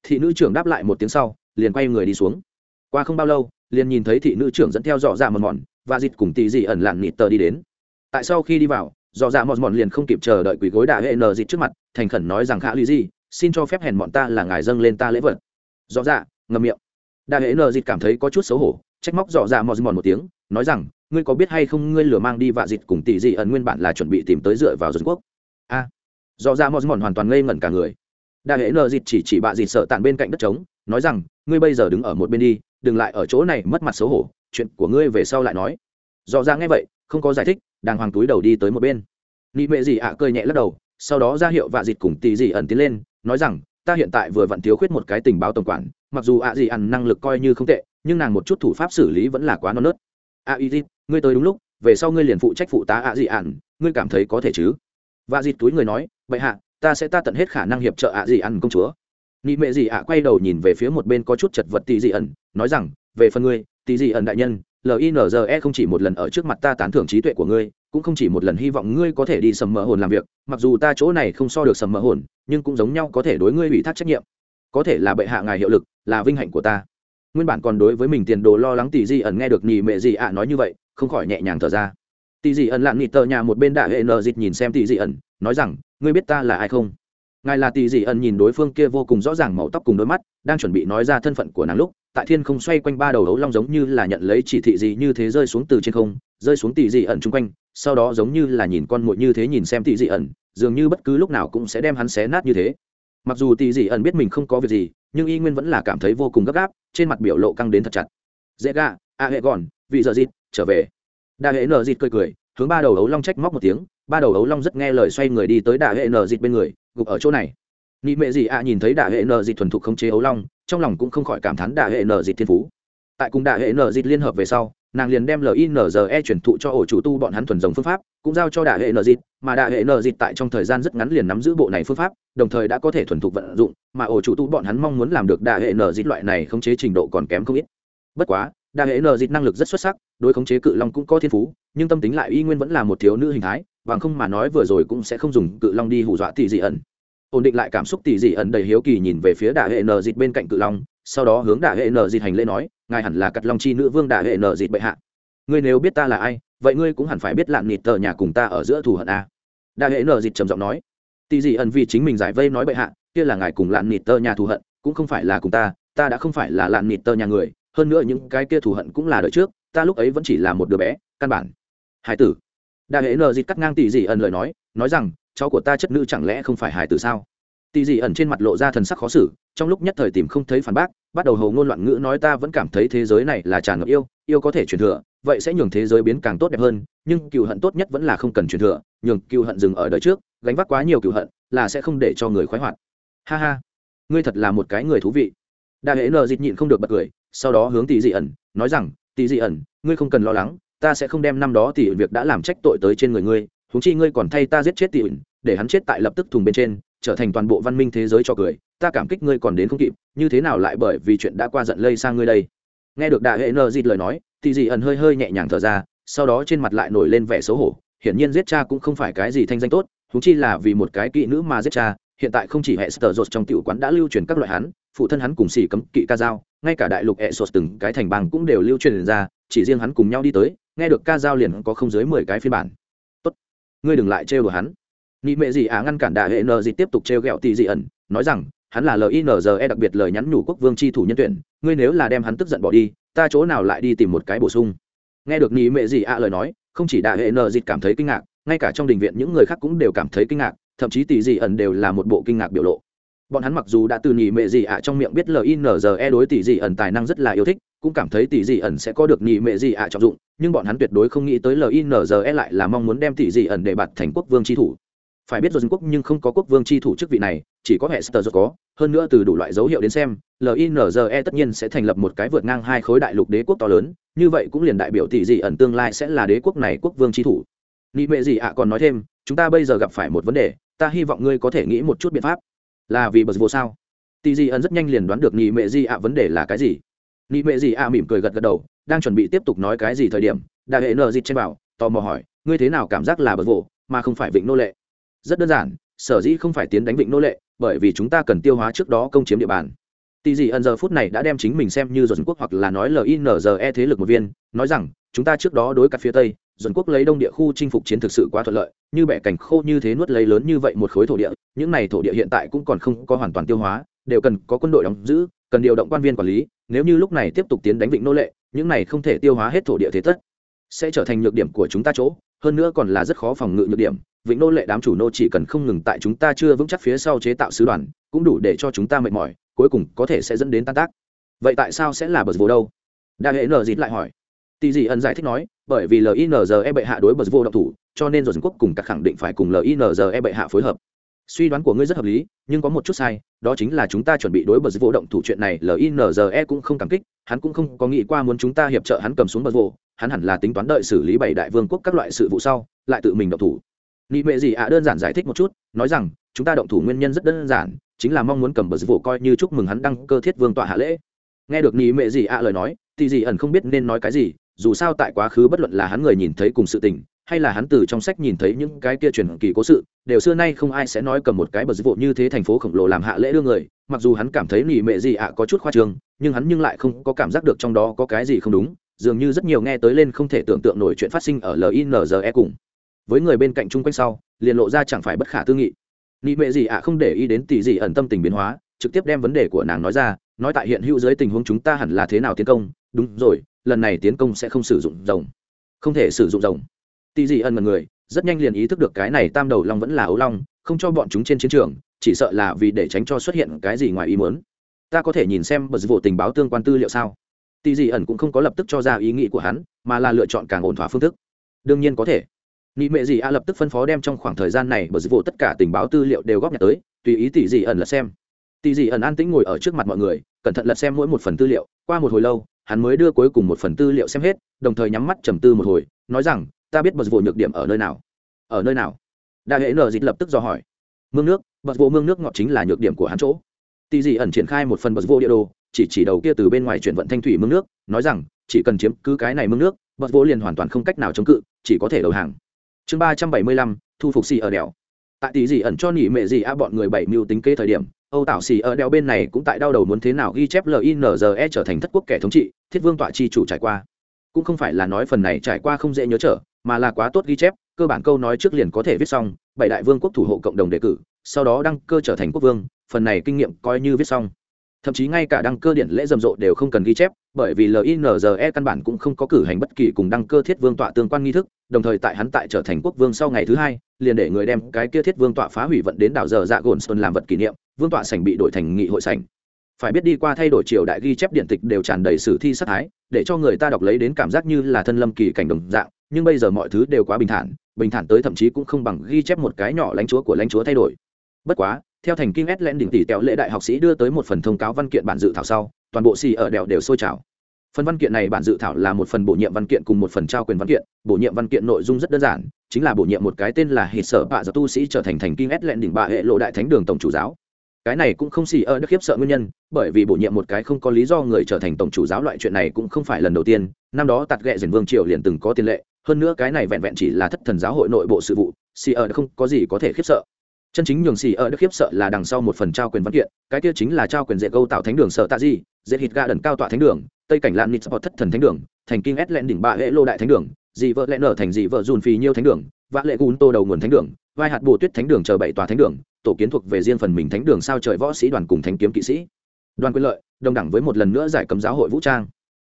Thị nữ trưởng đáp lại một tiếng sau, liền quay người đi xuống. Qua không bao lâu, liền nhìn thấy thị nữ trưởng dẫn theo dọ dạ mòn mòn, và dịt cùng tì dị ẩn lặn nịt tờ đi đến. Tại sau khi đi vào dọ dạ mọt mòn liền không kịp chờ đợi quỷ gối đạ hệ nờ dịt trước mặt thành khẩn nói rằng khả lý gì xin cho phép hèn bọn ta là ngài dâng lên ta lễ vật. Dọ dạ ngầm miệng. Đạ hệ nờ dịt cảm thấy có chút xấu hổ trách móc dọ dạ mọt mòn một tiếng nói rằng ngươi có biết hay không ngươi lừa mang đi vạ dịt cùng tỷ dị ẩn nguyên bản là chuẩn bị tìm tới dựa vào dân quốc? A. À, dọ dạ mọt mòn hoàn toàn ngây ngẩn cả người. Đà hệ nờ dịt chỉ chỉ bạ dịt sợ tàn bên cạnh đất trống nói rằng ngươi bây giờ đứng ở một bên đi đừng lại ở chỗ này mất mặt xấu hổ chuyện của ngươi về sau lại nói. Dọ dạ ra nghe vậy không có giải thích đàng hoàng túi đầu đi tới một bên. Nị mệ gì ạ à cơi nhẹ lắc đầu sau đó ra hiệu vạ dịt cùng tỷ dị ẩn tiến lên nói rằng ta hiện tại vừa vặn thiếu khuyết một cái tình báo tổng quản mặc dù ạ à ăn năng lực coi như không tệ nhưng nàng một chút thủ pháp xử lý vẫn là quá non nớt. A y ngươi tới đúng lúc về sau ngươi liền phụ trách phụ tá ạ dị ăn, ngươi cảm thấy có thể chứ? Và dịt túi người nói vậy hạ ta sẽ ta tận hết khả năng hiệp trợ ạ dị ăn công chúa. Nị mệ gì ạ quay đầu nhìn về phía một bên có chút chật vật tỷ dị ẩn nói rằng về phần ngươi tỷ dị ẩn đại nhân linze không chỉ một lần ở trước mặt ta tán thưởng trí tuệ của ngươi, cũng không chỉ một lần hy vọng ngươi có thể đi sầm mỡ hồn làm việc, mặc dù ta chỗ này không so được sầm mỡ hồn, nhưng cũng giống nhau có thể đối ngươi ủy thác trách nhiệm. Có thể là bệ hạ ngài hiệu lực, là vinh hạnh của ta. Nguyên bản còn đối với mình tiền đồ lo lắng tỷ di ẩn nghe được nhì mẹ gì ạ nói như vậy, không khỏi nhẹ nhàng thở ra. Tỷ di ẩn lặn nhị tờ nhà một bên đại hệ nờ dịch nhìn xem tỷ di ẩn, nói rằng, ngươi biết ta là ai không? Ngài là tỷ dị ẩn nhìn đối phương kia vô cùng rõ ràng màu tóc cùng đôi mắt, đang chuẩn bị nói ra thân phận của nàng lúc, tại thiên không xoay quanh ba đầu ấu long giống như là nhận lấy chỉ thị gì như thế rơi xuống từ trên không, rơi xuống tỷ dị ẩn chung quanh, sau đó giống như là nhìn con muội như thế nhìn xem tỷ dị ẩn, dường như bất cứ lúc nào cũng sẽ đem hắn xé nát như thế. Mặc dù tỷ dị ẩn biết mình không có việc gì, nhưng y nguyên vẫn là cảm thấy vô cùng gấp gáp, trên mặt biểu lộ căng đến thật chặt. Dễ gà a hệ gòn, vị giờ dịt, trở về. Đa hệ nở dịt cười cười, hướng ba đầu ấu long trách móc một tiếng, ba đầu ấu long rất nghe lời xoay người đi tới đà hệ nở dịt bên người gục ở chỗ này. Nị mệ gì ạ nhìn thấy đạ hệ nờ dịt thuần thục khống chế ấu long, trong lòng cũng không khỏi cảm thán đạ hệ nờ dịt thiên phú. Tại cùng đạ hệ nờ dịt liên hợp về sau, nàng liền đem linze chuyển thụ cho ổ chủ tu bọn hắn thuần giống phương pháp, cũng giao cho đạ hệ nờ dịt, mà đạ hệ nờ dịt tại trong thời gian rất ngắn liền nắm giữ bộ này phương pháp, đồng thời đã có thể thuần thục vận dụng, mà ổ chủ tu bọn hắn mong muốn làm được đạ hệ nờ dịt loại này khống chế trình độ còn kém không ít. Bất quá đà hệ nờ dịt năng lực rất xuất sắc, đối khống chế cự long cũng có thiên phú, nhưng tâm tính lại y nguyên vẫn là một thiếu nữ hình thái bằng không mà nói vừa rồi cũng sẽ không dùng cự long đi hù dọa tỷ dị ẩn. Ổn định lại cảm xúc tỷ dị ẩn đầy hiếu kỳ nhìn về phía đà hệ nờ dịt bên cạnh cự long, sau đó hướng đà hệ nờ dịt hành lễ nói, ngài hẳn là cắt long chi nữ vương đà hệ nờ dịt bệ hạ. Ngươi nếu biết ta là ai, vậy ngươi cũng hẳn phải biết lạn nịt tờ nhà cùng ta ở giữa thù hận a. Đà hệ nờ dịt trầm giọng nói tỷ dị ẩn vì chính mình giải vây nói bệ hạ, kia là ngài cùng lạn nịt tờ nhà thù hận, cũng không phải là cùng ta ta đã không phải là lạn nịt tờ nhà người, hơn nữa những cái kia thù hận cũng là đời trước, ta lúc ấy vẫn chỉ là một đứa bé, căn bản. Hải tử đà hệ nờ dịt cắt ngang tỷ dị ẩn lời nói nói rằng, cháu của ta chất nữ chẳng lẽ không phải hải tử sao? Tỷ dị ẩn trên mặt lộ ra thần sắc khó xử, trong lúc nhất thời tìm không thấy phản bác, bắt đầu hầu ngôn loạn ngữ nói ta vẫn cảm thấy thế giới này là tràn ngập yêu yêu có thể truyền thừa, vậy sẽ nhường thế giới biến càng tốt đẹp hơn, nhưng cựu hận tốt nhất vẫn là không cần truyền thừa, nhường cựu hận dừng ở đời trước, gánh vác quá nhiều cựu hận, là sẽ không để cho người khoái hoạt. Ha ha, ngươi thật là một cái người thú vị. Đại hệ nờ dịt nhịn không được bật cười, sau đó hướng tỷ dị ẩn, nói rằng, tỷ dị ẩn, ngươi không cần lo lắng ta sẽ không đem năm đó tỷ việc đã làm trách tội tới trên người ngươi húng chi ngươi còn thay ta giết chết tỷ ẩn, để hắn chết tại lập tức thùng bên trên, trở thành toàn bộ văn minh thế giới cho cười, ta cảm kích ngươi còn đến không kịp, như thế nào lại bởi vì chuyện đã qua giận lây sang ngươi đây? Nghe được đại hệ nờ dịt lời nói tỷ dị ẩn hơi hơi nhẹ nhàng thở ra, sau đó trên mặt lại nổi lên vẻ xấu hổ, hiển nhiên giết cha cũng không phải cái gì thanh danh tốt húng chi là vì một cái kỵ nữ mà giết cha, hiện tại không chỉ hệ sờ rột trong tiểu quán đã lưu truyền các loại hắn, phụ thân hắn cùng xỉ cấm kỵ ca dao, ngay cả đại lục hệ sột từng cái thành bang cũng đều lưu truyền ra, chỉ riêng hắn cùng nhau đi tới nghe được ca dao liền có không dưới mười cái phiên bản. Tốt, ngươi đừng lại trêu đùa hắn. Nị mệ gì á ngăn cản đại hệ nờ gì tiếp tục trêu ghẹo tỷ dị ẩn, nói rằng, hắn là linze đặc biệt lời nhắn nhủ quốc vương tri thủ nhân tuyển, ngươi nếu là đem hắn tức giận bỏ đi, ta chỗ nào lại đi tìm một cái bổ sung. Nghe được nị mệ gì ạ lời nói, không chỉ đại hệ nờ dịt cảm thấy kinh ngạc, ngay cả trong đình viện những người khác cũng đều cảm thấy kinh ngạc, thậm chí tỷ dị ẩn đều là một bộ kinh ngạc biểu lộ. Bọn hắn mặc dù đã từ nị mệ gì ạ trong miệng biết linze đối tỷ dị ẩn tài năng rất là yêu thích cũng cảm thấy tỷ dị ẩn sẽ có được nhị mệ dị ạ trọng dụng, nhưng bọn hắn tuyệt đối không nghĩ tới linze lại là mong muốn đem tỷ dị ẩn để bạt thành quốc vương tri thủ. Phải biết rồi quốc nhưng không có quốc vương tri thủ chức vị này, chỉ có hệ sơ có, hơn nữa từ đủ loại dấu hiệu đến xem linze tất nhiên sẽ thành lập một cái vượt ngang hai khối đại lục đế quốc to lớn, như vậy cũng liền đại biểu tỷ dị ẩn tương lai sẽ là đế quốc này quốc vương tri thủ. Nhị mệ dị ạ còn nói thêm, chúng ta bây giờ gặp phải một vấn đề, ta hy vọng ngươi có thể nghĩ một chút biện pháp. Là vì bật vô sao? Tỷ dị ẩn rất nhanh liền đoán được nhị mệ dị ạ vấn đề là cái gì nị mệ gì ạ mỉm cười gật gật đầu, đang chuẩn bị tiếp tục nói cái gì thời điểm đại hệ nợ dịt trên bảo, tò mò hỏi, ngươi thế nào cảm giác là bật vỗ mà không phải vịnh nô lệ? Rất đơn giản, sở dĩ không phải tiến đánh vịnh nô lệ, bởi vì chúng ta cần tiêu hóa trước đó công chiếm địa bàn. Tỷ dị ẩn giờ phút này đã đem chính mình xem như dồn quốc hoặc là nói linze thế lực một viên, nói rằng, chúng ta trước đó đối cặp phía tây dồn quốc lấy đông địa khu chinh phục chiến thực sự quá thuận lợi, như bẻ cảnh khô như thế nuốt lấy lớn như vậy một khối thổ địa, những này thổ địa hiện tại cũng còn không có hoàn toàn tiêu hóa, đều cần có quân đội đóng giữ, cần điều động quan viên quản lý nếu như lúc này tiếp tục tiến đánh vịnh nô lệ, những này không thể tiêu hóa hết thổ địa thế tất, sẽ trở thành nhược điểm của chúng ta chỗ. Hơn nữa còn là rất khó phòng ngự nhược điểm. Vịnh nô lệ đám chủ nô chỉ cần không ngừng tại chúng ta chưa vững chắc phía sau chế tạo sứ đoàn, cũng đủ để cho chúng ta mệt mỏi, cuối cùng có thể sẽ dẫn đến tan tác. Vậy tại sao sẽ là bờ vô đâu? Đa hệ nờ dịt lại hỏi. Tỷ dị ẩn giải thích nói, bởi vì linze bệ hạ đối bờ vô động thủ, cho nên rồi quốc cùng các khẳng định phải cùng linze bệ hạ phối hợp suy đoán của ngươi rất hợp lý, nhưng có một chút sai, đó chính là chúng ta chuẩn bị đối bờ vô động thủ chuyện này linze cũng không cảm kích, hắn cũng không có nghĩ qua muốn chúng ta hiệp trợ hắn cầm xuống bờ vô, hắn hẳn là tính toán đợi xử lý bảy đại vương quốc các loại sự vụ sau, lại tự mình động thủ. Nị mệ gì ạ à, đơn giản giải thích một chút, nói rằng, chúng ta động thủ nguyên nhân rất đơn giản, chính là mong muốn cầm bờ vô coi như chúc mừng hắn đăng cơ thiết vương tọa hạ lễ. Nghe được nị mệ gì ạ lời nói thì gì ẩn không biết nên nói cái gì, dù sao tại quá khứ bất luận là hắn người nhìn thấy cùng sự tình hay là hắn từ trong sách nhìn thấy những cái kia truyền kỳ cố sự, đều xưa nay không ai sẽ nói cầm một cái bờ vụ như thế thành phố khổng lồ làm hạ lễ đưa người, mặc dù hắn cảm thấy nỉ mệ gì ạ có chút khoa trương, nhưng hắn nhưng lại không có cảm giác được trong đó có cái gì không đúng, dường như rất nhiều nghe tới lên không thể tưởng tượng nổi chuyện phát sinh ở linze cùng. Với người bên cạnh chung quanh sau, liền lộ ra chẳng phải bất khả tư nghị. Nị mệ gì ạ không để ý đến tỷ gì ẩn tâm tình biến hóa, trực tiếp đem vấn đề của nàng nói ra, nói tại hiện hữu dưới tình huống chúng ta hẳn là thế nào tiến công, đúng rồi, lần này tiến công sẽ không sử dụng rồng. Không thể sử dụng rồng tỷ Dị ẩn mật người, rất nhanh liền ý thức được cái này tam đầu long vẫn là ấu long, không cho bọn chúng trên chiến trường, chỉ sợ là vì để tránh cho xuất hiện cái gì ngoài ý muốn. Ta có thể nhìn xem bật vụ tình báo tương quan tư liệu sao? Tỷ Dị ẩn cũng không có lập tức cho ra ý nghĩ của hắn, mà là lựa chọn càng ổn thỏa phương thức. Đương nhiên có thể. Nị mệ gì a lập tức phân phó đem trong khoảng thời gian này bờ vụ tất cả tình báo tư liệu đều góp nhặt tới, tùy ý tỷ Dị ẩn lật xem. Tỷ Dị ẩn an tĩnh ngồi ở trước mặt mọi người, cẩn thận lật xem mỗi một phần tư liệu. Qua một hồi lâu, hắn mới đưa cuối cùng một phần tư liệu xem hết, đồng thời nhắm mắt trầm tư một hồi, nói rằng ta biết bật vụ nhược điểm ở nơi nào. Ở nơi nào? Đại hệ nờ dịch lập tức do hỏi. Mương nước, bật vụ mương nước ngọt chính là nhược điểm của hắn chỗ. Tỷ gì ẩn triển khai một phần bật vô địa đồ, chỉ chỉ đầu kia từ bên ngoài chuyển vận thanh thủy mương nước, nói rằng, chỉ cần chiếm cứ cái này mương nước, bật vô liền hoàn toàn không cách nào chống cự, chỉ có thể đầu hàng. Chương ba trăm bảy mươi lăm, thu phục xì ở đèo. Tại tỷ dị ẩn cho nỉ mệ gì a, bọn người bảy mưu tính kế thời điểm, âu tạo xì ở đèo bên này cũng tại đau đầu muốn thế nào ghi chép linze trở thành thất quốc kẻ thống trị, thiết vương tọa chi chủ trải qua. Cũng không phải là nói phần này trải qua không dễ nhớ trở mà là quá tốt ghi chép, cơ bản câu nói trước liền có thể viết xong, bảy đại vương quốc thủ hộ cộng đồng đề cử, sau đó đăng cơ trở thành quốc vương, phần này kinh nghiệm coi như viết xong. Thậm chí ngay cả đăng cơ điện lễ rầm rộ đều không cần ghi chép, bởi vì linze căn bản cũng không có cử hành bất kỳ cùng đăng cơ thiết vương tọa tương quan nghi thức, đồng thời tại hắn tại trở thành quốc vương sau ngày thứ hai, liền để người đem cái kia thiết vương tọa phá hủy vận đến đảo giờ dạ gồn sơn làm vật kỷ niệm, vương tọa sảnh bị đổi thành nghị hội sảnh. Phải biết đi qua thay đổi triều đại ghi chép điện tịch đều tràn đầy sử thi sát thái, để cho người ta đọc lấy đến cảm giác như là thân lâm kỳ cảnh đồng dạng nhưng bây giờ mọi thứ đều quá bình thản bình thản tới thậm chí cũng không bằng ghi chép một cái nhỏ lãnh chúa của lãnh chúa thay đổi. Bất quá, theo thành kinh Len đỉnh tỷ tẹo lễ đại học sĩ đưa tới một phần thông cáo văn kiện bản dự thảo sau, toàn bộ xì ở đèo đều sôi trào. Phần văn kiện này bản dự thảo là một phần bổ nhiệm văn kiện cùng một phần trao quyền văn kiện, bổ nhiệm văn kiện nội dung rất đơn giản, chính là bổ nhiệm một cái tên là hít sở bạ giáo tu sĩ trở thành thành kinh Len đỉnh bạ hệ lộ đại thánh đường tổng chủ giáo. Cái này cũng không xì ở đức khiếp sợ nguyên nhân, bởi vì bổ nhiệm một cái không có lý do người trở thành tổng chủ giáo loại chuyện này cũng không phải lần đầu tiên, năm đó tạt ghẹ diển vương triều liền từng có tiền lệ hơn nữa cái này vẹn vẹn chỉ là thất thần giáo hội nội bộ sự vụ, xì ở không có gì có thể khiếp sợ. Chân chính nhường xì ở đức khiếp sợ là đằng sau một phần trao quyền văn kiện, cái kia chính là trao quyền dễ câu tạo thánh đường sợ tạ di dễ hít ga đần cao tọa thánh đường, tây cảnh lan nít thất thần thánh đường, thành kinh ét lẹn đỉnh bạ hệ lô đại thánh đường, dị vợ lẹn nở thành dị vợ dùn phì nhiêu thánh đường, vã lệ gún tô đầu nguồn thánh đường, vai hạt bồ tuyết thánh đường chờ bảy tòa thánh đường, tổ kiến thuộc về riêng phần mình thánh đường sao trời võ sĩ đoàn cùng thánh kiếm kỵ sĩ. Đoàn quyền lợi, đồng đẳng với một lần nữa giải cấm giáo hội vũ trang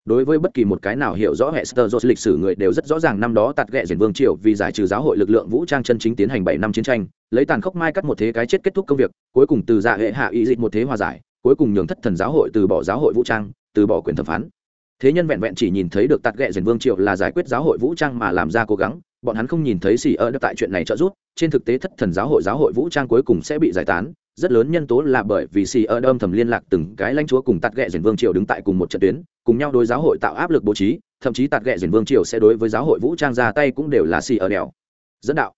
đối với bất kỳ một cái nào hiểu rõ hệ sơ dốt lịch sử người đều rất rõ ràng năm đó tạt ghẹ diển vương triều vì giải trừ giáo hội lực lượng vũ trang chân chính tiến hành bảy năm chiến tranh, lấy tàn khốc mai cắt một thế cái chết kết thúc công việc, cuối cùng từ dạ hệ hạ ý dịch một thế hòa giải, cuối cùng nhường thất thần giáo hội từ bỏ giáo hội vũ trang, từ bỏ quyền thẩm phán. Thế nhân vẹn vẹn chỉ nhìn thấy được tạt ghẹ diển vương triều là giải quyết giáo hội vũ trang mà làm ra cố gắng, bọn hắn không nhìn thấy gì ở tại chuyện này trợ giúp, trên thực tế thất thần giáo hội giáo hội vũ trang cuối cùng sẽ bị giải tán rất lớn nhân tố là bởi vì xì ở đâm thầm liên lạc từng cái lãnh chúa cùng tạt ghẹ diền vương triều đứng tại cùng một trận tuyến, cùng nhau đối giáo hội tạo áp lực bố trí, thậm chí tạt ghẹ diền vương triều sẽ đối với giáo hội vũ trang ra tay cũng đều là xì ở đèo. Dẫn đạo.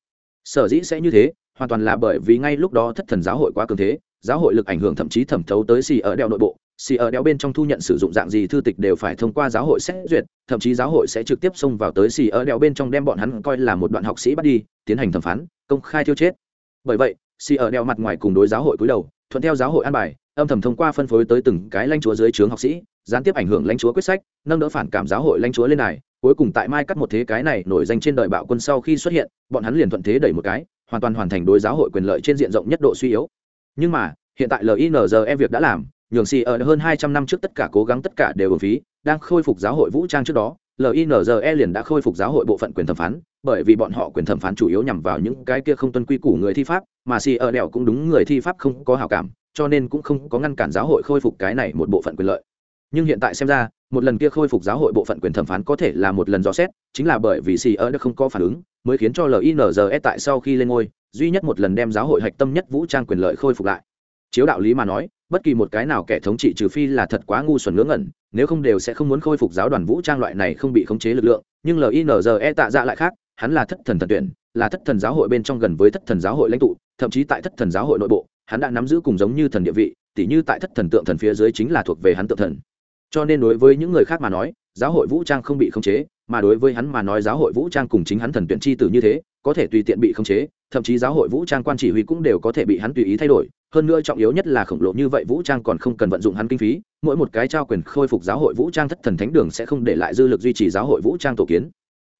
Sở dĩ sẽ như thế, hoàn toàn là bởi vì ngay lúc đó thất thần giáo hội quá cường thế, giáo hội lực ảnh hưởng thậm chí thẩm thấu tới xì ở đèo nội bộ, xì ở đèo bên trong thu nhận sử dụng dạng gì thư tịch đều phải thông qua giáo hội xét duyệt, thậm chí giáo hội sẽ trực tiếp xông vào tới xì ở đèo bên trong đem bọn hắn coi là một đoạn học sĩ bắt đi, tiến hành thẩm phán, công khai thiêu chết. Bởi vậy xì ở đeo mặt ngoài cùng đối giáo hội cúi đầu, thuận theo giáo hội an bài, âm thầm thông qua phân phối tới từng cái lãnh chúa dưới trướng học sĩ, gián tiếp ảnh hưởng lãnh chúa quyết sách, nâng đỡ phản cảm giáo hội lãnh chúa lên này cuối cùng tại mai cắt một thế cái này nổi danh trên đời bạo quân sau khi xuất hiện, bọn hắn liền thuận thế đẩy một cái, hoàn toàn hoàn thành đối giáo hội quyền lợi trên diện rộng nhất độ suy yếu. Nhưng mà, hiện tại linze việc đã làm, nhường xì ở hơn hai trăm năm trước tất cả cố gắng tất cả đều ở phí, đang khôi phục giáo hội vũ trang trước đó linze liền đã khôi phục giáo hội bộ phận quyền thẩm phán, bởi vì bọn họ quyền thẩm phán chủ yếu nhằm vào những cái kia không tuân quy củ người thi pháp, mà si ở đèo cũng đúng người thi pháp không có hảo cảm, cho nên cũng không có ngăn cản giáo hội khôi phục cái này một bộ phận quyền lợi. Nhưng hiện tại xem ra, một lần kia khôi phục giáo hội bộ phận quyền thẩm phán có thể là một lần dò xét, chính là bởi vì si ở đã không có phản ứng, mới khiến cho linze tại sau khi lên ngôi, duy nhất một lần đem giáo hội hạch tâm nhất vũ trang quyền lợi khôi phục lại. Chiếu đạo lý mà nói bất kỳ một cái nào kẻ thống trị trừ phi là thật quá ngu xuẩn ngớ ngẩn, nếu không đều sẽ không muốn khôi phục giáo đoàn vũ trang loại này không bị khống chế lực lượng. Nhưng linze tạ dạ lại khác, hắn là thất thần thần tuyển, là thất thần giáo hội bên trong gần với thất thần giáo hội lãnh tụ, thậm chí tại thất thần giáo hội nội bộ, hắn đã nắm giữ cùng giống như thần địa vị, tỉ như tại thất thần tượng thần phía dưới chính là thuộc về hắn tượng thần. Cho nên đối với những người khác mà nói, giáo hội vũ trang không bị khống chế, mà đối với hắn mà nói giáo hội vũ trang cùng chính hắn thần tuyển chi tử như thế có thể tùy tiện bị khống chế, thậm chí giáo hội vũ trang quan chỉ huy cũng đều có thể bị hắn tùy ý thay đổi. Hơn nữa trọng yếu nhất là khổng lồ như vậy vũ trang còn không cần vận dụng hắn kinh phí, mỗi một cái trao quyền khôi phục giáo hội vũ trang thất thần thánh đường sẽ không để lại dư lực duy trì giáo hội vũ trang tổ kiến.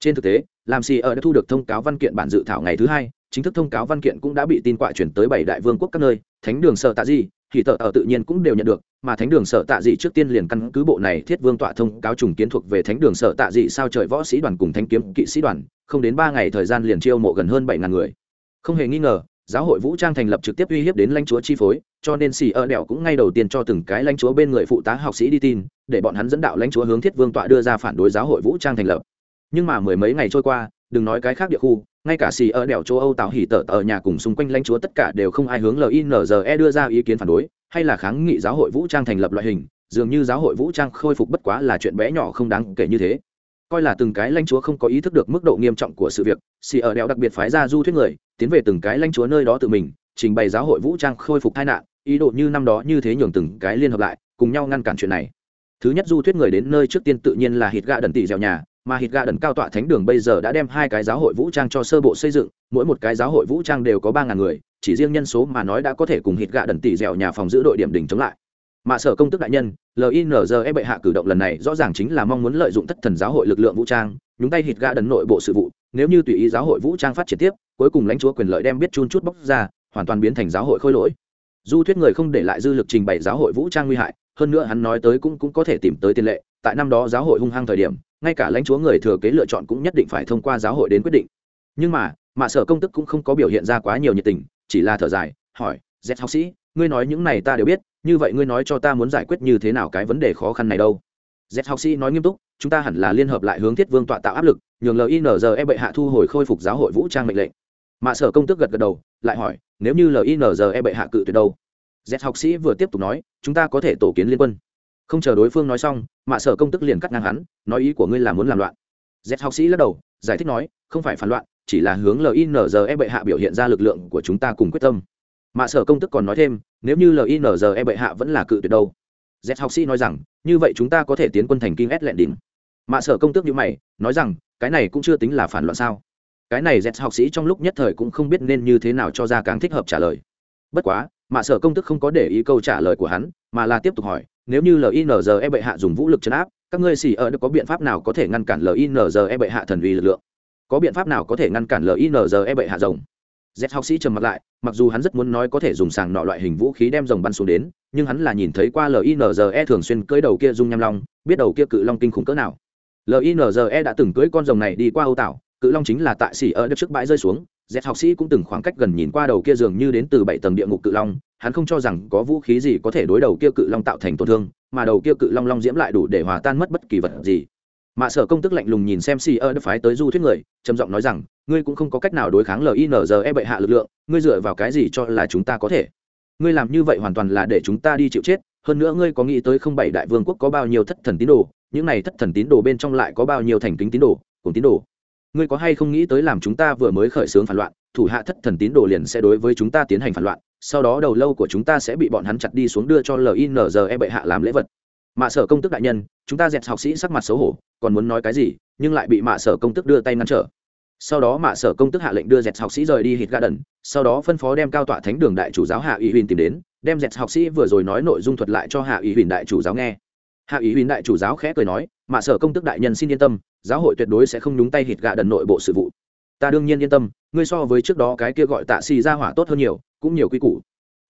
Trên thực tế, làm xì ở đã thu được thông cáo văn kiện bản dự thảo ngày thứ hai, chính thức thông cáo văn kiện cũng đã bị tin quạ chuyển tới bảy đại vương quốc các nơi, thánh đường sợ tạ di thì tờ ở tự nhiên cũng đều nhận được, mà thánh đường sở tạ dị trước tiên liền căn cứ bộ này thiết vương tọa thông cáo trùng kiến thuộc về thánh đường sở tạ dị sao trời võ sĩ đoàn cùng thánh kiếm kỵ sĩ đoàn, không đến ba ngày thời gian liền chiêu mộ gần hơn bảy ngàn người. Không hề nghi ngờ, giáo hội vũ trang thành lập trực tiếp uy hiếp đến lãnh chúa chi phối, cho nên xì ở đèo cũng ngay đầu tiên cho từng cái lãnh chúa bên người phụ tá học sĩ đi tin, để bọn hắn dẫn đạo lãnh chúa hướng thiết vương tọa đưa ra phản đối giáo hội vũ trang thành lập. Nhưng mà mười mấy ngày trôi qua, đừng nói cái khác địa khu ngay cả xì ở đèo châu âu tạo hỉ tở ở nhà cùng xung quanh lãnh chúa tất cả đều không ai hướng linze đưa ra ý kiến phản đối, hay là kháng nghị giáo hội vũ trang thành lập loại hình, dường như giáo hội vũ trang khôi phục bất quá là chuyện bé nhỏ không đáng kể như thế. Coi là từng cái lãnh chúa không có ý thức được mức độ nghiêm trọng của sự việc, xì ở đèo đặc biệt phái ra du thuyết người, tiến về từng cái lãnh chúa nơi đó tự mình, trình bày giáo hội vũ trang khôi phục tai nạn, ý đồ như năm đó như thế nhường từng cái liên hợp lại, cùng nhau ngăn cản chuyện này. Thứ nhất du thuyết người đến nơi trước tiên tự nhiên là hít gạ đần tỷ dẻo nhà mà hít Gà đần cao tọa thánh đường bây giờ đã đem hai cái giáo hội vũ trang cho sơ bộ xây dựng, mỗi một cái giáo hội vũ trang đều có ba ngàn người, chỉ riêng nhân số mà nói đã có thể cùng hít Gà đần tỷ dẻo nhà phòng giữ đội điểm đỉnh chống lại. Mạ sở công tức đại nhân linze bệ hạ cử động lần này rõ ràng chính là mong muốn lợi dụng thất thần giáo hội lực lượng vũ trang, nhúng tay hít Gà đần nội bộ sự vụ, nếu như tùy ý giáo hội vũ trang phát triển tiếp, cuối cùng lãnh chúa quyền lợi đem biết chun chút bóc ra, hoàn toàn biến thành giáo hội khôi lỗi. Du thuyết người không để lại dư lực trình bày giáo hội vũ trang nguy hại, hơn nữa hắn nói tới cũng cũng có thể tìm tới tiền lệ tại năm đó giáo hội hung hăng thời điểm, ngay cả lãnh chúa người thừa kế lựa chọn cũng nhất định phải thông qua giáo hội đến quyết định. Nhưng mà mạ sở công tức cũng không có biểu hiện ra quá nhiều nhiệt tình, chỉ là thở dài, hỏi z học sĩ, ngươi nói những này ta đều biết, như vậy ngươi nói cho ta muốn giải quyết như thế nào cái vấn đề khó khăn này đâu? Z học sĩ nói nghiêm túc, chúng ta hẳn là liên hợp lại hướng thiết vương tọa tạo áp lực, nhường linze bệ hạ thu hồi khôi phục giáo hội vũ trang mệnh lệnh. Mạ sở công tức gật gật đầu, lại hỏi, nếu như linze bệ hạ cự tuyệt đâu? Z học sĩ vừa tiếp tục nói, chúng ta có thể tổ kiến liên quân không chờ đối phương nói xong, mạ sở công tức liền cắt ngang hắn, nói ý của ngươi là muốn làm loạn. Z học sĩ lắc đầu, giải thích nói, không phải phản loạn, chỉ là hướng linze bệ hạ biểu hiện ra lực lượng của chúng ta cùng quyết tâm. Mạ sở công tức còn nói thêm, nếu như linze bệ hạ vẫn là cự tuyệt đâu? Z học sĩ nói rằng, như vậy chúng ta có thể tiến quân thành kinh s lẹn đỉnh. Mạ sở công tước như mày, nói rằng, cái này cũng chưa tính là phản loạn sao? Cái này z học sĩ trong lúc nhất thời cũng không biết nên như thế nào cho ra càng thích hợp trả lời. Bất quá, mạ sở công tức không có để ý câu trả lời của hắn, mà là tiếp tục hỏi nếu như linze bệ hạ dùng vũ lực chấn áp, các ngươi xì ở được có biện pháp nào có thể ngăn cản linze bệ hạ thần uy lực lượng? Có biện pháp nào có thể ngăn cản linze bệ hạ rồng? Z học sĩ trầm mặt lại, mặc dù hắn rất muốn nói có thể dùng sàng nọ loại hình vũ khí đem rồng bắn xuống đến, nhưng hắn là nhìn thấy qua linze thường xuyên cưỡi đầu kia dung nham long, biết đầu kia cự long kinh khủng cỡ nào. Linze đã từng cưỡi con rồng này đi qua âu tảo, cự long chính là tại xỉ ở đất trước bãi rơi xuống. Z học sĩ cũng từng khoảng cách gần nhìn qua đầu kia dường như đến từ bảy tầng địa ngục cự long hắn không cho rằng có vũ khí gì có thể đối đầu kia cự long tạo thành tổn thương, mà đầu kia cự long long diễm lại đủ để hòa tan mất bất kỳ vật gì. Mạ sở công tức lạnh lùng nhìn xem si ơ đã phái tới du thuyết người, trầm giọng nói rằng, ngươi cũng không có cách nào đối kháng linze bệ hạ lực lượng, ngươi dựa vào cái gì cho là chúng ta có thể? Ngươi làm như vậy hoàn toàn là để chúng ta đi chịu chết, hơn nữa ngươi có nghĩ tới không bảy đại vương quốc có bao nhiêu thất thần tín đồ, những này thất thần tín đồ bên trong lại có bao nhiêu thành kính tín đồ, cùng tín đồ? Ngươi có hay không nghĩ tới làm chúng ta vừa mới khởi xướng phản loạn, thủ hạ thất thần tín đồ liền sẽ đối với chúng ta tiến hành phản loạn? Sau đó đầu lâu của chúng ta sẽ bị bọn hắn chặt đi xuống đưa cho linze bệ hạ làm lễ vật. Mạ sở công tức đại nhân, chúng ta dẹt học sĩ sắc mặt xấu hổ, còn muốn nói cái gì, nhưng lại bị mạ sở công tức đưa tay ngăn trở. Sau đó mạ sở công tức hạ lệnh đưa dẹt học sĩ rời đi hít garden, sau đó phân phó đem cao tọa thánh đường đại chủ giáo hạ ủy huỳnh tìm đến, đem dẹt học sĩ vừa rồi nói nội dung thuật lại cho hạ ủy huỳnh đại chủ giáo nghe. Hạ ủy huỳnh đại chủ giáo khẽ cười nói, mạ sở công tức đại nhân xin yên tâm, giáo hội tuyệt đối sẽ không nhúng tay hít gạ đần nội bộ sự vụ. Ta đương nhiên yên tâm, ngươi so với trước đó cái kia gọi tạ xì ra hỏa tốt hơn nhiều cũng nhiều quy củ.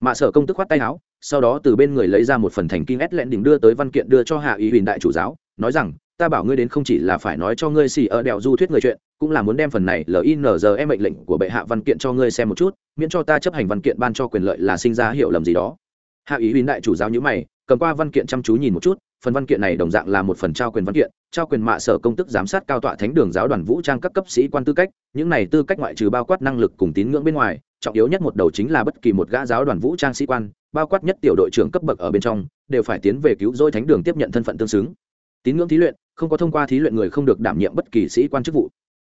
Mạ sở công tức khoát tay áo, sau đó từ bên người lấy ra một phần thành kinh ét lẹn đỉnh đưa tới văn kiện đưa cho hạ ý huỳnh đại chủ giáo, nói rằng, ta bảo ngươi đến không chỉ là phải nói cho ngươi xì ở đèo du thuyết người chuyện, cũng là muốn đem phần này linze mệnh lệnh của bệ hạ văn kiện cho ngươi xem một chút, miễn cho ta chấp hành văn kiện ban cho quyền lợi là sinh ra hiểu lầm gì đó. Hạ ý huỳnh đại chủ giáo nhữ mày, cầm qua văn kiện chăm chú nhìn một chút, phần văn kiện này đồng dạng là một phần trao quyền văn kiện, trao quyền mạ sở công tức giám sát cao tọa thánh đường giáo đoàn vũ trang các cấp sĩ quan tư cách, những này tư cách ngoại trừ bao quát năng lực cùng tín ngưỡng bên ngoài trọng yếu nhất một đầu chính là bất kỳ một gã giáo đoàn vũ trang sĩ quan, bao quát nhất tiểu đội trưởng cấp bậc ở bên trong, đều phải tiến về cứu rỗi thánh đường tiếp nhận thân phận tương xứng. Tín ngưỡng thí luyện, không có thông qua thí luyện người không được đảm nhiệm bất kỳ sĩ quan chức vụ.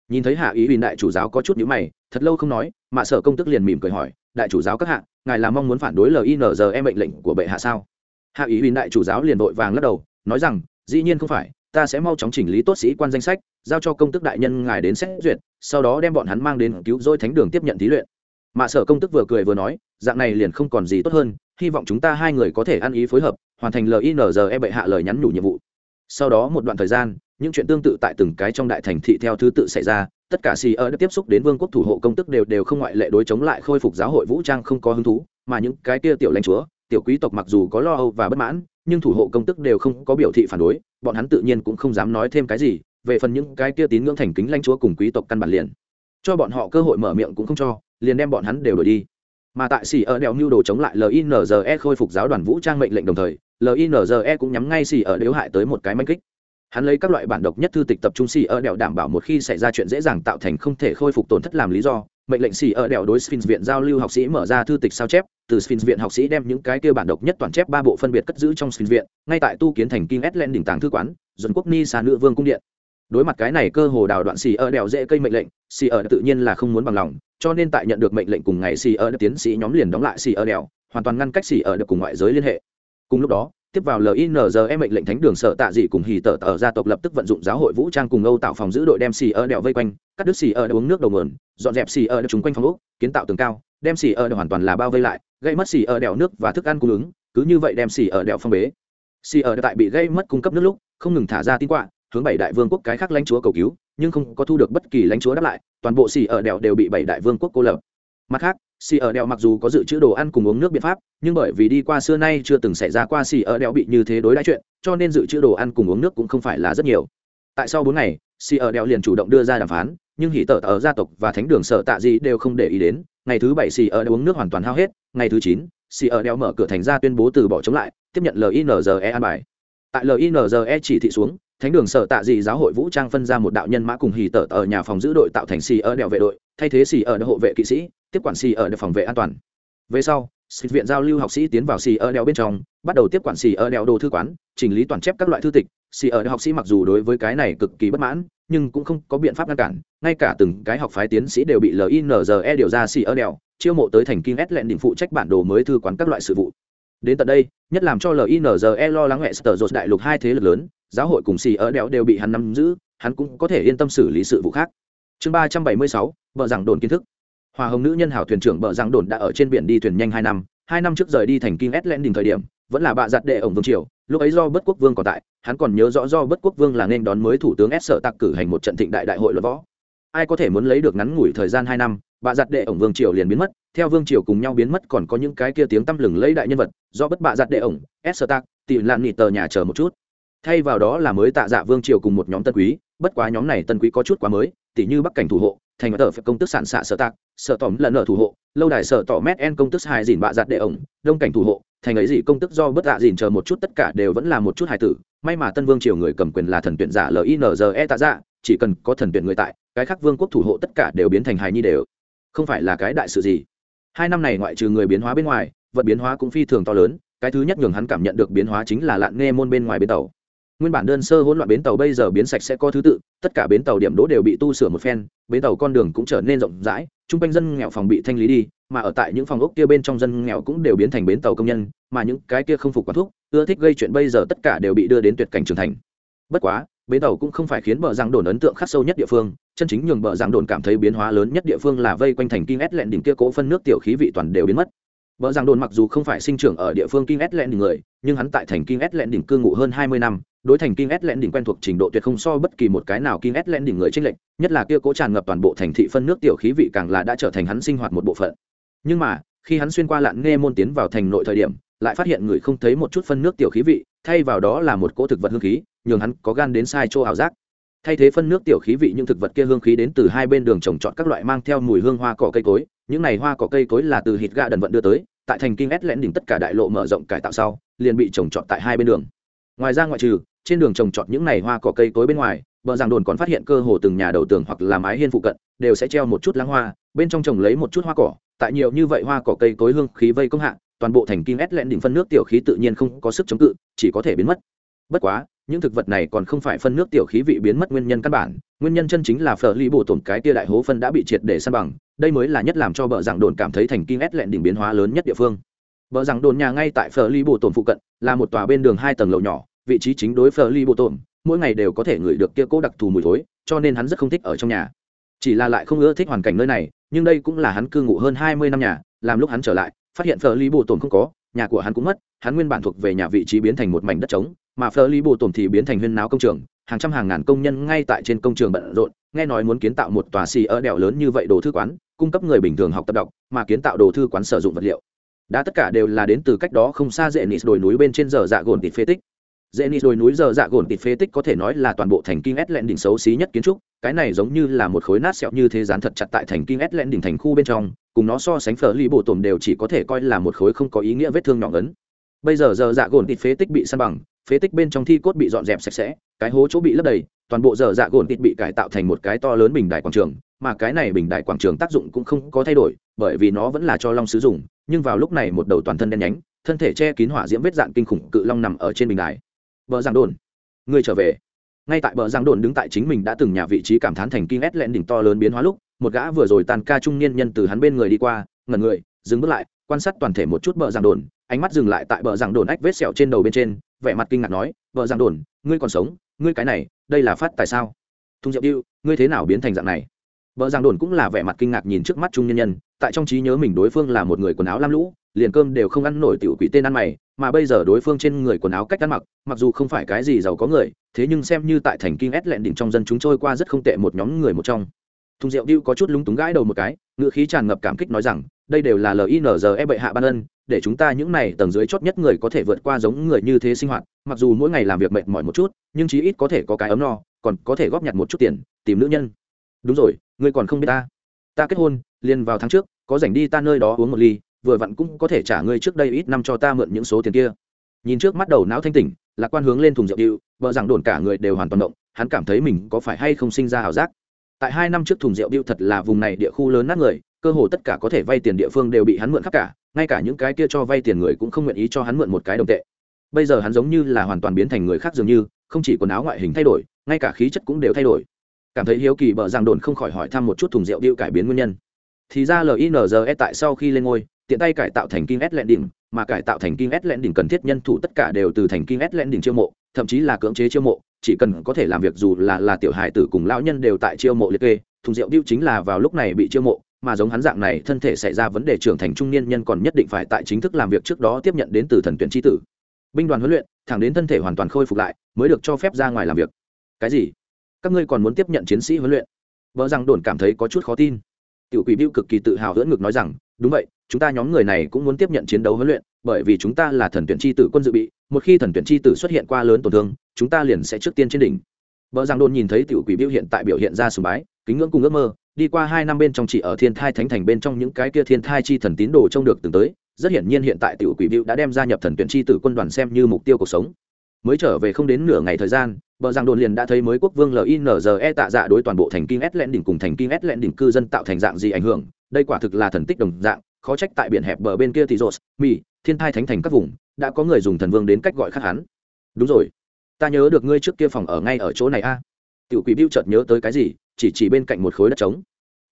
Nhìn thấy hạ ý huỳnh đại chủ giáo có chút nhữ mày, thật lâu không nói mà sở công tức liền mỉm cười hỏi, đại chủ giáo các hạ, ngài là mong muốn phản đối linze mệnh lệnh của bệ hạ sao? Hạ ý huỳnh đại chủ giáo liền vội vàng lắc đầu, nói rằng, dĩ nhiên không phải, ta sẽ mau chóng chỉnh lý tốt sĩ quan danh sách, giao cho công tức đại nhân ngài đến xét duyệt, sau đó đem bọn hắn mang đến cứu rỗi thánh đường tiếp nhận thí luyện mạ sở công tức vừa cười vừa nói, dạng này liền không còn gì tốt hơn, hy vọng chúng ta hai người có thể ăn ý phối hợp, hoàn thành linze bệ hạ lời nhắn nhủ nhiệm vụ. Sau đó một đoạn thời gian, những chuyện tương tự tại từng cái trong đại thành thị theo thứ tự xảy ra, tất cả xì ở đã tiếp xúc đến vương quốc thủ hộ công tức đều đều không ngoại lệ đối chống lại khôi phục giáo hội vũ trang không có hứng thú, mà những cái kia tiểu lãnh chúa, tiểu quý tộc mặc dù có lo âu và bất mãn, nhưng thủ hộ công tức đều không có biểu thị phản đối, bọn hắn tự nhiên cũng không dám nói thêm cái gì, về phần những cái kia tín ngưỡng thành kính lãnh chúa cùng quý tộc căn bản liền. Cho bọn họ cơ hội mở miệng cũng không cho liền đem bọn hắn đều đổi đi. Mà tại xì ở đèo mưu đồ chống lại linze khôi phục giáo đoàn vũ trang mệnh lệnh đồng thời linze cũng nhắm ngay xì ở đếu hại tới một cái manh kích. Hắn lấy các loại bản độc nhất thư tịch tập trung xì ở đèo đảm bảo một khi xảy ra chuyện dễ dàng tạo thành không thể khôi phục tổn thất làm lý do, mệnh lệnh xì ở đèo đối sphinx viện giao lưu học sĩ mở ra thư tịch sao chép, từ sphinx viện học sĩ đem những cái kia bản độc nhất toàn chép ba bộ phân biệt cất giữ trong sphinx viện, ngay tại tu kiến thành kinh len đỉnh tàng thư quán dân quốc ni xà nữ vương cung điện đối mặt cái này cơ hồ đào đoạn xì ở đèo dễ cây mệnh lệnh xì ở tự nhiên là không muốn bằng lòng cho nên tại nhận được mệnh lệnh cùng ngày xì ở tiến sĩ nhóm liền đóng lại xì ở đèo hoàn toàn ngăn cách xì ở được cùng ngoại giới liên hệ cùng lúc đó tiếp vào linze mệnh lệnh thánh đường sở tạ dị cùng hì tở tở gia tộc lập tức vận dụng giáo hội vũ trang cùng âu tạo phòng giữ đội đem xì ở đèo vây quanh cắt đứt xì ở đèo uống nước đầu mườn dọn dẹp xì ở đèo chung quanh phòng úc kiến tạo tường cao đem xì ở đèo hoàn toàn là bao vây lại gây mất xì ở đèo nước và thức ăn cung ứng cứ như vậy đem xì ở đèo phong bế xì ở đèo tại bị gây mất cung cấp nước lúc không ngừng thả ra tin quạ hướng bảy đại vương quốc cái khác lãnh chúa cầu cứu, nhưng không có thu được bất kỳ lãnh chúa đáp lại, toàn bộ xì ở đèo đều bị bảy đại vương quốc cô lập. Mặt khác, xì ở đèo mặc dù có dự trữ đồ ăn cùng uống nước biện pháp, nhưng bởi vì đi qua xưa nay chưa từng xảy ra qua xì ở đèo bị như thế đối đãi chuyện, cho nên dự trữ đồ ăn cùng uống nước cũng không phải là rất nhiều. Tại sau bốn ngày, xì ở đèo liền chủ động đưa ra đàm phán, nhưng hỉ tở ở gia tộc và thánh đường sở tạ gì đều không để ý đến. Ngày thứ bảy xì ở đèo uống nước hoàn toàn hao hết, ngày thứ chín, xì ở đèo mở cửa thành ra tuyên bố từ bỏ chống lại, tiếp nhận linze an bài. Tại linze chỉ thị xuống thánh đường sở tạ dị giáo hội vũ trang phân ra một đạo nhân mã cùng hì tở ở nhà phòng giữ đội tạo thành xì ở đèo vệ đội, thay thế xì ở đèo hộ vệ kỵ sĩ, tiếp quản xì ở đèo phòng vệ an toàn. Về sau xịt viện giao lưu học sĩ tiến vào xì ở đèo bên trong, bắt đầu tiếp quản xì ở đèo đồ thư quán, chỉnh lý toàn chép các loại thư tịch. Xì ở đèo học sĩ mặc dù đối với cái này cực kỳ bất mãn, nhưng cũng không có biện pháp ngăn cản, ngay cả từng cái học phái tiến sĩ đều bị linze điều ra xì ở đèo, chiêu mộ tới thành kinh ét lẹn định phụ trách bản đồ mới thư quán các loại sự vụ. Đến tận đây, nhất làm cho linze lo lắng hệ sở dột đại lục hai thế lực lớn giáo hội cùng xì ở đéo đều bị hắn nắm giữ, hắn cũng có thể yên tâm xử lý sự vụ khác. Chương ba trăm bảy mươi sáu vợ giảng đồn kiến thức. Hòa hồng nữ nhân hảo thuyền trưởng bờ giảng đồn đã ở trên biển đi thuyền nhanh hai năm hai năm trước rời đi thành kinh ét đình thời điểm, vẫn là bạ giặt đệ ổng vương triều, lúc ấy do bất quốc vương còn tại, hắn còn nhớ rõ do bất quốc vương là nên đón mới thủ tướng s sở tặc cử hành một trận thịnh đại đại hội luật võ. Ai có thể muốn lấy được ngắn ngủi thời gian hai năm, bạ giặt đệ ổng vương triều liền biến mất, theo vương triều cùng nhau biến mất còn có những cái kia tiếng tăm lừng lấy đại nhân vật, do bất bạ giặt đệ ổng s sở tặc tìm lạn nị tờ nhà chờ một chút thay vào đó là mới tạ dạ vương triều cùng một nhóm tân quý, bất quá nhóm này tân quý có chút quá mới, tỉ như bắc cảnh thủ hộ, thành tờ phải công tức sản xạ sở tạc, sở tỏm lần ở thủ hộ, lâu đài sở tỏ mét en công tức hai dìn bạ giặt đệ ổng, đông cảnh thủ hộ, thành ấy gì công tức do bất dạ dìn chờ một chút tất cả đều vẫn là một chút hài tử. May mà tân vương triều người cầm quyền là thần tuyển giả linze tạ dạ chỉ cần có thần tuyển người tại, cái khác vương quốc thủ hộ tất cả đều biến thành hài nhi đều. Không phải là cái đại sự gì. Hai năm này ngoại trừ người biến hóa bên ngoài, vật biến hóa cũng phi thường to lớn, cái thứ nhất nhường hắn cảm nhận được biến hóa chính là lạn nghe môn bên ngoài bến tàu nguyên bản đơn sơ hỗn loạn bến tàu bây giờ biến sạch sẽ có thứ tự tất cả bến tàu điểm đỗ đều bị tu sửa một phen bến tàu con đường cũng trở nên rộng rãi chung quanh dân nghèo phòng bị thanh lý đi mà ở tại những phòng ốc kia bên trong dân nghèo cũng đều biến thành bến tàu công nhân mà những cái kia không phục quán thuốc ưa thích gây chuyện bây giờ tất cả đều bị đưa đến tuyệt cảnh trưởng thành. Bất quá bến tàu cũng không phải khiến bờ giang đồn ấn tượng khắc sâu nhất địa phương chân chính nhường bờ giang đồn cảm thấy biến hóa lớn nhất địa phương là vây quanh thành kinh ét lẹn đỉnh kia cố phân nước tiểu khí vị toàn đều biến mất. Bờ giang đồn mặc dù không phải sinh trưởng ở địa phương King Atlant người, nhưng hắn tại thành King Atlant đỉnh cư ngụ hơn hai mươi năm, đối thành King Atlant đỉnh quen thuộc trình độ tuyệt không so bất kỳ một cái nào King Atlant đỉnh người chênh lệch, nhất là kia cố tràn ngập toàn bộ thành thị phân nước tiểu khí vị càng là đã trở thành hắn sinh hoạt một bộ phận. Nhưng mà, khi hắn xuyên qua lạn nghe môn tiến vào thành nội thời điểm, lại phát hiện người không thấy một chút phân nước tiểu khí vị, thay vào đó là một cỗ thực vật hương khí, nhường hắn có gan đến sai chỗ ảo giác. Thay thế phân nước tiểu khí vị những thực vật kia hương khí đến từ hai bên đường trồng trọt các loại mang theo mùi hương hoa cỏ cây cối, những này hoa cỏ cây cối là từ hịt gà đần vận đưa tới, tại thành kinh ét lẽn đỉnh tất cả đại lộ mở rộng cải tạo sau liền bị trồng trọt tại hai bên đường ngoài ra ngoại trừ, trên đường trồng trọt những này hoa cỏ cây cối bên ngoài, bờ giảng đồn còn phát hiện cơ hồ từng nhà đầu tường hoặc là mái hiên phụ cận đều sẽ treo một chút lá hoa, bên trong trồng lấy một chút hoa cỏ. Tại nhiều như vậy hoa cỏ cây cối hương khí vây công hạ, toàn bộ thành kim ét lẹn đỉnh phân nước tiểu khí tự nhiên không có sức chống cự, chỉ có thể biến mất. Bất quá, những thực vật này còn không phải phân nước tiểu khí vị biến mất nguyên nhân căn bản. Nguyên nhân chân chính là phở ly bổ tổn cái tia đại hố phân đã bị triệt để san bằng, đây mới là nhất làm cho bờ giảng đồn cảm thấy thành kim ét lẹn đỉnh biến hóa lớn nhất địa phương. Bờ giảng đồn nhà ngay tại phở ly bổ tổn phụ cận, là một tòa bên đường hai tầng lầu nhỏ vị trí chính đối phờ ly bộ tổm, mỗi ngày đều có thể ngửi được kia cố đặc thù mùi thối, cho nên hắn rất không thích ở trong nhà. Chỉ là lại không ưa thích hoàn cảnh nơi này, nhưng đây cũng là hắn cư ngụ hơn hai mươi năm nhà, làm lúc hắn trở lại, phát hiện phờ ly bộ tổm không có, nhà của hắn cũng mất, hắn nguyên bản thuộc về nhà vị trí biến thành một mảnh đất trống, mà phờ ly bộ tổm thì biến thành huyên náo công trường, hàng trăm hàng ngàn công nhân ngay tại trên công trường bận rộn, nghe nói muốn kiến tạo một tòa xì ở đèo lớn như vậy đồ thư quán, cung cấp người bình thường học tập đọc, mà kiến tạo đồ thư quán sử dụng vật liệu. Đã tất cả đều là đến từ cách đó không xa dễ nịt đồi núi bên trên giờ dạ gồn tịt phế tích dễ đồi núi giờ dạ gồn tịt phế tích có thể nói là toàn bộ thành kinh ét lẹn đỉnh xấu xí nhất kiến trúc, cái này giống như là một khối nát sẹo như thế dán thật chặt tại thành kinh ét lẹn đỉnh thành khu bên trong, cùng nó so sánh phở ly bộ tổm đều chỉ có thể coi là một khối không có ý nghĩa vết thương nhỏ ấn bây giờ giờ dạ gồn tịt phế tích bị săn bằng, phế tích bên trong thi cốt bị dọn dẹp sạch sẽ, cái hố chỗ bị lấp đầy, toàn bộ giờ dạ gồn tịt bị cải tạo thành một cái to lớn bình đài quảng trường, mà cái này bình đại quảng trường tác dụng cũng không có thay đổi, bởi vì nó vẫn là cho long sử dụng, nhưng vào lúc này một đầu toàn thân đen nhánh, thân thể che kín hỏa diễm vết dạn kinh khủng cự long nằm ở trên bình đài bờ giang đồn. Người trở về. Ngay tại bờ giang đồn đứng tại chính mình đã từng nhà vị trí cảm thán thành kinh ét lẹn đỉnh to lớn biến hóa lúc, một gã vừa rồi tàn ca trung niên nhân từ hắn bên người đi qua, ngẩn người, dừng bước lại, quan sát toàn thể một chút bờ giang đồn, ánh mắt dừng lại tại bờ giang đồn ách vết sẹo trên đầu bên trên, vẻ mặt kinh ngạc nói, bờ giang đồn, ngươi còn sống, ngươi cái này, đây là phát tại sao? Thung diệu điêu, ngươi thế nào biến thành dạng này? Bờ giang đồn cũng là vẻ mặt kinh ngạc nhìn trước mắt trung nhân nhân, tại trong trí nhớ mình đối phương là một người quần áo lam lũ liền cơm đều không ăn nổi tiểu quỷ tên ăn mày, mà bây giờ đối phương trên người quần áo cách ăn mặc mặc dù không phải cái gì giàu có người, thế nhưng xem như tại thành kinh ét lẹn đỉnh trong dân chúng trôi qua rất không tệ một nhóm người một trong. Thùng rượu điêu có chút lúng túng gãi đầu một cái ngựa khí tràn ngập cảm kích nói rằng, đây đều là linze bệ hạ ban ân, để chúng ta những này tầng dưới chót nhất người có thể vượt qua giống người như thế sinh hoạt, mặc dù mỗi ngày làm việc mệt mỏi một chút, nhưng chí ít có thể có cái ấm no, còn có thể góp nhặt một chút tiền, tìm nữ nhân. Đúng rồi, ngươi còn không biết ta. Ta kết hôn, liền vào tháng trước, có rảnh đi ta nơi đó uống một ly vừa vặn cũng có thể trả ngươi trước đây ít năm cho ta mượn những số tiền kia. Nhìn trước mắt đầu não thanh tỉnh, lạc quan hướng lên thùng rượu điệu, vợ rằng đồn cả người đều hoàn toàn động, hắn cảm thấy mình có phải hay không sinh ra ảo giác. Tại hai năm trước thùng rượu điệu thật là vùng này địa khu lớn nát người, cơ hồ tất cả có thể vay tiền địa phương đều bị hắn mượn khắp cả, ngay cả những cái kia cho vay tiền người cũng không nguyện ý cho hắn mượn một cái đồng tệ. Bây giờ hắn giống như là hoàn toàn biến thành người khác dường như, không chỉ quần áo ngoại hình thay đổi, ngay cả khí chất cũng đều thay đổi. Cảm thấy hiếu kỳ bờ giang đồn không khỏi hỏi thăm một chút thùng rượu điệu cải biến nguyên nhân. Thì ra linze tại sau khi lên ngôi tiện tay cải tạo thành kim s Landing, đỉnh mà cải tạo thành kim s Landing đỉnh cần thiết nhân thủ tất cả đều từ thành kim s Landing đỉnh chiêu mộ thậm chí là cưỡng chế chiêu mộ chỉ cần có thể làm việc dù là là tiểu hài tử cùng lão nhân đều tại chiêu mộ liệt kê thùng rượu điệu chính là vào lúc này bị chiêu mộ mà giống hắn dạng này thân thể xảy ra vấn đề trưởng thành trung niên nhân còn nhất định phải tại chính thức làm việc trước đó tiếp nhận đến từ thần tuyển chi tử. Binh đoàn huấn luyện thẳng đến thân thể hoàn toàn khôi phục lại mới được cho phép ra ngoài làm việc. Cái gì? Các ngươi còn muốn tiếp nhận chiến sĩ huấn luyện? Vỡ rằng đồn cảm thấy có chút khó tin. Tiểu quỷ Bưu cực kỳ tự hào hưỡn ngực nói rằng đúng vậy chúng ta nhóm người này cũng muốn tiếp nhận chiến đấu huấn luyện, bởi vì chúng ta là thần tuyển chi tử quân dự bị, một khi thần tuyển chi tử xuất hiện qua lớn tổn thương, chúng ta liền sẽ trước tiên trên đỉnh. Vợ giang đôn nhìn thấy tiểu quỷ biểu hiện tại biểu hiện ra sùng bái, kính ngưỡng cùng ước mơ, đi qua hai năm bên trong chỉ ở thiên thai thánh thành bên trong những cái kia thiên thai chi thần tín đồ trông được từng tới, rất hiển nhiên hiện tại tiểu quỷ biểu đã đem gia nhập thần tuyển chi tử quân đoàn xem như mục tiêu cuộc sống. Mới trở về không đến nửa ngày thời gian, bờ giang đồn liền đã thấy mới quốc vương linze tạ dạ đối toàn bộ thành kinh s lẽn đỉnh cùng thành kinh s lẽn đỉnh cư dân tạo thành dạng gì ảnh hưởng, đây quả thực là thần tích đồng dạng khó trách tại biển hẹp bờ bên kia thì rột mỹ thiên thai thánh thành các vùng, đã có người dùng thần vương đến cách gọi khác hắn. Đúng rồi. Ta nhớ được ngươi trước kia phòng ở ngay ở chỗ này a. À? tiểu quỷ biêu chợt nhớ tới cái gì, chỉ chỉ bên cạnh một khối đất trống.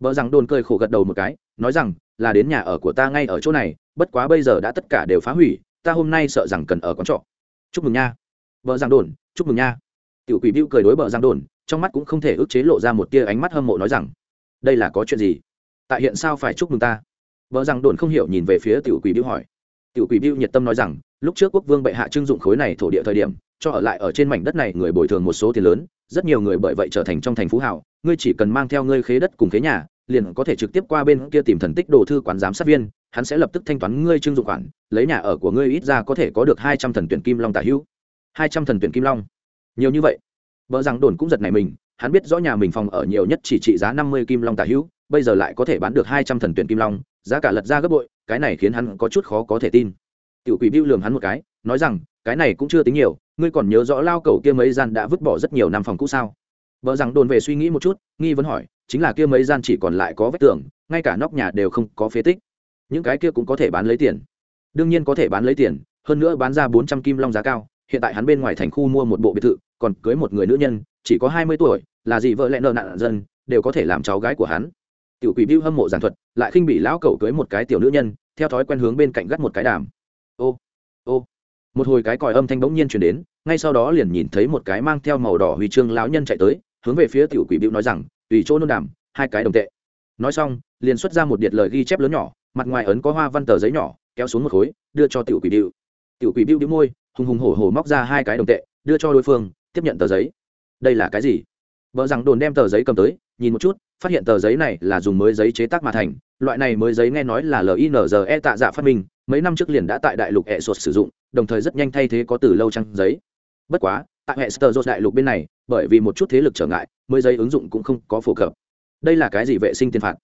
Bờ rằng đồn cười khổ gật đầu một cái, nói rằng, là đến nhà ở của ta ngay ở chỗ này, bất quá bây giờ đã tất cả đều phá hủy, ta hôm nay sợ rằng cần ở quán trọ. Chúc mừng nha. Bờ rằng đồn, chúc mừng nha. Tiểu quỷ bưu cười đối bờ giang đồn, trong mắt cũng không thể ức chế lộ ra một tia ánh mắt hâm mộ nói rằng, đây là có chuyện gì? Tại hiện sao phải chúc mừng ta? Vợ rằng đồn không hiểu nhìn về phía tiểu quỷ biêu hỏi. Tiểu quỷ biêu nhiệt tâm nói rằng, lúc trước quốc vương bệ hạ trưng dụng khối này thổ địa thời điểm, cho ở lại ở trên mảnh đất này người bồi thường một số tiền lớn, rất nhiều người bởi vậy trở thành trong thành phú hảo, ngươi chỉ cần mang theo ngươi khế đất cùng khế nhà, liền có thể trực tiếp qua bên kia tìm thần tích đồ thư quán giám sát viên, hắn sẽ lập tức thanh toán ngươi trưng dụng khoản, lấy nhà ở của ngươi ít ra có thể có được hai trăm thần tuyển kim long tả hữu. Hai trăm thần tuyển kim long. Nhiều như vậy. Vợ rằng đồn cũng giật này mình, hắn biết rõ nhà mình phòng ở nhiều nhất chỉ trị giá năm mươi kim long tả hữu, bây giờ lại có thể bán được hai trăm thần tuyển kim long giá cả lật ra gấp bội, cái này khiến hắn có chút khó có thể tin. Tiểu quỷ bưu lường hắn một cái, nói rằng, cái này cũng chưa tính nhiều, ngươi còn nhớ rõ lao cầu kia mấy gian đã vứt bỏ rất nhiều năm phòng cũ sao? Vợ rằng đồn về suy nghĩ một chút, nghi vấn hỏi, chính là kia mấy gian chỉ còn lại có vách tường, ngay cả nóc nhà đều không có phế tích. Những cái kia cũng có thể bán lấy tiền. Đương nhiên có thể bán lấy tiền, hơn nữa bán ra bốn trăm kim long giá cao, hiện tại hắn bên ngoài thành khu mua một bộ biệt thự, còn cưới một người nữ nhân, chỉ có hai mươi tuổi, là gì vợ lẽ nợ nạn dân, đều có thể làm cháu gái của hắn tiểu quỷ bưu hâm mộ giản thuật, lại khinh bị lão cậu cưới một cái tiểu nữ nhân, theo thói quen hướng bên cạnh gắt một cái đàm. Ô ô. Một hồi cái còi âm thanh bỗng nhiên chuyển đến, ngay sau đó liền nhìn thấy một cái mang theo màu đỏ huy chương lão nhân chạy tới, hướng về phía tiểu quỷ bưu nói rằng, tùy chỗ nôn đàm, hai cái đồng tệ. Nói xong, liền xuất ra một điện lời ghi chép lớn nhỏ, mặt ngoài ấn có hoa văn tờ giấy nhỏ, kéo xuống một khối, đưa cho tiểu quỷ bưu tiểu quỷ bưu đĩu môi, hùng hùng hổ hổ móc ra hai cái đồng tệ, đưa cho đối phương, tiếp nhận tờ giấy. Đây là cái gì? Vợ rằng đồn đem tờ giấy cầm tới nhìn một chút, phát hiện tờ giấy này là dùng mới giấy chế tác mà thành, loại này mới giấy nghe nói là linze tạ dạ phát minh, mấy năm trước liền đã tại đại lục hệ sột sử dụng, đồng thời rất nhanh thay thế có từ lâu trăng giấy. Bất quá, tại hệ sơ đại lục bên này, bởi vì một chút thế lực trở ngại, mới giấy ứng dụng cũng không có phổ cập. Đây là cái gì vệ sinh tiền phạt?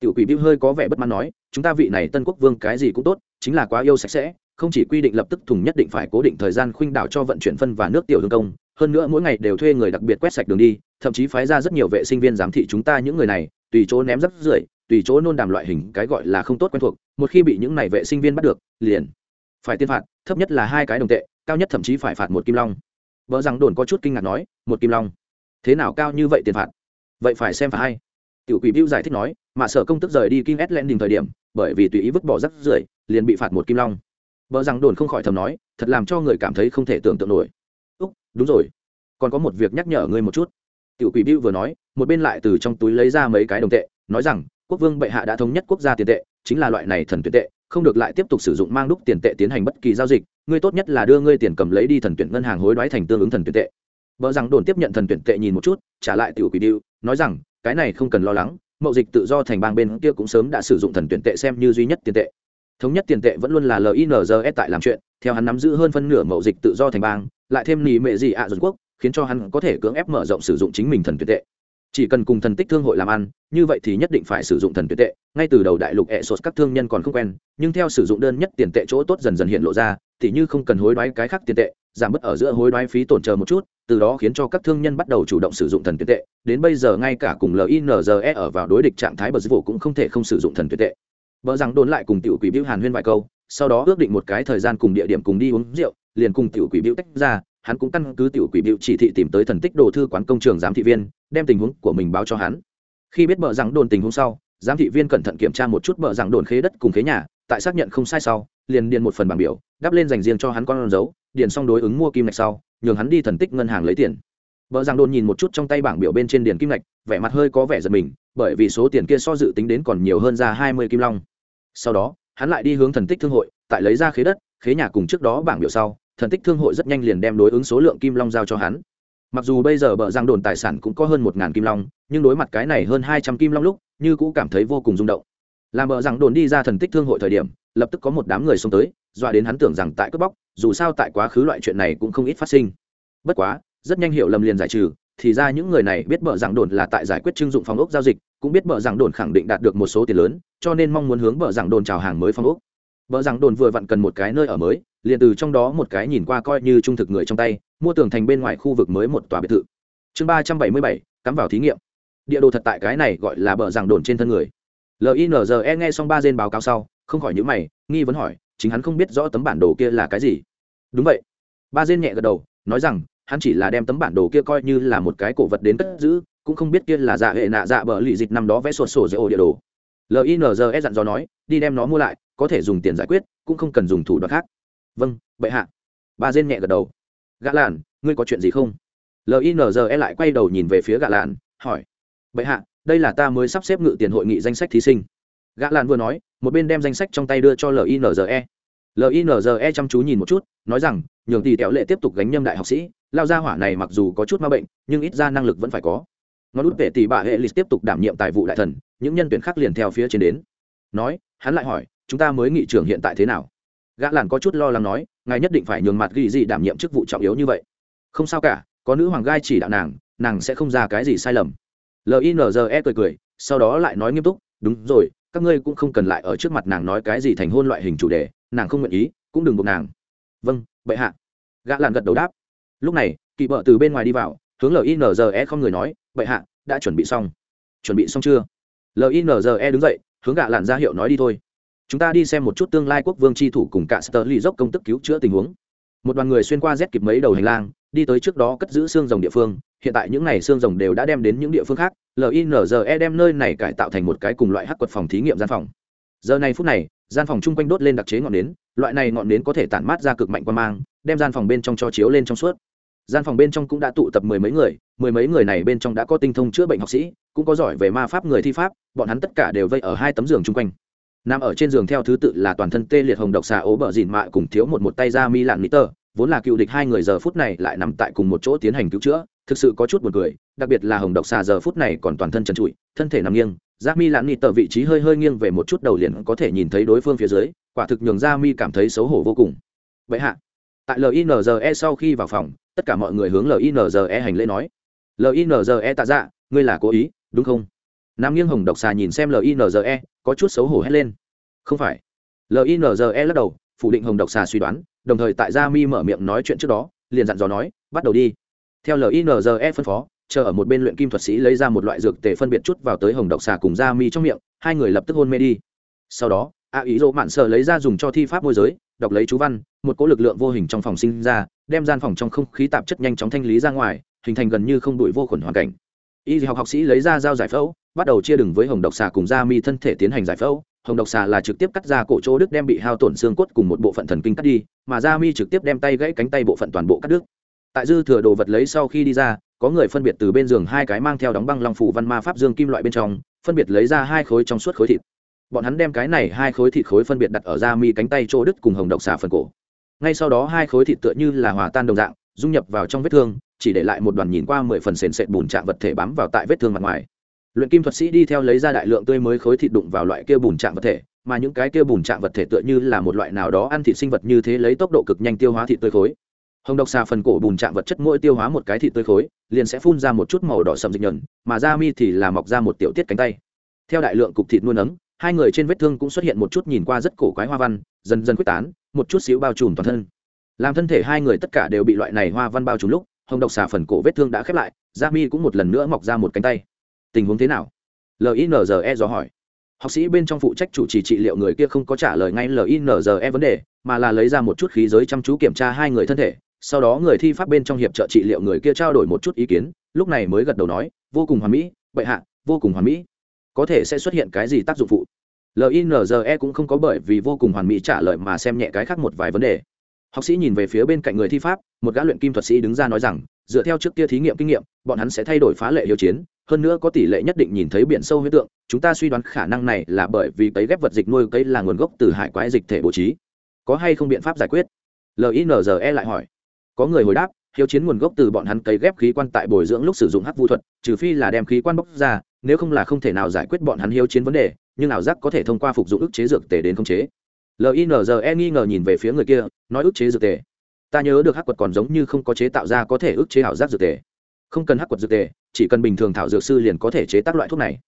Tiểu quỷ bĩu hơi có vẻ bất mãn nói, chúng ta vị này tân quốc vương cái gì cũng tốt, chính là quá yêu sạch sẽ, không chỉ quy định lập tức thùng nhất định phải cố định thời gian khuynh đảo cho vận chuyển phân và nước tiểu hương công, hơn nữa mỗi ngày đều thuê người đặc biệt quét sạch đường đi thậm chí phái ra rất nhiều vệ sinh viên giám thị chúng ta những người này, tùy chỗ ném rác rưởi, tùy chỗ nôn đàm loại hình cái gọi là không tốt quen thuộc, một khi bị những này vệ sinh viên bắt được, liền phải tiên phạt, thấp nhất là hai cái đồng tệ, cao nhất thậm chí phải phạt một kim long. Vợ rằng đồn có chút kinh ngạc nói, một kim long? Thế nào cao như vậy tiền phạt? Vậy phải xem phạt hay. Tiểu quỷ bưu giải thích nói, mà sở công tức rời đi kim s đình thời điểm, bởi vì tùy ý vứt bỏ rắc rưởi, liền bị phạt một kim long. Vợ rằng đồn không khỏi thầm nói, thật làm cho người cảm thấy không thể tưởng tượng nổi. Úc, đúng rồi. Còn có một việc nhắc nhở ngươi một chút tiểu quỷ bưu vừa nói, một bên lại từ trong túi lấy ra mấy cái đồng tệ, nói rằng, quốc vương bệ hạ đã thống nhất quốc gia tiền tệ, chính là loại này thần tuyển tệ, không được lại tiếp tục sử dụng mang đúc tiền tệ tiến hành bất kỳ giao dịch, ngươi tốt nhất là đưa ngươi tiền cầm lấy đi thần tuyển ngân hàng hối đoái thành tương ứng thần tuyển tệ. Vợ rằng đồn tiếp nhận thần tuyển tệ nhìn một chút, trả lại tiểu quỷ điêu nói rằng, cái này không cần lo lắng, mậu dịch tự do thành bang bên kia cũng sớm đã sử dụng thần tuyển tệ xem như duy nhất tiền tệ. Thống nhất tiền tệ vẫn luôn là linze tại làm chuyện, theo hắn nắm giữ hơn phân nửa mậu dịch tự do thành bang, lại thêm nỉ mệ gì ạ à quốc khiến cho hắn có thể cưỡng ép mở rộng sử dụng chính mình thần tuyệt tệ. Chỉ cần cùng thần tích thương hội làm ăn, như vậy thì nhất định phải sử dụng thần tuyệt tệ. Ngay từ đầu đại lục hệ sột các thương nhân còn không quen, nhưng theo sử dụng đơn nhất tiền tệ chỗ tốt dần dần hiện lộ ra thì như không cần hối đoái cái khác tiền tệ, giảm bớt ở giữa hối đoái phí tổn chờ một chút, từ đó khiến cho các thương nhân bắt đầu chủ động sử dụng thần tuyệt tệ. Đến bây giờ ngay cả cùng linze ở vào đối địch trạng thái bờ dịch vụ cũng không thể không sử dụng thần tuyệt tệ. Vợ rằng đồn lại cùng tiểu quỷ biểu hàn huyên vài câu, sau đó ước định một cái thời gian cùng địa điểm cùng đi uống rượu, liền cùng tiểu quỷ biểu tách ra hắn cũng căn cứ tiểu quỷ biểu chỉ thị tìm tới thần tích đồ thư quán công trường giám thị viên, đem tình huống của mình báo cho hắn. Khi biết bờ rằng đồn tình huống sau, giám thị viên cẩn thận kiểm tra một chút bờ rằng đồn khế đất cùng khế nhà, tại xác nhận không sai sau, liền điền một phần bảng biểu, đắp lên dành riêng cho hắn con dấu, điền xong đối ứng mua kim ngạch sau, nhường hắn đi thần tích ngân hàng lấy tiền. Bờ rằng đồn nhìn một chút trong tay bảng biểu bên trên điền kim ngạch, vẻ mặt hơi có vẻ giật mình, bởi vì số tiền kia so dự tính đến còn nhiều hơn ra hai mươi kim long. Sau đó, hắn lại đi hướng thần tích thương hội, tại lấy ra khế đất, khế nhà cùng trước đó bảng biểu sau thần tích thương hội rất nhanh liền đem đối ứng số lượng kim long giao cho hắn. Mặc dù bây giờ bờ giang đồn tài sản cũng có hơn một ngàn kim long, nhưng đối mặt cái này hơn hai trăm kim long lúc, như cũ cảm thấy vô cùng rung động. Làm bờ giang đồn đi ra thần tích thương hội thời điểm, lập tức có một đám người xông tới, dọa đến hắn tưởng rằng tại cướp bóc, dù sao tại quá khứ loại chuyện này cũng không ít phát sinh. Bất quá, rất nhanh hiểu lầm liền giải trừ, thì ra những người này biết bờ giảng đồn là tại giải quyết trưng dụng phòng ốc giao dịch, cũng biết bờ giảng đồn khẳng định đạt được một số tiền lớn, cho nên mong muốn hướng bờ giảng đồn chào hàng mới phòng ốc. Bờ giảng đồn vừa vặn cần một cái nơi ở mới liền từ trong đó một cái nhìn qua coi như trung thực người trong tay, mua tường thành bên ngoài khu vực mới một tòa biệt thự. Chương ba trăm bảy mươi bảy, cắm vào thí nghiệm. Địa đồ thật tại cái này gọi là bờ giảng đồn trên thân người. Linze nghe xong ba gen báo cáo sau, không khỏi những mày, nghi vấn hỏi, chính hắn không biết rõ tấm bản đồ kia là cái gì. Đúng vậy. Ba gen nhẹ gật đầu, nói rằng, hắn chỉ là đem tấm bản đồ kia coi như là một cái cổ vật đến cất giữ, cũng không biết kia là dạ hệ nạ dạ bờ lì dịch năm đó vẽ sổ sổ dễ ổ địa đồ. Linze dặn dò nói, đi đem nó mua lại, có thể dùng tiền giải quyết, cũng không cần dùng thủ đoạn khác vâng bệ hạ. Bà dên nhẹ gật đầu. Gã làn ngươi có chuyện gì không? Linze lại quay đầu nhìn về phía gã làn hỏi. Bệ hạ, đây là ta mới sắp xếp ngự tiền hội nghị danh sách thí sinh. Gã làn vừa nói, một bên đem danh sách trong tay đưa cho linze linze chăm chú nhìn một chút, nói rằng, nhường tỷ tẹo lệ tiếp tục gánh nhâm đại học sĩ, lao gia hỏa này mặc dù có chút ma bệnh, nhưng ít ra năng lực vẫn phải có. Ngón út vệ tỷ bà hệ lịch tiếp tục đảm nhiệm tài vụ đại thần, những nhân tuyển khác liền theo phía trên đến. Nói, hắn lại hỏi, chúng ta mới nghị trưởng hiện tại thế nào? Gã làn có chút lo lắng nói, ngài nhất định phải nhường mặt ghi gì đảm nhiệm chức vụ trọng yếu như vậy. Không sao cả, có nữ hoàng gai chỉ đạo nàng nàng sẽ không ra cái gì sai lầm. Linze cười cười, sau đó lại nói nghiêm túc, đúng rồi, các ngươi cũng không cần lại ở trước mặt nàng nói cái gì thành hôn loại hình chủ đề, nàng không nguyện ý, cũng đừng buộc nàng. Vâng bệ hạ. Gã làn gật đầu đáp. Lúc này, kỵ vợ từ bên ngoài đi vào, hướng linze không người nói, bệ hạ, đã chuẩn bị xong. Chuẩn bị xong chưa? Linze đứng dậy, hướng gã làn ra hiệu nói đi thôi chúng ta đi xem một chút tương lai quốc vương tri thủ cùng cả sơ ly dốc công tức cứu chữa tình huống. Một đoàn người xuyên qua rét kịp mấy đầu hành lang, đi tới trước đó cất giữ xương rồng địa phương. Hiện tại những n à y xương rồng đều đã đem đến những địa phương khác. Linze đem nơi này cải tạo thành một cái cùng loại hắc quật phòng thí nghiệm gian phòng. Giờ này phút này, gian phòng chung quanh đốt lên đặc chế ngọn nến. Loại này ngọn nến có thể tản mát ra cực mạnh qua mang, đem gian phòng bên trong cho chiếu lên trong suốt. Gian phòng bên trong cũng đã tụ tập mười mấy người, mười mấy người này bên trong đã có tinh thông chữa bệnh học sĩ, cũng có giỏi về ma pháp người thi pháp, bọn hắn tất cả đều vây ở hai tấm giường chung quanh nằm ở trên giường theo thứ tự là toàn thân tê liệt hồng độc xà ố bờ dìn mạ cùng thiếu một một tay ra mi lạn mỹ tơ vốn là cựu địch hai người giờ phút này lại nằm tại cùng một chỗ tiến hành cứu chữa thực sự có chút buồn cười đặc biệt là hồng độc xà giờ phút này còn toàn thân trần trụi thân thể nằm nghiêng Gia Mi lạn nịt tờ vị trí hơi hơi nghiêng về một chút đầu liền có thể nhìn thấy đối phương phía dưới, quả thực nhường Gia Mi cảm thấy xấu hổ vô cùng. Vậy hạ, tại LINZE sau khi vào phòng, tất cả mọi người hướng LINZE hành lễ nói. LINZE tạ dạ, ngươi là cố ý, đúng không? Nam nghiêng hồng độc xà nhìn xem LINZE, có chút xấu hổ hét lên. Không phải. LINZE lắc đầu, phủ định hồng độc xà suy đoán, đồng thời tại Gia Mi mở miệng nói chuyện trước đó, liền dặn dò nói, bắt đầu đi. Theo LINZE phân phó, chờ ở một bên luyện kim thuật sĩ lấy ra một loại dược tề phân biệt chút vào tới hồng độc xà cùng gia mi trong miệng hai người lập tức hôn mê đi sau đó a ý dỗ mạn sợ lấy ra dùng cho thi pháp môi giới đọc lấy chú văn một cỗ lực lượng vô hình trong phòng sinh ra đem gian phòng trong không khí tạp chất nhanh chóng thanh lý ra ngoài hình thành gần như không đuổi vô khuẩn hoàn cảnh y học học sĩ lấy ra dao giải phẫu, bắt đầu chia đừng với hồng độc xà cùng da mi thân thể tiến hành giải phẫu. Hồng độc xà là trực tiếp cắt ra cổ chỗ đức đem bị hao tổn xương cốt cùng một bộ phận thần kinh cắt đi, mà da mi trực tiếp đem tay gãy cánh tay bộ phận toàn bộ cắt đứt. Tại dư thừa đồ vật lấy sau khi đi ra, có người phân biệt từ bên giường hai cái mang theo đóng băng long phủ văn ma pháp dương kim loại bên trong, phân biệt lấy ra hai khối trong suốt khối thịt. Bọn hắn đem cái này hai khối thịt khối phân biệt đặt ở da mi cánh tay chỗ đứt cùng hồng độc xà phần cổ. Ngay sau đó hai khối thịt tựa như là hòa tan đồng dạng, dung nhập vào trong vết thương chỉ để lại một đoàn nhìn qua mười phần sền sệt bùn trạng vật thể bám vào tại vết thương mặt ngoài. Luyện kim thuật sĩ đi theo lấy ra đại lượng tươi mới khối thịt đụng vào loại kia bùn trạng vật thể, mà những cái kia bùn trạng vật thể tựa như là một loại nào đó ăn thịt sinh vật như thế lấy tốc độ cực nhanh tiêu hóa thịt tươi khối. Hồng độc xà phần cổ bùn trạng vật chất mỗi tiêu hóa một cái thịt tươi khối, liền sẽ phun ra một chút màu đỏ sầm dịch nhờn mà da mi thì là mọc ra một tiểu tiết cánh tay. Theo đại lượng cục thịt nuôi nấng, hai người trên vết thương cũng xuất hiện một chút nhìn qua rất cổ quái hoa văn, dần dần quyết tán, một chút xíu bao trùm toàn thân. Làm thân thể hai người tất cả đều bị loại này hoa văn bao trùm lúc hồng độc xà phần cổ vết thương đã khép lại da mi cũng một lần nữa mọc ra một cánh tay. Tình huống thế nào? Linze dò hỏi. Học sĩ bên trong phụ trách chủ trì trị liệu người kia không có trả lời ngay linze vấn đề, mà là lấy ra một chút khí giới chăm chú kiểm tra hai người thân thể, sau đó người thi pháp bên trong hiệp trợ trị liệu người kia trao đổi một chút ý kiến, lúc này mới gật đầu nói, vô cùng hoàn mỹ bệ hạ, vô cùng hoàn mỹ. Có thể sẽ xuất hiện cái gì tác dụng phụ? Linze cũng không có bởi vì vô cùng hoàn mỹ trả lời mà xem nhẹ cái khác một vài vấn đề. Học sĩ nhìn về phía bên cạnh người thi pháp một gã luyện kim thuật sĩ đứng ra nói rằng, dựa theo trước kia thí nghiệm kinh nghiệm, bọn hắn sẽ thay đổi phá lệ hiếu chiến, hơn nữa có tỷ lệ nhất định nhìn thấy biển sâu huyết tượng, chúng ta suy đoán khả năng này là bởi vì cấy ghép vật dịch nuôi cấy là nguồn gốc từ hải quái dịch thể bố trí. Có hay không biện pháp giải quyết? Linze lại hỏi. Có người hồi đáp, hiếu chiến nguồn gốc từ bọn hắn cấy ghép khí quan tại bồi dưỡng lúc sử dụng hắc vu thuật, trừ phi là đem khí quan bốc ra, nếu không là không thể nào giải quyết bọn hắn hiếu chiến vấn đề, nhưng ảo giác có thể thông qua phục dụng ức chế dược tề đến khống chế. Linze nghi ngờ nhìn về phía người kia, nói ức chế dược tề ta nhớ được hắc quật còn giống như không có chế tạo ra có thể ức chế ảo giác dược tề. Không cần hắc quật dược tề, chỉ cần bình thường thảo dược sư liền có thể chế tác loại thuốc này.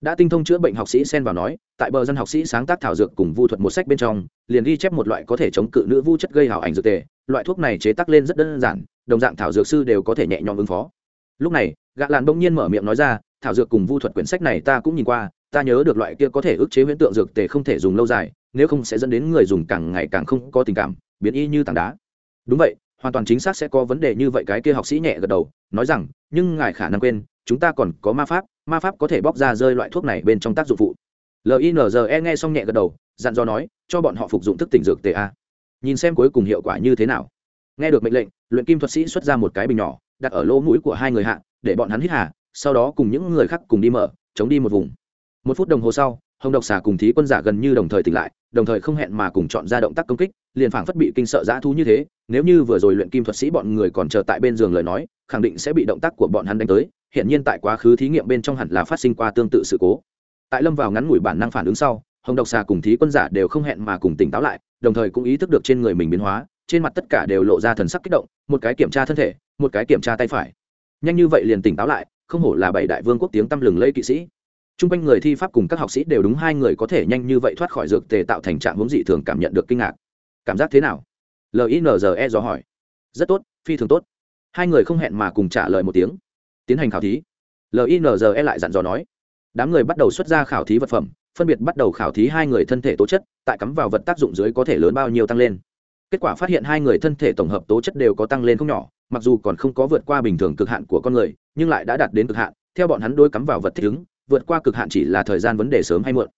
Đã tinh thông chữa bệnh học sĩ xen vào nói, tại bờ dân học sĩ sáng tác thảo dược cùng vu thuật một sách bên trong, liền ghi chép một loại có thể chống cự nữ vu chất gây hảo ảnh dược tề. Loại thuốc này chế tác lên rất đơn giản, đồng dạng thảo dược sư đều có thể nhẹ nhõm ứng phó. Lúc này gạ làn bỗng nhiên mở miệng nói ra, thảo dược cùng vu thuật quyển sách này ta cũng nhìn qua, ta nhớ được loại kia có thể ức chế huyễn tượng dược tề không thể dùng lâu dài, nếu không sẽ dẫn đến người dùng càng ngày càng không có tình cảm, biến y như tảng đá đúng vậy, hoàn toàn chính xác sẽ có vấn đề như vậy, cái kia học sĩ nhẹ gật đầu, nói rằng, nhưng ngài khả năng quên, chúng ta còn có ma pháp ma pháp có thể bóc ra rơi loại thuốc này bên trong tác dụng phụ. Linze nghe xong nhẹ gật đầu, dặn dò nói, cho bọn họ phục dụng thức tỉnh dược ta nhìn xem cuối cùng hiệu quả như thế nào. Nghe được mệnh lệnh, luyện kim thuật sĩ xuất ra một cái bình nhỏ, đặt ở lỗ mũi của hai người hạ, để bọn hắn hít hà, sau đó cùng những người khác cùng đi mở, chống đi một vùng. Một phút đồng hồ sau, hồng độc xà cùng thí quân giả gần như đồng thời tỉnh lại đồng thời không hẹn mà cùng chọn ra động tác công kích, liền phảng phất bị kinh sợ dã thú như thế, nếu như vừa rồi luyện kim thuật sĩ bọn người còn chờ tại bên giường lời nói, khẳng định sẽ bị động tác của bọn hắn đánh tới hiện nhiên tại quá khứ thí nghiệm bên trong hẳn là phát sinh qua tương tự sự cố. Tại lâm vào ngắn ngủi bản năng phản ứng sau, hồng độc xà cùng thí quân giả đều không hẹn mà cùng tỉnh táo lại, đồng thời cũng ý thức được trên người mình biến hóa, trên mặt tất cả đều lộ ra thần sắc kích động, một cái kiểm tra thân thể, một cái kiểm tra tay phải. Nhanh như vậy liền tỉnh táo lại, không hổ là bảy đại vương quốc tiếng tăm lừng lây kỵ sĩ t r u n g quanh người thi pháp cùng các học sĩ đều đúng hai người có thể nhanh như vậy thoát khỏi dược tề tạo thành trạng hướng dị thường cảm nhận được kinh ngạc. Cảm giác thế nào? Linze dò hỏi. Rất tốt, phi thường tốt. Hai người không hẹn mà cùng trả lời một tiếng. Tiến hành khảo thí. Linze lại dặn dò nói. Đám người bắt đầu xuất ra khảo thí vật phẩm, phân biệt bắt đầu khảo thí hai người thân thể tố chất, tại cắm vào vật tác dụng dưới có thể lớn bao nhiêu tăng lên. Kết quả phát hiện hai người thân thể tổng hợp tố chất đều có tăng lên không nhỏ, mặc dù còn không có vượt qua bình thường cực hạn của con người, nhưng lại đã đạt đến cực hạn, theo bọn hắn đôi cắm vào vật thích ứng vượt qua cực hạn chỉ là thời gian vấn đề sớm hay muộn.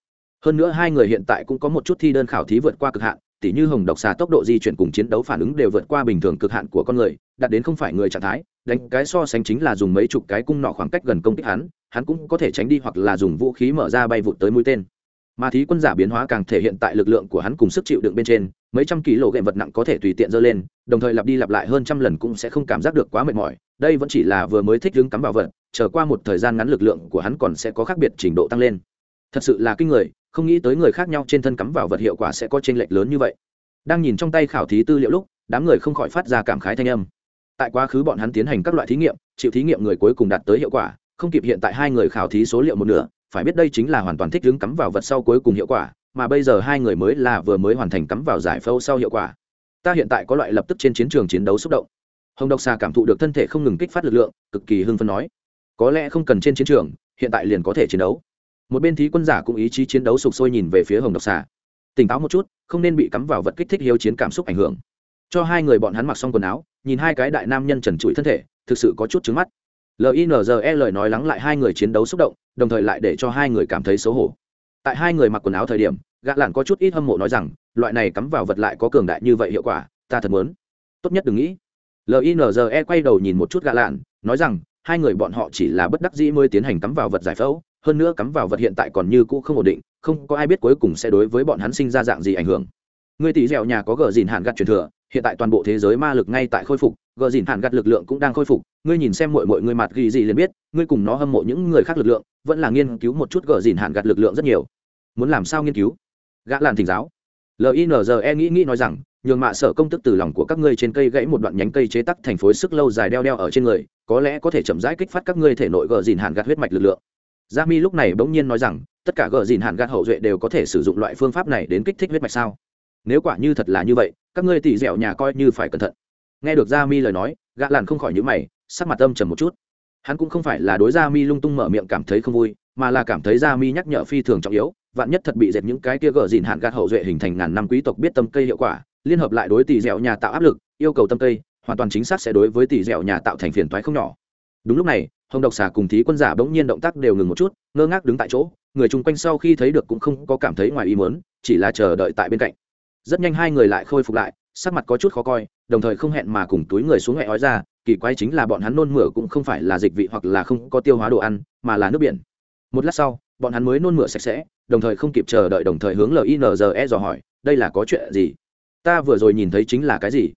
Hơn nữa hai người hiện tại cũng có một chút thi đơn khảo thí vượt qua cực hạn, tỉ như hồng độc xà tốc độ di chuyển cùng chiến đấu phản ứng đều vượt qua bình thường cực hạn của con người, đạt đến không phải người trạng thái, đánh cái so sánh chính là dùng mấy chục cái cung nọ khoảng cách gần công kích hắn hắn cũng có thể tránh đi hoặc là dùng vũ khí mở ra bay vụt tới mũi tên mà thí quân giả biến hóa càng thể hiện tại lực lượng của hắn cùng sức chịu đựng bên trên, mấy trăm ký lộ gậy vật nặng có thể tùy tiện dơ lên, đồng thời lặp đi lặp lại hơn trăm lần cũng sẽ không cảm giác được quá mệt mỏi. Đây vẫn chỉ là vừa mới thích đứng cắm vào vật trở qua một thời gian ngắn lực lượng của hắn còn sẽ có khác biệt trình độ tăng lên. Thật sự là kinh người, không nghĩ tới người khác nhau trên thân cắm vào vật hiệu quả sẽ có chênh lệch lớn như vậy. Đang nhìn trong tay khảo thí tư liệu lúc, đám người không khỏi phát ra cảm khái thanh âm. Tại quá khứ bọn hắn tiến hành các loại thí nghiệm, chịu thí nghiệm người cuối cùng đạt tới hiệu quả, không kịp hiện tại hai người khảo thí số liệu một nửa phải biết đây chính là hoàn toàn thích đứng cắm vào vật sau cuối cùng hiệu quả, mà bây giờ hai người mới là vừa mới hoàn thành cắm vào giải phẫu sau hiệu quả. Ta hiện tại có loại lập tức trên chiến trường chiến đấu xúc động. Hồng độc xà cảm thụ được thân thể không ngừng kích phát lực lượng, cực kỳ hưng phấn nói. Có lẽ không cần trên chiến trường, hiện tại liền có thể chiến đấu. Một bên thí quân giả cũng ý chí chiến đấu sục sôi nhìn về phía hồng độc xà. Tỉnh táo một chút, không nên bị cắm vào vật kích thích hiếu chiến cảm xúc ảnh hưởng. Cho hai người bọn hắn mặc xong quần áo, nhìn hai cái đại nam nhân trần trụi thân thể, thực sự có chút trứng mắt linze lời nói lắng lại hai người chiến đấu xúc động, đồng thời lại để cho hai người cảm thấy xấu hổ. Tại hai người mặc quần áo thời điểm, gã lặn có chút ít hâm mộ nói rằng, loại này cắm vào vật lại có cường đại như vậy hiệu quả, ta thật muốn. Tốt nhất đừng nghĩ. Linze quay đầu nhìn một chút gã lặn, nói rằng, hai người bọn họ chỉ là bất đắc dĩ mới tiến hành cắm vào vật giải phẫu, hơn nữa cắm vào vật hiện tại còn như cũ không ổn định, không có ai biết cuối cùng sẽ đối với bọn hắn sinh ra dạng gì ảnh hưởng. Người tỷ dẻo nhà có gờ dìn hạn gặt truyền thừa hiện tại toàn bộ thế giới ma lực ngay tại khôi phục, gờ dìn hạn gặt lực lượng cũng đang khôi phục. Ngươi nhìn xem mọi mọi người mặt ghi gì liền biết, ngươi cùng nó hâm mộ những người khác lực lượng, vẫn là nghiên cứu một chút gờ dìn hạn gặt lực lượng rất nhiều. Muốn làm sao nghiên cứu? Gã làn thỉnh giáo. Linze nghĩ nghĩ nói rằng, nhường mạ sở công tức từ lòng của các ngươi trên cây gãy một đoạn nhánh cây chế tắc thành phối sức lâu dài đeo đeo ở trên người, có lẽ có thể chậm rãi kích phát các ngươi thể nội gờ dìn hạn gặt huyết mạch lực lượng. Gia mi lúc này bỗng nhiên nói rằng, tất cả gờ dìn hạn gạt hậu duệ đều có thể sử dụng loại phương pháp này đến kích thích huyết mạch sao? Nếu quả như thật là như vậy các ngươi tỉ dẻo nhà coi như phải cẩn thận. Nghe được gia mi lời nói, gã làn không khỏi nhữ mày, sắc mặt âm trầm một chút. Hắn cũng không phải là đối gia mi lung tung mở miệng cảm thấy không vui, mà là cảm thấy gia mi nhắc nhở phi thường trọng yếu, vạn nhất thật bị dẹp những cái kia gờ dìn hạn gạt hậu duệ hình thành ngàn năm quý tộc biết tâm cây hiệu quả, liên hợp lại đối tỷ dẻo nhà tạo áp lực, yêu cầu tâm cây, hoàn toàn chính xác sẽ đối với tỷ dẻo nhà tạo thành phiền toái không nhỏ. Đúng lúc này, hồng độc xà cùng thí quân giả bỗng nhiên động tác đều ngừng một chút, ngơ ngác đứng tại chỗ, người chung quanh sau khi thấy được cũng không có cảm thấy ngoài ý muốn, chỉ là chờ đợi tại bên cạnh rất nhanh hai người lại khôi phục lại, sắc mặt có chút khó coi, đồng thời không hẹn mà cùng túi người xuống hẹn ói ra, kỳ quái chính là bọn hắn nôn mửa cũng không phải là dịch vị hoặc là không có tiêu hóa đồ ăn, mà là nước biển. Một lát sau, bọn hắn mới nôn mửa sạch sẽ, đồng thời không kịp chờ đợi đồng thời hướng linze dò hỏi, đây là có chuyện gì? Ta vừa rồi nhìn thấy chính là cái gì?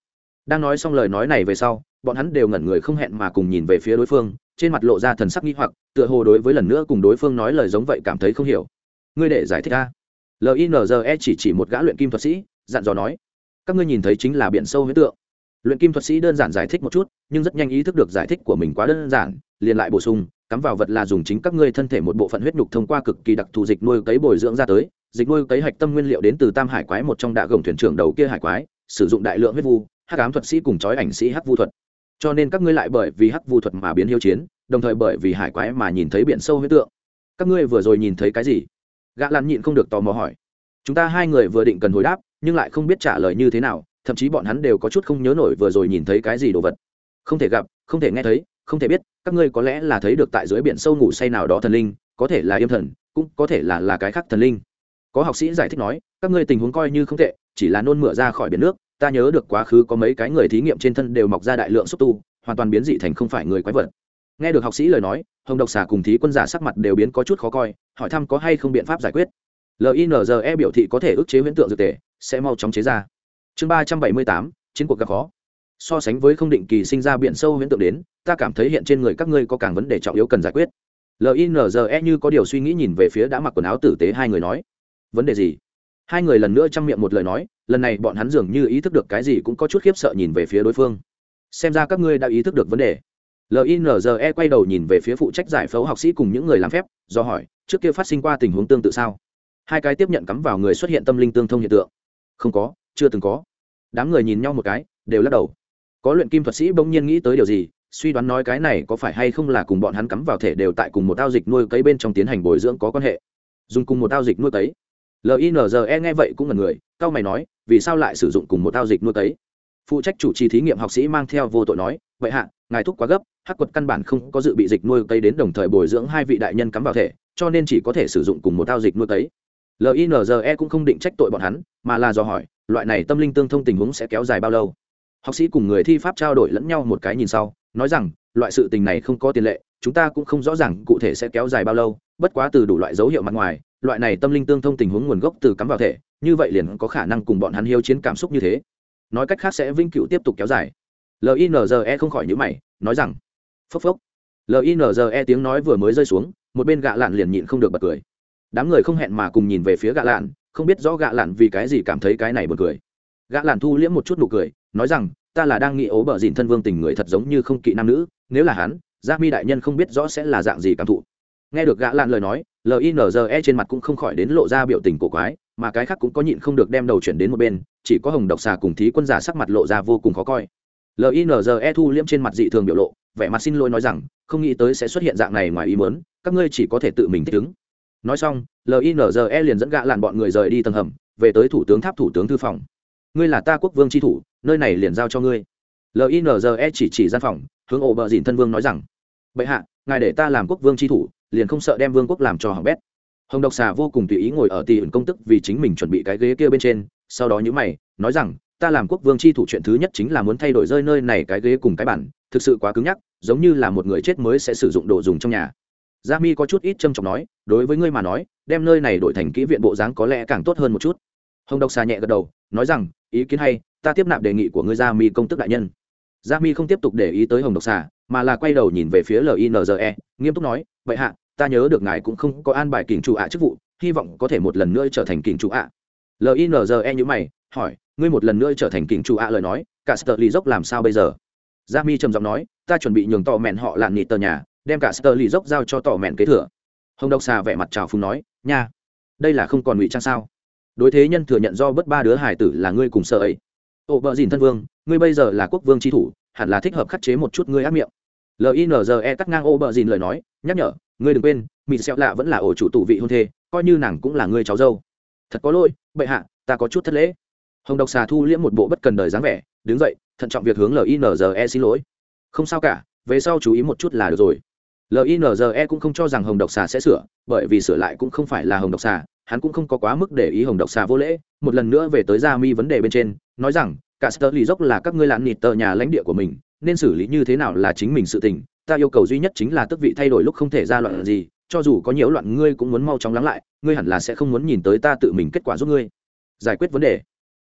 Đang nói xong lời nói này về sau, bọn hắn đều ngẩn người không hẹn mà cùng nhìn về phía đối phương, trên mặt lộ ra thần sắc nghi hoặc, tựa hồ đối với lần nữa cùng đối phương nói lời giống vậy cảm thấy không hiểu. Ngươi để giải thích a linze chỉ chỉ một gã luyện kim thuật sĩ dặn dò nói, các ngươi nhìn thấy chính là biển sâu huyết tượng. Luyện kim thuật sĩ đơn giản giải thích một chút, nhưng rất nhanh ý thức được giải thích của mình quá đơn giản, liền lại bổ sung, cắm vào vật là dùng chính các ngươi thân thể một bộ phận huyết nhục thông qua cực kỳ đặc thù dịch nuôi cấy bồi dưỡng ra tới. Dịch nuôi cấy hạch tâm nguyên liệu đến từ tam hải quái một trong đạ gồng thuyền trưởng đầu kia hải quái, sử dụng đại lượng huyết vu, hắc ám thuật sĩ cùng chói ảnh sĩ hắc vu thuật. Cho nên các ngươi lại bởi vì hắc vu thuật mà biến hiếu chiến, đồng thời bởi vì hải quái mà nhìn thấy biển sâu huyết tượng. Các ngươi vừa rồi nhìn thấy cái gì? Gã lan nhịn không được tò mò hỏi. Chúng ta hai người vừa định cần hồi đáp nhưng lại không biết trả lời như thế nào, thậm chí bọn hắn đều có chút không nhớ nổi vừa rồi nhìn thấy cái gì đồ vật. Không thể gặp, không thể nghe thấy, không thể biết, các ngươi có lẽ là thấy được tại dưới biển sâu ngủ say nào đó thần linh, có thể là yêm thần, cũng có thể là là cái khác thần linh. Có học sĩ giải thích nói, các ngươi tình huống coi như không tệ, chỉ là nôn mửa ra khỏi biển nước, ta nhớ được quá khứ có mấy cái người thí nghiệm trên thân đều mọc ra đại lượng xúc tu, hoàn toàn biến dị thành không phải người quái vật. Nghe được học sĩ lời nói, hồng độc xà cùng thí quân giả sắc mặt đều biến có chút khó coi, hỏi thăm có hay không biện pháp giải quyết. Linze biểu thị có thể ức chế huyễn tượng dược tề sẽ mau chóng chế ra. Chương ba trăm bảy mươi tám, chiến cuộc gặp khó. So sánh với không định kỳ sinh ra biển sâu huyễn tượng đến, ta cảm thấy hiện trên người các ngươi có càng vấn đề trọng yếu cần giải quyết. Linze như có điều suy nghĩ nhìn về phía đã mặc quần áo tử tế hai người nói. Vấn đề gì? Hai người lần nữa chăm miệng một lời nói, lần này bọn hắn dường như ý thức được cái gì cũng có chút khiếp sợ nhìn về phía đối phương. Xem ra các ngươi đã ý thức được vấn đề. Linze quay đầu nhìn về phía phụ trách giải phẫu học sĩ cùng những người làm phép, do hỏi, trước kia phát sinh qua tình huống tương tự sao? Hai cái tiếp nhận cắm vào người xuất hiện tâm linh tương thông hiện tượng không có, chưa từng có. Đám người nhìn nhau một cái, đều lắc đầu. Có luyện kim thuật sĩ bỗng nhiên nghĩ tới điều gì, suy đoán nói cái này có phải hay không là cùng bọn hắn cắm vào thể đều tại cùng một ao dịch nuôi cấy bên trong tiến hành bồi dưỡng có quan hệ. Dùng cùng một ao dịch nuôi cấy. Linze nghe vậy cũng là người cao mày nói, vì sao lại sử dụng cùng một ao dịch nuôi cấy? Phụ trách chủ trì thí nghiệm học sĩ mang theo vô tội nói, vậy hạ, ngài thúc quá gấp, hắc quật căn bản không có dự bị dịch nuôi cấy đến đồng thời bồi dưỡng hai vị đại nhân cắm vào thể, cho nên chỉ có thể sử dụng cùng một ao dịch nuôi cấy linze cũng không định trách tội bọn hắn, mà là do hỏi, loại này tâm linh tương thông tình huống sẽ kéo dài bao lâu? Học sĩ cùng người thi pháp trao đổi lẫn nhau một cái nhìn sau, nói rằng, loại sự tình này không có tiền lệ, chúng ta cũng không rõ ràng cụ thể sẽ kéo dài bao lâu, bất quá từ đủ loại dấu hiệu mặt ngoài, loại này tâm linh tương thông tình huống nguồn gốc từ cắm vào thể, như vậy liền có khả năng cùng bọn hắn hiếu chiến cảm xúc như thế. Nói cách khác sẽ vĩnh cửu tiếp tục kéo dài. Linze không khỏi nhữ mày, nói rằng, phốc phốc. Linze tiếng nói vừa mới rơi xuống, một bên gạ lạn liền nhịn không được bật cười đám người không hẹn mà cùng nhìn về phía gạ lạn, không biết rõ gạ lạn vì cái gì cảm thấy cái này bật cười. Gạ lạn thu liễm một chút nụ cười, nói rằng, ta là đang nghĩ ố bờ dìn thân vương tình người thật giống như không kỵ nam nữ, nếu là hắn, gia mi đại nhân không biết rõ sẽ là dạng gì cảm thụ. Nghe được gã lan lời nói linze trên mặt cũng không khỏi đến lộ ra biểu tình cổ quái, mà cái khác cũng có nhịn không được đem đầu chuyển đến một bên, chỉ có hồng độc xà cùng thí quân giả sắc mặt lộ ra vô cùng khó coi. Linze thu liễm trên mặt dị thường biểu lộ, vẻ mặt xin lỗi nói rằng, không nghĩ tới sẽ xuất hiện dạng này ngoài ý mớn các ngươi chỉ có thể tự mình thích ứng nói xong linze liền dẫn gạ làn bọn người rời đi tầng hầm, về tới thủ tướng tháp thủ tướng thư phòng. Ngươi là ta quốc vương tri thủ, nơi này liền giao cho ngươi. Linze chỉ chỉ gian phòng, hướng ổ bờ dìn thân vương nói rằng, bệ hạ, ngài để ta làm quốc vương tri thủ, liền không sợ đem vương quốc làm cho hỏng bét. Hồng độc xà vô cùng tùy ý ngồi ở tỷ ẩn công tức vì chính mình chuẩn bị cái ghế kia bên trên, sau đó nhữ mày, nói rằng, ta làm quốc vương tri thủ chuyện thứ nhất chính là muốn thay đổi rơi nơi này cái ghế cùng cái bản thực sự quá cứng nhắc, giống như là một người chết mới sẽ sử dụng đồ dùng trong nhà gia mi có chút ít trâm trọng nói, đối với ngươi mà nói, đem nơi này đổi thành kỹ viện bộ dáng có lẽ càng tốt hơn một chút. Hồng độc xà nhẹ gật đầu, nói rằng, ý kiến hay, ta tiếp nạp đề nghị của ngươi gia mi công tức đại nhân. Gia mi không tiếp tục để ý tới hồng độc xà, mà là quay đầu nhìn về phía linze nghiêm túc nói, vậy hạ, ta nhớ được ngài cũng không có an bài kình chủ ạ chức vụ, hy vọng có thể một lần nữa trở thành kình chủ ạ. Linze như mày, hỏi, ngươi một lần nữa trở thành kình chủ ạ lời nói, cả sơ lì dốc làm sao bây giờ? Gia mi trầm giọng nói, ta chuẩn bị nhường tỏ mẹn họ lạn nhị tờ nhà đem cả sơ lì dốc giao cho tỏ mẹn kế thừa. Hồng độc xà vẻ mặt trào phúng nói, nha, đây là không còn ngụy trang sao? Đối thế nhân thừa nhận do bất ba đứa hải tử là ngươi cùng sợ ấy. Ồ vợ dìn thân vương, ngươi bây giờ là quốc vương tri thủ, hẳn là thích hợp khắc chế một chút ngươi ác miệng. Linze cắt ngang ô bờ dìn lời nói, nhắc nhở, ngươi đừng quên mỹ xẹo lạ vẫn là ổ chủ tụ vị hôn thê, coi như nàng cũng là ngươi cháu dâu. Thật có lỗi, bệ hạ, ta có chút thất lễ. Hồng độc xà thu liễm một bộ bất cần đời dáng vẻ, đứng dậy, thận trọng việc hướng linze xin lỗi. Không sao cả, về sau chú ý một chút là được rồi linze cũng không cho rằng hồng độc xà sẽ sửa, bởi vì sửa lại cũng không phải là hồng độc xà, hắn cũng không có quá mức để ý hồng độc xà vô lễ. Một lần nữa về tới gia mi vấn đề bên trên, nói rằng cả sơ lì dốc là các ngươi lặn nịt tờ nhà lãnh địa của mình, nên xử lý như thế nào là chính mình sự tình. Ta yêu cầu duy nhất chính là tước vị thay đổi lúc không thể ra loạn gì, cho dù có nhiễu loạn ngươi cũng muốn mau chóng lắng lại, ngươi hẳn là sẽ không muốn nhìn tới ta tự mình kết quả giúp ngươi. Giải quyết vấn đề.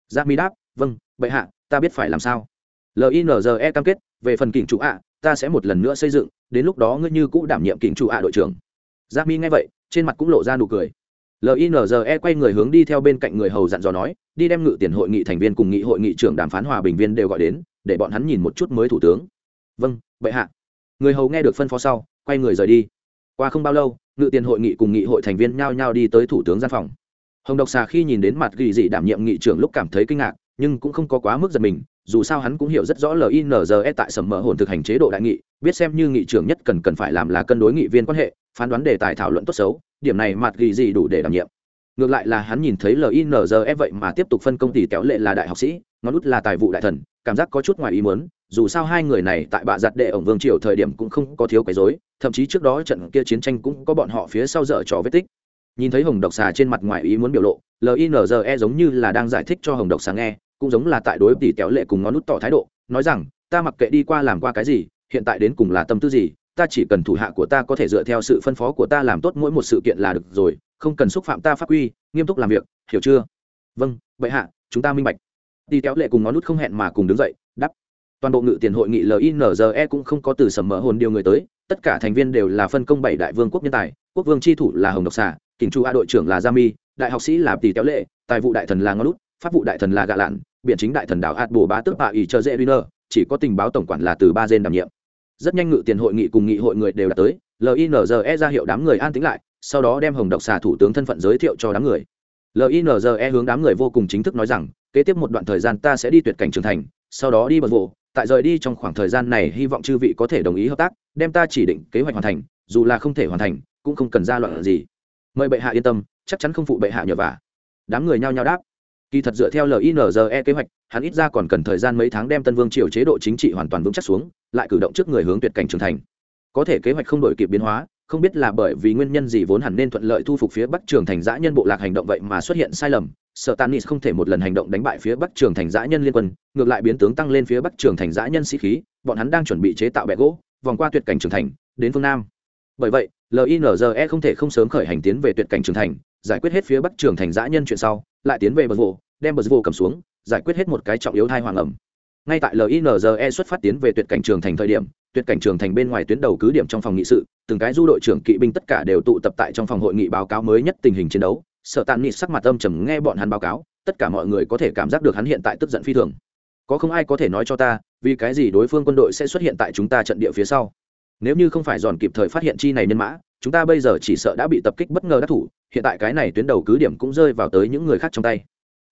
Gia mi đáp vâng bệ hạ, ta biết phải làm sao. Linze cam kết, về phần kỉnh chủ ạ ta sẽ một lần nữa xây dựng, đến lúc đó ngươi như cũ đảm nhiệm kính chủ ạ đội trưởng. Gia mi nghe vậy, trên mặt cũng lộ ra nụ cười. Linze quay người hướng đi theo bên cạnh người hầu dặn dò nói, đi đem ngự tiền hội nghị thành viên cùng nghị hội nghị trưởng đàm phán hòa bình viên đều gọi đến, để bọn hắn nhìn một chút mới thủ tướng. Vâng bệ hạ. Người hầu nghe được phân phó sau, quay người rời đi. Qua không bao lâu, ngự tiền hội nghị cùng nghị hội thành viên nhao nhao đi tới thủ tướng gian phòng. Hồng độc xà khi nhìn đến mặt ghi dị đảm nhiệm nghị trưởng lúc cảm thấy kinh ngạc, nhưng cũng không có quá mức giật mình dù sao hắn cũng hiểu rất rõ linze tại sầm mỡ hồn thực hành chế độ đại nghị, biết xem như nghị trưởng nhất cần cần phải làm là cân đối nghị viên quan hệ, phán đoán đề tài thảo luận tốt xấu, điểm này mặt ghi gì đủ để đảm nhiệm. Ngược lại là hắn nhìn thấy linze vậy mà tiếp tục phân công tỷ kéo lệ là đại học sĩ, ngón út là tài vụ đại thần, cảm giác có chút ngoài ý muốn, dù sao hai người này tại bạ giặt đệ ổng vương triều thời điểm cũng không có thiếu cái dối thậm chí trước đó trận kia chiến tranh cũng có bọn họ phía sau dở trò vết tích. Nhìn thấy hồng độc xà trên mặt ngoài ý muốn biểu lộ linze giống như là đang giải thích cho hồng độc xà nghe cũng giống là tại đối tỷ kéo lệ cùng ngón nút tỏ thái độ, nói rằng, ta mặc kệ đi qua làm qua cái gì, hiện tại đến cùng là tâm tư gì, ta chỉ cần thủ hạ của ta có thể dựa theo sự phân phó của ta làm tốt mỗi một sự kiện là được rồi, không cần xúc phạm ta pháp quy, nghiêm túc làm việc, hiểu chưa? Vâng vậy hạ, chúng ta minh bạch. Đi kéo lệ cùng ngón nút không hẹn mà cùng đứng dậy đắp toàn bộ ngự tiền hội nghị linze cũng không có từ sầm mỡ hồn điều người tới, tất cả thành viên đều là phân công bảy đại vương quốc nhân tài, quốc vương tri thủ là hồng độc xà, kình chu a đội trưởng là gia mi, đại học sĩ là tỷ kéo lệ, tài vụ đại thần là ngón nút pháp vụ đại thần là gạ lạn, biện chính đại thần đảo hạt bồ bá tước bà ý chờ dễ winner chỉ có tình báo tổng quản là từ ba gen đảm nhiệm. Rất nhanh ngự tiền hội nghị cùng nghị hội người đều đã tới linze ra hiệu đám người an tính lại, sau đó đem hồng độc xà thủ tướng thân phận giới thiệu cho đám người. Linze hướng đám người vô cùng chính thức nói rằng, kế tiếp một đoạn thời gian ta sẽ đi tuyệt cảnh trưởng thành, sau đó đi bật vụ, tại rời đi trong khoảng thời gian này hy vọng chư vị có thể đồng ý hợp tác, đem ta chỉ định kế hoạch hoàn thành, dù là không thể hoàn thành, cũng không cần ra loạn gì. Mời bệ hạ yên tâm, chắc chắn không phụ bệ hạ nhờ vả. Đám người nhao nhao đáp kỳ thật dựa theo linze kế hoạch, hắn ít ra còn cần thời gian mấy tháng đem tân vương triều chế độ chính trị hoàn toàn vững chắc xuống, lại cử động trước người hướng tuyệt cảnh trưởng thành. Có thể kế hoạch không đổi kịp biến hóa, không biết là bởi vì nguyên nhân gì vốn hẳn nên thuận lợi thu phục phía bắc trường thành giã nhân bộ lạc hành động vậy mà xuất hiện sai lầm sợ tanis không thể một lần hành động đánh bại phía bắc trường thành giã nhân liên quân, ngược lại biến tướng tăng lên phía bắc trường thành giã nhân sĩ khí, bọn hắn đang chuẩn bị chế tạo bẹ gỗ, vòng qua tuyệt cảnh trường thành, đến phương nam. Bởi vậy linze không thể không sớm khởi hành tiến về tuyệt cảnh trường thành giải quyết hết phía bắc trường thành dã nhân chuyện sau, lại tiến về bờ vụ đem bờ vụ cầm xuống, giải quyết hết một cái trọng yếu thai hoàng ẩm. Ngay tại linze xuất phát tiến về tuyệt cảnh trường thành thời điểm, tuyệt cảnh trường thành bên ngoài tuyến đầu cứ điểm trong phòng nghị sự, từng cái du đội trưởng kỵ binh tất cả đều tụ tập tại trong phòng hội nghị báo cáo mới nhất tình hình chiến đấu. Sợ tàn nghị sắc mặt âm trầm nghe bọn hắn báo cáo, tất cả mọi người có thể cảm giác được hắn hiện tại tức giận phi thường. Có không ai có thể nói cho ta, vì cái gì đối phương quân đội sẽ xuất hiện tại chúng ta trận địa phía sau? Nếu như không phải dòn kịp thời phát hiện chi này nhân mã, chúng ta bây giờ chỉ sợ đã bị tập kích bất ngờ đắc thủ hiện tại cái này tuyến đầu cứ điểm cũng rơi vào tới những người khác trong tay.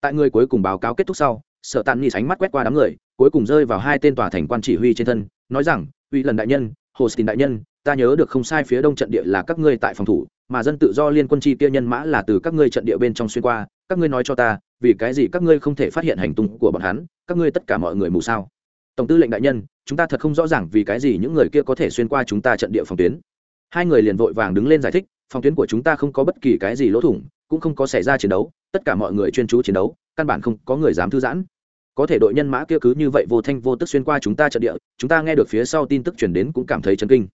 Tại người cuối cùng báo cáo kết thúc sau sợ tàn nịt sánh mắt quét qua đám người, cuối cùng rơi vào hai tên tòa thành quan chỉ huy trên thân, nói rằng, uy lần đại nhân hồ xin đại nhân, ta nhớ được không sai phía đông trận địa là các ngươi tại phòng thủ, mà dân tự do liên quân chi kia nhân mã là từ các ngươi trận địa bên trong xuyên qua, các ngươi nói cho ta, vì cái gì các ngươi không thể phát hiện hành tung của bọn hắn, các ngươi tất cả mọi người mù sao? Tổng tư lệnh đại nhân, chúng ta thật không rõ ràng vì cái gì những người kia có thể xuyên qua chúng ta trận địa phòng tuyến. Hai người liền vội vàng đứng lên giải thích phòng tuyến của chúng ta không có bất kỳ cái gì lỗ thủng, cũng không có xảy ra chiến đấu, tất cả mọi người chuyên chú chiến đấu, căn bản không có người dám thư giãn. Có thể đội nhân mã kia cứ như vậy vô thanh vô tức xuyên qua chúng ta trận địa, chúng ta nghe được phía sau tin tức chuyển đến cũng cảm thấy chấn kinh.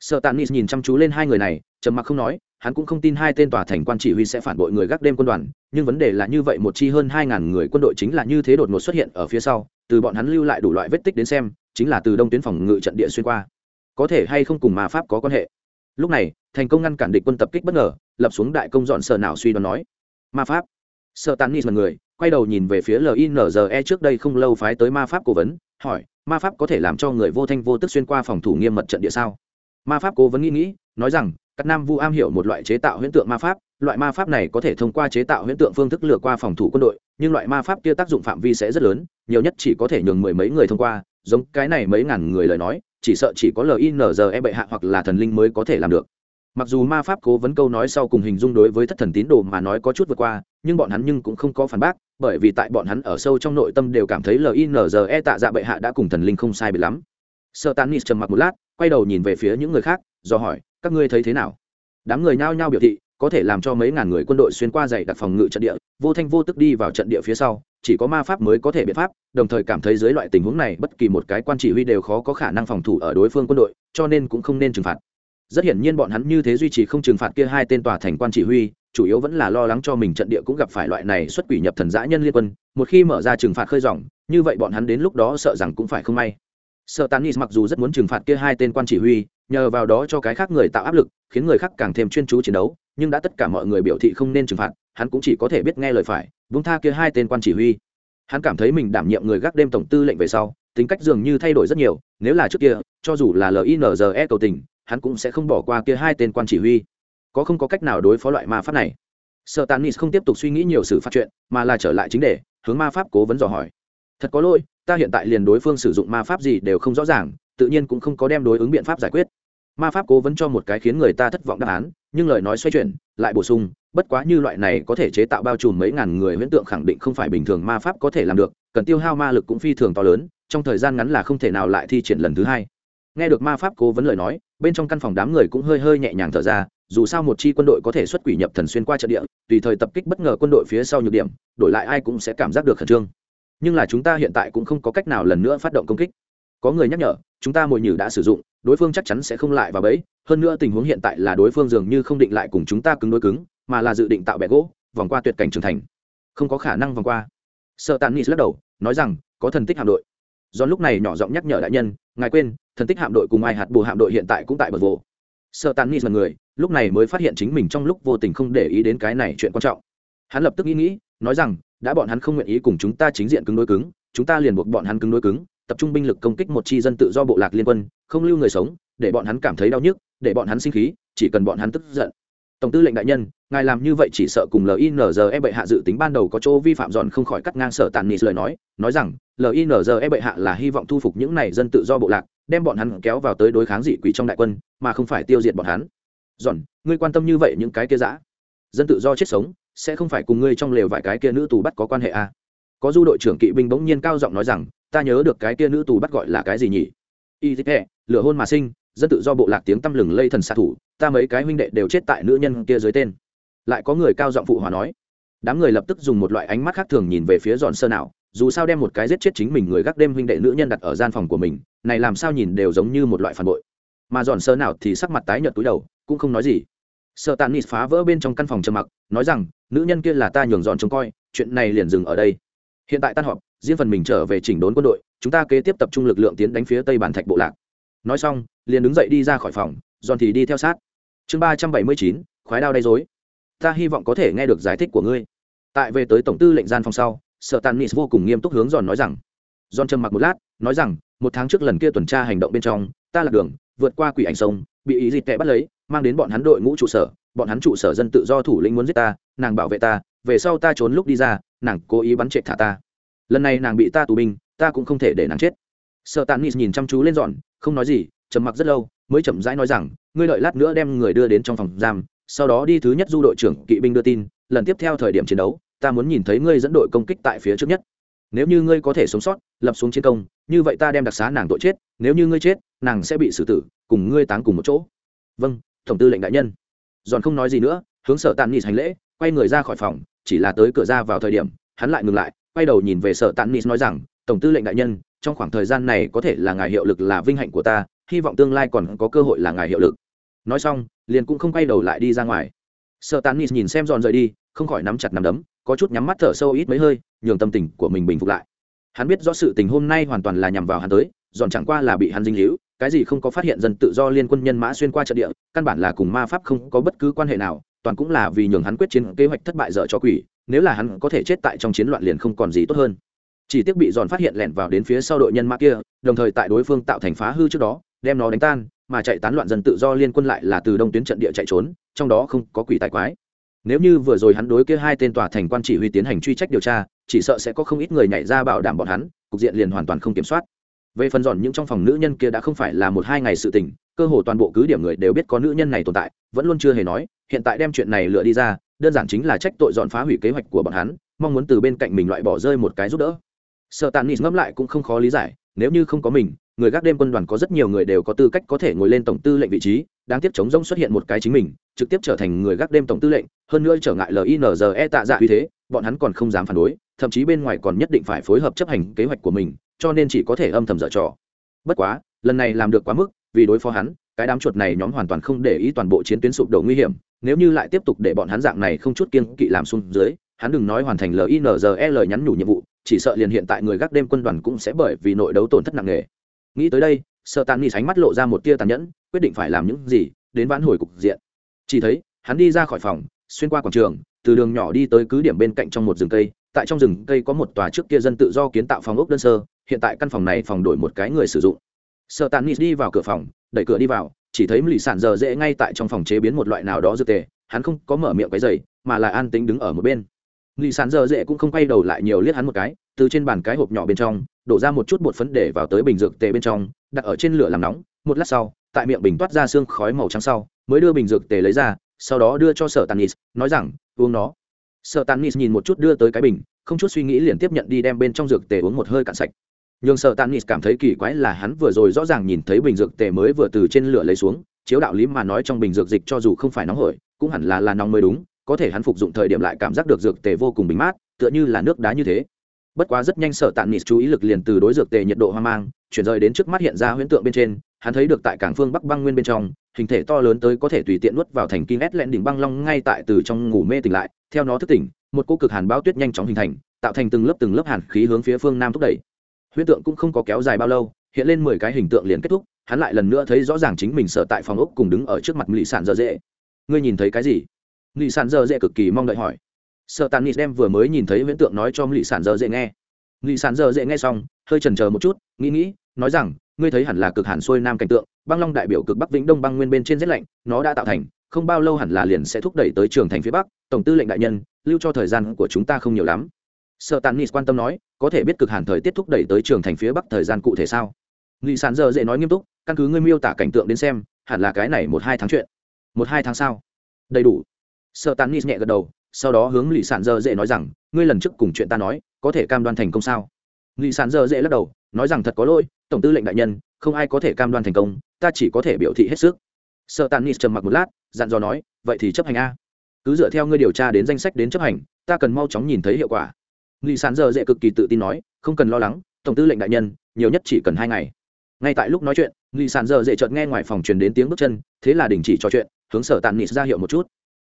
Sợ tàn nis nhìn chăm chú lên hai người này, trầm mặc không nói, hắn cũng không tin hai tên tòa thành quan chỉ huy sẽ phản bội người gác đêm quân đoàn, nhưng vấn đề là như vậy một chi hơn hai ngàn người quân đội chính là như thế đột ngột xuất hiện ở phía sau, từ bọn hắn lưu lại đủ loại vết tích đến xem, chính là từ đông tuyến phòng ngự trận địa xuyên qua. Có thể hay không cùng ma pháp có quan hệ? Lúc này, thành công ngăn cản địch quân tập kích bất ngờ, lập xuống đại công dọn sợ nào suy đoán nói. Ma pháp. Sợ tàn nis là người, quay đầu nhìn về phía linze trước đây không lâu phái tới ma pháp cố vấn, hỏi, ma pháp có thể làm cho người vô thanh vô tức xuyên qua phòng thủ nghiêm mật trận địa sao? Ma pháp cố vấn nghĩ nghĩ, nói rằng các nam vu am hiểu một loại chế tạo huyễn tượng ma pháp, loại ma pháp này có thể thông qua chế tạo huyễn tượng phương thức lừa qua phòng thủ quân đội, nhưng loại ma pháp kia tác dụng phạm vi sẽ rất lớn, nhiều nhất chỉ có thể nhường mười mấy người thông qua, giống cái này mấy ngàn người lời nói chỉ sợ chỉ có linze bệ hạ hoặc là thần linh mới có thể làm được. Mặc dù ma pháp cố vấn câu nói sau cùng hình dung đối với thất thần tín đồ mà nói có chút vượt qua, nhưng bọn hắn nhưng cũng không có phản bác, bởi vì tại bọn hắn ở sâu trong nội tâm đều cảm thấy linze tạ dạ bệ hạ đã cùng thần linh không sai bị lắm. Sợ tán nis trầm mặc một lát, quay đầu nhìn về phía những người khác, do hỏi, các ngươi thấy thế nào? Đám người nhao nhao biểu thị có thể làm cho mấy ngàn người quân đội xuyên qua dày đặc phòng ngự trận địa, vô thanh vô tức đi vào trận địa phía sau, chỉ có ma pháp mới có thể biện pháp, đồng thời cảm thấy dưới loại tình huống này, bất kỳ một cái quan chỉ huy đều khó có khả năng phòng thủ ở đối phương quân đội, cho nên cũng không nên trừng phạt. Rất hiển nhiên bọn hắn như thế duy trì không trừng phạt kia hai tên tòa thành quan chỉ huy, chủ yếu vẫn là lo lắng cho mình trận địa cũng gặp phải loại này xuất quỷ nhập thần dã nhân liên quân, một khi mở ra trừng phạt khơi dòng, như vậy bọn hắn đến lúc đó sợ rằng cũng phải không may. Sợ tàn mặc dù rất muốn trừng phạt kia hai tên quan chỉ huy, nhờ vào đó cho cái khác người tạo áp lực, khiến người khác càng thêm chuyên chú chiến đấu nhưng đã tất cả mọi người biểu thị không nên trừng phạt, hắn cũng chỉ có thể biết nghe lời phải vung tha kia hai tên quan chỉ huy. Hắn cảm thấy mình đảm nhiệm người gác đêm tổng tư lệnh về sau, tính cách dường như thay đổi rất nhiều, nếu là trước kia, cho dù là linze cầu tình, hắn cũng sẽ không bỏ qua kia hai tên quan chỉ huy. Có không có cách nào đối phó loại ma pháp này? Sợ tàn nis không tiếp tục suy nghĩ nhiều sự phát chuyện, mà là trở lại chính đề, hướng ma pháp cố vấn dò hỏi. Thật có lỗi, ta hiện tại liền đối phương sử dụng ma pháp gì đều không rõ ràng, tự nhiên cũng không có đem đối ứng biện pháp giải quyết ma pháp cố vấn cho một cái khiến người ta thất vọng đáp án, nhưng lời nói xoay chuyển, lại bổ sung, bất quá như loại này có thể chế tạo bao trùm mấy ngàn người huyễn tượng khẳng định không phải bình thường ma pháp có thể làm được, cần tiêu hao ma lực cũng phi thường to lớn, trong thời gian ngắn là không thể nào lại thi triển lần thứ hai. Nghe được ma pháp cố vấn lời nói, bên trong căn phòng đám người cũng hơi hơi nhẹ nhàng thở ra, dù sao một chi quân đội có thể xuất quỷ nhập thần xuyên qua trận địa, tùy thời tập kích bất ngờ quân đội phía sau nhược điểm, đổi lại ai cũng sẽ cảm giác được khẩn trương. Nhưng là chúng ta hiện tại cũng không có cách nào lần nữa phát động công kích có người nhắc nhở, chúng ta mồi nhử đã sử dụng, đối phương chắc chắn sẽ không lại vào bẫy. Hơn nữa tình huống hiện tại là đối phương dường như không định lại cùng chúng ta cứng đối cứng, mà là dự định tạo bẹ gỗ, vòng qua tuyệt cảnh trưởng thành. Không có khả năng vòng qua. Sợ tàn nis lắc đầu, nói rằng, có thần tích hạm đội. Do lúc này nhỏ giọng nhắc nhở đại nhân, ngài quên, thần tích hạm đội cùng ai hạt bù hạm đội hiện tại cũng tại bờ vồ. Sợ tàn nis là người, lúc này mới phát hiện chính mình trong lúc vô tình không để ý đến cái này chuyện quan trọng. Hắn lập tức nghĩ nghĩ, nói rằng, đã bọn hắn không nguyện ý cùng chúng ta chính diện cứng đối cứng, chúng ta liền buộc bọn hắn cứng đối cứng tập trung binh lực công kích một chi dân tự do bộ lạc liên quân, không lưu người sống, để bọn hắn cảm thấy đau nhức, để bọn hắn sinh khí, chỉ cần bọn hắn tức giận. Tổng tư lệnh đại nhân, ngài làm như vậy chỉ sợ cùng linze bệ hạ dự tính ban đầu có chỗ vi phạm dọn không khỏi cắt ngang sở tàn nis lời nói nói rằng linze bệ hạ là hy vọng thu phục những này dân tự do bộ lạc, đem bọn hắn kéo vào tới đối kháng dị quỷ trong đại quân, mà không phải tiêu diệt bọn hắn. Dọn ngươi quan tâm như vậy những cái kia dã? Dân tự do chết sống, sẽ không phải cùng ngươi trong lều vài cái kia nữ tù bắt có quan hệ à có du đội trưởng kỵ binh bỗng nhiên cao giọng nói rằng, ta nhớ được cái kia nữ tù bắt gọi là cái gì nhỉ? Y thích hệ lửa hôn mà sinh, dân tự do bộ lạc tiếng tăm lừng lây thần xạ thủ, ta mấy cái huynh đệ đều chết tại nữ nhân kia dưới tên. Lại có người cao giọng phụ hòa nói. Đám người lập tức dùng một loại ánh mắt khác thường nhìn về phía dọn sơ nào dù sao đem một cái giết chết chính mình người gác đêm huynh đệ nữ nhân đặt ở gian phòng của mình, này làm sao nhìn đều giống như một loại phản bội. Mà dọn sơ nào thì sắc mặt tái nhợt túi đầu, cũng không nói gì. Sợ tàn nít phá vỡ bên trong căn phòng trầm mặc, nói rằng, nữ nhân kia là ta nhường dọn trông coi, chuyện này liền dừng ở đây hiện tại tan họp, riêng phần mình trở về chỉnh đốn quân đội, chúng ta kế tiếp tập trung lực lượng tiến đánh phía tây bản thạch bộ lạc. Nói xong, liền đứng dậy đi ra khỏi phòng dọn thì đi theo sát. Chương ba trăm bảy mươi chín, khoái đao đầy dối ta hy vọng có thể nghe được giải thích của ngươi. Tại về tới tổng tư lệnh gian phòng sau sợ tàn nis vô cùng nghiêm túc hướng giòn nói rằng giòn trầm mặc một lát, nói rằng, một tháng trước lần kia tuần tra hành động bên trong, ta lạc đường, vượt qua quỷ ảnh sông, bị ý dịch tệ bắt lấy, mang đến bọn hắn đội ngũ trụ sở, bọn hắn trụ sở dân tự do thủ lĩnh muốn giết ta, nàng bảo vệ ta về sau ta trốn lúc đi ra, nàng cố ý bắn trệ thả ta. Lần này nàng bị ta tù binh, ta cũng không thể để nàng chết. Sợ tàn nis nhìn chăm chú lên dọn, không nói gì, trầm mặc rất lâu, mới chậm rãi nói rằng, ngươi đợi lát nữa đem người đưa đến trong phòng giam, sau đó đi thứ nhất du đội trưởng kỵ binh đưa tin, lần tiếp theo thời điểm chiến đấu, ta muốn nhìn thấy ngươi dẫn đội công kích tại phía trước nhất. Nếu như ngươi có thể sống sót, lập xuống chiến công, như vậy ta đem đặc xá nàng tội chết, nếu như ngươi chết, nàng sẽ bị xử tử, cùng ngươi táng cùng một chỗ. Vâng tổng tư lệnh đại nhân. Giòn không nói gì nữa, hướng sở tàn nịt hành lễ quay người ra khỏi phòng, chỉ là tới cửa ra vào thời điểm, hắn lại ngừng lại, quay đầu nhìn về sở tàn nịt nói rằng, tổng tư lệnh đại nhân, trong khoảng thời gian này có thể là ngài hiệu lực là vinh hạnh của ta, hy vọng tương lai còn có cơ hội là ngài hiệu lực. Nói xong, liền cũng không quay đầu lại đi ra ngoài. Sợ Tán nít nhìn xem dọn rời đi, không khỏi nắm chặt nắm đấm, có chút nhắm mắt thở sâu ít mấy hơi, nhường tâm tình của mình bình phục lại. Hắn biết rõ sự tình hôm nay hoàn toàn là nhằm vào hắn tới, dọn chẳng qua là bị hắn dinh hữu cái gì không có phát hiện dân tự do liên quân nhân mã xuyên qua trận địa, căn bản là cùng ma pháp không có bất cứ quan hệ nào toàn cũng là vì nhường hắn quyết chiến kế hoạch thất bại dở cho quỷ, nếu là hắn có thể chết tại trong chiến loạn liền không còn gì tốt hơn. Chỉ tiếc bị giòn phát hiện lẻn vào đến phía sau đội nhân mã kia, đồng thời tại đối phương tạo thành phá hư trước đó, đem nó đánh tan, mà chạy tán loạn dân tự do liên quân lại là từ đông tuyến trận địa chạy trốn, trong đó không có quỷ tài quái. Nếu như vừa rồi hắn đối kia hai tên tòa thành quan chỉ huy tiến hành truy trách điều tra, chỉ sợ sẽ có không ít người nhảy ra bảo đảm bọn hắn, cục diện liền hoàn toàn không kiểm soát. Về phần dọn những trong phòng nữ nhân kia đã không phải là một hai ngày sự tình, cơ hồ toàn bộ cứ điểm người đều biết có nữ nhân này tồn tại, vẫn luôn chưa hề nói hiện tại đem chuyện này lựa đi ra, đơn giản chính là trách tội dọn phá hủy kế hoạch của bọn hắn, mong muốn từ bên cạnh mình loại bỏ rơi một cái giúp đỡ. Sợ tàn nít ngẫm lại cũng không khó lý giải, nếu như không có mình, người gác đêm quân đoàn có rất nhiều người đều có tư cách có thể ngồi lên tổng tư lệnh vị trí, đáng tiếc chống rông xuất hiện một cái chính mình, trực tiếp trở thành người gác đêm tổng tư lệnh, hơn nữa trở ngại linze tạ dạ uy thế, bọn hắn còn không dám phản đối, thậm chí bên ngoài còn nhất định phải phối hợp chấp hành kế hoạch của mình, cho nên chỉ có thể âm thầm dở trò. Bất quá, lần này làm được quá mức, vì đối phó hắn, cái đám chuột này nhóm hoàn toàn không để ý toàn bộ chiến tuyến sụp đổ nguy hiểm nếu như lại tiếp tục để bọn hắn dạng này không chút kiên kỵ làm xuống dưới, hắn đừng nói hoàn thành linze lời nhắn nhủ nhiệm vụ, chỉ sợ liền hiện tại người gác đêm quân đoàn cũng sẽ bởi vì nội đấu tổn thất nặng nề. Nghĩ tới đây sợ tàn ni sánh mắt lộ ra một tia tàn nhẫn, quyết định phải làm những gì, đến vãn hồi cục diện. Chỉ thấy, hắn đi ra khỏi phòng, xuyên qua quảng trường, từ đường nhỏ đi tới cứ điểm bên cạnh trong một rừng cây, tại trong rừng cây có một tòa trước kia dân tự do kiến tạo phòng ốc đơn sơ, hiện tại căn phòng này phòng đổi một cái người sử dụng. Sợ tàn ni đi vào cửa phòng, đẩy cửa đi vào chỉ thấy lì sản giờ dễ ngay tại trong phòng chế biến một loại nào đó dược tề, hắn không có mở miệng cái giày mà là an tính đứng ở một bên. Lì sản giờ dễ cũng không quay đầu lại nhiều liếc hắn một cái, từ trên bàn cái hộp nhỏ bên trong, đổ ra một chút bột phấn để vào tới bình dược tề bên trong, đặt ở trên lửa làm nóng, một lát sau, tại miệng bình toát ra xương khói màu trắng sau, mới đưa bình dược tề lấy ra, sau đó đưa cho sở tanis nói rằng, uống nó. Sở tanis nhìn một chút đưa tới cái bình, không chút suy nghĩ liền tiếp nhận đi đem bên trong dược tề uống một hơi cạn sạch nhưng tàn tanis cảm thấy kỳ quái là hắn vừa rồi rõ ràng nhìn thấy bình dược tề mới vừa từ trên lửa lấy xuống. Chiếu đạo lý mà nói trong bình dược dịch cho dù không phải nóng hổi, cũng hẳn là là nóng mới đúng. Có thể hắn phục dụng thời điểm lại cảm giác được dược tề vô cùng bình mát, tựa như là nước đá như thế. Bất quá rất nhanh sở tạm nịt chú ý lực liền từ đối dược tề nhiệt độ hoang mang, chuyển rời đến trước mắt hiện ra huyễn tượng bên trên. Hắn thấy được tại cảng phương bắc băng nguyên bên trong, hình thể to lớn tới có thể tùy tiện nuốt vào thành kim ét lẹn đỉnh băng long ngay tại từ trong ngủ mê tỉnh lại. Theo nó thức tỉnh, một cô cực hàn bão tuyết nhanh chóng hình thành, tạo thành từng lớp từng lớp hàn khí hướng phía phương nam thúc đẩy huyễn tượng cũng không có kéo dài bao lâu, hiện lên mười cái hình tượng liền kết thúc, hắn lại lần nữa thấy rõ ràng chính mình sợ tại phòng ốc cùng đứng ở trước mặt lì sản dở dễ. Ngươi nhìn thấy cái gì? Lì sản dở dễ cực kỳ mong đợi hỏi. Sợ tàn nít đem vừa mới nhìn thấy huyễn tượng nói cho lì sản dở dễ nghe. Lì sản dở dễ nghe xong, hơi chần chờ một chút, nghĩ nghĩ, nói rằng, ngươi thấy hẳn là cực hàn xuôi nam cảnh tượng, băng long đại biểu cực bắc vĩnh đông băng nguyên bên trên rét lạnh, nó đã tạo thành, không bao lâu hẳn là liền sẽ thúc đẩy tới trường thành phía bắc, tổng tư lệnh đại nhân, lưu cho thời gian của chúng ta không nhiều lắm sợ tàn Nis quan tâm nói, có thể biết cực hàn thời tiết thúc đẩy tới trường thành phía bắc thời gian cụ thể sao? Nghị sản giờ dễ nói nghiêm túc, căn cứ ngươi miêu tả cảnh tượng đến xem, hẳn là cái này một hai tháng chuyện. Một hai tháng sau đầy đủ. Sợ tàn Nis nhẹ gật đầu, sau đó hướng nghị sản dơ dễ nói rằng, ngươi lần trước cùng chuyện ta nói, có thể cam đoan thành công sao? Nghị sản dơ dễ lắc đầu, nói rằng thật có lỗi, tổng tư lệnh đại nhân, không ai có thể cam đoan thành công, ta chỉ có thể biểu thị hết sức. Sợ tàn nis trầm mặc một lát, dặn dò nói, vậy thì chấp hành a. Cứ dựa theo ngươi điều tra đến danh sách đến chấp hành, ta cần mau chóng nhìn thấy hiệu quả nghị sán giờ dễ cực kỳ tự tin nói, không cần lo lắng, tổng tư lệnh đại nhân, nhiều nhất chỉ cần hai ngày. Ngay tại lúc nói chuyện nghị sán giờ dễ chợt nghe ngoài phòng truyền đến tiếng bước chân, thế là đình chỉ trò chuyện, hướng sở tàn nghị ra hiệu một chút.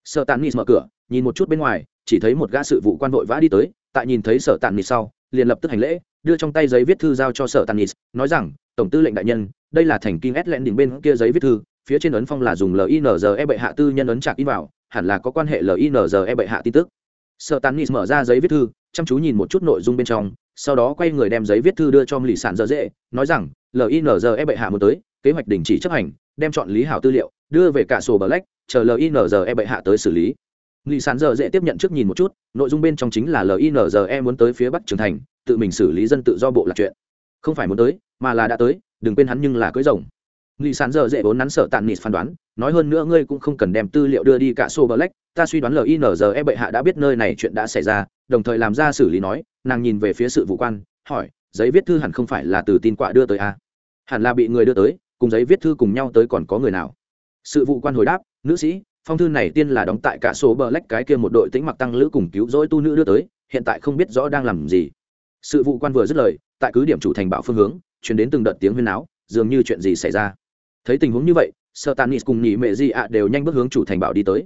Sở tàn nghị mở cửa, nhìn một chút bên ngoài, chỉ thấy một gã sự vụ quan vội vã đi tới, tại nhìn thấy sở tàn nghị sau, liền lập tức hành lễ, đưa trong tay giấy viết thư giao cho sở tàn nghị nói rằng, tổng tư lệnh đại nhân, đây là thành kinh ét lẹn đỉnh bên kia giấy viết thư, phía trên ấn phong là dùng linze bệ hạ tư nhân ấn chạc in vào, hẳn là có quan hệ linze bệ hạ tin tức. Sợ tàn nis mở ra giấy viết thư chăm chú nhìn một chút nội dung bên trong, sau đó quay người đem giấy viết thư đưa cho lì sản dở dễ, nói rằng linze bệ hạ muốn tới, kế hoạch đình chỉ chấp hành, đem chọn lý hảo tư liệu, đưa về cả sổ black, chờ linze bệ hạ tới xử lý. Lì sản dở dễ tiếp nhận trước nhìn một chút, nội dung bên trong chính là linze muốn tới phía bắc Trường thành, tự mình xử lý dân tự do bộ là chuyện. Không phải muốn tới, mà là đã tới, đừng quên hắn nhưng là cưới rồng. Nghị sản giờ dễ vốn nắn sợ tàn nịt phán đoán, nói hơn nữa ngươi cũng không cần đem tư liệu đưa đi cả sô Black, ta suy đoán LINZE bệ hạ đã biết nơi này chuyện đã xảy ra, đồng thời làm ra xử lý nói, nàng nhìn về phía sự vụ quan, hỏi, giấy viết thư hẳn không phải là từ tin quạ đưa tới à? Hẳn là bị người đưa tới, cùng giấy viết thư cùng nhau tới còn có người nào? Sự vụ quan hồi đáp, nữ sĩ, phong thư này tiên là đóng tại cả sổ Black cái kia một đội tĩnh mặc tăng lữ cùng cứu rỗi tu nữ đưa tới, hiện tại không biết rõ đang làm gì. Sự vụ quan vừa dứt lời, tại cứ điểm chủ thành bảo phương hướng, truyền đến từng đợt tiếng huyên áo dường như chuyện gì xảy ra thấy tình huống như vậy sợ tàn nít cùng nhị mẹ di ạ đều nhanh bước hướng chủ thành bảo đi tới.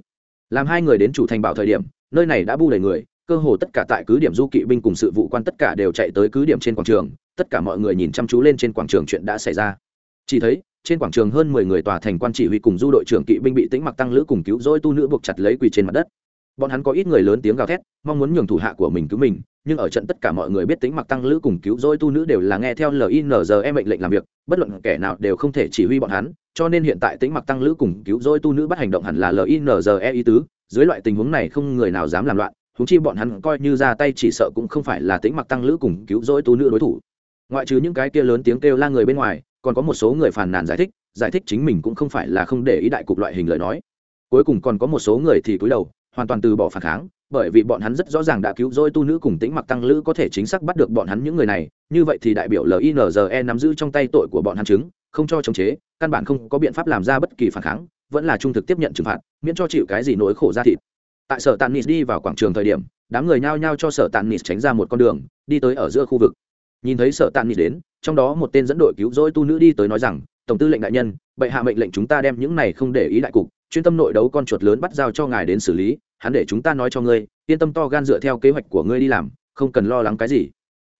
Làm hai người đến chủ thành bảo thời điểm, nơi này đã bu đầy người, cơ hồ tất cả tại cứ điểm du kỵ binh cùng sự vụ quan tất cả đều chạy tới cứ điểm trên quảng trường, tất cả mọi người nhìn chăm chú lên trên quảng trường chuyện đã xảy ra. Chỉ thấy, trên quảng trường hơn mười người tòa thành quan chỉ huy cùng du đội trưởng kỵ binh bị tĩnh mặc tăng lữ cùng cứu rỗi tu nữ buộc chặt lấy quỳ trên mặt đất. Bọn hắn có ít người lớn tiếng gào thét, mong muốn nhường thủ hạ của mình cứu mình nhưng ở trận tất cả mọi người biết tính mặc tăng lữ cùng cứu rỗi tu nữ đều là nghe theo linze mệnh lệnh làm việc, bất luận kẻ nào đều không thể chỉ huy bọn hắn, cho nên hiện tại tính mặc tăng lữ cùng cứu rỗi tu nữ bắt hành động hẳn là linze ý tứ, dưới loại tình huống này không người nào dám làm loạn húng chi bọn hắn coi như ra tay chỉ sợ cũng không phải là tính mặc tăng lữ cùng cứu rỗi tu nữ đối thủ. Ngoại trừ những cái kia lớn tiếng kêu la người bên ngoài, còn có một số người phàn nàn giải thích giải thích chính mình cũng không phải là không để ý đại cục loại hình lời nói. Cuối cùng còn có một số người thì cúi đầu hoàn toàn từ bỏ phản kháng, bởi vì bọn hắn rất rõ ràng đã cứu rỗi tu nữ cùng tĩnh mặc tăng lữ có thể chính xác bắt được bọn hắn những người này, như vậy thì đại biểu linze nắm giữ trong tay tội của bọn hắn chứng, không cho chống chế, căn bản không có biện pháp làm ra bất kỳ phản kháng, vẫn là trung thực tiếp nhận trừng phạt, miễn cho chịu cái gì nỗi khổ ra thịt. Tại sở tàn nis đi vào quảng trường thời điểm, đám người nhao nhao cho sở tàn nis tránh ra một con đường, đi tới ở giữa khu vực. Nhìn thấy sở tàn nis đến, trong đó một tên dẫn đội cứu rỗi tu nữ đi tới nói rằng, tổng tư lệnh đại nhân, bệ hạ mệnh lệnh chúng ta đem những này không để ý đại cục chuyên tâm nội đấu con chuột lớn bắt giao cho ngài đến xử lý, hắn để chúng ta nói cho ngươi, yên tâm to gan dựa theo kế hoạch của ngươi đi làm, không cần lo lắng cái gì.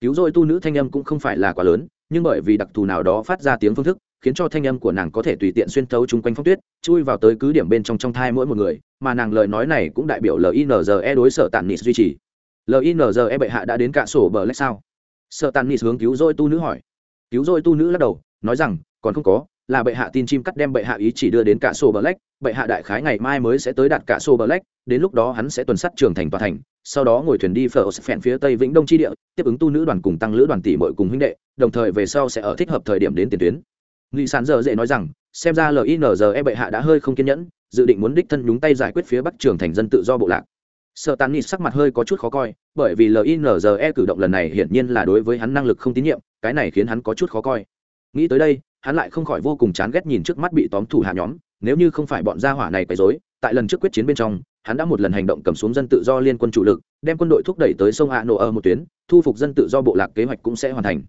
Cứu rỗi tu nữ thanh âm cũng không phải là quá lớn, nhưng bởi vì đặc thù nào đó phát ra tiếng phương thức, khiến cho thanh âm của nàng có thể tùy tiện xuyên thấu chung quanh phong tuyết, chui vào tới cứ điểm bên trong trong thai mỗi một người, mà nàng lời nói này cũng đại biểu linze đối sở tàn nịt duy trì. Linze bệ hạ đã đến cạ sổ bờ lách sao? Sợ tàn nịt hướng cứu rỗi tu nữ hỏi. Cứu rỗi tu nữ lắc đầu, nói rằng, còn không có là bệ hạ tin chim cắt đem bệ hạ ý chỉ đưa đến cả sổ Black, lách bệ hạ đại khái ngày mai mới sẽ tới đạt cả sổ Black, lách đến lúc đó hắn sẽ tuần sát trường thành tòa thành sau đó ngồi thuyền đi phèn phía tây vĩnh đông chi địa tiếp ứng tu nữ đoàn cùng tăng lữ đoàn tỷ muội cùng huynh đệ đồng thời về sau sẽ ở thích hợp thời điểm đến tiền tuyến. Nghị sản giờ dễ nói rằng xem ra linze bệ hạ đã hơi không kiên nhẫn dự định muốn đích thân nhúng tay giải quyết phía bắc trường thành dân tự do bộ lạc. Sợ Tán Nghị sắc mặt hơi có chút khó coi bởi vì linze cử động lần này hiển nhiên là đối với hắn năng lực không tín nhiệm cái này khiến hắn có chút khó coi. Nghĩ tới đây hắn lại không khỏi vô cùng chán ghét nhìn trước mắt bị tóm thủ hạ nhóm, nếu như không phải bọn gia hỏa này quấy rối, tại lần trước quyết chiến bên trong, hắn đã một lần hành động cầm xuống dân tự do liên quân chủ lực, đem quân đội thúc đẩy tới sông hạ nổ ở một tuyến, thu phục dân tự do bộ lạc kế hoạch cũng sẽ hoàn thành.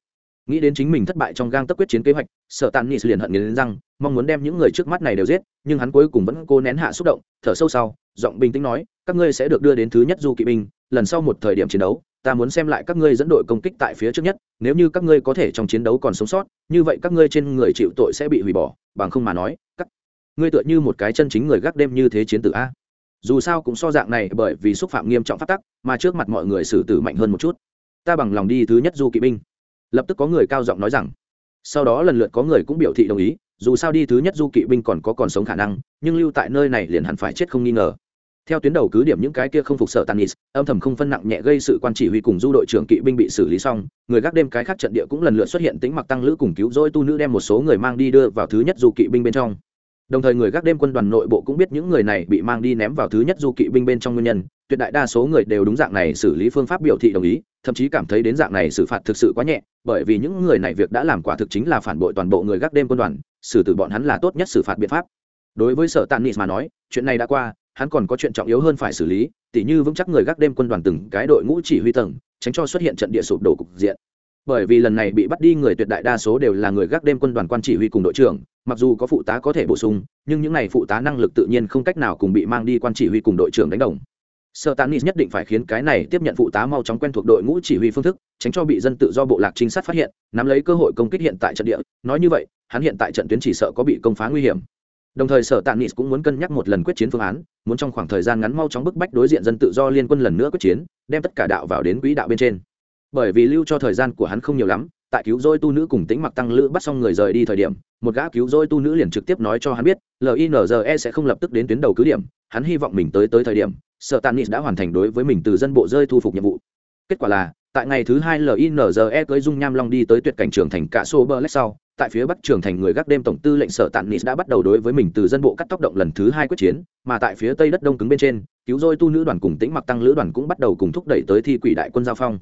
Nghĩ đến chính mình thất bại trong gang tấc quyết chiến kế hoạch sợ tàn nghị liền hận nghiến răng, mong muốn đem những người trước mắt này đều giết, nhưng hắn cuối cùng vẫn cố nén hạ xúc động, thở sâu sau, giọng bình tĩnh nói, các ngươi sẽ được đưa đến thứ nhất du kỵ binh, lần sau một thời điểm chiến đấu ta muốn xem lại các ngươi dẫn đội công kích tại phía trước nhất, nếu như các ngươi có thể trong chiến đấu còn sống sót, như vậy các ngươi trên người chịu tội sẽ bị hủy bỏ, bằng không mà nói, các ngươi tựa như một cái chân chính người gác đêm như thế chiến tử a. Dù sao cũng so dạng này bởi vì xúc phạm nghiêm trọng phát tắc, mà trước mặt mọi người xử tử mạnh hơn một chút. Ta bằng lòng đi thứ nhất du kỵ binh. Lập tức có người cao giọng nói rằng. Sau đó lần lượt có người cũng biểu thị đồng ý, dù sao đi thứ nhất du kỵ binh còn có còn sống khả năng, nhưng lưu tại nơi này liền hẳn phải chết không nghi ngờ theo tuyến đầu cứ điểm những cái kia không phục sở tanis âm thầm không phân nặng nhẹ gây sự quan chỉ huy cùng du đội trưởng kỵ binh bị xử lý xong, người gác đêm cái khác trận địa cũng lần lượt xuất hiện tính mặc tăng lữ cùng cứu rỗi tu nữ đem một số người mang đi đưa vào thứ nhất du kỵ binh bên trong. Đồng thời người gác đêm quân đoàn nội bộ cũng biết những người này bị mang đi ném vào thứ nhất du kỵ binh bên trong nguyên nhân, tuyệt đại đa số người đều đúng dạng này xử lý phương pháp biểu thị đồng ý, thậm chí cảm thấy đến dạng này xử phạt thực sự quá nhẹ, bởi vì những người này việc đã làm quả thực chính là phản bội toàn bộ người gác đêm quân đoàn, xử tử bọn hắn là tốt nhất xử phạt biện pháp. Đối với sở tàn nis mà nói, chuyện này đã qua hắn còn có chuyện trọng yếu hơn phải xử lý, tỉ như vững chắc người gác đêm quân đoàn từng cái đội ngũ chỉ huy tầng, tránh cho xuất hiện trận địa sụp đổ cục diện. Bởi vì lần này bị bắt đi người tuyệt đại đa số đều là người gác đêm quân đoàn quan chỉ huy cùng đội trưởng, mặc dù có phụ tá có thể bổ sung, nhưng những n à y phụ tá năng lực tự nhiên không cách nào cùng bị mang đi quan chỉ huy cùng đội trưởng đánh đồng. Sợ tàn nhất định phải khiến cái này tiếp nhận phụ tá mau chóng quen thuộc đội ngũ chỉ huy phương thức, tránh cho bị dân tự do bộ lạc trinh sát phát hiện, nắm lấy cơ hội công kích hiện tại trận địa. Nói như vậy, hắn hiện tại trận tuyến chỉ sợ có bị công phá nguy hiểm đồng thời sở Tạng nis cũng muốn cân nhắc một lần quyết chiến phương án, muốn trong khoảng thời gian ngắn mau chóng bức bách đối diện dân tự do liên quân lần nữa quyết chiến, đem tất cả đạo vào đến quỹ đạo bên trên. Bởi vì lưu cho thời gian của hắn không nhiều lắm, tại cứu dôi tu nữ cùng tính mặc tăng lữ bắt xong người rời đi thời điểm, một gã cứu dôi tu nữ liền trực tiếp nói cho hắn biết linze sẽ không lập tức đến tuyến đầu cứ điểm, hắn hy vọng mình tới tới thời điểm sợ tàn nis đã hoàn thành đối với mình từ dân bộ rơi thu phục nhiệm vụ. Kết quả là tại ngày thứ hai linze cưới dung nham long đi tới tuyệt cảnh trường thành cả sô bơ lách sau, tại phía bắc trường thành người gác đêm tổng tư lệnh sở tạn nis đã bắt đầu đối với mình từ dân bộ cắt tóc động lần thứ hai quyết chiến, mà tại phía tây đất đông cứng bên trên, cứu dôi tu nữ đoàn cùng tĩnh mặc tăng lữ đoàn cũng bắt đầu cùng thúc đẩy tới thi quỷ đại quân giao phong.